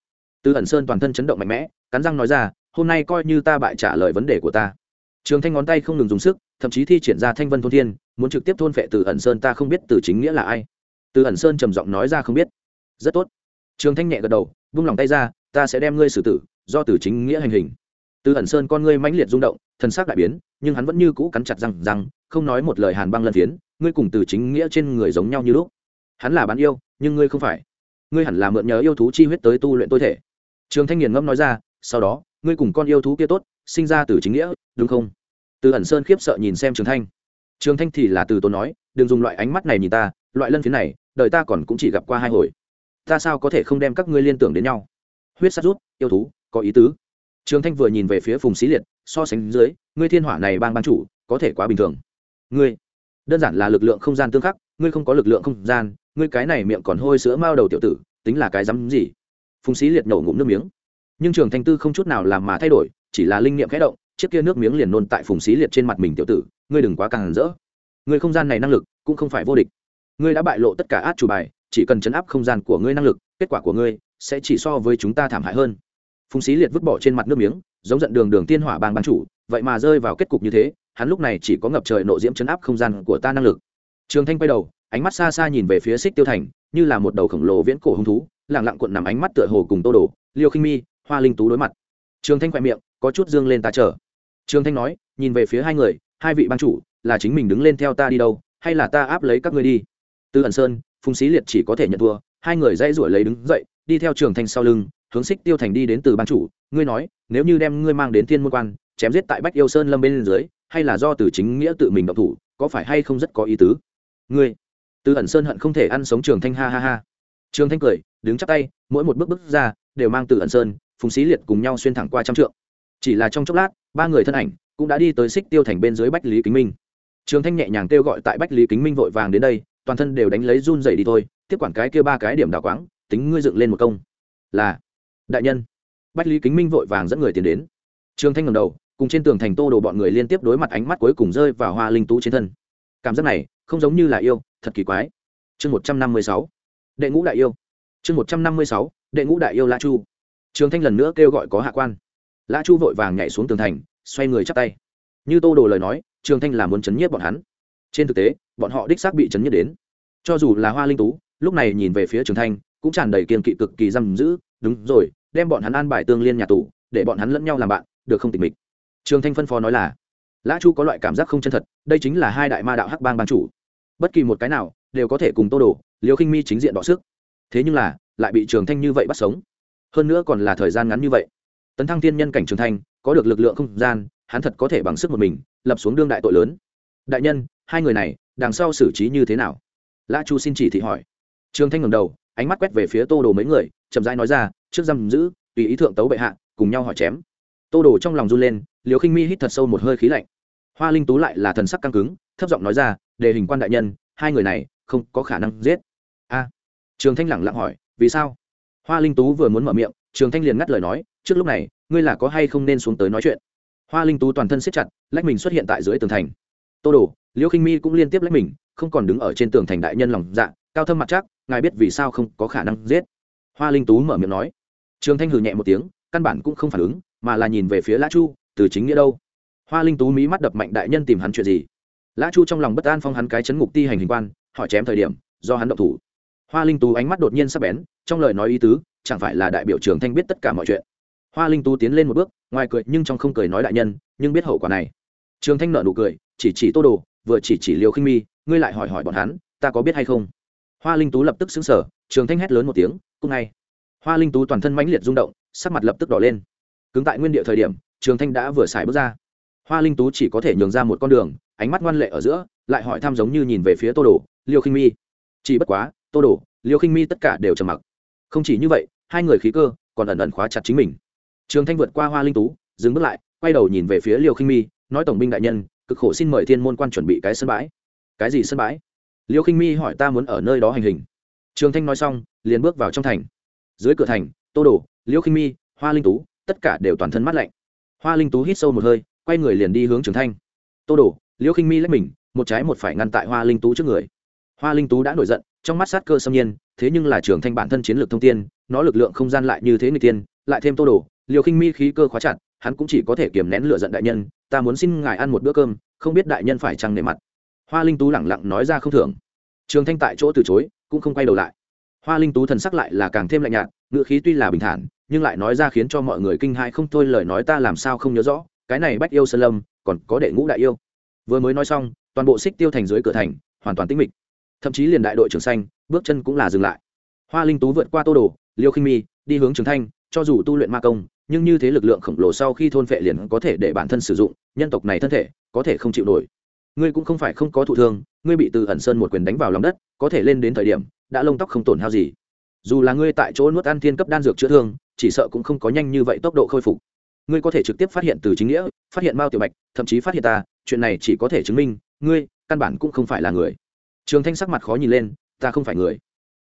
từ ẩn sơn toàn thân chấn động mạnh mẽ, cắn răng nói ra, hôm nay coi như ta bại trả lời vấn đề của ta. Trường thanh ngón tay không ngừng dùng sức, thậm chí thi triển ra thanh vân thôn thiên, muốn trực tiếp thôn phệ từ ẩn sơn ta không biết từ chính nghĩa là ai. Từ ẩn sơn trầm giọng nói ra không biết. Rất tốt. Trường thanh nhẹ gật đầu, vung lòng tay ra, ta sẽ đem ngươi xử tử, do từ chính nghĩa hành hình. Từ ẩn sơn con ngươi mãnh liệt rung động, thần sắc đại biến, nhưng hắn vẫn như cũ cắn chặt răng răng, không nói một lời hàn băng lân phiến ngươi cùng từ chính nghĩa trên người giống nhau như lúc. Hắn là bán yêu, nhưng ngươi không phải. Ngươi hẳn là mượn nhờ yêu thú chi huyết tới tu luyện tôi thể trường thanh nghiền ngâm nói ra, sau đó, ngươi cùng con yêu thú kia tốt, sinh ra từ chính nghĩa, đúng không? Từ ẩn sơn khiếp sợ nhìn xem trường thanh. Trường thanh thì là từ tốn nói, đừng dùng loại ánh mắt này nhìn ta, loại lân phiến này, đời ta còn cũng chỉ gặp qua hai hồi. Ta sao có thể không đem các ngươi liên tưởng đến nhau? Huyết sát rút, yêu thú, có ý tứ. Trường thanh vừa nhìn về phía phùng xí liệt, so sánh dưới, ngươi thiên hỏa này bang ban chủ, có thể quá bình thường. Ngươi, đơn giản là lực lượng không gian tương khắc, ngươi không có lực lượng không gian, ngươi cái này miệng còn hôi sữa mao đầu tiểu tử, tính là cái dám gì? Phùng xí liệt nổ ngụm nước miếng. Nhưng trường thanh tư không chút nào làm mà thay đổi, chỉ là linh niệm khẽ động, chiếc kia nước miếng liền nôn tại phùng xí liệt trên mặt mình, tiểu tử, ngươi đừng quá càng rỡ. Ngươi không gian này năng lực cũng không phải vô địch. Ngươi đã bại lộ tất cả át chủ bài, chỉ cần chấn áp không gian của ngươi năng lực, kết quả của ngươi sẽ chỉ so với chúng ta thảm hại hơn. Phùng xí liệt vứt bỏ trên mặt nước miếng, giống giận đường đường tiên hỏa bang ban chủ, vậy mà rơi vào kết cục như thế, hắn lúc này chỉ có ngập trời nộ diễm chấn áp không gian của ta năng lực. Trường thanh quay đầu, ánh mắt xa xa nhìn về phía xích tiêu thành, như là một đầu khổng lồ viễn cổ hung thú lẳng lặng cuộn nằm ánh mắt tựa hồ cùng tô đồ, liêu khinh mi, hoa linh tú đối mặt. Trường thanh khoe miệng, có chút dương lên ta chờ. Trường thanh nói, nhìn về phía hai người, hai vị ban chủ, là chính mình đứng lên theo ta đi đâu, hay là ta áp lấy các ngươi đi? Tư ẩn sơn, phùng xí liệt chỉ có thể nhận thua, hai người dãy ruổi lấy đứng dậy, đi theo trường thanh sau lưng, hướng xích tiêu thành đi đến từ ban chủ. Ngươi nói, nếu như đem ngươi mang đến thiên môn quan, chém giết tại bách yêu sơn lâm bên dưới, hay là do từ chính nghĩa tự mình độc thủ, có phải hay không rất có ý tứ? Ngươi tư ẩn sơn hận không thể ăn sống trường thanh, ha ha ha. Trường thanh cười đứng chắp tay, mỗi một bước bước ra, đều mang từ ẩn sơn, phùng xí liệt cùng nhau xuyên thẳng qua trăm trượng. Chỉ là trong chốc lát, ba người thân ảnh cũng đã đi tới xích tiêu thành bên dưới bách lý kính minh. Trường thanh nhẹ nhàng kêu gọi tại bách lý kính minh vội vàng đến đây, toàn thân đều đánh lấy run dày đi thôi, tiếp quản cái kia ba cái điểm đào quáng, tính ngươi dựng lên một công. Là, đại nhân. Bách lý kính minh vội vàng dẫn người tiến đến. Trường thanh ngầm đầu, cùng trên tường thành tô đồ bọn người liên tiếp đối mặt ánh mắt cuối cùng rơi vào hoa linh tú trên thân. Cảm giác này không giống như là yêu, thật kỳ quái. Chương một trăm năm mươi sáu. Đệ ngũ đại yêu chương một trăm năm mươi sáu, đệ ngũ đại yêu la chu. Trường thanh lần nữa kêu gọi có hạ quan. La chu vội vàng nhảy xuống tường thành, xoay người chắp tay. Như tô đồ lời nói, trường thanh là muốn chấn nhiếp bọn hắn. Trên thực tế, bọn họ đích xác bị chấn nhiếp đến. Cho dù là hoa linh tú, lúc này nhìn về phía trường thanh, cũng tràn đầy kiên kỵ cực kỳ giam giữ. Đúng rồi, đem bọn hắn an bài tương liên nhà tù, để bọn hắn lẫn nhau làm bạn, được không tịch mịch? Trường thanh phân phó nói là lã chu có loại cảm giác không chân thật, đây chính là hai đại ma đạo hắc bang ban chủ. Bất kỳ một cái nào, đều có thể cùng tô đồ liều khinh mi chính diện đọ sức thế nhưng là, lại bị trường thanh như vậy bắt sống. Hơn nữa còn là thời gian ngắn như vậy. Tấn thăng thiên nhân cảnh trường thanh, có được lực lượng không gian, hắn thật có thể bằng sức một mình, lập xuống đương đại tội lớn. Đại nhân, hai người này, đằng sau xử trí như thế nào? Lã chu xin chỉ thị hỏi. Trường thanh ngầm đầu, ánh mắt quét về phía tô đồ mấy người, chậm rãi nói ra, trước giam giữ, tùy ý thượng tấu bệ hạ, cùng nhau hỏi chém. Tô đồ trong lòng run lên liều khinh mi hít thật sâu một hơi khí lạnh. Hoa linh tú lại là thần sắc căng cứng, thấp giọng nói ra, đề hình quan đại nhân, hai người này không có khả năng giết. A trường thanh lẳng lặng hỏi, vì sao? Hoa linh tú vừa muốn mở miệng, trường thanh liền ngắt lời nói, trước lúc này, ngươi là có hay không nên xuống tới nói chuyện? Hoa linh tú toàn thân siết chặt, lách mình xuất hiện tại dưới tường thành. Tô đồ liễu khinh mi cũng liên tiếp lách mình, không còn đứng ở trên tường thành đại nhân lòng dạ cao thâm mặt chắc, ngài biết vì sao không có khả năng giết? Hoa linh tú mở miệng nói. Trường thanh hừ nhẹ một tiếng, căn bản cũng không phản ứng, mà là nhìn về phía lã chu, từ chính nghĩa đâu? Hoa linh tú mí mắt đập mạnh đại nhân tìm hắn chuyện gì? Lã chu trong lòng bất an phong hắn cái chấn ngục ti hành hình quan, hỏi chém thời điểm, do hắn động thủ hoa linh tú ánh mắt đột nhiên sắp bén, trong lời nói ý tứ, chẳng phải là đại biểu trường thanh biết tất cả mọi chuyện. Hoa linh tú tiến lên một bước, ngoài cười nhưng trong không cười nói đại nhân, nhưng biết hậu quả này. Trường thanh nợ nụ cười, chỉ chỉ tô đồ, vừa chỉ chỉ liều khinh mi, ngươi lại hỏi hỏi bọn hắn, ta có biết hay không? Hoa linh tú lập tức xứng sở trường thanh hét lớn một tiếng cùng ngay. Hoa linh tú toàn thân mãnh liệt rung động, sắc mặt lập tức đỏ lên. Cứng tại nguyên địa thời điểm, trường thanh đã vừa xài bước ra. Hoa linh tú chỉ có thể nhường ra một con đường, ánh mắt ngoan lệ ở giữa, lại hỏi thăm giống như nhìn về phía tô đồ, liêu khinh mi, chỉ bất quá tô Đổ, liêu khinh mi tất cả đều trầm mặc. Không chỉ như vậy hai người khí cơ còn ẩn ẩn khóa chặt chính mình. Trường thanh vượt qua hoa linh tú dừng bước lại quay đầu nhìn về phía liêu khinh mi nói tổng binh đại nhân cực khổ xin mời thiên môn quan chuẩn bị cái sân bãi. Cái gì sân bãi? Liêu khinh mi hỏi ta muốn ở nơi đó hành hình. Trường thanh nói xong liền bước vào trong thành. Dưới cửa thành tô Đổ, liêu khinh mi hoa linh tú tất cả đều toàn thân mắt lạnh. Hoa linh tú hít sâu một hơi quay người liền đi hướng trường thanh. Tô Đổ, liêu khinh mi lấy mình một trái một phải ngăn tại hoa linh tú trước người hoa linh tú đã nổi giận, trong mắt sát cơ xâm nhiên, thế nhưng là trường thanh bản thân chiến lược thông tiên, nó lực lượng không gian lại như thế người tiên, lại thêm tô đồ, liều khinh mi khí cơ khóa chặt, hắn cũng chỉ có thể kiềm nén lửa giận đại nhân, ta muốn xin ngài ăn một bữa cơm, không biết đại nhân phải chăng nề mặt. Hoa linh tú lẳng lặng nói ra không thường trường thanh tại chỗ từ chối, cũng không quay đầu lại. Hoa linh tú thần sắc lại là càng thêm lạnh nhạt, ngữ khí tuy là bình thản, nhưng lại nói ra khiến cho mọi người kinh hãi không thôi lời nói ta làm sao không nhớ rõ, cái này bách yêu sơn lâm, còn có đệ ngũ đại yêu. Vừa mới nói xong, toàn bộ xích tiêu thành dưới cửa thành, hoàn toàn tĩnh mịch thậm chí liền đại đội trưởng xanh, bước chân cũng là dừng lại. Hoa linh tú vượt qua tô đồ, liêu khinh mi, đi hướng trường thanh, cho dù tu luyện ma công, nhưng như thế lực lượng khổng lồ sau khi thôn phệ liền có thể để bản thân sử dụng, nhân tộc này thân thể có thể không chịu nổi. Ngươi cũng không phải không có thụ thương, ngươi bị từ ẩn sơn một quyền đánh vào lòng đất, có thể lên đến thời điểm, đã lông tóc không tổn hao gì. Dù là ngươi tại chỗ nuốt ăn thiên cấp đan dược chữa thương, chỉ sợ cũng không có nhanh như vậy tốc độ khôi phục. Ngươi có thể trực tiếp phát hiện từ chính nghĩa, phát hiện mao tiểu bạch, thậm chí phát hiện ta, chuyện này chỉ có thể chứng minh, ngươi căn bản cũng không phải là người trường thanh sắc mặt khó nhìn lên, ta không phải người.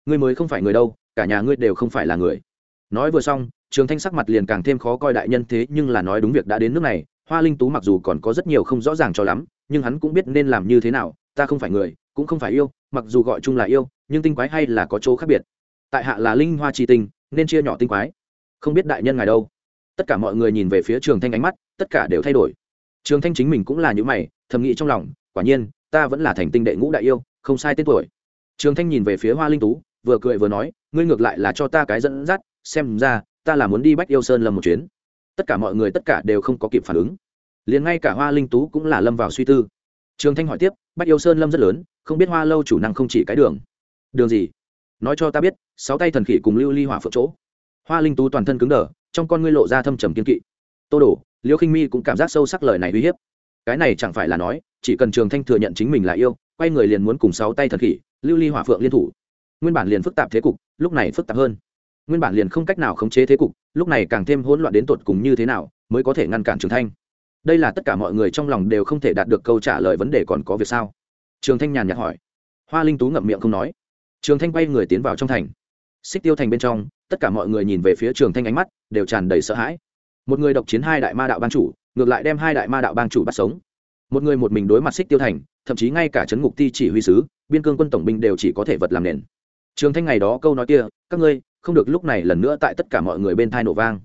Ngươi mới không phải người đâu, cả nhà ngươi đều không phải là người. Nói vừa xong, trường thanh sắc mặt liền càng thêm khó coi đại nhân thế nhưng là nói đúng việc đã đến nước này, hoa linh tú mặc dù còn có rất nhiều không rõ ràng cho lắm, nhưng hắn cũng biết nên làm như thế nào, ta không phải người, cũng không phải yêu, mặc dù gọi chung là yêu, nhưng tinh quái hay là có chỗ khác biệt. Tại hạ là linh hoa tri tinh, nên chia nhỏ tinh quái. Không biết đại nhân ngài đâu. Tất cả mọi người nhìn về phía trường thanh ánh mắt, tất cả đều thay đổi. Trường thanh chính mình cũng là những mày, thầm nghĩ trong lòng, quả nhiên, ta vẫn là thành tinh đệ ngũ đại yêu không sai tên tuổi. Trường thanh nhìn về phía hoa linh tú, vừa cười vừa nói, ngươi ngược lại là cho ta cái dẫn dắt, xem ra, ta là muốn đi bách yêu sơn lâm một chuyến. Tất cả mọi người tất cả đều không có kịp phản ứng. Liền ngay cả hoa linh tú cũng là lâm vào suy tư. Trường thanh hỏi tiếp, bách yêu sơn lâm rất lớn, không biết hoa lâu chủ năng không chỉ cái đường. Đường gì? Nói cho ta biết, sáu tay thần khỉ cùng lưu ly hỏa phượng chỗ. Hoa linh tú toàn thân cứng đờ, trong con ngươi lộ ra thâm trầm kiên kỵ. Tô đổ liêu khinh mi cũng cảm giác sâu sắc lời này uy hiếp. Cái này chẳng phải là nói, chỉ cần trường thanh thừa nhận chính mình là yêu quay người liền muốn cùng sáu tay thần khỉ, lưu ly hỏa phượng liên thủ. Nguyên bản liền phức tạp thế cục, lúc này phức tạp hơn. Nguyên bản liền không cách nào khống chế thế cục, lúc này càng thêm hỗn loạn đến tột cùng như thế nào, mới có thể ngăn cản trường thanh. Đây là tất cả mọi người trong lòng đều không thể đạt được câu trả lời vấn đề còn có việc sao? Trường thanh nhàn nhạt hỏi. Hoa linh tú ngậm miệng không nói. Trường thanh quay người tiến vào trong thành. Xích tiêu thành bên trong, tất cả mọi người nhìn về phía trường thanh ánh mắt, đều tràn đầy sợ hãi. Một người độc chiến hai đại ma đạo ban chủ, ngược lại đem hai đại ma đạo ban chủ bắt sống. Một người một mình đối mặt xích tiêu thành thậm chí ngay cả trấn ngục ti chỉ huy sứ, biên cương quân tổng binh đều chỉ có thể vật làm nền. Trường thanh ngày đó câu nói kia, các ngươi, không được lúc này lần nữa tại tất cả mọi người bên thai nổ vang.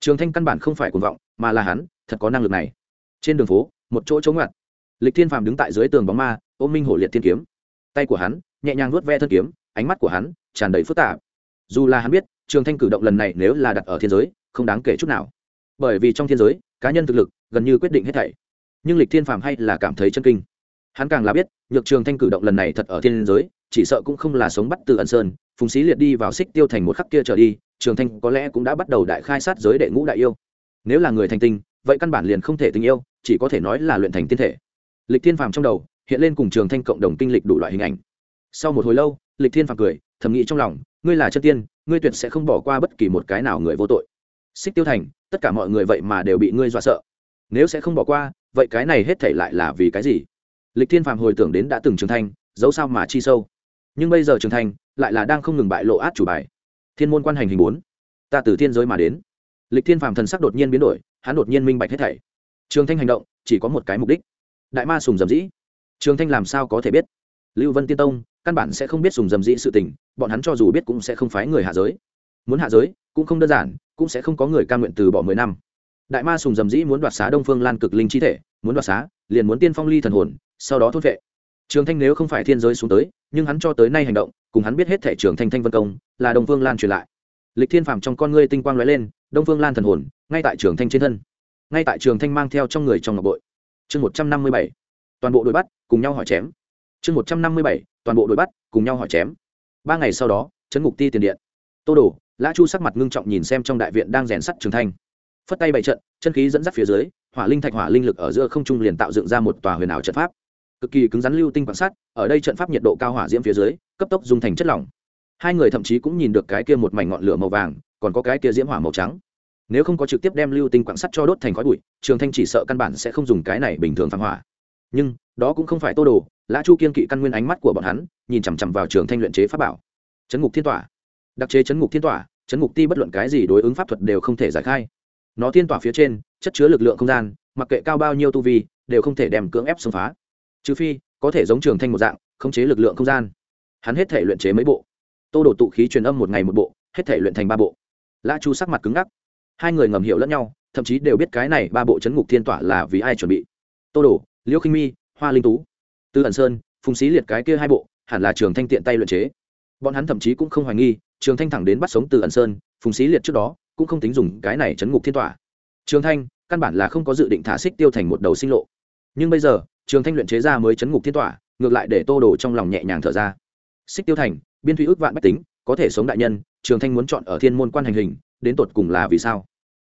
Trường thanh căn bản không phải cuồng vọng, mà là hắn, thật có năng lực này. Trên đường phố, một chỗ chống ngặt. Lịch thiên phàm đứng tại dưới tường bóng ma, ôm minh hổ liệt thiên kiếm. Tay của hắn, nhẹ nhàng nuốt ve thân kiếm, ánh mắt của hắn tràn đầy phức tạp. Dù là hắn biết, trường thanh cử động lần này nếu là đặt ở thiên giới, không đáng kể chút nào. Bởi vì trong thiên giới, cá nhân thực lực gần như quyết định hết thảy. Nhưng lịch thiên phàm hay là cảm thấy chân kinh hắn càng là biết, nhược trường thanh cử động lần này thật ở thiên giới, chỉ sợ cũng không là sống bắt từ ẩn sơn, phùng sĩ liệt đi vào xích tiêu thành một khắc kia trở đi, trường thanh có lẽ cũng đã bắt đầu đại khai sát giới đệ ngũ đại yêu. Nếu là người thành tinh, vậy căn bản liền không thể tình yêu, chỉ có thể nói là luyện thành tiên thể. Lịch thiên phàm trong đầu, hiện lên cùng trường thanh cộng đồng kinh lịch đủ loại hình ảnh. Sau một hồi lâu, lịch thiên phàm cười, thầm nghĩ trong lòng, ngươi là chân tiên, ngươi tuyệt sẽ không bỏ qua bất kỳ một cái nào người vô tội. Xích tiêu thành, tất cả mọi người vậy mà đều bị ngươi dọa sợ. Nếu sẽ không bỏ qua, vậy cái này hết thể lại là vì cái gì? Lịch thiên phàm hồi tưởng đến đã từng trường thanh dẫu sao mà chi sâu. Nhưng bây giờ trường thanh lại là đang không ngừng bại lộ át chủ bài. Thiên môn quan hành hình bốn. Ta từ thiên giới mà đến. Lịch thiên phàm thần sắc đột nhiên biến đổi, hắn đột nhiên minh bạch hết thảy. Trường thanh hành động, chỉ có một cái mục đích. Đại ma sùng dầm dĩ. Trường thanh làm sao có thể biết? Lưu vân tiên tông, căn bản sẽ không biết sùng dầm dĩ sự tình, bọn hắn cho dù biết cũng sẽ không phái người hạ giới. Muốn hạ giới, cũng không đơn giản, cũng sẽ không có người ca nguyện từ bỏ mười năm. Đại ma sùng dầm dĩ muốn đoạt xá đông phương lan cực linh chi thể, muốn đoạt xá, liền muốn tiên phong ly thần hồn sau đó thốt vệ. Trường thanh nếu không phải thiên giới xuống tới, nhưng hắn cho tới nay hành động, cùng hắn biết hết thể trường thanh thanh vân công, là đông vương lan truyền lại. Lịch thiên phàm trong con ngươi tinh quang lóe lên, đông vương lan thần hồn, ngay tại trường thanh trên thân. Ngay tại trường thanh mang theo trong người trong ngọc bội. Chương một trăm năm mươi bảy, toàn bộ đội bắt, cùng nhau hỏi chém. Chương một trăm năm mươi bảy, toàn bộ đội bắt, cùng nhau hỏi chém. Ba ngày sau đó chấn ngục ti tiền điện. Tô đổ lã chu sắc mặt ngưng trọng nhìn xem trong đại viện đang rèn sắt trường thanh. Phất tay bày trận, chân khí dẫn dắt phía dưới, hỏa linh thạch hỏa linh lực ở giữa không trung liền tạo dựng ra một tòa huyền ảo trận pháp cực kỳ cứng rắn lưu tinh quan sát, ở đây trận pháp nhiệt độ cao hỏa diễm phía dưới, cấp tốc dung thành chất lỏng. Hai người thậm chí cũng nhìn được cái kia một mảnh ngọn lửa màu vàng, còn có cái kia diễm hỏa màu trắng. Nếu không có trực tiếp đem lưu tinh quảng sắt cho đốt thành khói bụi, trường thanh chỉ sợ căn bản sẽ không dùng cái này bình thường phản hỏa. Nhưng, đó cũng không phải tô đồ, lã chu kiên kỵ căn nguyên ánh mắt của bọn hắn, nhìn chằm chằm vào trường thanh luyện chế pháp bảo. Chấn ngục thiên tỏa. Đặc chế chấn ngục thiên tỏa, chấn ngục ti bất luận cái gì đối ứng pháp thuật đều không thể giải khai. Nó thiên tỏa phía trên, chất chứa lực lượng không gian, mặc kệ cao bao nhiêu tu vi, đều không thể đem cưỡng ép xông phá trừ phi có thể giống trường thanh một dạng khống chế lực lượng không gian. Hắn hết thể luyện chế mấy bộ. Tô đổ tụ khí truyền âm một ngày một bộ, hết thể luyện thành ba bộ. Lã chu sắc mặt cứng ngắc. Hai người ngầm hiểu lẫn nhau, thậm chí đều biết cái này ba bộ chấn ngục thiên tỏa là vì ai chuẩn bị. Tô đổ liễu khinh mi, hoa linh tú, tư ẩn sơn, phùng xí liệt cái kia hai bộ, hẳn là trường thanh tiện tay luyện chế. Bọn hắn thậm chí cũng không hoài nghi, trường thanh thẳng đến bắt sống từ ẩn sơn, phùng xí liệt trước đó, cũng không tính dùng cái này chấn ngục thiên tỏa. Trường thanh, căn bản là không có dự định thả xích tiêu thành một đầu sinh lộ. Nhưng bây giờ trường thanh luyện chế ra mới chấn ngục thiên tỏa, ngược lại để tô đồ trong lòng nhẹ nhàng thở ra. Xích tiêu thành, biên thủy ước vạn bách tính, có thể sống đại nhân, trường thanh muốn chọn ở thiên môn quan hành hình, đến tột cùng là vì sao?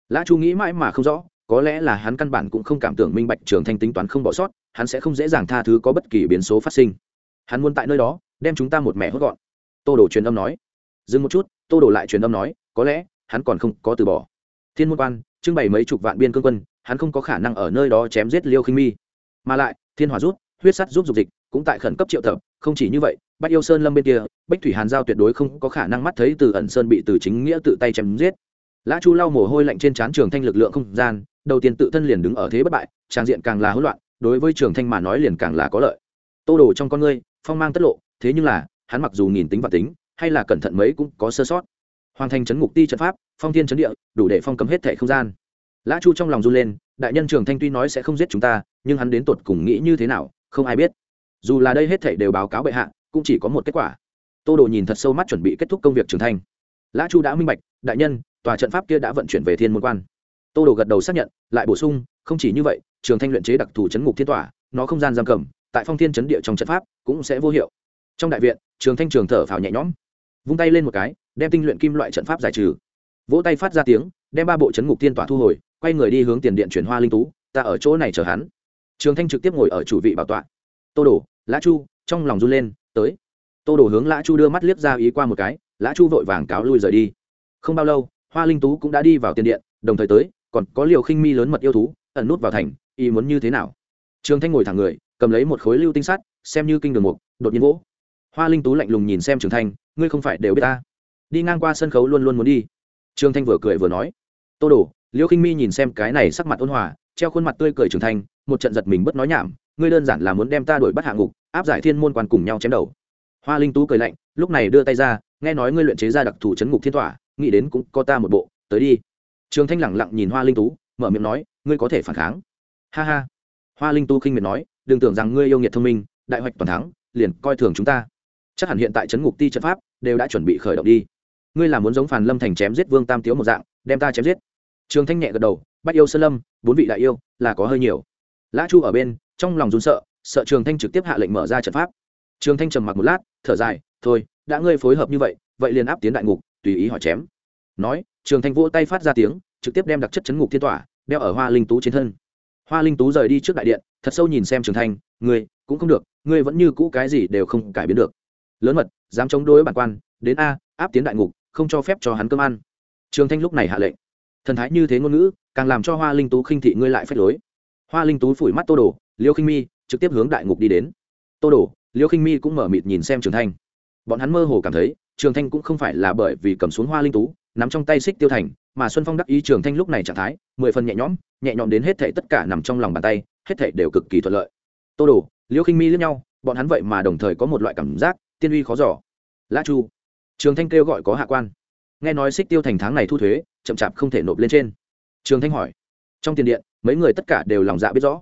Lã chu nghĩ mãi mà không rõ, có lẽ là hắn căn bản cũng không cảm tưởng minh bạch trường thanh tính toán không bỏ sót, hắn sẽ không dễ dàng tha thứ có bất kỳ biến số phát sinh. Hắn muốn tại nơi đó, đem chúng ta một mẻ hốt gọn. Tô đồ truyền âm nói. Dừng một chút, tô đồ lại truyền âm nói, có lẽ, hắn còn không có từ bỏ. Thiên môn quan, trưng bày mấy chục vạn biên cương quân, hắn không có khả năng ở nơi đó chém giết liêu khinh mi. Mà lại thiên hòa rút, huyết sắt giúp dục dịch, cũng tại khẩn cấp triệu tập, không chỉ như vậy, bách yêu sơn lâm bên kia, bách thủy hàn giao tuyệt đối không có khả năng mắt thấy từ ẩn sơn bị từ chính nghĩa tự tay chém giết. Lã chu lau mồ hôi lạnh trên trán trường thanh lực lượng không gian, đầu tiên tự thân liền đứng ở thế bất bại, trang diện càng là hỗn loạn, đối với trường thanh mà nói liền càng là có lợi. Tô đồ trong con ngươi, phong mang tất lộ, thế nhưng là, hắn mặc dù nhìn tính và tính, hay là cẩn thận mấy cũng có sơ sót. Hoàn thành chấn ngục ti trận pháp, phong thiên chấn địa, đủ để phong cấm hết thẻ không gian. Lã chu trong lòng run lên, đại nhân trường thanh tuy nói sẽ không giết chúng ta nhưng hắn đến tột cùng nghĩ như thế nào, không ai biết. Dù là đây hết thảy đều báo cáo bệ hạ, cũng chỉ có một kết quả. Tô đồ nhìn thật sâu mắt chuẩn bị kết thúc công việc trường thanh lã chu đã minh bạch, đại nhân, tòa trận pháp kia đã vận chuyển về thiên môn quan. Tô đồ gật đầu xác nhận, lại bổ sung, không chỉ như vậy, trường thanh luyện chế đặc thù chấn ngục thiên tỏa nó không gian giam cầm, tại phong thiên chấn địa trong trận pháp cũng sẽ vô hiệu. Trong đại viện, trường thanh trường thở phào nhẹ nhõm. Vung tay lên một cái, đem tinh luyện kim loại trận pháp giải trừ. Vỗ tay phát ra tiếng, đem ba bộ chấn ngục thiên tỏa thu hồi, quay người đi hướng tiền điện chuyển hoa linh tú, ta ở chỗ này chờ hắn trường thanh trực tiếp ngồi ở chủ vị bảo tọa. Tô đồ, lã chu, trong lòng run lên, tới. Tô đồ hướng lã chu đưa mắt liếc ra ý qua một cái, lã chu vội vàng cáo lui rời đi. Không bao lâu, hoa linh tú cũng đã đi vào tiền điện, đồng thời tới, còn có liều khinh mi lớn mật yêu thú, ẩn nút vào thành, ý muốn như thế nào? Trường thanh ngồi thẳng người, cầm lấy một khối lưu tinh sắt, xem như kinh đường mục, đột nhiên vỗ. Hoa linh tú lạnh lùng nhìn xem trường thanh, ngươi không phải đều biết ta. Đi ngang qua sân khấu luôn luôn muốn đi. Trường thanh vừa cười vừa nói. Tô đồ, liêu khinh mi nhìn xem cái này sắc mặt ôn hòa, treo khuôn mặt tươi cười trường thanh một trận giật mình bất nói nhảm, ngươi đơn giản là muốn đem ta đuổi bắt hạ ngục, áp giải thiên môn quan cùng nhau chém đầu. Hoa linh tú cười lạnh, lúc này đưa tay ra, nghe nói ngươi luyện chế ra đặc thù chấn ngục thiên tỏa, nghĩ đến cũng có ta một bộ, tới đi. Trường thanh lẳng lặng nhìn hoa linh tú, mở miệng nói, ngươi có thể phản kháng. Ha ha. Hoa linh tú khinh miệt nói, đừng tưởng rằng ngươi yêu nghiệt thông minh, đại hoạch toàn thắng, liền coi thường chúng ta. Chắc hẳn hiện tại chấn ngục ti trận pháp đều đã chuẩn bị khởi động đi. Ngươi là muốn giống phàn lâm thành chém giết vương tam tiếu một dạng, đem ta chém giết. Trường thanh nhẹ gật đầu, bắt yêu sơn lâm, bốn vị đại yêu, là có hơi nhiều lã chu ở bên, trong lòng run sợ sợ trường thanh trực tiếp hạ lệnh mở ra trận pháp. Trường thanh trầm mặc một lát, thở dài, thôi, đã ngươi phối hợp như vậy vậy liền áp tiến đại ngục, tùy ý hỏi chém. Nói, trường thanh vỗ tay phát ra tiếng, trực tiếp đem đặc chất chấn ngục thiên tỏa, đeo ở hoa linh tú trên thân. Hoa linh tú rời đi trước đại điện, thật sâu nhìn xem trường thanh, ngươi, cũng không được, ngươi vẫn như cũ cái gì đều không cải biến được. Lớn mật, dám chống đối bản quan, đến a, áp tiến đại ngục, không cho phép cho hắn cơm ăn. Trường thanh lúc này hạ lệnh. Thần thái như thế ngôn ngữ, càng làm cho hoa linh tú khinh thị ngươi lại phép lối hoa linh tú phủi mắt tô đồ, liêu khinh mi trực tiếp hướng đại ngục đi đến. Tô đồ, liêu khinh mi cũng mở mịt nhìn xem trường thanh. Bọn hắn mơ hồ cảm thấy, trường thanh cũng không phải là bởi vì cầm xuống hoa linh tú, nắm trong tay xích tiêu thành, mà xuân phong đắc ý trường thanh lúc này trạng thái, mười phần nhẹ nhõm nhẹ nhõm đến hết thể tất cả nằm trong lòng bàn tay, hết thể đều cực kỳ thuận lợi. Tô đồ liễu khinh mi lẫn nhau, bọn hắn vậy mà đồng thời có một loại cảm giác, tiên uy khó giỏ lã chu, trường thanh kêu gọi có hạ quan. Nghe nói xích tiêu thành tháng này thu thuế, chậm chạp không thể nộp lên trên. Trường thanh hỏi trong tiền điện, mấy người tất cả đều lòng dạ biết rõ.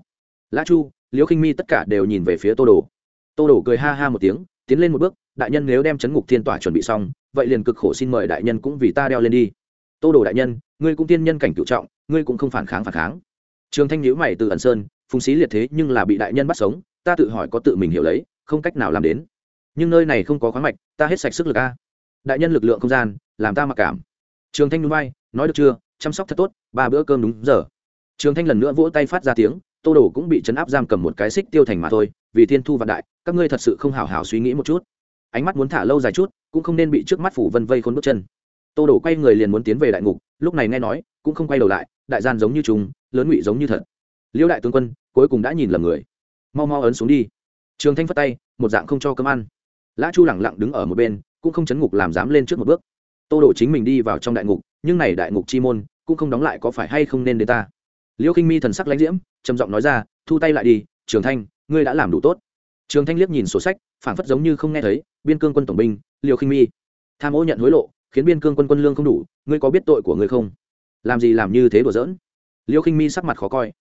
Lã chu, liễu khinh mi tất cả đều nhìn về phía tô đồ. Tô đồ cười ha ha một tiếng, tiến lên một bước, đại nhân nếu đem chấn ngục thiên tỏa chuẩn bị xong, vậy liền cực khổ xin mời đại nhân cũng vì ta đeo lên đi. Tô đồ đại nhân, ngươi cũng tiên nhân cảnh cựu trọng, ngươi cũng không phản kháng phản kháng. Trường thanh nhữ mày từ ẩn sơn, phùng xí liệt thế nhưng là bị đại nhân bắt sống, ta tự hỏi có tự mình hiểu lấy, không cách nào làm đến. Nhưng nơi này không có khoáng mạch, ta hết sạch sức lực a. Đại nhân lực lượng không gian, làm ta mặc cảm. Trường thanh núi bay nói được chưa? Chăm sóc thật tốt, ba bữa cơm đúng giờ trường thanh lần nữa vỗ tay phát ra tiếng, tô đồ cũng bị chấn áp giam cầm một cái xích tiêu thành mà thôi, vì thiên thu vạn đại, các ngươi thật sự không hào hào suy nghĩ một chút. Ánh mắt muốn thả lâu dài chút, cũng không nên bị trước mắt phủ vân vây khôn bước chân. Tô đồ quay người liền muốn tiến về đại ngục, lúc này nghe nói, cũng không quay đầu lại, đại gian giống như chúng lớn ngụy giống như thật. Liêu đại tướng quân, cuối cùng đã nhìn lầm người. Mau mau ấn xuống đi. Trường thanh phất tay, một dạng không cho cơm ăn. Lã chu lẳng lặng đứng ở một bên, cũng không chấn ngục làm dám lên trước một bước. Tô đồ chính mình đi vào trong đại ngục, nhưng này đại ngục chi môn, cũng không đóng lại có phải hay không nên đến ta liêu khinh mi thần sắc lãnh diễm, trầm giọng nói ra, thu tay lại đi, trường thanh, ngươi đã làm đủ tốt. Trường thanh liếc nhìn sổ sách, phảng phất giống như không nghe thấy, biên cương quân tổng binh liêu khinh mi. Tham ô nhận hối lộ, khiến biên cương quân quân lương không đủ, ngươi có biết tội của ngươi không? Làm gì làm như thế đùa giỡn? Liêu khinh mi sắc mặt khó coi.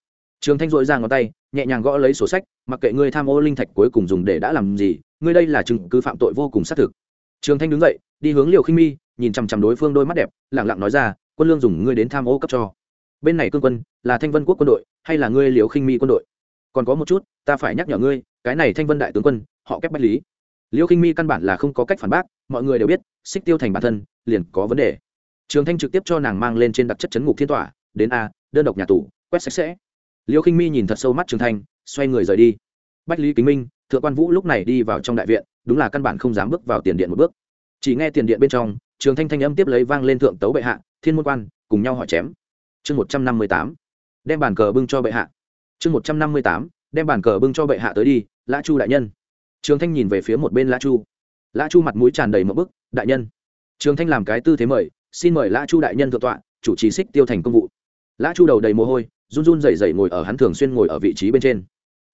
Trường thanh dội ra ngón tay, nhẹ nhàng gõ lấy sổ sách, mặc kệ ngươi tham ô linh thạch cuối cùng dùng để đã làm gì, ngươi đây là chứng cứ phạm tội vô cùng xác thực. Trường thanh đứng dậy, đi hướng liều khinh mi, nhìn chằm chằm đối phương đôi mắt đẹp lẳng lặng nói ra, quân lương dùng ngươi đến tham ô cấp cho bên này cương quân là thanh vân quốc quân đội hay là ngươi liều khinh mi quân đội? Còn có một chút, ta phải nhắc nhở ngươi, cái này thanh vân đại tướng quân, họ kép bách lý. Liêu khinh mi căn bản là không có cách phản bác, mọi người đều biết, xích tiêu thành bản thân liền có vấn đề. Trường thanh trực tiếp cho nàng mang lên trên đặc chất chấn ngục thiên tỏa đến a, đơn độc nhà tù, quét sạch sẽ. Liêu khinh mi nhìn thật sâu mắt trường thanh, xoay người rời đi. Bách lý kính minh, thượng quan vũ lúc này đi vào trong đại viện, đúng là căn bản không dám bước vào tiền điện một bước. Chỉ nghe tiền điện bên trong, trường thanh thanh âm tiếp lấy vang lên thượng tấu bệ hạ, thiên môn quan, cùng nhau hỏi chém chương một trăm năm mươi tám. Đem bàn cờ bưng cho bệ hạ. Chương một trăm năm mươi tám. Đem bàn cờ bưng cho bệ hạ tới đi, lã chu đại nhân. Trường thanh nhìn về phía một bên lã chu. Lã chu mặt mũi tràn đầy một bức, đại nhân. Trường thanh làm cái tư thế mời, xin mời lã chu đại nhân thượng tọa, chủ trì xích tiêu thành công vụ. Lã chu đầu đầy mồ hôi, run run rẩy rẩy ngồi ở hắn thường xuyên ngồi ở vị trí bên trên.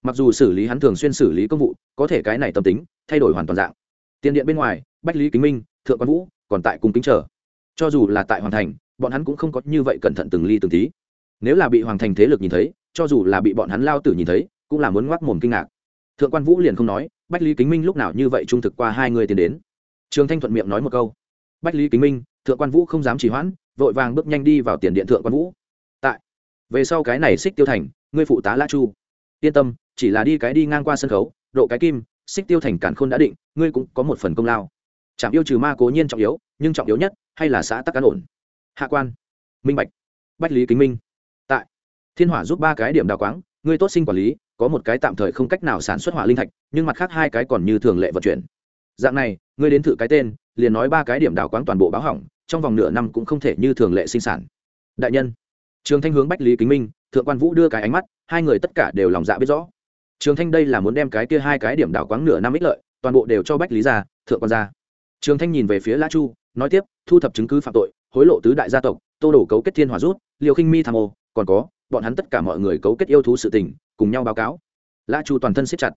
Mặc dù xử lý hắn thường xuyên xử lý công vụ, có thể cái này tâm tính, thay đổi hoàn toàn dạng. Tiền điện bên ngoài, bách lý kính minh, thượng quan vũ, còn tại cung kính chờ. Cho dù là tại hoàn thành bọn hắn cũng không có như vậy cẩn thận từng ly từng tí. Nếu là bị hoàng thành thế lực nhìn thấy, cho dù là bị bọn hắn lao tử nhìn thấy, cũng là muốn ngoác mồm kinh ngạc. Thượng quan vũ liền không nói, bách lý kính minh lúc nào như vậy trung thực qua hai người tiến đến. Trường thanh thuận miệng nói một câu. Bách lý kính minh, thượng quan vũ không dám trì hoãn, vội vàng bước nhanh đi vào tiền điện thượng quan vũ. Tại, về sau cái này xích tiêu thành, ngươi phụ tá la chu. Yên tâm, chỉ là đi cái đi ngang qua sân khấu, độ cái kim, xích tiêu thành cản khôn đã định, ngươi cũng có một phần công lao. Chạm yêu trừ ma cố nhiên trọng yếu, nhưng trọng yếu nhất, hay là xã tắc cán ổn hạ quan. Minh bạch. Bách lý kính minh. Tại. Thiên hỏa giúp ba cái điểm đào quáng ngươi tốt sinh quản lý, có một cái tạm thời không cách nào sản xuất hỏa linh thạch, nhưng mặt khác hai cái còn như thường lệ vận chuyển. Dạng này ngươi đến thử cái tên, liền nói ba cái điểm đào quáng toàn bộ báo hỏng, trong vòng nửa năm cũng không thể như thường lệ sinh sản. Đại nhân. Trường thanh hướng bách lý kính minh, thượng quan vũ đưa cái ánh mắt, hai người tất cả đều lòng dạ biết rõ. Trường thanh đây là muốn đem cái kia hai cái điểm đào quáng nửa năm ích lợi, toàn bộ đều cho bách lý ra, thượng quan ra. Trường thanh nhìn về phía la chu, nói tiếp, thu thập chứng cứ phạm tội hối lộ tứ đại gia tộc, tô đổ cấu kết thiên hòa rút, liều khinh mi tham ô, còn có, bọn hắn tất cả mọi người cấu kết yêu thú sự tình, cùng nhau báo cáo. La chu toàn thân siết chặt.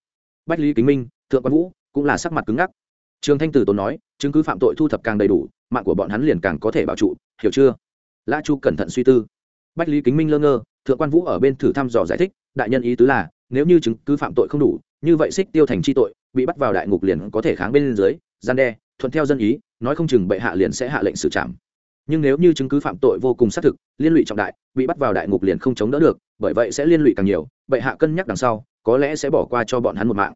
Bách lý kính minh, thượng quan vũ, cũng là sắc mặt cứng ngắc. Trường thanh tử tốn nói, chứng cứ phạm tội thu thập càng đầy đủ, mạng của bọn hắn liền càng có thể bảo trụ, hiểu chưa? La chu cẩn thận suy tư. Bách lý kính minh lơ ngơ, thượng quan vũ ở bên thử thăm dò giải thích, đại nhân ý tứ là, nếu như chứng cứ phạm tội không đủ, như vậy xích tiêu thành chi tội, bị bắt vào đại ngục liền có thể kháng bên dưới, gian đe, thuận theo dân ý, nói không chừng bệ hạ liền sẽ hạ lệnh xử trảm nhưng nếu như chứng cứ phạm tội vô cùng xác thực, liên lụy trọng đại, bị bắt vào đại ngục liền không chống đỡ được, bởi vậy sẽ liên lụy càng nhiều, bệ hạ cân nhắc đằng sau, có lẽ sẽ bỏ qua cho bọn hắn một mạng.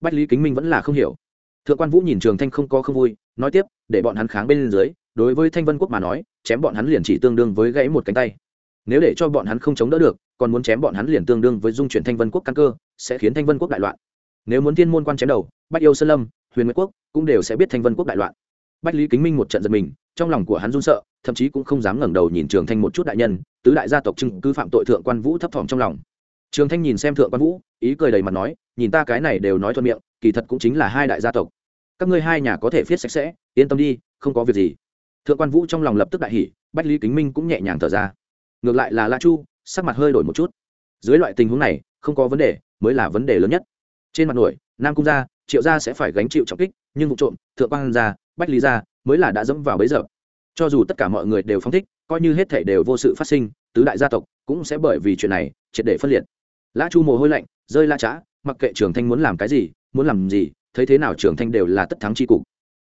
Bách lý kính minh vẫn là không hiểu. Thượng quan vũ nhìn trường thanh không có không vui, nói tiếp, để bọn hắn kháng bên dưới, đối với thanh vân quốc mà nói, chém bọn hắn liền chỉ tương đương với gãy một cánh tay. Nếu để cho bọn hắn không chống đỡ được, còn muốn chém bọn hắn liền tương đương với dung chuyển thanh vân quốc căn cơ, sẽ khiến thanh vân quốc đại loạn. Nếu muốn thiên môn quan chém đầu, bách yêu sơn lâm, huyền nguyễn quốc cũng đều sẽ biết thanh vân quốc đại loạn. Bách lý kính minh một trận giật mình, trong lòng của hắn run sợ thậm chí cũng không dám ngẩng đầu nhìn trường thanh một chút đại nhân, tứ đại gia tộc chứng cứ phạm tội thượng quan vũ thấp thỏm trong lòng. Trường thanh nhìn xem thượng quan vũ, ý cười đầy mặt nói, nhìn ta cái này đều nói thuận miệng, kỳ thật cũng chính là hai đại gia tộc. Các ngươi hai nhà có thể viết sạch sẽ, yên tâm đi, không có việc gì. Thượng quan vũ trong lòng lập tức đại hỉ, bách lý kính minh cũng nhẹ nhàng thở ra. Ngược lại là la chu, sắc mặt hơi đổi một chút. Dưới loại tình huống này, không có vấn đề, mới là vấn đề lớn nhất. Trên mặt nổi, nam cung gia, triệu gia sẽ phải gánh chịu trọng kích, nhưng vụ trộm, thượng quan gia, bách lý gia, mới là đã dẫm vào bấy giờ cho dù tất cả mọi người đều phong thích, coi như hết thể đều vô sự phát sinh, tứ đại gia tộc cũng sẽ bởi vì chuyện này triệt để phân liệt. Lã chu mồ hôi lạnh, rơi la trá, mặc kệ trường thanh muốn làm cái gì, muốn làm gì, thấy thế nào trường thanh đều là tất thắng c h i cục.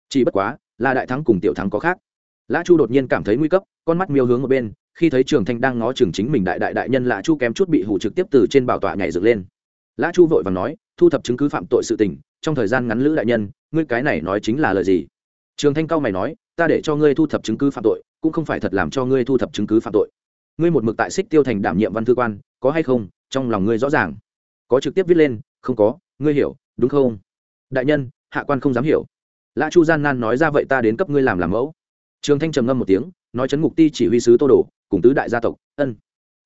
Chỉ bất quá, là đại thắng cùng tiểu thắng có khác. Lã chu đột nhiên cảm thấy nguy cấp, con mắt miêu hướng ở bên, khi thấy trường thanh đang ngó trường chính mình đại đại đại nhân lã chu kém chút bị hủ trực tiếp từ trên bảo tọa nhảy dựng lên. Lã chu vội và nói, thu thập chứng cứ phạm tội sự tình, trong thời gian ngắn lữ đại nhân, ngươi cái này nói chính là lời gì? Trường thanh cao mày nói, ta để cho ngươi thu thập chứng cứ phạm tội, cũng không phải thật làm cho ngươi thu thập chứng cứ phạm tội. Ngươi một mực tại xích tiêu thành đảm nhiệm văn thư quan, có hay không? Trong lòng ngươi rõ ràng. Có trực tiếp viết lên, không có, ngươi hiểu, đúng không? Đại nhân, hạ quan không dám hiểu. Lã chu gian nan nói ra, vậy ta đến cấp ngươi làm làm mẫu. Trường thanh trầm ngâm một tiếng, nói, chấn ngục ti chỉ huy sứ tô đồ, cùng tứ đại gia tộc, ân,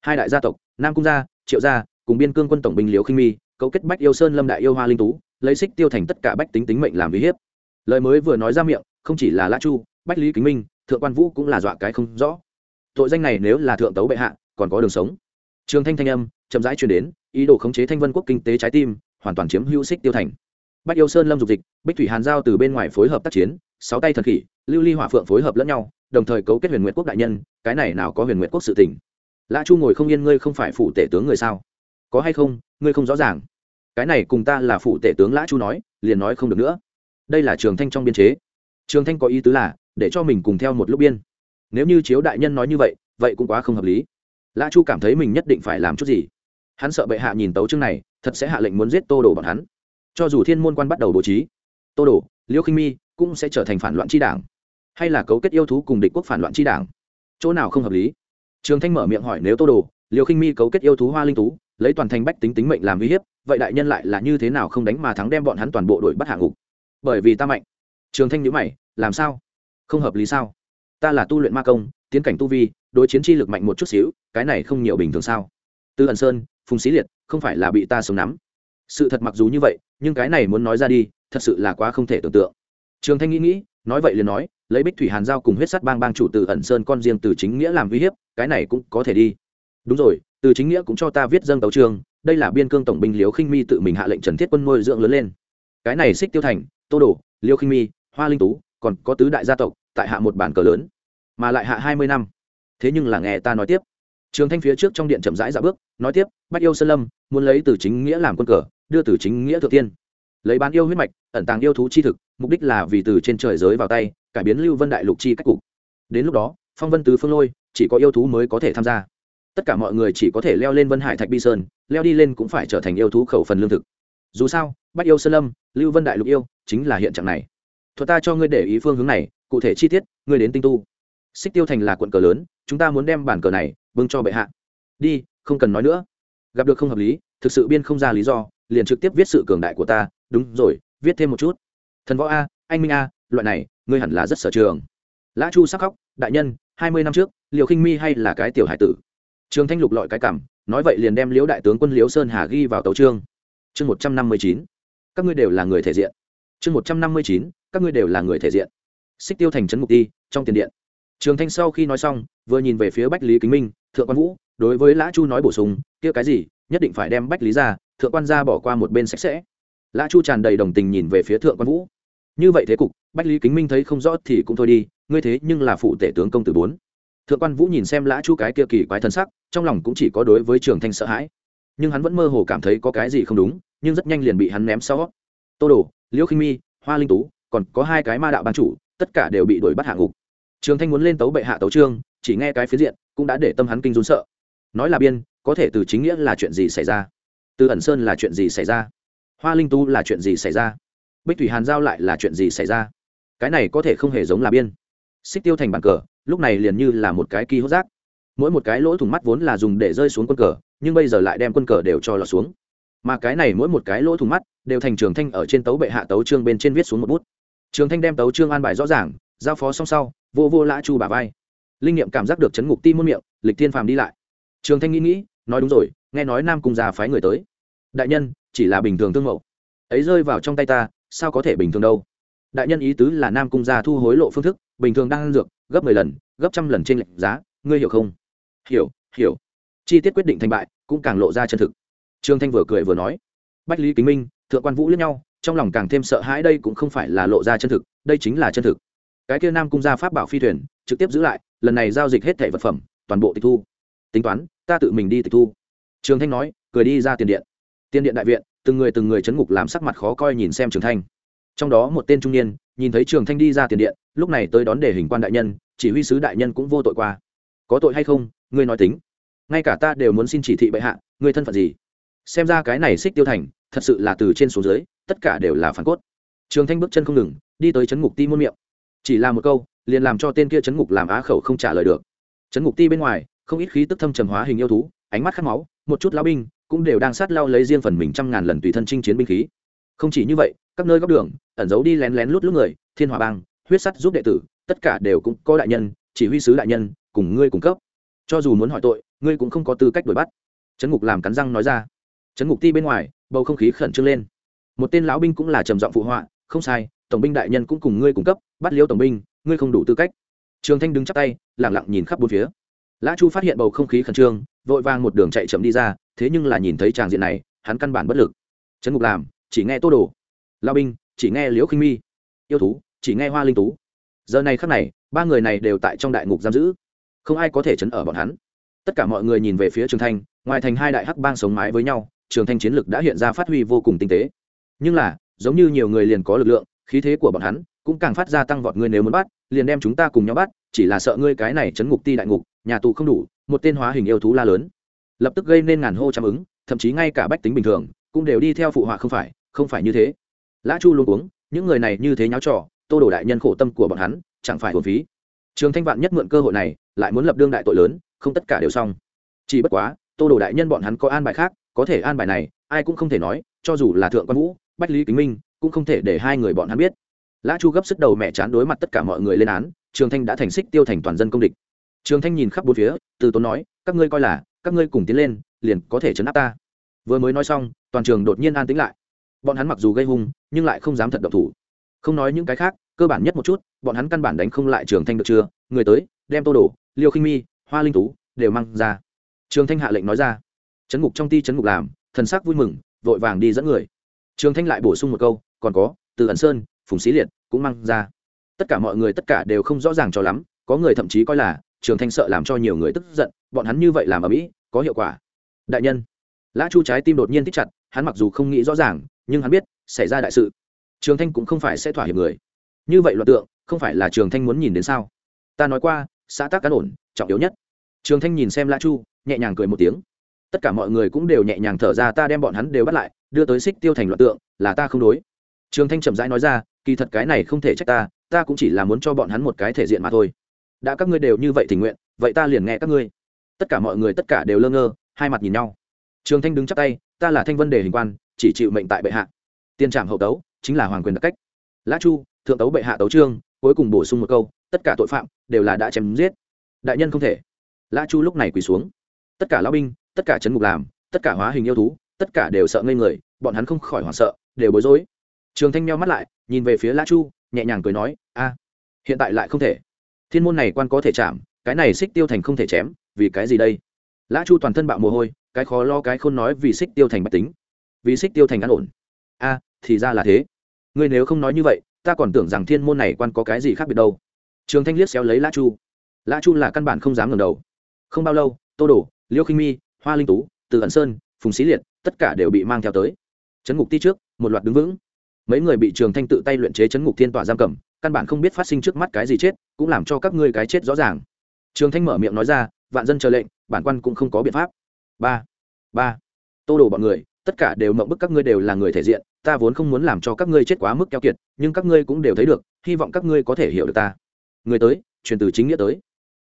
hai đại gia tộc, nam cung gia, triệu gia, cùng biên cương quân tổng binh liễu khinh mi, cấu kết bách yêu sơn lâm đại yêu hoa linh tú, lấy xích tiêu thành tất cả bách tính tính mệnh làm uy hiếp. Lời mới vừa nói ra miệng không chỉ là lã chu, bách lý kính minh, thượng quan vũ cũng là dọa cái không rõ. Tội danh này nếu là thượng tấu bệ hạ, còn có đường sống. Trường thanh thanh âm, chậm rãi truyền đến, ý đồ khống chế thanh vân quốc kinh tế trái tim, hoàn toàn chiếm hữu xích tiêu thành. Bách yêu sơn lâm dục dịch, bích thủy hàn giao từ bên ngoài phối hợp tác chiến, sáu tay thần khỉ, lưu ly hỏa phượng phối hợp lẫn nhau, đồng thời cấu kết huyền nguyệt quốc đại nhân, cái này nào có huyền nguyệt quốc sự tỉnh. lã chu ngồi không yên, ngươi không phải phụ tể tướng người sao? Có hay không, ngươi không rõ ràng. Cái này cùng ta là phụ tể tướng lã chu nói, liền nói không được nữa. Đây là trường thanh trong biên chế trường thanh có ý tứ là, để cho mình cùng theo một lúc biên. Nếu như chiếu đại nhân nói như vậy vậy cũng quá không hợp lý. Lã chu cảm thấy mình nhất định phải làm chút gì. Hắn sợ bệ hạ nhìn tấu chương này, thật sẽ hạ lệnh muốn giết tô đồ bọn hắn. Cho dù thiên môn quan bắt đầu bố trí, tô đồ, liêu khinh mi cũng sẽ trở thành phản loạn tri đảng. Hay là cấu kết yêu thú cùng địch quốc phản loạn tri đảng. Chỗ nào không hợp lý? Trường thanh mở miệng hỏi nếu tô đồ, liêu khinh mi cấu kết yêu thú hoa linh tú, lấy toàn thành bách tính tính mệnh làm uy hiếp, vậy đại nhân lại là như thế nào không đánh mà thắng đem bọn hắn toàn bộ đội bắt hạ ngục? Bởi vì ta mạnh trường thanh nhữ mày, làm sao? Không hợp lý sao? Ta là tu luyện ma công, tiến cảnh tu vi, đối chiến chi lực mạnh một chút xíu, cái này không nhiều bình thường sao? Tư ẩn sơn, phùng xí liệt, không phải là bị ta sống nắm. Sự thật mặc dù như vậy, nhưng cái này muốn nói ra đi, thật sự là quá không thể tưởng tượng. Trường thanh nghĩ nghĩ, nói vậy liền nói, lấy bích thủy hàn giao cùng huyết sắt bang bang chủ từ ẩn sơn con riêng từ chính nghĩa làm uy hiếp, cái này cũng có thể đi. Đúng rồi, từ chính nghĩa cũng cho ta viết dâng tấu trường, đây là biên cương tổng binh liếu khinh mi tự mình hạ lệnh trần thiết quân nuôi dưỡng lớn lên. Cái này xích tiêu thành, tô đồ liêu khinh mi hoa linh tú, còn có tứ đại gia tộc, tại hạ một bản cờ lớn, mà lại hạ hai mươi năm. Thế nhưng là nghe ta nói tiếp. Trường thanh phía trước trong điện chậm rãi dạ bước, nói tiếp, bách yêu sơn lâm, muốn lấy từ chính nghĩa làm quân cờ, đưa từ chính nghĩa thượng tiên. Lấy bán yêu huyết mạch, ẩn tàng yêu thú chi thực, mục đích là vì từ trên trời giới vào tay, cải biến lưu vân đại lục chi cách cục. Đến lúc đó, phong vân tứ phương lôi, chỉ có yêu thú mới có thể tham gia. Tất cả mọi người chỉ có thể leo lên vân hải thạch bi sơn, leo đi lên cũng phải trở thành yêu thú khẩu phần lương thực. Dù sao, bách yêu sơn lâm, lưu vân đại lục yêu, chính là hiện trạng này thuật ta cho ngươi để ý phương hướng này, cụ thể chi tiết, ngươi đến tinh tu. Xích tiêu thành là quận cờ lớn, chúng ta muốn đem bản cờ này bưng cho bệ hạ. Đi, không cần nói nữa. Gặp được không hợp lý, thực sự biên không ra lý do, liền trực tiếp viết sự cường đại của ta. Đúng rồi, viết thêm một chút. Thần võ a, anh minh a, loại này, ngươi hẳn là rất sở trường. Lã chu sắc khóc, đại nhân, hai mươi năm trước, liều khinh mi hay là cái tiểu hải tử? Trường thanh lục lọi cái cảm, nói vậy liền đem liễu đại tướng quân liễu sơn hà ghi vào tấu trương chương một trăm năm mươi chín. Các ngươi đều là người thể diện. Chương một trăm năm mươi chín các ngươi đều là người thể diện. Xích tiêu thành trấn mục ti, trong tiền điện. Trường thanh sau khi nói xong, vừa nhìn về phía bách lý kính minh, thượng quan vũ, đối với lã chu nói bổ sung, kia cái gì, nhất định phải đem bách lý ra, thượng quan ra bỏ qua một bên sạch sẽ. Lã chu tràn đầy đồng tình nhìn về phía thượng quan vũ. Như vậy thế cục, bách lý kính minh thấy không rõ thì cũng thôi đi, ngươi thế nhưng là phụ tể tướng công tử bốn. Thượng quan vũ nhìn xem lã chu cái kia kỳ quái thân sắc, trong lòng cũng chỉ có đối với trường thanh sợ hãi. Nhưng hắn vẫn mơ hồ cảm thấy có cái gì không đúng, nhưng rất nhanh liền bị hắn ném sau. Tô đồ, liễu khinh mi, hoa linh tú còn có hai cái ma đạo ban chủ, tất cả đều bị đuổi bắt hạ ngục. Trường thanh muốn lên tấu bệ hạ tấu trương, chỉ nghe cái phía diện, cũng đã để tâm hắn kinh run sợ. Nói là biên, có thể từ chính nghĩa là chuyện gì xảy ra? Từ ẩn sơn là chuyện gì xảy ra? Hoa linh tu là chuyện gì xảy ra? Bích thủy hàn giao lại là chuyện gì xảy ra? Cái này có thể không hề giống là biên. Xích tiêu thành bàn cờ, lúc này liền như là một cái kỳ hốt rác. Mỗi một cái lỗ thủng mắt vốn là dùng để rơi xuống quân cờ, nhưng bây giờ lại đem quân cờ đều cho lọt xuống. Mà cái này mỗi một cái lỗ thủng mắt, đều thành trường thanh ở trên tấu bệ hạ tấu trương bên trên viết xuống một bút trường thanh đem tấu trương an bài rõ ràng, giao phó xong sau, vô vô lã chu bà vai. Linh nghiệm cảm giác được chấn ngục ti muôn miệng, lịch thiên phàm đi lại. Trường thanh nghĩ nghĩ, nói đúng rồi, nghe nói nam cung già phái người tới. Đại nhân, chỉ là bình thường thương mẫu ấy rơi vào trong tay ta, sao có thể bình thường đâu? Đại nhân ý tứ là nam cung gia thu hối lộ phương thức, bình thường đang ăn dược, gấp mười lần, gấp trăm lần trên lệnh giá, ngươi hiểu không? Hiểu hiểu. Chi tiết quyết định thành bại, cũng càng lộ ra chân thực. Trương thanh vừa cười vừa nói. Bách lý kính minh, thượng quan vũ lẫn nhau trong lòng càng thêm sợ hãi, đây cũng không phải là lộ ra chân thực, đây chính là chân thực. Cái kia nam cung gia pháp bảo phi thuyền, trực tiếp giữ lại, lần này giao dịch hết thẻ vật phẩm, toàn bộ tịch thu. Tính toán, ta tự mình đi tịch thu. Trường thanh nói, cười đi ra tiền điện. Tiền điện đại viện, từng người từng người chấn ngục làm sắc mặt khó coi nhìn xem trường thanh. Trong đó một tên trung niên, nhìn thấy trường thanh đi ra tiền điện, lúc này tới đón để hình quan đại nhân, chỉ huy sứ đại nhân cũng vô tội qua. Có tội hay không, ngươi nói tính. Ngay cả ta đều muốn xin chỉ thị bệ hạ, ngươi thân phận gì? Xem ra cái này xích tiêu thành thật sự là từ trên xuống dưới, tất cả đều là phản cốt. Trường thanh bước chân không ngừng, đi tới chấn ngục ti muôn miệng. Chỉ là một câu, liền làm cho tên kia chấn ngục làm á khẩu không trả lời được. Chấn ngục ti bên ngoài, không ít khí tức thâm trầm hóa hình yêu thú, ánh mắt khát máu, một chút lao binh, cũng đều đang sát lao lấy riêng phần mình trăm ngàn lần tùy thân chinh chiến binh khí. Không chỉ như vậy, các nơi góc đường, ẩn giấu đi lén lén lút lút người, thiên hòa bang, huyết sắt giúp đệ tử, tất cả đều cũng có đại nhân, chỉ huy sứ đại nhân, cùng ngươi cung cấp. Cho dù muốn hỏi tội, ngươi cũng không có tư cách đuổi bắt. Trấn ngục làm cắn răng nói ra. Trấn ngục ti bên ngoài bầu không khí khẩn trương lên. Một tên lão binh cũng là trầm giọng phụ họa, không sai, tổng binh đại nhân cũng cùng ngươi cung cấp, bắt liêu tổng binh, ngươi không đủ tư cách. Trường thanh đứng chắp tay lẳng lặng nhìn khắp bốn phía. Lã chu phát hiện bầu không khí khẩn trương, vội vàng một đường chạy chậm đi ra, thế nhưng là nhìn thấy tràng diện này, hắn căn bản bất lực. Trấn ngục làm, chỉ nghe tô đồ. Lao binh, chỉ nghe liễu khinh mi. Yêu thú, chỉ nghe hoa linh tú. Giờ này khắc này, ba người này đều tại trong đại ngục giam giữ. Không ai có thể chấn ở bọn hắn. Tất cả mọi người nhìn về phía trường thanh, ngoài thành hai đại hắc bang sống mái với nhau trường thanh chiến lực đã hiện ra phát huy vô cùng tinh tế. Nhưng là, giống như nhiều người liền có lực lượng, khí thế của bọn hắn cũng càng phát ra tăng vọt ngươi nếu muốn bắt, liền đem chúng ta cùng nhau bắt, chỉ là sợ ngươi cái này chấn ngục ti đại ngục, nhà tù không đủ, một tên hóa hình yêu thú la lớn. Lập tức gây nên ngàn hô chăm ứng, thậm chí ngay cả bách tính bình thường cũng đều đi theo phụ họa không phải không phải như thế. Lã chu luôn uống, những người này như thế nháo trò, tô đổ đại nhân khổ tâm của bọn hắn, chẳng phải hồn phí. Trường thanh vạn nhất mượn cơ hội này, lại muốn lập đương đại tội lớn, không tất cả đều xong. Chỉ bất quá, tô đồ đại nhân bọn hắn có an bài khác có thể an bài này, ai cũng không thể nói, cho dù là thượng quan vũ, bách lý kính minh, cũng không thể để hai người bọn hắn biết. Lã chu gấp sức đầu mẹ chán đối mặt tất cả mọi người lên án, trường thanh đã thành xích tiêu thành toàn dân công địch. Trường thanh nhìn khắp bốn phía, từ tốn nói, các ngươi coi là, các ngươi cùng tiến lên, liền có thể chấn áp ta. Vừa mới nói xong, toàn trường đột nhiên an tĩnh lại. Bọn hắn mặc dù gây hung, nhưng lại không dám thật độc thủ. Không nói những cái khác, cơ bản nhất một chút, bọn hắn căn bản đánh không lại trường thanh được chưa? Người tới, đem tô đồ, liêu khinh mi, hoa linh tú, đều mang ra. Trường thanh hạ lệnh nói ra chấn ngục trong ti chấn ngục làm, thần sắc vui mừng, vội vàng đi dẫn người. Trường thanh lại bổ sung một câu, còn có, từ ẩn sơn, phùng xí liệt cũng mang ra. Tất cả mọi người tất cả đều không rõ ràng cho lắm, có người thậm chí coi là, trường thanh sợ làm cho nhiều người tức giận, bọn hắn như vậy làm ở mỹ, có hiệu quả. Đại nhân, lã chu trái tim đột nhiên thích chặt, hắn mặc dù không nghĩ rõ ràng, nhưng hắn biết, xảy ra đại sự. Trường thanh cũng không phải sẽ thỏa hiệp người. Như vậy loạt tượng, không phải là trường thanh muốn nhìn đến sao? Ta nói qua, xã tác cán ổn, trọng yếu nhất. Trường thanh nhìn xem lã chu, nhẹ nhàng cười một tiếng tất cả mọi người cũng đều nhẹ nhàng thở ra, ta đem bọn hắn đều bắt lại, đưa tới xích tiêu thành loạt tượng, là ta không đối. Trường thanh chậm rãi nói ra, kỳ thật cái này không thể trách ta ta cũng chỉ là muốn cho bọn hắn một cái thể diện mà thôi. Đã các ngươi đều như vậy tình nguyện, vậy ta liền nghe các ngươi. Tất cả mọi người tất cả đều lơ ngơ, hai mặt nhìn nhau. Trường thanh đứng chắp tay, ta là thanh vân đề hình quan, chỉ chịu mệnh tại bệ hạ. Tiền trạm hậu tấu, chính là hoàng quyền đặc cách. Lã chu, thượng tấu bệ hạ tấu trương, cuối cùng bổ sung một câu, tất cả tội phạm đều là đã chém giết. Đại nhân không thể. Lã chu lúc này quỳ xuống. Tất cả lão binh tất cả chấn ngục làm, tất cả hóa hình yêu thú, tất cả đều sợ ngây người, bọn hắn không khỏi hoảng sợ, đều bối rối. Trường thanh meo mắt lại, nhìn về phía lã chu, nhẹ nhàng cười nói, a, hiện tại lại không thể. Thiên môn này quan có thể chạm, cái này xích tiêu thành không thể chém, vì cái gì đây? Lã chu toàn thân bạo mồ hôi, cái khó lo cái khôn nói vì xích tiêu thành bách tính. Vì xích tiêu thành an ổn. A, thì ra là thế. Ngươi nếu không nói như vậy, ta còn tưởng rằng thiên môn này quan có cái gì khác biệt đâu. Trường thanh liếc xéo lấy lã chu. Lã chu là căn bản không dám ngẩng đầu. Không bao lâu, tô đổ liêu khinh mi hoa linh tú, từ ẩn sơn, phùng xí liệt, tất cả đều bị mang theo tới. Chấn ngục ti trước, một loạt đứng vững. Mấy người bị trường thanh tự tay luyện chế chấn ngục thiên tỏa giam cầm, căn bản không biết phát sinh trước mắt cái gì chết, cũng làm cho các ngươi cái chết rõ ràng. Trường thanh mở miệng nói ra, vạn dân chờ lệnh, bản quan cũng không có biện pháp. Ba ba. Tô đồ bọn người, tất cả đều mộng bức các ngươi đều là người thể diện, ta vốn không muốn làm cho các ngươi chết quá mức keo kiệt, nhưng các ngươi cũng đều thấy được, hy vọng các ngươi có thể hiểu được ta. Người tới, truyền từ chính nghĩa tới.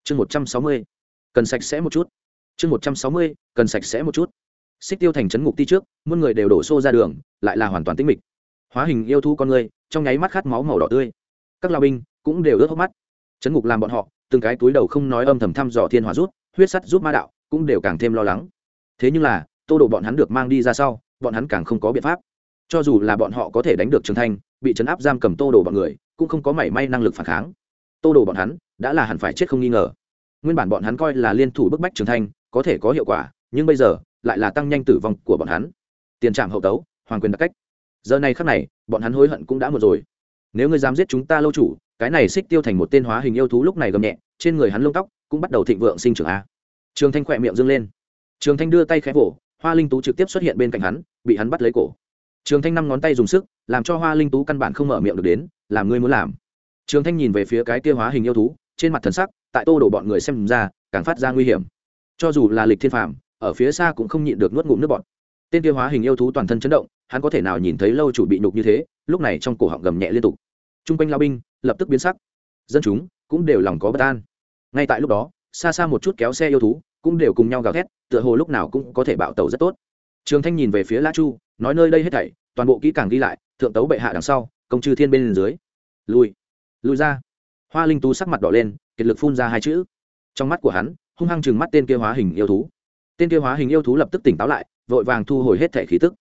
Chương một trăm sáu mươi. Cần sạch sẽ một chút chương một trăm sáu mươi, cần sạch sẽ một chút. Xích tiêu thành trấn ngục ti trước, muôn người đều đổ xô ra đường, lại là hoàn toàn tĩnh mịch. Hóa hình yêu thu con người, trong nháy mắt khát máu màu đỏ tươi. Các lao binh cũng đều ướt hốc mắt. Trấn ngục làm bọn họ, từng cái túi đầu không nói âm thầm thăm dò thiên hòa rút, huyết sắt giúp ma đạo, cũng đều càng thêm lo lắng. Thế nhưng là, tô đồ bọn hắn được mang đi ra sau, bọn hắn càng không có biện pháp. Cho dù là bọn họ có thể đánh được trường thanh, bị chấn áp giam cầm tô đồ bọn người, cũng không có mảy may năng lực phản kháng. Tô đồ bọn hắn, đã là hẳn phải chết không nghi ngờ. Nguyên bản bọn hắn coi là liên thủ bức bách trường thanh có thể có hiệu quả, nhưng bây giờ lại là tăng nhanh tử vong của bọn hắn. Tiền trạm hậu tấu, hoàng quyền đặc cách. Giờ này khắc này, bọn hắn hối hận cũng đã một rồi. Nếu ngươi dám giết chúng ta lâu chủ, cái này xích tiêu thành một tên hóa hình yêu thú lúc này gầm nhẹ, trên người hắn lông tóc cũng bắt đầu thịnh vượng sinh trưởng a. Trường thanh khỏe miệng dâng lên. Trường thanh đưa tay khẽ vỗ, hoa linh tú trực tiếp xuất hiện bên cạnh hắn, bị hắn bắt lấy cổ. Trường thanh năm ngón tay dùng sức, làm cho hoa linh tú căn bản không mở miệng được đến, làm ngươi muốn làm. Trường thanh nhìn về phía cái tiêu hóa hình yêu thú, trên mặt thần sắc, tại tô đổ bọn người xem ra, càng phát ra nguy hiểm cho dù là lịch thiên phàm, ở phía xa cũng không nhịn được nuốt ngụm nước bọt. Tên kia hóa hình yêu thú toàn thân chấn động, hắn có thể nào nhìn thấy lâu chủ bị nhục như thế, lúc này trong cổ họng gầm nhẹ liên tục. T r u n g quanh lao binh lập tức biến sắc. Dân chúng cũng đều lòng có bất an. Ngay tại lúc đó, xa xa một chút kéo xe yêu thú cũng đều cùng nhau gào thét, tựa hồ lúc nào cũng có thể bạo tàu rất tốt. Trường thanh nhìn về phía la chu, nói nơi đây hết thảy, toàn bộ kỹ càng ghi lại, thượng tấu bệ hạ đằng sau, công chư thiên bên dưới. Lùi lùi ra. Hoa linh tú sắc mặt đỏ lên, kiệt lực phun ra hai chữ. Trong mắt của hắn hung hăng chừng mắt tên kia hóa hình yêu thú. Tên kia hóa hình yêu thú lập tức tỉnh táo lại, vội vàng thu hồi hết thẻ khí tức.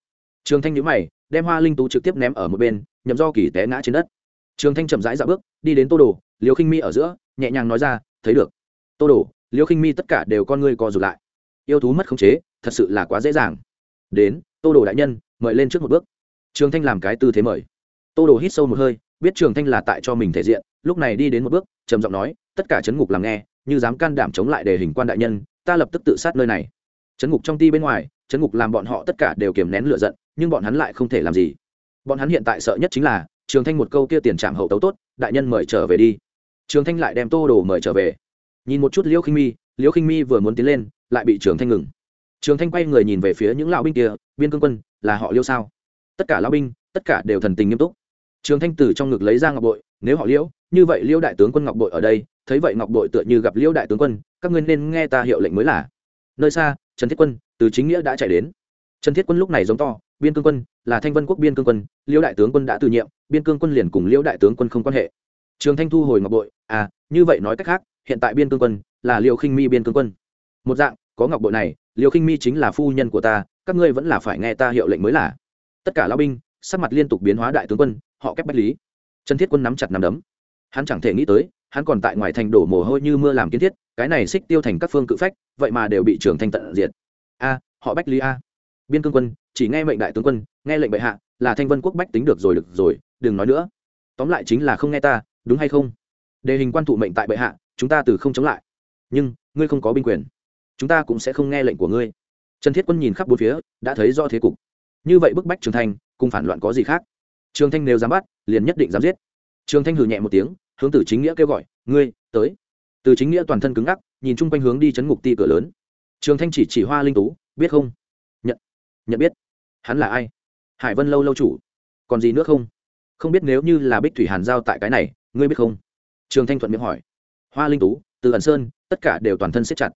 Trường thanh nhữ mày, đem hoa linh tú trực tiếp ném ở một bên, nhậm do kỳ té ngã trên đất. Trường thanh chậm rãi dạo bước, đi đến tô đồ liều khinh mi ở giữa, nhẹ nhàng nói ra, thấy được. Tô đồ liều khinh mi tất cả đều con ngươi co rụt lại. Yêu thú mất khống chế, thật sự là quá dễ dàng. Đến, tô đồ đại nhân, mời lên trước một bước. Trường thanh làm cái tư thế mời. Tô đồ hít sâu một hơi, biết trường thanh là tại cho mình thể diện, lúc này đi đến một bước, trầm giọng nói, tất cả chấn ngục làm nghe như dám can đảm chống lại đề hình quan đại nhân, ta lập tức tự sát nơi này. Chấn ngục trong ti bên ngoài, chấn ngục làm bọn họ tất cả đều kiềm nén lửa giận, nhưng bọn hắn lại không thể làm gì. Bọn hắn hiện tại sợ nhất chính là, trường thanh một câu kia tiền trạm hậu tấu tốt, đại nhân mời trở về đi. Trường thanh lại đem tô đồ mời trở về. Nhìn một chút liễu khinh mi, liễu khinh mi vừa muốn tiến lên, lại bị trường thanh ngừng. Trường thanh quay người nhìn về phía những lão binh kia, biên cương quân, là họ liêu sao? Tất cả lão binh, tất cả đều thần tình nghiêm túc trường thanh từ trong ngực lấy ra ngọc bội, nếu họ liễu, như vậy liễu đại tướng quân ngọc bội ở đây, thấy vậy ngọc bội tựa như gặp liễu đại tướng quân, các ngươi nên nghe ta hiệu lệnh mới là. Nơi xa, trần thiết quân từ chính nghĩa đã chạy đến. Trần thiết quân lúc này giống to, biên cương quân, là thanh vân quốc biên cương quân, liễu đại tướng quân đã từ nhiệm, biên cương quân liền cùng liễu đại tướng quân không quan hệ. Trường thanh thu hồi ngọc bội à như vậy nói cách khác, hiện tại biên cương quân là liễu khinh mi biên cương quân. Một dạng, có ngọc bội này, liễu khinh mi chính là phu nhân của ta, các ngươi vẫn là phải nghe ta hiệu lệnh mới là. Tất cả lão binh, sắc mặt liên tục biến hóa đại tướng quân họ kép bách lý. Trần thiết quân nắm chặt nắm đấm. Hắn chẳng thể nghĩ tới hắn còn tại ngoài thành đổ mồ hôi như mưa làm kiến thiết cái này xích tiêu thành các phương cự phách vậy mà đều bị trường thanh tận diệt. A họ bách lý a. Biên cương quân chỉ nghe mệnh đại tướng quân nghe lệnh bệ hạ là thanh vân quốc bách tính được rồi được rồi đừng nói nữa. Tóm lại chính là không nghe ta đúng hay không? Đề hình quan thụ mệnh tại bệ hạ chúng ta từ không chống lại. Nhưng ngươi không có binh quyền. Chúng ta cũng sẽ không nghe lệnh của ngươi. Trần thiết quân nhìn khắp bốn phía đã thấy do thế cục. Như vậy bức bách trường thành, cùng phản loạn có gì khác? Trường thanh nếu dám bắt, liền nhất định dám giết. Trường thanh hử nhẹ một tiếng, hướng từ chính nghĩa kêu gọi, ngươi, tới. Từ chính nghĩa toàn thân cứng ngắc, nhìn chung quanh hướng đi chấn ngục ti cửa lớn. Trường thanh chỉ chỉ hoa linh tú, biết không? Nhận nhận biết. Hắn là ai? Hải vân lâu lâu chủ. Còn gì nữa không? Không biết nếu như là bích thủy hàn giao tại cái này, ngươi biết không? Trường thanh thuận miệng hỏi. Hoa linh tú, từ ẩn sơn, tất cả đều toàn thân siết chặt.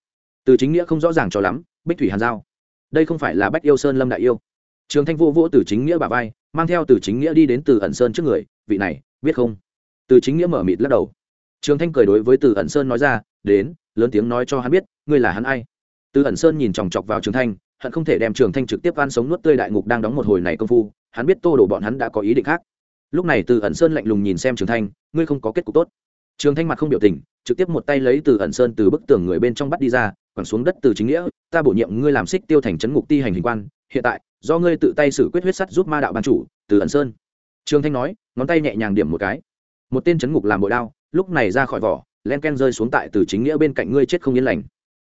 Từ chính nghĩa không rõ ràng cho lắm, bích thủy hàn giao? Đây không phải là bách yêu sơn lâm đại yêu? Trường thanh vô vỗ từ chính nghĩa bà vai, mang theo từ chính nghĩa đi đến từ ẩn sơn trước người, vị này, biết không? Từ chính nghĩa mở mịt lắc đầu. Trường thanh cười đối với từ ẩn sơn nói ra, đến, lớn tiếng nói cho hắn biết, ngươi là hắn ai? Từ ẩn sơn nhìn chòng chọc vào trường thanh, hận không thể đem trường thanh trực tiếp ăn sống nuốt tươi đại ngục đang đóng một hồi này công phu, hắn biết tô đổ bọn hắn đã có ý định khác. Lúc này từ ẩn sơn lạnh lùng nhìn xem trường thanh, ngươi không có kết cục tốt. Trường thanh mặt không biểu tình, trực tiếp một tay lấy từ ẩn sơn từ bức tường người bên trong bắt đi ra, quẳng xuống đất từ chính nghĩa, ta bổ nhiệm ngươi làm xích tiêu thành trấn ngục ti hành hình quan, hiện tại do ngươi tự tay xử quyết huyết sắt giúp ma đạo ban chủ, từ ẩn sơn. Trương thanh nói, ngón tay nhẹ nhàng điểm một cái. Một tên chấn ngục làm bội đao, lúc này ra khỏi vỏ, len ken rơi xuống tại từ chính nghĩa bên cạnh ngươi chết không yên lành.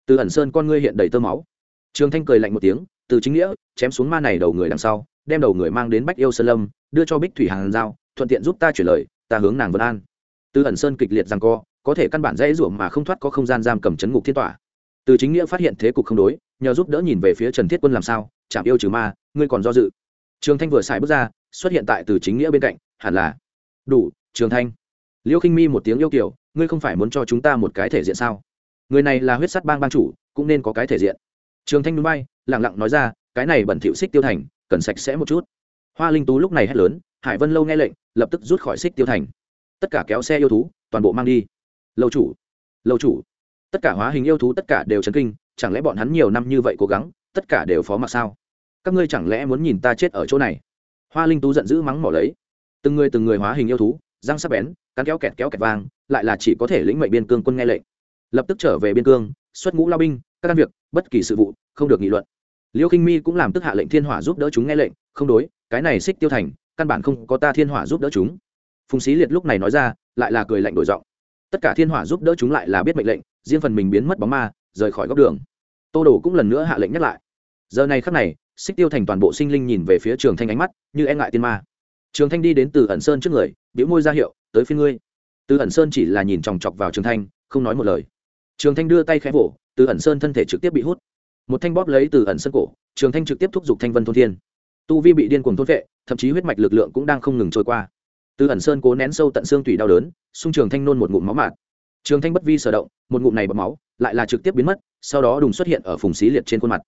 Từ ẩn sơn, con ngươi hiện đầy tơ máu. Trương thanh cười lạnh một tiếng, từ chính nghĩa, chém xuống ma này đầu người đằng sau, đem đầu người mang đến bách yêu sơn lâm, đưa cho bích thủy hàng giao, thuận tiện giúp ta chuyển lời, ta hướng nàng vân an. Từ ẩn sơn kịch liệt rằng co, có thể căn bản dễ ruộng mà không thoát có không gian giam cầm chấn ngục thiên tỏa. Từ chính nghĩa phát hiện thế cục không đối, nhờ giúp đỡ nhìn về phía trần thiết quân làm sao, chạm yêu trừ ma ngươi còn do dự. Trường thanh vừa xài bước ra, xuất hiện tại từ chính nghĩa bên cạnh, hẳn là, đủ, trường thanh. Liêu khinh mi một tiếng yêu kiểu ngươi không phải muốn cho chúng ta một cái thể diện sao? Người này là huyết sắt bang ban chủ, cũng nên có cái thể diện. Trường thanh núi bay lẳng lặng nói ra, cái này bẩn thỉu xích tiêu thành, cần sạch sẽ một chút. Hoa linh tú lúc này hét lớn, hải vân lâu nghe lệnh, lập tức rút khỏi xích tiêu thành. Tất cả kéo xe yêu thú, toàn bộ mang đi. Lâu chủ lâu chủ. Tất cả hóa hình yêu thú tất cả đều chấn kinh, chẳng lẽ bọn hắn nhiều năm như vậy cố gắng, tất cả đều phó mặc sao? Các ngươi chẳng lẽ muốn nhìn ta chết ở chỗ này? Hoa linh tú giận dữ mắng mỏ lấy. Từng người từng người hóa hình yêu thú, răng sắc bén, cắn kéo kẹt kéo kẹt vang, lại là chỉ có thể lĩnh mệnh biên cương quân nghe lệnh. Lập tức trở về biên cương, xuất ngũ lao binh, các can việc, bất kỳ sự vụ, không được nghị luận. Liêu khinh mi cũng làm tức hạ lệnh thiên hỏa giúp đỡ chúng nghe lệnh, không đối, cái này xích tiêu thành, căn bản không có ta thiên hỏa giúp đỡ chúng. Phùng sĩ liệt lúc này nói ra, lại là cười lạnh đổi giọng. Tất cả thiên hỏa giúp đỡ chúng lại là biết mệnh lệnh, riêng phần mình biến mất bóng ma, rời khỏi góc đường. Tô đồ cũng lần nữa hạ lệnh nhắc lại. Giờ này khắc này xích tiêu thành toàn bộ sinh linh nhìn về phía trường thanh ánh mắt, như e ngại tiên ma. Trường thanh đi đến từ ẩn sơn trước người biểu môi ra hiệu, tới phía ngươi. Từ ẩn sơn chỉ là nhìn chòng chọc vào trường thanh, không nói một lời. Trường thanh đưa tay khẽ vỗ, từ ẩn sơn thân thể trực tiếp bị hút. Một thanh bóp lấy từ ẩn sơn cổ, trường thanh trực tiếp thúc giục thanh vân thôn thiên. Tu vi bị điên cuồng thôn vệ thậm chí huyết mạch lực lượng cũng đang không ngừng trôi qua. Từ ẩn sơn cố nén sâu tận xương tủy đau đớn, xung trường thanh nôn một ngụm máu mạt. Trường thanh bất vi sở động, một ngụm này bọt máu, lại là trực tiếp biến mất, sau đó đùng xuất hiện ở phùng xí liệt trên khuôn mặt.